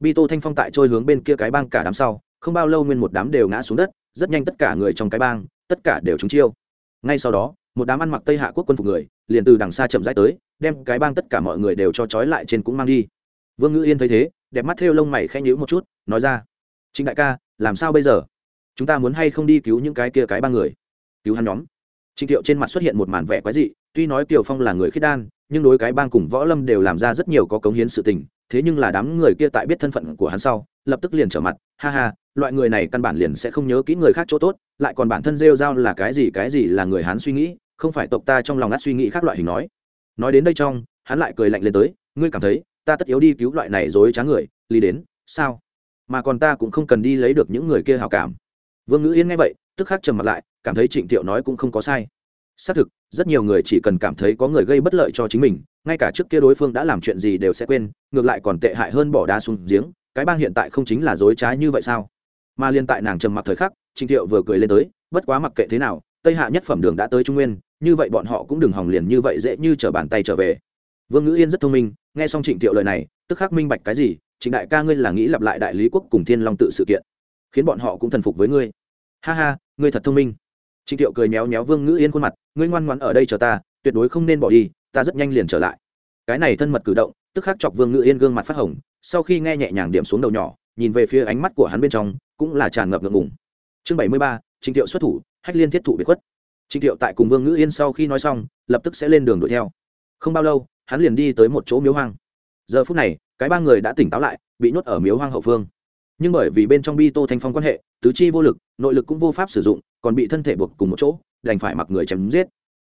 Bi tô thanh phong tại trôi hướng bên kia cái bang cả đám sau, không bao lâu nguyên một đám đều ngã xuống đất, rất nhanh tất cả người trong cái bang, tất cả đều trúng chiêu. Ngay sau đó, một đám ăn mặc tây hạ quốc quân phục người, liền từ đằng xa chậm rãi tới, đem cái bang tất cả mọi người đều cho trói lại trên cũng mang đi. Vương ngữ yên thấy thế, đẹp mắt thêu lông mày khẽ nhíu một chút, nói ra chính đại ca, làm sao bây giờ? Chúng ta muốn hay không đi cứu những cái kia cái ba người? Cứu hắn nhóm. Trịnh thiệu trên mặt xuất hiện một màn vẻ quái dị tuy nói kiều phong là người khiết đan, nhưng đối cái bang cùng võ lâm đều làm ra rất nhiều có cống hiến sự tình, thế nhưng là đám người kia tại biết thân phận của hắn sau, lập tức liền trở mặt, ha ha, loại người này căn bản liền sẽ không nhớ kỹ người khác chỗ tốt, lại còn bản thân rêu r a o là cái gì cái gì là người hắn suy nghĩ, không phải tộc ta trong lòng ngắt suy nghĩ khác loại hình nói. Nói đến đây trong, hắn lại cười lạnh lên tới, ngươi cảm thấy, ta tất yếu đi cứu loại này dối trá người, lý đến, sao? Mà còn ta cũng không cần đi lấy được những người kia hào cảm. Vương ngữ yên nghe vậy, tức khắc trầm mặt lại, cảm thấy trịnh thiệu nói cũng không có sai xác thực, rất nhiều người chỉ cần cảm thấy có người gây bất lợi cho chính mình, ngay cả trước kia đối phương đã làm chuyện gì đều sẽ quên, ngược lại còn tệ hại hơn bỏ đá xuống giếng, cái bang hiện tại không chính là dối trá như vậy sao? Mà liên tại nàng trầm mặc thời khắc trịnh thiệu vừa cười lên tới, bất quá mặc kệ thế nào, tây hạ nhất phẩm đường đã tới trung nguyên, như vậy bọn họ cũng đừng hòng liền như vậy dễ như t r ở bàn tay trở về. Vương ngữ yên rất thông minh, nghe xong trịnh thiệu lời này, tức khắc minh bạch cái gì, trịnh đại ca ngươi là nghĩ lặp lại đại lý quốc cùng thiên long tự sự kiện, khiến bọn họ cũng thần phục với ngươi. Ha ha, ngươi thật thông minh. Trịnh thiệu cười méo méo vương ngữ yên khuôn mặt ngươi ngoan ngoãn ở đây chờ ta, tuyệt đối không nên bỏ đi, ta rất nhanh liền trở lại. Cái này thân mật cử động, tức khắc chọc vương ngữ yên gương mặt phát hồng, sau khi nghe nhẹ nhàng điểm xuống đầu nhỏ, nhìn về phía ánh mắt của hắn bên trong, cũng là tràn ngập ngượng ngùng. Chương bảy mươi ba trịnh thiệu xuất thủ, hách liên thiết thủ biệt khuất. Trịnh thiệu tại cùng vương ngữ yên sau khi nói xong, lập tức sẽ lên đường đuổi theo. Không bao lâu, hắn liền đi tới một chỗ miếu hoang. Giờ phút này, cái ba người đã tỉnh táo lại, bị nhốt ở miếu hoang hậu phương. Nhưng bởi vì bên trong bi tô thanh phong quan hệ, tứ chi vô lực, nội lực cũng vô pháp sử dụng, còn bị thân thể buộc cùng một chỗ đành phải mặc người chém giết.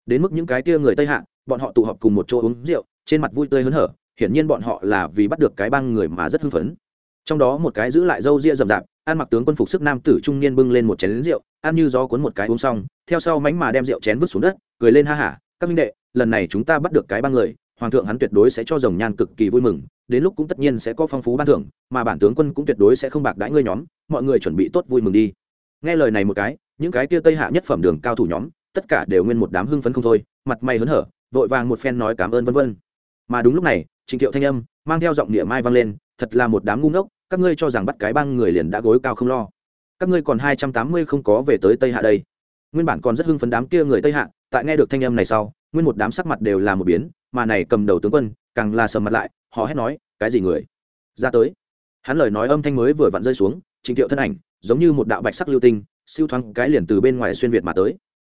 Đến mức những cái kia người tây hạ, bọn họ tụ họp cùng một chỗ uống rượu, trên mặt vui tươi hớn hở, hiển nhiên bọn họ là vì bắt được cái băng người mà rất hưng phấn. Trong đó một cái giữ lại râu ria rậm rạp, ăn mặc tướng quân phục sức nam tử trung niên bưng lên một chén rượu, ăn như gió cuốn một cái uống xong, theo sau mánh mà đem rượu chén vứt xuống đất, cười lên ha hả, các minh đệ, lần này chúng ta bắt được cái băng người, hoàng thượng hắn tuyệt đối sẽ cho rồng nhan cực kỳ vui mừng, đến lúc cũng tất nhiên sẽ có phong phú ban thưởng, mà bản tướng quân cũng tuyệt đối sẽ không bạc đãi ngươi nhóm, mọi người chuẩn bị tốt vui mừng đi. Nghe lời này một cái những cái kia tây hạ nhất phẩm đường cao thủ nhóm, tất cả đều nguyên một đám hưng phấn không thôi, mặt mày hớn hở, vội vàng một phen nói cảm ơn vân vân. Mà đúng lúc này trịnh thiệu thanh âm mang theo giọng địa mai vang lên, thật là một đám ngu ngốc, các ngươi cho rằng bắt cái băng người liền đã gối cao không lo. Các ngươi còn hai trăm tám mươi không có về tới tây hạ đây. Nguyên bản còn rất hưng phấn đám kia người tây hạ, tại nghe được thanh âm này sau, nguyên một đám sắc mặt đều là một biến, mà này cầm đầu tướng quân, càng là sầm mặt lại, họ hét nói, cái gì người? Ra tới. Hắn lời nói âm thanh mới vừa vặn rơi xuống trịnh thiệu thân ảnh, giống như một đạo bạch sắc lưu tinh siêu thoáng cái liền từ bên ngoài xuyên việt mà tới.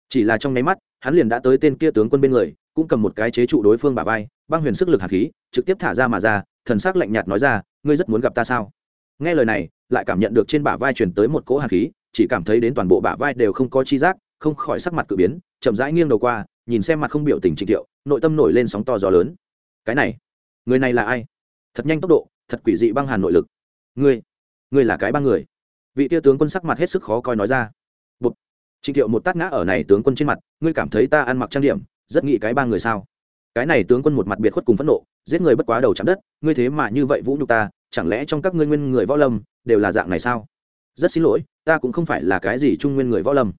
Chỉ là trong nháy mắt, hắn liền đã tới tên kia tướng quân bên người, cũng cầm một cái chế trụ đối phương bả vai, băng huyền sức lực hạt khí, trực tiếp thả ra mà ra, thần sắc lạnh nhạt nói ra, ngươi rất muốn gặp ta sao? Nghe lời này, lại cảm nhận được trên bả vai truyền tới một cỗ hạt khí, chỉ cảm thấy đến toàn bộ bả vai đều không có chi giác, không khỏi sắc mặt cự biến, chậm rãi nghiêng đầu qua, nhìn xem mặt không biểu tình trịnh thiệu, nội tâm nổi lên sóng to gió lớn. Cái này, người này là ai? Thật nhanh tốc độ, thật quỷ dị băng hàn nội lực. Ngươi ngươi là cái băng người vị tia tướng quân sắc mặt hết sức khó coi nói ra. Bụt. trịnh thiệu một tát ngã ở này tướng quân trên mặt, ngươi cảm thấy ta ăn mặc trang điểm, rất nghĩ cái ba người sao? Cái này tướng quân một mặt biệt khuất cùng phẫn nộ, giết người bất quá đầu chạm đất, ngươi thế mà như vậy vũ nhục ta, chẳng lẽ trong các ngươi nguyên người võ lâm đều là dạng này sao? Rất xin lỗi, ta cũng không phải là cái gì trung nguyên người võ lâm.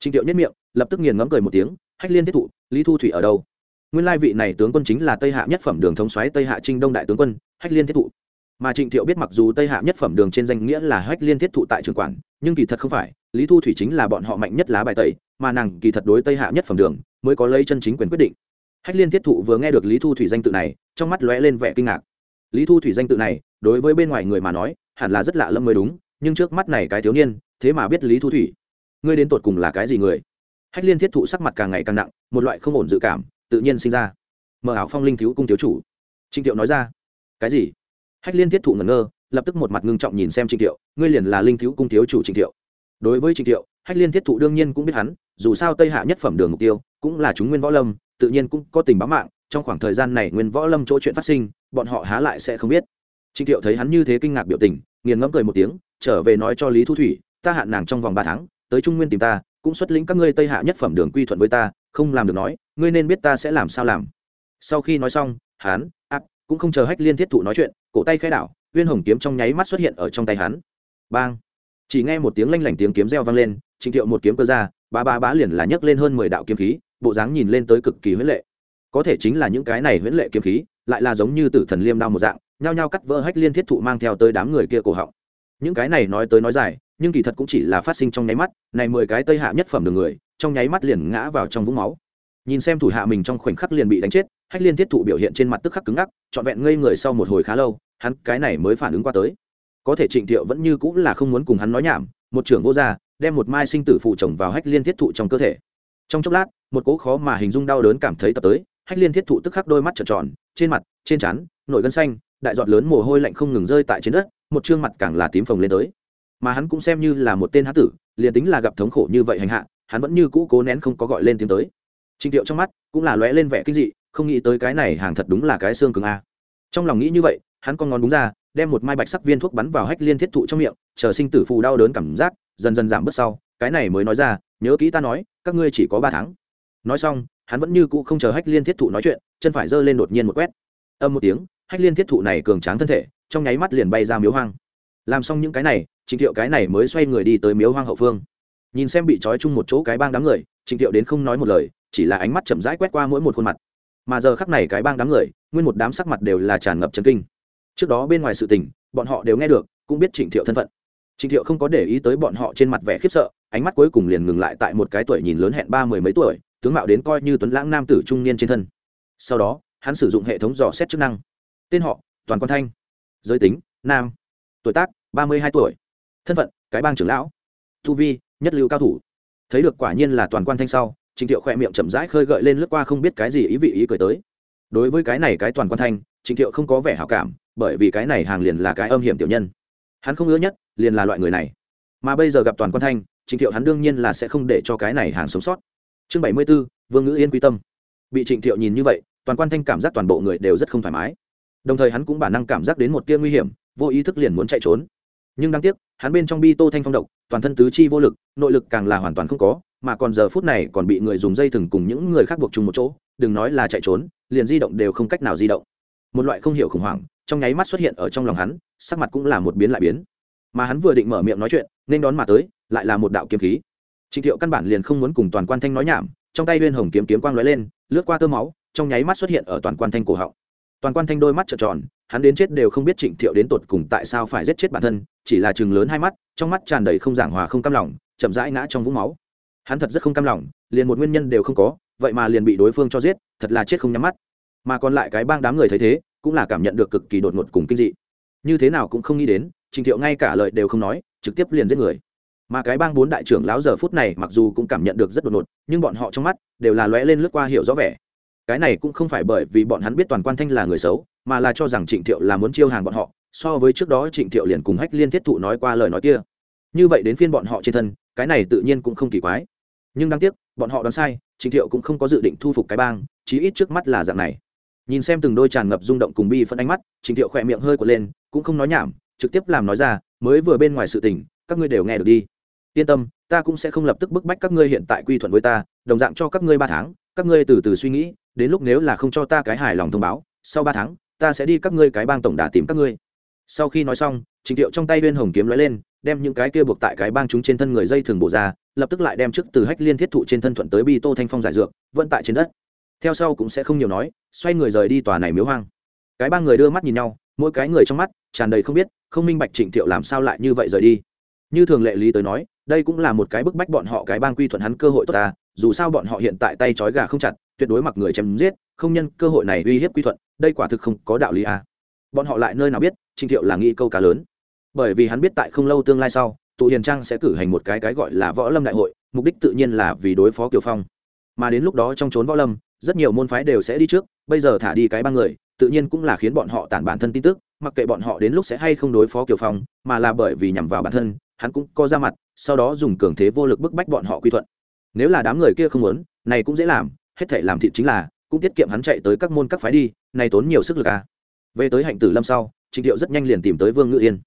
Trịnh thiệu nhất miệng, lập tức nghiền ngẫm cười một tiếng, hách liên thiết thụ, lý thu thủy ở đâu? Nguyên lai vị này tướng quân chính là tây hạ nhất phẩm đường thống xoáy tây hạ trinh đông đại tướng quân, hách liên thiết thụ mà trịnh thiệu biết mặc dù tây hạ nhất phẩm đường trên danh nghĩa là hách liên thiết thụ tại trường quản, nhưng kỳ thật không phải, lý thu thủy chính là bọn họ mạnh nhất lá bài tẩy, mà nàng kỳ thật đối tây hạ nhất phẩm đường mới có lấy chân chính quyền quyết định. Hách liên thiết thụ vừa nghe được lý thu thủy danh tự này, trong mắt lóe lên vẻ kinh ngạc. Lý thu thủy danh tự này, đối với bên ngoài người mà nói, hẳn là rất lạ lẫm mới đúng, nhưng trước mắt này cái thiếu niên, thế mà biết lý thu thủy. Ngươi đến tột cùng là cái gì người? Hách liên thiết thụ sắc mặt càng ngày càng nặng, một loại không ổn dự cảm, tự nhiên sinh ra. Mở ảo phong linh thiếu cung thiếu chủ. Trịnh thiệu nói ra. Cái gì? Hách liên thiết thụ ngẩn ngơ, lập tức một mặt ngưng trọng nhìn xem trịnh thiệu, ngươi liền là linh thiếu cung thiếu chủ trịnh thiệu. Đối với trịnh thiệu, hách liên thiết thụ đương nhiên cũng biết hắn, dù sao tây hạ nhất phẩm đường mục tiêu cũng là chúng nguyên võ lâm, tự nhiên cũng có tình báo mạng, trong khoảng thời gian này nguyên võ lâm chỗ chuyện phát sinh, bọn họ há lại sẽ không biết. Trịnh thiệu thấy hắn như thế kinh ngạc biểu tình, nghiền ngẫm cười một tiếng, trở về nói cho lý thu thủy, ta hạn nàng trong vòng ba tháng, tới trung nguyên tìm ta, cũng xuất lĩnh các ngươi tây hạ nhất phẩm đường quy thuận với ta, không làm được nói, ngươi nên biết ta sẽ làm sao làm. Sau khi nói xong, hắn, áp cũng không chờ hách liên thiết thụ nói chuyện, cổ tay khai đảo uyên hồng kiếm trong nháy mắt xuất hiện ở trong tay hắn. Bang! Chỉ nghe một tiếng lanh lảnh tiếng kiếm reo vang lên, trịnh thiệu một kiếm cơ ra ba ba bá liền là nhấc lên hơn mười đạo kiếm khí, bộ dáng nhìn lên tới cực kỳ huyễn lệ. Có thể chính là những cái này huyễn lệ kiếm khí, lại là giống như tử thần liêm đao một dạng, nhao nhao cắt vỡ hách liên thiết thụ mang theo tới đám người kia cổ họng. Những cái này nói tới nói dài, nhưng kỳ thật cũng chỉ là phát sinh trong nháy mắt, này mười cái tây hạ nhất phẩm đường người, trong nháy mắt liền ngã vào trong vũng máu nhìn xem thủ hạ mình trong khoảnh khắc liền bị đánh chết, hách liên thiết thụ biểu hiện trên mặt tức khắc cứng ngắc, trọn vẹn ngây người sau một hồi khá lâu, hắn cái này mới phản ứng qua tới. Có thể trịnh thiệu vẫn như cũng là không muốn cùng hắn nói nhảm, một trưởng vô gia, đem một mai sinh tử phụ chồng vào hách liên thiết thụ trong cơ thể. Trong chốc lát, một cỗ khó mà hình dung đau đớn cảm thấy tập tới, hách liên thiết thụ tức khắc đôi mắt trợn tròn, trên mặt, trên trán, nổi gân xanh, đại giọt lớn mồ hôi lạnh không ngừng rơi tại trên đất, một trương mặt càng là tím phồng lên tới. Mà hắn cũng xem như là một tên hán tử, liền tính là gặp thống khổ như vậy hành hạ, hắn vẫn như cũ cố nén không có gọi lên tiếng tới trịnh thiệu trong mắt cũng là lóe lên vẻ kinh dị, không nghĩ tới cái này hàng thật đúng là cái xương cứng a. Trong lòng nghĩ như vậy, hắn con ngón đúng ra, đem một mai bạch sắc viên thuốc bắn vào hách liên thiết thụ trong miệng, chờ sinh tử phù đau đớn cảm giác dần dần giảm bớt sau, cái này mới nói ra, nhớ kỹ ta nói, các ngươi chỉ có ba tháng. Nói xong, hắn vẫn như cũ không chờ hách liên thiết thụ nói chuyện, chân phải giơ lên đột nhiên một quét. Âm một tiếng, hách liên thiết thụ này cường tráng thân thể, trong nháy mắt liền bay ra miếu hoang. Làm xong những cái này trịnh thiệu cái này mới xoay người đi tới miếu hoang hậu phương. Nhìn xem bị trói chung một chỗ cái bang đám người trịnh thiệu đến không nói một lời chỉ là ánh mắt chậm rãi quét qua mỗi một khuôn mặt. Mà giờ khắc này cái bang đám người, nguyên một đám sắc mặt đều là tràn ngập trấn kinh. Trước đó bên ngoài sự tình, bọn họ đều nghe được, cũng biết trịnh thiệu thân phận. Trịnh thiệu không có để ý tới bọn họ trên mặt vẻ khiếp sợ, ánh mắt cuối cùng liền ngừng lại tại một cái tuổi nhìn lớn hẹn ba mười mấy tuổi, tướng mạo đến coi như tuấn lãng nam tử trung niên trên thân. Sau đó, hắn sử dụng hệ thống dò xét chức năng. Tên họ, toàn quan thanh. Giới tính, nam. Tuổi tác, ba mươi hai tuổi. Thân phận, cái bang trưởng lão. Thu vi, nhất lưu cao thủ. Thấy được quả nhiên là toàn quan thanh sau trịnh thiệu khẽ miệng chậm rãi khơi gợi lên lướt qua không biết cái gì ý vị ý cười tới. Đối với cái này cái toàn quan thanh trịnh thiệu không có vẻ hảo cảm, bởi vì cái này hàng liền là cái âm hiểm tiểu nhân. Hắn không ngứa nhất, liền là loại người này. Mà bây giờ gặp toàn quan thanh trịnh thiệu hắn đương nhiên là sẽ không để cho cái này hàng sống sót. Chương bảy mươi b ố vương ngữ yên quy tâm. Bị trịnh thiệu nhìn như vậy, toàn quan thanh cảm giác toàn bộ người đều rất không thoải mái. Đồng thời hắn cũng bản năng cảm giác đến một tia nguy hiểm, vô ý thức liền muốn chạy trốn. Nhưng đáng tiếc, hắn bên trong bi tô thanh phong độc, toàn thân tứ chi vô lực, nội lực càng là hoàn toàn không có mà còn giờ phút này còn bị người dùng dây thừng cùng những người khác buộc chung một chỗ, đừng nói là chạy trốn, liền di động đều không cách nào di động. Một loại không hiểu khủng hoảng, trong nháy mắt xuất hiện ở trong lòng hắn, sắc mặt cũng là một biến lại biến. Mà hắn vừa định mở miệng nói chuyện, nên đón mà tới, lại là một đạo kiếm khí. Trịnh thiệu căn bản liền không muốn cùng toàn quan thanh nói nhảm, trong tay liên hồng kiếm kiếm quang lóe lên, lướt qua tơ máu, trong nháy mắt xuất hiện ở toàn quan thanh cổ họng. Toàn quan thanh đôi mắt trợn tròn, hắn đến chết đều không biết trịnh thiệu đến tột cùng tại sao phải giết chết bản thân, chỉ là chừng lớn hai mắt, trong mắt tràn đầy không giảng hòa không cam lòng, chậm rãi ngã trong vũng máu hắn thật rất không cam lòng, liền một nguyên nhân đều không có, vậy mà liền bị đối phương cho giết, thật là chết không nhắm mắt. Mà còn lại cái bang đám người thấy thế, cũng là cảm nhận được cực kỳ đột ngột cùng kinh dị. Như thế nào cũng không nghĩ đến trịnh thiệu ngay cả lời đều không nói, trực tiếp liền giết người. Mà cái bang bốn đại trưởng lão giờ phút này mặc dù cũng cảm nhận được rất đột ngột, nhưng bọn họ trong mắt đều là lóe lên lướt qua hiểu rõ vẻ. Cái này cũng không phải bởi vì bọn hắn biết toàn quan thanh là người xấu, mà là cho rằng trịnh thiệu là muốn chiêu hàng bọn họ, so với trước đó trịnh thiệu liền cùng hách liên thiết thụ nói qua lời nói kia. Như vậy đến phiên bọn họ trên thân, cái này tự nhiên cũng không kỳ quái nhưng đáng tiếc, bọn họ đoán sai trịnh thiệu cũng không có dự định thu phục cái bang, chí ít trước mắt là dạng này. Nhìn xem từng đôi tràn ngập rung động cùng bi phân ánh mắt trịnh thiệu khỏe miệng hơi quật lên, cũng không nói nhảm, trực tiếp làm nói ra, mới vừa bên ngoài sự tình, các ngươi đều nghe được đi. Yên tâm, ta cũng sẽ không lập tức bức bách các ngươi hiện tại quy thuận với ta, đồng dạng cho các ngươi ba tháng, các ngươi từ từ suy nghĩ, đến lúc nếu là không cho ta cái hài lòng thông báo, sau ba tháng, ta sẽ đi các ngươi cái bang tổng đà tìm các ngươi. Sau khi nói xong, trình thiệu trong tay viên hồng kiếm lóe lên đem những cái kia buộc tại cái bang chúng trên thân người dây thường bổ ra, lập tức lại đem trước từ hách liên thiết thụ trên thân thuận tới bi tô thanh phong giải dược vận tại trên đất. Theo sau cũng sẽ không nhiều nói, xoay người rời đi tòa này miếu hoang. Cái ba người đưa mắt nhìn nhau, mỗi cái người trong mắt tràn đầy không biết, không minh bạch trịnh thiệu làm sao lại như vậy rời đi. Như thường lệ lý tới nói, đây cũng là một cái bức bách bọn họ cái bang quy thuận hắn cơ hội tốt ta, dù sao bọn họ hiện tại tay trói gà không chặt, tuyệt đối mặc người chém giết, không nhân cơ hội này uy hiếp quy thuận, đây quả thực không có đạo lý à. bọn họ lại nơi nào biết, trịnh thiệu là nghĩ câu cá lớn bởi vì hắn biết tại không lâu tương lai sau, tụ hiền trang sẽ cử hành một cái cái gọi là võ lâm đại hội, mục đích tự nhiên là vì đối phó kiều phong. Mà đến lúc đó trong trốn võ lâm, rất nhiều môn phái đều sẽ đi trước, bây giờ thả đi cái ba người, tự nhiên cũng là khiến bọn họ tản bản thân tin tức, mặc kệ bọn họ đến lúc sẽ hay không đối phó kiều phong, mà là bởi vì nhằm vào bản thân, hắn cũng có ra mặt, sau đó dùng cường thế vô lực bức bách bọn họ quy thuận. Nếu là đám người kia không muốn, này cũng dễ làm, hết thể làm thịt chính là, cũng tiết kiệm hắn chạy tới các môn các phái đi, này tốn nhiều sức lực à. Về tới hạnh tử lâm sau trịnh thiệu rất nhanh liền tìm tới vương ngữ yên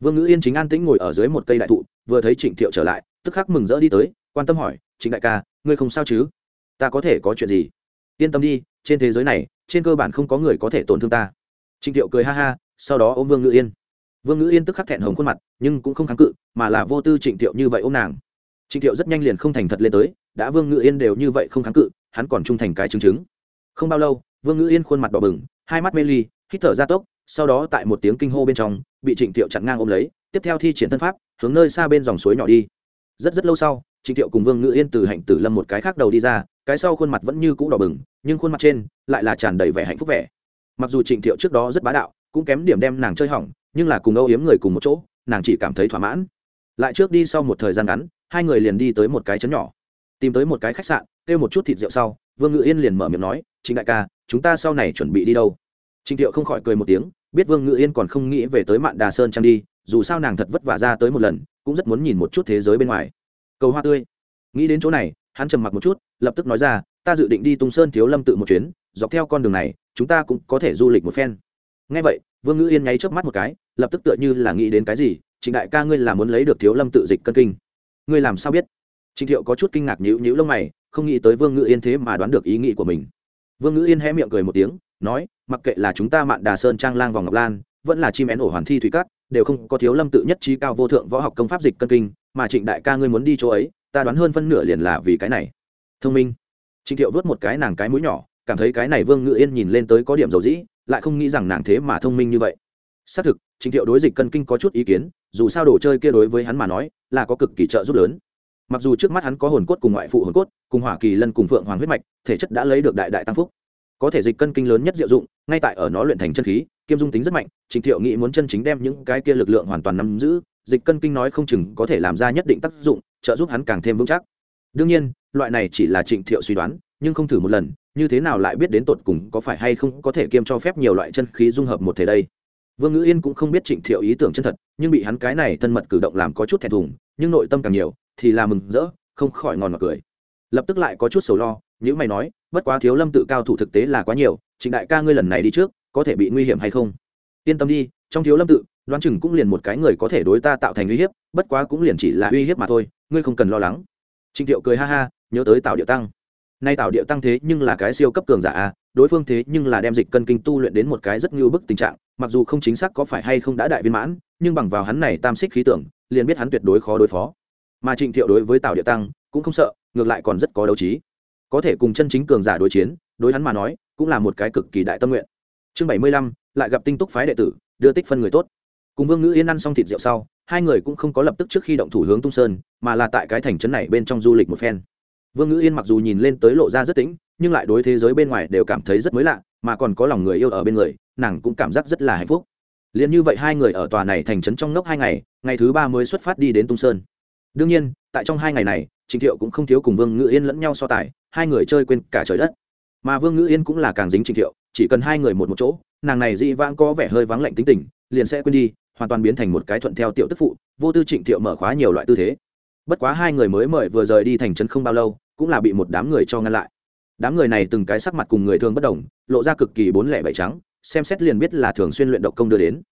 vương ngữ yên chính an tĩnh ngồi ở dưới một cây đại thụ, vừa thấy trịnh thiệu trở lại, tức khắc mừng rỡ đi tới, quan tâm hỏi, trịnh đại ca, ngươi không sao chứ? Ta có thể có chuyện gì? Yên tâm đi, trên thế giới này, trên cơ bản không có người có thể tổn thương ta. Trịnh thiệu cười ha ha, sau đó ôm vương ngữ yên. Vương ngữ yên tức khắc thẹn hồng khuôn mặt, nhưng cũng không kháng cự, mà là vô tư trịnh thiệu như vậy ôm nàng. Trịnh thiệu rất nhanh liền không thành thật lên tới, đã vương ngữ yên đều như vậy không kháng cự, hắn còn trung thành cái chứng chứng. Không bao lâu, vương ngữ yên khuôn mặt đỏ bừng, hai mắt mê ly, hít thở ra tốc sau đó tại một tiếng kinh hô bên trong, bị trịnh thiệu chặn ngang ôm lấy, tiếp theo thi triển thân pháp, hướng nơi xa bên dòng suối nhỏ đi. Rất rất lâu sau, trịnh thiệu cùng vương Ngự yên từ hạnh tử lâm một cái khác đầu đi ra, cái sau khuôn mặt vẫn như cũ đỏ bừng, nhưng khuôn mặt trên lại là tràn đầy vẻ hạnh phúc vẻ. Mặc dù trịnh thiệu trước đó rất bá đạo, cũng kém điểm đem nàng chơi hỏng, nhưng là cùng âu yếm người cùng một chỗ, nàng chỉ cảm thấy thỏa mãn. Lại trước đi sau một thời gian ngắn, hai người liền đi tới một cái chấn nhỏ. Tìm tới một cái khách sạn, kêu một chút thịt rượu sau, vương ngự yên liền mở miệng nói, trịnh đại ca, chúng ta sau này chuẩn bị đi đâu? Trình thiệu không khỏi cười một tiếng, biết vương ngự yên còn không nghĩ về tới mạn đà sơn trang đi, dù sao nàng thật vất vả ra tới một lần, cũng rất muốn nhìn một chút thế giới bên ngoài. Cầu hoa tươi. Nghĩ đến chỗ này, hắn trầm mặc một chút, lập tức nói ra, ta dự định đi tung sơn thiếu lâm tự một chuyến, dọc theo con đường này, chúng ta cũng có thể du lịch một phen. Nghe vậy, vương ngữ yên nháy chớp mắt một cái, lập tức tựa như là nghĩ đến cái gì, trịnh đại ca ngươi là muốn lấy được thiếu lâm tự dịch cân kinh. Ngươi làm sao biết? Trình thiệu có chút kinh ngạc nhíu nhíu lông mày, không nghĩ tới vương ngữ yên thế mà đoán được ý nghĩ của mình. Vương ngữ yên hé miệng cười một tiếng nói, mặc kệ là chúng ta mạn đà sơn trang lang vòng ngọc lan, vẫn là chim én ổ hoàn thi thủy cát, đều không có thiếu lâm tự nhất trí cao vô thượng võ học công pháp dịch cân kinh, mà trịnh đại ca ngươi muốn đi chỗ ấy, ta đoán hơn phân nửa liền là vì cái này. Thông minh. Trịnh thiệu vớt một cái nàng cái mũi nhỏ, cảm thấy cái này vương ngự yên nhìn lên tới có điểm dầu dĩ, lại không nghĩ rằng nàng thế mà thông minh như vậy. Xác thực, trịnh thiệu đối dịch cân kinh có chút ý kiến, dù sao đồ chơi kia đối với hắn mà nói, là có cực kỳ trợ giúp lớn. Mặc dù trước mắt hắn có hồn cốt cùng ngoại phụ hồn cốt, cùng hỏa kỳ lân cùng phượng hoàng huyết mạch, thể chất đã lấy được đại đại tăng phúc có thể dịch cân kinh lớn nhất diệu dụng, ngay tại ở nó luyện thành chân khí, kiêm dung tính rất mạnh trịnh thiệu nghĩ muốn chân chính đem những cái kia lực lượng hoàn toàn nắm giữ, dịch cân kinh nói không chừng có thể làm ra nhất định tác dụng, trợ giúp hắn càng thêm vững chắc. Đương nhiên, loại này chỉ là trịnh thiệu suy đoán, nhưng không thử một lần, như thế nào lại biết đến tột cùng có phải hay không có thể kiêm cho phép nhiều loại chân khí dung hợp một thể đây. Vương ngữ yên cũng không biết trịnh thiệu ý tưởng chân thật, nhưng bị hắn cái này thân mật cử động làm có chút thẹn thùng, nhưng nội tâm càng nhiều, thì là mừng rỡ, không khỏi ngòn ngọt cười lập tức lại có chút sầu lo những mày nói, bất quá thiếu lâm tự cao thủ thực tế là quá nhiều, trịnh đại ca ngươi lần này đi trước, có thể bị nguy hiểm hay không? Yên tâm đi, trong thiếu lâm tự, đoán chừng cũng liền một cái người có thể đối ta tạo thành uy hiếp, bất quá cũng liền chỉ là uy hiếp mà thôi, ngươi không cần lo lắng. Trịnh thiệu cười ha ha, nhớ tới tạo điệu tăng. Nay tạo điệu tăng thế nhưng là cái siêu cấp cường giả a, đối phương thế nhưng là đem dịch cân kinh tu luyện đến một cái rất ngưu bức tình trạng, mặc dù không chính xác có phải hay không đã đại viên mãn, nhưng bằng vào hắn này tam xích khí tưởng, liền biết hắn tuyệt đối khó đối phó. Mà trịnh thiệu đối với tạo điệu tăng cũng không sợ ngược lại còn rất có đấu trí. Có thể cùng chân chính cường giả đối chiến, đối hắn mà nói, cũng là một cái cực kỳ đại tâm nguyện. Chương bảy mươi lăm, lại gặp tinh túc phái đệ tử, đưa tích phân người tốt. Cùng vương ngữ yên ăn xong thịt rượu sau, hai người cũng không có lập tức trước khi động thủ hướng tung sơn, mà là tại cái thành trấn này bên trong du lịch một phen. Vương ngữ yên mặc dù nhìn lên tới lộ ra rất tĩnh, nhưng lại đối thế giới bên ngoài đều cảm thấy rất mới lạ, mà còn có lòng người yêu ở bên người, nàng cũng cảm giác rất là hạnh phúc. Liền như vậy hai người ở tòa này thành trấn trong ngốc hai ngày ngày thứ ba mới xuất phát đi đến tung sơn. Đương nhiên, tại trong hai ngày này trịnh thiệu cũng không thiếu cùng vương ngữ yên lẫn nhau so tài, hai người chơi quên cả trời đất. Mà vương ngữ yên cũng là càng dính trịnh thiệu, chỉ cần hai người một một chỗ, nàng này dị vãng có vẻ hơi vắng lạnh tính tình, liền sẽ quên đi, hoàn toàn biến thành một cái thuận theo tiểu tức phụ, vô tư trịnh thiệu mở khóa nhiều loại tư thế. Bất quá hai người mới mời vừa rời đi thành trấn không bao lâu, cũng là bị một đám người cho ngăn lại. Đám người này từng cái sắc mặt cùng người thường bất đồng, lộ ra cực kỳ bốn lẻ bảy trắng, xem xét liền biết là thường xuyên luyện độc công đưa đến.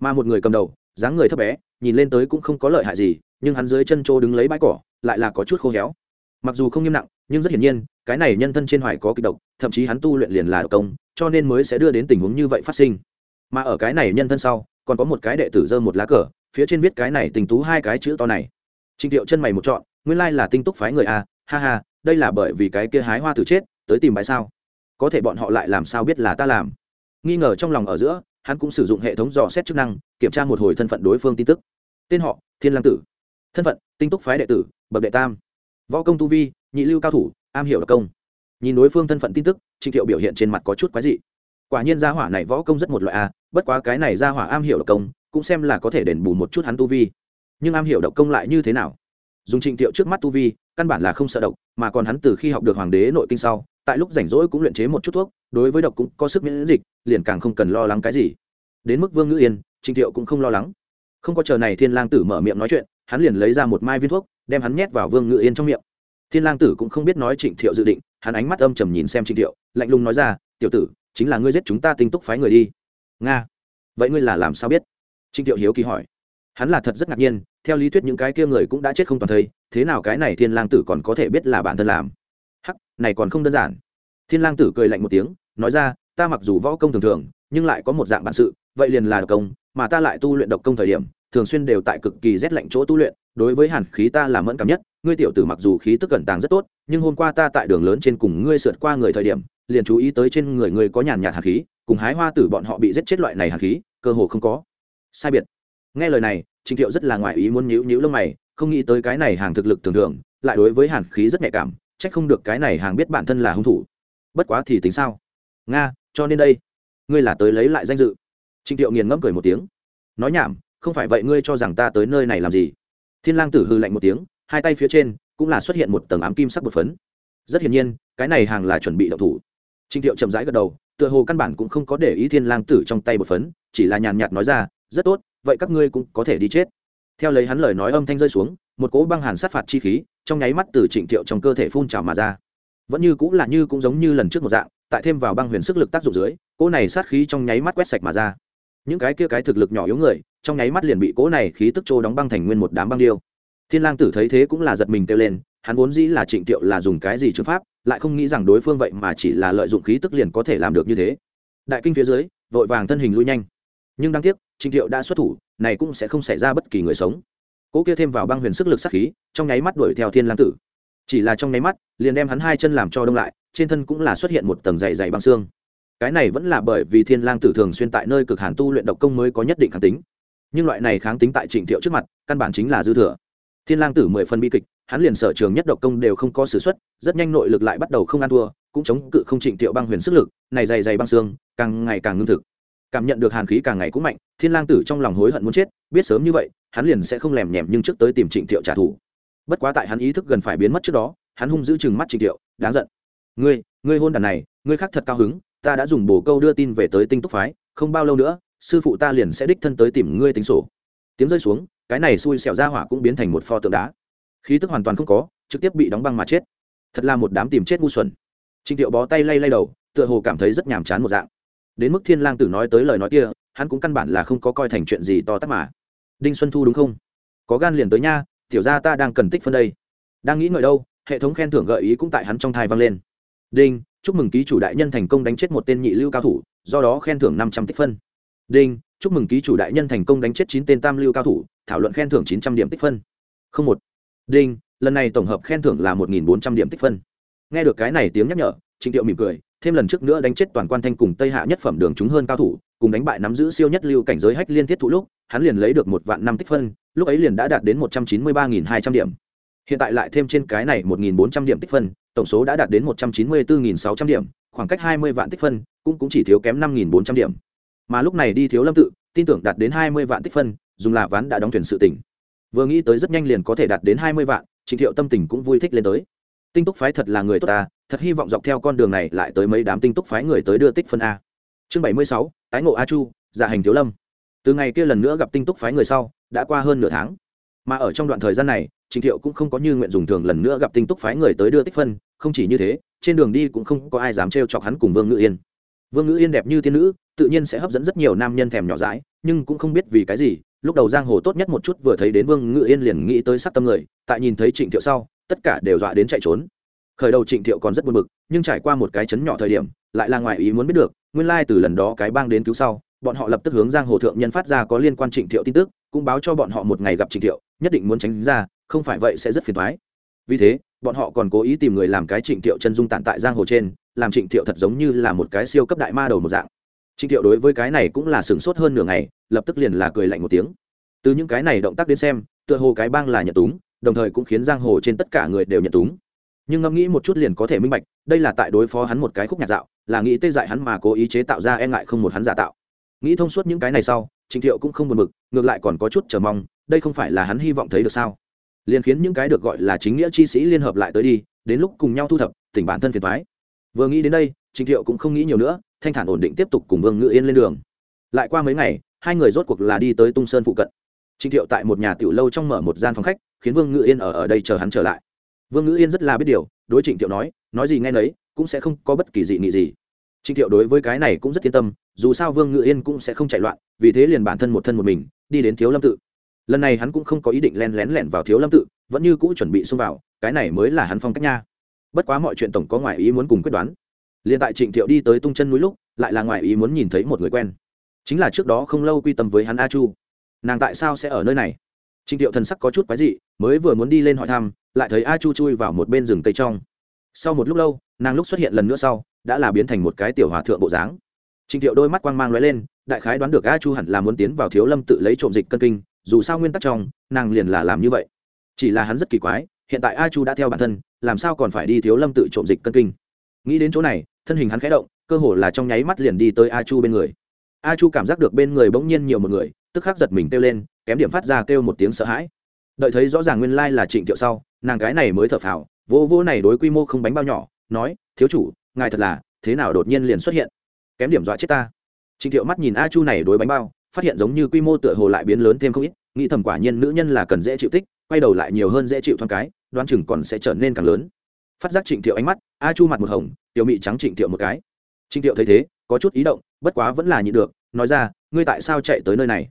Mà một người cầm đầu, dáng người thấp bé, nhìn lên tới cũng không có lợi hại gì, nhưng hắn dưới chân chỗ đứng lấy bãi cỏ lại là có chút khô héo. Mặc dù không nghiêm nặng, nhưng rất hiển nhiên, cái này nhân thân trên hoài có kịch độc, thậm chí hắn tu luyện liền là độc công, cho nên mới sẽ đưa đến tình huống như vậy phát sinh. Mà ở cái này nhân thân sau, còn có một cái đệ tử dơ một lá cờ, phía trên viết cái này tình tú hai cái chữ to này. Trịnh thiệu chân mày một chọn nguyên lai là tinh túc phái người a ha ha, đây là bởi vì cái kia hái hoa tử chết, tới tìm bài sao? Có thể bọn họ lại làm sao biết là ta làm? Nghi ngờ trong lòng ở giữa, hắn cũng sử dụng hệ thống dò xét chức năng, kiểm tra một hồi thân phận đối phương tin tức. Tên họ, thiên lam tử. Thân phận, tinh túc phái đệ tử bậc đệ tam. Võ công tu vi, nhị lưu cao thủ, am hiểu đặc công. Nhìn đối phương thân phận tin tức, trịnh thiệu biểu hiện trên mặt có chút quái dị. Quả nhiên gia hỏa này võ công rất một loại a, bất quá cái này gia hỏa am hiểu độc công, cũng xem là có thể đền bù một chút hắn tu vi. Nhưng am hiểu độc công lại như thế nào? Dùng trịnh thiệu trước mắt tu vi, căn bản là không sợ độc, mà còn hắn từ khi học được hoàng đế nội kinh sau, tại lúc rảnh rỗi cũng luyện chế một chút thuốc, đối với độc cũng có sức miễn dịch, liền càng không cần lo lắng cái gì. Đến mức vương ngữ yên, trịnh thiệu cũng không lo lắng. Không có chờ này thiên lang tử mở miệng nói chuyện, hắn liền lấy ra một mai viên thuốc đem hắn nhét vào vương ngự yên trong miệng. Thiên lang tử cũng không biết nói trịnh thiệu dự định, hắn ánh mắt âm trầm nhìn xem trịnh thiệu, lạnh lùng nói ra, tiểu tử, chính là ngươi giết chúng ta tinh túc phái người đi. Nga, vậy ngươi là làm sao biết? Trịnh thiệu hiếu kỳ hỏi. Hắn là thật rất ngạc nhiên, theo lý thuyết những cái kia người cũng đã chết không toàn thây, thế nào cái này thiên lang tử còn có thể biết là bản thân làm? Hắc, này còn không đơn giản. Thiên lang tử cười lạnh một tiếng, nói ra, ta mặc dù võ công thường thường, nhưng lại có một dạng bản sự, vậy liền là độc công, mà ta lại tu luyện độc công thời điểm, thường xuyên đều tại cực kỳ rét lạnh chỗ tu luyện đối với hàn khí ta là mẫn cảm nhất, ngươi tiểu tử mặc dù khí tức cẩn tàng rất tốt, nhưng hôm qua ta tại đường lớn trên cùng ngươi sượt qua người thời điểm, liền chú ý tới trên người ngươi có nhàn nhạt hàn khí, cùng hái hoa tử bọn họ bị giết chết loại này hàn khí, cơ hồ không có. Sai biệt. Nghe lời này trịnh thiệu rất là ngoại ý muốn nhíu nhíu lông mày, không nghĩ tới cái này hàng thực lực thường thường, lại đối với hàn khí rất nhạy cảm trách không được cái này hàng biết bản thân là hung thủ. Bất quá thì tính sao? Nga, cho nên đây, ngươi là tới lấy lại danh dự. Trịnh thiệu nghiền ngẫm cười một tiếng. Nói nhảm, không phải vậy ngươi cho rằng ta tới nơi này làm gì? Thiên lang tử hư lạnh một tiếng, hai tay phía trên cũng là xuất hiện một tầng ám kim sắc bột phấn. Rất hiển nhiên, cái này hàng là chuẩn bị động thủ. Trịnh thiệu chậm rãi gật đầu, tựa hồ căn bản cũng không có để ý thiên lang tử trong tay bột phấn, chỉ là nhàn nhạt nói ra, rất tốt, vậy các ngươi cũng có thể đi chết. Theo lấy hắn lời nói âm thanh rơi xuống, một cỗ băng hàn sát phạt chi khí trong nháy mắt từ trịnh thiệu trong cơ thể phun trào mà ra. Vẫn như cũng là như cũng giống như lần trước một dạng, tại thêm vào băng huyền sức lực tác dụng dưới, cỗ này sát khí trong nháy mắt quét sạch mà ra. Những cái kia cái thực lực nhỏ yếu người trong nháy mắt liền bị cỗ này khí tức trô đóng băng thành nguyên một đám băng điêu. Thiên lang tử thấy thế cũng là giật mình kêu lên, hắn vốn dĩ là trịnh tiệu là dùng cái gì chữ pháp, lại không nghĩ rằng đối phương vậy mà chỉ là lợi dụng khí tức liền có thể làm được như thế. Đại kinh phía dưới, vội vàng thân hình lui nhanh. Nhưng đáng tiếc, trịnh tiệu đã xuất thủ, này cũng sẽ không xảy ra bất kỳ người sống. Cỗ kia thêm vào băng huyền sức lực sát khí, trong nháy mắt đuổi theo thiên lang tử. Chỉ là trong nháy mắt, liền đem hắn hai chân làm cho đông lại, trên thân cũng là xuất hiện một tầng dày dày băng xương. Cái này vẫn là bởi vì thiên lang tử thường xuyên tại nơi cực hàn tu luyện độc công mới có nhất định kháng tính nhưng loại này kháng tính tại trịnh thiệu trước mặt, căn bản chính là dư thừa. Thiên lang tử mười phần bi kịch, hắn liền sở trường nhất độc công đều không có sử xuất, rất nhanh nội lực lại bắt đầu không ăn thua, cũng chống cự không trịnh thiệu băng huyền sức lực, này dày dày băng xương, càng ngày càng ngưng thực. Cảm nhận được hàn khí càng ngày cũng mạnh, thiên lang tử trong lòng hối hận muốn chết, biết sớm như vậy, hắn liền sẽ không lèm nhèm nhưng trước tới tìm trịnh thiệu trả thù. Bất quá tại hắn ý thức gần phải biến mất trước đó, hắn hung giữ chừng mắt trịnh thiệu, đáng giận. Ngươi ngươi hôn đàn này, ngươi khác thật cao hứng, ta đã dùng bổ câu đưa tin về tới tinh túc phái, không bao lâu nữa sư phụ ta liền sẽ đích thân tới tìm ngươi tính sổ. Tiếng rơi xuống, cái này xui xẻo ra hỏa cũng biến thành một pho tượng đá. Khí tức hoàn toàn không có, trực tiếp bị đóng băng mà chết. Thật là một đám tìm chết ngu xuẩn. Trịnh thiệu bó tay lay lay đầu, tựa hồ cảm thấy rất nhàm chán một dạng. Đến mức thiên lang tử nói tới lời nói kia, hắn cũng căn bản là không có coi thành chuyện gì to tát mà. Đinh xuân thu đúng không? Có gan liền tới nha, tiểu gia ta đang cần tích phân đây. Đang nghĩ ngợi đâu, hệ thống khen thưởng gợi ý cũng tại hắn trong thai vang lên. Đinh, chúc mừng ký chủ đại nhân thành công đánh chết một tên nhị lưu cao thủ, do đó khen thưởng năm trăm tích phân đinh chúc mừng ký chủ đại nhân thành công đánh chết chín tên tam lưu cao thủ thảo luận khen thưởng chín trăm điểm tích phân. Không một. Đinh lần này tổng hợp khen thưởng là một nghìn bốn trăm điểm tích phân. Nghe được cái này tiếng nhắc nhở trịnh thiệu mỉm cười thêm lần trước nữa đánh chết toàn quan thanh cùng tây hạ nhất phẩm đường chúng hơn cao thủ cùng đánh bại nắm giữ siêu nhất lưu cảnh giới hách liên thiết thụ lúc hắn liền lấy được một vạn năm tích phân lúc ấy liền đã đạt đến một trăm chín mươi ba nghìn hai trăm điểm. Hiện tại lại thêm trên cái này một nghìn bốn trăm điểm tích phân tổng số đã đạt đến một trăm chín mươi bốn nghìn sáu trăm điểm khoảng cách hai mươi vạn tích phân cũng, cũng chỉ thiếu kém năm nghìn bốn trăm điểm mà lúc này đi thiếu lâm tự tin tưởng đạt đến hai mươi vạn tích phân dùng là ván đã đóng thuyền sự tỉnh. Vừa nghĩ tới rất nhanh liền có thể đạt đến hai mươi vạn trịnh thiệu tâm tình cũng vui thích lên tới. Tinh túc phái thật là người tốt ta thật hy vọng dọc theo con đường này lại tới mấy đám tinh túc phái người tới đưa tích phân a. Chương bảy mươi sáu tái ngộ a chu dạ hành thiếu lâm. Từ ngày kia lần nữa gặp tinh túc phái người sau đã qua hơn nửa tháng. Mà ở trong đoạn thời gian này Trình Thiệu cũng không có như nguyện dùng thường lần nữa gặp tinh túc phái người tới đưa tích phân, không chỉ như thế, trên đường đi cũng không có ai dám trêu chọc hắn cùng Vương Ngự Yên. Vương ngữ Yên đẹp như tiên nữ, tự nhiên sẽ hấp dẫn rất nhiều nam nhân thèm nhỏ dãi, nhưng cũng không biết vì cái gì, lúc đầu giang hồ tốt nhất một chút vừa thấy đến Vương ngữ Yên liền nghĩ tới sát tâm người, tại nhìn thấy Trịnh Thiệu sau, tất cả đều dọa đến chạy trốn. Khởi đầu Trịnh Thiệu còn rất buồn bực, nhưng trải qua một cái chấn nhỏ thời điểm, lại là ngoài ý muốn biết được, nguyên lai từ lần đó cái bang đến cứu sau, bọn họ lập tức hướng giang hồ thượng nhân phát ra có liên quan Trịnh Thiệu tin tức, cũng báo cho bọn họ một ngày gặp Trịnh Thiệu, nhất định muốn tránh ra, không phải vậy sẽ rất phiền toái vì thế bọn họ còn cố ý tìm người làm cái trịnh thiệu chân dung tàn tại giang hồ trên làm trịnh thiệu thật giống như là một cái siêu cấp đại ma đầu một dạng. Trịnh thiệu đối với cái này cũng là sửng sốt hơn nửa ngày lập tức liền là cười lạnh một tiếng. Từ những cái này động tác đến xem tựa hồ cái bang là nhận túng đồng thời cũng khiến giang hồ trên tất cả người đều nhận túng. Nhưng ngẫm nghĩ một chút liền có thể minh bạch đây là tại đối phó hắn một cái khúc nhạc dạo là nghĩ tê dại hắn mà cố ý chế tạo ra e ngại không một hắn giả tạo. Nghĩ thông suốt những cái này sau trịnh thiệu cũng không buồn mực, ngược lại còn có chút chờ mong đây không phải là hắn hy vọng thấy được sao? Liền khiến những cái được gọi là chính nghĩa chi sĩ liên hợp lại tới đi đến lúc cùng nhau thu thập tỉnh bản thân phiền thoái vừa nghĩ đến đây trịnh thiệu cũng không nghĩ nhiều nữa, thanh thản ổn định tiếp tục cùng vương ngự yên lên đường. Lại qua mấy ngày, hai người rốt cuộc là đi tới tung sơn phụ cận. Trịnh thiệu tại một nhà tiểu lâu trong mở một gian phòng khách, khiến vương ngự yên ở ở đây chờ hắn trở lại. Vương ngự yên rất là biết điều, đối trịnh thiệu nói nói gì nghe nấy, cũng sẽ không có bất kỳ dị nghị gì. Trịnh thiệu đối với cái này cũng rất yên tâm, dù sao vương ngự yên cũng sẽ không chạy loạn, vì thế liền bản thân một thân một mình, đi đến thiếu lâm tự. Lần này hắn cũng không có ý định len lén lẻn vào thiếu lâm tự, vẫn như cũ chuẩn bị xông vào, cái này mới là hắn phong cách nha bất quá mọi chuyện tổng có ngoại ý muốn cùng quyết đoán. Liền tại trịnh thiệu đi tới tung chân núi lúc, lại là ngoại ý muốn nhìn thấy một người quen. Chính là trước đó không lâu quy tâm với hắn a chu. Nàng tại sao sẽ ở nơi này? Trịnh thiệu thần sắc có chút quái dị, mới vừa muốn đi lên hỏi thăm, lại thấy a chu chui vào một bên rừng cây trong. Sau một lúc lâu, nàng lúc xuất hiện lần nữa sau, đã là biến thành một cái tiểu hòa thượng bộ dáng. Trịnh thiệu đôi mắt quang mang lóe lên, đại khái đoán được a chu hẳn là muốn tiến vào thiếu lâm tự lấy trộm dịch cân kinh, dù sao nguyên tắc trong, nàng liền là làm như vậy. Chỉ là hắn rất kỳ quái hiện tại a chu đã theo bản thân, làm sao còn phải đi thiếu lâm tự trộm dịch cân kinh? Nghĩ đến chỗ này, thân hình hắn khẽ động, cơ hồ là trong nháy mắt liền đi tới a chu bên người. A chu cảm giác được bên người bỗng nhiên nhiều một người, tức khắc giật mình kêu lên, kém điểm phát ra kêu một tiếng sợ hãi. Đợi thấy rõ ràng nguyên lai là trịnh thiệu sau, nàng cái này mới thở phào vô vô này đối quy mô không bánh bao nhỏ, nói, thiếu chủ, ngài thật là, thế nào đột nhiên liền xuất hiện? Kém điểm dọa chết ta. Trịnh thiệu mắt nhìn a chu này đối bánh bao, phát hiện giống như quy mô tựa hồ lại biến lớn thêm không ít, nghĩ thầm quả nhiên nữ nhân là cần dễ chịu tích quay đầu lại nhiều hơn dễ chịu thoáng cái, đoán chừng còn sẽ trở nên càng lớn. Phát giác trịnh thiệu ánh mắt, a chu mặt một hồng, tiểu mị trắng trịnh thiệu một cái. Trịnh thiệu thấy thế, có chút ý động, bất quá vẫn là nhịn được, nói ra, ngươi tại sao chạy tới nơi này?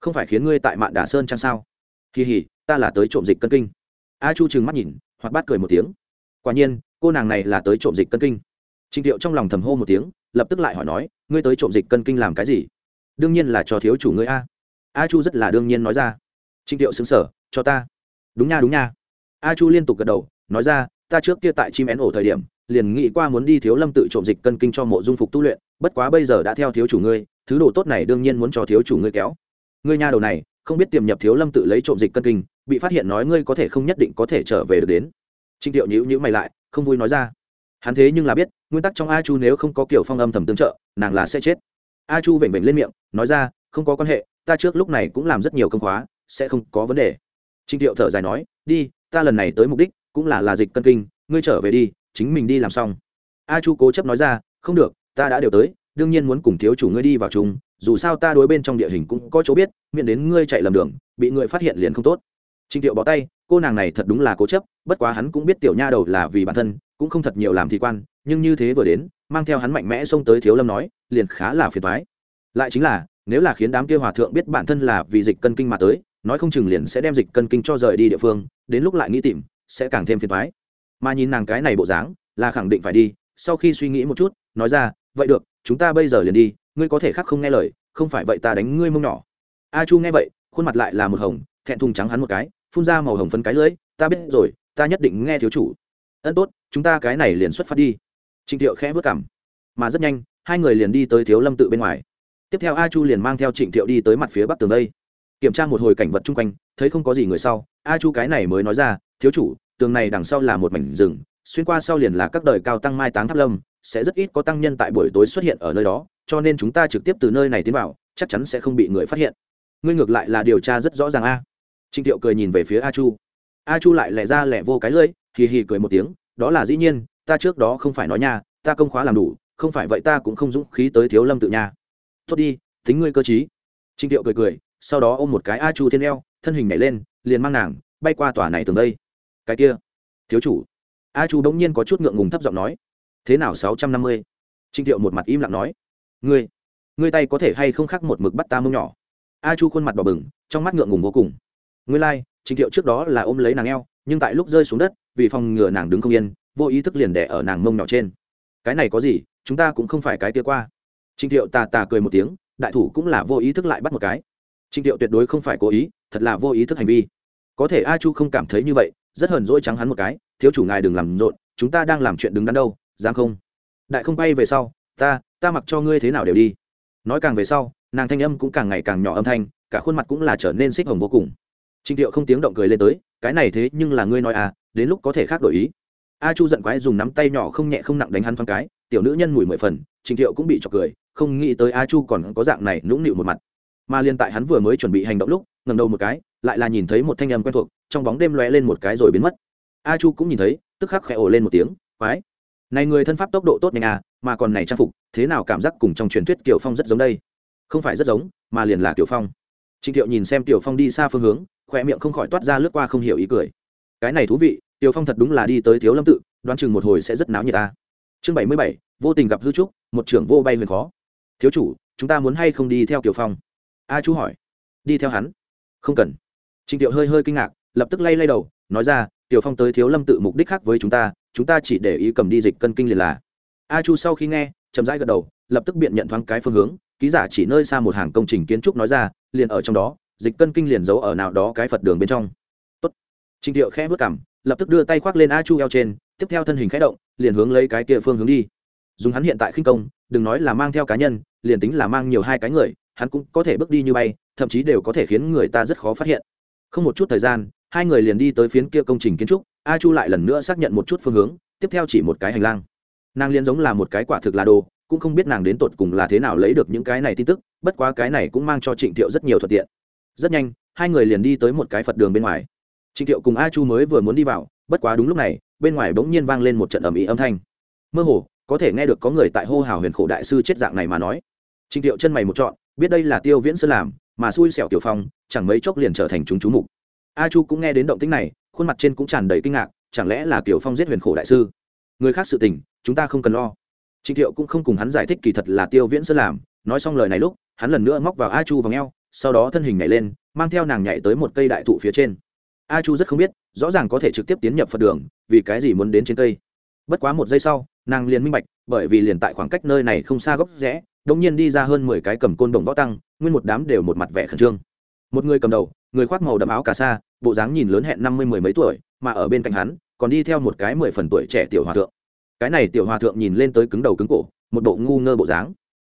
Không phải khiến ngươi tại mạn đà sơn chăng sao? Kỳ hỉ ta là tới trộm dịch cân kinh. A chu trừng mắt nhìn, hoặc bát cười một tiếng. Quả nhiên, cô nàng này là tới trộm dịch cân kinh. Trịnh thiệu trong lòng thầm hô một tiếng, lập tức lại hỏi nói, ngươi tới trộm dịch cân kinh làm cái gì? Đương nhiên là cho thiếu chủ ngươi a. A chu rất là đương nhiên nói ra. Trịnh thiệu xứng sở cho ta đúng nha đúng nha. A chu liên tục gật đầu, nói ra, ta trước kia tại chim én ổ thời điểm, liền nghĩ qua muốn đi thiếu lâm tự trộm dịch cân kinh cho mộ dung phục tu luyện, bất quá bây giờ đã theo thiếu chủ ngươi, thứ đồ tốt này đương nhiên muốn cho thiếu chủ ngươi kéo. Ngươi nha đầu này, không biết tiềm nhập thiếu lâm tự lấy trộm dịch cân kinh, bị phát hiện nói ngươi có thể không nhất định có thể trở về được đến. Trịnh thiệu nhữ nhữ mày lại, không vui nói ra. Hắn thế nhưng là biết, nguyên tắc trong a chu nếu không có kiểu phong âm thầm tương trợ, nàng là sẽ chết. A chu vểnh vểnh lên miệng, nói ra, không có quan hệ, ta trước lúc này cũng làm rất nhiều công khóa, sẽ không có vấn đề trịnh thiệu thở dài nói, đi, ta lần này tới mục đích cũng là là dịch cân kinh, ngươi trở về đi, chính mình đi làm xong. A chu cố chấp nói ra, không được, ta đã đều tới, đương nhiên muốn cùng thiếu chủ ngươi đi vào chung, dù sao ta đối bên trong địa hình cũng có chỗ biết, miễn đến ngươi chạy lầm đường, bị người phát hiện liền không tốt. Trịnh thiệu bỏ tay, cô nàng này thật đúng là cố chấp, bất quá hắn cũng biết tiểu nha đầu là vì bản thân, cũng không thật nhiều làm thị quan, nhưng như thế vừa đến, mang theo hắn mạnh mẽ xông tới thiếu lâm nói, liền khá là phiền thoái lại chính là, nếu là khiến đám kia hòa thượng biết bản thân là vì dịch cân kinh mà tới nói không chừng liền sẽ đem dịch cân kinh cho rời đi địa phương, đến lúc lại nghĩ tìm, sẽ càng thêm phiền thoái mà nhìn nàng cái này bộ dáng, là khẳng định phải đi, sau khi suy nghĩ một chút, nói ra, vậy được, chúng ta bây giờ liền đi, ngươi có thể khác không nghe lời, không phải vậy ta đánh ngươi mông nhỏ. A chu nghe vậy, khuôn mặt lại là một hồng, thẹn thùng trắng hắn một cái, phun ra màu hồng phấn cái lưỡi, ta biết rồi, ta nhất định nghe thiếu chủ. Ân tốt, chúng ta cái này liền xuất phát đi. Trịnh thiệu khẽ vớt cảm mà rất nhanh, hai người liền đi tới thiếu lâm tự bên ngoài. Tiếp theo a chu liền mang theo trịnh thiệu đi tới mặt phía bắc tường đây kiểm tra một hồi cảnh vật chung quanh, thấy không có gì người sau, a chu cái này mới nói ra, thiếu chủ, tường này đằng sau là một mảnh rừng, xuyên qua sau liền là các đời cao tăng mai táng tháp lâm, sẽ rất ít có tăng nhân tại buổi tối xuất hiện ở nơi đó, cho nên chúng ta trực tiếp từ nơi này tiến vào, chắc chắn sẽ không bị người phát hiện. Ngươi ngược lại là điều tra rất rõ ràng a. Trịnh thiệu cười nhìn về phía a chu. A chu lại lẻ ra lẻ vô cái lưỡi, hì hì cười một tiếng, đó là dĩ nhiên, ta trước đó không phải nói nha, ta công khóa làm đủ, không phải vậy ta cũng không dũng khí tới thiếu lâm tự nha. Tốt đi, tính ngươi cơ t trịnh thiệu cười cười sau đó ôm một cái a chu thiên eo thân hình nhảy lên liền mang nàng bay qua tòa này tường đây. Cái kia thiếu chủ. A chu bỗng nhiên có chút ngượng ngùng thấp giọng nói thế nào sáu trăm năm mươi? Trinh thiệu một mặt im lặng nói ngươi ngươi tay có thể hay không khác một mực bắt ta mông nhỏ? A chu khuôn mặt đỏ bừng trong mắt ngượng ngùng vô cùng. Ngươi lai、like, trinh thiệu trước đó là ôm lấy nàng eo nhưng tại lúc rơi xuống đất vì phòng ngừa nàng đứng không yên vô ý thức liền đẻ ở nàng mông nhỏ trên. Cái này có gì chúng ta cũng không phải cái kia qua. Trinh thiệu tà tà cười một tiếng đại thủ cũng là vô ý thức lại bắt một cái trịnh thiệu tuyệt đối không phải cố ý, thật là vô ý thức hành vi. Có thể a chu không cảm thấy như vậy, rất hờn dỗi trắng hắn một cái, thiếu chủ ngài đừng làm rộn, chúng ta đang làm chuyện đứng đắn đâu, dám không? Đại không bay về sau, ta ta mặc cho ngươi thế nào đều đi. Nói càng về sau, nàng thanh âm cũng càng ngày càng nhỏ âm thanh, cả khuôn mặt cũng là trở nên xích hồng vô cùng. Trịnh thiệu không tiếng động cười lên tới, cái này thế nhưng là ngươi nói à đến lúc có thể khác đổi ý. A chu giận quái dùng nắm tay nhỏ không nhẹ không nặng đánh hắn thoáng cái, tiểu nữ nhân mùi mười phần trịnh thiệu cũng bị trọc cười, không nghĩ tới a chu còn có dạng này nũng nịu một mặt mà liên tại hắn vừa mới chuẩn bị hành động lúc ngầm đầu một cái, lại là nhìn thấy một thanh âm quen thuộc, trong bóng đêm lóe lên một cái rồi biến mất. A chu cũng nhìn thấy, tức khắc khẽ ổ lên một tiếng, quái! Này người thân pháp tốc độ tốt nhanh à mà còn này trang phục, thế nào cảm giác cùng trong truyền thuyết kiều phong rất giống đây? Không phải rất giống, mà liền là kiều phong. Trịnh thiệu nhìn xem tiểu phong đi xa phương hướng, khỏe miệng không khỏi toát ra lướt qua không hiểu ý cười. Cái này thú vị tiểu phong thật đúng là đi tới thiếu lâm tự, đoán chừng một hồi sẽ rất náo nhiệt ta. Chương bảy mươi bảy, vô tình gặp hư trúc, một trưởng vô bay huyền khó. Thiếu chủ, chúng ta muốn hay không đi theo tiểu phong? A chu hỏi. Đi theo hắn? Không cần. Trịnh thiệu hơi hơi kinh ngạc, lập tức lay lay đầu, nói ra, tiểu phong tới thiếu lâm tự mục đích khác với chúng ta chúng ta chỉ để ý cầm đi dịch cân kinh liền là. A chu sau khi nghe, chậm rãi gật đầu, lập tức biện nhận thoáng cái phương hướng, ký giả chỉ nơi xa một hàng công trình kiến trúc nói ra, liền ở trong đó, dịch cân kinh liền giấu ở nào đó cái phật đường bên trong. Tốt. Trịnh thiệu khẽ vớt cảm lập tức đưa tay khoác lên a chu eo trên, tiếp theo thân hình khẽ động, liền hướng lấy cái kia phương hướng đi. Dùng hắn hiện tại khinh công, đừng nói là mang theo cá nhân, liền tính là mang nhiều hai cái người hắn cũng có thể bước đi như bay, thậm chí đều có thể khiến người ta rất khó phát hiện. Không một chút thời gian, hai người liền đi tới phiến kia công trình kiến trúc, a chu lại lần nữa xác nhận một chút phương hướng, tiếp theo chỉ một cái hành lang. Nàng liền giống là một cái quả thực là đồ, cũng không biết nàng đến tột cùng là thế nào lấy được những cái này tin tức, bất quá cái này cũng mang cho trịnh thiệu rất nhiều thuận tiện. Rất nhanh, hai người liền đi tới một cái phật đường bên ngoài. Trịnh thiệu cùng a chu mới vừa muốn đi vào, bất quá đúng lúc này, bên ngoài bỗng nhiên vang lên một trận ầm ĩ âm thanh. Mơ hồ, có thể nghe được có người tại hô hào huyền khổ đại sư chết dạng này mà nói. Trịnh thiệu chân mày một trọn biết đây là tiêu viễn sơn làm, mà xui xẻo tiểu phong, chẳng mấy chốc liền trở thành chúng chú mục. A chu cũng nghe đến động tĩnh này, khuôn mặt trên cũng tràn đầy kinh ngạc, chẳng lẽ là tiểu phong giết huyền khổ đại sư? Người khác sự tình, chúng ta không cần lo. Trịnh thiệu cũng không cùng hắn giải thích kỳ thật là tiêu viễn sơn làm, nói xong lời này lúc, hắn lần nữa móc vào a chu và ngheo sau đó thân hình nhảy lên, mang theo nàng nhảy tới một cây đại thụ phía trên. A chu rất không biết, rõ ràng có thể trực tiếp tiến nhập phật đường, vì cái gì muốn đến trên cây. Bất quá một giây sau, nàng liền minh bạch, bởi vì liền tại khoảng cách nơi này không xa gốc rẽ đông nhiên đi ra hơn mười cái cầm côn đồng võ tăng, nguyên một đám đều một mặt vẻ khẩn trương. Một người cầm đầu, người khoác màu đậm áo cà sa, bộ dáng nhìn lớn hẹn năm mươi mười mấy tuổi, mà ở bên cạnh hắn, còn đi theo một cái mười phần tuổi trẻ tiểu hòa thượng. Cái này tiểu hòa thượng nhìn lên tới cứng đầu cứng cổ, một bộ ngu ngơ bộ dáng.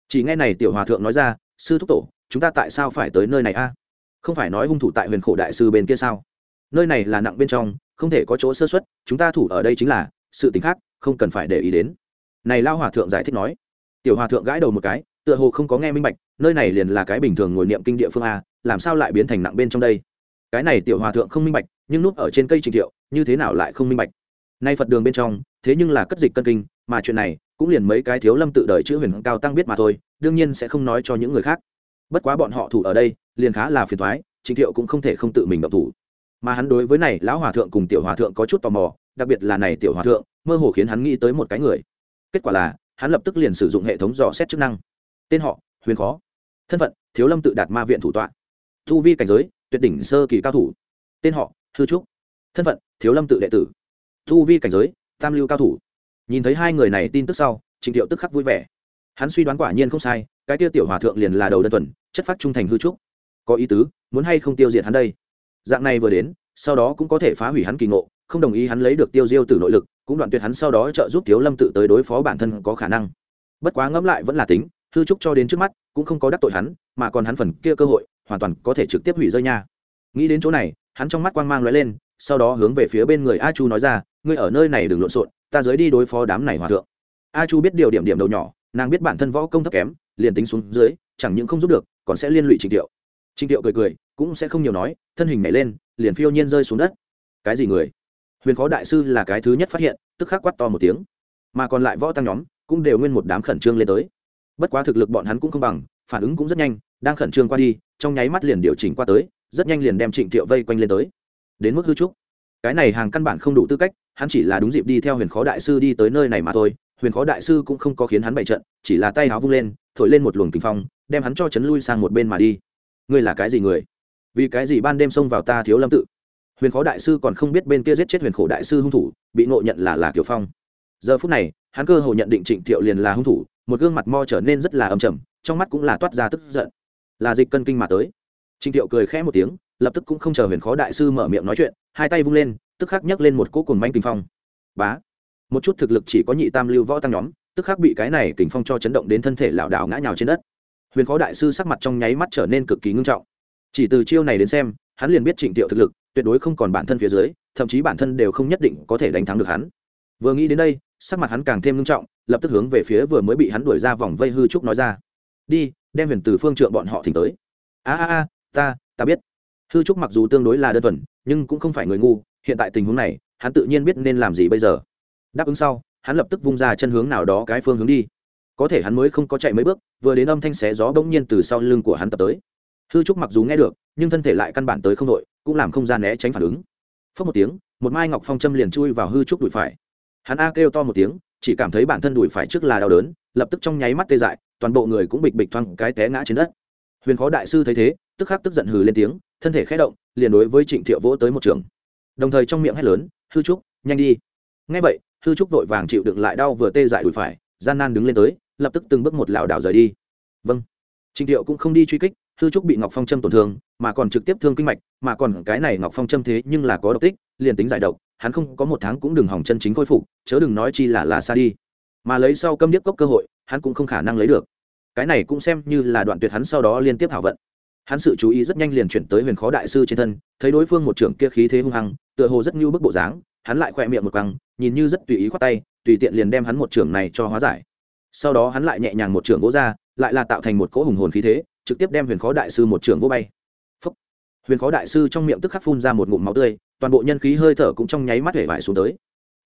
Chỉ nghe này tiểu hòa thượng nói ra, sư thúc tổ, chúng ta tại sao phải tới nơi này a? Không phải nói hung thủ tại huyền khổ đại sư bên kia sao? Nơi này là nặng bên trong, không thể có chỗ sơ xuất chúng ta thủ ở đây chính là, sự t khác, không cần phải để ý đến. Này lao hòa thượng giải thích nói tiểu hòa thượng gãi đầu một cái, tựa hồ không có nghe minh bạch, nơi này liền là cái bình thường ngồi niệm kinh địa phương a, làm sao lại biến thành nặng bên trong đây? Cái này tiểu hòa thượng không minh bạch, nhưng núp ở trên cây trình thiệu, như thế nào lại không minh bạch? Nay phật đường bên trong, thế nhưng là cất dịch cân kinh, mà chuyện này, cũng liền mấy cái thiếu lâm tự đời chữ huyền cao tăng biết mà thôi, đương nhiên sẽ không nói cho những người khác. Bất quá bọn họ thủ ở đây, liền khá là phiền thoái trình thiệu cũng không thể không tự mình động thủ. Mà hắn đối với này, lão hòa thượng cùng tiểu hòa thượng có chút tò mò, đặc biệt là này tiểu hòa thượng, mơ hồ khiến hắn nghĩ tới một cái người. Kết quả là hắn lập tức liền sử dụng hệ thống dò xét chức năng. Tên họ, huyền khó. Thân phận, thiếu lâm tự đạt ma viện thủ tọa. Thu vi cảnh giới, tuyệt đỉnh sơ kỳ cao thủ. Tên họ, hư trúc. Thân phận, thiếu lâm tự đệ tử. Thu vi cảnh giới, tam lưu cao thủ. Nhìn thấy hai người này tin tức sau, trình thiệu tức khắc vui vẻ. Hắn suy đoán quả nhiên không sai, cái tiêu tiểu hòa thượng liền là đầu đơn thuần, chất phát trung thành hư trúc. Có ý tứ, muốn hay không tiêu diệt hắn đây? Dạng này vừa đến, sau đó cũng có thể phá hủy hắn kỳ ngộ không đồng ý hắn lấy được tiêu diêu từ nội lực, cũng đoạn tuyệt hắn sau đó trợ giúp thiếu lâm tự tới đối phó bản thân có khả năng. Bất quá ngẫm lại vẫn là tính, hư trúc cho đến trước mắt, cũng không có đắc tội hắn, mà còn hắn phần kia cơ hội, hoàn toàn có thể trực tiếp hủy rơi nha. Nghĩ đến chỗ này, hắn trong mắt quang mang lóe lên, sau đó hướng về phía bên người a chu nói ra, ngươi ở nơi này đừng lộn xộn, ta dưới đi đối phó đám này hòa thượng. A chu biết điều điểm điểm đầu nhỏ, nàng biết bản thân võ công thấp kém, liền tính xuống dưới, chẳng những không giúp được, còn sẽ liên lụy Trình tiệu. Trình tiệu cười cười, cũng sẽ không nhiều nói, thân hình nhảy lên, liền phiêu nhiên rơi xuống đất. Cái gì người? Huyền khó đại sư là cái thứ nhất phát hiện, tức khắc quát to một tiếng. Mà còn lại võ tăng nhóm, cũng đều nguyên một đám khẩn trương lên tới. Bất quá thực lực bọn hắn cũng không bằng, phản ứng cũng rất nhanh, đang khẩn trương qua đi, trong nháy mắt liền điều chỉnh qua tới, rất nhanh liền đem trịnh thiệu vây quanh lên tới. Đến mức hư trúc. Cái này hàng căn bản không đủ tư cách, hắn chỉ là đúng dịp đi theo huyền khó đại sư đi tới nơi này mà thôi. Huyền khó đại sư cũng không có khiến hắn bày trận, chỉ là tay háo vung lên, thổi lên một luồng kinh phong, đem hắn cho chấn lui sang một bên mà đi. Ngươi là cái gì người? Vì cái gì ban đêm xông vào ta thiếu lâm tự? Huyền khó đại sư còn không biết bên kia giết chết huyền khổ đại sư hung thủ, bị ngộ nhận là là kiều phong. Giờ phút này, hắn cơ hồ nhận định trịnh thiệu liền là hung thủ, một gương mặt mo trở nên rất là âm trầm, trong mắt cũng là toát ra tức giận. Là dịch cân kinh mà tới. Trịnh thiệu cười khẽ một tiếng, lập tức cũng không chờ huyền khó đại sư mở miệng nói chuyện, hai tay vung lên, tức khắc nhấc lên một cỗ cùng manh kinh phong. Bá! Một chút thực lực chỉ có nhị tam lưu võ tăng nhóm, tức khắc bị cái này kình phong cho chấn động đến thân thể lảo đảo ngã nhào trên đất. Huyền khó đại sư sắc mặt trong nháy mắt trở nên cực kỳ ngưng trọng. Chỉ từ chiêu này đến xem hắn liền biết trịnh thiệu thực lực, tuyệt đối không còn bản thân phía dưới, thậm chí bản thân đều không nhất định có thể đánh thắng được hắn. Vừa nghĩ đến đây, sắc mặt hắn càng thêm nghiêm trọng, lập tức hướng về phía vừa mới bị hắn đuổi ra vòng vây hư trúc nói ra. Đi, đem huyền từ phương trượng bọn họ thỉnh tới. A a a, ta ta biết. Hư trúc mặc dù tương đối là đơn thuần, nhưng cũng không phải người ngu, hiện tại tình huống này, hắn tự nhiên biết nên làm gì bây giờ. Đáp ứng sau, hắn lập tức vung ra chân hướng nào đó cái phương hướng đi. Có thể hắn mới không có chạy mấy bước, vừa đến âm thanh xé gió bỗng nhiên từ sau lưng của hắn tập tới hư trúc mặc dù nghe được, nhưng thân thể lại căn bản tới không đội, cũng làm không gian né tránh phản ứng. Phớt một tiếng, một mai ngọc phong châm liền chui vào hư trúc đùi phải. Hắn a kêu to một tiếng, chỉ cảm thấy bản thân đùi phải trước là đau đớn, lập tức trong nháy mắt tê dại, toàn bộ người cũng bịch bịch thoang cái té ngã trên đất. Huyền khó đại sư thấy thế, tức khắc tức giận hừ lên tiếng, thân thể khẽ động, liền đối với trịnh thiệu vỗ tới một trường. Đồng thời trong miệng hét lớn, hư trúc, nhanh đi. Ngay vậy, hư trúc vội vàng chịu đựng lại đau vừa tê dại đùi phải, gian nan đứng lên tới, lập tức từng bước một lảo đảo rời đi. Vâng. Trịnh thiệu cũng không đi truy kích hư trúc bị ngọc phong châm tổn thương, mà còn trực tiếp thương kinh mạch, mà còn cái này ngọc phong châm thế nhưng là có độc tích, liền tính giải độc, hắn không có một tháng cũng đừng hỏng chân chính khôi phục, chớ đừng nói chi là là xa đi. Mà lấy sau câm điếc cốc cơ hội, hắn cũng không khả năng lấy được. Cái này cũng xem như là đoạn tuyệt hắn sau đó liên tiếp hảo vận. Hắn sự chú ý rất nhanh liền chuyển tới huyền khó đại sư trên thân, thấy đối phương một trưởng kia khí thế hung hăng, tựa hồ rất như bức bộ dáng, hắn lại khỏe miệng một căng nhìn như rất tùy ý khoát tay, tùy tiện liền đem hắn một trưởng này cho hóa giải. Sau đó hắn lại nhẹ nhàng một trưởng vỗ ra, lại là tạo thành một cỗ hùng hồn khí thế trực tiếp đem huyền khó đại sư một trưởng vô bay. Phúc. huyền khó đại sư trong miệng tức khắc phun ra một ngụm máu tươi, toàn bộ nhân khí hơi thở cũng trong nháy mắt hể vải xuống tới.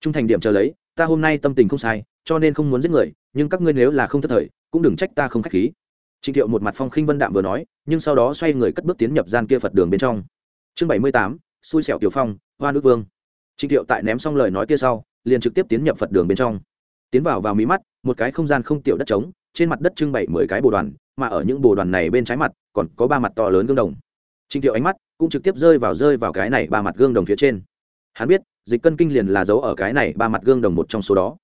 Trung thành điểm chờ lấy, ta hôm nay tâm tình không sai, cho nên không muốn giết người, nhưng các ngươi nếu là không thất thời, cũng đừng trách ta không khách khí. Trịnh thiệu một mặt phong khinh vân đạm vừa nói, nhưng sau đó xoay người cất bước tiến nhập gian kia phật đường bên trong. Chương bảy mươi tám, xui xẻo tiểu phong, hoa nước vương. Trịnh thiệu tại ném xong lời nói kia sau, liền trực tiếp tiến nhập phật đường bên trong. Tiến vào vào mí mắt, một cái không gian không tiểu đất trống, trên mặt đất trưng bày mười cái bồ đoàn mà ở những bồ đoàn này bên trái mặt, còn có ba mặt to lớn gương đồng. Trịnh thiệu ánh mắt cũng trực tiếp rơi vào rơi vào cái này ba mặt gương đồng phía trên. Hắn biết, dịch cân kinh liền là giấu ở cái này ba mặt gương đồng một trong số đó.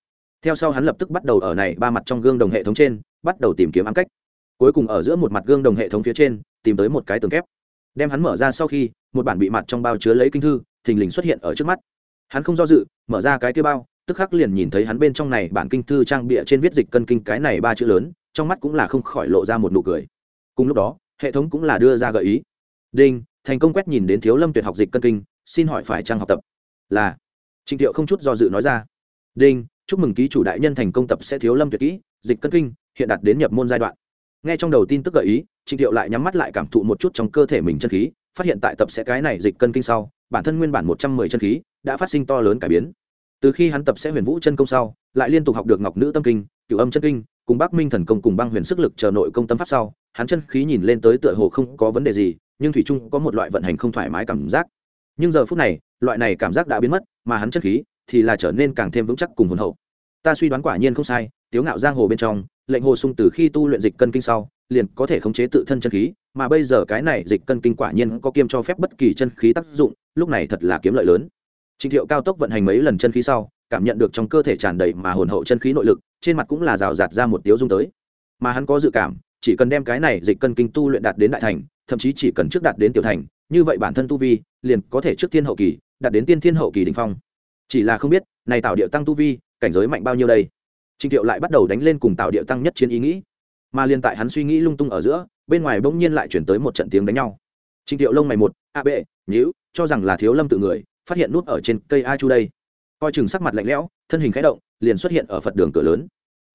Theo sau hắn lập tức bắt đầu ở này ba mặt trong gương đồng hệ thống trên, bắt đầu tìm kiếm ám cách. Cuối cùng ở giữa một mặt gương đồng hệ thống phía trên, tìm tới một cái tường kép. Đem hắn mở ra sau khi, một bản bị mặt trong bao chứa lấy kinh thư, thình lình xuất hiện ở trước mắt. Hắn không do dự, mở ra cái kia bao, tức khắc liền nhìn thấy hắn bên trong này bản kinh thư trang bịa trên viết dịch cân kinh cái này ba chữ lớn trong mắt cũng là không khỏi lộ ra một nụ cười. Cùng lúc đó, hệ thống cũng là đưa ra gợi ý. Đinh, thành công quét nhìn đến thiếu lâm tuyệt học dịch cân kinh, xin hỏi phải trang học tập? Là. Trịnh thiệu không chút do dự nói ra. Đinh, chúc mừng ký chủ đại nhân thành công tập sẽ thiếu lâm tuyệt kỹ, dịch cân kinh, hiện đạt đến nhập môn giai đoạn. Nghe trong đầu tin tức gợi ý, trịnh thiệu lại nhắm mắt lại cảm thụ một chút trong cơ thể mình chân khí, phát hiện tại tập sẽ cái này dịch cân kinh sau, bản thân nguyên bản một trăm mười chân khí đã phát sinh to lớn cải biến. Từ khi hắn tập sẽ huyền vũ chân công sau, lại liên tục học được ngọc nữ tâm kinh, cửu âm chân kinh cùng bắc minh thần công cùng băng huyền sức lực chờ nội công tâm pháp sau hắn chân khí nhìn lên tới tựa hồ không có vấn đề gì nhưng thủy trung có một loại vận hành không thoải mái cảm giác. Nhưng giờ phút này loại này cảm giác đã biến mất mà hắn chân khí thì là trở nên càng thêm vững chắc cùng hồn hậu. Ta suy đoán quả nhiên không sai tiếu ngạo giang hồ bên trong lệnh hồ sung từ khi tu luyện dịch cân kinh sau liền có thể khống chế tự thân chân khí mà bây giờ cái này dịch cân kinh quả nhiên có kiêm cho phép bất kỳ chân khí tác dụng lúc này thật là kiếm lợi lớn. Trình Thiệu cao tốc vận hành mấy lần chân khí sau, cảm nhận được trong cơ thể tràn đầy mà hồn hậu chân khí nội lực, trên mặt cũng là rào rạt ra một tiếu dung tới. Mà hắn có dự cảm, chỉ cần đem cái này dịch cân kinh tu luyện đạt đến đại thành, thậm chí chỉ cần trước đạt đến tiểu thành, như vậy bản thân tu vi liền có thể trước thiên hậu kỳ, đạt đến tiên thiên hậu kỳ đỉnh phong. Chỉ là không biết, này tạo điệu tăng tu vi, cảnh giới mạnh bao nhiêu đây? Trình Thiệu lại bắt đầu đánh lên cùng tạo điệu tăng nhất chiến ý nghĩ. Mà liên tại hắn suy nghĩ lung tung ở giữa, bên ngoài bỗng nhiên lại chuyển tới một trận tiếng đánh nhau. Trình Thiệu lông mày một, a bệ, nhíu, cho rằng là Thiếu Lâm tự người, phát hiện nút ở trên cây a chu đây coi chừng sắc mặt lạnh lẽo, thân hình khẽ động, liền xuất hiện ở phật đường cửa lớn.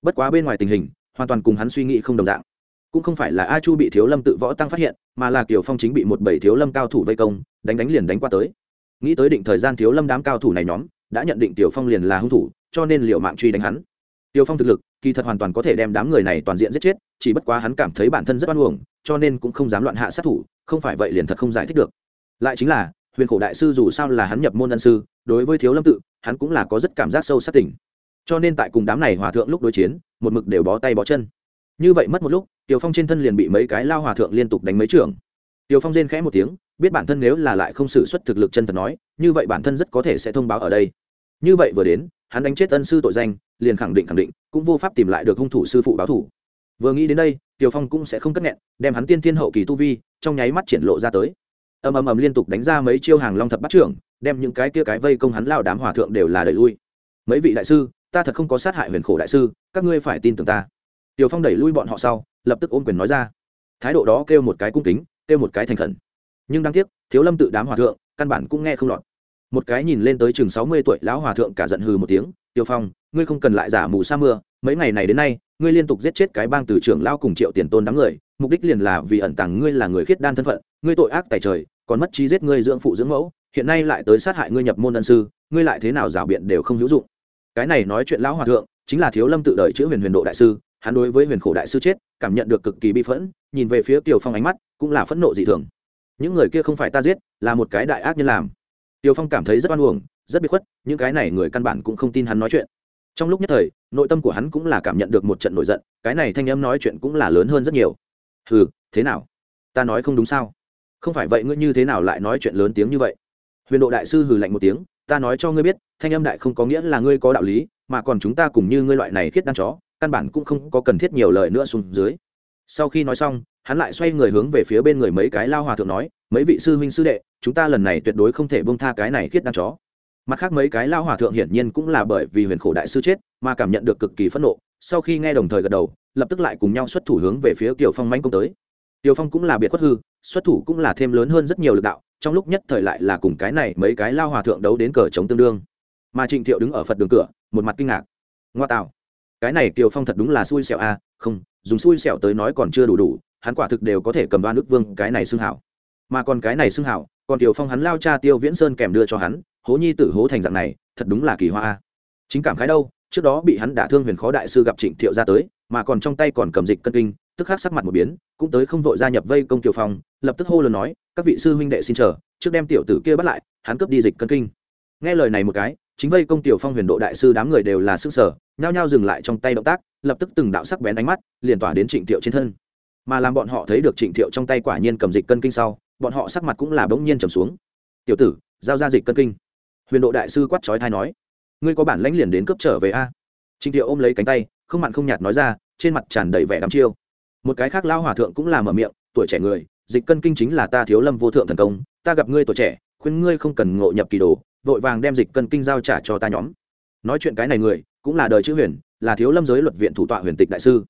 Bất quá bên ngoài tình hình, hoàn toàn cùng hắn suy nghĩ không đồng dạng. Cũng không phải là a chu bị thiếu lâm tự võ tăng phát hiện, mà là kiều phong chính bị một bảy thiếu lâm cao thủ vây công, đánh đánh liền đánh qua tới. Nghĩ tới định thời gian thiếu lâm đám cao thủ này nhóm, đã nhận định tiểu phong liền là hung thủ, cho nên liệu mạng truy đánh hắn. Tiểu phong thực lực, kỳ thật hoàn toàn có thể đem đám người này toàn diện giết chết, chỉ bất quá hắn cảm thấy bản thân rất oan uổng, cho nên cũng không dám loạn hạ sát thủ, không phải vậy liền thật không giải thích được. Lại chính là, huyền khổ đại sư dù sao là hắn nhập môn ân sư, đối với thiếu lâm tự hắn cũng là có rất cảm giác sâu sắc tỉnh cho nên tại cùng đám này hòa thượng lúc đối chiến, một mực đều bó tay bó chân. Như vậy mất một lúc tiều phong trên thân liền bị mấy cái lao hòa thượng liên tục đánh mấy trường. Tiều phong rên khẽ một tiếng, biết bản thân nếu là lại không xử suất thực lực chân thật nói, như vậy bản thân rất có thể sẽ thông báo ở đây. Như vậy vừa đến, hắn đánh chết ân sư tội danh, liền khẳng định khẳng định, cũng vô pháp tìm lại được hung thủ sư phụ báo thủ. Vừa nghĩ đến đây tiều phong cũng sẽ không cất nghẹn, đem hắn tiên thiên hậu kỳ tu vi, trong nháy mắt triển lộ ra tới. Ầm ầm ầm liên tục đánh ra mấy chiêu hàng long thập bắt trưởng đem những cái kia cái vây công hắn lao đám hòa thượng đều là đẩy lui. Mấy vị đại sư, ta thật không có sát hại huyền khổ đại sư, các ngươi phải tin tưởng ta. Tiểu phong đẩy lui bọn họ sau, lập tức ôm quyền nói ra. Thái độ đó kêu một cái cung kính, kêu một cái thành khẩn. Nhưng đáng tiếc, thiếu lâm tự đám hòa thượng, căn bản cũng nghe không lọt. Một cái nhìn lên tới chừng sáu mươi tuổi lão hòa thượng cả giận hừ một tiếng tiêu phong, ngươi không cần lại giả mù sa mưa, mấy ngày này đến nay, ngươi liên tục giết chết cái bang từ trưởng lao cùng triệu tiền tôn đám người, mục đích liền là vì ẩn tàng ngươi là người khiết đan thân phận, ngươi tội ác tại trời, còn mất trí giết ngươi dưỡng phụ dưỡng mẫu hiện nay lại tới sát hại ngươi nhập môn ân sư, ngươi lại thế nào rào biện đều không hữu dụng. Cái này nói chuyện lão hòa thượng, chính là thiếu lâm tự đợi chữ huyền huyền độ đại sư, hắn đối với huyền khổ đại sư chết, cảm nhận được cực kỳ bi phẫn, nhìn về phía tiều phong ánh mắt, cũng là phẫn nộ dị thường. Những người kia không phải ta giết, là một cái đại ác nhân làm. Tiều phong cảm thấy rất oan uổng, rất bị khuất, những cái này người căn bản cũng không tin hắn nói chuyện. Trong lúc nhất thời, nội tâm của hắn cũng là cảm nhận được một trận nổi giận, cái này thanh âm nói chuyện cũng là lớn hơn rất nhiều. Hừ, thế nào? Ta nói không đúng sao? Không phải vậy ngươi như thế nào lại nói chuyện lớn tiếng như vậy? Huyền độ đại sư hừ lạnh một tiếng, ta nói cho ngươi biết, thanh âm đại không có nghĩa là ngươi có đạo lý, mà còn chúng ta cùng như ngươi loại này khiết đan chó, căn bản cũng không có cần thiết nhiều lời nữa xuống dưới. Sau khi nói xong, hắn lại xoay người hướng về phía bên người mấy cái lao hòa thượng nói, mấy vị sư huynh sư đệ, chúng ta lần này tuyệt đối không thể bông tha cái này khiết đan chó. Mặt khác mấy cái lao hòa thượng hiển nhiên cũng là bởi vì huyền khổ đại sư chết, mà cảm nhận được cực kỳ phẫn nộ, sau khi nghe đồng thời gật đầu, lập tức lại cùng nhau xuất thủ hướng về phía kiều phong manh công tới. Tiêu phong cũng là biệt quát hư xuất thủ cũng là thêm lớn hơn rất nhiều lực đạo trong lúc nhất thời lại là cùng cái này mấy cái lao hòa thượng đấu đến cờ chống tương đương. Mà trịnh thiệu đứng ở phật đường cửa một mặt kinh ngạc. Ngoa tạo cái này Tiêu phong thật đúng là xui xẻo a à, không dùng xui xẻo tới nói còn chưa đủ đủ hắn quả thực đều có thể cầm đoan nước vương cái này xưng hảo. Mà còn cái này xưng hảo còn Tiêu phong hắn lao cha tiêu viễn sơn kèm đưa cho hắn hố nhi tử hố thành dạng này thật đúng là kỳ hoa a. Chính cảm khái đâu trước đó bị hắn đả thương huyền khó đại sư gặp trịnh thiệu ra tới mà còn trong tay còn cầm dịch cân kinh tức khắc sắc mặt một biến, cũng tới không vội gia nhập vây công kiều phong, lập tức hô lớn nói, các vị sư huynh đệ xin chờ, trước đem tiểu tử kia bắt lại, hắn cướp đi dịch cân kinh. Nghe lời này một cái, chính vây công tiểu phong huyền độ đại sư đám người đều là sức sở, nhao nhao dừng lại trong tay động tác, lập tức từng đạo sắc bén ánh mắt liền tỏa đến trịnh thiệu trên thân. Mà làm bọn họ thấy được trịnh thiệu trong tay quả nhiên cầm dịch cân kinh sau, bọn họ sắc mặt cũng là bỗng nhiên trầm xuống. Tiểu tử, giao ra dịch cân kinh. Huyền độ đại sư quát trói thai nói, ngươi có bản lãnh liền đến cướp trở về a? Trịnh thiệu ôm lấy cánh tay, không mặn không nhạt nói ra, trên mặt tràn đầy vẻ đắm chiêu một cái khác lao hòa thượng cũng là mở miệng, tuổi trẻ người, dịch cân kinh chính là ta thiếu lâm vô thượng thần công, ta gặp ngươi tuổi trẻ, khuyên ngươi không cần ngộ nhập kỳ đồ, vội vàng đem dịch cân kinh giao trả cho ta nhóm. Nói chuyện cái này người, cũng là đời chữ huyền, là thiếu lâm giới luật viện thủ tọa huyền tịch đại sư.